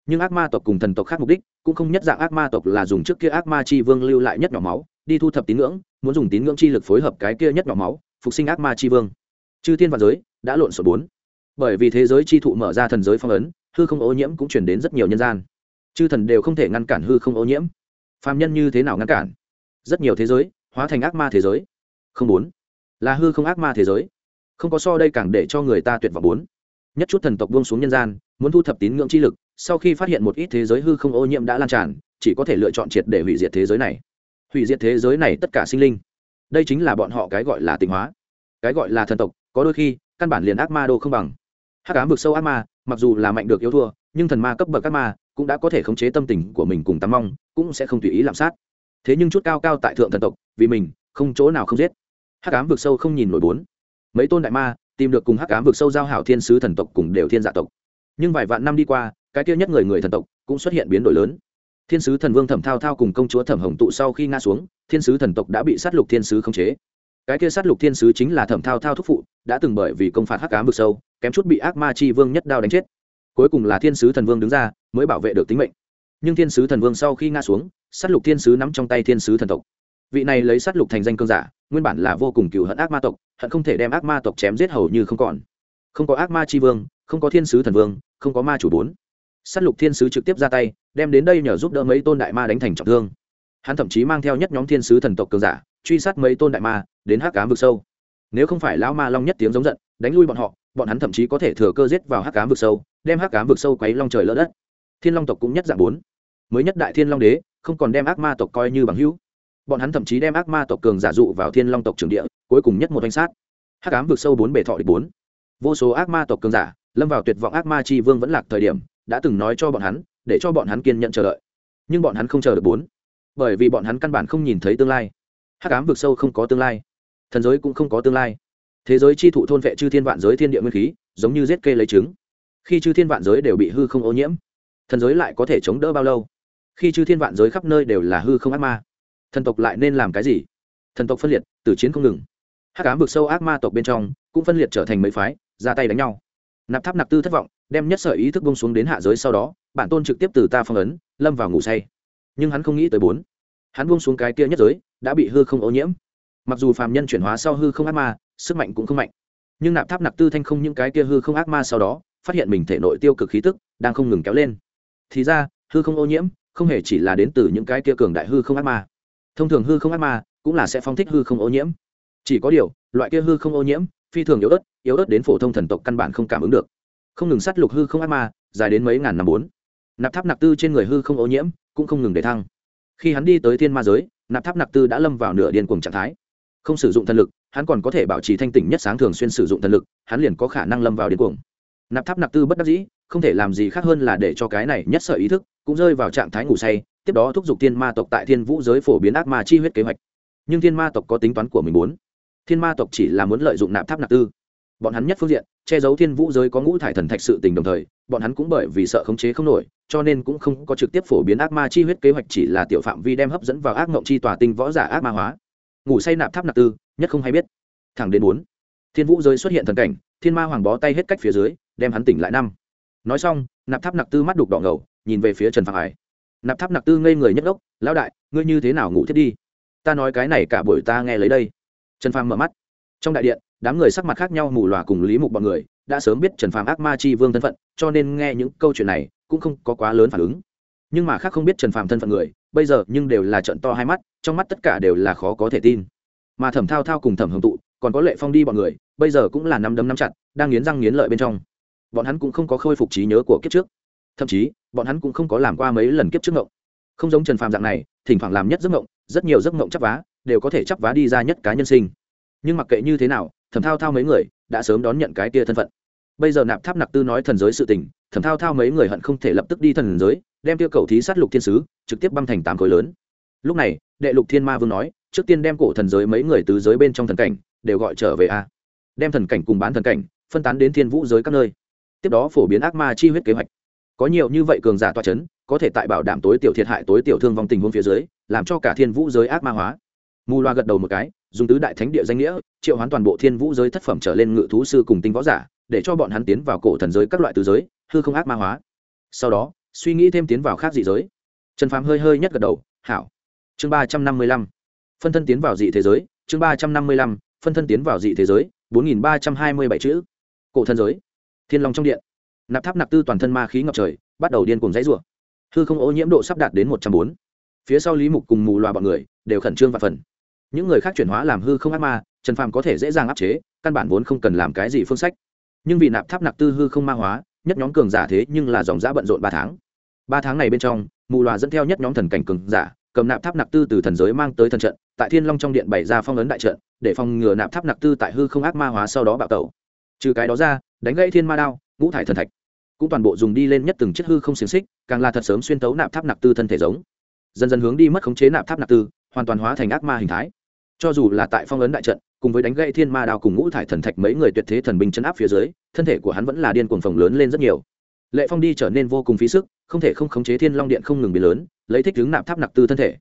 Nhưng ác ma tộc cùng thần tộc khác mục đích, cũng không nhất dạng ác ma tộc là dùng trước kia ác ma chi vương lưu lại nhất nhỏ máu, đi thu thập tín ngưỡng, muốn dùng tín ngưỡng chi lực phối hợp cái kia nhất nhỏ máu, phục sinh ác ma chi vương. Chư thiên và giới đã lộn xộn bốn. Bởi vì thế giới chi thụ mở ra thần giới phong ấn, hư không ô nhiễm cũng chuyển đến rất nhiều nhân gian. Chư thần đều không thể ngăn cản hư không ô nhiễm. Phàm nhân như thế nào ngăn cản? Rất nhiều thế giới, hóa thành ác ma thế giới. Không bốn. Là hư không ác ma thế giới. Không có so đây càng để cho người ta tuyệt vọng bốn. Nhất chút thần tộc buông xuống nhân gian, muốn thu thập tín ngưỡng chi lực, sau khi phát hiện một ít thế giới hư không ô nhiễm đã lan tràn, chỉ có thể lựa chọn triệt để hủy diệt thế giới này. Hủy diệt thế giới này tất cả sinh linh. Đây chính là bọn họ cái gọi là tịnh hóa. Cái gọi là thần tộc, có đôi khi căn bản liền ác ma đô không bằng. Hắc ám vực sâu ác ma, mặc dù là mạnh được yếu thua, nhưng thần ma cấp bậc ác ma cũng đã có thể khống chế tâm tình của mình cùng tắm mong, cũng sẽ không tùy ý lạm sát. Thế nhưng chút cao cao tại thượng thần tộc, vì mình, không chỗ nào không giết. Hắc ám vực sâu không nhìn nổi bốn. Mấy tôn đại ma, tìm được cùng hắc ám vực sâu giao hảo thiên sứ thần tộc cùng đều thiên dạ tộc. Nhưng vài vạn năm đi qua, cái kia nhất người người thần tộc cũng xuất hiện biến đổi lớn. Thiên sứ thần vương thẩm thao thao cùng công chúa thẩm hồng tụ sau khi ngã xuống, thiên sứ thần tộc đã bị sát lục thiên sứ khống chế cái kia sát lục thiên sứ chính là thẩm thao thao thúc phụ, đã từng bởi vì công phạt hắc ám mực sâu, kém chút bị ác ma chi vương nhất đao đánh chết. Cuối cùng là thiên sứ thần vương đứng ra, mới bảo vệ được tính mệnh. Nhưng thiên sứ thần vương sau khi ngã xuống, sát lục thiên sứ nắm trong tay thiên sứ thần tộc. Vị này lấy sát lục thành danh cơn giả, nguyên bản là vô cùng cựu hận ác ma tộc, hận không thể đem ác ma tộc chém giết hầu như không còn. Không có ác ma chi vương, không có thiên sứ thần vương, không có ma chủ bốn. Sát lục thiên sứ trực tiếp ra tay, đem đến đây nhờ giúp đỡ mấy tôn đại ma đánh thành trọng thương. Hắn thậm chí mang theo nhất nhóm thiên sứ thần tộc cường giả truy sát mấy tôn đại ma, đến hắc cám vực sâu. Nếu không phải lão ma long nhất tiếng giống giận, đánh lui bọn họ, bọn hắn thậm chí có thể thừa cơ giết vào hắc cám vực sâu, đem hắc cám vực sâu quấy long trời lỡ đất. Thiên long tộc cũng nhất dạng bốn. Mới nhất đại thiên long đế, không còn đem ác ma tộc coi như bằng hữu. Bọn hắn thậm chí đem ác ma tộc cường giả dụ vào thiên long tộc trường địa, cuối cùng nhất một danh sát. Hắc ám vực sâu bốn bể thọ địch bốn. Vô số ác ma tộc cường giả, lâm vào tuyệt vọng ác ma chi vương vẫn lạc thời điểm, đã từng nói cho bọn hắn, để cho bọn hắn kiên nhận chờ đợi. Nhưng bọn hắn không chờ được bốn. Bởi vì bọn hắn căn bản không nhìn thấy tương lai hắc ám vực sâu không có tương lai. Thần giới cũng không có tương lai. Thế giới chi thụ thôn vệ chư thiên vạn giới thiên địa nguyên khí, giống như giết kê lấy trứng. Khi chư thiên vạn giới đều bị hư không ô nhiễm, thần giới lại có thể chống đỡ bao lâu? Khi chư thiên vạn giới khắp nơi đều là hư không ác ma, thần tộc lại nên làm cái gì? Thần tộc phân liệt từ chiến không ngừng. Hắc ám vực sâu ác ma tộc bên trong, cũng phân liệt trở thành mấy phái, ra tay đánh nhau. Nạp tháp nạp tư thất vọng, đem nhất sợi ý thức bông xuống đến hạ giới sau đó, bản tôn trực tiếp từ ta phong ấn, lâm vào ngủ say. Nhưng hắn không nghĩ tới bốn hắn buông xuống cái kia nhất giới đã bị hư không ô nhiễm mặc dù phàm nhân chuyển hóa sau hư không ác ma sức mạnh cũng không mạnh nhưng nạp tháp nạp tư thanh không những cái kia hư không ác ma sau đó phát hiện mình thể nội tiêu cực khí tức đang không ngừng kéo lên thì ra hư không ô nhiễm không hề chỉ là đến từ những cái kia cường đại hư không ác ma thông thường hư không ác ma cũng là sẽ phong thích hư không ô nhiễm chỉ có điều loại kia hư không ô nhiễm phi thường yếu ớt yếu ớt đến phổ thông thần tộc căn bản không cảm ứng được không ngừng sát lục hư không ác ma dài đến mấy ngàn năm bốn nạp tháp nạp tư trên người hư không ô nhiễm cũng không ngừng để thăng khi hắn đi tới thiên ma giới, nạp tháp nạp tư đã lâm vào nửa điên cuồng trạng thái. Không sử dụng thần lực, hắn còn có thể bảo trì thanh tỉnh nhất sáng thường xuyên sử dụng thần lực, hắn liền có khả năng lâm vào điên cuồng. Nạp tháp nạp tư bất đắc dĩ, không thể làm gì khác hơn là để cho cái này nhất sở ý thức cũng rơi vào trạng thái ngủ say, tiếp đó thúc giục thiên ma tộc tại thiên vũ giới phổ biến ác ma chi huyết kế hoạch. Nhưng thiên ma tộc có tính toán của mình muốn. Thiên ma tộc chỉ là muốn lợi dụng nạp tháp nạp tư. Bọn hắn nhất phương diện, che giấu thiên vũ giới có ngũ thải thần thạch sự tình đồng thời bọn hắn cũng bởi vì sợ khống chế không nổi, cho nên cũng không có trực tiếp phổ biến ác ma chi huyết kế hoạch chỉ là tiểu phạm vi đem hấp dẫn vào ác mộng chi tòa tinh võ giả ác ma hóa. Ngủ say nạp tháp nạp tư, nhất không hay biết. Thẳng đến bốn, thiên vũ giới xuất hiện thần cảnh, thiên ma hoàng bó tay hết cách phía dưới, đem hắn tỉnh lại năm. Nói xong, nạp tháp nạp tư mắt đục đỏ ngầu, nhìn về phía trần phạm hải. Nạp tháp nạp tư ngây người nhất ốc lão đại, ngươi như thế nào ngủ thiết đi? Ta nói cái này cả buổi ta nghe lấy đây. Trần phàm mở mắt. Trong đại điện đám người sắc mặt khác nhau mù lòa cùng lý mục bọn người, đã sớm biết trần phàm ác ma chi vương thân phận, cho nên nghe những câu chuyện này cũng không có quá lớn phản ứng. Nhưng mà khác không biết trần phàm thân phận người, bây giờ nhưng đều là trận to hai mắt, trong mắt tất cả đều là khó có thể tin. Mà thẩm thao thao cùng thẩm hưởng tụ, còn có lệ phong đi bọn người, bây giờ cũng là năm đấm năm chặt, đang nghiến răng nghiến lợi bên trong. Bọn hắn cũng không có khôi phục trí nhớ của kiếp trước. Thậm chí, bọn hắn cũng không có làm qua mấy lần kiếp trước ngộng. Không giống trần phàm dạng này, thỉnh thoảng làm nhất giấc ngộng, rất nhiều giấc ngộng chắp vá, đều có thể chắp vá đi ra nhất cá nhân sinh. Nhưng mặc kệ như thế nào thẩm thao thao mấy người đã sớm đón nhận cái tia thân phận. Bây giờ nạp tháp nặc tư nói thần giới sự tình thẩm thao thao mấy người hận không thể lập tức đi thần giới đem tiêu cầu thí sát lục thiên sứ trực tiếp băm thành tám khối lớn. Lúc này đệ lục thiên ma vương nói trước tiên đem cổ thần giới mấy người từ giới bên trong thần cảnh đều gọi trở về a. Đem thần cảnh cùng bán thần cảnh phân tán đến thiên vũ giới các nơi. Tiếp đó phổ biến ác ma chi huyết kế hoạch. Có nhiều như vậy cường giả toa chấn, có thể tại bảo đảm tối tiểu thiệt hại tối tiểu thương vong tình huống phía dưới làm cho cả thiên vũ giới ác ma hóa. Mù loa gật đầu một cái dùng tứ đại thánh địa danh nghĩa, triệu hoán toàn bộ thiên vũ giới thất phẩm trở lên ngự thú sư cùng tinh võ giả, để cho bọn hắn tiến vào cổ thần giới các loại từ giới, hư không ác ma hóa. Sau đó, suy nghĩ thêm tiến vào khác dị giới. Trần phàm hơi hơi nhất gật đầu, hảo. Chương ba trăm năm mươi lăm. Phân thân tiến vào dị thế giới. Chương ba trăm năm mươi lăm. Phân thân tiến vào dị thế giới. bốn nghìn ba trăm hai mươi bảy chữ. Cổ thần giới. Thiên long trong điện. Nạp tháp nạp tư toàn thân ma khí ngập trời, bắt đầu điên cùng dãy rủa. Hư không ô nhiễm độ sắp đạt đến một trăm bốn. Phía sau lý mục cùng mù loà bọn người đều khẩn trương và phần những người khác chuyển hóa làm hư không ác ma, trần phàm có thể dễ dàng áp chế, căn bản vốn không cần làm cái gì phương sách. Nhưng vì nạp tháp nạp tư hư không ma hóa, nhất nhóm cường giả thế nhưng là dòng giã bận rộn ba tháng. Ba tháng này bên trong, mù loà dẫn theo nhất nhóm thần cảnh cường giả, cầm nạp tháp nạp tư từ thần giới mang tới thần trận, tại thiên long trong điện bày ra phong ấn đại trận, để phòng ngừa nạp tháp nạp tư tại hư không ác ma hóa sau đó bạo tẩu. Trừ cái đó ra, đánh gãy thiên ma đao, ngũ thải thần thạch, cũng toàn bộ dùng đi lên nhất từng chiếc hư không xiềng xích, càng là thật sớm xuyên tấu nạp tháp nạp tư thân thể giống. Dần dần hướng đi mất khống chế nạp tháp nạp tư, hoàn toàn hóa thành ác ma hình thái cho dù là tại phong ấn đại trận, cùng với đánh gãy thiên ma đao cùng ngũ thải thần thạch mấy người tuyệt thế thần binh chấn áp phía dưới, thân thể của hắn vẫn là điên cuồng phồng lớn lên rất nhiều. Lệ phong đi trở nên vô cùng phí sức, không thể không khống chế thiên long điện không ngừng biến lớn, lấy thích hướng nạp tháp nạp tư thân thể.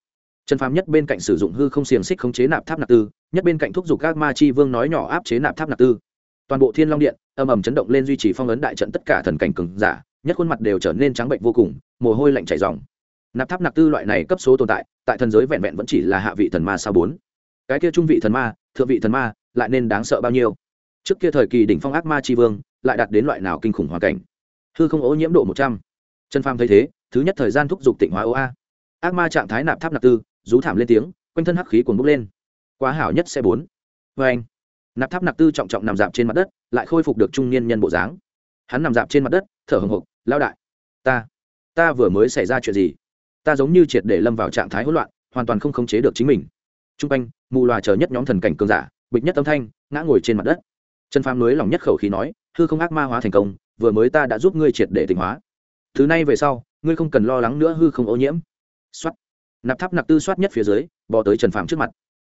Trần phàm nhất bên cạnh sử dụng hư không xiềng xích khống chế nạp tháp nạp tư, nhất bên cạnh thúc giục các ma chi vương nói nhỏ áp chế nạp tháp nạp tư. Toàn bộ thiên long điện âm ầm chấn động lên duy trì phong ấn đại trận tất cả thần cảnh cường giả, nhất khuôn mặt đều trở nên trắng bệnh vô cùng, mồ hôi lạnh chảy dòng nạp tháp nạp tư loại này cấp số tồn tại tại thần giới vẹn vẹn vẫn chỉ là hạ vị thần ma sao bốn cái kia trung vị thần ma, thượng vị thần ma, lại nên đáng sợ bao nhiêu? Trước kia thời kỳ đỉnh phong ác ma tri vương, lại đạt đến loại nào kinh khủng hoàn cảnh? Hư không ô nhiễm độ một trăm. Trần pham thấy thế, thứ nhất thời gian thúc giục tịnh hóa ô a ác ma trạng thái nạp tháp nạp tư, rú thảm lên tiếng, quanh thân hắc khí cuồng bốc lên. Quá hảo nhất xe bốn. Vê anh, nạp tháp nạp tư trọng trọng nằm dạp trên mặt đất, lại khôi phục được trung niên nhân bộ dáng. Hắn nằm dạp trên mặt đất, thở hồng hộc lao đại, ta ta vừa mới xảy ra chuyện gì? Ta giống như triệt để lâm vào trạng thái hỗn loạn, hoàn toàn không khống chế được chính mình t r u n g quanh, mù loà chờ nhất nhóm thần cảnh cường giả, bịch nhất âm thanh, ngã ngồi trên mặt đất. Trần phàm nới lòng nhất khẩu khí nói, hư không ác ma hóa thành công, vừa mới ta đã giúp ngươi triệt để tỉnh hóa. Thứ này về sau, ngươi không cần lo lắng nữa hư không ô nhiễm. Soát. Nạp tháp nạp tư soát nhất phía dưới, bò tới trần phàm trước mặt.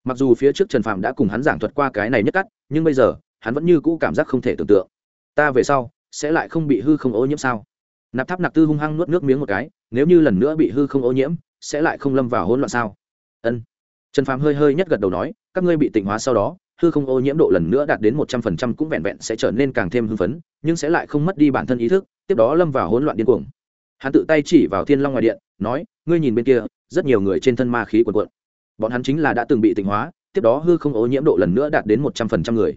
Mặc dù phía trước trần phàm đã cùng hắn giảng thuật qua cái này nhất cắt, nhưng bây giờ, hắn vẫn như cũ cảm giác không thể tưởng tượng. Ta về sau, sẽ lại không bị hư không ô nhiễm sao? Nạp tháp nạp tư hung hăng nuốt nước miếng một cái, nếu như lần nữa bị hư không ô nhiễm, sẽ lại không lâm vào hỗn loạn sao? Ân trần phàm hơi hơi nhất gật đầu nói, các ngươi bị tịnh hóa sau đó, hư không ô nhiễm độ lần nữa đạt đến một trăm phần trăm cũng vẹn vẹn sẽ trở nên càng thêm hưng phấn, nhưng sẽ lại không mất đi bản thân ý thức, tiếp đó lâm vào hỗn loạn điên cuồng. Hắn tự tay chỉ vào thiên long ngoài điện, nói, ngươi nhìn bên kia, rất nhiều người trên thân ma khí quần quận bọn hắn chính là đã từng bị tịnh hóa, tiếp đó hư không ô nhiễm độ lần nữa đạt đến một trăm phần trăm người.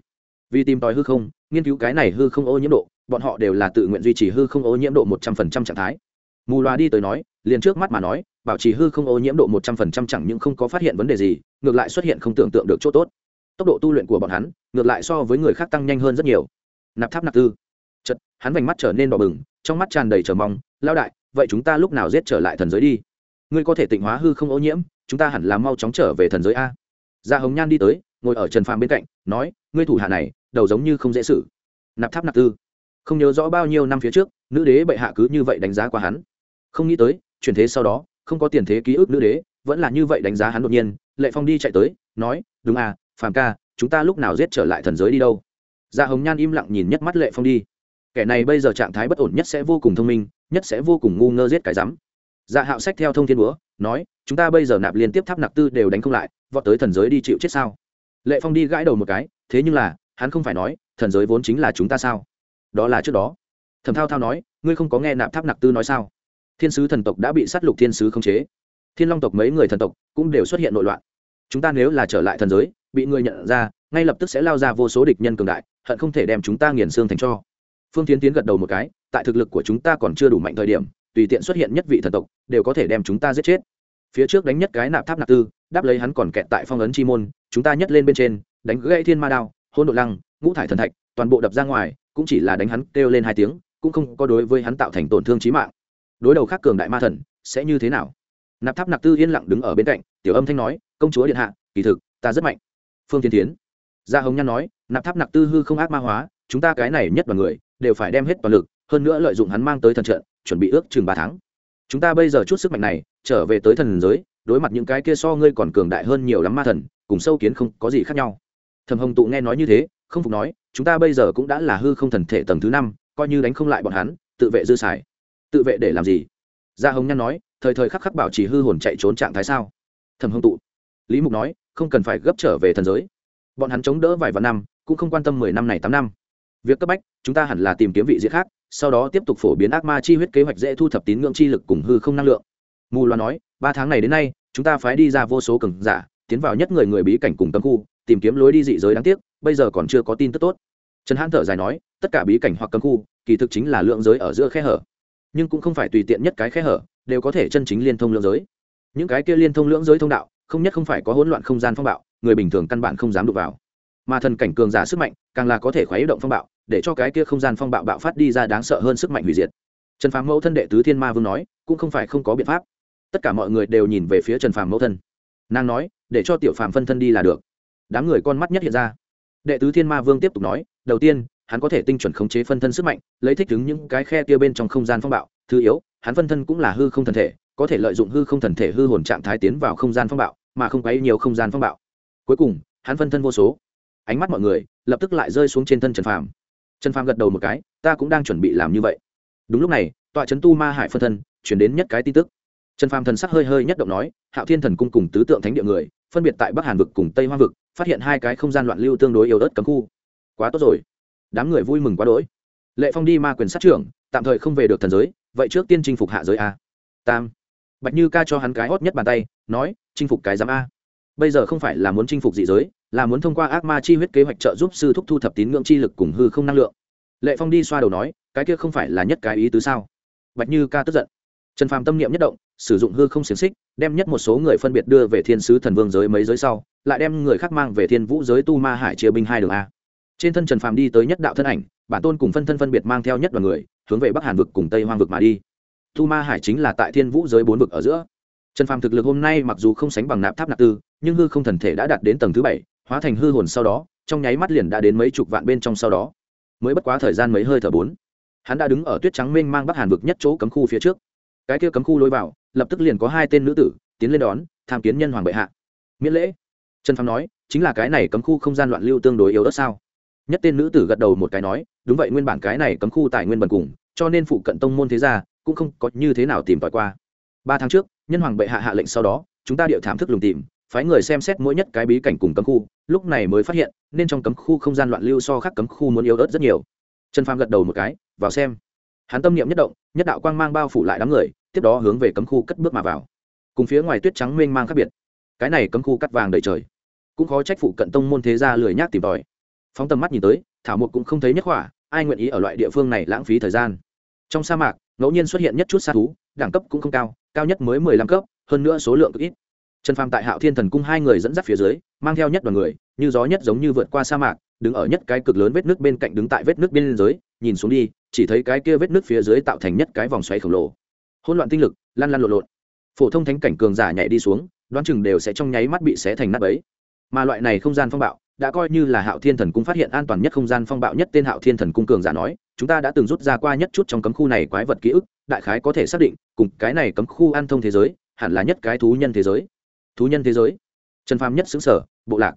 Vì tìm tòi hư không, nghiên cứu cái này hư không ô nhiễm độ, bọn họ đều là tự nguyện duy trì hư không ô nhiễm độ một trăm phần trăm trạng thái mù loà đi tới nói, liền trước mắt mà nói, bảo trì hư không ô nhiễm độ một trăm phần trăm chẳng những không có phát hiện vấn đề gì, ngược lại xuất hiện không tưởng tượng được chỗ tốt. Tốc độ tu luyện của bọn hắn, ngược lại so với người khác tăng nhanh hơn rất nhiều. Nạp tháp nạp tư. Chật hắn vành mắt trở nên đỏ bừng, trong mắt tràn đầy trờ mong lao đại, vậy chúng ta lúc nào giết trở lại thần giới đi? Ngươi có thể tịnh hóa hư không ô nhiễm, chúng ta hẳn là mau chóng trở về thần giới a. Gia hồng nhan đi tới, ngồi ở trần phàm bên cạnh, nói, ngươi thủ hạ này, đầu giống như không dễ xử. Nạp tháp nạp tư. Không nhớ rõ bao nhiêu năm phía trước, nữ đế bệ hạ cứ như vậy đánh giá qua hắn không nghĩ tới, chuyển thế sau đó, không có tiền thế ký ức nữ đế, vẫn là như vậy đánh giá hắn đột nhiên, lệ phong đi chạy tới, nói, đúng à phàm ca, chúng ta lúc nào giết trở lại thần giới đi đâu? Dạ hồng nhan im lặng nhìn nhất mắt lệ phong đi. Kẻ này bây giờ trạng thái bất ổn nhất sẽ vô cùng thông minh, nhất sẽ vô cùng ngu ngơ giết cái rắm. Dạ hạo sách theo thông thiên búa, nói, chúng ta bây giờ nạp liên tiếp tháp nạp tư đều đánh không lại, vọt tới thần giới đi chịu chết sao? Lệ phong đi gãi đầu một cái, thế nhưng là, hắn không phải nói, thần giới vốn chính là chúng ta sao? Đó là trước đó. Thẩm thao thao nói, ngươi không có nghe nạp tháp nặc tư nói sao? Thiên sứ thần tộc đã bị sát lục thiên sứ khống chế. Thiên long tộc mấy người thần tộc cũng đều xuất hiện nội loạn. Chúng ta nếu là trở lại thần giới, bị người nhận ra, ngay lập tức sẽ lao ra vô số địch nhân cường đại, hận không thể đem chúng ta nghiền xương thành cho. Phương tiến tiến gật đầu một cái, tại thực lực của chúng ta còn chưa đủ mạnh thời điểm, tùy tiện xuất hiện nhất vị thần tộc, đều có thể đem chúng ta giết chết. Phía trước đánh nhất cái nạp tháp nạp tư, đáp lấy hắn còn kẹt tại phong ấn chi môn, chúng ta nhất lên bên trên, đánh gãy thiên ma đao hôn đội lăng, ngũ thải thần thạch, toàn bộ đập ra ngoài, cũng chỉ là đánh hắn kêu lên hai tiếng, cũng không có đối với hắn tạo thành tổn thương trí mạng đối đầu khác cường đại ma thần, sẽ như thế nào? Nạp tháp nạp tư yên lặng đứng ở bên cạnh, tiểu âm thanh nói, công chúa điện hạ, kỳ thực, ta rất mạnh. Phương tiên tiến gia hồng nhan nói, nạp tháp nạp tư hư không ác ma hóa, chúng ta cái này nhất vào người, đều phải đem hết toàn lực, hơn nữa lợi dụng hắn mang tới thần trận, chuẩn bị ước chừng ba tháng. Chúng ta bây giờ chút sức mạnh này, trở về tới thần giới, đối mặt những cái kia so ngươi còn cường đại hơn nhiều lắm ma thần, cùng sâu kiến không có gì khác nhau. Thầm hồng tụ nghe nói như thế, không phục nói, chúng ta bây giờ cũng đã là hư không thần thể tầng thứ năm, coi như đánh không lại bọn hắn, tự vệ dư xài tự vệ để làm gì? Gia hồng nhan nói, thời thời khắc khắc bảo trì hư hồn chạy trốn trạng thái sao? Thầm hưng tụ. Lý mục nói, không cần phải gấp trở về thần giới. Bọn hắn chống đỡ vài vạn năm, cũng không quan tâm mười năm này tám năm. Việc cấp bách, chúng ta hẳn là tìm kiếm vị diện khác, sau đó tiếp tục phổ biến ác ma chi huyết kế hoạch dễ thu thập tín ngưỡng chi lực cùng hư không năng lượng. Mù loa nói, ba tháng này đến nay, chúng ta phái đi ra vô số cường giả, tiến vào nhất người người bí cảnh cùng cấm khu, tìm kiếm lối đi dị giới đáng tiếc, bây giờ còn chưa có tin tức tốt. Trần hãn thở dài nói, tất cả bí cảnh hoặc cấm khu, kỳ thực chính là lượng giới ở giữa khe hở nhưng cũng không phải tùy tiện nhất cái khe hở, đều có thể chân chính liên thông lưỡng giới. Những cái kia liên thông lưỡng giới thông đạo, không nhất không phải có hỗn loạn không gian phong bạo, người bình thường căn bản không dám đụng vào. Mà thần cảnh cường giả sức mạnh, càng là có thể khuấy động phong bạo, để cho cái kia không gian phong bạo bạo phát đi ra đáng sợ hơn sức mạnh hủy diệt. Trần phàm mẫu thân đệ tứ thiên ma vương nói, cũng không phải không có biện pháp. Tất cả mọi người đều nhìn về phía trần phàm mẫu thân. Nàng nói, để cho tiểu phàm phân thân đi là được. Đám người con mắt nhất hiện ra. Đệ tứ thiên ma vương tiếp tục nói, đầu tiên hắn có thể tinh chuẩn khống chế phân thân sức mạnh, lấy thích ứng những cái khe kia bên trong không gian phong bạo, thứ yếu, hắn phân thân cũng là hư không thần thể, có thể lợi dụng hư không thần thể hư hồn trạng thái tiến vào không gian phong bạo, mà không quấy nhiều không gian phong bạo. Cuối cùng, hắn phân thân vô số. Ánh mắt mọi người lập tức lại rơi xuống trên thân trần phàm. Trần phàm gật đầu một cái, ta cũng đang chuẩn bị làm như vậy. Đúng lúc này, tọa trấn tu ma hải phân thân chuyển đến nhất cái tin tức. Trần phàm thần sắc hơi hơi nhất động nói, hạo thiên thần cung cùng tứ tượng thánh địa người, phân biệt tại bắc hàn vực cùng tây hoa vực, phát hiện hai cái không gian loạn lưu tương đối yếu ớt cấm khu. Quá tốt rồi đám người vui mừng quá đỗi. Lệ phong đi ma quyền sát trưởng, tạm thời không về được thần giới, vậy trước tiên chinh phục hạ giới a. Tam. Bạch như ca cho hắn cái hót nhất bàn tay, nói, chinh phục cái giám a. Bây giờ không phải là muốn chinh phục dị giới, là muốn thông qua ác ma chi huyết kế hoạch trợ giúp sư thúc thu thập tín ngưỡng chi lực cùng hư không năng lượng. Lệ phong đi xoa đầu nói, cái kia không phải là nhất cái ý tứ sao? Bạch như ca tức giận. Trần phàm tâm niệm nhất động, sử dụng hư không xiềng xích, đem nhất một số người phân biệt đưa về thiên sứ thần vương giới mấy giới sau, lại đem người khác mang về thiên vũ giới tu ma hải chia binh hai đường a trên thân trần phàm đi tới nhất đạo thân ảnh, bản tôn cùng phân thân phân biệt mang theo nhất đoàn người, hướng về bắc hàn vực cùng tây hoang vực mà đi. Thu ma hải chính là tại thiên vũ giới bốn vực ở giữa. Trần phàm thực lực hôm nay mặc dù không sánh bằng nạp tháp nạp tư, nhưng hư không thần thể đã đạt đến tầng thứ bảy, hóa thành hư hồn sau đó, trong nháy mắt liền đã đến mấy chục vạn bên trong sau đó. Mới bất quá thời gian mấy hơi thở bốn, hắn đã đứng ở tuyết trắng mênh mang bắc hàn vực nhất chỗ cấm khu phía trước. Cái kia cấm khu lối vào, lập tức liền có hai tên nữ tử tiến lên đón, tham kiến nhân hoàng bệ hạ. Miễn lễ. Trần phàm nói, chính là cái này cấm khu không gian loạn lưu tương đối yếu đất sao? Nhất tên nữ tử gật đầu một cái nói, đúng vậy, nguyên bản cái này cấm khu tài nguyên bần cùng, cho nên phụ cận tông môn thế gia cũng không có như thế nào tìm tòi qua. Ba tháng trước, nhân hoàng bệ hạ hạ lệnh sau đó, chúng ta điệu thám thức lùng tìm, phái người xem xét mỗi nhất cái bí cảnh cùng cấm khu, lúc này mới phát hiện, nên trong cấm khu không gian loạn lưu so khác cấm khu muốn yếu ớt rất nhiều. Trần phàm gật đầu một cái, vào xem. Hắn tâm niệm nhất động, nhất đạo quang mang bao phủ lại đám người, tiếp đó hướng về cấm khu cất bước mà vào. Cùng phía ngoài tuyết trắng mênh mang khác biệt. Cái này cấm khu cắt vàng đầy trời. Cũng khó trách phụ cận tông môn thế gia lười nhác tìm tòi phóng tầm mắt nhìn tới, thảo mộc cũng không thấy nhất hỏa ai nguyện ý ở loại địa phương này lãng phí thời gian. Trong sa mạc, ngẫu nhiên xuất hiện nhất chút xa thú, đẳng cấp cũng không cao cao nhất mới mười lăm cấp, hơn nữa số lượng cực ít. Trần phàm tại hạo thiên thần cung hai người dẫn dắt phía dưới, mang theo nhất đoàn người, như gió nhất giống như vượt qua sa mạc, đứng ở nhất cái cực lớn vết nước bên cạnh đứng tại vết nước bên dưới, nhìn xuống đi, chỉ thấy cái kia vết nước phía dưới tạo thành nhất cái vòng xoáy khổng lồ. Hỗn loạn tinh lực, lăn lăn lộn lộn. Phổ thông thánh cảnh cường giả nhảy đi xuống, đoán chừng đều sẽ trong nháy mắt bị xé thành nắp ấy mà loại này không gian phong bạo đã coi như là hạo thiên thần cung phát hiện an toàn nhất không gian phong bạo nhất tên hạo thiên thần cung cường giả nói, chúng ta đã từng rút ra qua nhất chút trong cấm khu này quái vật ký ức, đại khái có thể xác định, cùng cái này cấm khu an thông thế giới, hẳn là nhất cái thú nhân thế giới. Thú nhân thế giới? Trần phàm nhất xứng sở bộ lạc.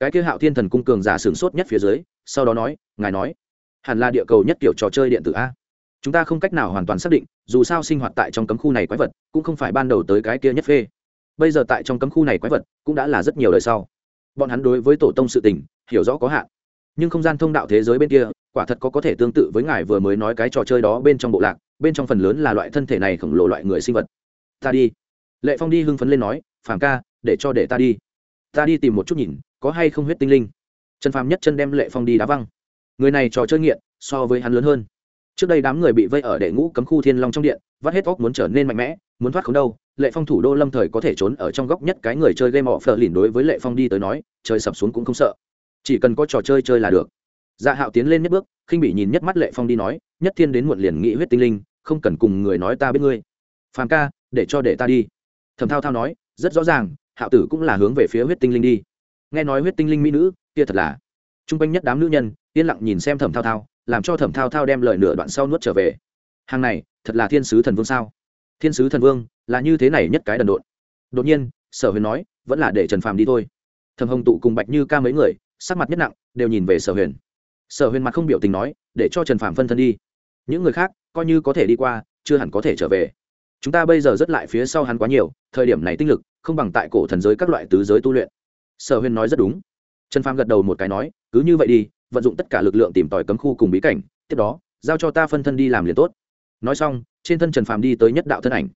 Cái kia hạo thiên thần cung cường giả sửng sốt nhất phía dưới, sau đó nói, ngài nói, hẳn là địa cầu nhất kiểu trò chơi điện tử a. Chúng ta không cách nào hoàn toàn xác định, dù sao sinh hoạt tại trong cấm khu này quái vật, cũng không phải ban đầu tới cái kia nhất phê. Bây giờ tại trong cấm khu này quái vật, cũng đã là rất nhiều đời sau bọn hắn đối với tổ tông sự tình, hiểu rõ có hạn. Nhưng không gian thông đạo thế giới bên kia, quả thật có có thể tương tự với ngài vừa mới nói cái trò chơi đó bên trong bộ lạc, bên trong phần lớn là loại thân thể này khổng lồ loại người sinh vật. Ta đi. Lệ phong đi hưng phấn lên nói, phàm ca, để cho để ta đi. Ta đi tìm một chút nhìn, có hay không huyết tinh linh. Trần phàm nhất chân đem lệ phong đi đá văng. Người này trò chơi nghiện, so với hắn lớn hơn. Trước đây đám người bị vây ở đệ ngũ cấm khu thiên long trong điện, vắt hết óc muốn trở nên mạnh mẽ muốn thoát không đâu, lệ phong thủ đô lâm thời có thể trốn ở trong góc nhất cái người chơi game họ phờ lìn đối với lệ phong đi tới nói chơi sập xuống cũng không sợ. Chỉ cần có trò chơi chơi là được. Dạ hạo tiến lên nhất bước, khinh bị nhìn nhất mắt lệ phong đi nói, nhất thiên đến muộn liền nghĩ huyết tinh linh, không cần cùng người nói ta biết ngươi. Phàm ca, để cho để ta đi. Thầm thao thao nói, rất rõ ràng, hạo tử cũng là hướng về phía huyết tinh linh đi. Nghe nói huyết tinh linh mỹ nữ, kia thật là. T r u n g quanh nhất đám nữ nhân, yên lặng nhìn xem thẩm thao thao, làm cho thẩm thao thao đem lời nửa đoạn sau nuốt trở về. Hàng này, thật là thiên sứ thần vương sao? Thiên sứ thần vương, là như thế này nhất cái đần độn. Đột nhiên, sở huyền nói, vẫn là để trần phàm đi thôi. Thầm hồng tụ cùng bạch như ca mấy người, sắc mặt nhất nặng, đều nhìn về sở huyền. Sở huyền mặt không biểu tình nói, để cho trần phàm phân thân đi. Những người khác, coi như có thể đi qua, chưa hẳn có thể trở về. Chúng ta bây giờ rất lại phía sau hắn quá nhiều, thời điểm này tinh lực, không bằng tại cổ thần giới các loại tứ giới tu luyện. Sở Huyền nói rất đúng. Trần phàm gật đầu một cái nói, cứ như vậy đi, vận dụng tất cả lực lượng tìm tòi cấm khu cùng bí cảnh, tiếp đó, giao cho ta phân thân đi làm liền tốt nói xong, trên thân trần phàm đi tới nhất đạo thân ảnh.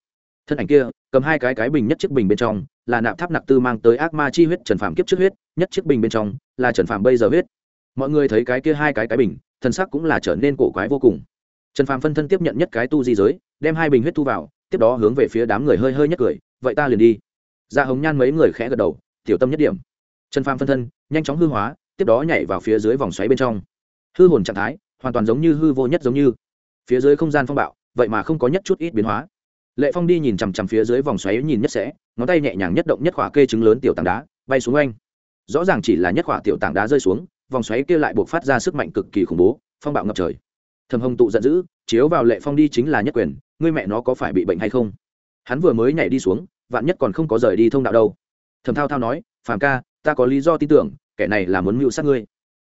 Thân ảnh kia, cầm hai cái cái bình nhất chiếc bình bên trong, là nạp tháp nặc tư mang tới ác ma chi huyết, trần phàm kiếp trước huyết, nhất chiếc bình bên trong, là trần phàm bây giờ huyết. Mọi người thấy cái kia hai cái cái bình thân sắc cũng là trở nên cổ quái vô cùng. Trần phàm phân thân tiếp nhận nhất cái tu di giới, đem hai bình huyết thu vào, tiếp đó hướng về phía đám người hơi hơi nhất cười, vậy ta liền đi. Ra hống hồng nhan mấy người khẽ gật đầu, tiểu tâm nhất điểm. Trần phàm phân thân, nhanh chóng hư hóa, tiếp đó nhảy vào phía dưới vòng xoáy bên trong. Hư hồn trạng thái, hoàn toàn giống như hư vô nhất giống như. Phía dưới không gian phong bạo vậy mà không có nhất chút ít biến hóa. Lệ phong đi nhìn chằm chằm phía dưới vòng xoáy nhìn nhất sẽ, ngón tay nhẹ nhàng nhất động nhất khỏa kê trứng lớn tiểu tảng đá, bay xuống oanh. Rõ ràng chỉ là nhất khỏa tiểu tảng đá rơi xuống, vòng xoáy kia lại buộc phát ra sức mạnh cực kỳ khủng bố, phong bạo ngập trời. Thầm hồng tụ giận dữ, chiếu vào lệ phong đi chính là nhất quyền, ngươi mẹ nó có phải bị bệnh hay không? Hắn vừa mới nhảy đi xuống, vạn nhất còn không có rời đi thông đạo đâu. Thầm thao thao nói, phàm ca, ta có lý do tin tưởng, kẻ này là muốn mưu sát ngươi.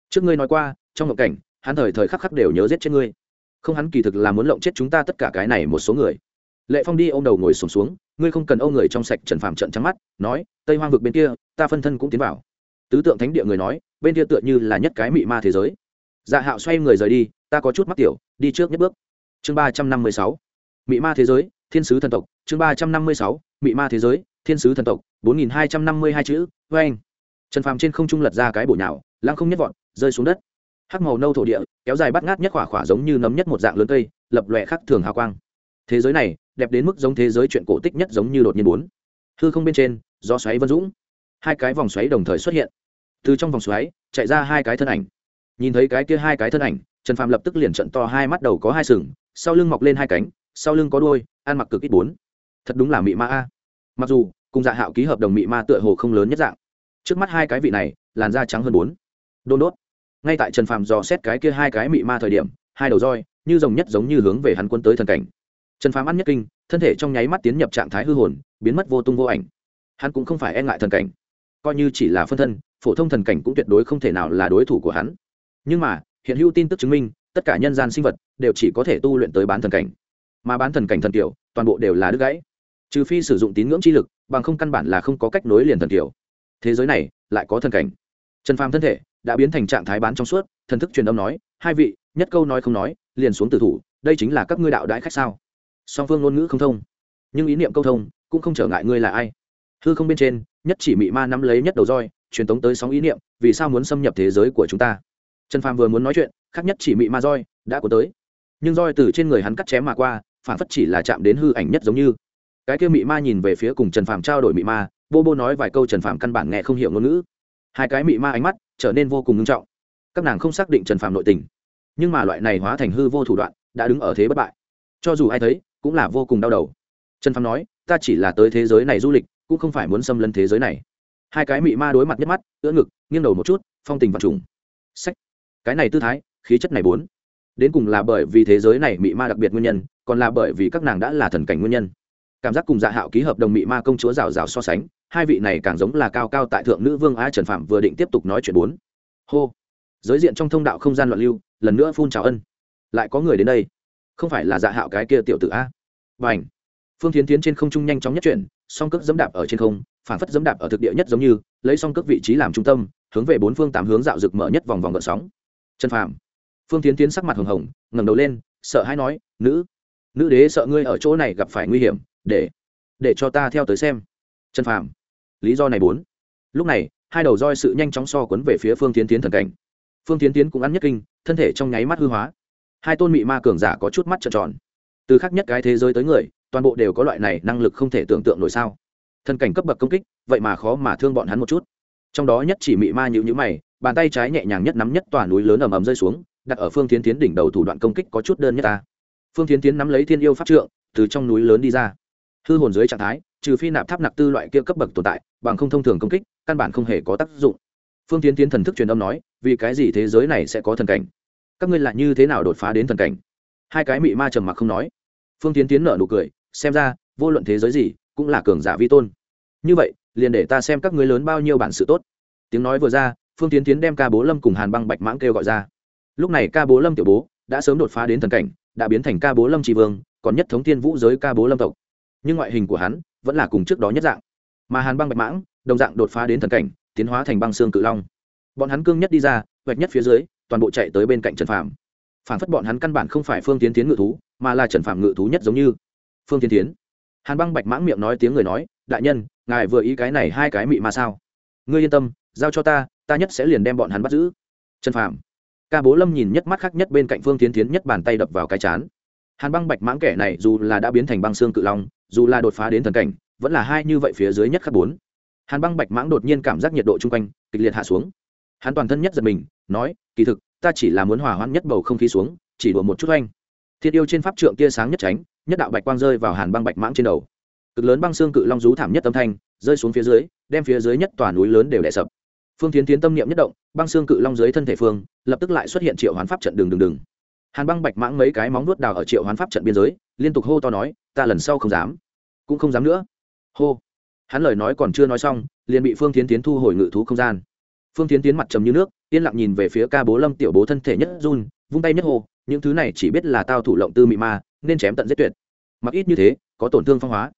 Trước ngươi nói qua, trong ngộ cảnh, hắn thời thời khắc khắc đều nhớ giết chết ngươi không hắn kỳ thực là muốn lộng chết chúng ta tất cả cái này một số người. Lệ phong đi ô m đầu ngồi sùng xuống, xuống ngươi không cần âu người trong sạch trần phàm trận trắng mắt nói tây hoang vực bên kia ta phân thân cũng tiến vào. Tứ tượng thánh địa người nói bên kia tựa như là nhất cái mị ma thế giới. Dạ hạo xoay người rời đi ta có chút mắc tiểu đi trước nhất bước. Chương ba trăm năm mươi sáu mị ma thế giới thiên sứ thần tộc. Chương ba trăm năm mươi sáu mị ma thế giới thiên sứ thần tộc. Bốn nghìn hai trăm năm mươi hai chữ vê anh trần phàm trên không trung lật ra cái bổ nhào lăng không nhất vọt rơi xuống đất hắc màu nâu thổ địa, kéo dài bắt ngát nhất khỏa khỏa giống như nấm nhất một dạng lớn cây, lập lòe khắc thường hào quang. Thế giới này, đẹp đến mức giống thế giới chuyện cổ tích nhất giống như đột nhiên bốn. Hư không bên trên do xoáy vân dũng. Hai cái vòng xoáy đồng thời xuất hiện. Từ trong vòng xoáy, chạy ra hai cái thân ảnh. Nhìn thấy cái kia hai cái thân ảnh, trần Phạm lập tức liền trận to hai mắt đầu có hai sừng, sau lưng mọc lên hai cánh, sau lưng có đuôi, ăn mặc cực ít bốn. Thật đúng là mị ma a. Mặc dù, cùng dạ hạo ký hợp đồng mị ma tựa hồ không lớn nhất dạng. Trước mắt hai cái vị này, làn da trắng hơn bốn. Đôn đốt ngay tại trần phàm dò xét cái kia hai cái mị ma thời điểm, hai đầu roi như rồng nhất giống như hướng về hắn quân tới thần cảnh. Trần phàm ăn nhất kinh, thân thể trong nháy mắt tiến nhập trạng thái hư hồn, biến mất vô tung vô ảnh. Hắn cũng không phải e ngại thần cảnh, coi như chỉ là phân thân, phổ thông thần cảnh cũng tuyệt đối không thể nào là đối thủ của hắn. Nhưng mà, hiện hữu tin tức chứng minh, tất cả nhân gian sinh vật đều chỉ có thể tu luyện tới bán thần cảnh. Mà bán thần cảnh thần kiểu, toàn bộ đều là đứt gãy. Trừ phi sử dụng tín ngưỡng chi lực, bằng không căn bản là không có cách nối liền thần kiểu. Thế giới này lại có thần cảnh. Trần phàm thân thể đã biến thành trạng thái bán trong suốt, thần thức truyền âm nói, hai vị, nhất câu nói không nói, liền xuống tử thủ, đây chính là các ngươi đạo đãi khách sao? Song phương ngôn ngữ không thông, nhưng ý niệm câu thông cũng không trở ngại ngươi là ai. Hư không bên trên, nhất chỉ mị ma nắm lấy nhất đầu roi, truyền tống tới sóng ý niệm, vì sao muốn xâm nhập thế giới của chúng ta? Trần phàm vừa muốn nói chuyện, khác nhất chỉ mị ma roi đã có tới. Nhưng roi từ trên người hắn cắt chém mà qua, phản phất chỉ là chạm đến hư ảnh nhất giống như. Cái kia mị ma nhìn về phía cùng trần phàm trao đổi mị ma, bô bô nói vài câu trần phàm căn bản nghe không hiểu ngôn ngữ. Hai cái mị ma ánh mắt trở nên vô cùng nghiêm trọng. Các nàng không xác định trần phàm nội tình, nhưng mà loại này hóa thành hư vô thủ đoạn đã đứng ở thế bất bại. Cho dù ai thấy, cũng là vô cùng đau đầu. Trần phàm nói, ta chỉ là tới thế giới này du lịch, cũng không phải muốn xâm lấn thế giới này. Hai cái mị ma đối mặt nhất mắt, ưỡn ngực, nghiêng đầu một chút, phong tình vật trùng. Sách cái này tư thái, khí chất này bốn. Đến cùng là bởi vì thế giới này mị ma đặc biệt nguyên nhân, còn là bởi vì các nàng đã là thần cảnh nguyên nhân cảm giác cùng dạ hạo ký hợp đồng mị ma công chúa rào rào so sánh, hai vị này càng giống là cao cao tại thượng nữ vương a trần phạm vừa định tiếp tục nói chuyện bốn. Hô. Giới diện trong thông đạo không gian loạn lưu, lần nữa phun trào ân. Lại có người đến đây. Không phải là dạ hạo cái kia tiểu tử a và ảnh phương tiến tiến trên không trung nhanh chóng nhất chuyển, song cước dẫm đạp ở trên không phản phất dẫm đạp ở thực địa nhất giống như, lấy song cước vị trí làm trung tâm, hướng về bốn phương tám hướng dạo rực mở nhất vòng vòng gợn sóng. Trần phạm phương tiến tiến sắc mặt hồng hồng, ngẩng đầu lên, sợ hãi nói, nữ nữ đế sợ ngươi ở chỗ này gặp phải nguy hiểm để để cho ta theo tới xem. Chân phàm, lý do này bốn. Lúc này, hai đầu roi sự nhanh chóng so quấn về phía phương tiến tiến thần cảnh. Phương tiến tiến cũng ăn nhất kinh, thân thể trong nháy mắt hư hóa. Hai tôn mị ma cường giả có chút mắt trợn tròn. Từ khác nhất cái thế giới tới người, toàn bộ đều có loại này năng lực không thể tưởng tượng nổi sao. Thần cảnh cấp bậc công kích, vậy mà khó mà thương bọn hắn một chút. Trong đó nhất chỉ mị ma nhữ nhữ mày, bàn tay trái nhẹ nhàng nhất nắm nhất tòa núi lớn ầm ầm rơi xuống, đặt ở phương tiến tiến đỉnh đầu thủ đoạn công kích có chút đơn nhất ta. Phương tiến tiến nắm lấy thiên yêu pháp trượng, từ trong núi lớn đi ra hư hồn dưới trạng thái, trừ phi nạp tháp nạp tư loại kia cấp bậc tồn tại, bằng không thông thường công kích, căn bản không hề có tác dụng. Phương tiến tiến thần thức truyền âm nói, vì cái gì thế giới này sẽ có thần cảnh? Các ngươi lại như thế nào đột phá đến thần cảnh? Hai cái mị ma trầm mặc không nói. Phương tiến tiến nở nụ cười, xem ra, vô luận thế giới gì, cũng là cường giả vi tôn. Như vậy, liền để ta xem các ngươi lớn bao nhiêu bản sự tốt. Tiếng nói vừa ra, phương tiến tiến đem ca bố lâm cùng hàn băng bạch mãng kêu gọi ra. Lúc này ca bố lâm tiểu bố đã sớm đột phá đến thần cảnh, đã biến thành ca bố lâm tri vương, còn nhất thống tiên vũ giới ca bố lâm tộc nhưng ngoại hình của hắn vẫn là cùng trước đó nhất dạng. Mà hàn băng bạch mãng, đồng dạng đột phá đến thần cảnh, tiến hóa thành băng xương cự long. Bọn hắn cương nhất đi ra, vạch nhất phía dưới, toàn bộ chạy tới bên cạnh trần phạm phản phất bọn hắn căn bản không phải phương tiến tiến ngự thú, mà là trần phạm ngự thú nhất giống như. Phương tiến tiến. Hàn băng bạch mãng miệng nói tiếng người nói, đại nhân, ngài vừa ý cái này hai cái mị mà sao? Ngươi yên tâm, giao cho ta ta nhất sẽ liền đem bọn hắn bắt giữ. Trần phạm ca bố lâm nhìn nhất mắt khác nhất bên cạnh phương tiến tiến nhất bàn tay đập vào cái chán hàn băng bạch mãng kẻ này dù là đã biến thành băng xương cự long, dù là đột phá đến thần cảnh, vẫn là hai như vậy phía dưới nhất khắc bốn. Hàn băng bạch mãng đột nhiên cảm giác nhiệt độ chung quanh, kịch liệt hạ xuống. Hắn toàn thân nhất giật mình, nói, kỳ thực, ta chỉ là muốn hòa hoãn nhất bầu không khí xuống, chỉ đùa một chút oanh thiết yêu trên pháp trượng tia sáng nhất tránh, nhất đạo bạch quang rơi vào hàn băng bạch mãng trên đầu. Cực lớn băng xương cự long rú thảm nhất âm thanh, rơi xuống phía dưới, đem phía dưới nhất tòa núi lớn đều đè sập. Phương tiến tiến tâm niệm nhất động, băng xương cự long dưới thân thể phương, lập tức lại xuất hiện triệu hoán pháp trận đường đường đường hàn băng bạch mãng mấy cái móng nuốt đào ở triệu hoán pháp trận biên giới, liên tục hô to nói, ta lần sau không dám, cũng không dám nữa. Hô. Hắn lời nói còn chưa nói xong, liền bị phương tiến tiến thu hồi ngự thú không gian. Phương tiến tiến mặt trầm như nước, yên lặng nhìn về phía ca bố lâm tiểu bố thân thể nhất run, vung tay nhất hô: những thứ này chỉ biết là tao thủ lộng tư mị ma, nên chém tận giết tuyệt. Mặc ít như thế, có tổn thương phong hóa.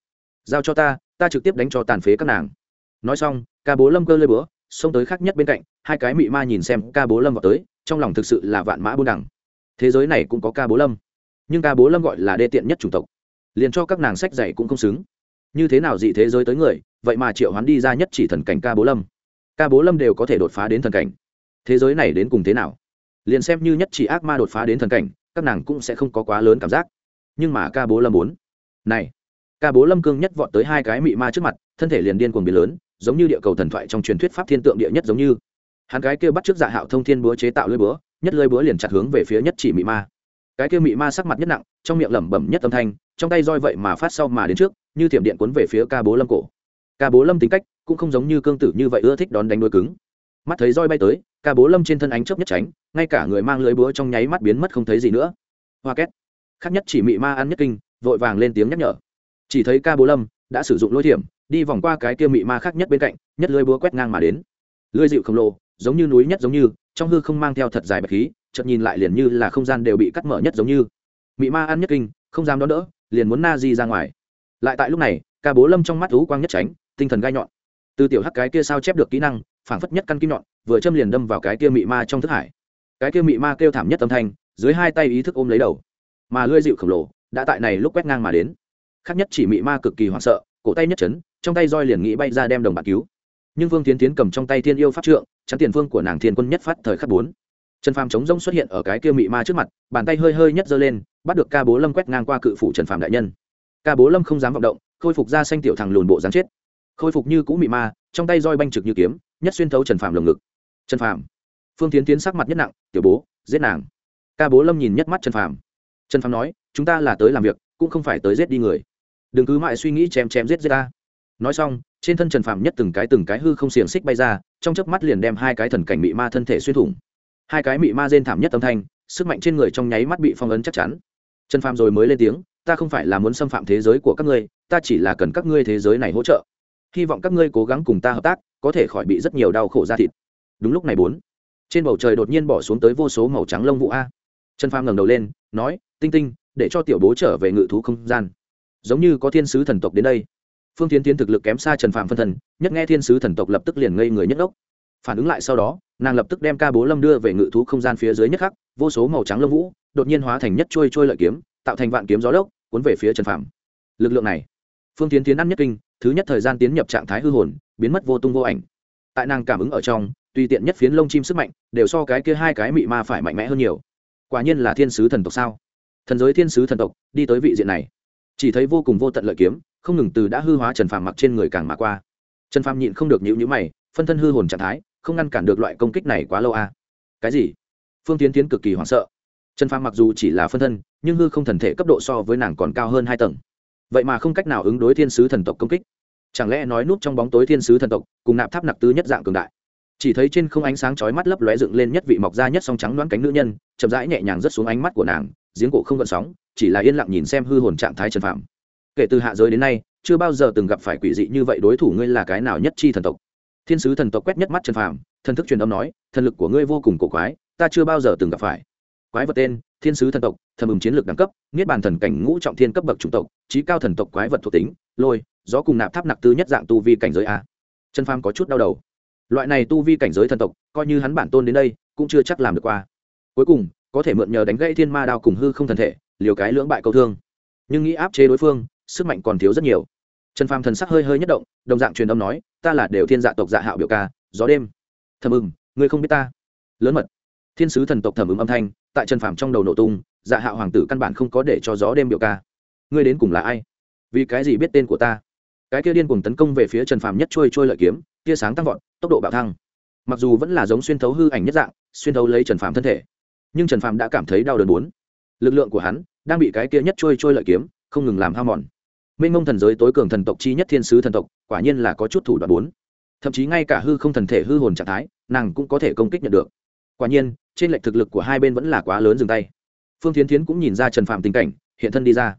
Giao cho ta ta trực tiếp đánh cho tàn phế các nàng. Nói xong, ca bố lâm cơ lơi búa, xông tới khác nhất bên cạnh, hai cái mị ma nhìn xem ca bố lâm vào tới, trong lòng thực sự là vạn mã buôn đẳng thế giới này cũng có ca bố lâm. Nhưng ca bố lâm gọi là đê tiện nhất chủng tộc. Liền cho các nàng sách dạy cũng không xứng. Như thế nào dị thế giới tới người, vậy mà triệu hoán đi ra nhất chỉ thần cảnh ca bố lâm. Ca bố lâm đều có thể đột phá đến thần cảnh. Thế giới này đến cùng thế nào? Liền xem như nhất chỉ ác ma đột phá đến thần cảnh, các nàng cũng sẽ không có quá lớn cảm giác. Nhưng mà ca bố lâm muốn này, ca bố lâm cương nhất vọt tới hai cái mị ma trước mặt, thân thể liền điên cuồng biến lớn, giống như địa cầu thần thoại trong truyền thuyết pháp thiên tượng địa nhất giống như. Hắn cái kêu bắt trước dạ hạo thông thiên búa chế tạo lưới búa nhất lơi búa liền chặt hướng về phía nhất chỉ mị ma. Cái kia mị ma sắc mặt nhất nặng, trong miệng lẩm bẩm nhất âm thanh, trong tay roi vậy mà phát sau mà đến trước, như thiểm điện cuốn về phía ca bố lâm cổ. Ca bố lâm tính cách cũng không giống như cương tử như vậy ưa thích đón đánh đôi cứng. Mắt thấy roi bay tới, ca bố lâm trên thân ánh chớp nhất tránh, ngay cả người mang lưới búa trong nháy mắt biến mất không thấy gì nữa. Hoa két. Khác nhất chỉ mị ma ăn nhất kinh, vội vàng lên tiếng nhắc nhở. Chỉ thấy ca bố lâm đã sử dụng lôi thiểm, đi vòng qua cái kia mị ma khác nhất bên cạnh, nhất lưới búa quét ngang mà đến. Lưới dịu khổng lồ giống như núi nhất giống như, trong hư không mang theo thật dài bạch khí, chợt nhìn lại liền như là không gian đều bị cắt mở nhất giống như. Mị ma ăn nhất kinh, không dám đón đỡ, liền muốn na di ra ngoài. Lại tại lúc này, ca bố lâm trong mắt thú quang nhất tránh, tinh thần gai nhọn. Từ tiểu hắc cái kia sao chép được kỹ năng, phảng phất nhất căn kim nhọn, vừa châm liền đâm vào cái kia mị ma trong thức hải. Cái kia mị ma kêu thảm nhất âm thanh, dưới hai tay ý thức ôm lấy đầu. Mà lưỡi dịu khổng lồ, đã tại này lúc quét ngang mà đến. Khác nhất chỉ mị ma cực kỳ hoảng sợ, cổ tay nhất chấn, trong tay roi liền nghĩ bay ra đem đồng bạc cứu nhưng vương tiến tiến cầm trong tay thiên yêu pháp trượng, chắn tiền vương của nàng thiên quân nhất phát thời khắc bốn. Trần phàm chống rông xuất hiện ở cái kia mị ma trước mặt, bàn tay hơi hơi nhất giơ lên, bắt được ca bố lâm quét ngang qua cự phủ trần phàm đại nhân. Ca bố lâm không dám vọng động, khôi phục ra xanh tiểu thằng lùn bộ dáng chết. Khôi phục như cũ mị ma, trong tay roi banh trực như kiếm, nhất xuyên thấu trần phàm lồng ngực. Trần phàm. Phương tiến tiến sắc mặt nhất nặng, tiểu bố, giết nàng. Ca bố lâm nhìn nhất mắt trần phàm. Trần phàm nói, chúng ta là tới làm việc, cũng không phải tới giết đi người. Đừng cứ mãi suy nghĩ chém chém giết giết ta nói xong, trên thân trần Phạm nhất từng cái từng cái hư không xiềng xích bay ra, trong chớp mắt liền đem hai cái thần cảnh mị ma thân thể xuyên thủng. Hai cái mị ma rên thảm nhất âm thanh, sức mạnh trên người trong nháy mắt bị phong ấn chắc chắn. Trần Phạm rồi mới lên tiếng, ta không phải là muốn xâm phạm thế giới của các ngươi, ta chỉ là cần các ngươi thế giới này hỗ trợ. Hy vọng các ngươi cố gắng cùng ta hợp tác, có thể khỏi bị rất nhiều đau khổ da thịt. Đúng lúc này bốn, trên bầu trời đột nhiên bỏ xuống tới vô số màu trắng lông vụ a. Trần phàm ngẩng đầu lên, nói, tinh tinh, để cho tiểu bố trở về ngự thú không gian. Giống như có thiên sứ thần tộc đến đây phương tiến tiến thực lực kém xa trần phạm phân Thần, nhất nghe thiên sứ thần tộc lập tức liền ngây người nhất ốc phản ứng lại sau đó nàng lập tức đem ca bố lâm đưa về ngự thú không gian phía dưới nhất khắc vô số màu trắng lông vũ đột nhiên hóa thành nhất trôi trôi lợi kiếm tạo thành vạn kiếm gió lốc cuốn về phía trần phạm lực lượng này phương tiến tiến ăn nhất kinh thứ nhất thời gian tiến nhập trạng thái hư hồn biến mất vô tung vô ảnh. Tại nàng cảm ứng ở trong tùy tiện nhất phiến lông chim sức mạnh đều so cái kia hai cái mị ma phải mạnh mẽ hơn nhiều. Quả nhiên là thiên sứ thần tộc sao? Thần giới thiên sứ thần tộc đi tới vị diện này chỉ thấy vô cùng vô tận lợi kiếm không ngừng từ đã hư hóa trần phàm mặc trên người càng mà qua. Trần phàm nhịn không được nhịu nhữ mày, phân thân hư hồn trạng thái, không ngăn cản được loại công kích này quá lâu à. cái gì? Phương tiến tiến cực kỳ hoảng sợ. Trần phàm mặc dù chỉ là phân thân, nhưng hư không thần thể cấp độ so với nàng còn cao hơn hai tầng. Vậy mà không cách nào ứng đối thiên sứ thần tộc công kích. Chẳng lẽ nói núp trong bóng tối thiên sứ thần tộc, cùng nạp tháp nặc tứ nhất dạng cường đại? Chỉ thấy trên không ánh sáng chói mắt lấp lóe dựng lên nhất vị mọc ra nhất song trắng đoán cánh nữ nhân, chậm rãi nhẹ nhàng rớt xuống ánh mắt của nàng, giếng cổ không gợn sóng, chỉ là yên lặng nhìn xem hư hồn trạng thái trần phạm kể từ hạ giới đến nay, chưa bao giờ từng gặp phải quỷ dị như vậy đối thủ ngươi là cái nào nhất chi thần tộc. Thiên sứ thần tộc quét nhất mắt trần phàm, thần thức truyền âm nói, thần lực của ngươi vô cùng cổ quái, ta chưa bao giờ từng gặp phải. Quái vật tên, thiên sứ thần tộc thầm ừm chiến lược đẳng cấp, niết bàn thần cảnh ngũ trọng thiên cấp bậc chủng tộc trí cao thần tộc quái vật thuộc tính, lôi, gió cùng nạp tháp nặc tư nhất dạng tu vi cảnh giới a. Trần phàm có chút đau đầu. Loại này tu vi cảnh giới thần tộc, coi như hắn bản tôn đến đây, cũng chưa chắc làm được qua. Cuối cùng, có thể mượn nhờ đánh gãy thiên ma đao cùng hư không thần thể, liều cái lưỡng bại câu thương. Nhưng nghĩ áp chế đối phương sức mạnh còn thiếu rất nhiều. Trần phàm thần sắc hơi hơi nhất động, đồng dạng truyền âm nói, ta là đều thiên dạ tộc dạ hạo biểu ca, gió đêm. Thầm ưng ngươi không biết ta? Lớn mật. Thiên sứ thần tộc thẩm ứng âm thanh, tại trần phàm trong đầu nổ tung dạ hạo hoàng tử căn bản không có để cho gió đêm biểu ca. Ngươi đến cùng là ai? Vì cái gì biết tên của ta? Cái kia điên cùng tấn công về phía trần phàm nhất trôi trôi lợi kiếm, tia sáng tăng vọt, tốc độ bạo thăng. Mặc dù vẫn là giống xuyên thấu hư ảnh nhất dạng, xuyên thấu lấy trần phàm thân thể, nhưng trần phàm đã cảm thấy đau đớn bốn lực lượng của hắn đang bị cái kia nhất trôi trôi lợi kiếm không ngừng làm hao mòn minh mông thần giới tối cường thần tộc chi nhất thiên sứ thần tộc, quả nhiên là có chút thủ đoạn bốn. Thậm chí ngay cả hư không thần thể hư hồn trạng thái, nàng cũng có thể công kích nhận được. Quả nhiên, trên lệch thực lực của hai bên vẫn là quá lớn dừng tay. Phương tiến tiến cũng nhìn ra trần phạm tình cảnh, hiện thân đi ra.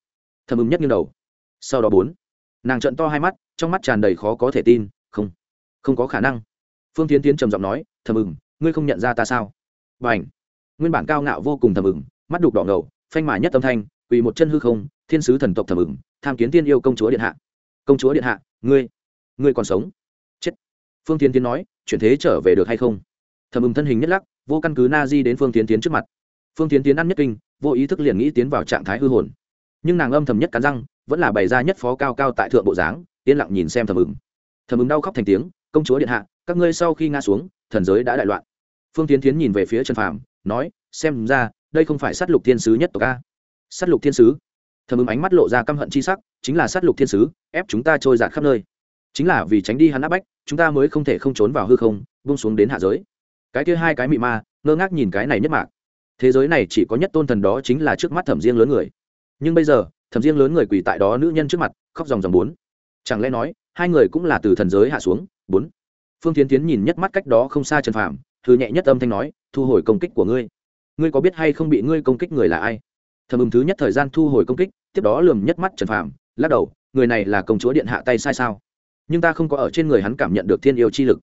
Thầm ứng nhất như đầu. Sau đó bốn, nàng trận to hai mắt, trong mắt tràn đầy khó có thể tin, không không có khả năng. Phương tiến tiến trầm giọng nói, thầm ừng ngươi không nhận ra ta sao? Và ảnh nguyên bản cao ngạo vô cùng thầm ừng mắt đục đỏ ngầu, phanh mả nhất tâm thanh quỳ một chân hư không, thiên sứ thần tộc thầm ửng, tham kiến tiên yêu công chúa điện hạ. Công chúa điện hạ, ngươi ngươi còn sống? Chết. Phương tiến tiến nói, chuyển thế trở về được hay không? Thầm ửng thân hình nhất lắc, vô căn cứ na di đến phương tiến tiến trước mặt. Phương tiến tiến ăn nhất kinh, vô ý thức liền nghĩ tiến vào trạng thái hư hồn. Nhưng nàng âm thầm nhất cắn răng, vẫn là bày ra nhất phó cao cao tại thượng bộ dáng, yên lặng nhìn xem thầm ửng. Thầm ửng đau khóc thành tiếng, công chúa điện hạ, các ngươi sau khi ngã xuống, thần giới đã đại loạn. Phương tiến tiến nhìn về phía trần phàm, nói, xem ra, đây không phải sát lục thiên sứ nhất tộc a sát lục thiên sứ. Thầm ứng ánh mắt lộ ra căm hận c h i sắc, chính là sát lục thiên sứ, ép chúng ta trôi giạt khắp nơi. Chính là vì tránh đi hắn áp bách, chúng ta mới không thể không trốn vào hư không bung xuống đến hạ giới. Cái kia hai cái mị ma, ngơ ngác nhìn cái này nhất mạc. Thế giới này chỉ có nhất tôn thần đó chính là trước mắt thẩm riêng lớn người. Nhưng bây giờ, thẩm riêng lớn người quỳ tại đó nữ nhân trước mặt, khóc dòng dòng bốn. Chẳng lẽ nói, hai người cũng là từ thần giới hạ xuống? Bốn. Phương tiến tiến nhìn nhất mắt cách đó không xa trần phàm thư nhẹ nhất âm thanh nói, thu hồi công kích của ngươi. Ngươi có biết hay không bị ngươi công kích người là ai? Thầm ưng thứ nhất thời gian thu hồi công kích, tiếp đó lườm nhất mắt trần phàm, lắc đầu, người này là công chúa điện hạ tay sai sao? Nhưng ta không có ở trên người hắn cảm nhận được thiên yêu chi lực.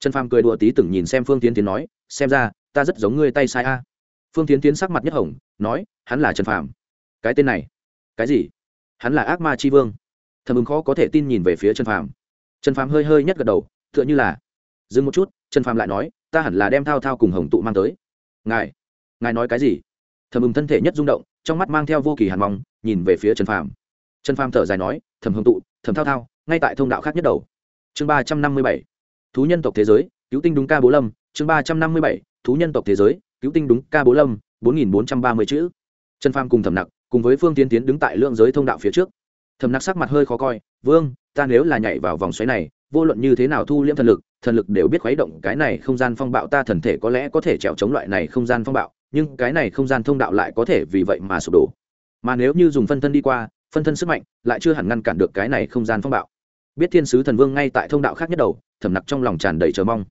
Trần phàm cười đùa tí từng nhìn xem phương tiến tiến nói, xem ra, ta rất giống ngươi tay sai a. Phương tiến tiến sắc mặt nhất hồng, nói, hắn là trần phàm. Cái tên này, cái gì? Hắn là ác ma c h i vương. Thầm ứng khó có thể tin nhìn về phía trần phàm. Trần phàm hơi hơi nhất gật đầu, tựa như là, dừng một chút, trần phàm lại nói, ta hẳn là đem thao thao cùng hồng tụ mang tới. Ngài ngài nói cái gì? Thầm ừng thân thể nhất rung động trong mắt mang theo vô kỳ hàn mong, nhìn về phía trần phàm. Trần phàm thở dài nói thầm hồng tụ thầm thao thao, ngay tại thông đạo khác nhất đầu. Chương ba trăm năm mươi bảy, thú nhân tộc thế giới, cứu tinh đúng ca bố lâm. Chương ba trăm năm mươi bảy, thú nhân tộc thế giới, cứu tinh đúng ca bố lâm, bốn nghìn bốn trăm ba mươi chữ. Trần phàm cùng thầm nặc cùng với phương tiến tiến đứng tại lượng giới thông đạo phía trước. Thầm nặc sắc mặt hơi khó coi, vương, ta nếu là nhảy vào vòng xoáy này, vô luận như thế nào thu liễm thần lực thần lực đều biết khuấy động cái này không gian phong bạo, ta thần thể có lẽ có thể trèo chống loại này không gian phong bạo nhưng cái này không gian thông đạo lại có thể vì vậy mà sụp đổ. Mà nếu như dùng phân thân đi qua, phân thân sức mạnh lại chưa hẳn ngăn cản được cái này không gian phong bạo. Biết thiên sứ thần vương ngay tại thông đạo khác nhất đầu, thẩm nặc trong lòng tràn đầy chờ mong.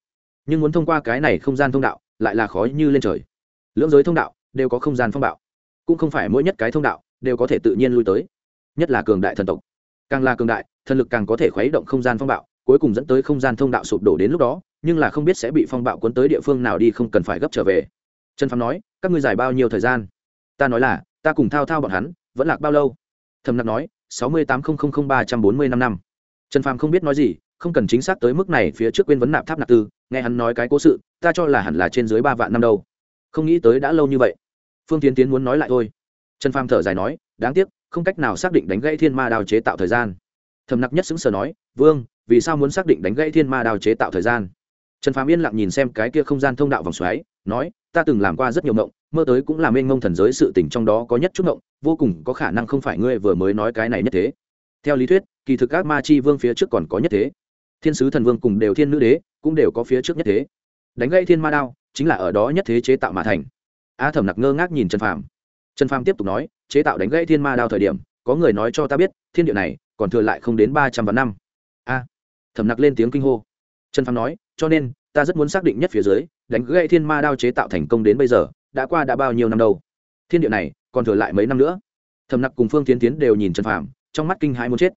Nhưng muốn thông qua cái này không gian thông đạo, lại là khó như lên trời. Lưỡng giới thông đạo đều có không gian phong bạo. Cũng không phải mỗi nhất cái thông đạo đều có thể tự nhiên lui tới. Nhất là cường đại thần tộc. Càng là cường đại, thần lực càng có thể khuấy động không gian phong bạo, cuối cùng dẫn tới không gian thông đạo sụp đổ đến lúc đó, nhưng là không biết sẽ bị phong bạo cuốn tới địa phương nào đi không cần phải gấp trở về trần phàm nói, các ngươi giải bao nhiêu thời gian? Ta nói là, ta cùng thao thao bọn hắn, vẫn lạc bao lâu? Thầm nặc nói, sáu mươi tám nghìn ba trăm bốn mươi năm năm. Trần phàm không biết nói gì, không cần chính xác tới mức này phía trước quên vấn nạp tháp nạp tư, nghe hắn nói cái cố sự, ta cho là hẳn là trên dưới ba vạn năm đâu. Không nghĩ tới đã lâu như vậy. Phương tiến tiến muốn nói lại thôi. Trần phàm thở dài nói, đáng tiếc, không cách nào xác định đánh gãy thiên ma đào chế tạo thời gian. Thầm nặc nhất xứng sở nói, vương, vì sao muốn xác định đánh gãy thiên ma đào chế tạo thời gian? Trần phàm yên lặng nhìn xem cái kia không gian thông đạo vòng xoáy, nói ta từng làm qua rất nhiều mộng mơ tới cũng là mênh mông thần giới sự tỉnh trong đó có nhất chút mộng vô cùng có khả năng không phải ngươi vừa mới nói cái này nhất thế. Theo lý thuyết, kỳ thực các ma chi vương phía trước còn có nhất thế. Thiên sứ thần vương cùng đều thiên nữ đế cũng đều có phía trước nhất thế. Đánh gây thiên ma đao, chính là ở đó nhất thế chế tạo mà thành. A thẩm nặc ngơ ngác nhìn trần phàm. Trần phàm tiếp tục nói, chế tạo đánh gây thiên ma đao thời điểm, có người nói cho ta biết, thiên địa này còn thừa lại không đến ba trăm vạn năm. A thẩm nặc lên tiếng kinh hô. Trần phàm nói, cho nên ta rất muốn xác định nhất phía dưới, đánh gây thiên ma đao chế tạo thành công đến bây giờ, đã qua đã bao nhiêu năm đâu? Thiên địa này, còn thừa lại mấy năm nữa. Thẩm nặc cùng phương tiến tiến đều nhìn trần phàm, trong mắt kinh hãi muốn chết.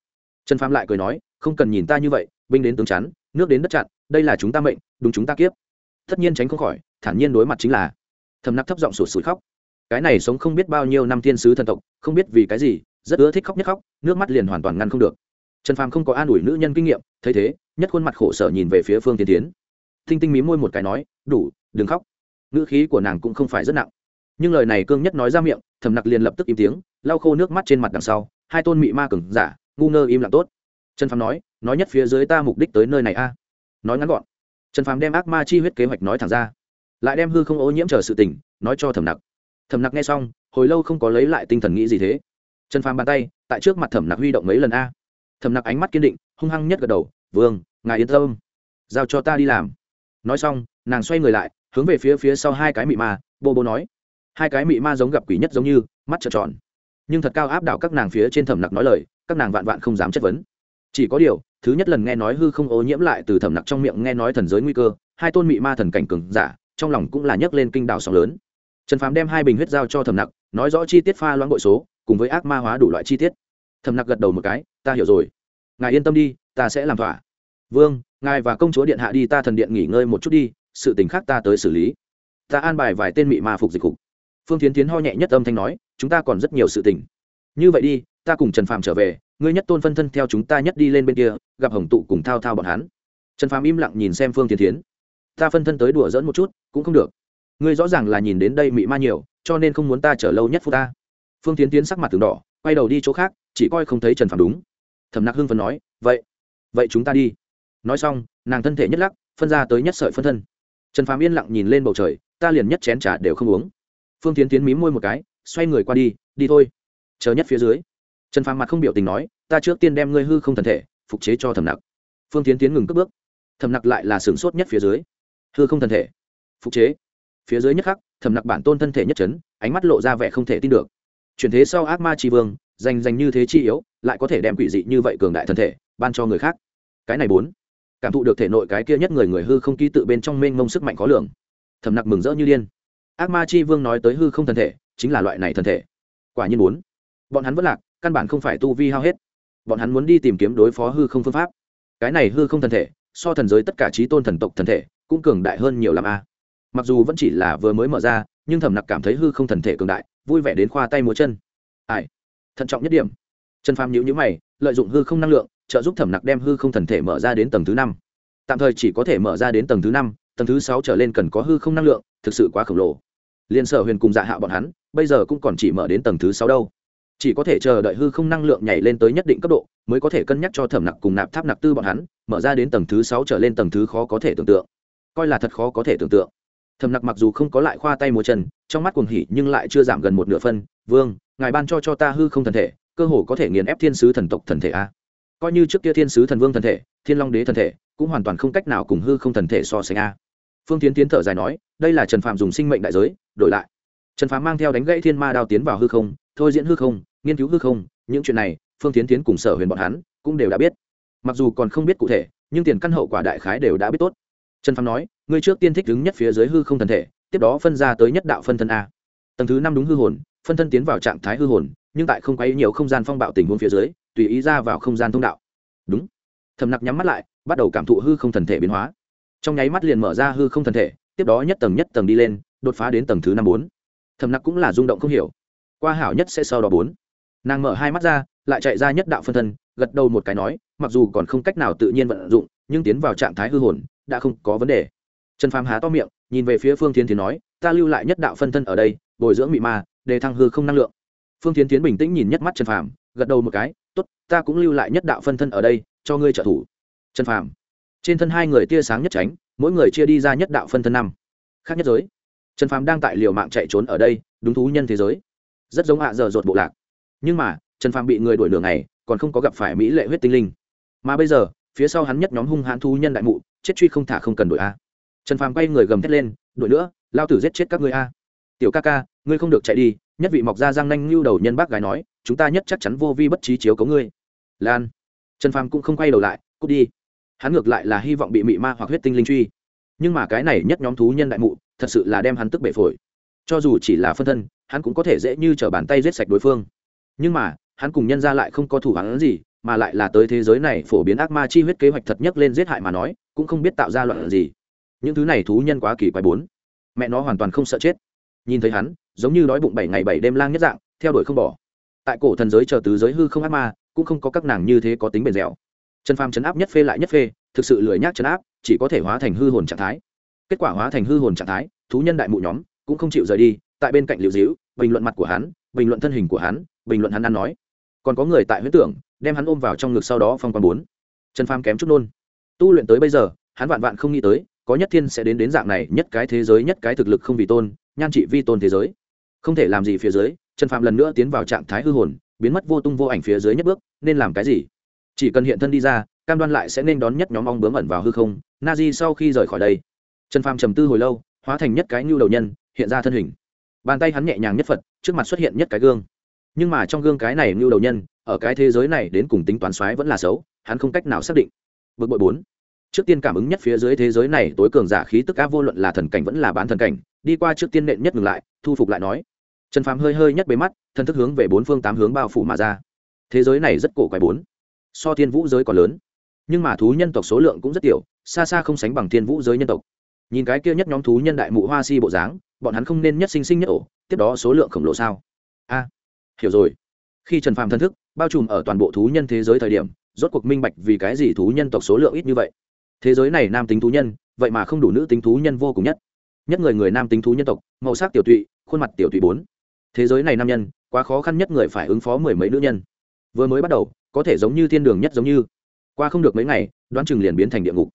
Trần phàm lại cười nói, không cần nhìn ta như vậy, binh đến tướng chắn, nước đến đất chặn, đây là chúng ta mệnh, đúng chúng ta kiếp. Tất nhiên tránh không khỏi, thản nhiên đối mặt chính là. Thầm nặc thấp giọng sụt sùi khóc. Cái này sống không biết bao nhiêu năm thiên sứ thần tộc, không biết vì cái gì, rất ưa thích khóc nhất khóc, nước mắt liền hoàn toàn ngăn không được. Trần phàm không có an ủi nữ nhân kinh nghiệm, thấy thế, nhất khuôn mặt khổ sở nhìn về phía phương tiến tiến. Tinh tinh mí môi một cái nói, đủ, đừng khóc. Ngữ khí của nàng cũng không phải rất nặng. Nhưng lời này cương nhất nói ra miệng thầm nặc liền lập tức im tiếng, lau khô nước mắt trên mặt đằng sau, hai tôn mị ma cừng giả, ngu ngơ im lặng tốt. Trần phàm nói nói nhất phía dưới ta mục đích tới nơi này a. Nói ngắn gọn. Trần phàm đem ác ma chi huyết kế hoạch nói thẳng ra, lại đem hư không ô nhiễm chờ sự tình, nói cho thẩm nặc. Thẩm nặc nghe xong, hồi lâu không có lấy lại tinh thần nghĩ gì thế. Trần phàm bàn tay, tại trước mặt thẩm nặc huy động mấy lần a. Thẩm nặc ánh mắt kiên định, hung hăng nhất gật đầu, vương, ngài yên tâm. Giao cho ta đi làm nói xong, nàng xoay người lại, hướng về phía phía sau hai cái mị ma, bô bô nói. Hai cái mị ma giống gặp quỷ nhất giống như, mắt trợn tròn. Nhưng thật cao áp đảo các nàng phía trên thẩm nặc nói lời, các nàng vạn vạn không dám chất vấn. Chỉ có điều, thứ nhất lần nghe nói hư không ô nhiễm lại từ thẩm nặc trong miệng nghe nói thần giới nguy cơ, hai tôn mị ma thần cảnh cường giả, trong lòng cũng là nhấc lên kinh đảo sóng lớn. Trần phàm đem hai bình huyết giao cho thẩm nặc, nói rõ chi tiết pha loãng bội số, cùng với ác ma hóa đủ loại chi tiết. Thẩm nặc gật đầu một cái, ta hiểu rồi. Ngài yên tâm đi, ta sẽ làm thỏa. Vương ngài và công chúa điện hạ đi ta thần điện nghỉ ngơi một chút đi, sự tình khác ta tới xử lý. Ta an bài vài tên mị ma phục dịch cục. Phương tiến tiến ho nhẹ nhất âm thanh nói, chúng ta còn rất nhiều sự tình. Như vậy đi, ta cùng trần phàm trở về, ngươi nhất tôn phân thân theo chúng ta nhất đi lên bên kia, gặp hồng tụ cùng thao thao bọn hắn. Trần phàm im lặng nhìn xem phương tiến tiến ta phân thân tới đùa dỡn một chút, cũng không được. Ngươi rõ ràng là nhìn đến đây mị ma nhiều, cho nên không muốn ta chờ lâu nhất phút ta. Phương tiến tiến sắc mặt từng đỏ, quay đầu đi chỗ khác, chỉ coi không thấy trần phàm đúng. Thẩm nặc hưng phần nói, vậy vậy chúng ta đi nói xong, nàng thân thể nhất lắc, phân ra tới nhất sợi phân thân. Trần phàm yên lặng nhìn lên bầu trời, ta liền nhất chén t đều không uống. Phương tiến tiến mím môi một cái, xoay người qua đi đi thôi. Chờ nhất phía dưới. Trần phàm mặt không biểu tình nói, ta trước tiên đem ngươi hư không thần thể, phục chế cho thẩm nặc. Phương tiến tiến ngừng cất bước. Thẩm nặc lại là sửng sốt nhất phía dưới. Hư không thần thể, phục chế. Phía dưới nhất khắc, thẩm nặc bản tôn thân thể nhất trấn ánh mắt lộ ra vẻ không thể tin được. Chuyển thế sau ác ma tri vương danh danh như thế chi yếu, lại có thể đem quỷ dị như vậy cường đại thân thể, ban cho người khác. Cái này bốn cảm thụ được thể nội cái kia nhất người người hư không ký tự bên trong mênh mông sức mạnh khó lường. Thầm nặc mừng rỡ như điên. Ác ma chi vương nói tới hư không thân thể, chính là loại này thân thể. Quả nhiên muốn. Bọn hắn vẫn lạc, căn bản không phải tu vi hao hết. Bọn hắn muốn đi tìm kiếm đối phó hư không phương pháp. Cái này hư không thân thể, so thần giới tất cả trí tôn thần tộc thần thể, cũng cường đại hơn nhiều l a. Mặc dù vẫn chỉ là vừa mới mở ra, nhưng thẩm nặc cảm thấy hư không thần thể cường đại, vui vẻ đến khoa tay múa chân. Ai? Thận trọng nhất điểm. Trần phàm nhữ nhữ mày, lợi dụng hư không năng lượng trợ giúp thẩm nặc đem hư không thần thể mở ra đến tầng thứ năm. Tạm thời chỉ có thể mở ra đến tầng thứ năm, tầng thứ sáu trở lên cần có hư không năng lượng, thực sự quá khổng lồ. Liên sở huyền cùng dạ hạ bọn hắn, bây giờ cũng còn chỉ mở đến tầng thứ sáu đâu. Chỉ có thể chờ đợi hư không năng lượng nhảy lên tới nhất định cấp độ, mới có thể cân nhắc cho thẩm nặc cùng nạp tháp nặc tư bọn hắn, mở ra đến tầng thứ sáu trở lên tầng thứ khó có thể tưởng tượng. Coi là thật khó có thể tưởng tượng. Thẩm nặc mặc dù không có lại khoa tay múa chân, trong mắt cuồng hỉ nhưng lại chưa giảm gần một nửa phân. Vương, ngài ban cho cho ta hư không thần thể, cơ hồ có thể nghiền ép thiên sứ thần tộc thần thể a coi như trước kia thiên sứ thần vương thần thể, thiên long đế thần thể, cũng hoàn toàn không cách nào cùng hư không thần thể so sánh a. Phương tiến tiến thở dài nói, đây là trần phạm dùng sinh mệnh đại giới, đổi lại. Trần phạm mang theo đánh gãy thiên ma đao tiến vào hư không, thôi diễn hư không, nghiên cứu hư không, những chuyện này, phương tiến tiến cùng sở huyền bọn hắn cũng đều đã biết. Mặc dù còn không biết cụ thể, nhưng tiền căn hậu quả đại khái đều đã biết tốt. Trần phạm nói, ngươi trước tiên thích đứng nhất phía dưới hư không thần thể, tiếp đó phân ra tới nhất đạo phân thân a. Tầng thứ năm đúng hư hồn, phân thân tiến vào trạng thái hư hồn, nhưng tại không quấy nhiều không gian phong bạo tình huống phía dưới tùy ý ra vào không gian thông đạo. Đúng. Thầm nặc nhắm mắt lại, bắt đầu cảm thụ hư không thần thể biến hóa. Trong nháy mắt liền mở ra hư không thần thể, tiếp đó nhất tầng nhất tầng đi lên, đột phá đến tầng thứ năm bốn. Thầm nặc cũng là rung động không hiểu. Qua hảo nhất sẽ sau đó bốn. Nàng mở hai mắt ra, lại chạy ra nhất đạo phân thân, gật đầu một cái nói, mặc dù còn không cách nào tự nhiên vận dụng, nhưng tiến vào trạng thái hư hồn, đã không có vấn đề. Trần phàm há to miệng, nhìn về phía phương tiến tiến nói, ta lưu lại nhất đạo phân thân ở đây, bồi dưỡng mị ma, để thăng hư không năng lượng. Phương tiến tiến bình tĩnh nhìn nhất mắt trần phàm, gật đầu một cái ta cũng lưu lại nhất đạo phân thân ở đây, cho ngươi trợ thủ. Trần phàm. Trên thân hai người tia sáng nhất tránh, mỗi người chia đi ra nhất đạo phân thân năm. Khác nhất giới. Trần phàm đang tại liều mạng chạy trốn ở đây, đúng thú nhân thế giới. Rất giống hạ giờ rột bộ lạc. Nhưng mà, trần phàm bị người đuổi đường này còn không có gặp phải mỹ lệ huyết tinh linh. Mà bây giờ, phía sau hắn nhất nhóm hung hãn thú nhân đại mụ, chết truy không thả không cần đuổi a. Trần phàm quay người gầm thét lên, đuổi nữa, lao tử giết chết các ngươi a. Tiểu ca ca, ngươi không được chạy đi. Nhất vị mọc ra răng nanh lưu đầu nhân bác gái nói, chúng ta nhất chắc chắn vô vi bất trí chiếu cấu ngươi lan. Trần phàm cũng không quay đầu lại, cút đi. Hắn ngược lại là hy vọng bị mị ma hoặc huyết tinh linh truy. Nhưng mà cái này nhất nhóm thú nhân đại mụ, thật sự là đem hắn tức bể phổi. Cho dù chỉ là phân thân, hắn cũng có thể dễ như t r ở bàn tay giết sạch đối phương. Nhưng mà, hắn cùng nhân ra lại không có thủ hắn gì, mà lại là tới thế giới này phổ biến ác ma chi huyết kế hoạch thật nhất lên giết hại mà nói, cũng không biết tạo ra loạn gì. Những thứ này thú nhân quá kỳ quái bốn. Mẹ nó hoàn toàn không sợ chết. Nhìn thấy hắn, giống như đói bụng bảy ngày bảy đêm lang nhất dạng, theo đuổi không bỏ. Tại cổ thần giới chờ tứ giới hư không ác ma cũng không có các nàng như thế có tính bền dẻo. Trần phàm chấn áp nhất phê lại nhất phê, thực sự lười nhác chấn áp, chỉ có thể hóa thành hư hồn trạng thái. Kết quả hóa thành hư hồn trạng thái, thú nhân đại mụ nhóm cũng không chịu rời đi, tại bên cạnh liệu dĩu bình luận mặt của hắn, bình luận thân hình của hắn, bình luận hắn ăn nói. Còn có người tại huyết tưởng, đem hắn ôm vào trong ngực sau đó phong quan bốn. Trần phàm kém chút nôn. Tu luyện tới bây giờ, hắn vạn vạn không nghĩ tới, có nhất thiên sẽ đến đến dạng này, nhất cái thế giới, nhất cái thực lực không vì tôn, nhan trị vi tôn thế giới. Không thể làm gì phía dưới, trần phàm lần nữa tiến vào trạng thái hư hồn biến mất vô tung vô ảnh phía dưới nhất bước, nên làm cái gì? Chỉ cần hiện thân đi ra, cam đoan lại sẽ nên đón nhất nhóm ong bướm ẩn vào hư không. Na di sau khi rời khỏi đây, trần phàm trầm tư hồi lâu, hóa thành nhất cái nhu đầu nhân, hiện ra thân hình. Bàn tay hắn nhẹ nhàng nhất phật, trước mặt xuất hiện nhất cái gương. Nhưng mà trong gương cái này nhu đầu nhân, ở cái thế giới này đến cùng tính toán xoáy vẫn là xấu, hắn không cách nào xác định. Bực bội bốn. Trước tiên cảm ứng nhất phía dưới thế giới này tối cường giả khí tức á vô luận là thần cảnh vẫn là bán thần cảnh, đi qua trước tiên nện nhất ngừng lại, thu phục lại nói trần phàm hơi hơi nhất bế mắt thân thức hướng về bốn phương tám hướng bao phủ mà ra. Thế giới này rất cổ quái bốn. So thiên vũ giới còn lớn. Nhưng mà thú nhân tộc số lượng cũng rất tiểu, xa xa không sánh bằng thiên vũ giới nhân tộc. Nhìn cái kia nhất nhóm thú nhân đại mụ hoa si bộ dáng, bọn hắn không nên nhất sinh sinh nhất ổ, tiếp đó số lượng khổng lồ sao? A, hiểu rồi. Khi trần phàm thân thức bao trùm ở toàn bộ thú nhân thế giới thời điểm, rốt cuộc minh bạch vì cái gì thú nhân tộc số lượng ít như vậy. Thế giới này nam tính thú nhân, vậy mà không đủ nữ tính thú nhân vô cùng nhất. Nhất người người nam tính thú nhân tộc, màu sắc tiểu tụy, khuôn mặt tiểu tụy bốn thế giới này nam nhân, quá khó khăn nhất người phải ứng phó mười mấy nữ nhân. Vừa mới bắt đầu, có thể giống như thiên đường nhất giống như. Qua không được mấy ngày, đoán chừng liền biến thành địa ngục.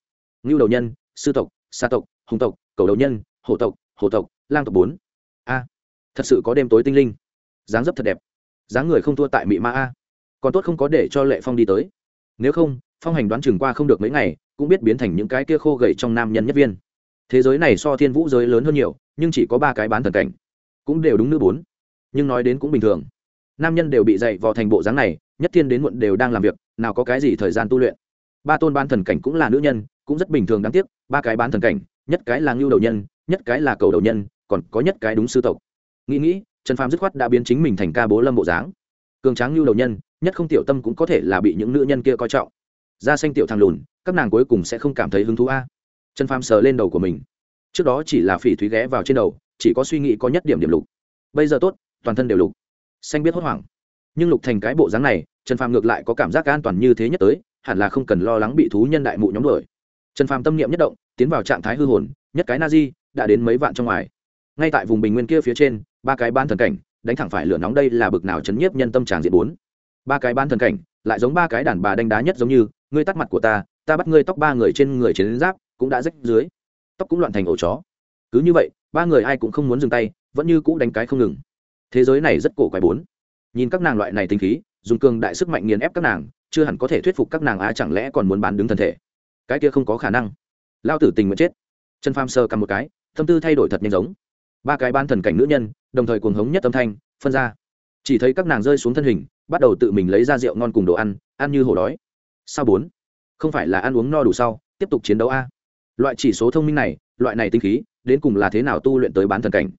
Ngưu đầu nhân, sư tộc, sa tộc, hùng tộc, cầu đầu nhân, hổ tộc hổ tộc, lang tộc bốn. A, thật sự có đêm tối tinh linh. Dáng dấp thật đẹp. Dáng người không thua tại mị ma a. Còn tốt không có để cho lệ phong đi tới. Nếu không, phong hành đoán chừng qua không được mấy ngày, cũng biết biến thành những cái kia khô gầy trong nam nhân nhất viên. Thế giới này so thiên vũ giới lớn hơn nhiều, nhưng chỉ có ba cái bán thần cảnh. Cũng đều đúng nữ bốn nhưng nói đến cũng bình thường. Nam nhân đều bị dạy vào thành bộ dáng này, nhất thiên đến muộn đều đang làm việc, nào có cái gì thời gian tu luyện. Ba tôn ban thần cảnh cũng là nữ nhân, cũng rất bình thường đáng tiếc, ba cái ban thần cảnh, nhất cái là ngưu đầu nhân, nhất cái là cầu đầu nhân, còn có nhất cái đúng sư tộc. Nghĩ nghĩ, trần phàm dứt khoát đã biến chính mình thành ca bố lâm bộ dáng. Cường tráng ngưu đầu nhân, nhất không tiểu tâm cũng có thể là bị những nữ nhân kia coi trọng. Da xanh tiểu thằng lùn, các nàng cuối cùng sẽ không cảm thấy hứng thú a. Trần phàm sờ lên đầu của mình. Trước đó chỉ là phỉ thúy ghé vào trên đầu, chỉ có suy nghĩ có nhất điểm điểm lục. Bây giờ tốt toàn thân đều lục. Xanh biết hốt hoảng. Nhưng lục thành cái bộ dáng này, trần phàm ngược lại có cảm giác an toàn như thế nhất tới, hẳn là không cần lo lắng bị thú nhân đại mụ nhóm đuổi. Trần phàm tâm niệm nhất động, tiến vào trạng thái hư hồn, nhất cái na di đã đến mấy vạn trong ngoài. Ngay tại vùng bình nguyên kia phía trên, ba cái ban thần cảnh, đánh thẳng phải lửa nóng đây là bực nào chấn nhiếp nhân tâm tràng diện bốn. Ba cái ban thần cảnh, lại giống ba cái đàn bà đánh đá nhất giống như, ngươi tắt mặt của ta ta bắt ngươi tóc ba người trên người chiến giáp, cũng đã rách dưới. Tóc cũng loạn thành ổ chó. Cứ như vậy, ba người ai cũng không muốn dừng tay, vẫn như cũ đánh cái không ngừng thế giới này rất cổ quái bốn. Nhìn các nàng loại này tinh khí, dùng cường đại sức mạnh nghiền ép các nàng, chưa hẳn có thể thuyết phục các nàng á chẳng lẽ còn muốn bán đứng thân thể. Cái kia không có khả năng. Lao tử tình nguyện chết. Chân pham sơ cầm một cái, tâm tư thay đổi thật nhanh giống. Ba cái ban thần cảnh nữ nhân, đồng thời cuồng hống nhất tâm thanh, phân ra. Chỉ thấy các nàng rơi xuống thân hình, bắt đầu tự mình lấy ra rượu ngon cùng đồ ăn ăn như hổ đói. Sao bốn? Không phải là ăn uống no đủ sau, tiếp tục chiến đấu a? Loại chỉ số thông minh này, loại này tinh khí, đến cùng là thế nào tu luyện tới bán thần cảnh?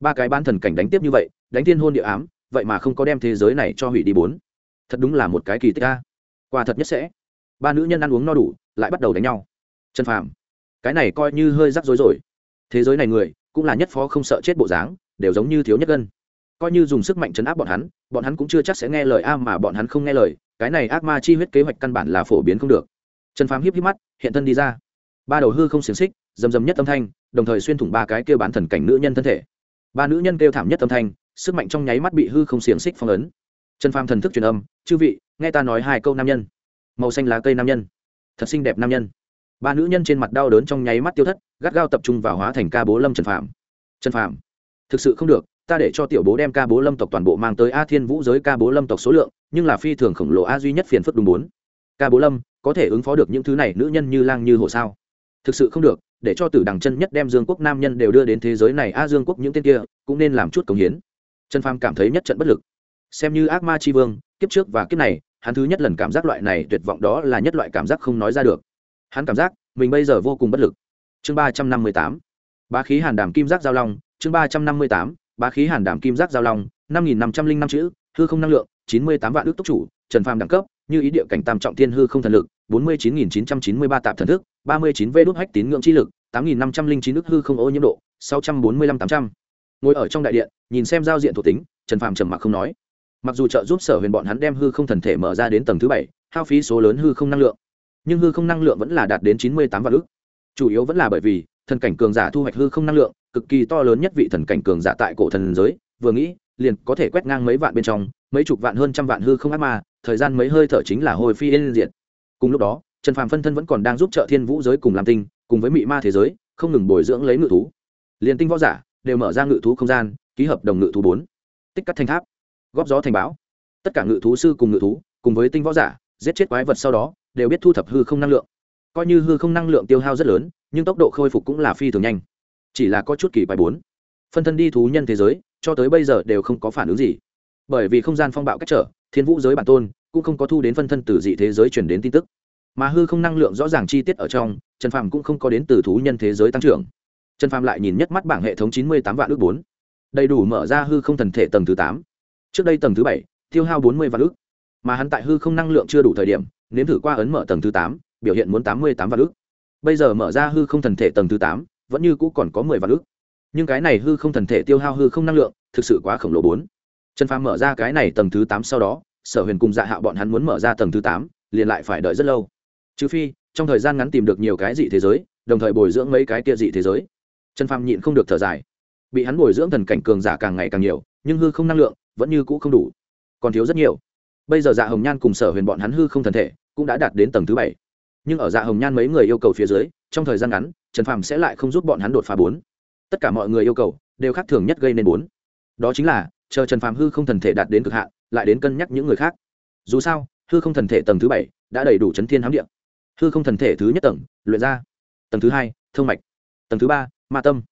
Ba cái bán thần cảnh đánh tiếp như vậy, đánh thiên hôn địa ám, vậy mà không có đem thế giới này cho hủy đi bốn. Thật đúng là một cái kỳ tích a. Qua thật nhất sẽ. Ba nữ nhân ăn uống no đủ, lại bắt đầu đánh nhau. Trần phàm, cái này coi như hơi rắc rối rồi. Thế giới này người, cũng là nhất phó không sợ chết bộ dáng, đều giống như thiếu nhất gân. Coi như dùng sức mạnh chấn áp bọn hắn bọn hắn cũng chưa chắc sẽ nghe lời a mà bọn hắn không nghe lời, cái này ác ma chi huyết kế hoạch căn bản là phổ biến không được. Trần phàm híp híp mắt, hiện thân đi ra. Ba đầu hư không xiềng xích, rầm rầm nhất âm thanh, đồng thời xuyên thủng ba cái kêu bán thần cảnh nữ nhân thân thể ba nữ nhân kêu thảm nhất âm thanh, sức mạnh trong nháy mắt bị hư không xiềng xích phong ấn. Trần phàm thần thức truyền âm, chư vị, nghe ta nói hai câu nam nhân. Màu xanh lá cây nam nhân. Thật xinh đẹp nam nhân. Ba nữ nhân trên mặt đau đớn trong nháy mắt tiêu thất, gắt gao tập trung vào hóa thành ca bố lâm trần phàm. Trần phàm, thực sự không được, ta để cho tiểu bố đem ca bố lâm tộc toàn bộ mang tới a thiên vũ giới ca bố lâm tộc số lượng, nhưng là phi thường khổng lồ a duy nhất phiền phức đúng bốn. Ca bố lâm, có thể ứng phó được những thứ này nữ nhân như lang như hồ sao? Thực sự không được để cho tử đằng chân nhất đem dương quốc nam nhân đều đưa đến thế giới này. A, dương quốc những tên kia cũng nên làm chút công hiến. Trần phàm cảm thấy nhất trận bất lực. Xem như ác ma tri vương, kiếp trước và kiếp này, hắn thứ nhất lần cảm giác loại này tuyệt vọng đó là nhất loại cảm giác không nói ra được. Hắn cảm giác mình bây giờ vô cùng bất lực. Chương ba trăm năm mươi tám, bá khí hàn đàm kim giác giao long. Chương ba trăm năm mươi tám, bá khí hàn đàm kim giác giao long. Năm nghìn năm trăm linh năm chữ, hư không năng lượng, chín mươi tám vạn ước tốc chủ, trần phàm đẳng cấp, như ý địa cảnh tam trọng thiên hư không thần lực, bốn mươi chín nghìn chín trăm chín mươi ba tạp thần thức ba mươi chín vê đốt hách tín ngưỡng chi lực, tám nghìn năm trăm linh chín hư không ô nhiễm độ, sáu trăm bốn mươi lăm tám trăm. Ngồi ở trong đại điện, nhìn xem giao diện thuộc tính, trần phàm trầm mặc không nói. Mặc dù trợ giúp sở huyền bọn hắn đem hư không thần thể mở ra đến tầng thứ bảy, hao phí số lớn hư không năng lượng, nhưng hư không năng lượng vẫn là đạt đến chín mươi tám vạn ước chủ yếu vẫn là bởi vì, thần cảnh cường giả thu hoạch hư không năng lượng, cực kỳ to lớn nhất vị thần cảnh cường giả tại cổ thần giới, vừa nghĩ, liền có thể quét ngang mấy vạn bên trong, mấy chục vạn hơn trăm vạn hư không ác ma, thời gian mấy hơi thở chính là hồi phi yên diệt. Cùng lúc đó trần phàm phân thân vẫn còn đang giúp trợ thiên vũ giới cùng làm tinh, cùng với mị ma thế giới, không ngừng bồi dưỡng lấy ngự thú. Liền tinh võ giả đều mở ra ngự thú không gian, ký hợp đồng ngự thú bốn. Tích cắt thanh tháp. Góp gió thành báo tất cả ngự thú sư cùng ngự thú, cùng với tinh võ giả, giết chết quái vật sau đó, đều biết thu thập hư không năng lượng. Coi như hư không năng lượng tiêu hao rất lớn, nhưng tốc độ khôi phục cũng là phi thường nhanh. Chỉ là có chút kỳ bài bốn. Phân thân đi thú nhân thế giới, cho tới bây giờ đều không có phản ứng gì. Bởi vì không gian phong bạo cách trở, thiên vũ giới bản tôn cũng không có thu đến phân thân từ dị thế giới chuyển đến tin tức mà hư không năng lượng rõ ràng chi tiết ở trong, trần phàm cũng không có đến từ thú nhân thế giới tăng trưởng. Trần phàm lại nhìn nhất mắt bảng hệ thống chín mươi tám vạn ước bốn. Đầy đủ mở ra hư không thần thể tầng thứ tám. Trước đây tầng thứ bảy, tiêu hao bốn mươi vạn ước. Mà hắn tại hư không năng lượng chưa đủ thời điểm, nếm thử qua ấn mở tầng thứ tám, biểu hiện muốn tám mươi tám vạn ước. Bây giờ mở ra hư không thần thể tầng thứ tám, vẫn như cũ còn có mười vạn ước. Nhưng cái này hư không thần thể tiêu hao hư không năng lượng, thực sự quá khổng lồ bốn. Trần phàm mở ra cái này tầng thứ tám sau đó, sở huyền cùng dạ hạo bọn hắn muốn mở ra tầng thứ tám, liền lại phải đợi rất lâu trừ phi, trong thời gian ngắn tìm được nhiều cái dị thế giới, đồng thời bồi dưỡng mấy cái kia dị thế giới. Trần phàm nhịn không được thở dài. Bị hắn bồi dưỡng thần cảnh cường giả càng ngày càng nhiều, nhưng hư không năng lượng vẫn như cũ không đủ. Còn thiếu rất nhiều. Bây giờ dạ hồng nhan cùng sở huyền bọn hắn hư không thần thể cũng đã đạt đến tầng thứ bảy. Nhưng ở dạ hồng nhan mấy người yêu cầu phía dưới, trong thời gian ngắn, trần phàm sẽ lại không giúp bọn hắn đột phá bốn. Tất cả mọi người yêu cầu đều khác thường nhất gây nên bốn. Đó chính là, chờ trần phàm hư không thần thể đạt đến cực hạn, lại đến cân nhắc những người khác. Dù sao, hư không thần thể tầng thứ bảy đã đầy đủ chấn thiên hám điện hư không thần thể thứ nhất tầng, luyện ra. Tầng thứ hai thương mạch. Tầng thứ ba, ma tâm.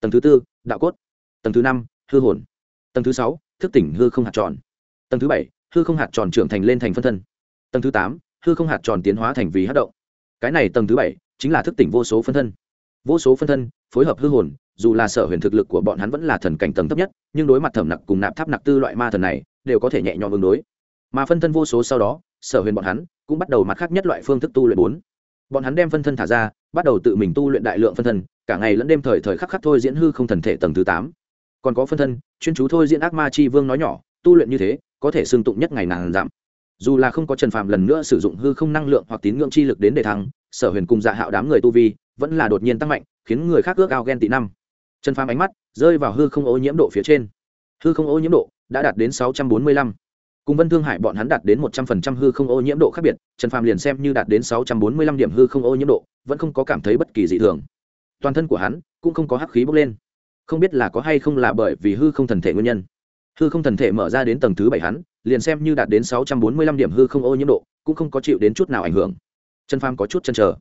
Tầng thứ tư, đạo cốt. Tầng thứ năm, hư hồn. Tầng thứ sáu, thức tỉnh hư không hạt tròn. Tầng thứ bảy, hư không hạt tròn trưởng thành lên thành phân thân. Tầng thứ tám, hư không hạt tròn tiến hóa thành vì hát động. Cái này tầng thứ bảy chính là thức tỉnh vô số phân thân. Vô số phân thân phối hợp hư hồn, dù là sở huyền thực lực của bọn hắn vẫn là thần cảnh tầng thấp nhất, nhưng đối mặt thẩm nặc cùng nạp tháp nặc tư loại ma thần này, đều có thể nhẹ nhõm ứng đối mà phân thân vô số sau đó, sở huyền bọn hắn cũng bắt đầu mặt khác nhất loại phương thức tu luyện bốn. Bọn hắn đem phân thân thả ra, bắt đầu tự mình tu luyện đại lượng phân thân, cả ngày lẫn đêm thời thời khắc khắc thôi diễn hư không thần thể tầng thứ tám. Còn có phân thân, chuyên chú thôi diễn ác ma chi vương nói nhỏ, tu luyện như thế, có thể xương tụng nhất ngày nàng giảm dù là không có trần phàm lần nữa sử dụng hư không năng lượng hoặc tín ngưỡng chi lực đến để thăng, sở huyền cùng dạ hạo đám người tu vi vẫn là đột nhiên tăng mạnh, khiến người khác ước ao ghen tị năm. Trần phàm ánh mắt rơi vào hư không ô nhiễm độ phía trên. Hư không ô nhiễm độ đã đạt đến sáu trăm bốn mươi lăm cùng vân thương hải bọn hắn đạt đến một trăm phần trăm hư không ô nhiễm độ khác biệt, trần phàm liền xem như đạt đến sáu trăm bốn mươi lăm điểm hư không ô nhiễm độ, vẫn không có cảm thấy bất kỳ dị thường. Toàn thân của hắn cũng không có hắc khí bốc lên. Không biết là có hay không là bởi vì hư không thần thể nguyên nhân. Hư không thần thể mở ra đến tầng thứ bảy hắn, liền xem như đạt đến sáu trăm bốn mươi lăm điểm hư không ô nhiễm độ, cũng không có chịu đến chút nào ảnh hưởng. Trần phàm có chút chân chờ.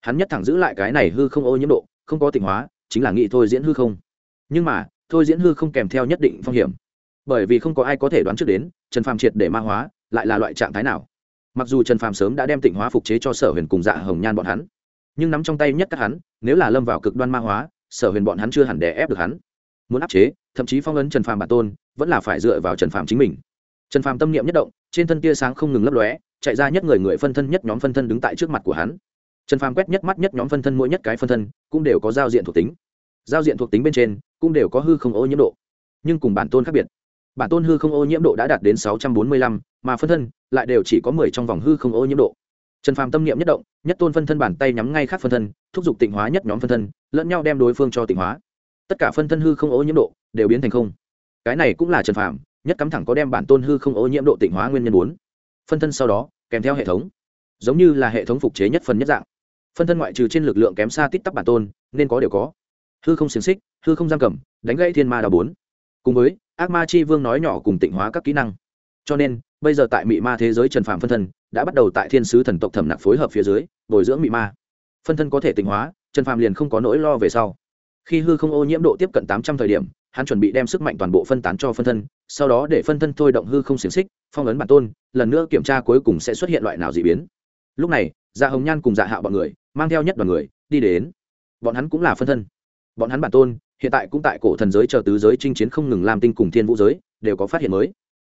Hắn nhất thẳng giữ lại cái này hư không ô nhiễm độ, không có tỉnh hóa, chính là nghĩ thôi diễn hư không. Nhưng mà, thôi diễn hư không kèm theo nhất định phong hiểm bởi vì không có ai có thể đoán trước đến, trần phàm triệt để ma hóa, lại là loại trạng thái nào. Mặc dù trần phàm sớm đã đem tịnh hóa phục chế cho sở huyền cùng dạ hồng nhan bọn hắn, nhưng nắm trong tay nhất các hắn, nếu là lâm vào cực đoan ma hóa, sở huyền bọn hắn chưa hẳn đè ép được hắn. Muốn áp chế, thậm chí phong ấn trần phàm bản tôn, vẫn là phải dựa vào trần phàm chính mình. Trần phàm tâm niệm nhất động, trên thân tia sáng không ngừng lấp lóe, chạy ra nhất người người phân thân nhất nhóm phân thân đứng tại trước mặt của hắn. Trần phàm quét nhất mắt nhất nhóm phân thân mỗi nhất cái phân thân, cũng đều có giao diện thuộc tính. Giao diện thuộc tính bên trên, cũng đều có hư không ô nhiễm độ, nhưng cùng bản tôn khác biệt bản tôn hư không ô nhiễm độ đã đạt đến sáu trăm bốn mươi lăm, mà phân thân lại đều chỉ có mười trong vòng hư không ô nhiễm độ. Trần phàm tâm niệm nhất động, nhất tôn phân thân bàn tay nhắm ngay khác phân thân, thúc giục tịnh hóa nhất nhóm phân thân, lẫn nhau đem đối phương cho tịnh hóa. Tất cả phân thân hư không ô nhiễm độ đều biến thành không. Cái này cũng là trần phàm nhất cắm thẳng có đem bản tôn hư không ô nhiễm độ tịnh hóa nguyên nhân bốn. Phân thân sau đó, kèm theo hệ thống. Giống như là hệ thống phục chế nhất phần nhất dạng. Phân thân ngoại trừ trên lực lượng kém xa tít tắp bản tôn, nên có đều có. Hư không xiềng xích, hư không giam cầm, đánh gãy thiên ma đào bốn. Cùng với ác ma chi vương nói nhỏ cùng tịnh hóa các kỹ năng. Cho nên, bây giờ tại mị ma thế giới trần phạm phân thân đã bắt đầu tại thiên sứ thần tộc thẩm nặc phối hợp phía dưới, bồi dưỡng mị ma. Phân thân có thể tịnh hóa, trần phạm liền không có nỗi lo về sau. Khi hư không ô nhiễm độ tiếp cận tám trăm thời điểm, hắn chuẩn bị đem sức mạnh toàn bộ phân tán cho phân thân, sau đó để phân thân thôi động hư không xiềng xích, phong ấn bản tôn, lần nữa kiểm tra cuối cùng sẽ xuất hiện loại nào d ị biến. Lúc này dạ hồng nhan cùng dạ hạo bọn người, mang theo nhất đoàn người, đi đến. Bọn hắn cũng là phân thân. Bọn hắn bản tôn hiện tại cũng tại cổ thần giới chờ tứ giới chinh chiến không ngừng làm tinh cùng thiên vũ giới, đều có phát hiện mới.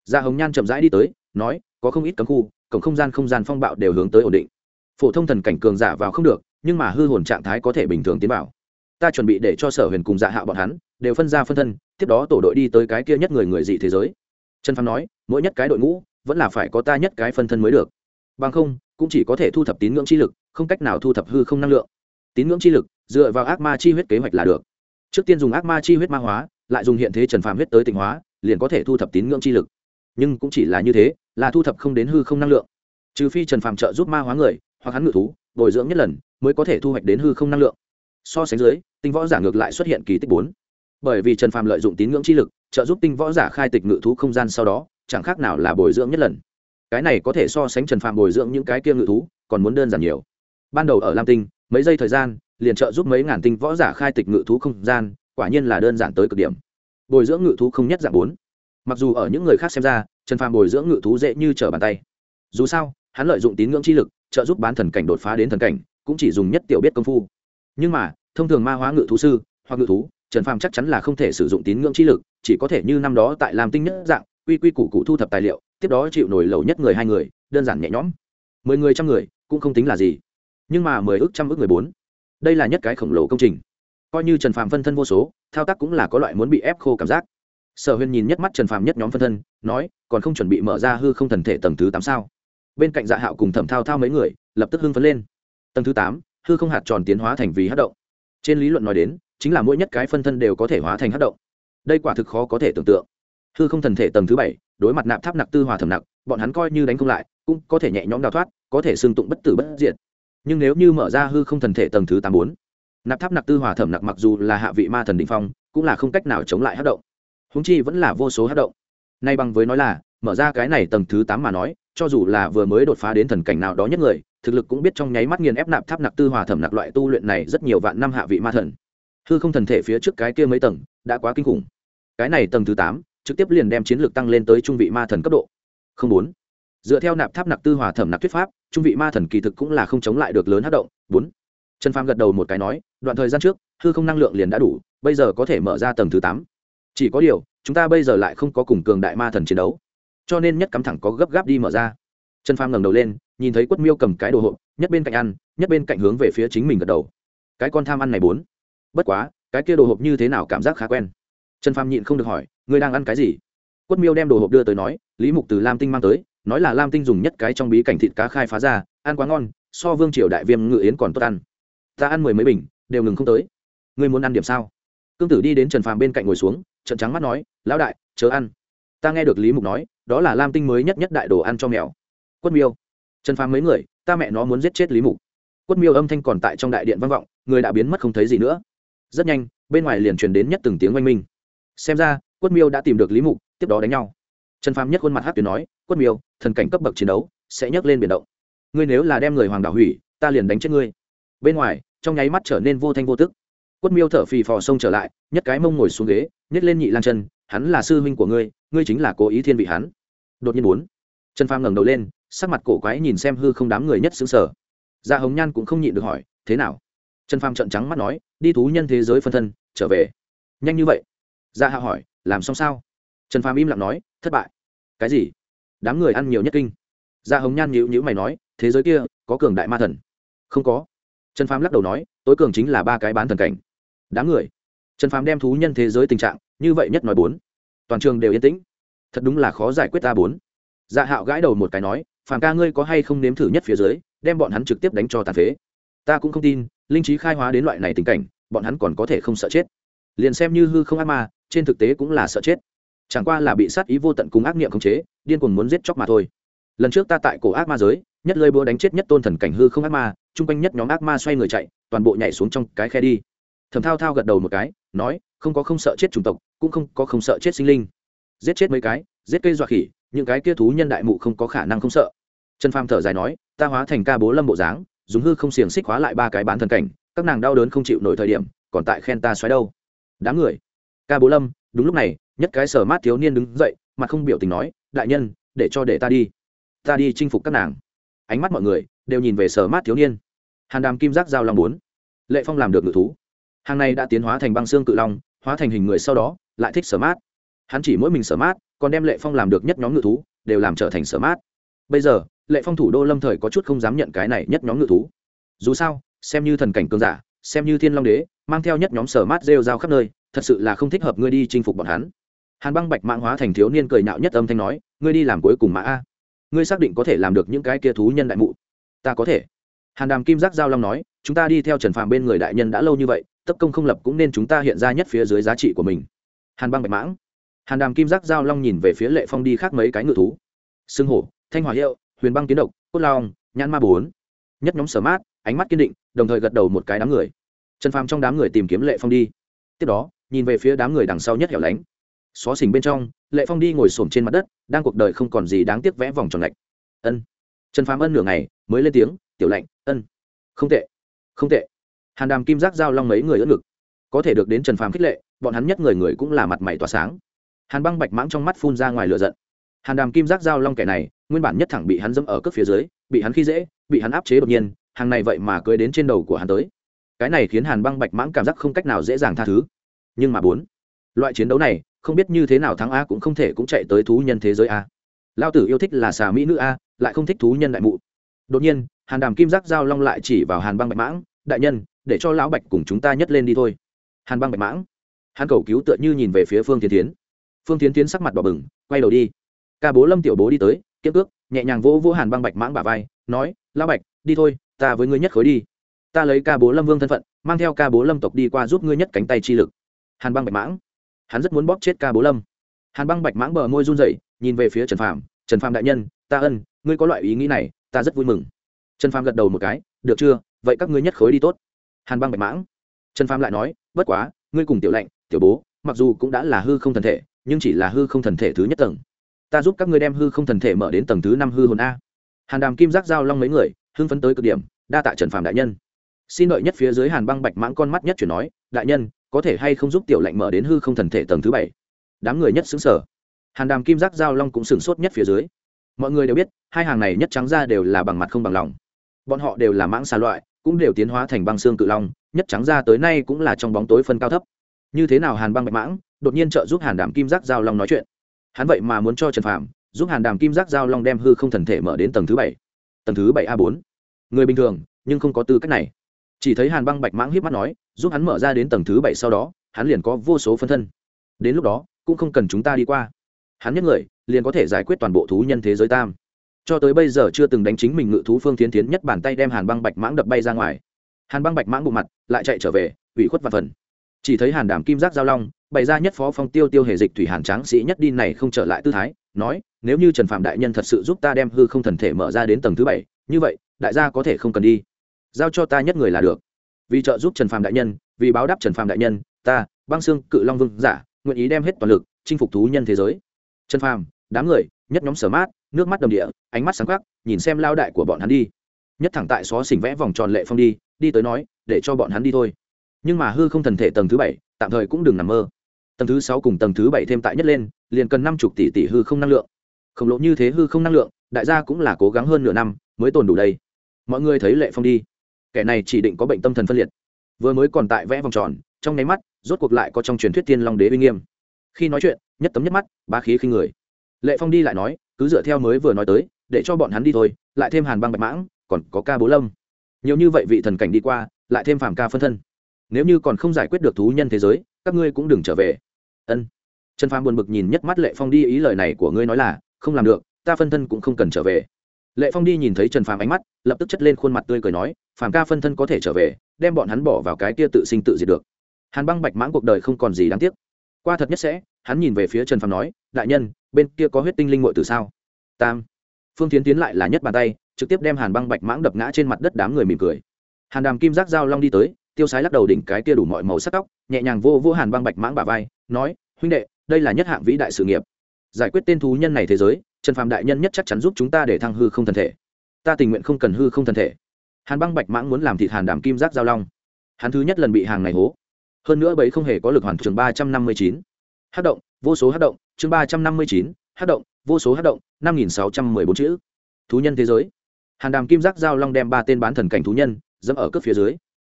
Gia hồng nhan chậm rãi đi tới, nói, có không ít cấm khu, cổng không gian không gian phong bạo đều hướng tới ổn định. Phổ thông thần cảnh cường giả vào không được, nhưng mà hư hồn trạng thái có thể bình thường tiến vào. Ta chuẩn bị để cho sở huyền cùng dạ hạo bọn hắn, đều phân ra phân thân, tiếp đó tổ đội đi tới cái kia nhất người người dị thế giới. Trần phàm nói, mỗi nhất cái đội ngũ, vẫn là phải có ta nhất cái phân thân mới được. Bằng không, cũng chỉ có thể thu thập tín ngưỡng chi lực, không cách nào thu thập hư không năng lượng. Tín ngưỡng chi lực, dựa vào ác ma chi huyết kế hoạch là được trước tiên dùng ác ma chi huyết ma hóa, lại dùng hiện thế trần phàm huyết tới tịnh hóa, liền có thể thu thập tín ngưỡng chi lực. Nhưng cũng chỉ là như thế, là thu thập không đến hư không năng lượng. Trừ phi trần phàm trợ giúp ma hóa người, hoặc hắn ngự thú, bồi dưỡng nhất lần, mới có thể thu hoạch đến hư không năng lượng. So sánh dưới, tinh võ giả ngược lại xuất hiện kỳ tích bốn. Bởi vì trần phàm lợi dụng tín ngưỡng chi lực, trợ giúp tinh võ giả khai tịch ngự thú không gian sau đó, chẳng khác nào là bồi dưỡng nhất lần. Cái này có thể so sánh trần phàm bồi dưỡng những cái kia ngự thú, còn muốn đơn giản nhiều. Ban đầu ở lam tinh, mấy giây thời gian liền trợ giúp mấy ngàn tinh võ giả khai tịch ngự thú không gian, quả nhiên là đơn giản tới cực điểm. Bồi dưỡng ngự thú không nhất dạng bốn. Mặc dù ở những người khác xem ra, trần phàm bồi dưỡng ngự thú dễ như trở bàn tay. Dù sao, hắn lợi dụng tín ngưỡng chi lực, trợ giúp bán thần cảnh đột phá đến thần cảnh, cũng chỉ dùng nhất tiểu biết công phu. Nhưng mà, thông thường ma hóa ngự thú sư, hoặc ngự thú, trần phàm chắc chắn là không thể sử dụng tín ngưỡng chi lực, chỉ có thể như năm đó tại làm tinh nhất dạng, quy quy củ cụ thu thập tài liệu, tiếp đó chịu nổi lầu nhất người hai người, đơn giản nhẹ nhõm. Mười người trăm người, cũng không tính là gì. Nhưng mà mười ước trăm ước người bốn đây là nhất cái khổng lồ công trình. Coi như trần phàm phân thân vô số, thao tác cũng là có loại muốn bị ép khô cảm giác. Sở huyền nhìn nhất mắt trần phàm nhất nhóm phân thân, nói, còn không chuẩn bị mở ra hư không thần thể tầng thứ tám sao? Bên cạnh dạ hạo cùng thẩm thao thao mấy người, lập tức hưng phấn lên. Tầng thứ tám, hư không hạt tròn tiến hóa thành vì hát động. Trên lý luận nói đến, chính là mỗi nhất cái phân thân đều có thể hóa thành hát động. Đây quả thực khó có thể tưởng tượng. Hư không thần thể tầng thứ bảy, đối mặt nạp tháp nặc tư hòa thẩm nặc, bọn hắn coi như đánh không lại, cũng có thể nhẹ nhõm đào thoát, có thể xương tụng bất tử bất diệt nhưng nếu như mở ra hư không thần thể tầng thứ tám bốn, nạp tháp nạp tư hòa thẩm nặc mặc dù là hạ vị ma thần định phong, cũng là không cách nào chống lại hát động. Húng chi vẫn là vô số hát động. Nay bằng với nói là, mở ra cái này tầng thứ tám mà nói, cho dù là vừa mới đột phá đến thần cảnh nào đó nhất người, thực lực cũng biết trong nháy mắt nghiền ép nạp tháp nạp tư hòa thẩm nặc loại tu luyện này rất nhiều vạn năm hạ vị ma thần. Hư không thần thể phía trước cái kia mấy tầng, đã quá kinh khủng. Cái này tầng thứ tám, trực tiếp liền đem chiến lược tăng lên tới trung vị ma thần cấp độ. Không bốn dựa theo nạp tháp nạp tư hòa thẩm nạp thuyết pháp, trung vị ma thần kỳ thực cũng là không chống lại được lớn hát động. Bốn. Trần phàm gật đầu một cái nói, đoạn thời gian trước, hư không năng lượng liền đã đủ, bây giờ có thể mở ra tầng thứ tám. Chỉ có điều, chúng ta bây giờ lại không có cùng cường đại ma thần chiến đấu, cho nên nhất cắm thẳng có gấp gáp đi mở ra. Trần phàm ngẩng đầu lên, nhìn thấy quất miêu cầm cái đồ hộp, nhất bên cạnh ăn, nhất bên cạnh hướng về phía chính mình gật đầu. Cái con tham ăn này bốn. Bất quá, cái kia đồ hộp như thế nào cảm giác khá quen. Trần phàm nhịn không được hỏi, ngươi đang ăn cái gì? Quất miêu đem đồ hộp đưa tới nói, lý mục từ lam tinh mang tới nói là lam tinh dùng nhất cái trong bí cảnh thịt cá khai phá ra, ăn quá ngon, so vương triều đại viêm ngự yến còn tốt ăn. Ta ăn mười mấy bình, đều ngừng không tới. Ngươi muốn ăn điểm sao? Cương tử đi đến trần phàm bên cạnh ngồi xuống trận trắng mắt nói, lão đại, chớ ăn. Ta nghe được lý mục nói, đó là lam tinh mới nhất nhất đại đồ ăn cho mèo. Quất miêu. Trần phàm mấy người, ta mẹ nó muốn giết chết lý mục. Quất miêu âm thanh còn tại trong đại điện vang vọng, người đã biến mất không thấy gì nữa. Rất nhanh, bên ngoài liền truyền đến nhất từng tiếng oanh minh. Xem ra, quất miêu đã tìm được lý mục, tiếp đó đánh nhau. Trần phàm nhất khuôn mặt hát tuyến nói quất miêu, thần cảnh cấp bậc chiến đấu, sẽ nhấc lên biển động. Ngươi nếu là đem người hoàng đảo hủy, ta liền đánh chết ngươi. Bên ngoài, trong nháy mắt trở nên vô thanh vô tức. Quất miêu thở phì phò sông trở lại nhất cái mông ngồi xuống ghế, nhét lên nhị lan chân, hắn là sư huynh của ngươi ngươi chính là cố ý thiên vị hắn. Đột nhiên bốn, trần phàm ngẩng đầu lên, sắc mặt cổ quái nhìn xem hư không đám người nhất xứng sở gia hồng nhan cũng không nhịn được hỏi, thế nào? Trần phàm trợn trắng mắt nói, đi thú nhân thế giới phân thân, trở về. Nhanh như vậy? Gia hạ hỏi, làm xong sao? Trần phàm im lặng nói, thất bại. Cái gì? Đám người ăn nhiều nhất kinh. Gia hồng nhan nhữ nhữ mày nói, thế giới kia, có cường đại ma thần? Không có. Trần phàm lắc đầu nói, tối cường chính là ba cái bán thần cảnh. Đám người? Trần phàm đem thú nhân thế giới tình trạng, như vậy nhất nói bốn. Toàn trường đều yên tĩnh. Thật đúng là khó giải quyết ta bốn. Dạ hạo gãi đầu một cái nói, phàm ca ngươi có hay không nếm thử nhất phía dưới, đem bọn hắn trực tiếp đánh cho tàn phế? Ta cũng không tin, linh trí khai hóa đến loại này tình cảnh, bọn hắn còn có thể không sợ chết. Liền xem như hư không ác ma, trên thực tế cũng là sợ chết chẳng qua là bị sát ý vô tận cùng ác niệm khống chế, điên cuồng muốn giết chóc mà thôi. Lần trước ta tại cổ ác ma giới, nhất lơi búa đánh chết nhất tôn thần cảnh hư không ác ma, chung quanh nhất nhóm ác ma xoay người chạy, toàn bộ nhảy xuống trong cái khe đi. Thầm thao thao gật đầu một cái, nói, không có không sợ chết chủng tộc, cũng không có không sợ chết sinh linh. Giết chết mấy cái, giết cây dọa khỉ, những cái kia thú nhân đại mụ không có khả năng không sợ. Trần pham thở dài nói, ta hóa thành ca bố lâm bộ dáng, dùng hư không xiềng xích hóa lại ba cái bán thần cảnh, các nàng đau đớn không chịu nổi thời điểm, còn tại khen ta xoáy đâu. Đám người, ca bố lâm, đúng lúc này nhất cái sở mát thiếu niên đứng dậy, mặt không biểu tình nói, đại nhân, để cho để ta đi. Ta đi chinh phục các nàng. Ánh mắt mọi người đều nhìn về sở mát thiếu niên. Hàn đàm kim giác giao long bốn. Lệ phong làm được ngự thú. Hàng này đã tiến hóa thành băng xương cự long, hóa thành hình người sau đó, lại thích sở mát. Hắn chỉ mỗi mình sở mát, còn đem lệ phong làm được nhất nhóm ngự thú, đều làm trở thành sở mát. Bây giờ, lệ phong thủ đô lâm thời có chút không dám nhận cái này nhất nhóm ngự thú. Dù sao, xem như thần cảnh cường giả, xem như thiên long đế, mang theo nhất nhóm sở mát rêu rao khắp nơi, thật sự là không thích hợp ngươi đi chinh phục bọn hắn hàn băng bạch mạng hóa thành thiếu niên cười nhạo nhất âm thanh nói, ngươi đi làm cuối cùng mã a. Ngươi xác định có thể làm được những cái kia thú nhân đại mụ. Ta có thể. Hàn đàm kim giác giao long nói, chúng ta đi theo trần phàm bên người đại nhân đã lâu như vậy, tấp công không lập cũng nên chúng ta hiện ra nhất phía dưới giá trị của mình. Hàn băng bạch mãng. Hàn đàm kim giác giao long nhìn về phía lệ phong đi khác mấy cái ngự thú. Xương hổ, thanh hỏa hiệu, huyền băng kiến độc, cốt long, nhãn ma bốn. Nhất nhóm sở mát, ánh mắt kiên định, đồng thời gật đầu một cái đám người. Trần phàm trong đám người tìm kiếm lệ phong đi. Tiếp đó, nhìn về phía đám người đằng sau nhất hẻo lánh xó xỉnh bên trong, lệ phong đi ngồi xổm trên mặt đất, đang cuộc đời không còn gì đáng tiếc vẽ vòng tròn lạnh ân. Trần phàm ân nửa ngày, mới lên tiếng, tiểu lạnh ân. Không tệ không tệ. Hàn đàm kim giác giao long mấy người ớt ngực. Có thể được đến trần phàm khích lệ, bọn hắn nhất người người cũng là mặt mày tỏa sáng. Hàn băng bạch mãng trong mắt phun ra ngoài lửa giận. Hàn đàm kim giác giao long kẻ này, nguyên bản nhất thẳng bị hắn dẫm ở cước phía dưới, bị hắn khi dễ, bị hắn áp chế đột nhiên, hàng này vậy mà cưới đến trên đầu của hắn tới. Cái này khiến hàn băng bạch mãng cảm giác không cách nào dễ dàng tha thứ. Nhưng mà bốn, loại chiến đấu này không biết như thế nào thắng a cũng không thể cũng chạy tới thú nhân thế giới a. Lao tử yêu thích là xà mỹ nữ a, lại không thích thú nhân đại mụ. Đột nhiên, hàn đàm kim giác giao long lại chỉ vào hàn băng bạch mãng, đại nhân, để cho lão bạch cùng chúng ta nhất lên đi thôi. Hàn băng bạch mãng hàn cầu cứu tựa như nhìn về phía phương tiến tiến phương tiến tiến sắc mặt đỏ bừng, quay đầu đi. Ca bố lâm tiểu bố đi tới, kiếp ước, nhẹ nhàng vỗ vỗ hàn băng bạch mãng bả vai, nói, lão bạch, đi thôi, ta với ngươi nhất khối đi. Ta lấy ca bố lâm vương thân phận, mang theo ca bố lâm tộc đi qua giúp ngươi nhất cánh tay chi lực. Hàn băng bạch mãng hắn rất muốn bóp chết ca bố lâm. Hàn băng bạch mãng bờ môi run rẩy, nhìn về phía trần phàm. Trần phàm đại nhân, ta ân, ngươi có loại ý nghĩ này, ta rất vui mừng. Trần phàm gật đầu một cái, được chưa, vậy các ngươi nhất khối đi tốt. Hàn băng bạch mãng. Trần phàm lại nói, bất quá, ngươi cùng tiểu lệnh tiểu bố, mặc dù cũng đã là hư không thần thể, nhưng chỉ là hư không thần thể thứ nhất tầng. Ta giúp các ngươi đem hư không thần thể mở đến tầng thứ năm hư hồn a. Hàn đàm kim giác giao long mấy người, hưng phấn tới cực điểm, đa tạ trần phàm đại nhân. Xin đợi nhất phía dưới hàn băng bạch mãng con mắt nhất chuyển nói, đại nhân có thể hay không giúp tiểu lệnh mở đến hư không thần thể tầng thứ bảy. Đám người nhất xứng sở hàn đàm kim giác giao long cũng sửng sốt nhất phía dưới. Mọi người đều biết, hai hàng này nhất trắng ra đều là bằng mặt không bằng lòng. Bọn họ đều là mãng xa loại, cũng đều tiến hóa thành băng xương cự long, nhất trắng ra tới nay cũng là trong bóng tối phân cao thấp. Như thế nào hàn băng bạch mãng đột nhiên trợ giúp hàn đàm kim giác giao long nói chuyện? Hắn vậy mà muốn cho trần phạm giúp hàn đàm kim giác giao long đem hư không thần thể mở đến tầng thứ bảy. Tầng thứ bảy a bốn. Người bình thường, nhưng không có tư cách này. Chỉ thấy hàn băng bạch mãng hiếp mắt nói giúp hắn mở ra đến tầng thứ bảy sau đó, hắn liền có vô số phân thân. Đến lúc đó, cũng không cần chúng ta đi qua. Hắn nhất người, liền có thể giải quyết toàn bộ thú nhân thế giới tam. Cho tới bây giờ chưa từng đánh chính mình ngự thú phương tiến tiến nhất bàn tay đem hàn băng bạch mãng đập bay ra ngoài. Hàn băng bạch mãng bộ mặt, lại chạy trở về, ủy khuất và phần. Chỉ thấy hàn đảm kim giác giao long, bày ra nhất phó phong tiêu tiêu hề dịch thủy hàn tráng sĩ nhất đi này không trở lại tư thái, nói, nếu như trần phạm đại nhân thật sự giúp ta đem hư không thần thể mở ra đến tầng thứ bảy, như vậy, đại gia có thể không cần đi. Giao cho ta nhất người là được vì trợ giúp trần phàm đại nhân, vì báo đáp trần phàm đại nhân, ta, băng xương cự long vương giả, nguyện ý đem hết toàn lực, chinh phục thú nhân thế giới. Trần phàm, đám người, nhất nhóm sở mát, nước mắt đầm địa, ánh mắt sáng khắc, nhìn xem lao đại của bọn hắn đi. Nhất thẳng tại xó xỉnh vẽ vòng tròn lệ phong đi đi tới nói, để cho bọn hắn đi thôi. Nhưng mà hư không thần thể tầng thứ bảy, tạm thời cũng đừng nằm mơ. Tầng thứ sáu cùng tầng thứ bảy thêm tại nhất lên, liền cần năm chục tỷ tỷ hư không năng lượng. Khổng lồ như thế hư không năng lượng, đại gia cũng là cố gắng hơn nửa năm mới tồn đủ đây. Mọi người thấy lệ phong đi kẻ này chỉ định có bệnh tâm thần phân liệt. Vừa mới còn tại vẽ vòng tròn, trong nháy mắt, rốt cuộc lại có trong truyền thuyết tiên long đế uy nghiêm. Khi nói chuyện, nhất tấm nhất mắt ba khí khi người. Lệ phong đi lại nói, cứ dựa theo mới vừa nói tới, để cho bọn hắn đi thôi, lại thêm hàn băng bạch mãng, còn có ca bố lâm. Nhiều như vậy vị thần cảnh đi qua, lại thêm phàm ca phân thân. Nếu như còn không giải quyết được thú nhân thế giới, các ngươi cũng đừng trở về. Ân. Trần phàm buồn bực nhìn nhất mắt lệ phong đi, ý lời này của ngươi nói là, không làm được, ta phân thân cũng không cần trở về. Lệ phong đi nhìn thấy trần phàm ánh mắt, lập tức chất lên khuôn mặt tươi cười nói phàm ca phân thân có thể trở về, đem bọn hắn bỏ vào cái kia tự sinh tự diệt được. Hàn băng bạch mãng cuộc đời không còn gì đáng tiếc. Qua thật nhất sẽ, hắn nhìn về phía trần phàm nói, đại nhân, bên kia có huyết tinh linh ngội từ sao? Tam. Phương tiến tiến lại là nhất bàn tay, trực tiếp đem hàn băng bạch mãng đập ngã trên mặt đất đám người mỉm cười. Hàn đàm kim giác dao long đi tới, tiêu sái lắc đầu đỉnh cái kia đủ mọi màu sắc tóc, nhẹ nhàng vô vô hàn băng bạch mãng bà vai, nói, huynh đệ, đây là nhất hạng vĩ đại sự nghiệp. Giải quyết tên thú nhân này thế giới, trần phàm đại nhân nhất chắc chắn giúp chúng ta để thăng hư không thân thể. Ta tình nguyện không cần hư không thân thể hàn băng bạch mãng muốn làm thịt hàn đàm kim giác giao long. Hắn thứ nhất lần bị hàng này hố. Hơn nữa bấy không hề có lực hoàn trường ba trăm năm mươi chín. Hát động, vô số hát động, chương ba trăm năm mươi chín hát động, vô số hát động, năm nghìn sáu trăm mười bốn chữ. Thú nhân thế giới. Hàn đàm kim giác giao long đem ba tên bán thần cảnh thú nhân, dẫm ở cướp phía dưới.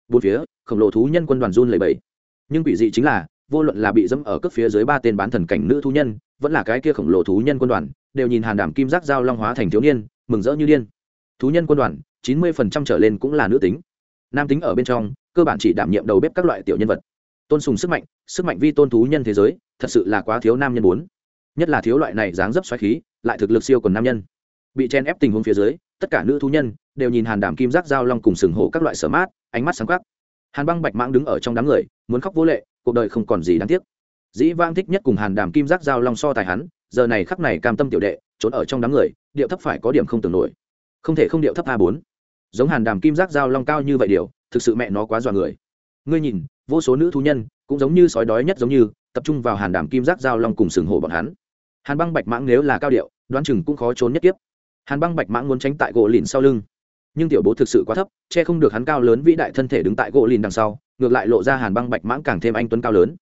Bốn phía, khổng lồ thú nhân quân đoàn run lầy bẫy nhưng quỷ dị chính là, vô luận là bị dẫm ở cướp phía dưới ba tên bán thần cảnh nữ thú nhân, vẫn là cái kia khổng lồ thú nhân quân đoàn, đều nhìn hàn đàm kim giác giao long hóa thành thiếu niên, mừng rỡ như điên. Thú nhân quân đoàn chín mươi phần trăm trở lên cũng là nữ tính. Nam tính ở bên trong, cơ bản chỉ đảm nhiệm đầu bếp các loại tiểu nhân vật. Tôn sùng sức mạnh sức mạnh vi tôn thú nhân thế giới, thật sự là quá thiếu nam nhân bốn. Nhất là thiếu loại này dáng dấp xoáy khí, lại thực lực siêu còn nam nhân. Bị chen ép tình huống phía dưới, tất cả nữ thú nhân đều nhìn hàn đảm kim giác giao long cùng sừng hổ các loại sở mát, ánh mắt sáng khắc hàn băng bạch mãng đứng ở trong đám người, muốn khóc vô lệ, cuộc đời không còn gì đáng tiếc. Dĩ vang thích nhất cùng hàn đàm kim giác giao long so tài hắn, giờ này khắc này cam tâm tiểu đệ, trốn ở trong đám người, điệu thấp phải có điểm không tưởng nổi. Không thể không điệu thấp a bốn giống hàn đàm kim giác giao long cao như vậy điều, thực sự mẹ nó quá dọa người. Ngươi nhìn, vô số nữ thú nhân, cũng giống như sói đói nhất giống như, tập trung vào hàn đàm kim giác giao long cùng sừng hổ bọn hắn. Hàn băng bạch mãng nếu là cao điệu, đoán chừng cũng khó trốn nhất tiếp hàn băng bạch mãng muốn tránh tại gỗ lìn sau lưng. Nhưng tiểu bố thực sự quá thấp, che không được hắn cao lớn vĩ đại thân thể đứng tại gỗ lìn đằng sau, ngược lại lộ ra hàn băng bạch mãng càng thêm anh tuấn cao lớn.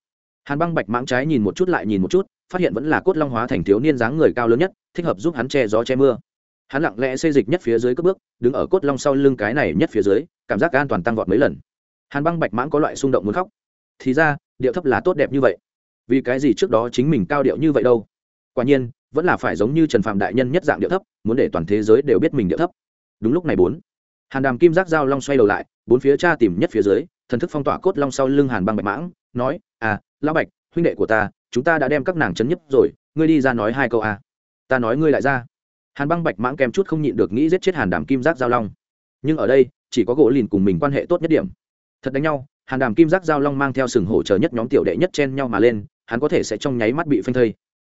Hàn băng bạch mãng trái nhìn một chút lại nhìn một chút, phát hiện vẫn là cốt long hóa thành thiếu niên dáng người cao lớn nhất, thích hợp giúp hắn che gió che mưa hắn lặng lẽ xây dịch nhất phía dưới cất bước, đứng ở cốt long sau lưng cái này nhất phía dưới, cảm giác an toàn tăng vọt mấy lần. Hàn băng bạch mãng có loại xung động muốn khóc. Thì ra, điệu thấp là tốt đẹp như vậy. Vì cái gì trước đó chính mình cao điệu như vậy đâu? Quả nhiên, vẫn là phải giống như trần phạm đại nhân nhất dạng điệu thấp, muốn để toàn thế giới đều biết mình điệu thấp. Đúng lúc này bốn, hàn đàm kim giác giao long xoay đầu lại, bốn phía cha tìm nhất phía dưới, thần thức phong tỏa cốt long sau lưng hàn băng bạch mãng, nói à lão bạch, huynh đệ của ta, chúng ta đã đem các nàng chấn nhấp rồi, ngươi đi ra nói hai câu à. ta nói ngươi lại ra hàn băng bạch mãng kèm chút không nhịn được nghĩ giết chết hàn đàm kim giác giao long. Nhưng ở đây, chỉ có gỗ lìn cùng mình quan hệ tốt nhất điểm. Thật đánh nhau, hàn đàm kim giác giao long mang theo sừng hổ chờ nhất nhóm tiểu đệ nhất chen nhau mà lên, hắn có thể sẽ trong nháy mắt bị phanh thây.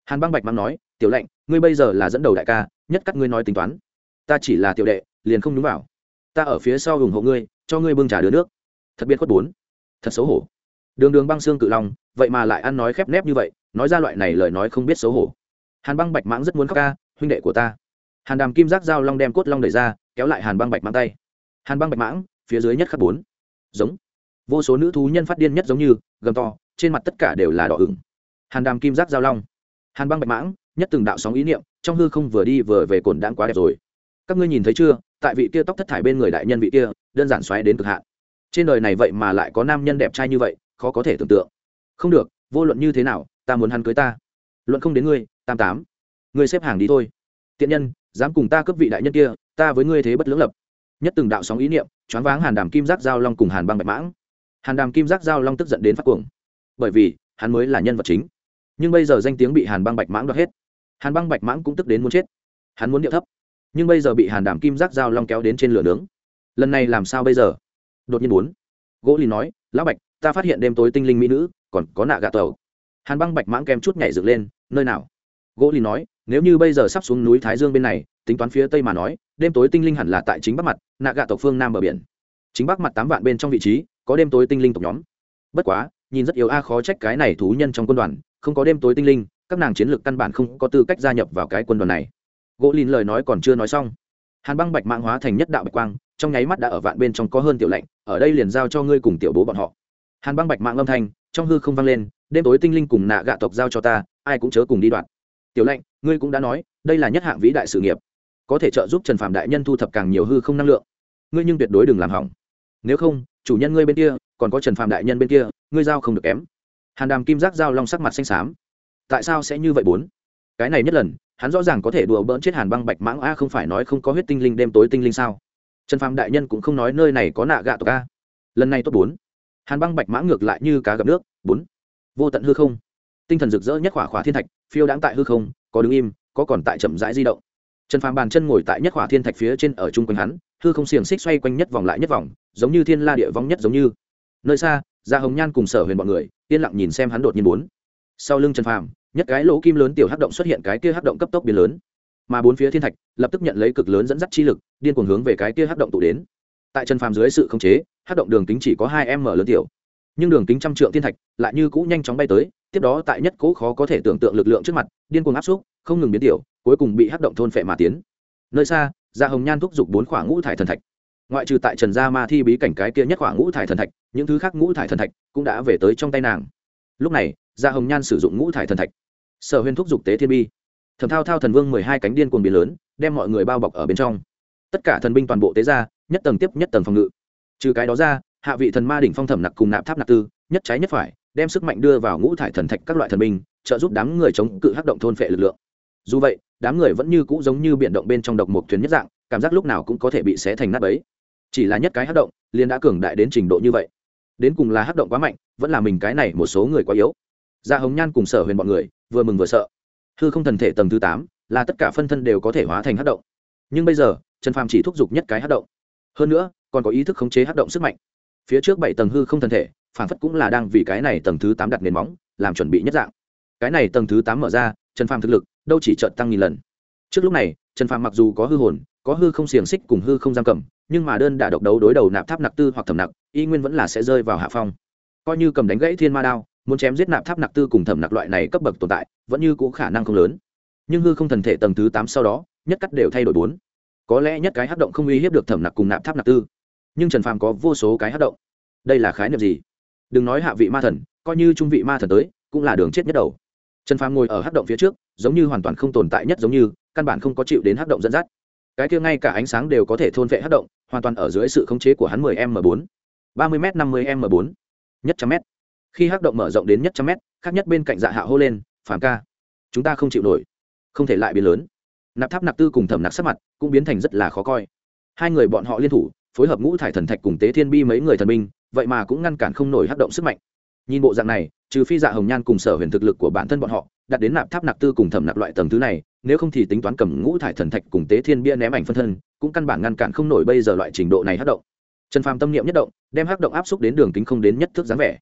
Hàn băng bạch mãng nói, tiểu lệnh, ngươi bây giờ là dẫn đầu đại ca, nhất cắt ngươi nói tính toán. Ta chỉ là tiểu đệ, liền không đúng vào. Ta ở phía sau ủng hộ ngươi, cho ngươi bưng trả đứa nước. Thật biết khuất bốn. Thật xấu hổ. Đường đường băng xương cự long, vậy mà lại ăn nói khép nép như vậy, nói ra loại này lời nói không biết xấu hổ. Hàn băng bạch mãng rất muốn khóc ca, huynh đệ của ta hàn đàm kim giác dao long đem cốt long đẩy ra, kéo lại hàn băng bạch mãng tay. Hàn băng bạch mãng, phía dưới nhất khắc bốn. Giống. Vô số nữ thú nhân phát điên nhất giống như, gầm to, trên mặt tất cả đều là đỏ ửng. Hàn đàm kim giác giao long. Hàn băng bạch mãng, nhất từng đạo sóng ý niệm, trong hư không vừa đi vừa về cồn đãng quá đẹp rồi. Các ngươi nhìn thấy chưa, tại vị kia tóc thất thải bên người đại nhân vị kia, đơn giản xoáy đến cực hạn. Trên đời này vậy mà lại có nam nhân đẹp trai như vậy, khó có thể tưởng tượng. Không được, vô luận như thế nào, ta muốn hắn cưới ta. Luận không đến ngươi, tam tám. Ngươi xếp hàng đi thôi. Tiện nhân dám cùng ta cướp vị đại nhân kia, ta với ngươi thế bất lưỡng lập. Nhất từng đạo sóng ý niệm, choáng váng hàn đàm kim giác giao long cùng hàn băng bạch mãng. Hàn đàm kim giác giao long tức giận đến phát cuồng. Bởi vì, hắn mới là nhân vật chính. Nhưng bây giờ danh tiếng bị hàn băng bạch mãng đoạt hết. Hàn băng bạch mãng cũng tức đến muốn chết. Hắn muốn điệu thấp. Nhưng bây giờ bị hàn đàm kim giác giao long kéo đến trên lửa nướng. Lần này làm sao bây giờ? Đột nhiên bốn. Gỗ lì nói, lão bạch, ta phát hiện đêm tối tinh linh mỹ nữ, còn có nạ gà tàu hàn băng bạch mãng kem chút nhảy dựng lên, nơi nào? Gỗ lì nói nếu như bây giờ sắp xuống núi thái dương bên này, tính toán phía tây mà nói, đêm tối tinh linh hẳn là tại chính bắc mặt, nạ gạ tộc phương nam bờ biển. Chính bắc mặt tám vạn bên trong vị trí, có đêm tối tinh linh tộc nhóm. Bất quá, nhìn rất yếu a, khó trách cái này thú nhân trong quân đoàn, không có đêm tối tinh linh, các nàng chiến lược căn bản không có tư cách gia nhập vào cái quân đoàn này. Gỗ lìn lời nói còn chưa nói xong, hàn băng bạch mạng hóa thành nhất đạo bạch quang, trong nháy mắt đã ở vạn bên trong có hơn tiểu lệnh ở đây liền giao cho ngươi cùng tiểu bố bọn họ. Hàn băng bạch mạng âm thanh, trong hư không vang lên, đêm tối tinh linh cùng nạ gạ tộc giao cho ta, ai cũng chớ cùng đi đoạn. Tiểu lệnh ngươi cũng đã nói, đây là nhất hạng vĩ đại sự nghiệp, có thể trợ giúp trần phạm đại nhân thu thập càng nhiều hư không năng lượng. Ngươi nhưng tuyệt đối đừng làm hỏng. Nếu không, chủ nhân ngươi bên kia, còn có trần phạm đại nhân bên kia, ngươi giao không được kém. Hàn đàm kim giác giao long sắc mặt xanh xám. Tại sao sẽ như vậy bốn? Cái này nhất lần, hắn rõ ràng có thể đùa bỡn chết hàn băng bạch mãng a, không phải nói không có huyết tinh linh đêm tối tinh linh sao? Trần Phạm đại nhân cũng không nói nơi này có nạ gạ tộc a. Lần này tốt bốn. Hàn băng bạch mãng ngược lại như cá gặp nước, bốn. Vô tận hư không. Tinh thần rực rỡ nhất khỏa khỏa thiên thạch, phiêu đáng tại hư không có đứng im, có còn tại chậm rãi di động. Trần phàm bàn chân ngồi tại nhất hỏa thiên thạch phía trên ở chung quanh hắn, hư không xiềng xích xoay quanh nhất vòng lại nhất vòng, giống như thiên la địa vong nhất giống như. Nơi xa, gia hồng nhan cùng sở huyền bọn người, yên lặng nhìn xem hắn đột nhiên bốn. Sau lưng trần phàm, nhất cái lỗ kim lớn tiểu hắc động xuất hiện cái kia hắc động cấp tốc biến lớn. Mà bốn phía thiên thạch, lập tức nhận lấy cực lớn dẫn dắt chi lực, điên cuồng hướng về cái kia hắc động tụ đến. Tại trần phàm dưới sự khống chế, hắc động đường kính chỉ có hai m lớn tiểu. Nhưng đường kính trăm trượng thiên thạch lại như cũ nhanh chóng bay tới tiếp đó tại nhất cố khó có thể tưởng tượng lực lượng trước mặt, điên cuồng áp xúc, không ngừng biến tiểu, cuối cùng bị hắc động thôn phệ mà tiến. Nơi xa gia hồng nhan thúc giục bốn khoảng ngũ thải thần thạch. Ngoại trừ tại trần gia ma thi bí cảnh cái kia nhất khoảng ngũ thải thần thạch, những thứ khác ngũ thải thần thạch cũng đã về tới trong tay nàng. Lúc này gia hồng nhan sử dụng ngũ thải thần thạch. Sở huyền thúc giục tế thiên bi. Thẩm thao thao thần vương mười hai cánh điên cuồng biến lớn, đem mọi người bao bọc ở bên trong. Tất cả thần binh toàn bộ tế ra, nhất tầng tiếp nhất tầng phòng ngự. Trừ cái đó ra, hạ vị thần ma đỉnh phong thẩm nặc cùng nạp tháp nạp tư, nhất trái nhất phải đem sức mạnh đưa vào ngũ thải thần thạch các loại thần binh, trợ giúp đám người chống cự hắc động thôn phệ lực lượng. Dù vậy, đám người vẫn như cũ giống như biển động bên trong độc một thuyền nhất dạng, cảm giác lúc nào cũng có thể bị xé thành nát bấy. Chỉ là nhất cái hắc động, liền đã cường đại đến trình độ như vậy. Đến cùng là hắc động quá mạnh, vẫn là mình cái này một số người quá yếu. Gia hồng nhan cùng sở huyền bọn người, vừa mừng vừa sợ. Hư không thần thể tầng thứ tám, là tất cả phân thân đều có thể hóa thành hắc động. Nhưng bây giờ, trần phàm chỉ thúc giục nhất cái hắc động. Hơn nữa, còn có ý thức khống chế hắc động sức mạnh. Phía trước bảy tầng hư không thần thể phản phất cũng là đang vì cái này tầng thứ tám đặt nền móng, làm chuẩn bị nhất dạng. Cái này tầng thứ tám mở ra, trần phàm thực lực, đâu chỉ trợn tăng nghìn lần. Trước lúc này, trần phàm mặc dù có hư hồn, có hư không xiềng xích cùng hư không giam cầm, nhưng mà đơn đả độc đấu đối đầu nạp tháp nặc tư hoặc thẩm nặc, y nguyên vẫn là sẽ rơi vào hạ phong. Coi như cầm đánh gãy thiên ma đao, muốn chém giết nạp tháp nặc tư cùng thẩm nặc loại này cấp bậc tồn tại, vẫn như cũng khả năng không lớn. Nhưng hư không thần thể tầng thứ tám sau đó, nhất cắt đều thay đổi bốn. Có lẽ nhất cái hát động không uy hiếp được thẩm nặc cùng nạp tháp nặc tư. Nhưng trần phàm có vô số cái hát động. Đây là khái niệm gì? Đừng nói hạ vị ma thần, coi như trung vị ma thần tới, cũng là đường chết nhất đầu. Trần phàm ngồi ở hát động phía trước, giống như hoàn toàn không tồn tại nhất giống như, căn bản không có chịu đến hát động dẫn dắt. Cái kia ngay cả ánh sáng đều có thể thôn vệ hát động, hoàn toàn ở dưới sự khống chế của hắn 10 m 4 30 m 50 m 4 nhất trăm m. Khi hát động mở rộng đến nhất trăm m, khác nhất bên cạnh dạ hạ hô lên, phàm ca, chúng ta không chịu nổi. Không thể lại biến lớn. Nạp tháp nạp tư cùng thẩm nạp sắc mặt cũng biến thành rất là khó coi. Hai người bọn họ liên thủ phối hợp ngũ thải thần thạch cùng tế thiên bi mấy người thần binh, vậy mà cũng ngăn cản không nổi hát động sức mạnh. Nhìn bộ dạng này, trừ phi dạ hồng nhan cùng sở huyền thực lực của bản thân bọn họ đặt đến nạp tháp nạp tư cùng thẩm nạp loại tầng thứ này, nếu không thì tính toán cầm ngũ thải thần thạch cùng tế thiên bia ném ảnh phân thân, cũng căn bản ngăn cản không nổi bây giờ loại trình độ này hát động. Trần phàm tâm niệm nhất động, đem hát động áp xúc đến đường kính không đến nhất thước dáng vẻ.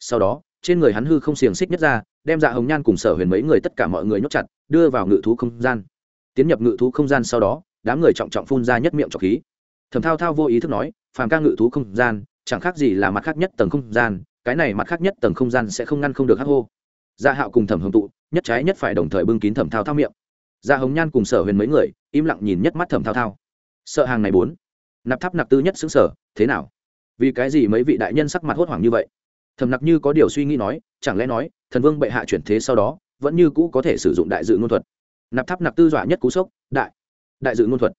Sau đó, trên người hắn hư không xiềng xích nhất ra, đem dạ hồng nhan cùng sở huyền mấy người tất cả mọi người nhốt chặt, đưa vào ngự thú không gian. Tiến nhập ngự thú không gian sau đó, đám người trọng trọng phun ra nhất miệng trọc khí thẩm thao thao vô ý thức nói, phàm ca ngự thú không gian, chẳng khác gì là mặt khác nhất tầng không gian, cái này mặt khác nhất tầng không gian sẽ không ngăn không được hắc hô. Gia hạo cùng thẩm hồng tụ, nhất trái nhất phải đồng thời bưng kín thẩm thao thao miệng. Gia hồng nhan cùng sở huyền mấy người, im lặng nhìn nhất mắt thẩm thao thao. Sợ hàng này bốn. Nạp tháp nạp tư nhất xứng sở, thế nào? Vì cái gì mấy vị đại nhân sắc mặt hốt hoảng như vậy? Thẩm nặc như có điều suy nghĩ nói, chẳng lẽ nói, thần vương bệ hạ chuyển thế sau đó, vẫn như cũ có thể sử dụng đại dự ngôn thuật? Nạp tháp nạp tư dọa nhất cú sốc, đại đại dự ngôn thuật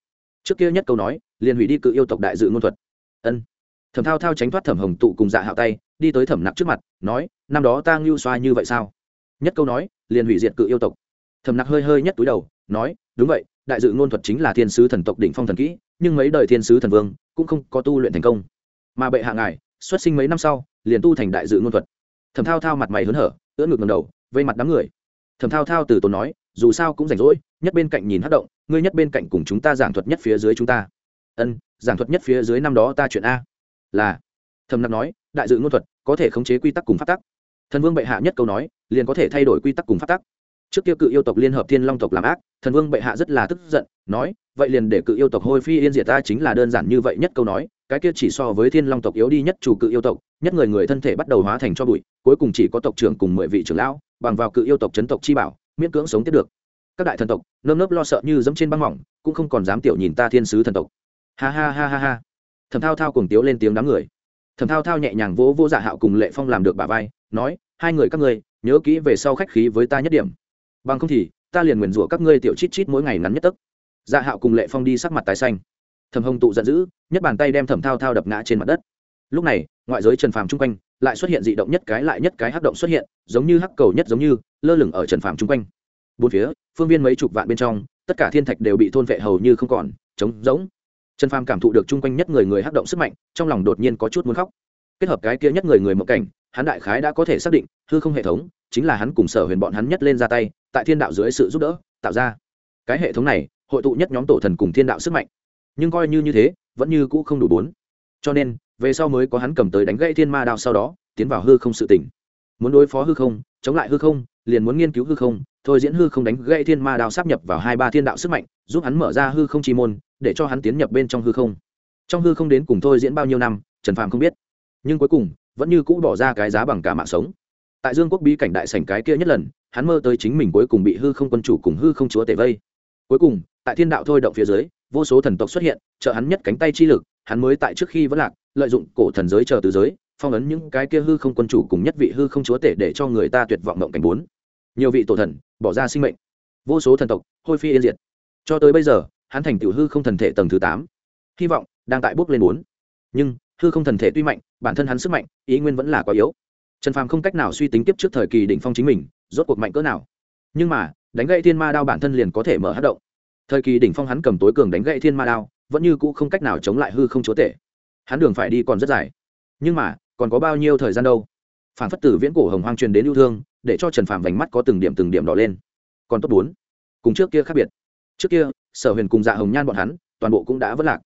trước kia nhất câu nói, liền hủy đi cự yêu tộc đại dự ngôn thuật. Ân. Thẩm thao thao tránh thoát thẩm hồng tụ cùng dạ hạo tay, đi tới thẩm nặc trước mặt, nói, năm đó ta ngưu xoa như vậy sao? Nhất câu nói, liền hủy diệt cự yêu tộc. Thẩm nặc hơi hơi nhất túi đầu, nói, đúng vậy, đại dự ngôn thuật chính là thiên sứ thần tộc đỉnh phong thần kỹ, nhưng mấy đời thiên sứ thần vương cũng không có tu luyện thành công. Mà bệ hạ ngài, xuất sinh mấy năm sau, liền tu thành đại dự ngôn thuật. Thẩm thao thao mặt mày hớn hở, ưỡn ngực ngầm đầu, vây mặt đám người. Thẩm thao thao từ tốn nói, dù sao cũng rảnh rỗi, nhất bên cạnh nhìn hát động ngươi nhất bên cạnh cùng chúng ta giảng thuật nhất phía dưới chúng ta. Ân, giảng thuật nhất phía dưới năm đó ta chuyện a. Là thầm nặc nói, đại dự ngôn thuật, có thể khống chế quy tắc cùng phát tắc. Thần vương bệ hạ nhất câu nói, liền có thể thay đổi quy tắc cùng phát tắc. Trước kia cự yêu tộc liên hợp thiên long tộc làm ác, thần vương bệ hạ rất là tức giận, nói, vậy liền để cự yêu tộc hôi phi yên diệt ta chính là đơn giản như vậy nhất câu nói, cái kia chỉ so với thiên long tộc yếu đi nhất chủ cự yêu tộc, nhất người người thân thể bắt đầu hóa thành cho bụi, cuối cùng chỉ có tộc trưởng cùng mười vị trưởng lão, bằng vào cự yêu tộc chấn tộc chi bảo, miễn cưỡng sống tiếp được các đại thần tộc, nơm nớp lo sợ như dẫm trên băng mỏng, cũng không còn dám tiểu nhìn ta thiên sứ thần tộc. Ha ha ha ha ha. Thầm thao thao cùng tiếu lên tiếng đám người. Thầm thao thao nhẹ nhàng vỗ vô dạ hạo cùng lệ phong làm được bà vai, nói, hai người các ngươi, nhớ kỹ về sau khách khí với ta nhất điểm. Bằng không thì, ta liền nguyền rủa các ngươi tiểu chít chít mỗi ngày ngắn nhất tức dạ hạo cùng lệ phong đi sắc mặt tái xanh. Thầm hồng tụ giận dữ, nhất bàn tay đem thầm thao thao đập ngã trên mặt đất. Lúc này, ngoại giới trần phàm chung quanh lại xuất hiện dị động nhất cái lại nhất cái hắc động xuất hiện, giống như hắc cầu nhất giống như, lơ lửng ở trần phàm chung quanh bốn phía, phương viên mấy chục vạn bên trong, tất cả thiên thạch đều bị thôn vệ hầu như không còn, trống rỗng. Trần phàm cảm thụ được chung quanh nhất người người hắc động sức mạnh, trong lòng đột nhiên có chút muốn khóc. Kết hợp cái kia nhất người người mộng cảnh, hắn đại khái đã có thể xác định, hư không hệ thống chính là hắn cùng sở huyền bọn hắn nhất lên ra tay, tại thiên đạo dưới sự giúp đỡ, tạo ra. Cái hệ thống này, hội tụ nhất nhóm tổ thần cùng thiên đạo sức mạnh. Nhưng coi như như thế, vẫn như cũ không đủ bốn. Cho nên, về sau mới có hắn cầm tới đánh gãy thiên ma đao sau đó, tiến vào hư không sự tỉnh muốn đối phó hư không, chống lại hư không, liền muốn nghiên cứu hư không, thôi diễn hư không đánh gãy thiên ma đao sắp nhập vào hai ba thiên đạo sức mạnh, giúp hắn mở ra hư không chi môn, để cho hắn tiến nhập bên trong hư không. Trong hư không đến cùng thôi diễn bao nhiêu năm, trần phàm không biết. Nhưng cuối cùng, vẫn như cũ bỏ ra cái giá bằng cả mạng sống. Tại dương quốc bí cảnh đại sảnh cái kia nhất lần, hắn mơ tới chính mình cuối cùng bị hư không quân chủ cùng hư không chúa tể vây. Cuối cùng, tại thiên đạo thôi động phía dưới, vô số thần tộc xuất hiện, trợ hắn nhất cánh tay chi lực, hắn mới tại trước khi vẫn lạc, lợi dụng cổ thần giới chờ từ giới phong ấn những cái kia hư không quân chủ cùng nhất vị hư không chúa tể để cho người ta tuyệt vọng mộng cảnh bốn. Nhiều vị tổ thần, bỏ ra sinh mệnh. Vô số thần tộc, hôi phi yên diệt. Cho tới bây giờ, hắn thành tiểu hư không thần thể tầng thứ tám. Hy vọng, đang tại bốc lên bốn. Nhưng, hư không thần thể tuy mạnh, bản thân hắn sức mạnh, ý nguyên vẫn là quá yếu. Trần phàm không cách nào suy tính tiếp trước thời kỳ đỉnh phong chính mình, rốt cuộc mạnh cỡ nào. Nhưng mà, đánh gậy thiên ma đao bản thân liền có thể mở hát động. Thời kỳ đỉnh phong hắn cầm tối cường đánh gậy thiên ma đao, vẫn như cũ không cách nào chống lại hư không chúa tể. Hắn đường phải đi còn rất dài. Nhưng mà còn có bao nhiêu thời gian đâu? Phản phất tử viễn cổ hồng hoang truyền đến yêu thương, để cho trần phàm vành mắt có từng điểm từng điểm đỏ lên. Còn tốt bốn, cùng trước kia khác biệt. Trước kia, sở huyền cùng dạ hồng nhan bọn hắn, toàn bộ cũng đã vất lạc.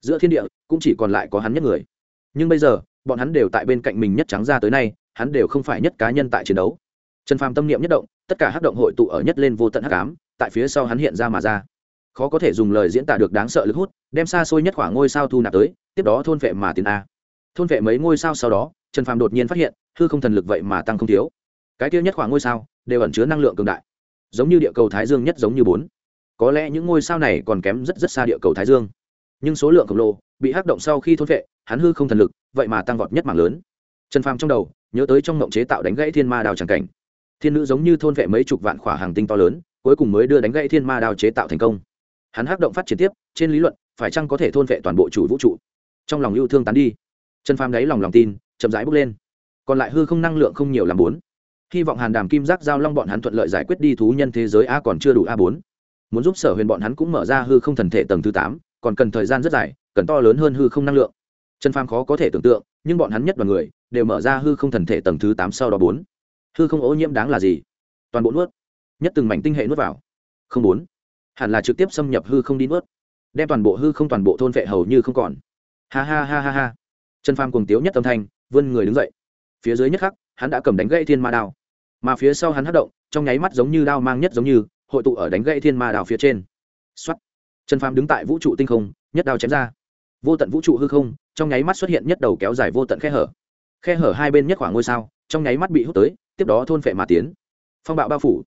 Giữa thiên địa, cũng chỉ còn lại có hắn nhất người. Nhưng bây giờ, bọn hắn đều tại bên cạnh mình nhất trắng ra tới nay, hắn đều không phải nhất cá nhân tại chiến đấu. Trần phàm tâm niệm nhất động, tất cả hát động hội tụ ở nhất lên vô tận hát cám tại phía sau hắn hiện ra mà ra. Khó có thể dùng lời diễn tả được đáng sợ lực hút, đem xa xôi nhất khoảng ngôi sao thu nạp tới, tiếp đó thôn vệ mà tiến a thôn vệ mấy ngôi sao sau đó, trần phàm đột nhiên phát hiện, hư không thần lực vậy mà tăng không thiếu. Cái tiêu nhất khoảng ngôi sao, đều ẩn chứa năng lượng cường đại. Giống như địa cầu thái dương nhất giống như bốn. Có lẽ những ngôi sao này còn kém rất rất xa địa cầu thái dương. Nhưng số lượng khổng lồ, bị hắc động sau khi thôn vệ, hắn hư không thần lực, vậy mà tăng vọt nhất mạng lớn. Trần phàm trong đầu, nhớ tới trong mộng chế tạo đánh gãy thiên ma đào tràng cảnh. Thiên nữ giống như thôn vệ mấy chục vạn khỏa hàng tinh to lớn, cuối cùng mới đưa đánh gãy thiên ma đào chế tạo thành công. Hắn hắc động phát triển tiếp, trên lý luận, phải chăng có thể thôn vệ toàn bộ chủ vũ trụ? Trong lòng yêu thương tán đi trần phàm đáy lòng lòng tin, chậm rãi bước lên. Còn lại hư không năng lượng không nhiều làm bốn. Hy vọng hàn đàm kim giác giao long bọn hắn thuận lợi giải quyết đi thú nhân thế giới a còn chưa đủ a bốn. Muốn giúp sở huyền bọn hắn cũng mở ra hư không thần thể tầng thứ tám, còn cần thời gian rất dài, cần to lớn hơn hư không năng lượng. Trần phàm khó có thể tưởng tượng, nhưng bọn hắn nhất đoàn người, đều mở ra hư không thần thể tầng thứ tám sau đó bốn. Hư không ô nhiễm đáng là gì? Toàn bộ nuốt. Nhất từng mảnh tinh hệ nuốt vào. Không bốn. Hẳn là trực tiếp xâm nhập hư không đi nuốt. Đem toàn bộ hư không toàn bộ thôn vệ hầu như không còn. Ha ha ha ha ha trần phàm cùng tiếu nhất âm thanh, vươn người đứng dậy. Phía dưới nhất khắc, hắn đã cầm đánh gãy thiên ma đao. Mà phía sau hắn hất động, trong nháy mắt giống như đao mang nhất giống như, hội tụ ở đánh gãy thiên ma đao phía trên. Xuất trần phàm đứng tại vũ trụ tinh không, nhất đao chém ra. Vô tận vũ trụ hư không, trong nháy mắt xuất hiện nhất đầu kéo dài vô tận khe hở. Khe hở hai bên nhất khoảng ngôi sao, trong nháy mắt bị hút tới, tiếp đó thôn phệ mà tiến. Phong bạo bao phủ.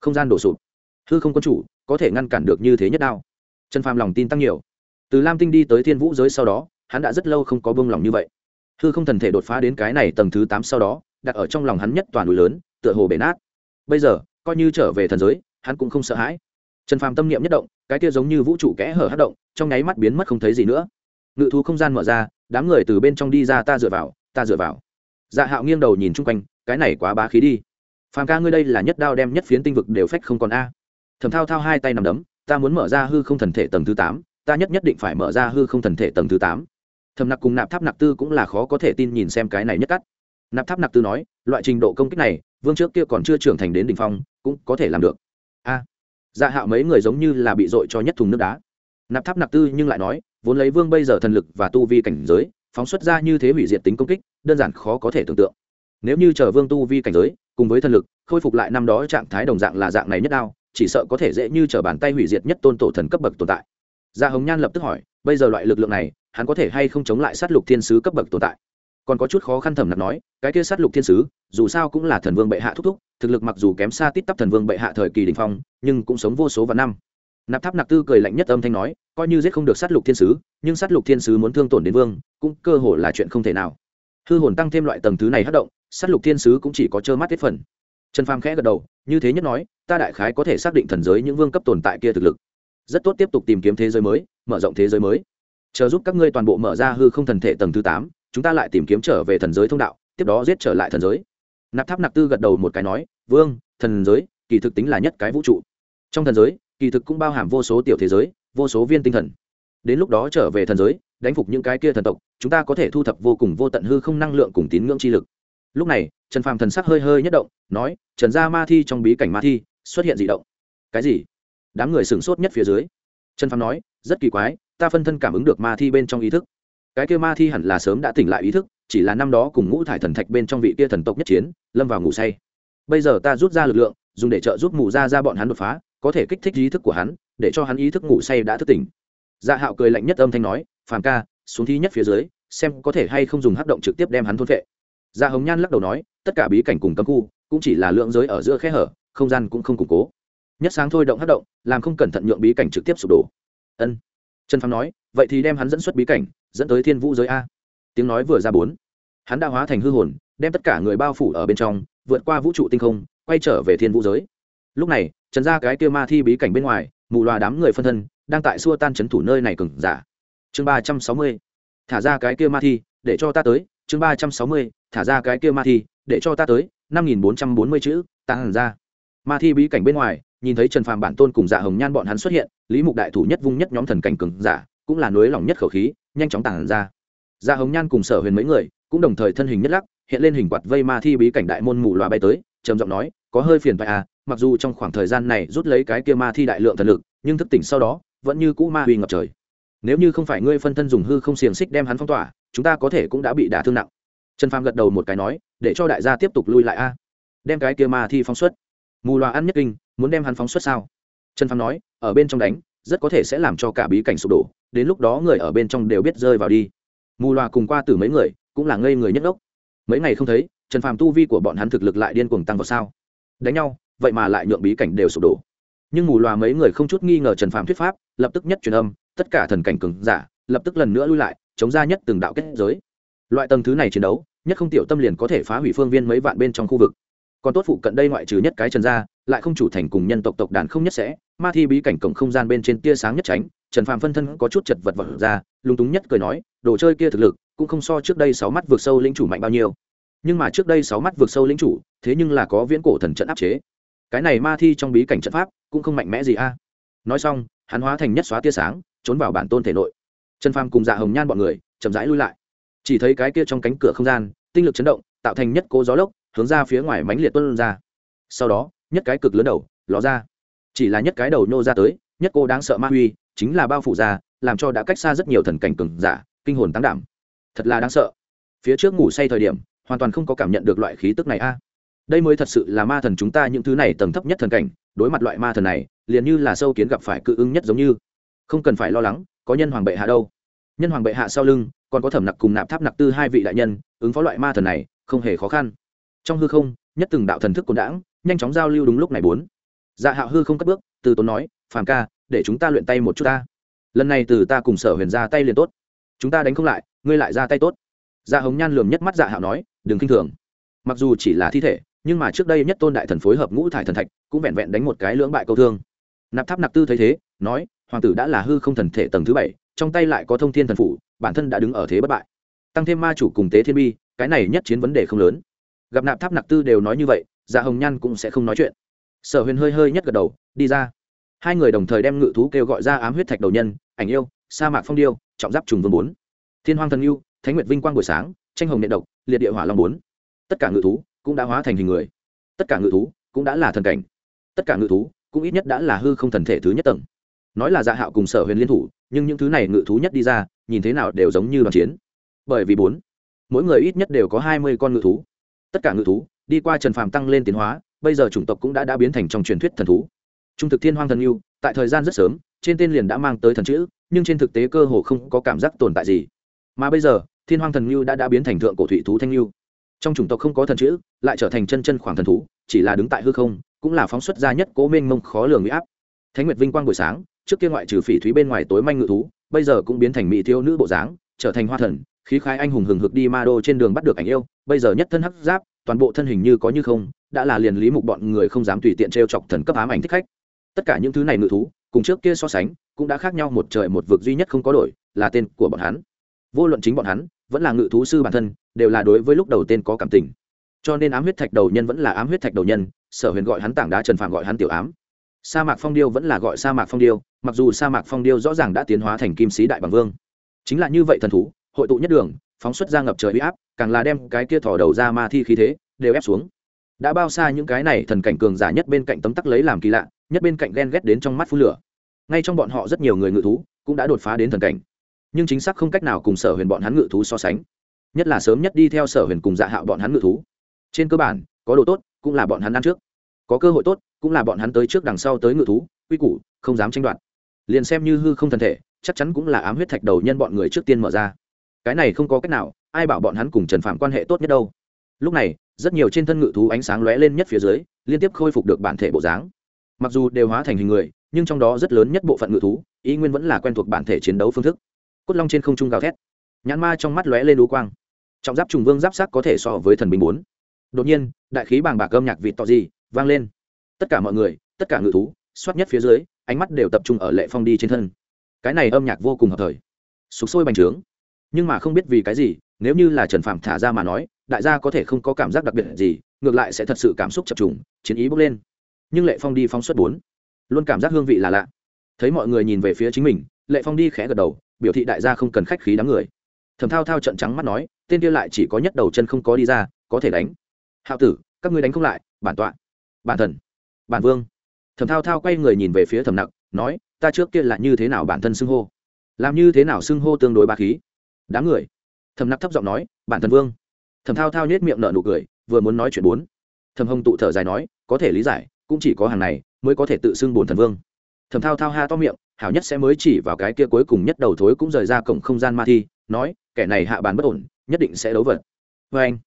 Không gian đổ sụp. Hư không quân chủ, có thể ngăn cản được như thế nhất đao. Trần phàm lòng tin tăng nhiều. Từ lam tinh đi tới thiên vũ giới sau đó hắn đã rất lâu không có buông lòng như vậy. Hư không thần thể đột phá đến cái này tầng thứ tám sau đó, đặt ở trong lòng hắn nhất toàn núi lớn, tựa hồ bể nát. Bây giờ, coi như trở về thần giới, hắn cũng không sợ hãi. Trần phàm tâm niệm nhất động, cái kia giống như vũ trụ kẽ hở hát động, trong nháy mắt biến mất không thấy gì nữa. Ngự thú không gian mở ra, đám người từ bên trong đi ra, ta dựa vào, ta dựa vào. Dạ hạo nghiêng đầu nhìn chung quanh, cái này quá bá khí đi. Phàm ca ngươi đây là nhất đao đem nhất phiến tinh vực đều phách không còn a. Thầm thao thao hai tay nằm đấm, ta muốn mở ra hư không thần thể tầng thứ tám, ta nhất nhất định phải mở ra hư không thần thể tầng thứ tám thầm nặc cùng nạp tháp nặc tư cũng là khó có thể tin nhìn xem cái này nhất cắt. Nạp tháp nặc tư nói, loại trình độ công kích này, vương trước kia còn chưa trưởng thành đến đ ỉ n h phong, cũng có thể làm được. A. Dạ hạo mấy người giống như là bị dội cho nhất thùng nước đá. Nạp tháp nặc tư nhưng lại nói, vốn lấy vương bây giờ thần lực và tu vi cảnh giới, phóng xuất ra như thế hủy diệt tính công kích, đơn giản khó có thể tưởng tượng. Nếu như chờ vương tu vi cảnh giới, cùng với thần lực, khôi phục lại năm đó trạng thái đồng dạng là dạng này nhất đao, chỉ sợ có thể dễ như chờ bàn tay hủy diệt nhất tôn tổ thần cấp bậc tồn tại. Gia hồng nhan lập tức hỏi, bây giờ loại lực lượng này hắn có thể hay không chống lại sát lục thiên sứ cấp bậc tồn tại? Còn có chút khó khăn thẩm nặc nói, cái kia sát lục thiên sứ, dù sao cũng là thần vương bệ hạ thúc thúc, thực lực mặc dù kém xa tít tắp thần vương bệ hạ thời kỳ đình phong, nhưng cũng sống vô số và năm. Nạp tháp Nạp tư cười lạnh nhất âm thanh nói, coi như giết không được sát lục thiên sứ, nhưng sát lục thiên sứ muốn thương tổn đến vương, cũng cơ hồ là chuyện không thể nào. Hư hồn tăng thêm loại tầng thứ này hất động, sát lục thiên sứ cũng chỉ có trơ mắt hết phần. Trần phàm khẽ gật đầu, như thế nhất nói, ta đại khái có thể xác định thần giới những vương cấp tồn tại kia thực lực. Rất tốt tiếp tục tìm kiếm thế giới mới, mở rộng thế giới mới chờ giúp các ngươi toàn bộ mở ra hư không thần thể tầng thứ tám, chúng ta lại tìm kiếm trở về thần giới thông đạo, tiếp đó giết trở lại thần giới. Nạp tháp nạp tư gật đầu một cái nói, vương, thần giới, kỳ thực tính là nhất cái vũ trụ. Trong thần giới, kỳ thực cũng bao hàm vô số tiểu thế giới, vô số viên tinh thần. Đến lúc đó trở về thần giới, đánh phục những cái kia thần tộc, chúng ta có thể thu thập vô cùng vô tận hư không năng lượng cùng tín ngưỡng chi lực. Lúc này, trần phàm thần sắc hơi hơi nhất động, nói, trần gia ma thi trong bí cảnh ma thi, xuất hiện dị động. Cái gì? Đám người sửng sốt nhất phía dưới. Trần phàm nói rất kỳ quái, ta phân thân cảm ứng được ma thi bên trong ý thức. Cái kia ma thi hẳn là sớm đã tỉnh lại ý thức, chỉ là năm đó cùng ngũ thải thần thạch bên trong vị kia thần tộc nhất chiến, lâm vào ngủ say. Bây giờ ta rút ra lực lượng, dùng để trợ giúp mù ra ra bọn hắn đột phá, có thể kích thích ý thức của hắn, để cho hắn ý thức ngủ say đã thức tỉnh. Dạ hạo cười lạnh nhất âm thanh nói, phàm ca, xuống thi nhất phía dưới, xem có thể hay không dùng hát động trực tiếp đem hắn thôn vệ dạ hồng nhan lắc đầu nói, tất cả bí cảnh cùng cấm khu, cũng chỉ là lượng giới ở giữa khe hở, không gian cũng không củng cố. Nhất sáng thôi động hát động, làm không cẩn thận nhượng bí cảnh trực tiếp sụp đổ ân. Trần phàm nói, vậy thì đem hắn dẫn xuất bí cảnh, dẫn tới thiên vũ giới a. Tiếng nói vừa ra bốn. Hắn đã hóa thành hư hồn, đem tất cả người bao phủ ở bên trong, vượt qua vũ trụ tinh không, quay trở về thiên vũ giới. Lúc này, trần ra cái kia ma thi bí cảnh bên ngoài, mù loà đám người phân thân, đang tại xua tan c h ấ n thủ nơi này cừng giả. Chương ba trăm sáu mươi. Thả ra cái kia ma thi, để cho ta tới. Chương ba trăm sáu mươi. Thả ra cái kia ma thi, để cho ta tới. Năm nghìn bốn trăm bốn mươi chữ tàn ra. Ma thi bí cảnh bên ngoài, nhìn thấy trần phàm bản tôn cùng dạ hồng nhan bọn hắn xuất hiện lý mục đại thủ nhất vung nhất nhóm thần cảnh cường giả, cũng là nối lòng nhất khẩu khí, nhanh chóng tàn ra. Ra hồng nhan cùng sở huyền mấy người, cũng đồng thời thân hình nhất lắc, hiện lên hình quạt vây ma thi bí cảnh đại môn mù loà bay tới, trầm giọng nói, có hơi phiền phải à mặc dù trong khoảng thời gian này rút lấy cái kia ma thi đại lượng thần lực, nhưng thức tỉnh sau đó, vẫn như cũ ma uy ngập trời. Nếu như không phải ngươi phân thân dùng hư không xiềng xích đem hắn phong tỏa, chúng ta có thể cũng đã bị đả thương nặng. Trần phàm gật đầu một cái nói, để cho đại gia tiếp tục lui lại a, đem cái kia ma thi phóng xuất. Mù loà ăn nhất kinh, muốn đem hắn phóng xuất sao? Trần phàm nói, ở bên trong đánh, rất có thể sẽ làm cho cả bí cảnh sụp đổ, đến lúc đó người ở bên trong đều biết rơi vào đi. Mù loà cùng qua từ mấy người cũng là ngây người nhất ốc mấy ngày không thấy, trần phàm tu vi của bọn hắn thực lực lại điên cuồng tăng vào sao? Đánh nhau, vậy mà lại nhượng bí cảnh đều sụp đổ. Nhưng mù loà mấy người không chút nghi ngờ trần phàm thuyết pháp, lập tức nhất truyền âm, tất cả thần cảnh cường giả, lập tức lần nữa lui lại, chống ra nhất từng đạo kết giới. Loại tầng thứ này chiến đấu, nhất không tiểu tâm liền có thể phá hủy phương viên mấy vạn bên trong khu vực. Còn tốt phụ cận đây ngoại trừ nhất cái trần gia lại không chủ thành cùng nhân tộc tộc đàn không nhất sẽ, ma thi bí cảnh cổng không gian bên trên tia sáng nhất tránh, trần phàm phân thân có chút chật vật vật ra, lúng túng nhất cười nói, đồ chơi kia thực lực, cũng không so trước đây sáu mắt vượt sâu lĩnh chủ mạnh bao nhiêu. Nhưng mà trước đây sáu mắt vượt sâu lĩnh chủ, thế nhưng là có viễn cổ thần trận áp chế. Cái này ma thi trong bí cảnh trận pháp, cũng không mạnh mẽ gì a. Nói xong, hắn hóa thành nhất xóa tia sáng, trốn vào bản tôn thể nội. Trần phàm cùng dạ hồng nhan bọn người, chậm rãi lui lại. Chỉ thấy cái kia trong cánh cửa không gian, tinh lực chấn động, tạo thành nhất cố gió lốc, hướng ra phía ngoài mánh liệt tuân ra. Sau đó nhất cái cực lớn đầu, ló ra. Chỉ là nhất cái đầu nhô ra tới, nhất cô đáng sợ ma huy, chính là bao phủ ra, làm cho đã cách xa rất nhiều thần cảnh cừng giả, kinh hồn tăng đảm. Thật là đáng sợ. Phía trước ngủ say thời điểm, hoàn toàn không có cảm nhận được loại khí tức này a. Đây mới thật sự là ma thần chúng ta những thứ này tầng thấp nhất thần cảnh, đối mặt loại ma thần này, liền như là sâu kiến gặp phải cự ứng nhất giống như. Không cần phải lo lắng, có nhân hoàng bệ hạ đâu. Nhân hoàng bệ hạ sau lưng, còn có thẩm nặc cùng nạp tháp nặc tư hai vị đại nhân, ứng phó loại ma thần này, không hề khó khăn. Trong hư không, nhất từng đạo thần thức cồn đãng nhanh chóng giao lưu đúng lúc này bốn. Dạ hạo hư không cất bước, từ tốn nói, phàm ca, để chúng ta luyện tay một chút ta. Lần này từ ta cùng sở huyền ra tay liền tốt. Chúng ta đánh không lại, ngươi lại ra tay tốt. Dạ hồng nhan lườm nhất mắt dạ hạo nói, đừng k i n h thường. Mặc dù chỉ là thi thể, nhưng mà trước đây nhất tôn đại thần phối hợp ngũ thải thần thạch, cũng vẹn vẹn đánh một cái lưỡng bại câu thương. Nạp tháp nạp tư thấy thế, nói, hoàng tử đã là hư không thần thể tầng thứ bảy, trong tay lại có thông thiên thần phủ, bản thân đã đứng ở thế bất bại. Tăng thêm ma chủ cùng tế thiên bi, cái này nhất chiến vấn đề không lớn. Gặp nạp tháp nạp tư đều nói như vậy dạ hồng nhan cũng sẽ không nói chuyện. Sở huyền hơi hơi nhất gật đầu, đi ra. Hai người đồng thời đem ngự thú kêu gọi ra ám huyết thạch đầu nhân, ảnh yêu, sa mạc phong điêu, trọng giáp trùng vương bốn. Thiên hoàng thần yêu, thánh nguyệt vinh quang buổi sáng, tranh hồng nệ độc, liệt địa hỏa long bốn. Tất cả ngự thú cũng đã hóa thành hình người. Tất cả ngự thú cũng đã là thần cảnh. Tất cả ngự thú cũng ít nhất đã là hư không thần thể thứ nhất tầng. Nói là dạ hạo cùng sở huyền liên thủ, nhưng những thứ này ngự thú nhất đi ra, nhìn thế nào đều giống như đoàn chiến. Bởi vì bốn, mỗi người ít nhất đều có hai mươi con ngự thú. Tất cả ngự thú đi qua trần phàm tăng lên tiến hóa, bây giờ chủng tộc cũng đã đã biến thành trong truyền thuyết thần thú. Trung thực thiên hoang thần yêu, tại thời gian rất sớm, trên tên liền đã mang tới thần chữ, nhưng trên thực tế cơ hồ không có cảm giác tồn tại gì. Mà bây giờ, thiên hoang thần yêu đã đã biến thành thượng cổ thủy thú thanh yêu. Trong chủng tộc không có thần chữ, lại trở thành chân chân khoảng thần thú, chỉ là đứng tại hư không, cũng là phóng xuất ra nhất cố mênh mông khó lường huy áp. Thánh nguyệt vinh quang buổi sáng, trước kia ngoại trừ phỉ thúy bên ngoài tối manh ngự thú, bây giờ cũng biến thành mỹ thiếu nữ bộ dáng, trở thành hoa thần, khí khái anh hùng hừng hực đi ma đô trên đường bắt được ảnh yêu, bây giờ nhất thân hắc giáp toàn bộ thân hình như có như không, đã là liền lý mục bọn người không dám tùy tiện t r e o chọc thần cấp ám ảnh thích khách. Tất cả những thứ này ngự thú, cùng trước kia so sánh, cũng đã khác nhau một trời một vực duy nhất không có đổi, là tên của bọn hắn. Vô luận chính bọn hắn, vẫn là ngự thú sư bản thân, đều là đối với lúc đầu tên có cảm tình. Cho nên ám huyết thạch đầu nhân vẫn là ám huyết thạch đầu nhân, sở huyền gọi hắn tảng đá trần phạm gọi hắn tiểu ám. Sa mạc phong điêu vẫn là gọi sa mạc phong điêu, mặc dù sa mạc phong điêu rõ ràng đã tiến hóa thành kim sĩ đại bằng vương. Chính là như vậy thần thú, hội tụ nhất đường phóng xuất ra ngập trời uy áp, càng là đem cái kia thò đầu ra ma thi khí thế đều ép xuống. Đã bao xa những cái này thần cảnh cường giả nhất bên cạnh tấm tắc lấy làm kỳ lạ, nhất bên cạnh ghen ghét đến trong mắt phun lửa. Ngay trong bọn họ rất nhiều người ngự thú cũng đã đột phá đến thần cảnh. Nhưng chính xác không cách nào cùng sở huyền bọn hắn ngự thú so sánh. Nhất là sớm nhất đi theo sở huyền cùng dạ hạo bọn hắn ngự thú. Trên cơ bản, có đồ tốt cũng là bọn hắn ăn trước. Có cơ hội tốt cũng là bọn hắn tới trước đằng sau tới ngự thú, quy củ, không dám tranh đoạt. Liền xem như hư không thân thể, chắc chắn cũng là ám huyết thạch đầu nhân bọn người trước tiên mở ra cái này không có cách nào, ai bảo bọn hắn cùng trần phạm quan hệ tốt nhất đâu. Lúc này, rất nhiều trên thân ngự thú ánh sáng lóe lên nhất phía dưới, liên tiếp khôi phục được bản thể bộ dáng. Mặc dù đều hóa thành hình người, nhưng trong đó rất lớn nhất bộ phận ngự thú, ý nguyên vẫn là quen thuộc bản thể chiến đấu phương thức. Cốt long trên không trung gào thét, nhãn ma trong mắt lóe lên đú quang. Trọng giáp trùng vương giáp sắc có thể so với thần binh bốn. Đột nhiên, đại khí bàng bạc âm nhạc vịt tỏ gì, vang lên. Tất cả mọi người, tất cả ngự thú, xoát nhất phía dưới, ánh mắt đều tập trung ở lệ phong đi trên thân. Cái này âm nhạc vô cùng hợp thời. Sục sôi bành trướng nhưng mà không biết vì cái gì, nếu như là trần phạm thả ra mà nói, đại gia có thể không có cảm giác đặc biệt gì, ngược lại sẽ thật sự cảm xúc chập trùng, chiến ý bốc lên. Nhưng lệ phong đi phóng xuất bốn, luôn cảm giác hương vị là lạ. Thấy mọi người nhìn về phía chính mình, lệ phong đi khẽ gật đầu, biểu thị đại gia không cần khách khí đám người. Thầm thao thao trận trắng mắt nói, tên kia lại chỉ có nhất đầu chân không có đi ra, có thể đánh. Hạo tử, các ngươi đánh không lại, bản tọa, bản thần, bản vương. Thầm thao thao quay người nhìn về phía thầm nặc, nói, ta trước kia là như thế nào bản thân xưng hô? Làm như thế nào xưng hô tương đối ba khí? Đám người. Thầm nặc thấp giọng nói, bản thần vương. Thầm thao thao nhết miệng nở nụ cười, vừa muốn nói chuyện bốn. Thầm hồng tụ thở dài nói, có thể lý giải, cũng chỉ có hàng này mới có thể tự xưng bổn thần vương. Thầm thao thao ha to miệng, hảo nhất sẽ mới chỉ vào cái kia cuối cùng nhất đầu thối cũng rời ra cổng không gian ma thi, nói, kẻ này hạ bàn bất ổn, nhất định sẽ đấu vật. Vê anh,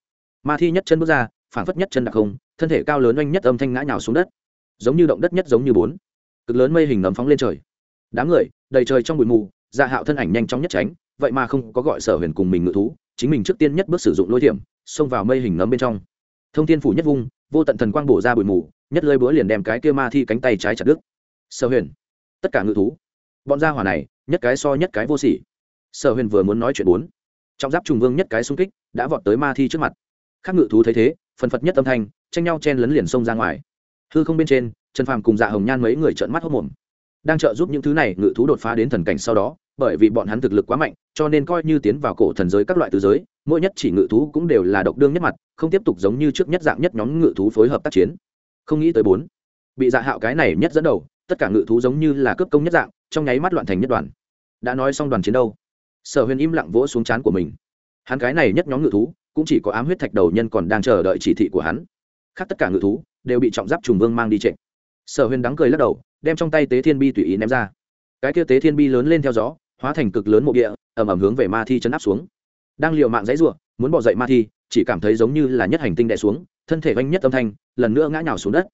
ma thi nhất chân bước ra phản phất nhất chân đặc không thân thể cao lớn oanh nhất âm thanh ngã nhào xuống đất. Giống như động đất nhất giống như bốn. Cực lớn mây hình nấm phóng lên trời. Đám người, đầy trời trong bụi mù dạ hạo thân ảnh nhanh chóng nhất tránh vậy mà không có gọi sở huyền cùng mình ngự thú, chính mình trước tiên nhất bước sử dụng lôi thiểm, xông vào mây hình nấm bên trong. Thông thiên phủ nhất vung, vô tận thần quang bổ ra bụi mù, nhất lơi búa liền đem cái kia ma thi cánh tay trái chặt đứt. Sở huyền, tất cả ngự thú, bọn gia hỏa này, nhất cái so nhất cái vô sỉ. Sở huyền vừa muốn nói chuyện bốn, trong giáp trùng vương nhất cái xung kích, đã vọt tới ma thi trước mặt. Khác ngự thú thấy thế, phần phật nhất âm thanh, tranh nhau chen lấn liền xông ra ngoài. Hư không bên trên, trần phàm cùng dạ hồng nhan mấy người trợn mắt hốc mồm. Đang trợ giúp những thứ này, ngự thú đột phá đến thần cảnh sau đó bởi vì bọn hắn thực lực quá mạnh, cho nên coi như tiến vào cổ thần giới các loại tứ giới, mỗi nhất chỉ ngự thú cũng đều là độc đương nhất mặt, không tiếp tục giống như trước nhất dạng nhất nhóm ngự thú phối hợp tác chiến. Không nghĩ tới bốn, bị dạ hạo cái này nhất dẫn đầu, tất cả ngự thú giống như là cướp công nhất dạng, trong nháy mắt loạn thành nhất đoàn. Đã nói xong đoàn chiến đâu? Sở huyền im lặng vỗ xuống chán của mình. Hắn cái này nhất nhóm ngự thú, cũng chỉ có ám huyết thạch đầu nhân còn đang chờ đợi chỉ thị của hắn. Khác tất cả ngự thú, đều bị trọng giáp trùng vương mang đi trịnh sở huyền đắng cười lắc đầu, đem trong tay tế thiên bi tùy ý ném ra. Cái kia tế thiên bi lớn lên theo gió hóa thành cực lớn mộ địa ẩm ẩm hướng về ma thi chấn áp xuống. Đang liều mạng dãy r u ộ muốn bỏ dậy ma thi chỉ cảm thấy giống như là nhất hành tinh đè xuống thân thể vanh nhất âm thanh lần nữa ngã nhào xuống đất.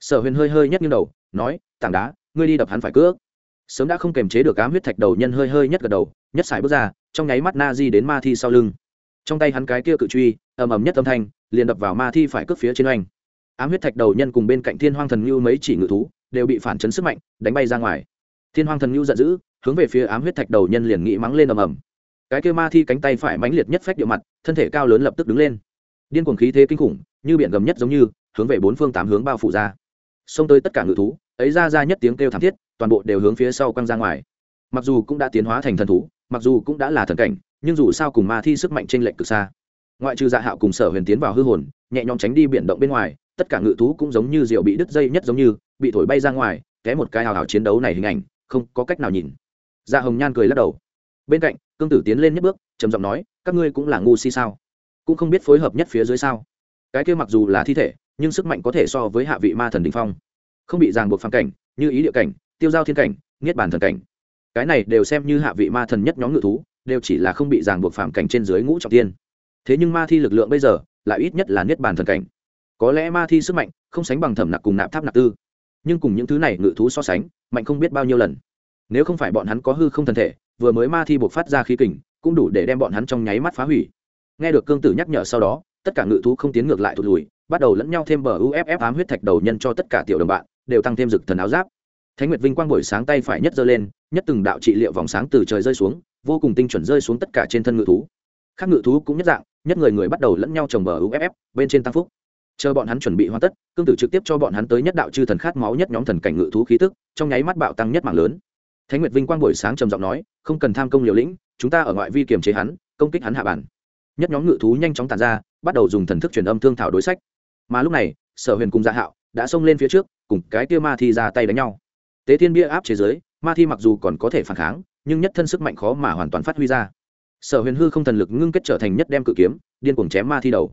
Sở huyền hơi hơi nhất nghiêng đầu nói tảng đá ngươi đi đập hắn phải cước, sớm đã không kềm chế được ám huyết thạch đầu nhân hơi hơi nhất gật đầu nhất xài bước ra trong nháy mắt na di đến ma thi sau lưng. Trong tay hắn cái kia cự truy ầm ầm nhất âm thanh liền đập vào ma thi phải cướp phía trên oanh. Ám huyết thạch đầu nhân cùng bên cạnh thiên hoang thần ngưu mấy chỉ ngự thú đều bị phản chấn sức mạnh đánh bay ra ngoài. Thiên hoang thần ngưu giận dữ hướng về phía ám huyết thạch đầu nhân liền nghĩ mắng lên ầm ầm. Cái kia ma thi cánh tay phải mãnh liệt nhất phách địa mặt, thân thể cao lớn lập tức đứng lên. Điên cuồng khí thế kinh khủng, như biển gầm nhất giống như, hướng về bốn phương tám hướng bao phủ ra. Xông tới tất cả ngự thú, ấy ra ra nhất tiếng kêu thảm thiết, toàn bộ đều hướng phía sau quăng ra ngoài. Mặc dù cũng đã tiến hóa thành thần thú, mặc dù cũng đã là thần cảnh, nhưng dù sao cùng ma thi sức mạnh trên lệnh cực xa. Ngoại trừ dạ hạo cùng sở huyền tiến vào hư hồn, nhẹ nhõm tránh đi biển động bên ngoài, tất cả ngự thú cũng giống như rượu bị đứt dây nhất giống như, bị thổi bay ra ngoài cái một cái hào hào chiến đấu này hình ảnh, không có cách nào nhìn dạ hồng nhan cười lắc đầu. Bên cạnh, cương tử tiến lên nhất bước, trầm giọng nói, các ngươi cũng là ngu si sao? Cũng không biết phối hợp nhất phía dưới sao? Cái kia mặc dù là thi thể, nhưng sức mạnh có thể so với hạ vị ma thần đình phong. Không bị ràng buộc phản cảnh, như ý địa cảnh, tiêu giao thiên cảnh, niết bàn thần cảnh. Cái này đều xem như hạ vị ma thần nhất nhóm ngự thú, đều chỉ là không bị ràng buộc phạm cảnh trên dưới ngũ trọng tiên. Thế nhưng ma thi lực lượng bây giờ, lại ít nhất là niết bàn thần cảnh. Có lẽ ma thi sức mạnh không sánh bằng thẩm nặc cùng nạp tháp nạp tư. Nhưng cùng những thứ này ngự thú so sánh, mạnh không biết bao nhiêu lần nếu không phải bọn hắn có hư không thân thể, vừa mới ma thi buộc phát ra khí kình, cũng đủ để đem bọn hắn trong nháy mắt phá hủy. Nghe được cương tử nhắc nhở sau đó, tất cả ngự thú không tiến ngược lại thụt lùi, bắt đầu lẫn nhau thêm bờ uff ám huyết thạch đầu nhân cho tất cả tiểu đồng bạn, đều tăng thêm rực thần áo giáp. Thánh nguyệt vinh quang buổi sáng tay phải nhất giơ lên, nhất từng đạo trị liệu vòng sáng từ trời rơi xuống, vô cùng tinh chuẩn rơi xuống tất cả trên thân ngự thú. Khác ngự thú cũng nhất dạng, nhất người người bắt đầu lẫn nhau trồng bờ uff bên trên tăng phúc. Chờ bọn hắn chuẩn bị hoàn tất, cương tử trực tiếp cho bọn hắn tới nhất đạo chư thần khát máu nhất nhóm thần cảnh ngự thú khí tức, trong nháy mắt bạo tăng nhất mạng lớn thánh nguyệt vinh quang buổi sáng trầm giọng nói, không cần tham công liều lĩnh, chúng ta ở ngoại vi kiềm chế hắn, công kích hắn hạ bản. Nhất nhóm ngự thú nhanh chóng tàn ra, bắt đầu dùng thần thức truyền âm thương thảo đối sách. Mà lúc này, sở huyền cùng dạ hạo đã xông lên phía trước, cùng cái kia ma thi ra tay đánh nhau. Tế thiên bia áp chế giới, ma thi mặc dù còn có thể phản kháng, nhưng nhất thân sức mạnh khó mà hoàn toàn phát huy ra. Sở huyền hư không thần lực ngưng kết trở thành nhất đem cự kiếm, điên cuồng chém ma thi đầu.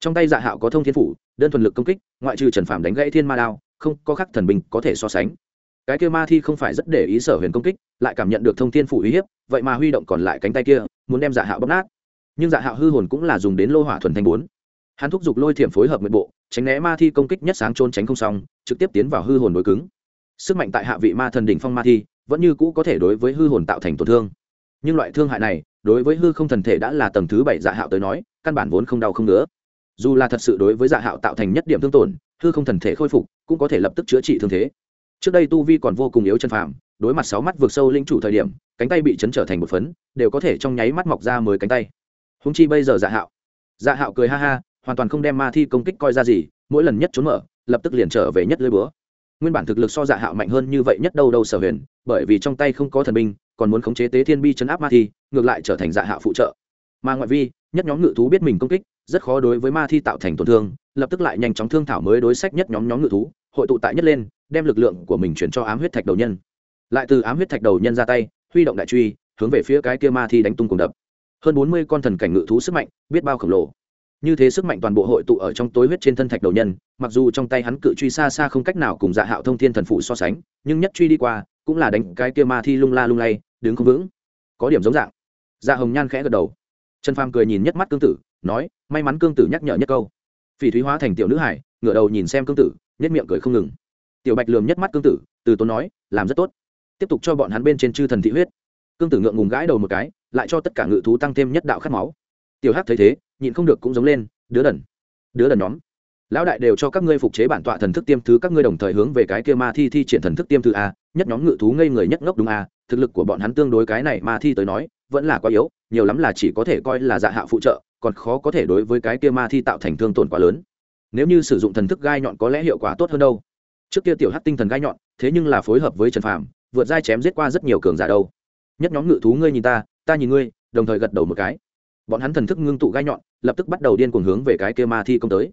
Trong tay dạ hạo có thông thiên phủ, đơn thuần lực công kích, ngoại trừ trần phạm đánh gãy thiên ma đao, không có khắc thần binh có thể so sánh cái kia ma thi không phải rất để ý sở huyền công kích, lại cảm nhận được thông thiên phủ uy hiếp, vậy mà huy động còn lại cánh tay kia, muốn đem dạ hạo bóc nát. Nhưng dạ hạo hư hồn cũng là dùng đến lô hỏa thuần thanh bốn. Hắn thúc giục lôi thiểm phối hợp nguyện bộ, tránh né ma thi công kích nhất sáng trôn tránh không xong, trực tiếp tiến vào hư hồn đối cứng. Sức mạnh tại hạ vị ma thần đỉnh phong ma thi, vẫn như cũ có thể đối với hư hồn tạo thành tổn thương. Nhưng loại thương hại này, đối với hư không thần thể đã là tầng thứ bảy dạ hạo tới nói, căn bản vốn không đau không nữa dù là thật sự đối với dạ hạo tạo thành nhất điểm thương tổn, hư không thần thể khôi phục, cũng có thể lập tức chữa trị thương thế trước đây tu vi còn vô cùng yếu chân phàm, đối mặt sáu mắt vượt sâu linh chủ thời điểm, cánh tay bị chấn trở thành một phấn, đều có thể trong nháy mắt mọc ra mới cánh tay. Húng chi bây giờ dạ hạo dạ hạo cười ha ha, hoàn toàn không đem ma thi công kích coi ra gì, mỗi lần nhất trốn mở, lập tức liền trở về nhất lưới búa. Nguyên bản thực lực so dạ hạo mạnh hơn như vậy nhất đâu đâu sở huyền, bởi vì trong tay không có thần binh, còn muốn khống chế tế thiên bi chấn áp ma thi, ngược lại trở thành dạ hạo phụ trợ. Mà ngoại vi, nhất nhóm ngự thú biết mình công kích, rất khó đối với ma thi tạo thành tổn thương, lập tức lại nhanh chóng thương thảo mới đối sách nhất nhóm nhóm ngự thú, hội tụ tại nhất lên đem lực lượng của mình chuyển cho ám huyết thạch đầu nhân. Lại từ ám huyết thạch đầu nhân ra tay, huy động đại truy, hướng về phía cái kia ma thi đánh tung cùng đập. Hơn bốn mươi con thần cảnh ngự thú sức mạnh, biết bao khổng lồ. Như thế sức mạnh toàn bộ hội tụ ở trong tối huyết trên thân thạch đầu nhân, mặc dù trong tay hắn cự truy xa xa không cách nào cùng dạ hạo thông thiên thần phụ so sánh, nhưng nhất truy đi qua, cũng là đánh cái kia ma thi lung la lung lay, đứng không vững. Có điểm giống dạng. Dạ hồng nhan khẽ gật đầu. Trần phàm cười nhìn nhất mắt cương tử, nói, may mắn cương tử nhắc nhở nhất câu. Phỉ thúy hóa thành tiểu nữ hải, ngửa đầu nhìn xem cương tử nhất miệng cười không ngừng tiểu bạch lườm nhất mắt cương tử, từ tốn nói, làm rất tốt. Tiếp tục cho bọn hắn bên trên chư thần thị huyết. Cương tử ngượng ngùng gãi đầu một cái, lại cho tất cả ngự thú tăng thêm nhất đạo khát máu. Tiểu hắc thấy thế, nhịn không được cũng giống lên, đứa đần đứa đần nhóm, lão đại đều cho các ngươi phục chế bản tọa thần thức tiêm thứ, các ngươi đồng thời hướng về cái kia ma thi thi triển thần thức tiêm thứ a, nhất nhóm ngự thú ngây người nhất ngốc đúng a. Thực lực của bọn hắn tương đối cái này ma thi tới nói, vẫn là quá yếu, nhiều lắm là chỉ có thể coi là dạ hạ phụ trợ, còn khó có thể đối với cái kia ma thi tạo thành thương tổn quá lớn. Nếu như sử dụng thần thức gai nhọn có lẽ hiệu quả tốt hơn đâu trước kia tiểu hắc tinh thần gai nhọn, thế nhưng là phối hợp với trần phàm, vượt dai chém giết qua rất nhiều cường giả đâu. Nhất nhóm ngự thú ngươi nhìn ta ta nhìn ngươi, đồng thời gật đầu một cái. Bọn hắn thần thức ngưng tụ gai nhọn, lập tức bắt đầu điên cuồng hướng về cái kia ma thi công tới.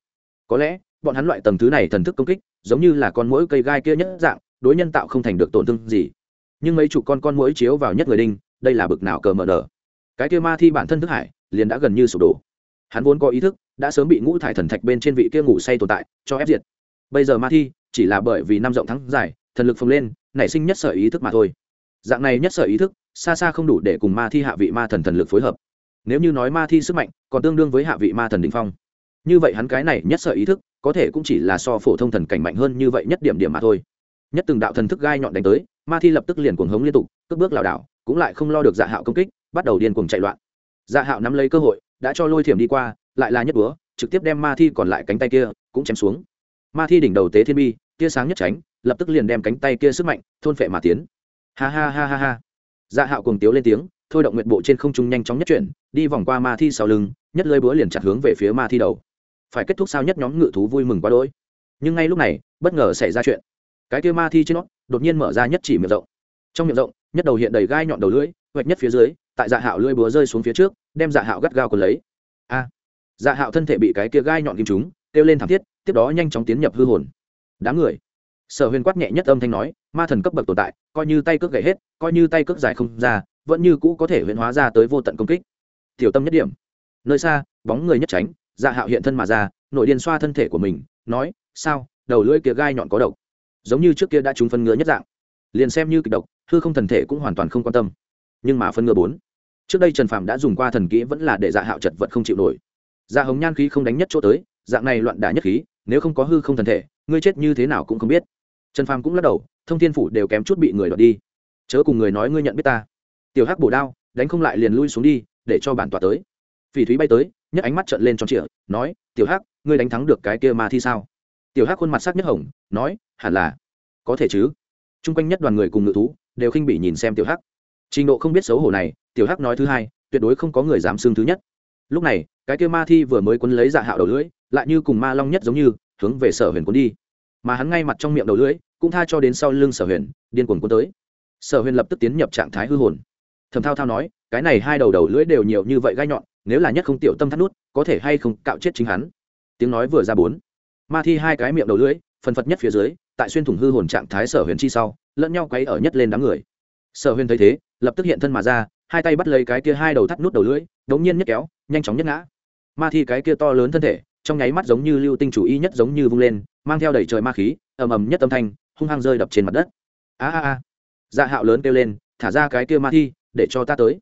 Có lẽ, bọn hắn loại tầng thứ này thần thức công kích, giống như là con mũi cây gai kia nhất dạng, đối nhân tạo không thành được tổn thương gì. Nhưng mấy chục con con mũi chiếu vào nhất người đinh, đây là bực nào cờ mờ nở. Cái kia ma thi bản thân thức hải, liền đã gần như sụp đổ. Hắn vốn có ý thức, đã sớm bị ngũ thải thần thạch bên trên vị kia ngủ say tồn tại, cho ép diệt. Bây giờ ma thi chỉ là bởi vì năm rộng thắng dài thần lực phồng lên, nảy sinh nhất sở ý thức mà thôi. Dạng này nhất sở ý thức, xa xa không đủ để cùng ma thi hạ vị ma thần thần lực phối hợp. Nếu như nói ma thi sức mạnh, còn tương đương với hạ vị ma thần đình phong. Như vậy hắn cái này nhất sở ý thức, có thể cũng chỉ là so phổ thông thần cảnh mạnh hơn như vậy nhất điểm điểm mà thôi. Nhất từng đạo thần thức gai nhọn đánh tới, ma thi lập tức liền cuồng hống liên tục, cướp bước lảo đảo, cũng lại không lo được dạ hạo công kích, bắt đầu điên cuồng chạy loạn. Dạ hạo nắm lấy cơ hội, đã cho lôi thiểm đi qua, lại là nhất búa, trực tiếp đem ma thi còn lại cánh tay kia, cũng chém xuống. Ma thi đỉnh đầu tế thiên bi tia sáng nhất tránh, lập tức liền đem cánh tay kia sức mạnh, thôn phệ mà tiến. Ha ha ha ha ha. Dạ hạo cùng tiếu lên tiếng, thôi động nguyện bộ trên không trung nhanh chóng nhất chuyển, đi vòng qua ma thi sau lưng, nhất lơi búa liền chặt hướng về phía ma thi đầu. Phải kết thúc sao nhất nhóm ngự thú vui mừng quá đỗi. Nhưng ngay lúc này, bất ngờ xảy ra chuyện. Cái kia ma thi trên nó, đột nhiên mở ra nhất chỉ miệng rộng. Trong miệng rộng, nhất đầu hiện đầy gai nhọn đầu lưỡi, hoạch nhất phía dưới, tại dạ hạo lưỡi búa rơi xuống phía trước, đem dạ hạo gắt gao còn lấy. A! Dạ hạo thân thể bị cái kia gai nhọn kim chúng kêu lên thảm thiết, tiếp đó nhanh chóng tiến nhập hư hồn đám người. Sở huyền quát nhẹ nhất âm thanh nói, ma thần cấp bậc tồn tại, coi như tay cước gậy hết, coi như tay cước dài không ra, vẫn như cũ có thể huyền hóa ra tới vô tận công kích. Tiểu tâm nhất điểm. Nơi xa, bóng người nhất tránh dạ hạo hiện thân mà ra nội điên xoa thân thể của mình, nói, sao, đầu lưỡi kia gai nhọn có độc? Giống như trước kia đã trúng phân ngứa nhất dạng. Liền xem như kịch độc, hư không thần thể cũng hoàn toàn không quan tâm. Nhưng mà phân ngừa bốn. Trước đây trần phạm đã dùng qua thần kỹ vẫn là để dạ hạo chật vật không chịu nổi. Dạ hồng nhan khí không đánh nhất chỗ tới, dạng này loạn đả nhất khí, nếu không có hư không thần thể ngươi chết như thế nào cũng không biết. Trần phàm cũng lắc đầu, thông thiên phủ đều kém chút bị người đoạt đi. Chớ cùng người nói ngươi nhận biết ta. Tiểu hắc bổ đao, đánh không lại liền lui xuống đi, để cho bản tọa tới. Phỉ thúy bay tới nhấc ánh mắt trợn lên tròn trịa, nói, tiểu hắc, ngươi đánh thắng được cái kia ma thi sao? Tiểu hắc khuôn mặt sắc nhất hồng, nói, hẳn là. Có thể chứ. T r u n g quanh nhất đoàn người cùng ngự thú, đều khinh bị nhìn xem tiểu hắc. Trình độ không biết xấu hổ này, tiểu hắc nói thứ hai, tuyệt đối không có người dám xương thứ nhất. Lúc này, cái kia ma thi vừa mới quấn lấy dạ hạo đầu lưỡi, lại như cùng ma long nhất giống như hướng về sở huyền cuốn đi. Mà hắn ngay mặt trong miệng đầu lưỡi, cũng tha cho đến sau lưng sở huyền, điên cuồng cuốn tới. Sở huyền lập tức tiến nhập trạng thái hư hồn. Thầm thao thao nói, cái này hai đầu đầu lưỡi đều nhiều như vậy gai nhọn, nếu là nhất không tiểu tâm thắt nút, có thể hay không cạo chết chính hắn. Tiếng nói vừa ra bốn. Ma thi hai cái miệng đầu lưỡi, phần phật nhất phía dưới, tại xuyên thủng hư hồn trạng thái sở huyền chi sau, lẫn nhau quấy ở nhất lên đám người. Sở huyền thấy thế, lập tức hiện thân mà ra, hai tay bắt lấy cái kia hai đầu thắt nút đầu lưỡi, đống nhiên nhất kéo, nhanh chóng nhất ngã. Ma thi cái kia to lớn thân thể trong nháy mắt giống như lưu tinh chủ y nhất giống như vung lên, mang theo đầy trời ma khí, ầm ầm nhất âm thanh, hung hăng rơi đập trên mặt đất. A a a. Dạ hạo lớn kêu lên, thả ra cái kia ma thi, để cho ta tới.